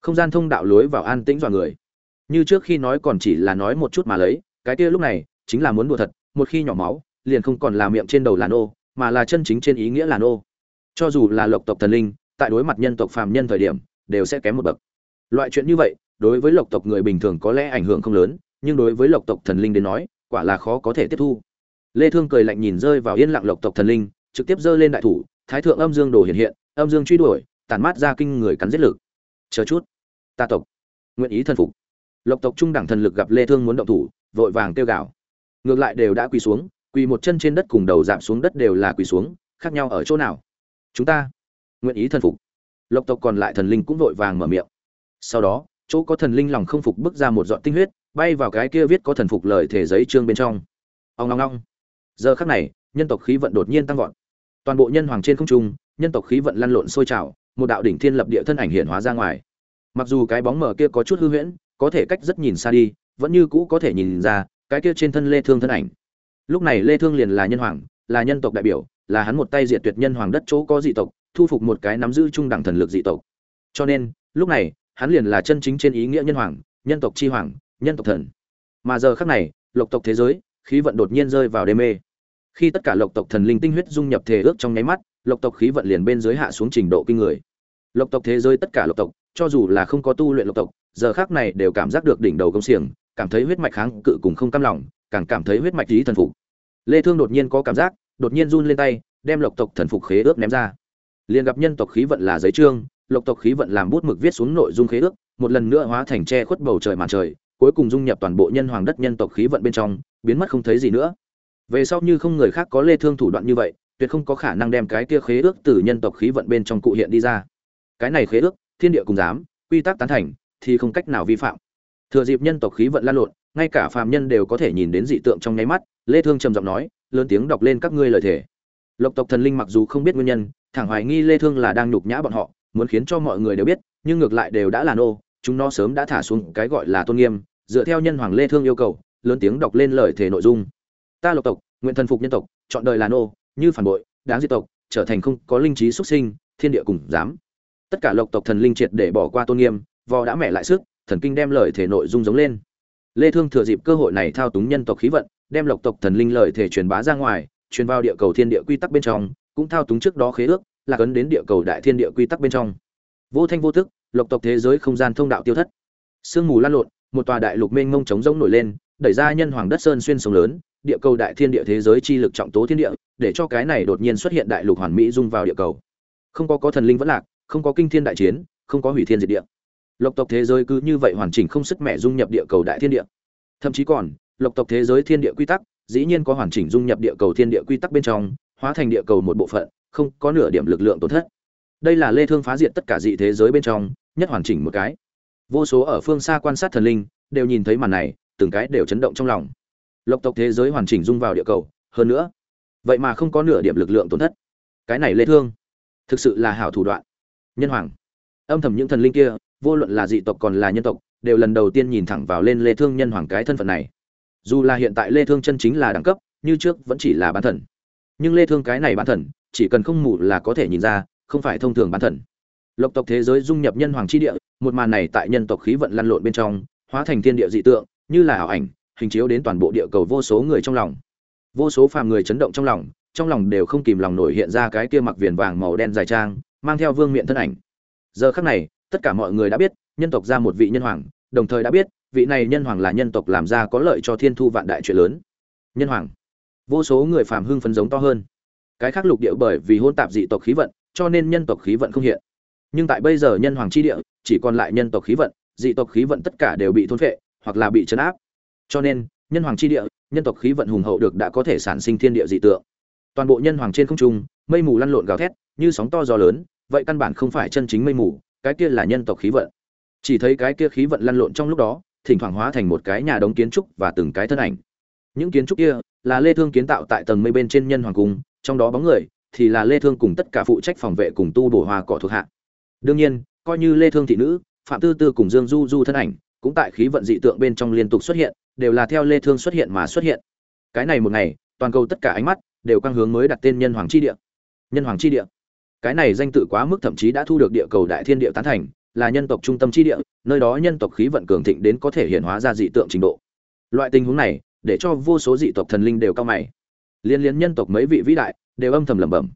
Không gian thông đạo lối vào an tĩnh dọa người. Như trước khi nói còn chỉ là nói một chút mà lấy cái kia lúc này chính là muốn đùa thật một khi nhỏ máu liền không còn là miệng trên đầu làn ô, mà là chân chính trên ý nghĩa làn ô. cho dù là lộc tộc thần linh tại đối mặt nhân tộc phàm nhân thời điểm đều sẽ kém một bậc. Loại chuyện như vậy đối với lộc tộc người bình thường có lẽ ảnh hưởng không lớn nhưng đối với lộc tộc thần linh đến nói quả là khó có thể tiếp thu lê thương cười lạnh nhìn rơi vào yên lặng lộc tộc thần linh, trực tiếp giơ lên đại thủ, thái thượng âm dương đồ hiện hiện, âm dương truy đuổi tàn mát ra kinh người cắn giết lực. Chờ chút, ta tộc, nguyện ý thần phục. Lộc tộc trung đẳng thần lực gặp lê thương muốn động thủ, vội vàng kêu gào. Ngược lại đều đã quỳ xuống, quỳ một chân trên đất cùng đầu giảm xuống đất đều là quỳ xuống, khác nhau ở chỗ nào? Chúng ta, nguyện ý thần phục. Lộc tộc còn lại thần linh cũng vội vàng mở miệng. Sau đó, chỗ có thần linh lòng không phục bước ra một giọt tinh huyết, bay vào cái kia viết có thần phục lời thể giấy trương bên trong. Ông ngong ngong giờ khắc này, nhân tộc khí vận đột nhiên tăng vọt. Toàn bộ nhân hoàng trên không trung, nhân tộc khí vận lăn lộn sôi trào, một đạo đỉnh thiên lập địa thân ảnh hiện hóa ra ngoài. Mặc dù cái bóng mờ kia có chút hư huyễn, có thể cách rất nhìn xa đi, vẫn như cũ có thể nhìn ra cái kia trên thân lê thương thân ảnh. Lúc này lê thương liền là nhân hoàng, là nhân tộc đại biểu, là hắn một tay diệt tuyệt nhân hoàng đất chỗ có dị tộc, thu phục một cái nắm giữ trung đẳng thần lực dị tộc. Cho nên, lúc này, hắn liền là chân chính trên ý nghĩa nhân hoàng, nhân tộc chi hoàng, nhân tộc thần. Mà giờ khắc này, lộc tộc thế giới khí vận đột nhiên rơi vào đê mê. Khi tất cả lộc tộc thần linh tinh huyết dung nhập thể ước trong nháy mắt, lộc tộc khí vận liền bên dưới hạ xuống trình độ kinh người. Lộc tộc thế giới tất cả lộc tộc, cho dù là không có tu luyện lộc tộc, giờ khác này đều cảm giác được đỉnh đầu công xiềng, cảm thấy huyết mạch kháng cự cùng không cam lòng, càng cảm thấy huyết mạch trí thần phục. Lê thương đột nhiên có cảm giác, đột nhiên run lên tay, đem lộc tộc thần phục khế ước ném ra. Liền gặp nhân tộc khí vận là giấy trương, lộc tộc khí vận làm bút mực viết xuống nội dung khế ước, một lần nữa hóa thành che khuất bầu trời màn trời, cuối cùng dung nhập toàn bộ nhân hoàng đất nhân tộc khí vận bên trong biến mất không thấy gì nữa. Về sau như không người khác có lê thương thủ đoạn như vậy, tuyệt không có khả năng đem cái kia khế ước từ nhân tộc khí vận bên trong cụ hiện đi ra. Cái này khế ước, thiên địa cùng dám quy tắc tán thành, thì không cách nào vi phạm. Thừa dịp nhân tộc khí vận lan lộn, ngay cả phàm nhân đều có thể nhìn đến dị tượng trong nháy mắt, lê thương trầm giọng nói, lớn tiếng đọc lên các ngươi lời thể lộc tộc thần linh mặc dù không biết nguyên nhân, thẳng hoài nghi lê thương là đang nhục nhã bọn họ, muốn khiến cho mọi người đều biết, nhưng ngược lại đều đã là nô, chúng nó sớm đã thả xuống cái gọi là tôn nghiêm, dựa theo nhân hoàng lê thương yêu cầu lớn tiếng đọc lên lời thể nội dung. Ta lộc tộc, nguyện thần phục nhân tộc, chọn đời là nô, như phản bội, đáng diệt tộc, trở thành không có linh trí xuất sinh, thiên địa cùng dám tất cả lộc tộc thần linh triệt để bỏ qua tôn nghiêm, vò đã mẹ lại sức, thần kinh đem lời thể nội dung giống lên. Lê thương thừa dịp cơ hội này thao túng nhân tộc khí vận, đem lộc tộc thần linh lời thể truyền bá ra ngoài, truyền vào địa cầu thiên địa quy tắc bên trong, cũng thao túng trước đó khế ước, là cấn đến địa cầu đại thiên địa quy tắc bên trong. Vô thanh vô thức lộc tộc thế giới không gian thông đạo tiêu thất. Sương mù lan lộn, một tòa đại lục mênh mông trống rỗng nổi lên đẩy ra nhân hoàng đất sơn xuyên sông lớn, địa cầu đại thiên địa thế giới chi lực trọng tố thiên địa, để cho cái này đột nhiên xuất hiện đại lục hoàn mỹ dung vào địa cầu. Không có có thần linh vẫn lạc, không có kinh thiên đại chiến, không có hủy thiên diệt địa. Lộc tộc thế giới cứ như vậy hoàn chỉnh không sức mẹ dung nhập địa cầu đại thiên địa. Thậm chí còn, lộc tộc thế giới thiên địa quy tắc, dĩ nhiên có hoàn chỉnh dung nhập địa cầu thiên địa quy tắc bên trong, hóa thành địa cầu một bộ phận, không có nửa điểm lực lượng tổn thất. Đây là lê thương phá diệt tất cả dị thế giới bên trong, nhất hoàn chỉnh một cái. Vô số ở phương xa quan sát thần linh, đều nhìn thấy màn này từng cái đều chấn động trong lòng. Lộc tộc thế giới hoàn chỉnh dung vào địa cầu, hơn nữa, vậy mà không có nửa điểm lực lượng tổn thất. Cái này lê thương, thực sự là hảo thủ đoạn. Nhân hoàng, âm thầm những thần linh kia, vô luận là dị tộc còn là nhân tộc, đều lần đầu tiên nhìn thẳng vào lên lê thương nhân hoàng cái thân phận này. Dù là hiện tại lê thương chân chính là đẳng cấp, như trước vẫn chỉ là bán thần. Nhưng lê thương cái này bán thần, chỉ cần không mù là có thể nhìn ra, không phải thông thường bán thần. Lộc tộc thế giới dung nhập nhân hoàng chi địa, một màn này tại nhân tộc khí vận lăn lộn bên trong, hóa thành thiên địa dị tượng như là ảo ảnh, hình chiếu đến toàn bộ địa cầu vô số người trong lòng. Vô số phàm người chấn động trong lòng trong lòng đều không kìm lòng nổi hiện ra cái kia mặc viền vàng màu đen dài trang, mang theo vương miện thân ảnh. Giờ khắc này, tất cả mọi người đã biết, nhân tộc ra một vị nhân hoàng, đồng thời đã biết, vị này nhân hoàng là nhân tộc làm ra có lợi cho thiên thu vạn đại chuyện lớn. Nhân hoàng. Vô số người phàm hưng phấn giống to hơn. Cái khác lục địa bởi vì hôn tạp dị tộc khí vận, cho nên nhân tộc khí vận không hiện. Nhưng tại bây giờ nhân hoàng chi địa, chỉ còn lại nhân tộc khí vận, dị tộc khí vận tất cả đều bị thôn phệ hoặc là bị chấn áp. Cho nên, nhân hoàng chi địa, nhân tộc khí vận hùng hậu được đã có thể sản sinh thiên địa dị tượng. Toàn bộ nhân hoàng trên không trung, mây mù lăn lộn gào thét, như sóng to gió lớn, vậy căn bản không phải chân chính mây mù, cái kia là nhân tộc khí vận. Chỉ thấy cái kia khí vận lăn lộn trong lúc đó, thỉnh thoảng hóa thành một cái nhà đống kiến trúc và từng cái thân ảnh. Những kiến trúc kia là lê thương kiến tạo tại tầng mây bên trên nhân hoàng cung, trong đó bóng người thì là lê thương cùng tất cả phụ trách phòng vệ cùng tu bổ hoa cỏ thuộc hạ. Đương nhiên, coi như lê thương thị nữ, phạm tư tư cùng dương du du thân ảnh cũng tại khí vận dị tượng bên trong liên tục xuất hiện, đều là theo lê thương xuất hiện mà xuất hiện. Cái này một ngày, toàn cầu tất cả ánh mắt đều quang hướng mới đặt tên nhân hoàng chi địa. Nhân hoàng chi địa. Cái này danh tự quá mức thậm chí đã thu được địa cầu đại thiên địa tán thành, là nhân tộc trung tâm chi địa, nơi đó nhân tộc khí vận cường thịnh đến có thể hiện hóa ra dị tượng trình độ. Loại tình huống này, để cho vô số dị tộc thần linh đều cao mày. Liên liên nhân tộc mấy vị vĩ đại đều âm thầm lẩm bẩm.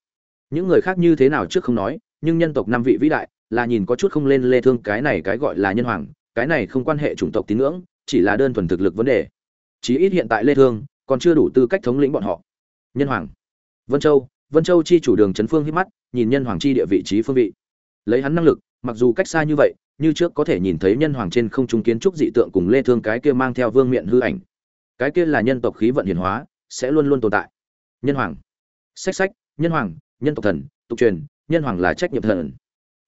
Những người khác như thế nào trước không nói, nhưng nhân tộc năm vị vĩ đại là nhìn có chút không lên lê thương cái này cái gọi là nhân hoàng cái này không quan hệ chủng tộc tín ngưỡng, chỉ là đơn thuần thực lực vấn đề. Chí ít hiện tại lê thương còn chưa đủ tư cách thống lĩnh bọn họ. Nhân hoàng. Vân châu. Vân châu chi chủ đường trấn phương hít mắt, nhìn nhân hoàng chi địa vị trí phương vị. Lấy hắn năng lực, mặc dù cách xa như vậy, như trước có thể nhìn thấy nhân hoàng trên không trung kiến trúc dị tượng cùng lê thương cái kia mang theo vương miện hư ảnh. Cái kia là nhân tộc khí vận hiển hóa, sẽ luôn luôn tồn tại. Nhân hoàng. Sách sách nhân hoàng, nhân tộc thần, tục truyền, nhân hoàng là trách nhiệm thần.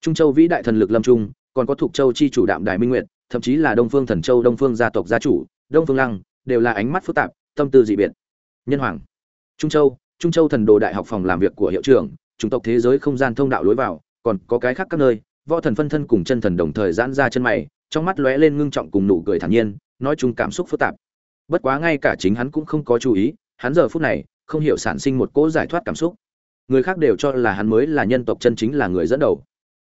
Trung châu vĩ đại thần lực lâm trung, còn có thuộc châu chi chủ đạm đài minh nguyệt thậm chí là đông phương thần châu, đông phương gia tộc gia chủ, đông phương lăng, đều là ánh mắt phức tạp, tâm tư dị biệt. Nhân hoàng, trung châu trung châu thần đồ đại học phòng làm việc của hiệu trưởng, chủng tộc thế giới không gian thông đạo lối vào, còn có cái khác các nơi, võ thần phân thân cùng chân thần đồng thời giãn ra chân mày, trong mắt lóe lên ngưng trọng cùng nụ cười thản nhiên, nói chung cảm xúc phức tạp. Bất quá ngay cả chính hắn cũng không có chú ý, hắn giờ phút này không hiểu sản sinh một cỗ giải thoát cảm xúc. Người khác đều cho là hắn mới là nhân tộc chân chính là người dẫn đầu.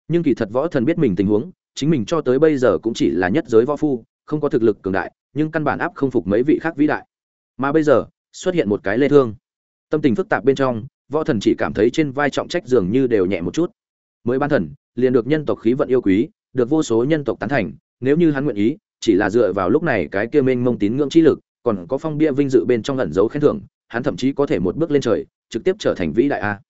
Nhưng kỳ thật võ thần biết mình tình huống chính mình cho tới bây giờ cũng chỉ là nhất giới võ phu, không có thực lực cường đại, nhưng căn bản áp không phục mấy vị khác vĩ đại. Mà bây giờ, xuất hiện một cái lê thương. Tâm tình phức tạp bên trong, võ thần chỉ cảm thấy trên vai trọng trách dường như đều nhẹ một chút. Mới ban thần, liền được nhân tộc khí vận yêu quý, được vô số nhân tộc tán thành, nếu như hắn nguyện ý, chỉ là dựa vào lúc này cái kia mênh mông tín ngưỡng chi lực, còn có phong bia vinh dự bên trong ẩn dấu khen thưởng, hắn thậm chí có thể một bước lên trời, trực tiếp trở thành vĩ đại a.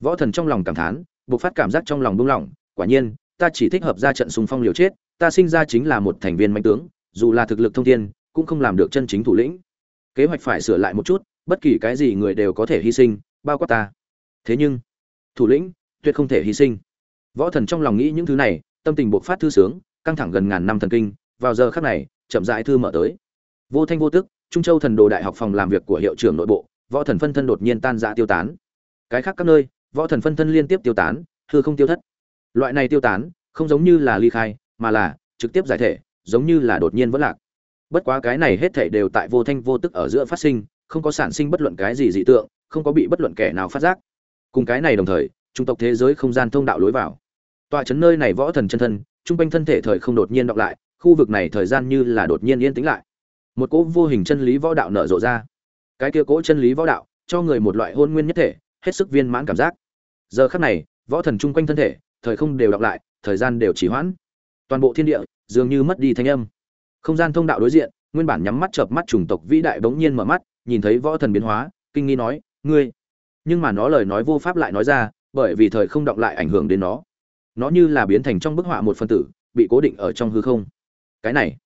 Võ thần trong lòng cảm thán, bộc phát cảm giác trong lòng buông lỏng, quả nhiên ta chỉ thích hợp ra trận xung phong liều chết, ta sinh ra chính là một thành viên mạnh tướng, dù là thực lực thông thiên, cũng không làm được chân chính thủ lĩnh. Kế hoạch phải sửa lại một chút, bất kỳ cái gì người đều có thể hy sinh, bao quát ta. Thế nhưng, thủ lĩnh tuyệt không thể hy sinh. Võ thần trong lòng nghĩ những thứ này, tâm tình bộc phát thư sướng, căng thẳng gần ngàn năm thần kinh, vào giờ khắc này, chậm rãi thư mở tới. Vô thanh vô tức, trung châu thần đồ đại học phòng làm việc của hiệu trưởng nội bộ, võ thần phân thân đột nhiên tan ra tiêu tán. Cái khác các nơi, võ thần phân thân liên tiếp tiêu tán, hư không tiêu thất loại này tiêu tán, không giống như là ly khai, mà là trực tiếp giải thể, giống như là đột nhiên vẫn lạc. Bất quá cái này hết thể đều tại vô thanh vô tức ở giữa phát sinh, không có sản sinh bất luận cái gì dị tượng, không có bị bất luận kẻ nào phát giác. Cùng cái này đồng thời, trung tộc thế giới không gian thông đạo lối vào. Tọa chấn nơi này võ thần chân thân, trung quanh thân thể thời không đột nhiên đọc lại, khu vực này thời gian như là đột nhiên yên tĩnh lại. Một cỗ vô hình chân lý võ đạo nở rộ ra. Cái kia cỗ chân lý võ đạo, cho người một loại hôn nguyên nhất thể, hết sức viên mãn cảm giác. Giờ khắc này, võ thần chung quanh thân thể thời không đều đọc lại, thời gian đều chỉ hoãn. Toàn bộ thiên địa dường như mất đi thanh âm. Không gian thông đạo đối diện, nguyên bản nhắm mắt chợp mắt chủng tộc vĩ đại bỗng nhiên mở mắt, nhìn thấy võ thần biến hóa, kinh nghi nói, ngươi. Nhưng mà nó lời nói vô pháp lại nói ra, bởi vì thời không động lại ảnh hưởng đến nó. Nó như là biến thành trong bức họa một phân tử, bị cố định ở trong hư không. Cái này,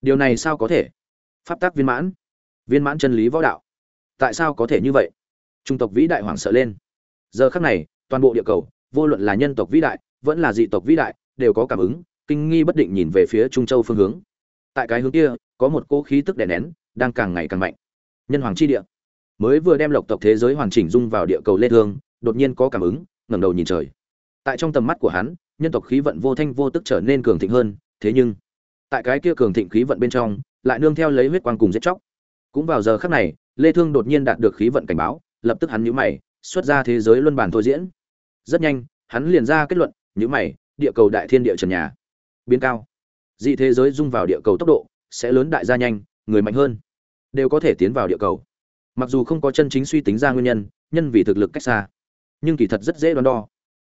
điều này sao có thể? Pháp tác viên mãn. Viên mãn chân lý võ đạo. Tại sao có thể như vậy? Trung tộc vĩ đại hoảng sợ lên. Giờ khắc này, toàn bộ địa cầu vô luận là nhân tộc vĩ đại, vẫn là dị tộc vĩ đại, đều có cảm ứng, kinh nghi bất định nhìn về phía trung châu phương hướng. Tại cái hướng kia, có một cỗ khí tức đè nén, đang càng ngày càng mạnh. Nhân hoàng chi địa. Mới vừa đem lộc tộc thế giới hoàn chỉnh dung vào địa cầu lê thương đột nhiên có cảm ứng, ngẩng đầu nhìn trời. Tại trong tầm mắt của hắn, nhân tộc khí vận vô thanh vô tức trở nên cường thịnh hơn, thế nhưng, tại cái kia cường thịnh khí vận bên trong, lại nương theo lấy huyết quang cùng giết chóc. Cũng vào giờ khắc này, lê thương đột nhiên đạt được khí vận cảnh báo, lập tức hắn nhíu mày, xuất ra thế giới luân bản thôi diễn rất nhanh, hắn liền ra kết luận nhíu mày, địa cầu đại thiên địa trần nhà, biến cao. Dị thế giới dung vào địa cầu tốc độ sẽ lớn đại gia nhanh, người mạnh hơn, đều có thể tiến vào địa cầu. Mặc dù không có chân chính suy tính ra nguyên nhân nhân vì thực lực cách xa, nhưng kỳ thật rất dễ đoán đo.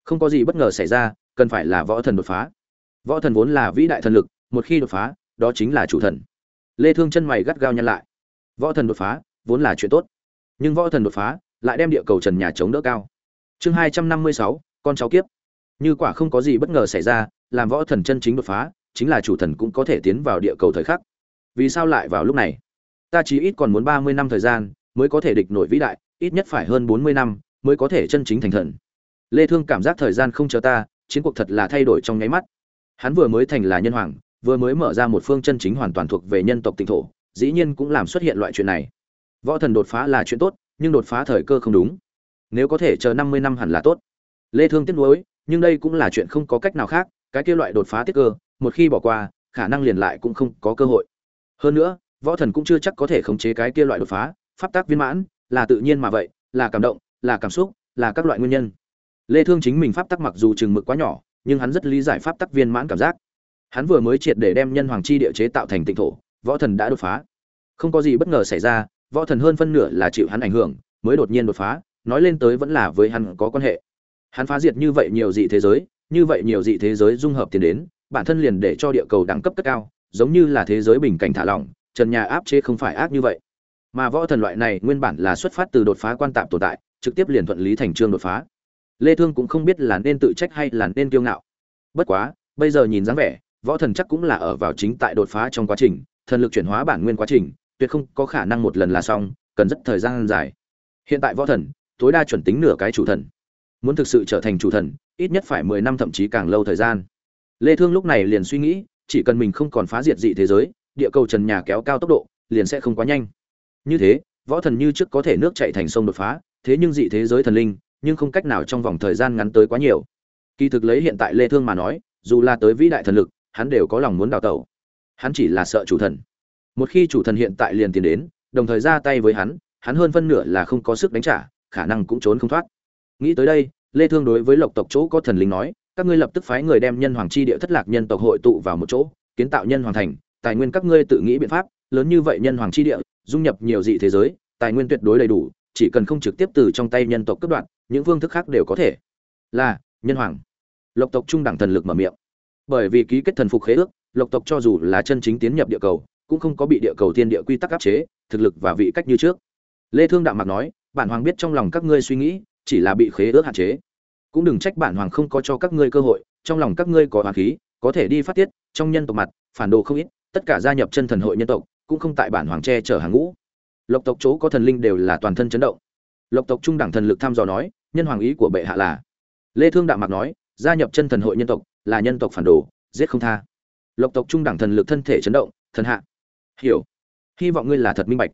Không có gì bất ngờ xảy ra, cần phải là võ thần đột phá. Võ thần vốn là vĩ đại thần lực, một khi đột phá, đó chính là chủ thần. Lê thương chân mày gắt gao nhăn lại. Võ thần đột phá vốn là chuyện tốt, nhưng võ thần đột phá lại đem địa cầu trần nhà chống đỡ cao chương 256, con cháu kiếp. Như quả không có gì bất ngờ xảy ra làm võ thần chân chính đột phá chính là chủ thần cũng có thể tiến vào địa cầu thời khắc. Vì sao lại vào lúc này? Ta chỉ ít còn muốn 30 năm thời gian mới có thể địch nổi vĩ đại ít nhất phải hơn 40 năm mới có thể chân chính thành thần. Lê thương cảm giác thời gian không chờ ta chiến cuộc thật là thay đổi trong nháy mắt. Hắn vừa mới thành là nhân hoàng vừa mới mở ra một phương chân chính hoàn toàn thuộc về nhân tộc tỉnh thổ dĩ nhiên cũng làm xuất hiện loại chuyện này. Võ thần đột phá là chuyện tốt nhưng đột phá thời cơ không đúng nếu có thể chờ 50 năm hẳn là tốt. Lê thương tiếc nuối, nhưng đây cũng là chuyện không có cách nào khác, cái kia loại đột phá tiết cơ, một khi bỏ qua, khả năng liền lại cũng không có cơ hội. Hơn nữa, võ thần cũng chưa chắc có thể khống chế cái kia loại đột phá, pháp tác viên mãn, là tự nhiên mà vậy, là cảm động, là cảm xúc, là các loại nguyên nhân. Lê thương chính mình pháp tắc mặc dù chừng mực quá nhỏ, nhưng hắn rất lý giải pháp tắc viên mãn cảm giác. Hắn vừa mới triệt để đem nhân hoàng chi địa chế tạo thành tịnh thổ, võ thần đã đột phá. Không có gì bất ngờ xảy ra, võ thần hơn phân nửa là chịu hắn ảnh hưởng, mới đột nhiên đột phá nói lên tới vẫn là với hắn có quan hệ. Hắn phá diệt như vậy nhiều dị thế giới, như vậy nhiều dị thế giới dung hợp tiến đến, bản thân liền để cho địa cầu đẳng cấp cất cao, giống như là thế giới bình cảnh thả lỏng, trần nhà áp chế không phải ác như vậy. Mà võ thần loại này nguyên bản là xuất phát từ đột phá quan tạm tồn tại, trực tiếp liền thuận lý thành trương đột phá. Lê thương cũng không biết là nên tự trách hay là nên kiêu ngạo. Bất quá, bây giờ nhìn dáng vẻ, võ thần chắc cũng là ở vào chính tại đột phá trong quá trình, thần lực chuyển hóa bản nguyên quá trình, tuyệt không có khả năng một lần là xong, cần rất thời gian dài. Hiện tại võ thần tối đa chuẩn tính nửa cái chủ thần. Muốn thực sự trở thành chủ thần, ít nhất phải mười năm thậm chí càng lâu thời gian. Lê thương lúc này liền suy nghĩ, chỉ cần mình không còn phá diệt dị thế giới, địa cầu trần nhà kéo cao tốc độ, liền sẽ không quá nhanh. Như thế, võ thần như trước có thể nước chảy thành sông đột phá, thế nhưng dị thế giới thần linh, nhưng không cách nào trong vòng thời gian ngắn tới quá nhiều. Kỳ thực lấy hiện tại lê thương mà nói, dù là tới vĩ đại thần lực, hắn đều có lòng muốn đào tẩu. Hắn chỉ là sợ chủ thần. Một khi chủ thần hiện tại liền tiến đến, đồng thời ra tay với hắn hắn hơn phân nửa là không có sức đánh trả khả năng cũng trốn không thoát. Nghĩ tới đây, lê thương đối với lộc tộc chỗ có thần linh nói, các ngươi lập tức phái người đem nhân hoàng chi địa thất lạc nhân tộc hội tụ vào một chỗ, kiến tạo nhân hoàng thành, tài nguyên các ngươi tự nghĩ biện pháp, lớn như vậy nhân hoàng chi địa, dung nhập nhiều dị thế giới, tài nguyên tuyệt đối đầy đủ, chỉ cần không trực tiếp từ trong tay nhân tộc cấp đoạn những phương thức khác đều có thể. Là, nhân hoàng. Lộc tộc trung đẳng thần lực mở miệng. Bởi vì ký kết thần phục khế ước, lộc tộc cho dù là chân chính tiến nhập địa cầu, cũng không có bị địa cầu thiên địa quy tắc áp chế, thực lực và vị cách như trước lê thương đạm mạc nói, bản hoàng biết trong lòng các ngươi suy nghĩ, chỉ là bị khế ước hạn chế. Cũng đừng trách bản hoàng không có cho các ngươi cơ hội, trong lòng các ngươi có hoàng khí, có thể đi phát tiết, trong nhân tộc mặt, phản đồ không ít, tất cả gia nhập chân thần hội nhân tộc, cũng không tại bản hoàng che chở hàng ngũ. Lộc tộc chỗ có thần linh đều là toàn thân chấn động. Lộc tộc trung đẳng thần lực thăm dò nói, nhân hoàng ý của bệ hạ là? Lê thương đạm mạc nói, gia nhập chân thần hội nhân tộc, là nhân tộc phản đồ, giết không tha. Lộc tộc trung đẳng thần lực thân thể chấn động, thần hạ, hiểu. Hy vọng ngươi là thật minh bạch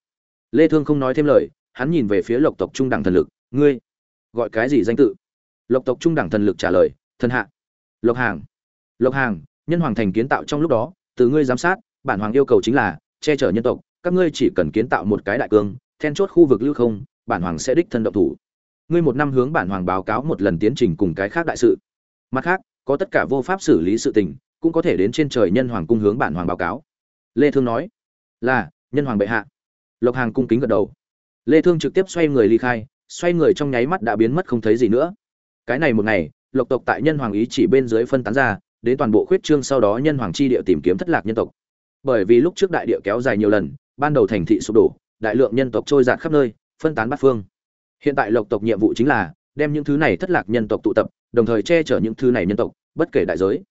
lê thương không nói thêm lời, hắn nhìn về phía lộc tộc trung đẳng thần lực, ngươi gọi cái gì danh tự? Lộc tộc trung đẳng thần lực trả lời, thần hạ. Lộc hàng. Lộc hàng, nhân hoàng thành kiến tạo trong lúc đó, từ ngươi giám sát, bản hoàng yêu cầu chính là che chở nhân tộc, các ngươi chỉ cần kiến tạo một cái đại cương, then chốt khu vực lưu không, bản hoàng sẽ đích thân động thủ. Ngươi một năm hướng bản hoàng báo cáo một lần tiến trình cùng cái khác đại sự. Mặt khác, có tất cả vô pháp xử lý sự tình, cũng có thể đến trên trời nhân hoàng cung hướng bản hoàng báo cáo. Lê thương nói, là, nhân hoàng bệ hạ lộc hàng cung kính gật đầu. Lê thương trực tiếp xoay người ly khai, xoay người trong nháy mắt đã biến mất không thấy gì nữa. Cái này một ngày, lộc tộc tại nhân hoàng ý chỉ bên dưới phân tán ra, đến toàn bộ khuyết trương sau đó nhân hoàng chi địa tìm kiếm thất lạc nhân tộc. Bởi vì lúc trước đại địa kéo dài nhiều lần, ban đầu thành thị sụp đổ, đại lượng nhân tộc trôi dạt khắp nơi, phân tán bát phương. Hiện tại lộc tộc nhiệm vụ chính là đem những thứ này thất lạc nhân tộc tụ tập, đồng thời che chở những thứ này nhân tộc, bất kể đại giới.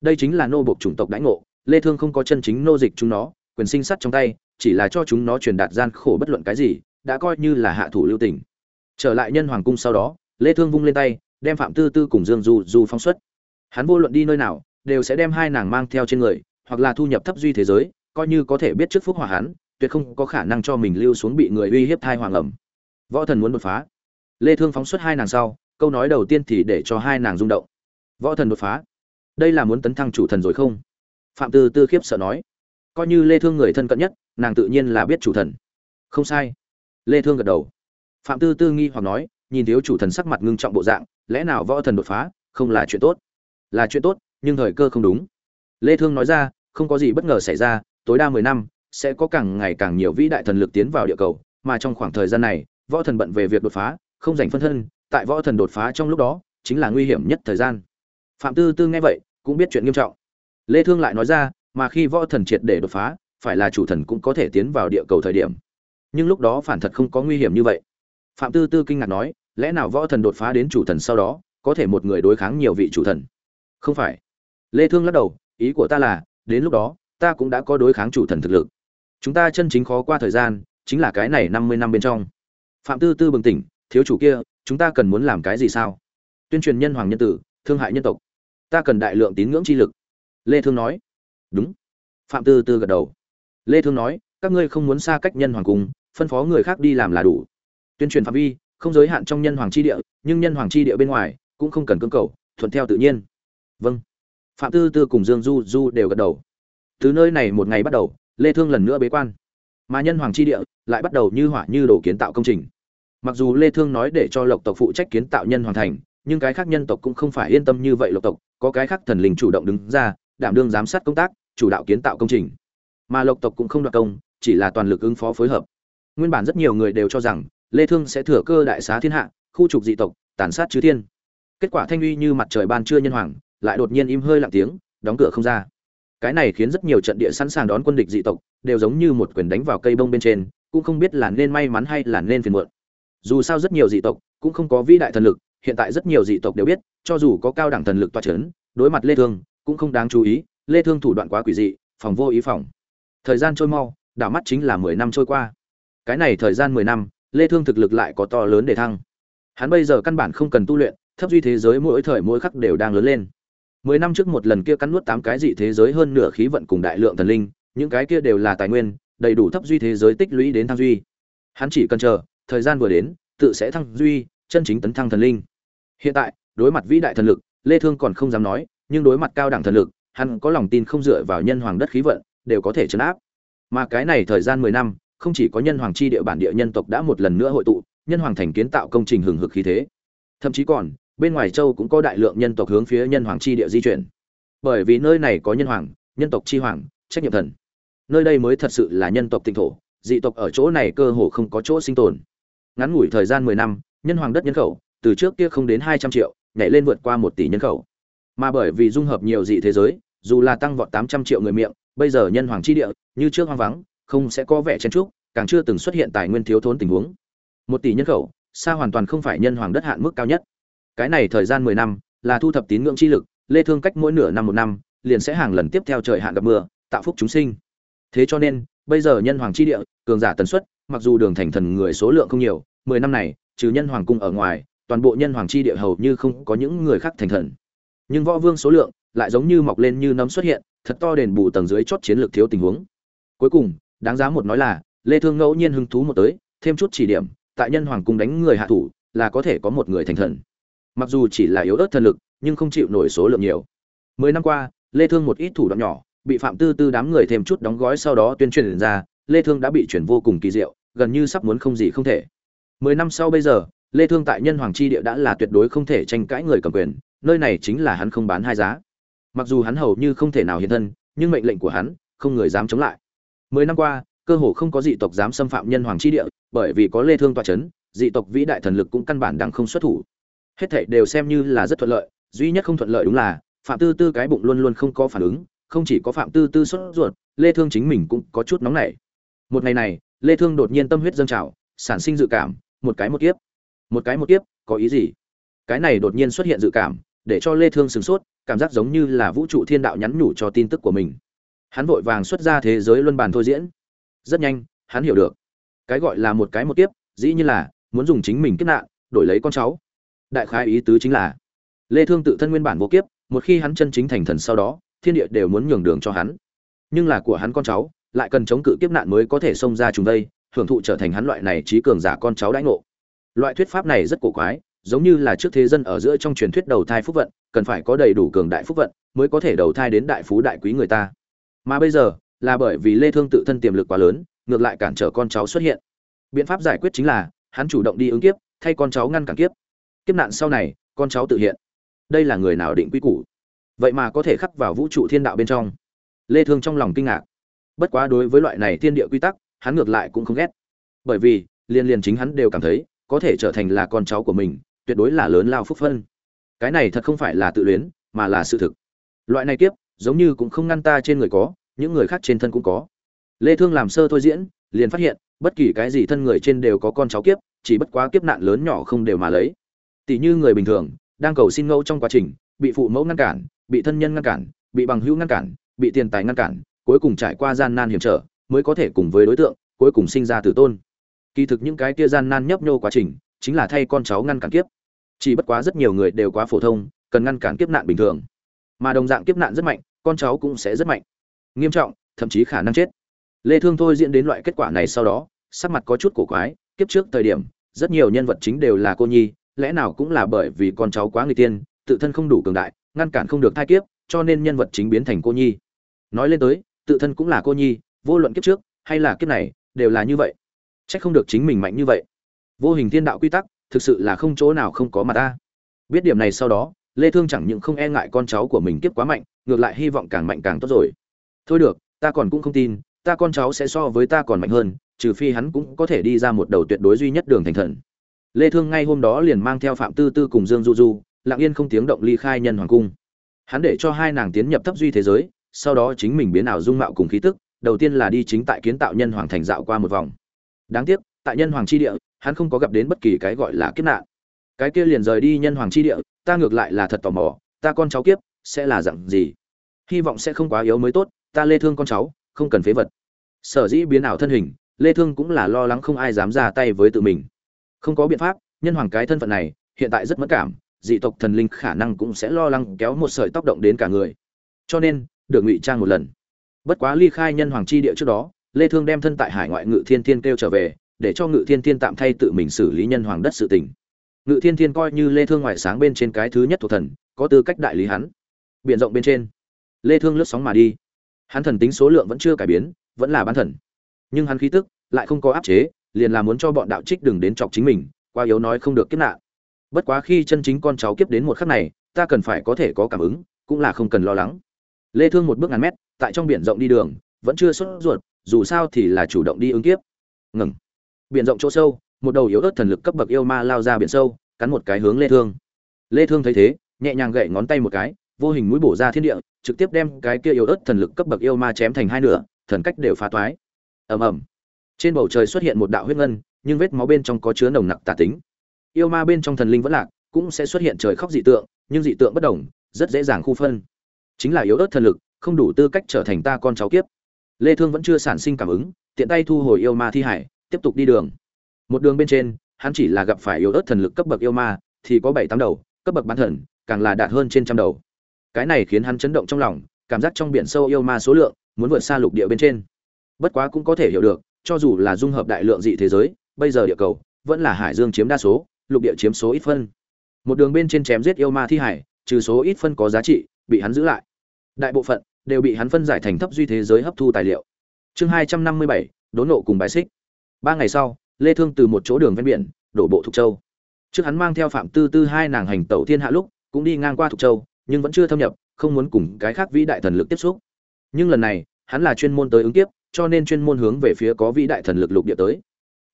Đây chính là nô buộc chủng tộc đãi ngộ, lê thương không có chân chính nô dịch chúng nó, quyền sinh sát trong tay chỉ là cho chúng nó truyền đạt gian khổ bất luận cái gì, đã coi như là hạ thủ lưu tình. Trở lại nhân hoàng cung sau đó, lê thương vung lên tay, đem phạm tư tư cùng dương du du phong xuất. Hắn vô luận đi nơi nào, đều sẽ đem hai nàng mang theo trên người, hoặc là thu nhập thấp duy thế giới, coi như có thể biết trước phúc hỏa hắn, tuyệt không có khả năng cho mình lưu xuống bị người uy hiếp thai hoàng ẩm. Võ thần muốn đột phá. Lê thương phóng xuất hai nàng sau, câu nói đầu tiên thì để cho hai nàng rung động. Võ thần đột phá. Đây là muốn tấn thăng chủ thần rồi không? Phạm tư tư khiếp sợ nói. Coi như lê thương người thân cận nhất nàng tự nhiên là biết chủ thần. Không sai. Lê thương gật đầu. Phạm tư tư nghi hoặc nói, nhìn thiếu chủ thần sắc mặt ngưng trọng bộ dạng, lẽ nào võ thần đột phá không là chuyện tốt? Là chuyện tốt, nhưng thời cơ không đúng. Lê thương nói ra, không có gì bất ngờ xảy ra, tối đa 10 năm, sẽ có càng ngày càng nhiều vĩ đại thần lực tiến vào địa cầu, mà trong khoảng thời gian này, võ thần bận về việc đột phá, không dành phân thân, tại võ thần đột phá trong lúc đó, chính là nguy hiểm nhất thời gian. Phạm tư tư nghe vậy, cũng biết chuyện nghiêm trọng. Lê thương lại nói ra, mà khi võ thần triệt để đột phá phải là chủ thần cũng có thể tiến vào địa cầu thời điểm. Nhưng lúc đó phản thật không có nguy hiểm như vậy. Phạm tư tư kinh ngạc nói, lẽ nào võ thần đột phá đến chủ thần sau đó, có thể một người đối kháng nhiều vị chủ thần? Không phải. Lê thương lắc đầu, ý của ta là, đến lúc đó, ta cũng đã có đối kháng chủ thần thực lực. Chúng ta chân chính khó qua thời gian, chính là cái này 50 năm bên trong. Phạm tư tư bừng tỉnh, thiếu chủ kia, chúng ta cần muốn làm cái gì sao? Tuyên truyền nhân hoàng nhân tử, thương hại nhân tộc. Ta cần đại lượng tín ngưỡng chi lực. Lê thương nói. Đúng. Phạm tư tư gật đầu lê thương nói, các ngươi không muốn xa cách nhân hoàng cung phân phó người khác đi làm là đủ. Tuyên truyền phạm vi, không giới hạn trong nhân hoàng chi địa, nhưng nhân hoàng chi địa bên ngoài, cũng không cần cưỡng cầu, thuận theo tự nhiên. Vâng. Phạm tư tư cùng dương du du đều gật đầu. Từ nơi này một ngày bắt đầu, lê thương lần nữa bế quan. Mà nhân hoàng chi địa lại bắt đầu như hỏa như đổ kiến tạo công trình. Mặc dù lê thương nói để cho lộc tộc phụ trách kiến tạo nhân hoàng thành, nhưng cái khác nhân tộc cũng không phải yên tâm như vậy lộc tộc, có cái khác thần linh chủ động đứng ra, đảm đương giám sát công tác, chủ đạo kiến tạo công trình mà lộc tộc cũng không đoạt công chỉ là toàn lực ứng phó phối hợp. Nguyên bản rất nhiều người đều cho rằng lê thương sẽ thừa cơ đại xá thiên hạ khu trục dị tộc tàn sát chư thiên. Kết quả thanh uy như mặt trời ban trưa nhân hoàng lại đột nhiên im hơi lặng tiếng đóng cửa không ra. Cái này khiến rất nhiều trận địa sẵn sàng đón quân địch dị tộc đều giống như một quyền đánh vào cây bông bên trên cũng không biết là nên may mắn hay là nên phiền muộn. Dù sao rất nhiều dị tộc cũng không có vĩ đại thần lực hiện tại rất nhiều dị tộc đều biết cho dù có cao đẳng thần lực toa chấn, đối mặt lê thương cũng không đáng chú ý lê thương thủ đoạn quá quỷ dị phòng vô ý phòng thời gian trôi mau, đảo mắt chính là mười năm trôi qua. Cái này thời gian mười năm, lê thương thực lực lại có to lớn để thăng. Hắn bây giờ căn bản không cần tu luyện, thấp duy thế giới mỗi thời mỗi khắc đều đang lớn lên. Mười năm trước một lần kia cắn nuốt tám cái dị thế giới hơn nửa khí vận cùng đại lượng thần linh, những cái kia đều là tài nguyên, đầy đủ thấp duy thế giới tích lũy đến thăng duy. Hắn chỉ cần chờ, thời gian vừa đến, tự sẽ thăng duy, chân chính tấn thăng thần linh. Hiện tại, đối mặt vĩ đại thần lực, lê thương còn không dám nói, nhưng đối mặt cao đẳng thần lực, hắn có lòng tin không dựa vào nhân hoàng đất khí vận đều có thể chấn áp. Mà cái này thời gian 10 năm, không chỉ có nhân hoàng chi địa bản địa nhân tộc đã một lần nữa hội tụ, nhân hoàng thành kiến tạo công trình hừng hực khí thế. Thậm chí còn, bên ngoài châu cũng có đại lượng nhân tộc hướng phía nhân hoàng chi địa di chuyển. Bởi vì nơi này có nhân hoàng, nhân tộc chi hoàng, trách nhiệm thần. Nơi đây mới thật sự là nhân tộc tinh thổ, dị tộc ở chỗ này cơ hồ không có chỗ sinh tồn. Ngắn ngủi thời gian 10 năm, nhân hoàng đất nhân khẩu, từ trước kia không đến 200 triệu, nhảy lên vượt qua một tỷ nhân khẩu. Mà bởi vì dung hợp nhiều dị thế giới, dù là tăng vọt 800 triệu người miệng bây giờ nhân hoàng chi địa, như trước hoang vắng, không sẽ có vẻ chen trúc càng chưa từng xuất hiện tài nguyên thiếu thốn tình huống. Một tỷ nhân khẩu, xa hoàn toàn không phải nhân hoàng đất hạn mức cao nhất. Cái này thời gian 10 năm, là thu thập tín ngưỡng chi lực, lê thương cách mỗi nửa năm một năm, liền sẽ hàng lần tiếp theo trời hạn gặp mưa, tạo phúc chúng sinh. Thế cho nên, bây giờ nhân hoàng chi địa, cường giả tần suất, mặc dù đường thành thần người số lượng không nhiều, mười năm này, trừ nhân hoàng cung ở ngoài, toàn bộ nhân hoàng chi địa hầu như không có những người khác thành thần. Nhưng võ vương số lượng lại giống như mọc lên như nấm xuất hiện, thật to đền bù tầng dưới chót chiến lược thiếu tình huống. Cuối cùng, đáng giá một nói là, lê thương ngẫu nhiên hứng thú một tới, thêm chút chỉ điểm, tại nhân hoàng cung đánh người hạ thủ, là có thể có một người thành thần. Mặc dù chỉ là yếu ớt thần lực, nhưng không chịu nổi số lượng nhiều. Mười năm qua, lê thương một ít thủ đoạn nhỏ, bị phạm tư tư đám người thêm chút đóng gói sau đó tuyên truyền ra, lê thương đã bị chuyển vô cùng kỳ diệu, gần như sắp muốn không gì không thể. Mười năm sau bây giờ, lê thương tại nhân hoàng chi địa đã là tuyệt đối không thể tranh cãi người cầm quyền, nơi này chính là hắn không bán hai giá mặc dù hắn hầu như không thể nào hiện thân, nhưng mệnh lệnh của hắn, không người dám chống lại. Mười năm qua, cơ hồ không có dị tộc dám xâm phạm nhân hoàng chi địa, bởi vì có lê thương tọa chấn, dị tộc vĩ đại thần lực cũng căn bản đang không xuất thủ. Hết thảy đều xem như là rất thuận lợi, duy nhất không thuận lợi đúng là, phạm tư tư cái bụng luôn luôn không có phản ứng, không chỉ có phạm tư tư sốt ruột, lê thương chính mình cũng có chút nóng nảy. Một ngày này, lê thương đột nhiên tâm huyết dâng trào, sản sinh dự cảm, một cái một kiếp. Một cái một kiếp, có ý gì? Cái này đột nhiên xuất hiện dự cảm, để cho lê thương sửng sốt cảm giác giống như là vũ trụ thiên đạo nhắn nhủ cho tin tức của mình. Hắn vội vàng xuất ra thế giới luân bàn thôi diễn. Rất nhanh, hắn hiểu được. Cái gọi là một cái một kiếp, dĩ như là muốn dùng chính mình kiếp nạn, đổi lấy con cháu. Đại khái ý tứ chính là, lê thương tự thân nguyên bản vô kiếp, một khi hắn chân chính thành thần sau đó, thiên địa đều muốn nhường đường cho hắn. Nhưng là của hắn con cháu, lại cần chống cự kiếp nạn mới có thể xông ra chúng đây hưởng thụ trở thành hắn loại này trí cường giả con cháu đãi ngộ. Loại thuyết pháp này rất cổ quái giống như là trước thế dân ở giữa trong truyền thuyết đầu thai phúc vận, cần phải có đầy đủ cường đại phúc vận mới có thể đầu thai đến đại phú đại quý người ta. Mà bây giờ, là bởi vì lê thương tự thân tiềm lực quá lớn, ngược lại cản trở con cháu xuất hiện. Biện pháp giải quyết chính là, hắn chủ động đi ứng kiếp, thay con cháu ngăn cản kiếp. Kiếp nạn sau này, con cháu tự hiện. Đây là người nào định quy củ? Vậy mà có thể khắc vào vũ trụ thiên đạo bên trong. Lê thương trong lòng kinh ngạc. Bất quá đối với loại này thiên địa quy tắc, hắn ngược lại cũng không ghét. Bởi vì liên liên chính hắn đều cảm thấy, có thể trở thành là con cháu của mình tuyệt đối là lớn lao phúc phân. Cái này thật không phải là tự luyến, mà là sự thực. Loại này kiếp, giống như cũng không ngăn ta trên người có, những người khác trên thân cũng có. Lê thương làm sơ thôi diễn, liền phát hiện, bất kỳ cái gì thân người trên đều có con cháu kiếp, chỉ bất quá kiếp nạn lớn nhỏ không đều mà lấy. Tỷ như người bình thường, đang cầu xin ngẫu trong quá trình, bị phụ mẫu ngăn cản, bị thân nhân ngăn cản, bị bằng hữu ngăn cản, bị tiền tài ngăn cản, cuối cùng trải qua gian nan hiểm trở, mới có thể cùng với đối tượng, cuối cùng sinh ra tử tôn. Kỳ thực những cái kia gian nan nhấp nhô quá trình chính là thay con cháu ngăn cản kiếp. Chỉ bất quá rất nhiều người đều quá phổ thông, cần ngăn cản kiếp nạn bình thường. Mà đồng dạng kiếp nạn rất mạnh, con cháu cũng sẽ rất mạnh. Nghiêm trọng, thậm chí khả năng chết. Lê thương thôi diễn đến loại kết quả này sau đó, sắc mặt có chút cổ quái, kiếp trước thời điểm, rất nhiều nhân vật chính đều là cô nhi, lẽ nào cũng là bởi vì con cháu quá người tiên, tự thân không đủ cường đại, ngăn cản không được thai kiếp, cho nên nhân vật chính biến thành cô nhi. Nói lên tới, tự thân cũng là cô nhi, vô luận kiếp trước hay là kiếp này, đều là như vậy. Chắc không được chính mình mạnh như vậy. Vô hình thiên đạo quy tắc, thực sự là không chỗ nào không có mà ta. Biết điểm này sau đó, Lê Thương chẳng những không e ngại con cháu của mình kiếp quá mạnh, ngược lại hy vọng càng mạnh càng tốt rồi. Thôi được, ta còn cũng không tin, ta con cháu sẽ so với ta còn mạnh hơn, trừ phi hắn cũng có thể đi ra một đầu tuyệt đối duy nhất đường thành thần. lê thương ngay hôm đó liền mang theo phạm tư tư cùng dương du du lặng yên không tiếng động ly khai nhân hoàng cung hắn để cho hai nàng tiến nhập thấp duy thế giới sau đó chính mình biến ảo dung mạo cùng khí tức đầu tiên là đi chính tại kiến tạo nhân hoàng thành dạo qua một vòng đáng tiếc tại nhân hoàng chi địa, hắn không có gặp đến bất kỳ cái gọi là kiếp nạn. Cái kia liền rời đi nhân hoàng chi địa, ta ngược lại là thật tò mò, ta con cháu kiếp, sẽ là dạng gì? Hy vọng sẽ không quá yếu mới tốt, ta lê thương con cháu, không cần phế vật. Sở dĩ biến ảo thân hình, lê thương cũng là lo lắng không ai dám ra tay với tự mình. Không có biện pháp, nhân hoàng cái thân phận này, hiện tại rất mất cảm, dị tộc thần linh khả năng cũng sẽ lo lắng kéo một sợi tóc động đến cả người. Cho nên, được ngụy trang một lần. Bất quá ly khai nhân hoàng chi địa trước đó, lê thương đem thân tại hải ngoại ngự thiên thiên kêu trở về để cho ngự thiên thiên tạm thay tự mình xử lý nhân hoàng đất sự tình. Ngự thiên thiên coi như lê thương ngoại sáng bên trên cái thứ nhất thuộc thần, có tư cách đại lý hắn. Biển rộng bên trên, lê thương lướt sóng mà đi. Hắn thần tính số lượng vẫn chưa cải biến, vẫn là bán thần. Nhưng hắn khí tức lại không có áp chế, liền là muốn cho bọn đạo trích đừng đến chọc chính mình qua yếu nói không được kiếp nạn. Bất quá khi chân chính con cháu kiếp đến một khắc này, ta cần phải có thể có cảm ứng, cũng là không cần lo lắng. Lê thương một bước ngàn mét, tại trong biển rộng đi đường, vẫn chưa xuất ruột, dù sao thì là chủ động đi ứng kiếp. Ngừng biển rộng chỗ sâu, một đầu yếu ớt thần lực cấp bậc yêu ma lao ra biển sâu, cắn một cái hướng lê thương. Lê thương thấy thế, nhẹ nhàng gậy ngón tay một cái, vô hình mũi bổ ra thiên địa, trực tiếp đem cái kia yếu ớt thần lực cấp bậc yêu ma chém thành hai nửa, thần cách đều phá toái. Ầm ầm. Trên bầu trời xuất hiện một đạo huyết ngân, nhưng vết máu bên trong có chứa nồng nặc tà tính. Yêu ma bên trong thần linh vẫn lạc, cũng sẽ xuất hiện trời khóc dị tượng, nhưng dị tượng bất đồng, rất dễ dàng khu phân. Chính là yếu ớt thần lực, không đủ tư cách trở thành ta con cháu kiếp. Lê thương vẫn chưa sản sinh cảm ứng, tiện tay thu hồi yêu ma thi hải tiếp tục đi đường. Một đường bên trên, hắn chỉ là gặp phải yếu ớt thần lực cấp bậc yêu ma, thì có bảy tám đầu, cấp bậc bán thần, càng là đạt hơn trên trăm đầu. Cái này khiến hắn chấn động trong lòng, cảm giác trong biển sâu yêu ma số lượng, muốn vượt xa lục địa bên trên. Bất quá cũng có thể hiểu được, cho dù là dung hợp đại lượng dị thế giới, bây giờ địa cầu, vẫn là hải dương chiếm đa số, lục địa chiếm số ít phân. Một đường bên trên chém giết yêu ma thi hải, trừ số ít phân có giá trị, bị hắn giữ lại. Đại bộ phận đều bị hắn phân giải thành thấp duy thế giới hấp thu tài liệu. Chương hai trăm năm mươi bảy, đốn nộ cùng bài xích ba ngày sau, lê thương từ một chỗ đường ven biển, đổ bộ thục châu. Trước hắn mang theo phạm tư tư hai nàng hành tẩu thiên hạ lúc, cũng đi ngang qua thục châu, nhưng vẫn chưa thâm nhập, không muốn cùng cái khác vĩ đại thần lực tiếp xúc. Nhưng lần này, hắn là chuyên môn tới ứng tiếp cho nên chuyên môn hướng về phía có vĩ đại thần lực lục địa tới.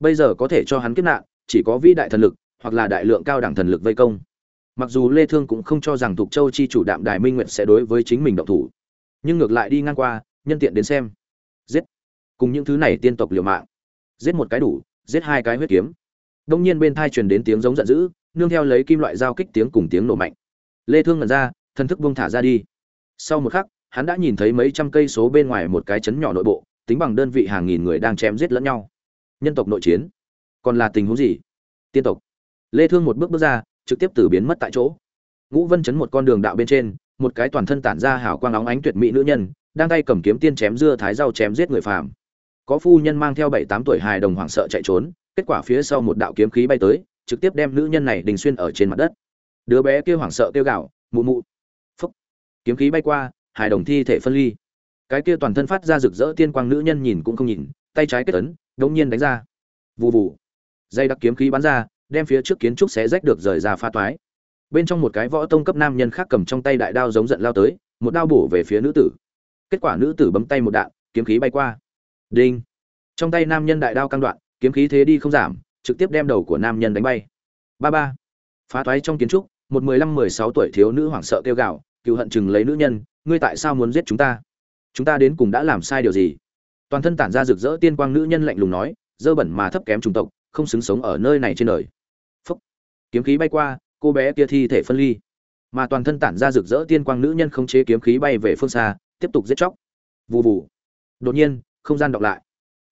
Bây giờ có thể cho hắn kiếp nạn, chỉ có vĩ đại thần lực, hoặc là đại lượng cao đẳng thần lực vây công. Mặc dù lê thương cũng không cho rằng thục châu chi chủ đạm đài minh nguyện sẽ đối với chính mình động thủ, nhưng ngược lại đi ngang qua, nhân tiện đến xem. Giết! Cùng những thứ này tiên tộc liều mạng giết một cái đủ, giết hai cái huyết kiếm. Đông nhiên bên thai truyền đến tiếng giống giận dữ, nương theo lấy kim loại dao kích tiếng cùng tiếng nổ mạnh. Lê thương ngẩn ra thân thức buông thả ra đi. Sau một khắc, hắn đã nhìn thấy mấy trăm cây số bên ngoài một cái chấn nhỏ nội bộ, tính bằng đơn vị hàng nghìn người đang chém giết lẫn nhau. Nhân tộc nội chiến. Còn là tình huống gì? Tiên tộc. Lê thương một bước bước ra, trực tiếp tử biến mất tại chỗ. Ngũ vân chấn một con đường đạo bên trên, một cái toàn thân tản ra hào quang óng ánh tuyệt mỹ nữ nhân, đang tay cầm kiếm tiên chém dưa thái rau chém giết người phàm có phu nhân mang theo bảy tám tuổi hài đồng hoảng sợ chạy trốn, kết quả phía sau một đạo kiếm khí bay tới, trực tiếp đem nữ nhân này đình xuyên ở trên mặt đất. Đứa bé kia hoảng sợ kêu gào, mụ mụ! Phúc. Kiếm khí bay qua, hài đồng thi thể phân ly. Cái kia toàn thân phát ra rực rỡ tiên quang nữ nhân nhìn cũng không nhìn, tay trái kết ấn, đống nhiên đánh ra. Vù vù. Dây đặc kiếm khí bắn ra, đem phía trước kiến trúc xé rách được rời ra pha toái. Bên trong một cái võ tông cấp nam nhân khác cầm trong tay đại đao giống giận lao tới, một đao bổ về phía nữ tử. Kết quả nữ tử bấm tay một đạn, kiếm khí bay qua đinh. Trong tay nam nhân đại đao căng đoạn, kiếm khí thế đi không giảm, trực tiếp đem đầu của nam nhân đánh bay. Ba ba. Phá toái trong kiến trúc, một mười lăm, mười sáu tuổi thiếu nữ hoảng sợ kêu gào, cựu hận chừng lấy nữ nhân, ngươi tại sao muốn giết chúng ta? Chúng ta đến cùng đã làm sai điều gì? Toàn thân tản ra rực rỡ tiên quang nữ nhân lạnh lùng nói, dơ bẩn mà thấp kém chủng tộc, không xứng sống ở nơi này trên đời. Phúc. Kiếm khí bay qua, cô bé kia thi thể phân ly. Mà toàn thân tản ra rực rỡ tiên quang nữ nhân không chế kiếm khí bay về phương xa, tiếp tục giết chóc. Vù vù. Đột nhiên không gian đọc lại.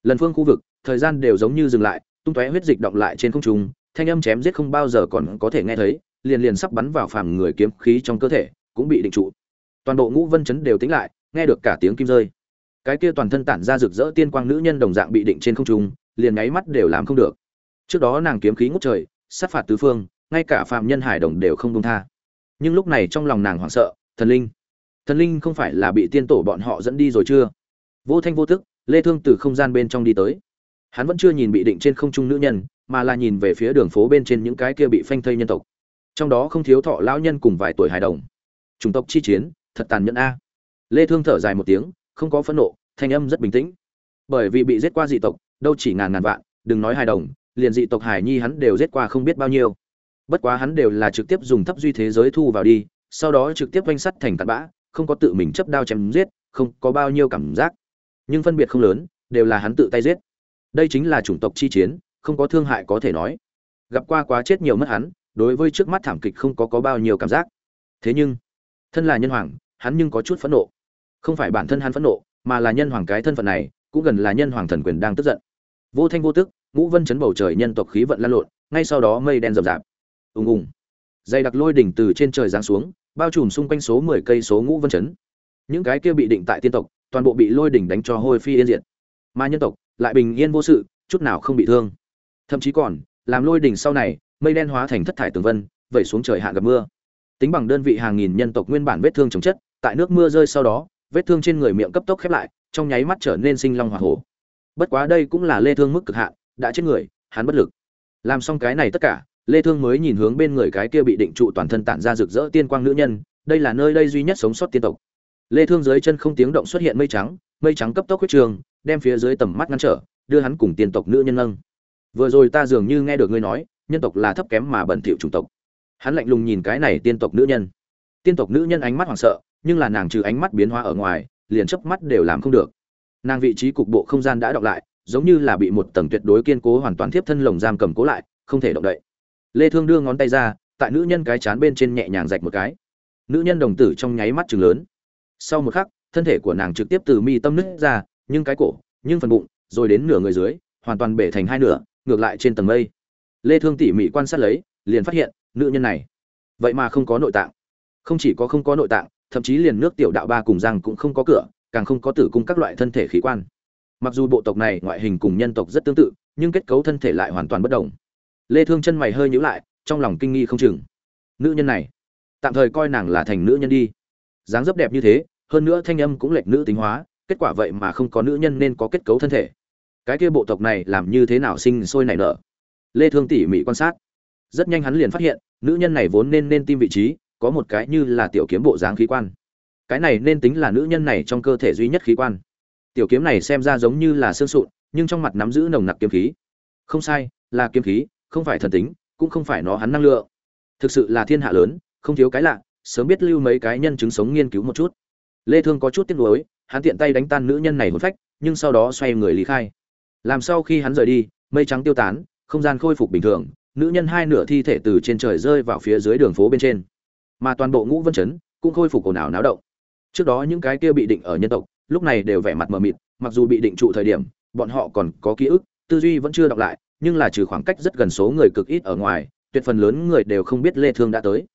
Lần phương khu vực, thời gian đều giống như dừng lại, tung tóe huyết dịch động lại trên không trung, thanh âm chém giết không bao giờ còn có thể nghe thấy, liền liền sắp bắn vào phàm người kiếm khí trong cơ thể, cũng bị định trụ. Toàn bộ ngũ vân chấn đều tính lại, nghe được cả tiếng kim rơi. Cái kia toàn thân tản ra rực rỡ tiên quang nữ nhân đồng dạng bị định trên không trung, liền nháy mắt đều làm không được. Trước đó nàng kiếm khí ngút trời, sát phạt tứ phương, ngay cả phạm nhân hải đồng đều không công tha. Nhưng lúc này trong lòng nàng hoảng sợ, thần linh. Thần linh không phải là bị tiên tổ bọn họ dẫn đi rồi chưa? Vô thanh vô tức lê thương từ không gian bên trong đi tới. Hắn vẫn chưa nhìn bị định trên không trung nữ nhân, mà là nhìn về phía đường phố bên trên những cái kia bị phanh thây nhân tộc. Trong đó không thiếu thọ lão nhân cùng vài tuổi hài đồng. Chủng tộc chi chiến, thật tàn nhẫn a. Lê thương thở dài một tiếng, không có phẫn nộ, thanh âm rất bình tĩnh. Bởi vì bị giết qua dị tộc, đâu chỉ ngàn ngàn vạn, đừng nói hài đồng, liền dị tộc hải nhi hắn đều giết qua không biết bao nhiêu. Bất quá hắn đều là trực tiếp dùng thấp duy thế giới thu vào đi, sau đó trực tiếp vanh sắt thành tạt bã, không có tự mình chấp đao chém giết, không có bao nhiêu cảm giác nhưng phân biệt không lớn, đều là hắn tự tay giết. Đây chính là chủng tộc chi chiến, không có thương hại có thể nói. Gặp qua quá chết nhiều mất hắn, đối với trước mắt thảm kịch không có có bao nhiêu cảm giác. Thế nhưng, thân là nhân hoàng, hắn nhưng có chút phẫn nộ. Không phải bản thân hắn phẫn nộ, mà là nhân hoàng cái thân phận này, cũng gần là nhân hoàng thần quyền đang tức giận. Vô thanh vô tức, ngũ vân chấn bầu trời nhân tộc khí vận lan lộn, ngay sau đó mây đen rậm rạp. Ùng ùng. Dày đặc lôi đỉnh từ trên trời giáng xuống, bao trùm xung quanh số mười cây số ngũ vân chấn. Những cái kia bị định tại tiên tộc toàn bộ bị lôi đỉnh đánh cho hôi phi yên diệt. Mà nhân tộc lại bình yên vô sự, chút nào không bị thương. Thậm chí còn, làm lôi đỉnh sau này, mây đen hóa thành thất thải tường vân, vẩy xuống trời hạ gặp mưa. Tính bằng đơn vị hàng nghìn nhân tộc nguyên bản vết thương chống chất, tại nước mưa rơi sau đó, vết thương trên người miệng cấp tốc khép lại, trong nháy mắt trở nên sinh long hỏa hổ. Bất quá đây cũng là lê thương mức cực hạn, đã chết người, hắn bất lực. Làm xong cái này tất cả, lê thương mới nhìn hướng bên người cái kia bị định trụ toàn thân tản ra rực rỡ tiên quang nữ nhân, đây là nơi đây duy nhất sống sót tiên tộc lê thương dưới chân không tiếng động xuất hiện mây trắng mây trắng cấp tốc huyết trường, đem phía dưới tầm mắt ngăn trở, đưa hắn cùng tiên tộc nữ nhân nâng. Vừa rồi ta dường như nghe được ngươi nói, nhân tộc là thấp kém mà bẩn thỉu chủng tộc. Hắn lạnh lùng nhìn cái này tiên tộc nữ nhân. Tiên tộc nữ nhân ánh mắt hoảng sợ, nhưng là nàng trừ ánh mắt biến hóa ở ngoài, liền chớp mắt đều làm không được. Nàng vị trí cục bộ không gian đã đọc lại, giống như là bị một tầng tuyệt đối kiên cố hoàn toàn tiếp thân lồng giam cầm cố lại, không thể động đậy. Lê thương đưa ngón tay ra, tại nữ nhân cái chán bên trên nhẹ nhàng rạch một cái. Nữ nhân đồng tử trong nháy mắt trừng lớn sau một khắc, thân thể của nàng trực tiếp từ mi tâm nứt ra, nhưng cái cổ, nhưng phần bụng, rồi đến nửa người dưới, hoàn toàn bể thành hai nửa, ngược lại trên tầng mây. Lê thương tỉ mỉ quan sát lấy, liền phát hiện, nữ nhân này, vậy mà không có nội tạng. Không chỉ có không có nội tạng, thậm chí liền nước tiểu đạo ba cùng răng cũng không có cửa, càng không có tử cung các loại thân thể khí quan. Mặc dù bộ tộc này ngoại hình cùng nhân tộc rất tương tự, nhưng kết cấu thân thể lại hoàn toàn bất đồng. Lê thương chân mày hơi nhíu lại, trong lòng kinh nghi không chừng. Nữ nhân này, tạm thời coi nàng là thành nữ nhân đi. Dáng dấp đẹp như thế hơn nữa thanh âm cũng lệch nữ tính hóa, kết quả vậy mà không có nữ nhân nên có kết cấu thân thể. Cái kia bộ tộc này làm như thế nào sinh sôi nảy nở? Lê thương tỉ mỉ quan sát. Rất nhanh hắn liền phát hiện, nữ nhân này vốn nên nên tim vị trí, có một cái như là tiểu kiếm bộ dáng khí quan. Cái này nên tính là nữ nhân này trong cơ thể duy nhất khí quan. Tiểu kiếm này xem ra giống như là xương sụn, nhưng trong mặt nắm giữ nồng nặc kiếm khí. Không sai, là kiếm khí, không phải thần tính, cũng không phải nó hắn năng lượng. Thực sự là thiên hạ lớn, không thiếu cái lạ, sớm biết lưu mấy cái nhân chứng sống nghiên cứu một chút lê thương có chút tiếc nuối, hắn tiện tay đánh tan nữ nhân này hồn phách, nhưng sau đó xoay người lý khai. Làm sau khi hắn rời đi, mây trắng tiêu tán, không gian khôi phục bình thường, nữ nhân hai nửa thi thể từ trên trời rơi vào phía dưới đường phố bên trên. Mà toàn bộ ngũ vân chấn cũng khôi phục ồn ào náo động. Trước đó những cái kia bị định ở nhân tộc, lúc này đều vẻ mặt mờ mịt, mặc dù bị định trụ thời điểm, bọn họ còn có ký ức, tư duy vẫn chưa đọc lại, nhưng là trừ khoảng cách rất gần số người cực ít ở ngoài, tuyệt phần lớn người đều không biết lê thương đã tới.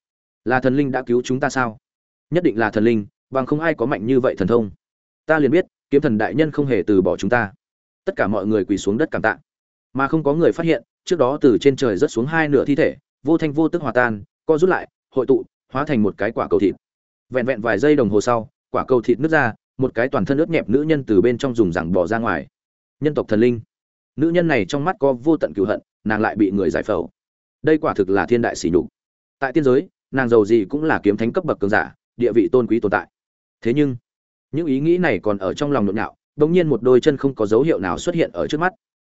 Là thần linh đã cứu chúng ta sao? Nhất định là thần linh bằng không ai có mạnh như vậy thần thông. Ta liền biết, kiếm thần đại nhân không hề từ bỏ chúng ta. Tất cả mọi người quỳ xuống đất cảm tạ. Mà không có người phát hiện, trước đó từ trên trời rớt xuống hai nửa thi thể, vô thanh vô tức hòa tan, co rút lại, hội tụ, hóa thành một cái quả cầu thịt. Vẹn vẹn vài giây đồng hồ sau, quả cầu thịt nứt ra, một cái toàn thân ướt nhẹp nữ nhân từ bên trong dùng rằng bỏ ra ngoài. Nhân tộc thần linh. Nữ nhân này trong mắt có vô tận cựu hận, nàng lại bị người giải phẫu. Đây quả thực là thiên đại sỉ nhục. Tại tiên giới, nàng giàu gì cũng là kiếm thánh cấp bậc cường giả, địa vị tôn quý tồn tại thế nhưng, những ý nghĩ này còn ở trong lòng nhộn nhạo, bỗng nhiên một đôi chân không có dấu hiệu nào xuất hiện ở trước mắt.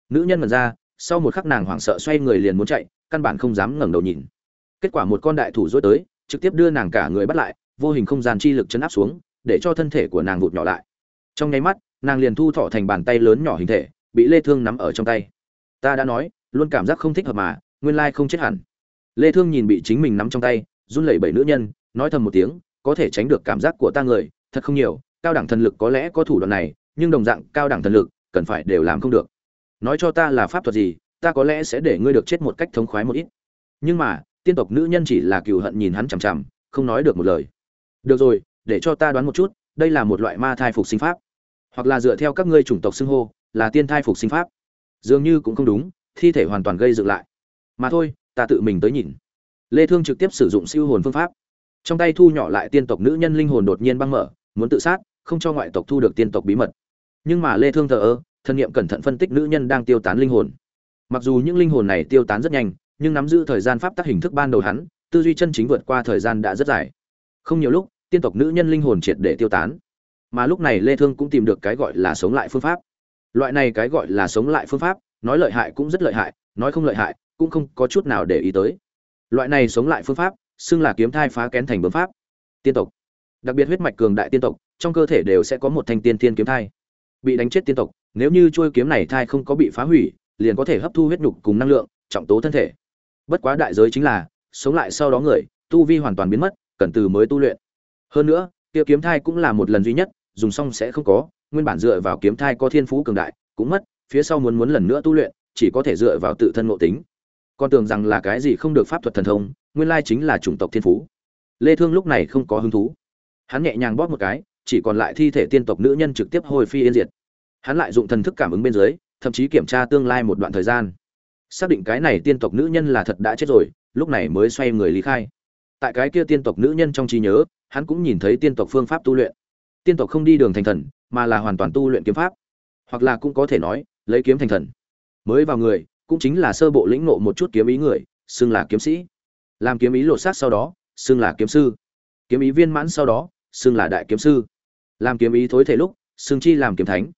Nữ nhân mật ra, sau một khắc nàng hoảng sợ xoay người liền muốn chạy, căn bản không dám ngẩng đầu nhìn. Kết quả một con đại thủ dối tới, trực tiếp đưa nàng cả người bắt lại, vô hình không gian chi lực chấn áp xuống, để cho thân thể của nàng vụt nhỏ lại. Trong nháy mắt, nàng liền thu thọ thành bàn tay lớn nhỏ hình thể, bị lê thương nắm ở trong tay. Ta đã nói, luôn cảm giác không thích hợp mà, nguyên lai không chết hẳn. Lê thương nhìn bị chính mình nắm trong tay, run lẩy bẩy nữ nhân, nói thầm một tiếng có thể tránh được cảm giác của ta người, thật không nhiều, cao đẳng thần lực có lẽ có thủ đoạn này, nhưng đồng dạng, cao đẳng thần lực, cần phải đều làm không được. Nói cho ta là pháp thuật gì, ta có lẽ sẽ để ngươi được chết một cách thống khoái một ít. Nhưng mà, tiên tộc nữ nhân chỉ là cừu hận nhìn hắn chằm chằm, không nói được một lời. Được rồi, để cho ta đoán một chút, đây là một loại ma thai phục sinh pháp. Hoặc là dựa theo các ngươi chủng tộc xưng hô, là tiên thai phục sinh pháp. Dường như cũng không đúng, thi thể hoàn toàn gây dựng lại. Mà thôi, ta tự mình tới nhìn. Lê thương trực tiếp sử dụng siêu hồn phương pháp trong tay thu nhỏ lại tiên tộc nữ nhân linh hồn đột nhiên băng mở, muốn tự sát, không cho ngoại tộc thu được tiên tộc bí mật. Nhưng mà lê thương thờ ơ, thân niệm cẩn thận phân tích nữ nhân đang tiêu tán linh hồn. Mặc dù những linh hồn này tiêu tán rất nhanh, nhưng nắm giữ thời gian pháp tắc hình thức ban đầu hắn, tư duy chân chính vượt qua thời gian đã rất dài. Không nhiều lúc, tiên tộc nữ nhân linh hồn triệt để tiêu tán. Mà lúc này lê thương cũng tìm được cái gọi là sống lại phương pháp. Loại này cái gọi là sống lại phương pháp, nói lợi hại cũng rất lợi hại, nói không lợi hại, cũng không có chút nào để ý tới. Loại này sống lại phương pháp xưng là kiếm thai phá kén thành bấm pháp. Tiên tộc. Đặc biệt huyết mạch cường đại tiên tộc, trong cơ thể đều sẽ có một thanh tiên tiên kiếm thai. Bị đánh chết tiên tộc, nếu như trôi kiếm này thai không có bị phá hủy, liền có thể hấp thu huyết nhục cùng năng lượng, trọng tố thân thể. Bất quá đại giới chính là, sống lại sau đó người, tu vi hoàn toàn biến mất, cần từ mới tu luyện. Hơn nữa, kia kiếm thai cũng là một lần duy nhất, dùng xong sẽ không có, nguyên bản dựa vào kiếm thai có thiên phú cường đại, cũng mất, phía sau muốn muốn lần nữa tu luyện, chỉ có thể dựa vào tự thân ngộ tính. Con tưởng rằng là cái gì không được pháp thuật thần thông nguyên lai chính là chủng tộc thiên phú. Lê thương lúc này không có hứng thú. Hắn nhẹ nhàng bóp một cái, chỉ còn lại thi thể tiên tộc nữ nhân trực tiếp hồi phi yên diệt. Hắn lại dụng thần thức cảm ứng bên dưới, thậm chí kiểm tra tương lai một đoạn thời gian. Xác định cái này tiên tộc nữ nhân là thật đã chết rồi, lúc này mới xoay người lý khai. Tại cái kia tiên tộc nữ nhân trong trí nhớ, hắn cũng nhìn thấy tiên tộc phương pháp tu luyện. Tiên tộc không đi đường thành thần, mà là hoàn toàn tu luyện kiếm pháp. Hoặc là cũng có thể nói, lấy kiếm thành thần. Mới vào người, cũng chính là sơ bộ lĩnh ngộ một chút kiếm ý người, xưng là kiếm sĩ làm kiếm ý lột xác sau đó, xưng là kiếm sư. Kiếm ý viên mãn sau đó, xưng là đại kiếm sư. Làm kiếm ý thối thể lúc, xưng chi làm kiếm thánh.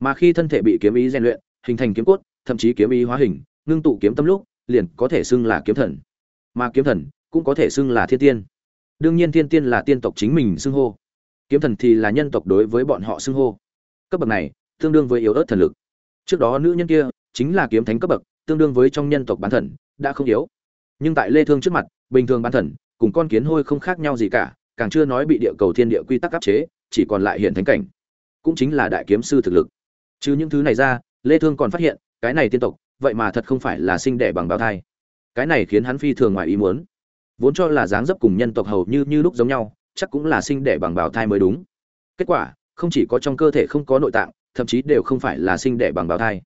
Mà khi thân thể bị kiếm ý rèn luyện, hình thành kiếm cốt, thậm chí kiếm ý hóa hình, ngưng tụ kiếm tâm lúc, liền có thể xưng là kiếm thần. Mà kiếm thần cũng có thể xưng là thiên tiên. Đương nhiên thiên tiên là tiên tộc chính mình xưng hô. Kiếm thần thì là nhân tộc đối với bọn họ xưng hô. Cấp bậc này, tương đương với yếu ớt thần lực. Trước đó nữ nhân kia chính là kiếm thánh cấp bậc, tương đương với trong nhân tộc bán thần, đã không yếu nhưng tại lê thương trước mặt, bình thường bán thần, cùng con kiến hôi không khác nhau gì cả, càng chưa nói bị địa cầu thiên địa quy tắc áp chế, chỉ còn lại hiện thánh cảnh. Cũng chính là đại kiếm sư thực lực. Chứ những thứ này ra, lê thương còn phát hiện, cái này tiên tộc, vậy mà thật không phải là sinh đẻ bằng bào thai. Cái này khiến hắn phi thường ngoài ý muốn. Vốn cho là dáng dấp cùng nhân tộc hầu như như lúc giống nhau, chắc cũng là sinh đẻ bằng bào thai mới đúng. Kết quả, không chỉ có trong cơ thể không có nội tạng, thậm chí đều không phải là sinh đẻ bằng bào thai.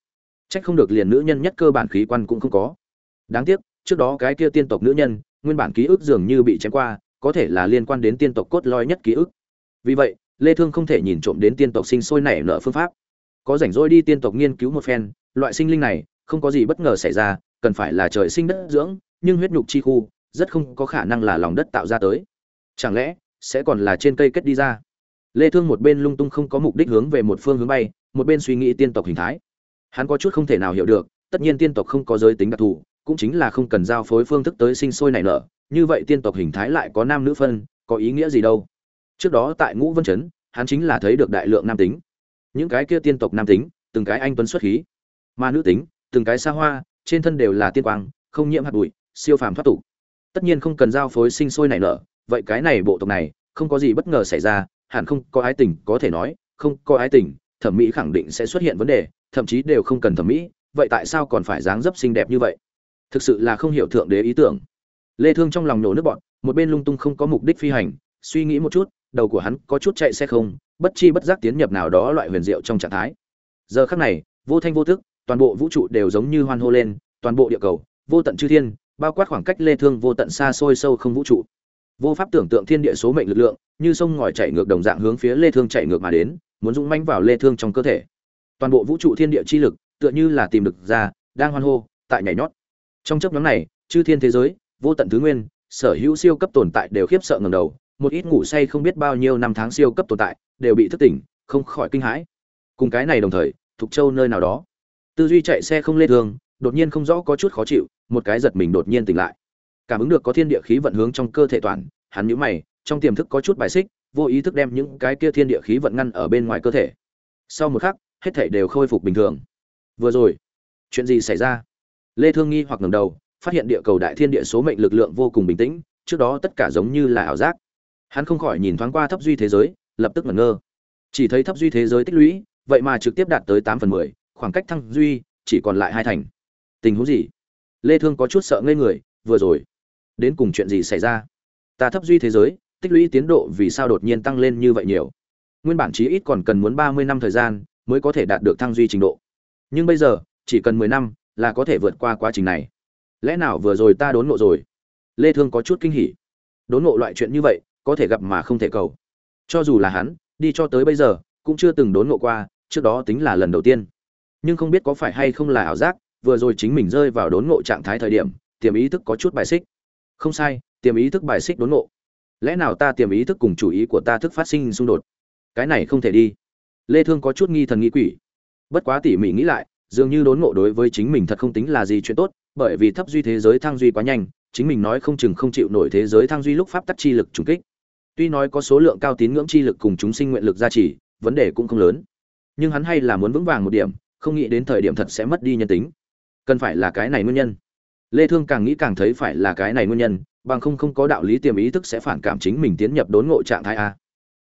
Trách không được liền nữ nhân nhất cơ bản khí quan cũng không có. Đáng tiếc trước đó cái kia tiên tộc nữ nhân, nguyên bản ký ức dường như bị chém qua, có thể là liên quan đến tiên tộc cốt lõi nhất ký ức. Vì vậy, lê thương không thể nhìn trộm đến tiên tộc sinh sôi nảy nở phương pháp. Có rảnh rỗi đi tiên tộc nghiên cứu một phen, loại sinh linh này, không có gì bất ngờ xảy ra, cần phải là trời sinh đất dưỡng, nhưng huyết nhục chi khu, rất không có khả năng là lòng đất tạo ra tới. Chẳng lẽ, sẽ còn là trên cây kết đi ra? Lê thương một bên lung tung không có mục đích hướng về một phương hướng bay, một bên suy nghĩ tiên tộc hình thái. Hắn có chút không thể nào hiểu được, tất nhiên tiên tộc không có giới tính đặc thù cũng chính là không cần giao phối phương thức tới sinh sôi nảy nở, như vậy tiên tộc hình thái lại có nam nữ phân, có ý nghĩa gì đâu? Trước đó tại ngũ vân chấn, hắn chính là thấy được đại lượng nam tính. Những cái kia tiên tộc nam tính, từng cái anh tuấn xuất khí, mà nữ tính, từng cái xa hoa, trên thân đều là tiên quang, không nhiễm hạt bụi, siêu phàm thoát tục. Tất nhiên không cần giao phối sinh sôi nảy nở, vậy cái này bộ tộc này, không có gì bất ngờ xảy ra, hẳn không có ái tình, có thể nói, không có ái tình, thẩm mỹ khẳng định sẽ xuất hiện vấn đề, thậm chí đều không cần thẩm mỹ, vậy tại sao còn phải dáng dấp xinh đẹp như vậy? Thực sự là không hiểu thượng đế ý tưởng. Lê thương trong lòng nổ nước bọn, một bên lung tung không có mục đích phi hành, suy nghĩ một chút, đầu của hắn có chút chạy xe không, bất chi bất giác tiến nhập nào đó loại huyền diệu trong trạng thái. Giờ khắc này, vô thanh vô tức, toàn bộ vũ trụ đều giống như hoan hô lên, toàn bộ địa cầu, vô tận chư thiên, bao quát khoảng cách lê thương vô tận xa xôi sâu không vũ trụ. Vô pháp tưởng tượng thiên địa số mệnh lực lượng, như sông ngòi chảy ngược đồng dạng hướng phía lê thương chạy ngược mà đến, muốn dũng mãnh vào lê thương trong cơ thể. Toàn bộ vũ trụ thiên địa chi lực, tựa như là tìm được ra, đang hoan hô, tại nhảy nhót trong chấp nhóm này, chư thiên thế giới, vô tận thứ nguyên, sở hữu siêu cấp tồn tại đều khiếp sợ ngầm đầu, một ít ngủ say không biết bao nhiêu năm tháng siêu cấp tồn tại đều bị thức tỉnh, không khỏi kinh hãi. Cùng cái này đồng thời, thục châu nơi nào đó, tư duy chạy xe không lên thường, đột nhiên không rõ có chút khó chịu, một cái giật mình đột nhiên tỉnh lại. Cảm ứng được có thiên địa khí vận hướng trong cơ thể toàn, hắn nhíu mày, trong tiềm thức có chút bài xích, vô ý thức đem những cái kia thiên địa khí vận ngăn ở bên ngoài cơ thể. Sau một khắc, hết thể đều khôi phục bình thường. Vừa rồi, chuyện gì xảy ra? Lê thương nghi hoặc ngẩng đầu, phát hiện địa cầu đại thiên địa số mệnh lực lượng vô cùng bình tĩnh, trước đó tất cả giống như là ảo giác. Hắn không khỏi nhìn thoáng qua thấp duy thế giới, lập tức ngẩn ngơ. Chỉ thấy thấp duy thế giới tích lũy, vậy mà trực tiếp đạt tới tám phần mười, khoảng cách thăng duy chỉ còn lại hai thành. Tình huống gì? Lê thương có chút sợ ngây người, vừa rồi, đến cùng chuyện gì xảy ra? Ta thấp duy thế giới, tích lũy tiến độ vì sao đột nhiên tăng lên như vậy nhiều? Nguyên bản chí ít còn cần muốn 30 năm thời gian mới có thể đạt được thăng duy trình độ. Nhưng bây giờ, chỉ cần 10 năm là có thể vượt qua quá trình này. Lẽ nào vừa rồi ta đốn ngộ rồi? Lê thương có chút kinh hỉ. Đốn ngộ loại chuyện như vậy, có thể gặp mà không thể cầu. Cho dù là hắn, đi cho tới bây giờ, cũng chưa từng đốn ngộ qua, trước đó tính là lần đầu tiên. Nhưng không biết có phải hay không là ảo giác, vừa rồi chính mình rơi vào đốn ngộ trạng thái thời điểm, tiềm ý thức có chút bài xích. Không sai, tiềm ý thức bài xích đốn ngộ. Lẽ nào ta tiềm ý thức cùng chủ ý của ta thức phát sinh xung đột? Cái này không thể đi. Lê thương có chút nghi thần nghi quỷ. Bất quá tỉ mỉ nghĩ lại dường như đốn ngộ đối với chính mình thật không tính là gì chuyện tốt, bởi vì thấp duy thế giới thăng duy quá nhanh, chính mình nói không chừng không chịu nổi thế giới thăng duy lúc pháp tắc chi lực trùng kích. Tuy nói có số lượng cao tín ngưỡng chi lực cùng chúng sinh nguyện lực gia trì, vấn đề cũng không lớn. Nhưng hắn hay là muốn vững vàng một điểm, không nghĩ đến thời điểm thật sẽ mất đi nhân tính. Cần phải là cái này nguyên nhân. Lê thương càng nghĩ càng thấy phải là cái này nguyên nhân, bằng không không có đạo lý tiềm ý thức sẽ phản cảm chính mình tiến nhập đốn ngộ trạng thái a.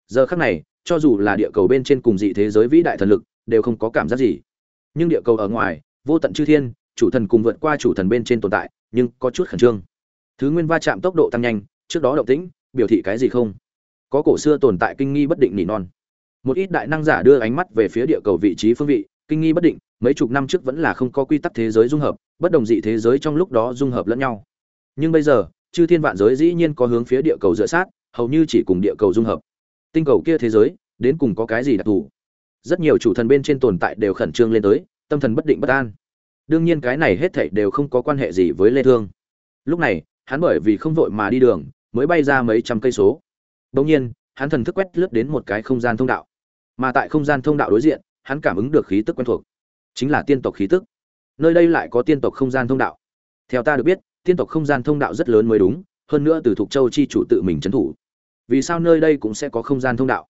Giờ khắc này, cho dù là địa cầu bên trên cùng dị thế giới vĩ đại thần lực, đều không có cảm giác gì nhưng địa cầu ở ngoài, vô tận chư thiên, chủ thần cùng vượt qua chủ thần bên trên tồn tại, nhưng có chút khẩn trương. Thứ nguyên va chạm tốc độ tăng nhanh, trước đó động tĩnh, biểu thị cái gì không? Có cổ xưa tồn tại kinh nghi bất định nỉ non. Một ít đại năng giả đưa ánh mắt về phía địa cầu vị trí phương vị, kinh nghi bất định, mấy chục năm trước vẫn là không có quy tắc thế giới dung hợp, bất đồng dị thế giới trong lúc đó dung hợp lẫn nhau. Nhưng bây giờ, chư thiên vạn giới dĩ nhiên có hướng phía địa cầu dựa sát, hầu như chỉ cùng địa cầu dung hợp. Tinh cầu kia thế giới, đến cùng có cái gì đặc thù? Rất nhiều chủ thần bên trên tồn tại đều khẩn trương lên tới, tâm thần bất định bất an. Đương nhiên cái này hết thảy đều không có quan hệ gì với lê thương. Lúc này, hắn bởi vì không vội mà đi đường, mới bay ra mấy trăm cây số. Đương nhiên, hắn thần thức quét lướt đến một cái không gian thông đạo. Mà tại không gian thông đạo đối diện, hắn cảm ứng được khí tức quen thuộc. Chính là tiên tộc khí tức. Nơi đây lại có tiên tộc không gian thông đạo. Theo ta được biết, tiên tộc không gian thông đạo rất lớn mới đúng, hơn nữa từ thuộc châu chi chủ tự mình trấn thủ. Vì sao nơi đây cũng sẽ có không gian thông đạo?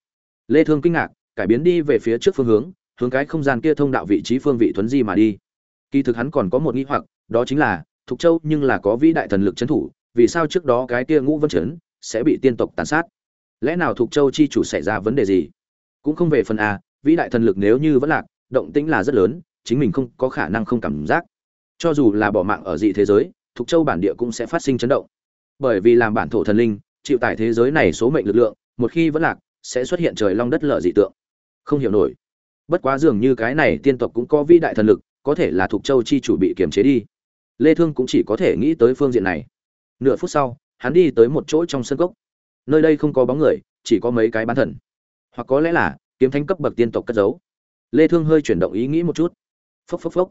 Lê thương kinh ngạc cải biến đi về phía trước phương hướng hướng cái không gian kia thông đạo vị trí phương vị thuấn di mà đi. Kỳ thực hắn còn có một nghi hoặc, đó chính là thuộc châu nhưng là có vĩ đại thần lực trấn thủ, vì sao trước đó cái kia ngũ vân chấn sẽ bị tiên tộc tàn sát? Lẽ nào thuộc châu chi chủ xảy ra vấn đề gì? Cũng không về phần a, vĩ đại thần lực nếu như vẫn lạc, động tĩnh là rất lớn, chính mình không có khả năng không cảm giác. Cho dù là bỏ mạng ở dị thế giới thuộc châu bản địa cũng sẽ phát sinh chấn động. Bởi vì làm bản thổ thần linh, chịu tải thế giới này số mệnh lực lượng, một khi vẫn lạc, sẽ xuất hiện trời long đất lở dị tượng không hiểu nổi. Bất quá dường như cái này tiên tộc cũng có vĩ đại thần lực có thể là thuộc châu chi chủ bị kiềm chế đi. Lê thương cũng chỉ có thể nghĩ tới phương diện này. Nửa phút sau hắn đi tới một chỗ trong sân cốc. Nơi đây không có bóng người chỉ có mấy cái bán thần. Hoặc có lẽ là kiếm thánh cấp bậc tiên tộc cất giấu. Lê thương hơi chuyển động ý nghĩ một chút. Phốc phốc phốc.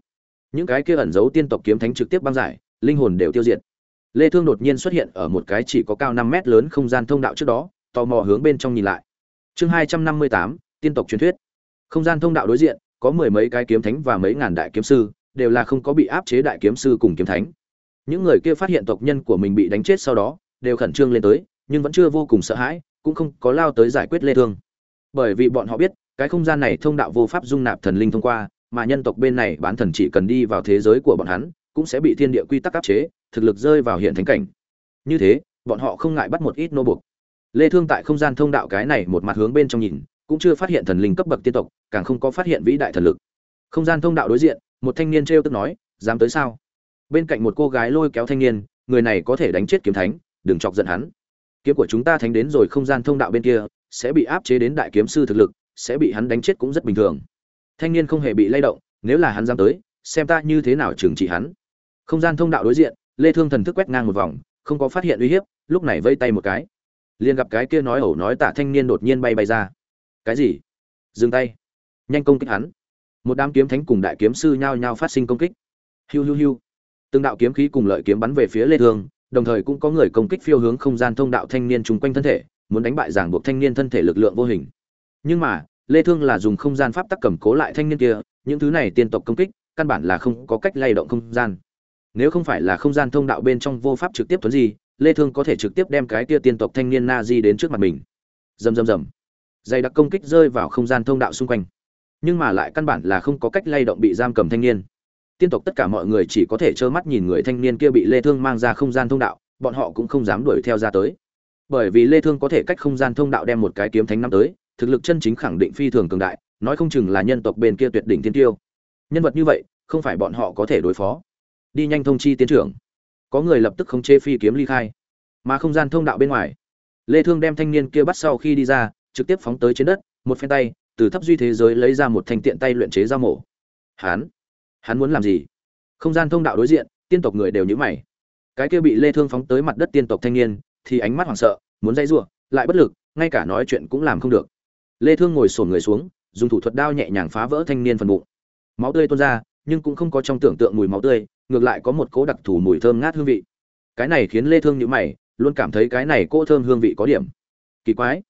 Những cái kia ẩn giấu tiên tộc kiếm thánh trực tiếp băng giải linh hồn đều tiêu diệt. Lê thương đột nhiên xuất hiện ở một cái chỉ có cao 5 mét lớn không gian thông đạo trước đó tò mò hướng bên trong nhìn lại. Chương 258, tiên tộc truyền thuyết. Không gian thông đạo đối diện, có mười mấy cái kiếm thánh và mấy ngàn đại kiếm sư, đều là không có bị áp chế đại kiếm sư cùng kiếm thánh. Những người kia phát hiện tộc nhân của mình bị đánh chết sau đó, đều khẩn trương lên tới, nhưng vẫn chưa vô cùng sợ hãi, cũng không có lao tới giải quyết lê thương. Bởi vì bọn họ biết, cái không gian này thông đạo vô pháp dung nạp thần linh thông qua, mà nhân tộc bên này bán thần chỉ cần đi vào thế giới của bọn hắn, cũng sẽ bị thiên địa quy tắc áp chế, thực lực rơi vào hiện thánh cảnh. Như thế, bọn họ không ngại bắt một ít nô buộc. Lê thương tại không gian thông đạo cái này một mặt hướng bên trong nhìn cũng chưa phát hiện thần linh cấp bậc tiên tộc, càng không có phát hiện vĩ đại thần lực. Không gian thông đạo đối diện, một thanh niên trêu tức nói, dám tới sao? Bên cạnh một cô gái lôi kéo thanh niên, người này có thể đánh chết kiếm thánh, đừng chọc giận hắn. Kiếm của chúng ta thánh đến rồi không gian thông đạo bên kia, sẽ bị áp chế đến đại kiếm sư thực lực, sẽ bị hắn đánh chết cũng rất bình thường. Thanh niên không hề bị lay động, nếu là hắn dám tới, xem ta như thế nào trừng trị hắn. Không gian thông đạo đối diện, lê thương thần thức quét ngang một vòng, không có phát hiện uy hiếp, lúc này vây tay một cái. Liền gặp cái kia nói ẩu nói tả thanh niên đột nhiên bay bay ra cái gì? Dừng tay. Nhanh công kích hắn. Một đám kiếm thánh cùng đại kiếm sư nhao nhao phát sinh công kích. Hiu hiu hiu. Từng đạo kiếm khí cùng lợi kiếm bắn về phía lê thương đồng thời cũng có người công kích phiêu hướng không gian thông đạo thanh niên chung quanh thân thể, muốn đánh bại giảng buộc thanh niên thân thể lực lượng vô hình. Nhưng mà, lê thương là dùng không gian pháp tắc cầm cố lại thanh niên kia, những thứ này tiên tộc công kích, căn bản là không có cách lay động không gian. Nếu không phải là không gian thông đạo bên trong vô pháp trực tiếp tuấn gì lê thương có thể trực tiếp đem cái kia tiên tộc thanh niên na di đến trước mặt mình. Rầm rầm rầm dày đặc công kích rơi vào không gian thông đạo xung quanh. Nhưng mà lại căn bản là không có cách lay động bị giam cầm thanh niên. Tiên tộc tất cả mọi người chỉ có thể trơ mắt nhìn người thanh niên kia bị lê thương mang ra không gian thông đạo, bọn họ cũng không dám đuổi theo ra tới. Bởi vì lê thương có thể cách không gian thông đạo đem một cái kiếm thánh năm tới, thực lực chân chính khẳng định phi thường cường đại, nói không chừng là nhân tộc bên kia tuyệt đỉnh thiên tiêu. Nhân vật như vậy, không phải bọn họ có thể đối phó. Đi nhanh thông chi tiến trưởng. Có người lập tức không chê phi kiếm ly khai. Mà không gian thông đạo bên ngoài, lê thương đem thanh niên kia bắt sau khi đi ra trực tiếp phóng tới trên đất, một phen tay, từ thấp duy thế giới lấy ra một thanh tiện tay luyện chế dao mổ. Hắn hắn muốn làm gì? Không gian thông đạo đối diện, tiên tộc người đều nhíu mày. Cái kia bị lê thương phóng tới mặt đất tiên tộc thanh niên, thì ánh mắt hoảng sợ, muốn dây rủa, lại bất lực, ngay cả nói chuyện cũng làm không được. Lê thương ngồi sồn người xuống, dùng thủ thuật đao nhẹ nhàng phá vỡ thanh niên phần bụng. Máu tươi tuôn ra, nhưng cũng không có trong tưởng tượng mùi máu tươi, ngược lại có một cỗ đặc thù mùi thơm ngát hương vị. Cái này khiến lê thương nhíu mày, luôn cảm thấy cái này cỗ thơm hương vị có điểm kỳ quái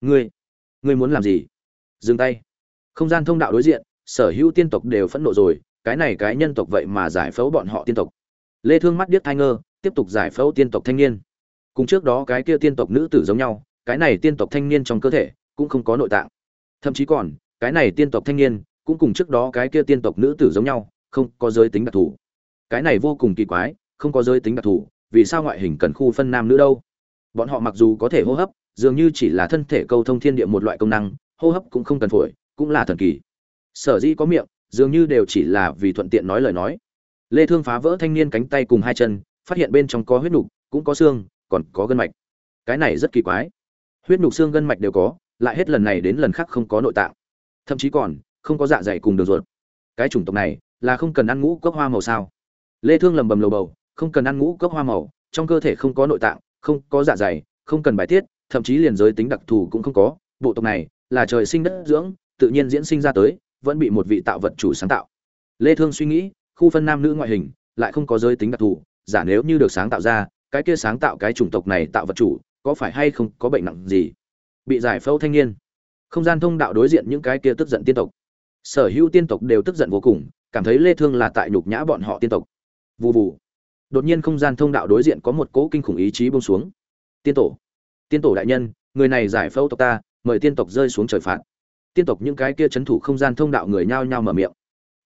ngươi ngươi muốn làm gì? Dừng tay. Không gian thông đạo đối diện, sở hữu tiên tộc đều phẫn nộ rồi, cái này cái nhân tộc vậy mà giải phẫu bọn họ tiên tộc. Lê thương mắt điếc thai ngơ, tiếp tục giải phẫu tiên tộc thanh niên. Cùng trước đó cái kia tiên tộc nữ tử giống nhau, cái này tiên tộc thanh niên trong cơ thể cũng không có nội tạng. Thậm chí còn, cái này tiên tộc thanh niên cũng cùng trước đó cái kia tiên tộc nữ tử giống nhau, không có giới tính đặc thù. Cái này vô cùng kỳ quái, không có giới tính đặc thù, vì sao ngoại hình cần khu phân nam nữ đâu? Bọn họ mặc dù có thể hô hấp dường như chỉ là thân thể câu thông thiên địa một loại công năng, hô hấp cũng không cần phổi, cũng là thần kỳ. Sở dĩ có miệng, dường như đều chỉ là vì thuận tiện nói lời nói. Lê thương phá vỡ thanh niên cánh tay cùng hai chân, phát hiện bên trong có huyết nục, cũng có xương, còn có gân mạch. Cái này rất kỳ quái. Huyết nục xương gân mạch đều có, lại hết lần này đến lần khác không có nội tạng. Thậm chí còn, không có dạ dày cùng đường ruột. Cái chủng tộc này, là không cần ăn ngũ cốc hoa màu sao? Lê thương lầm bầm lầu bầu, không cần ăn ngũ cốc hoa màu, trong cơ thể không có nội tạng, không có dạ dày, không cần bài tiết thậm chí liền giới tính đặc thù cũng không có, bộ tộc này là trời sinh đất dưỡng, tự nhiên diễn sinh ra tới, vẫn bị một vị tạo vật chủ sáng tạo. Lê thương suy nghĩ, khu phân nam nữ ngoại hình lại không có giới tính đặc thù, giả nếu như được sáng tạo ra, cái kia sáng tạo cái chủng tộc này tạo vật chủ có phải hay không có bệnh nặng gì? Bị giải phẫu thanh niên. Không gian thông đạo đối diện những cái kia tức giận tiên tộc. Sở hữu tiên tộc đều tức giận vô cùng, cảm thấy lê thương là tại nhục nhã bọn họ tiên tộc. Vù vù. Đột nhiên không gian thông đạo đối diện có một cỗ kinh khủng ý chí buông xuống. Tiên tổ tiên tổ đại nhân, người này giải phẫu tộc ta, mời tiên tộc rơi xuống trời phạt. Tiên tộc những cái kia chấn thủ không gian thông đạo người nhao nhao mở miệng.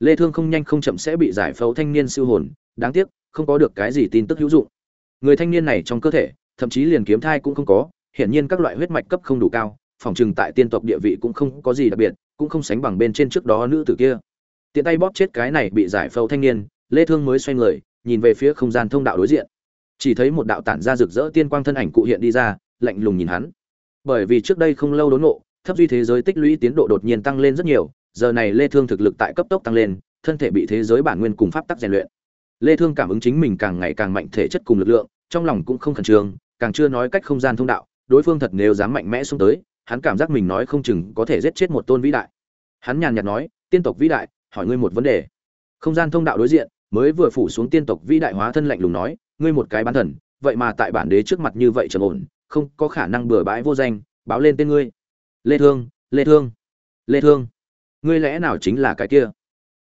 Lê thương không nhanh không chậm sẽ bị giải phẫu thanh niên siêu hồn, đáng tiếc, không có được cái gì tin tức hữu dụng. Người thanh niên này trong cơ thể, thậm chí liền kiếm thai cũng không có, hiển nhiên các loại huyết mạch cấp không đủ cao, phòng trừng tại tiên tộc địa vị cũng không có gì đặc biệt, cũng không sánh bằng bên trên trước đó nữ tử kia. Tiện tay bóp chết cái này bị giải phẫu thanh niên, lê thương mới xoay người, nhìn về phía không gian thông đạo đối diện. Chỉ thấy một đạo tản ra rực rỡ tiên quang thân ảnh cụ hiện đi ra lạnh lùng nhìn hắn. Bởi vì trước đây không lâu đốn ngộ, thấp duy thế giới tích lũy tiến độ đột nhiên tăng lên rất nhiều, giờ này lê thương thực lực tại cấp tốc tăng lên, thân thể bị thế giới bản nguyên cùng pháp tắc rèn luyện. Lê thương cảm ứng chính mình càng ngày càng mạnh thể chất cùng lực lượng, trong lòng cũng không khẩn trương, càng chưa nói cách không gian thông đạo, đối phương thật nếu dám mạnh mẽ xuống tới, hắn cảm giác mình nói không chừng có thể giết chết một tôn vĩ đại. Hắn nhàn nhạt nói, tiên tộc vĩ đại, hỏi ngươi một vấn đề. Không gian thông đạo đối diện, mới vừa phủ xuống tiên tộc vĩ đại hóa thân lạnh lùng nói, ngươi một cái bán thần, vậy mà tại bản đế trước mặt như vậy trầm ổn không có khả năng bừa bãi vô danh, báo lên tên ngươi. Lê thương lê thương lê thương. Ngươi lẽ nào chính là cái kia?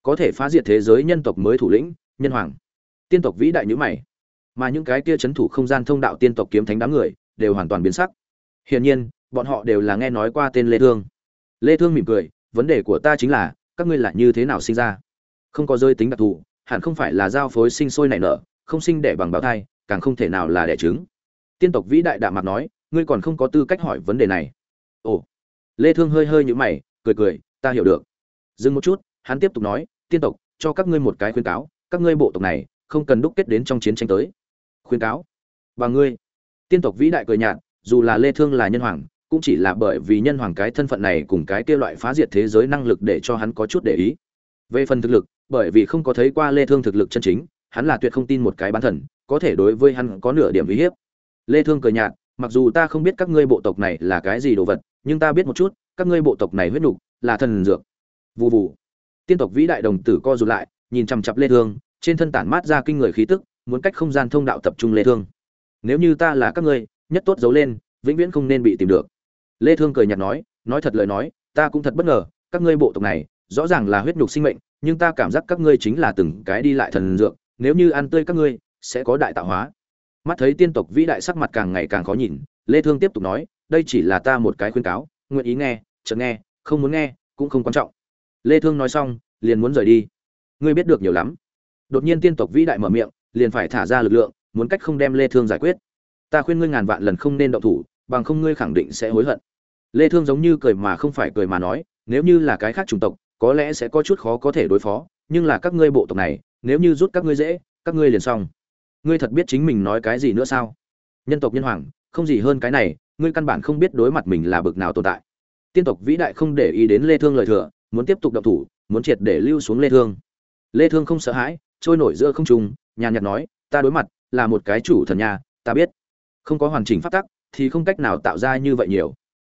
Có thể phá diệt thế giới nhân tộc mới thủ lĩnh, nhân hoàng. Tiên tộc vĩ đại như mày. Mà những cái kia chấn thủ không gian thông đạo tiên tộc kiếm thánh đám người, đều hoàn toàn biến sắc. Hiển nhiên, bọn họ đều là nghe nói qua tên lê thương. Lê thương mỉm cười, vấn đề của ta chính là, các ngươi là như thế nào sinh ra? Không có rơi tính đặc thù, hẳn không phải là giao phối sinh sôi nảy nở, không sinh đẻ bằng bào thai, càng không thể nào là đẻ trứng tiên tộc vĩ đại đạm mặt nói, ngươi còn không có tư cách hỏi vấn đề này. Ồ. Lê thương hơi hơi nhũ mày, cười cười, ta hiểu được. Dừng một chút, hắn tiếp tục nói, tiên tộc, cho các ngươi một cái khuyên cáo, các ngươi bộ tộc này, không cần đúc kết đến trong chiến tranh tới. Khuyên cáo. Và ngươi. Tiên tộc vĩ đại cười nhạt, dù là lê thương là nhân hoàng, cũng chỉ là bởi vì nhân hoàng cái thân phận này cùng cái kia loại phá diệt thế giới năng lực để cho hắn có chút để ý. Về phần thực lực, bởi vì không có thấy qua lê thương thực lực chân chính, hắn là tuyệt không tin một cái bán thần, có thể đối với hắn có nửa điểm uy hiếp lê thương cười nhạt, mặc dù ta không biết các ngươi bộ tộc này là cái gì đồ vật, nhưng ta biết một chút, các ngươi bộ tộc này huyết nục là thần dược. Vù vù. Tiên tộc vĩ đại đồng tử co rụt lại, nhìn chăm chăm lê thương, trên thân tản mát ra kinh người khí tức, muốn cách không gian thông đạo tập trung lê thương. Nếu như ta là các ngươi, nhất tốt giấu lên, vĩnh viễn không nên bị tìm được. Lê thương cười nhạt nói nói thật lời nói, ta cũng thật bất ngờ, các ngươi bộ tộc này, rõ ràng là huyết nhục sinh mệnh, nhưng ta cảm giác các ngươi chính là từng cái đi lại thần dược, nếu như ăn tươi các ngươi, sẽ có đại tạo hóa mắt thấy tiên tộc vĩ đại sắc mặt càng ngày càng khó nhìn, lê thương tiếp tục nói, đây chỉ là ta một cái khuyên cáo, nguyện ý nghe, chợt nghe, không muốn nghe, cũng không quan trọng. Lê thương nói xong, liền muốn rời đi. Ngươi biết được nhiều lắm. Đột nhiên tiên tộc vĩ đại mở miệng, liền phải thả ra lực lượng, muốn cách không đem lê thương giải quyết. Ta khuyên ngươi ngàn vạn lần không nên động thủ, bằng không ngươi khẳng định sẽ hối hận. Lê thương giống như cười mà không phải cười mà nói, nếu như là cái khác chủng tộc, có lẽ sẽ có chút khó có thể đối phó, nhưng là các ngươi bộ tộc này, nếu như rút các ngươi dễ, các ngươi liền xong ngươi thật biết chính mình nói cái gì nữa sao? Nhân tộc nhân hoàng, không gì hơn cái này, ngươi căn bản không biết đối mặt mình là bực nào tồn tại. Tiên tộc vĩ đại không để ý đến lê thương lời thừa, muốn tiếp tục động thủ, muốn triệt để lưu xuống lê thương. Lê thương không sợ hãi, trôi nổi giữa không trung, nhàn nhạt nói, ta đối mặt là một cái chủ thần nhà ta biết. Không có hoàn chỉnh pháp tắc, thì không cách nào tạo ra như vậy nhiều.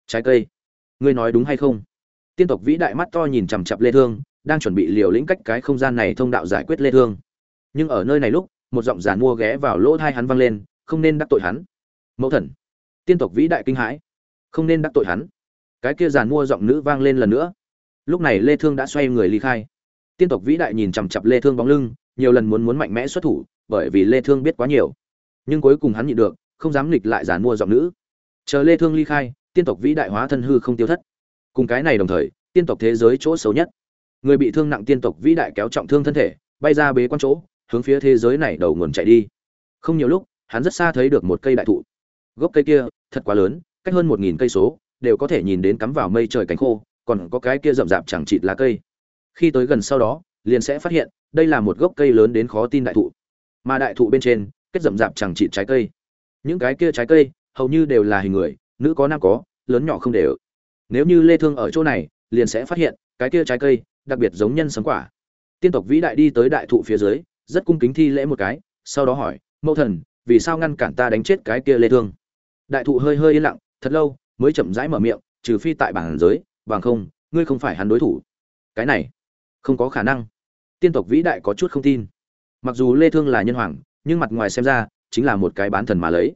Trái cây, ngươi nói đúng hay không? Tiên tộc vĩ đại mắt to nhìn chằm chặp lê thương, đang chuẩn bị liều lĩnh cách cái không gian này thông đạo giải quyết lê thương. Nhưng ở nơi này lúc một giọng giàn mua ghé vào lỗ thai hắn vang lên, không nên đắc tội hắn. Mẫu thần, tiên tộc vĩ đại kinh hãi. Không nên đắc tội hắn. Cái kia giàn mua giọng nữ vang lên lần nữa. Lúc này lê thương đã xoay người ly khai. Tiên tộc vĩ đại nhìn chằm chặp lê thương bóng lưng, nhiều lần muốn muốn mạnh mẽ xuất thủ, bởi vì lê thương biết quá nhiều. Nhưng cuối cùng hắn nhịn được, không dám nghịch lại giàn mua giọng nữ. Chờ lê thương ly khai, tiên tộc vĩ đại hóa thân hư không tiêu thất. Cùng cái này đồng thời, tiên tộc thế giới chỗ xấu nhất. Người bị thương nặng tiên tộc vĩ đại kéo trọng thương thân thể, bay ra bế quan chỗ hướng phía thế giới này đầu nguồn chạy đi. Không nhiều lúc, hắn rất xa thấy được một cây đại thụ. Gốc cây kia, thật quá lớn, cách hơn một nghìn cây số, đều có thể nhìn đến cắm vào mây trời cánh khô, còn có cái kia rậm rạp chẳng chịt lá cây. Khi tới gần sau đó, liền sẽ phát hiện, đây là một gốc cây lớn đến khó tin đại thụ. Mà đại thụ bên trên, kết rậm rạp chẳng chịt trái cây. Những cái kia trái cây, hầu như đều là hình người, nữ có nam có, lớn nhỏ không đều. Nếu như lê thương ở chỗ này, liền sẽ phát hiện, cái kia trái cây, đặc biệt giống nhân sấm quả. Tiên tộc vĩ đại đi tới đại thụ phía dưới rất cung kính thi lễ một cái, sau đó hỏi, mẫu thần, vì sao ngăn cản ta đánh chết cái kia lê thương? Đại thụ hơi hơi yên lặng, thật lâu mới chậm rãi mở miệng, trừ phi tại bản giới, bằng không, ngươi không phải hắn đối thủ. Cái này, không có khả năng. Tiên tộc vĩ đại có chút không tin. Mặc dù lê thương là nhân hoàng, nhưng mặt ngoài xem ra, chính là một cái bán thần mà lấy.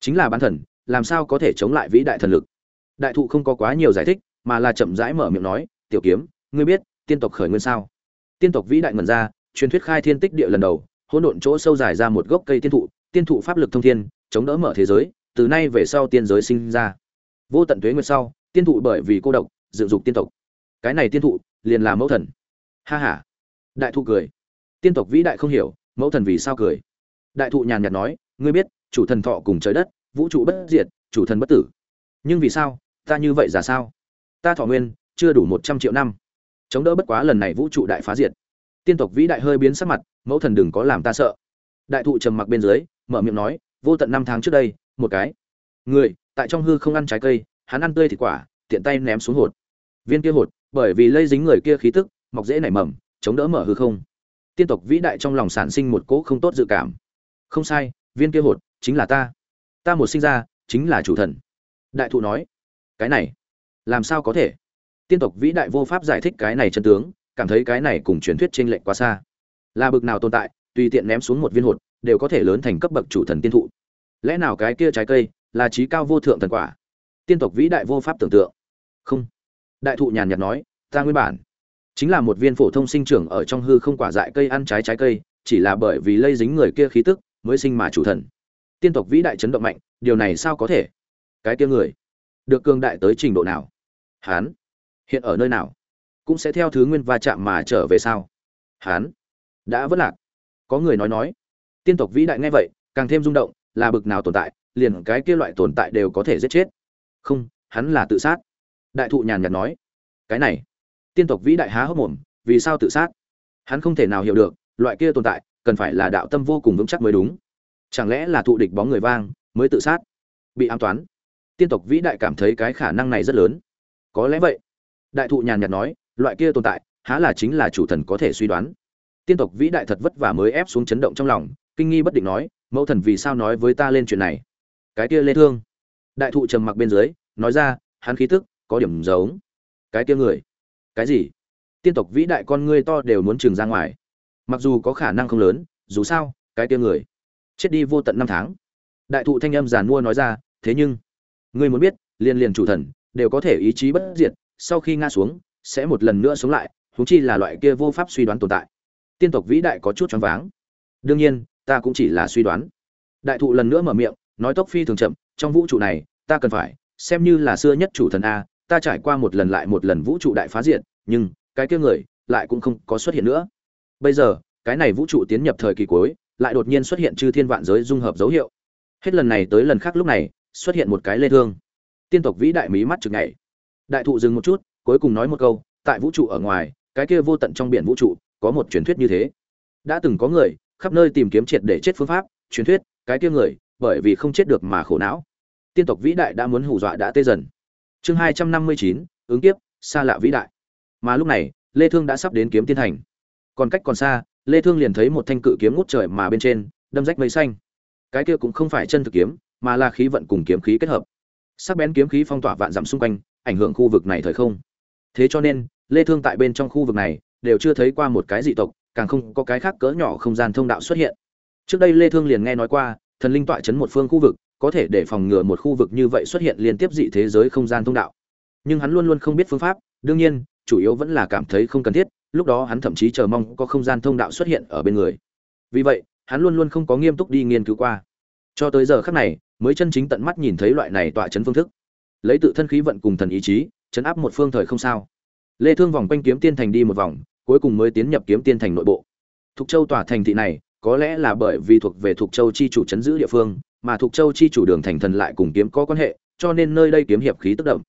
Chính là bán thần, làm sao có thể chống lại vĩ đại thần lực? Đại thụ không có quá nhiều giải thích, mà là chậm rãi mở miệng nói, tiểu kiếm, ngươi biết, tiên tộc khởi nguyên sao? Tiên tộc vĩ đại ngẩn ra truyền thuyết khai thiên tích địa lần đầu, hỗn độn chỗ sâu dài ra một gốc cây tiên thụ tiên thụ pháp lực thông thiên, chống đỡ mở thế giới, từ nay về sau tiên giới sinh ra. Vô tận tuế nguyệt sau, tiên thụ bởi vì cô độc, dựng dục tiên tộc. Cái này tiên thụ, liền là mẫu thần. Ha ha. Đại thụ cười. Tiên tộc vĩ đại không hiểu, mẫu thần vì sao cười? Đại thụ nhàn nhạt nói, ngươi biết, chủ thần thọ cùng trời đất, vũ trụ bất diệt, chủ thần bất tử. Nhưng vì sao, ta như vậy giả sao? Ta thọ nguyên, chưa đủ một trăm triệu năm. Chống đỡ bất quá lần này vũ trụ đại phá diệt tiên tộc vĩ đại hơi biến sắc mặt, mẫu thần đừng có làm ta sợ. Đại thụ trầm mặc bên dưới, mở miệng nói, vô tận năm tháng trước đây, một cái. Người, tại trong hư không ăn trái cây, hắn ăn tươi thịt quả, tiện tay ném xuống hột. Viên kia hột, bởi vì lây dính người kia khí tức, mọc dễ nảy mầm, chống đỡ mở hư không. Tiên tộc vĩ đại trong lòng sản sinh một cỗ không tốt dự cảm. Không sai, viên kia hột, chính là ta. Ta một sinh ra, chính là chủ thần. Đại thụ nói, cái này, làm sao có thể? Tiên tộc vĩ đại vô pháp giải thích cái này chân tướng cảm thấy cái này cùng truyền thuyết trên lệnh quá xa. Là bực nào tồn tại, tùy tiện ném xuống một viên hột, đều có thể lớn thành cấp bậc chủ thần tiên thụ. Lẽ nào cái kia trái cây là trí cao vô thượng thần quả? Tiên tộc vĩ đại vô pháp tưởng tượng. Không. Đại thụ nhàn nhạt nói, ta nguyên bản chính là một viên phổ thông sinh trưởng ở trong hư không quả dại cây ăn trái trái cây, chỉ là bởi vì lây dính người kia khí tức mới sinh mà chủ thần. Tiên tộc vĩ đại chấn động mạnh, điều này sao có thể? Cái kia người được cường đại tới trình độ nào? Hán, hiện ở nơi nào? Cũng sẽ theo thứ nguyên va chạm mà trở về sao? Hán, đã vất lạc. Có người nói nói. Tiên tộc vĩ đại nghe vậy, càng thêm rung động, là bực nào tồn tại, liền cái kia loại tồn tại đều có thể giết chết. Không, hắn là tự sát. Đại thụ nhàn nhạt nói. Cái này, tiên tộc vĩ đại há hốc mồm, vì sao tự sát? Hắn không thể nào hiểu được, loại kia tồn tại, cần phải là đạo tâm vô cùng vững chắc mới đúng. Chẳng lẽ là thụ địch bóng người vang, mới tự sát? Bị an toán. Tiên tộc vĩ đại cảm thấy cái khả năng này rất lớn. Có lẽ vậy. Đại thụ nhàn nhạt nói loại kia tồn tại, há là chính là chủ thần có thể suy đoán. Tiên tộc vĩ đại thật vất vả mới ép xuống chấn động trong lòng, kinh nghi bất định nói, mẫu thần vì sao nói với ta lên chuyện này? Cái kia lê thương. Đại thụ trầm mặc bên dưới, nói ra, hắn khí tức, có điểm giống cái kia người. Cái gì? Tiên tộc vĩ đại con ngươi to đều muốn trường ra ngoài. Mặc dù có khả năng không lớn, dù sao, cái kia người chết đi vô tận năm tháng. Đại thụ thanh âm giàn mua nói ra, thế nhưng, ngươi muốn biết, liên liền chủ thần đều có thể ý chí bất diệt, sau khi ngã xuống sẽ một lần nữa sống lại, huống chi là loại kia vô pháp suy đoán tồn tại. Tiên tộc vĩ đại có chút choáng váng. Đương nhiên, ta cũng chỉ là suy đoán. Đại thụ lần nữa mở miệng, nói tốc phi thường chậm, trong vũ trụ này, ta cần phải, xem như là xưa nhất chủ thần a, ta trải qua một lần lại một lần vũ trụ đại phá diện, nhưng, cái kia người, lại cũng không có xuất hiện nữa. Bây giờ, cái này vũ trụ tiến nhập thời kỳ cuối, lại đột nhiên xuất hiện chư thiên vạn giới dung hợp dấu hiệu. Hết lần này tới lần khác lúc này, xuất hiện một cái lê thương. Tiên tộc vĩ đại mí mắt chực ngày đại thụ dừng một chút cuối cùng nói một câu, tại vũ trụ ở ngoài, cái kia vô tận trong biển vũ trụ, có một truyền thuyết như thế. Đã từng có người, khắp nơi tìm kiếm triệt để chết phương pháp, truyền thuyết, cái kia người, bởi vì không chết được mà khổ não. Tiên tộc vĩ đại đã muốn hù dọa đã tê dần. Chương hai trăm năm mươi chín, ứng kiếp, xa lạ vĩ đại. Mà lúc này, lê thương đã sắp đến kiếm tiên thành. Còn cách còn xa, lê thương liền thấy một thanh cự kiếm ngút trời mà bên trên, đâm rách mây xanh. Cái kia cũng không phải chân thực kiếm, mà là khí vận cùng kiếm khí kết hợp. Sắc bén kiếm khí phong tỏa vạn dặm xung quanh, ảnh hưởng khu vực này thời không thế cho nên, lê thương tại bên trong khu vực này, đều chưa thấy qua một cái dị tộc, càng không có cái khác cỡ nhỏ không gian thông đạo xuất hiện. Trước đây lê thương liền nghe nói qua, thần linh tọa chấn một phương khu vực, có thể để phòng ngừa một khu vực như vậy xuất hiện liên tiếp dị thế giới không gian thông đạo. Nhưng hắn luôn luôn không biết phương pháp, đương nhiên, chủ yếu vẫn là cảm thấy không cần thiết, lúc đó hắn thậm chí chờ mong có không gian thông đạo xuất hiện ở bên người. Vì vậy, hắn luôn luôn không có nghiêm túc đi nghiên cứu qua. Cho tới giờ khắc này, mới chân chính tận mắt nhìn thấy loại này tọa chấn phương thức. Lấy tự thân khí vận cùng thần ý chí chấn áp một phương thời không sao. Lê thương vòng quanh kiếm tiên thành đi một vòng, cuối cùng mới tiến nhập kiếm tiên thành nội bộ. Thục châu tỏa thành thị này, có lẽ là bởi vì thuộc về thục châu chi chủ chấn giữ địa phương, mà thục châu chi chủ đường thành thần lại cùng kiếm có quan hệ, cho nên nơi đây kiếm hiệp khí tức đậm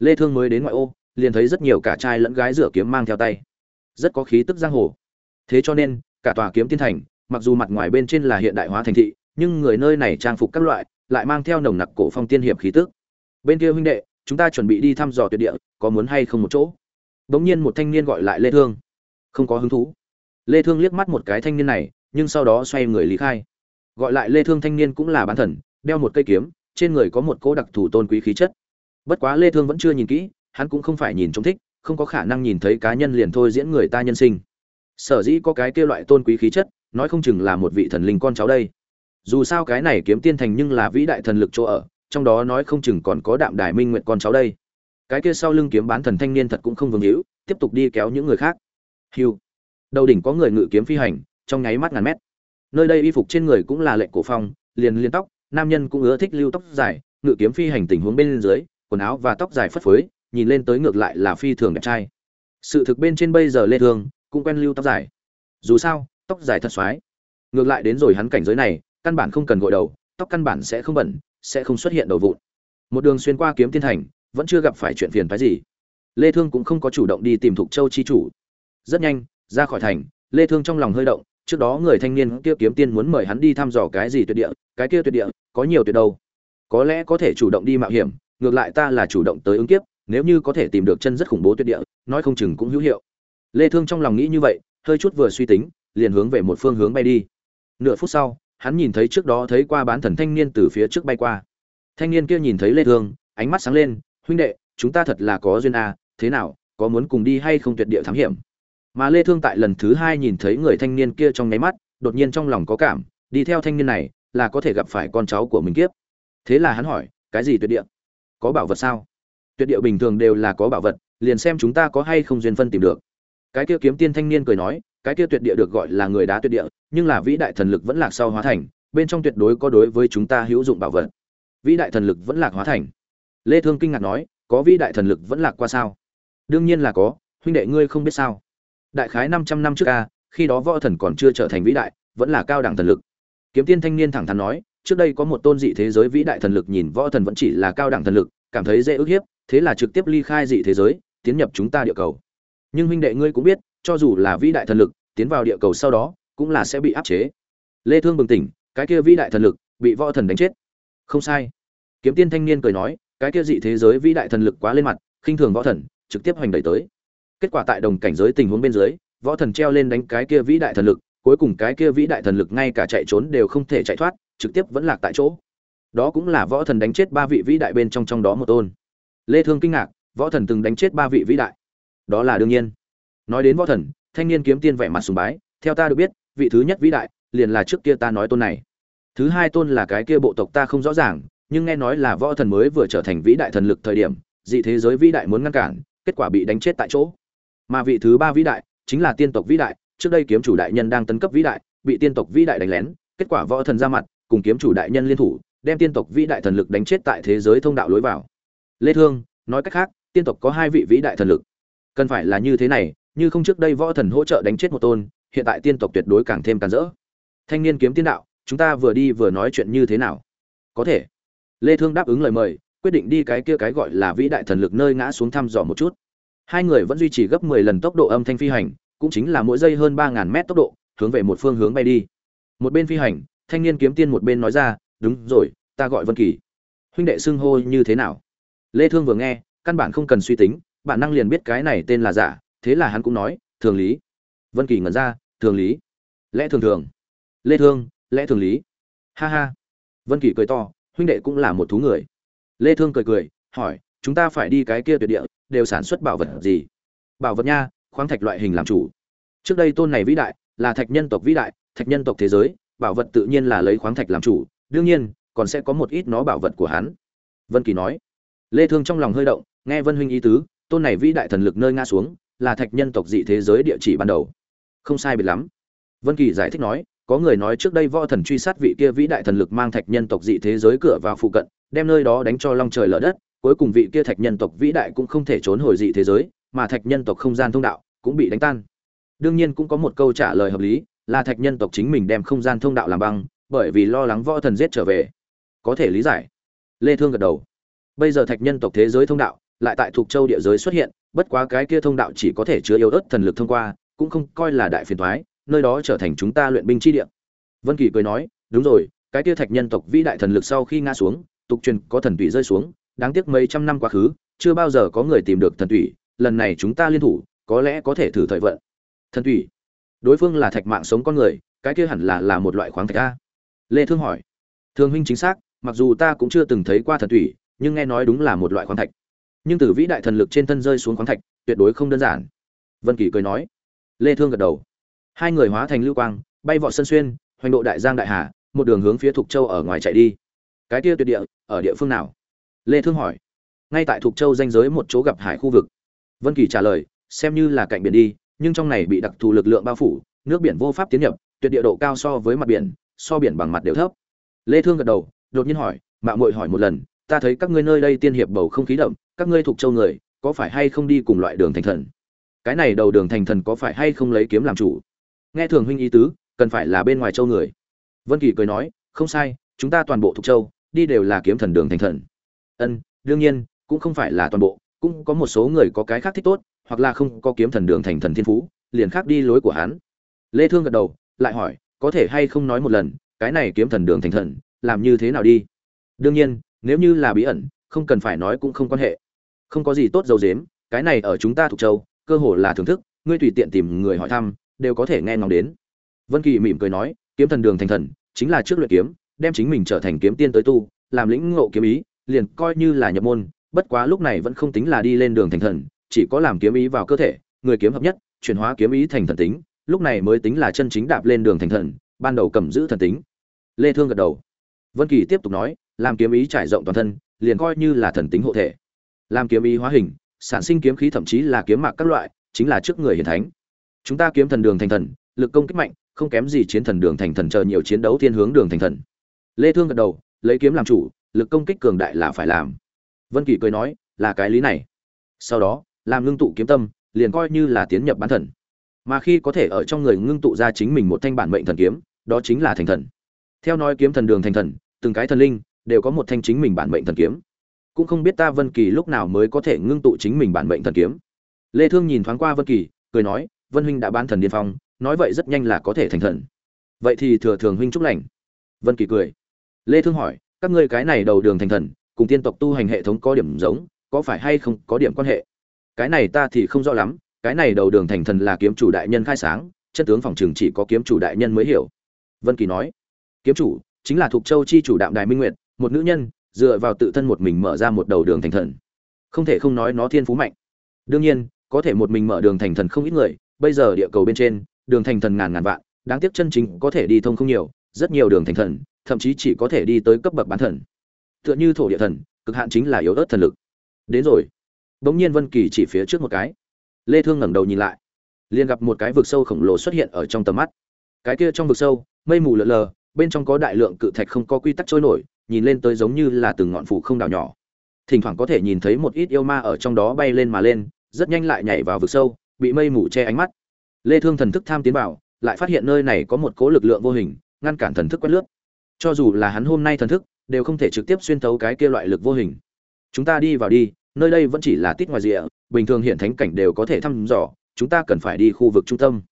lê thương mới đến ngoại ô, liền thấy rất nhiều cả trai lẫn gái rửa kiếm mang theo tay. Rất có khí tức giang hồ. Thế cho nên, cả tòa kiếm tiên thành, mặc dù mặt ngoài bên trên là hiện đại hóa thành thị, nhưng người nơi này trang phục các loại, lại mang theo nồng nặc cổ phong tiên hiệp khí tức. Bên kia huynh đệ chúng ta chuẩn bị đi thăm dò tuyệt địa, có muốn hay không một chỗ? Bỗng nhiên một thanh niên gọi lại lê thương. Không có hứng thú. Lê thương liếc mắt một cái thanh niên này, nhưng sau đó xoay người lý khai. Gọi lại lê thương thanh niên cũng là bán thần, đeo một cây kiếm, trên người có một cỗ đặc thù tôn quý khí chất. Bất quá lê thương vẫn chưa nhìn kỹ, hắn cũng không phải nhìn trông thích, không có khả năng nhìn thấy cá nhân liền thôi diễn người ta nhân sinh. Sở dĩ có cái kia loại tôn quý khí chất, nói không chừng là một vị thần linh con cháu đây. Dù sao cái này kiếm tiên thành nhưng là vĩ đại thần lực chỗ ở trong đó nói không chừng còn có đạm đài minh nguyện con cháu đây. Cái kia sau lưng kiếm bán thần thanh niên thật cũng không vương hữu, tiếp tục đi kéo những người khác. Hiu đầu đỉnh có người ngự kiếm phi hành, trong nháy mắt ngàn mét. Nơi đây y phục trên người cũng là lệnh cổ phong, liền liên tóc, nam nhân cũng ưa thích lưu tóc dài, ngự kiếm phi hành tình huống bên dưới, quần áo và tóc dài phất phới, nhìn lên tới ngược lại là phi thường đẹp trai. Sự thực bên trên bây giờ lê thường cũng quen lưu tóc dài. Dù sao, tóc dài thật xoái. Ngược lại đến rồi hắn cảnh giới này, căn bản không cần gội đầu, tóc căn bản sẽ không bẩn sẽ không xuất hiện đầu vụn. Một đường xuyên qua kiếm tiên thành, vẫn chưa gặp phải chuyện phiền phái gì. Lê thương cũng không có chủ động đi tìm thục châu chi chủ. Rất nhanh, ra khỏi thành, lê thương trong lòng hơi động, trước đó người thanh niên kia kiếm tiên muốn mời hắn đi thăm dò cái gì tuyệt địa, cái kia tuyệt địa, có nhiều tuyệt đâu. Có lẽ có thể chủ động đi mạo hiểm, ngược lại ta là chủ động tới ứng kiếp, nếu như có thể tìm được chân rất khủng bố tuyệt địa, nói không chừng cũng hữu hiệu. Lê thương trong lòng nghĩ như vậy, hơi chút vừa suy tính, liền hướng về một phương hướng bay đi. Nửa phút sau hắn nhìn thấy trước đó thấy qua bán thần thanh niên từ phía trước bay qua. Thanh niên kia nhìn thấy lê thương, ánh mắt sáng lên, huynh đệ, chúng ta thật là có duyên à thế nào, có muốn cùng đi hay không tuyệt địa thám hiểm? Mà lê thương tại lần thứ hai nhìn thấy người thanh niên kia trong nháy mắt, đột nhiên trong lòng có cảm, đi theo thanh niên này là có thể gặp phải con cháu của mình kiếp. Thế là hắn hỏi, cái gì tuyệt địa? Có bảo vật sao? Tuyệt địa bình thường đều là có bảo vật, liền xem chúng ta có hay không duyên phân tìm được. Cái kia kiếm tiên thanh niên cười nói cái kia tuyệt địa được gọi là người đá tuyệt địa, nhưng là vĩ đại thần lực vẫn lạc sau hóa thành, bên trong tuyệt đối có đối với chúng ta hữu dụng bảo vật. Vĩ đại thần lực vẫn lạc hóa thành. Lê thương kinh ngạc nói, có vĩ đại thần lực vẫn lạc qua sao? Đương nhiên là có, huynh đệ ngươi không biết sao. Đại khái 500 năm trước a, khi đó võ thần còn chưa trở thành vĩ đại, vẫn là cao đẳng thần lực. Kiếm tiên thanh niên thẳng thắn nói, trước đây có một tôn dị thế giới vĩ đại thần lực nhìn võ thần vẫn chỉ là cao đẳng thần lực, cảm thấy dễ ức hiếp, thế là trực tiếp ly khai dị thế giới, tiến nhập chúng ta địa cầu. Nhưng huynh đệ ngươi cũng biết cho dù là vĩ đại thần lực, tiến vào địa cầu sau đó, cũng là sẽ bị áp chế. Lê thương bừng tỉnh, cái kia vĩ đại thần lực bị võ thần đánh chết. Không sai. Kiếm tiên thanh niên cười nói, cái kia dị thế giới vĩ đại thần lực quá lên mặt, khinh thường võ thần, trực tiếp hành đẩy tới. Kết quả tại đồng cảnh giới tình huống bên dưới, võ thần treo lên đánh cái kia vĩ đại thần lực, cuối cùng cái kia vĩ đại thần lực ngay cả chạy trốn đều không thể chạy thoát, trực tiếp vẫn lạc tại chỗ. Đó cũng là võ thần đánh chết ba vị vĩ đại bên trong trong đó một tôn. Lê thương kinh ngạc, võ thần từng đánh chết ba vị vĩ đại. Đó là đương nhiên nói đến võ thần, thanh niên kiếm tiên vẻ mặt sùng bái, theo ta được biết, vị thứ nhất vĩ đại, liền là trước kia ta nói tôn này. Thứ hai tôn là cái kia bộ tộc ta không rõ ràng, nhưng nghe nói là võ thần mới vừa trở thành vĩ đại thần lực thời điểm, dị thế giới vĩ đại muốn ngăn cản, kết quả bị đánh chết tại chỗ. Mà vị thứ ba vĩ đại, chính là tiên tộc vĩ đại, trước đây kiếm chủ đại nhân đang tấn cấp vĩ đại, bị tiên tộc vĩ đại đánh lén, kết quả võ thần ra mặt, cùng kiếm chủ đại nhân liên thủ, đem tiên tộc vĩ đại thần lực đánh chết tại thế giới thông đạo lối vào. Lê thương, nói cách khác, tiên tộc có hai vị vĩ đại thần lực. Cần phải là như thế này như không trước đây võ thần hỗ trợ đánh chết một tôn, hiện tại tiên tộc tuyệt đối càng thêm càn rỡ. Thanh niên kiếm tiên đạo, chúng ta vừa đi vừa nói chuyện như thế nào? Có thể. Lê thương đáp ứng lời mời, quyết định đi cái kia cái gọi là vĩ đại thần lực nơi ngã xuống thăm dò một chút. Hai người vẫn duy trì gấp 10 lần tốc độ âm thanh phi hành, cũng chính là mỗi giây hơn 3.000 mét tốc độ, hướng về một phương hướng bay đi. Một bên phi hành, thanh niên kiếm tiên một bên nói ra, đúng rồi, ta gọi vân kỳ. Huynh đệ xưng hô như thế nào? Lê thương vừa nghe, căn bản không cần suy tính, bản năng liền biết cái này tên là giả thế là hắn cũng nói, thường lý. Vân kỳ ngẩn ra, thường lý? Lẽ thường thường. Lê thương, lẽ thường lý. Ha ha. Vân kỳ cười to, huynh đệ cũng là một thú người. Lê thương cười cười, hỏi, chúng ta phải đi cái kia tuyệt địa, đều sản xuất bảo vật gì? Bảo vật nha, khoáng thạch loại hình làm chủ. Trước đây tôn này vĩ đại, là thạch nhân tộc vĩ đại, thạch nhân tộc thế giới, bảo vật tự nhiên là lấy khoáng thạch làm chủ, đương nhiên, còn sẽ có một ít nó bảo vật của hắn. Vân kỳ nói. Lê thương trong lòng hơi động, nghe vân huynh ý tứ, tôn này vĩ đại thần lực nơi nga xuống là thạch nhân tộc dị thế giới địa chỉ ban đầu. Không sai biệt lắm. Vân kỳ giải thích nói, có người nói trước đây võ thần truy sát vị kia vĩ đại thần lực mang thạch nhân tộc dị thế giới cửa vào phụ cận, đem nơi đó đánh cho long trời lở đất, cuối cùng vị kia thạch nhân tộc vĩ đại cũng không thể trốn hồi dị thế giới, mà thạch nhân tộc không gian thông đạo cũng bị đánh tan. Đương nhiên cũng có một câu trả lời hợp lý, là thạch nhân tộc chính mình đem không gian thông đạo làm băng, bởi vì lo lắng võ thần giết trở về. Có thể lý giải. Lê thương gật đầu. Bây giờ thạch nhân tộc thế giới thông đạo lại tại thuộc châu địa giới xuất hiện, bất quá cái kia thông đạo chỉ có thể chứa yếu ớt thần lực thông qua, cũng không coi là đại phiền toái, nơi đó trở thành chúng ta luyện binh chi địa. Vân kỳ cười nói, đúng rồi, cái kia thạch nhân tộc vĩ đại thần lực sau khi ngã xuống, tục truyền có thần tụy rơi xuống, đáng tiếc mấy trăm năm quá khứ, chưa bao giờ có người tìm được thần tụy lần này chúng ta liên thủ, có lẽ có thể thử thời vận. Thần tụy đối phương là thạch mạng sống con người, cái kia hẳn là là một loại khoáng thạch a. Lê thương hỏi. Thương huynh chính xác, mặc dù ta cũng chưa từng thấy qua thần thủy nhưng nghe nói đúng là một loại khoáng thạch nhưng từ vĩ đại thần lực trên thân rơi xuống khoáng thạch, tuyệt đối không đơn giản. Vân kỳ cười nói. Lê thương gật đầu. Hai người hóa thành lưu quang, bay vọt sân xuyên, hoành độ đại giang đại hà, một đường hướng phía thục châu ở ngoài chạy đi. Cái kia tuyệt địa, ở địa phương nào? Lê thương hỏi. Ngay tại thục châu danh giới một chỗ gặp hải khu vực. Vân kỳ trả lời, xem như là cạnh biển đi, nhưng trong này bị đặc thù lực lượng bao phủ, nước biển vô pháp tiến nhập, tuyệt địa độ cao so với mặt biển, so biển bằng mặt đều thấp. Lê thương gật đầu, đột nhiên hỏi, mạo muội hỏi một lần, ta thấy các ngươi nơi đây tiên hiệp bầu không khí đậm các ngươi thuộc châu người, có phải hay không đi cùng loại đường thành thần? Cái này đầu đường thành thần có phải hay không lấy kiếm làm chủ? Nghe thường huynh ý tứ, cần phải là bên ngoài châu người. Vân kỳ cười nói, không sai, chúng ta toàn bộ thuộc châu, đi đều là kiếm thần đường thành thần. Ân, đương nhiên, cũng không phải là toàn bộ, cũng có một số người có cái khác thích tốt, hoặc là không có kiếm thần đường thành thần thiên phú, liền khác đi lối của hắn. Lê thương gật đầu, lại hỏi, có thể hay không nói một lần, cái này kiếm thần đường thành thần, làm như thế nào đi? Đương nhiên, nếu như là bí ẩn, không cần phải nói cũng không quan hệ không có gì tốt dầu dếm, cái này ở chúng ta thuộc châu, cơ hồ là thưởng thức, ngươi tùy tiện tìm người hỏi thăm, đều có thể nghe ngóng đến. Vân kỳ mỉm cười nói, kiếm thần đường thành thần, chính là trước luyện kiếm, đem chính mình trở thành kiếm tiên tới tu, làm lĩnh ngộ kiếm ý, liền coi như là nhập môn, bất quá lúc này vẫn không tính là đi lên đường thành thần, chỉ có làm kiếm ý vào cơ thể, người kiếm hợp nhất, chuyển hóa kiếm ý thành thần tính, lúc này mới tính là chân chính đạp lên đường thành thần, ban đầu cầm giữ thần tính. Lê thương gật đầu. Vân kỳ tiếp tục nói, làm kiếm ý trải rộng toàn thân, liền coi như là thần tính hộ thể làm kiếm ý hóa hình, sản sinh kiếm khí thậm chí là kiếm mạc các loại, chính là trước người hiển thánh. Chúng ta kiếm thần đường thành thần, lực công kích mạnh, không kém gì chiến thần đường thành thần chờ nhiều chiến đấu thiên hướng đường thành thần. Lê thương gật đầu, lấy kiếm làm chủ, lực công kích cường đại là phải làm. Vân kỳ cười nói, là cái lý này. Sau đó, làm ngưng tụ kiếm tâm, liền coi như là tiến nhập bán thần. Mà khi có thể ở trong người ngưng tụ ra chính mình một thanh bản mệnh thần kiếm, đó chính là thành thần. Theo nói kiếm thần đường thành thần, từng cái thần linh đều có một thanh chính mình bản mệnh thần kiếm cũng không biết ta vân kỳ lúc nào mới có thể ngưng tụ chính mình bản mệnh thần kiếm. Lê thương nhìn thoáng qua vân kỳ, cười nói, vân huynh đã bán thần điên phong, nói vậy rất nhanh là có thể thành thần. Vậy thì thừa thường huynh chúc lành. Vân kỳ cười. Lê thương hỏi, các ngươi cái này đầu đường thành thần, cùng tiên tộc tu hành hệ thống có điểm giống, có phải hay không có điểm quan hệ? Cái này ta thì không rõ lắm, cái này đầu đường thành thần là kiếm chủ đại nhân khai sáng, chân tướng phòng trường chỉ có kiếm chủ đại nhân mới hiểu. Vân kỳ nói, kiếm chủ chính là thuộc châu chi chủ đạm đài minh nguyệt, một nữ nhân dựa vào tự thân một mình mở ra một đầu đường thành thần. Không thể không nói nó thiên phú mạnh. Đương nhiên, có thể một mình mở đường thành thần không ít người, bây giờ địa cầu bên trên, đường thành thần ngàn ngàn vạn, đáng tiếc chân chính có thể đi thông không nhiều, rất nhiều đường thành thần, thậm chí chỉ có thể đi tới cấp bậc bán thần. Tựa như thổ địa thần, cực hạn chính là yếu ớt thần lực. Đến rồi. Bỗng nhiên vân kỳ chỉ phía trước một cái. Lê thương ngẩng đầu nhìn lại. Liền gặp một cái vực sâu khổng lồ xuất hiện ở trong tầm mắt. Cái kia trong vực sâu, mây mù lờ lờ bên trong có đại lượng cự thạch không có quy tắc trôi nổi, nhìn lên tới giống như là từng ngọn phủ không đảo nhỏ. Thỉnh thoảng có thể nhìn thấy một ít yêu ma ở trong đó bay lên mà lên, rất nhanh lại nhảy vào vực sâu, bị mây mù che ánh mắt. Lê thương thần thức tham tiến vào, lại phát hiện nơi này có một cố lực lượng vô hình, ngăn cản thần thức quét lướt. Cho dù là hắn hôm nay thần thức, đều không thể trực tiếp xuyên thấu cái kia loại lực vô hình. Chúng ta đi vào đi, nơi đây vẫn chỉ là tít ngoài rìa, bình thường hiện thánh cảnh đều có thể thăm dò, chúng ta cần phải đi khu vực trung tâm.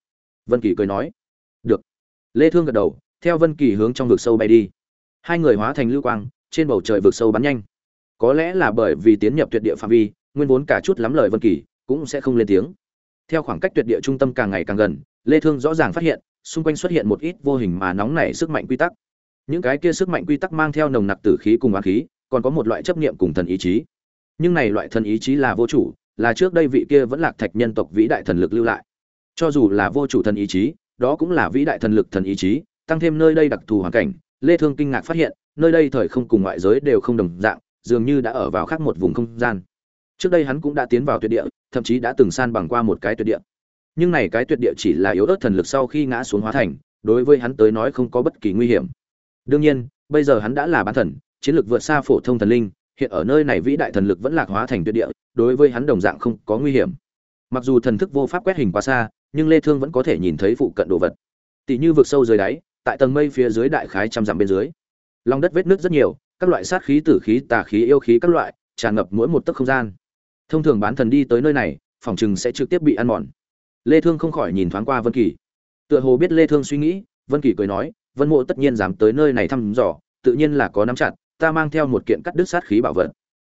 Vân kỳ cười nói. Được. Lê thương gật đầu theo vân kỳ hướng trong vực sâu bay đi. Hai người hóa thành lưu quang, trên bầu trời vực sâu bắn nhanh. Có lẽ là bởi vì tiến nhập tuyệt địa phạm vi, nguyên vốn cả chút lắm lời vân kỳ cũng sẽ không lên tiếng. Theo khoảng cách tuyệt địa trung tâm càng ngày càng gần, lê thương rõ ràng phát hiện, xung quanh xuất hiện một ít vô hình mà nóng nảy sức mạnh quy tắc. Những cái kia sức mạnh quy tắc mang theo nồng nặc tử khí cùng oán khí, còn có một loại chấp niệm cùng thần ý chí. Nhưng này loại thần ý chí là vô chủ, là trước đây vị kia vẫn lạc thạch nhân tộc vĩ đại thần lực lưu lại. Cho dù là vô chủ thần ý chí, đó cũng là vĩ đại thần lực thần ý chí tăng thêm nơi đây đặc thù hoàn cảnh, lê thương kinh ngạc phát hiện, nơi đây thời không cùng ngoại giới đều không đồng dạng, dường như đã ở vào khác một vùng không gian. Trước đây hắn cũng đã tiến vào tuyệt địa, thậm chí đã từng san bằng qua một cái tuyệt địa. Nhưng này cái tuyệt địa chỉ là yếu ớt thần lực sau khi ngã xuống hóa thành, đối với hắn tới nói không có bất kỳ nguy hiểm. Đương nhiên, bây giờ hắn đã là bán thần, chiến lược vượt xa phổ thông thần linh, hiện ở nơi này vĩ đại thần lực vẫn lạc hóa thành tuyệt địa, đối với hắn đồng dạng không có nguy hiểm. Mặc dù thần thức vô pháp quét hình quá xa, nhưng lê thương vẫn có thể nhìn thấy phụ cận đồ vật. Tỷ như vực sâu dưới đáy tại tầng mây phía dưới đại khái trăm dặm bên dưới. Lòng đất vết nước rất nhiều, các loại sát khí, tử khí, tà khí, yêu khí các loại, tràn ngập mỗi một tấc không gian. Thông thường bán thần đi tới nơi này, phòng chừng sẽ trực tiếp bị ăn mòn. Lê thương không khỏi nhìn thoáng qua vân kỳ. Tựa hồ biết lê thương suy nghĩ, vân kỳ cười nói, vân mộ tất nhiên dám tới nơi này thăm dò, tự nhiên là có nắm chặt, ta mang theo một kiện cắt đứt sát khí bảo vật.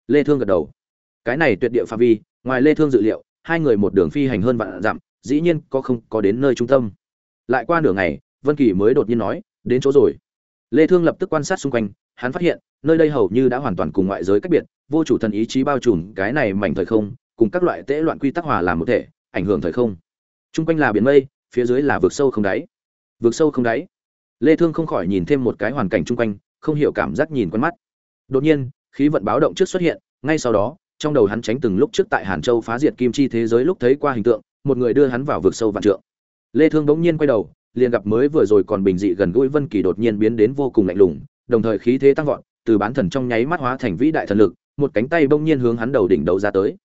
Lê thương gật đầu. Cái này tuyệt địa phạm vi, ngoài lê thương dự liệu, hai người một đường phi hành hơn vạn dặm, dĩ nhiên có không có đến nơi trung tâm. Lại qua nửa ngày vân kỳ mới đột nhiên nói, đến chỗ rồi. Lê thương lập tức quan sát xung quanh, hắn phát hiện, nơi đây hầu như đã hoàn toàn cùng ngoại giới cách biệt, vô chủ thần ý chí bao trùm cái này mảnh thời không, cùng các loại tễ loạn quy tắc hòa làm một thể, ảnh hưởng thời không. Trung quanh là biển mây, phía dưới là vực sâu không đáy. Vực sâu không đáy. Lê thương không khỏi nhìn thêm một cái hoàn cảnh xung quanh, không hiểu cảm giác nhìn quen mắt. Đột nhiên, khí vận báo động trước xuất hiện, ngay sau đó, trong đầu hắn tránh từng lúc trước tại hàn châu phá diệt kim chi thế giới lúc thấy qua hình tượng, một người đưa hắn vào vực sâu vạn trượng. Lê thương bỗng nhiên quay đầu liền gặp mới vừa rồi còn bình dị gần gũi vân kỳ đột nhiên biến đến vô cùng lạnh lùng, đồng thời khí thế tăng vọt, từ bán thần trong nháy mắt hóa thành vĩ đại thần lực, một cánh tay bỗng nhiên hướng hắn đầu đỉnh đầu ra tới.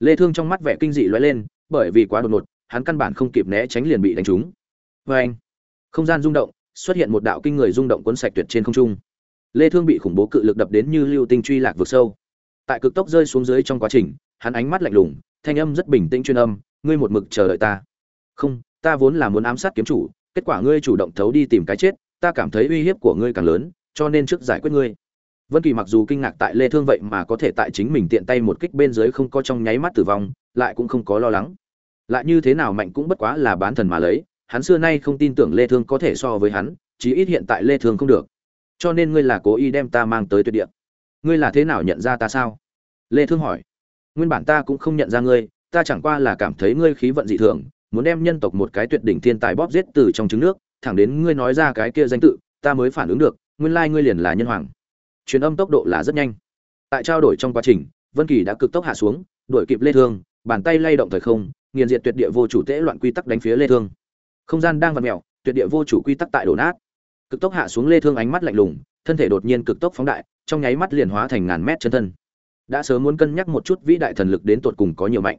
Lê thương trong mắt vẻ kinh dị lóe lên, bởi vì quá đột ngột, hắn căn bản không kịp né tránh liền bị đánh trúng. Với anh không gian rung động, xuất hiện một đạo kinh người rung động cuốn sạch tuyệt trên không trung. Lê thương bị khủng bố cự lực đập đến như lưu tinh truy lạc vực sâu. Tại cực tốc rơi xuống dưới trong quá trình, hắn ánh mắt lạnh lùng, thanh âm rất bình tĩnh chuyên âm, ngươi một mực chờ đợi ta. Không, ta vốn là muốn ám sát kiếm chủ kết quả ngươi chủ động thấu đi tìm cái chết, ta cảm thấy uy hiếp của ngươi càng lớn, cho nên trước giải quyết ngươi. Vân kỳ mặc dù kinh ngạc tại lê thương vậy mà có thể tại chính mình tiện tay một kích bên dưới không có trong nháy mắt tử vong, lại cũng không có lo lắng. Lại như thế nào mạnh cũng bất quá là bán thần mà lấy, hắn xưa nay không tin tưởng lê thương có thể so với hắn, chí ít hiện tại lê thương không được. Cho nên ngươi là cố ý đem ta mang tới tuyệt địa. Ngươi là thế nào nhận ra ta sao? Lê thương hỏi. Nguyên bản ta cũng không nhận ra ngươi, ta chẳng qua là cảm thấy ngươi khí vận dị thường muốn đem nhân tộc một cái tuyệt đỉnh thiên tài bóp giết từ trong trứng nước, thẳng đến ngươi nói ra cái kia danh tự, ta mới phản ứng được, nguyên lai ngươi liền là nhân hoàng. Truyền âm tốc độ là rất nhanh. Tại trao đổi trong quá trình, vân kỳ đã cực tốc hạ xuống, đuổi kịp lê thương, bàn tay lay động thời không, nghiền diệt tuyệt địa vô chủ tễ loạn quy tắc đánh phía lê thương. Không gian đang vặn mèo, tuyệt địa vô chủ quy tắc tại đổ nát. Cực tốc hạ xuống lê thương ánh mắt lạnh lùng, thân thể đột nhiên cực tốc phóng đại, trong nháy mắt liền hóa thành ngàn mét chân thân. Đã sớm muốn cân nhắc một chút vĩ đại thần lực đến tột cùng có nhiều mạnh.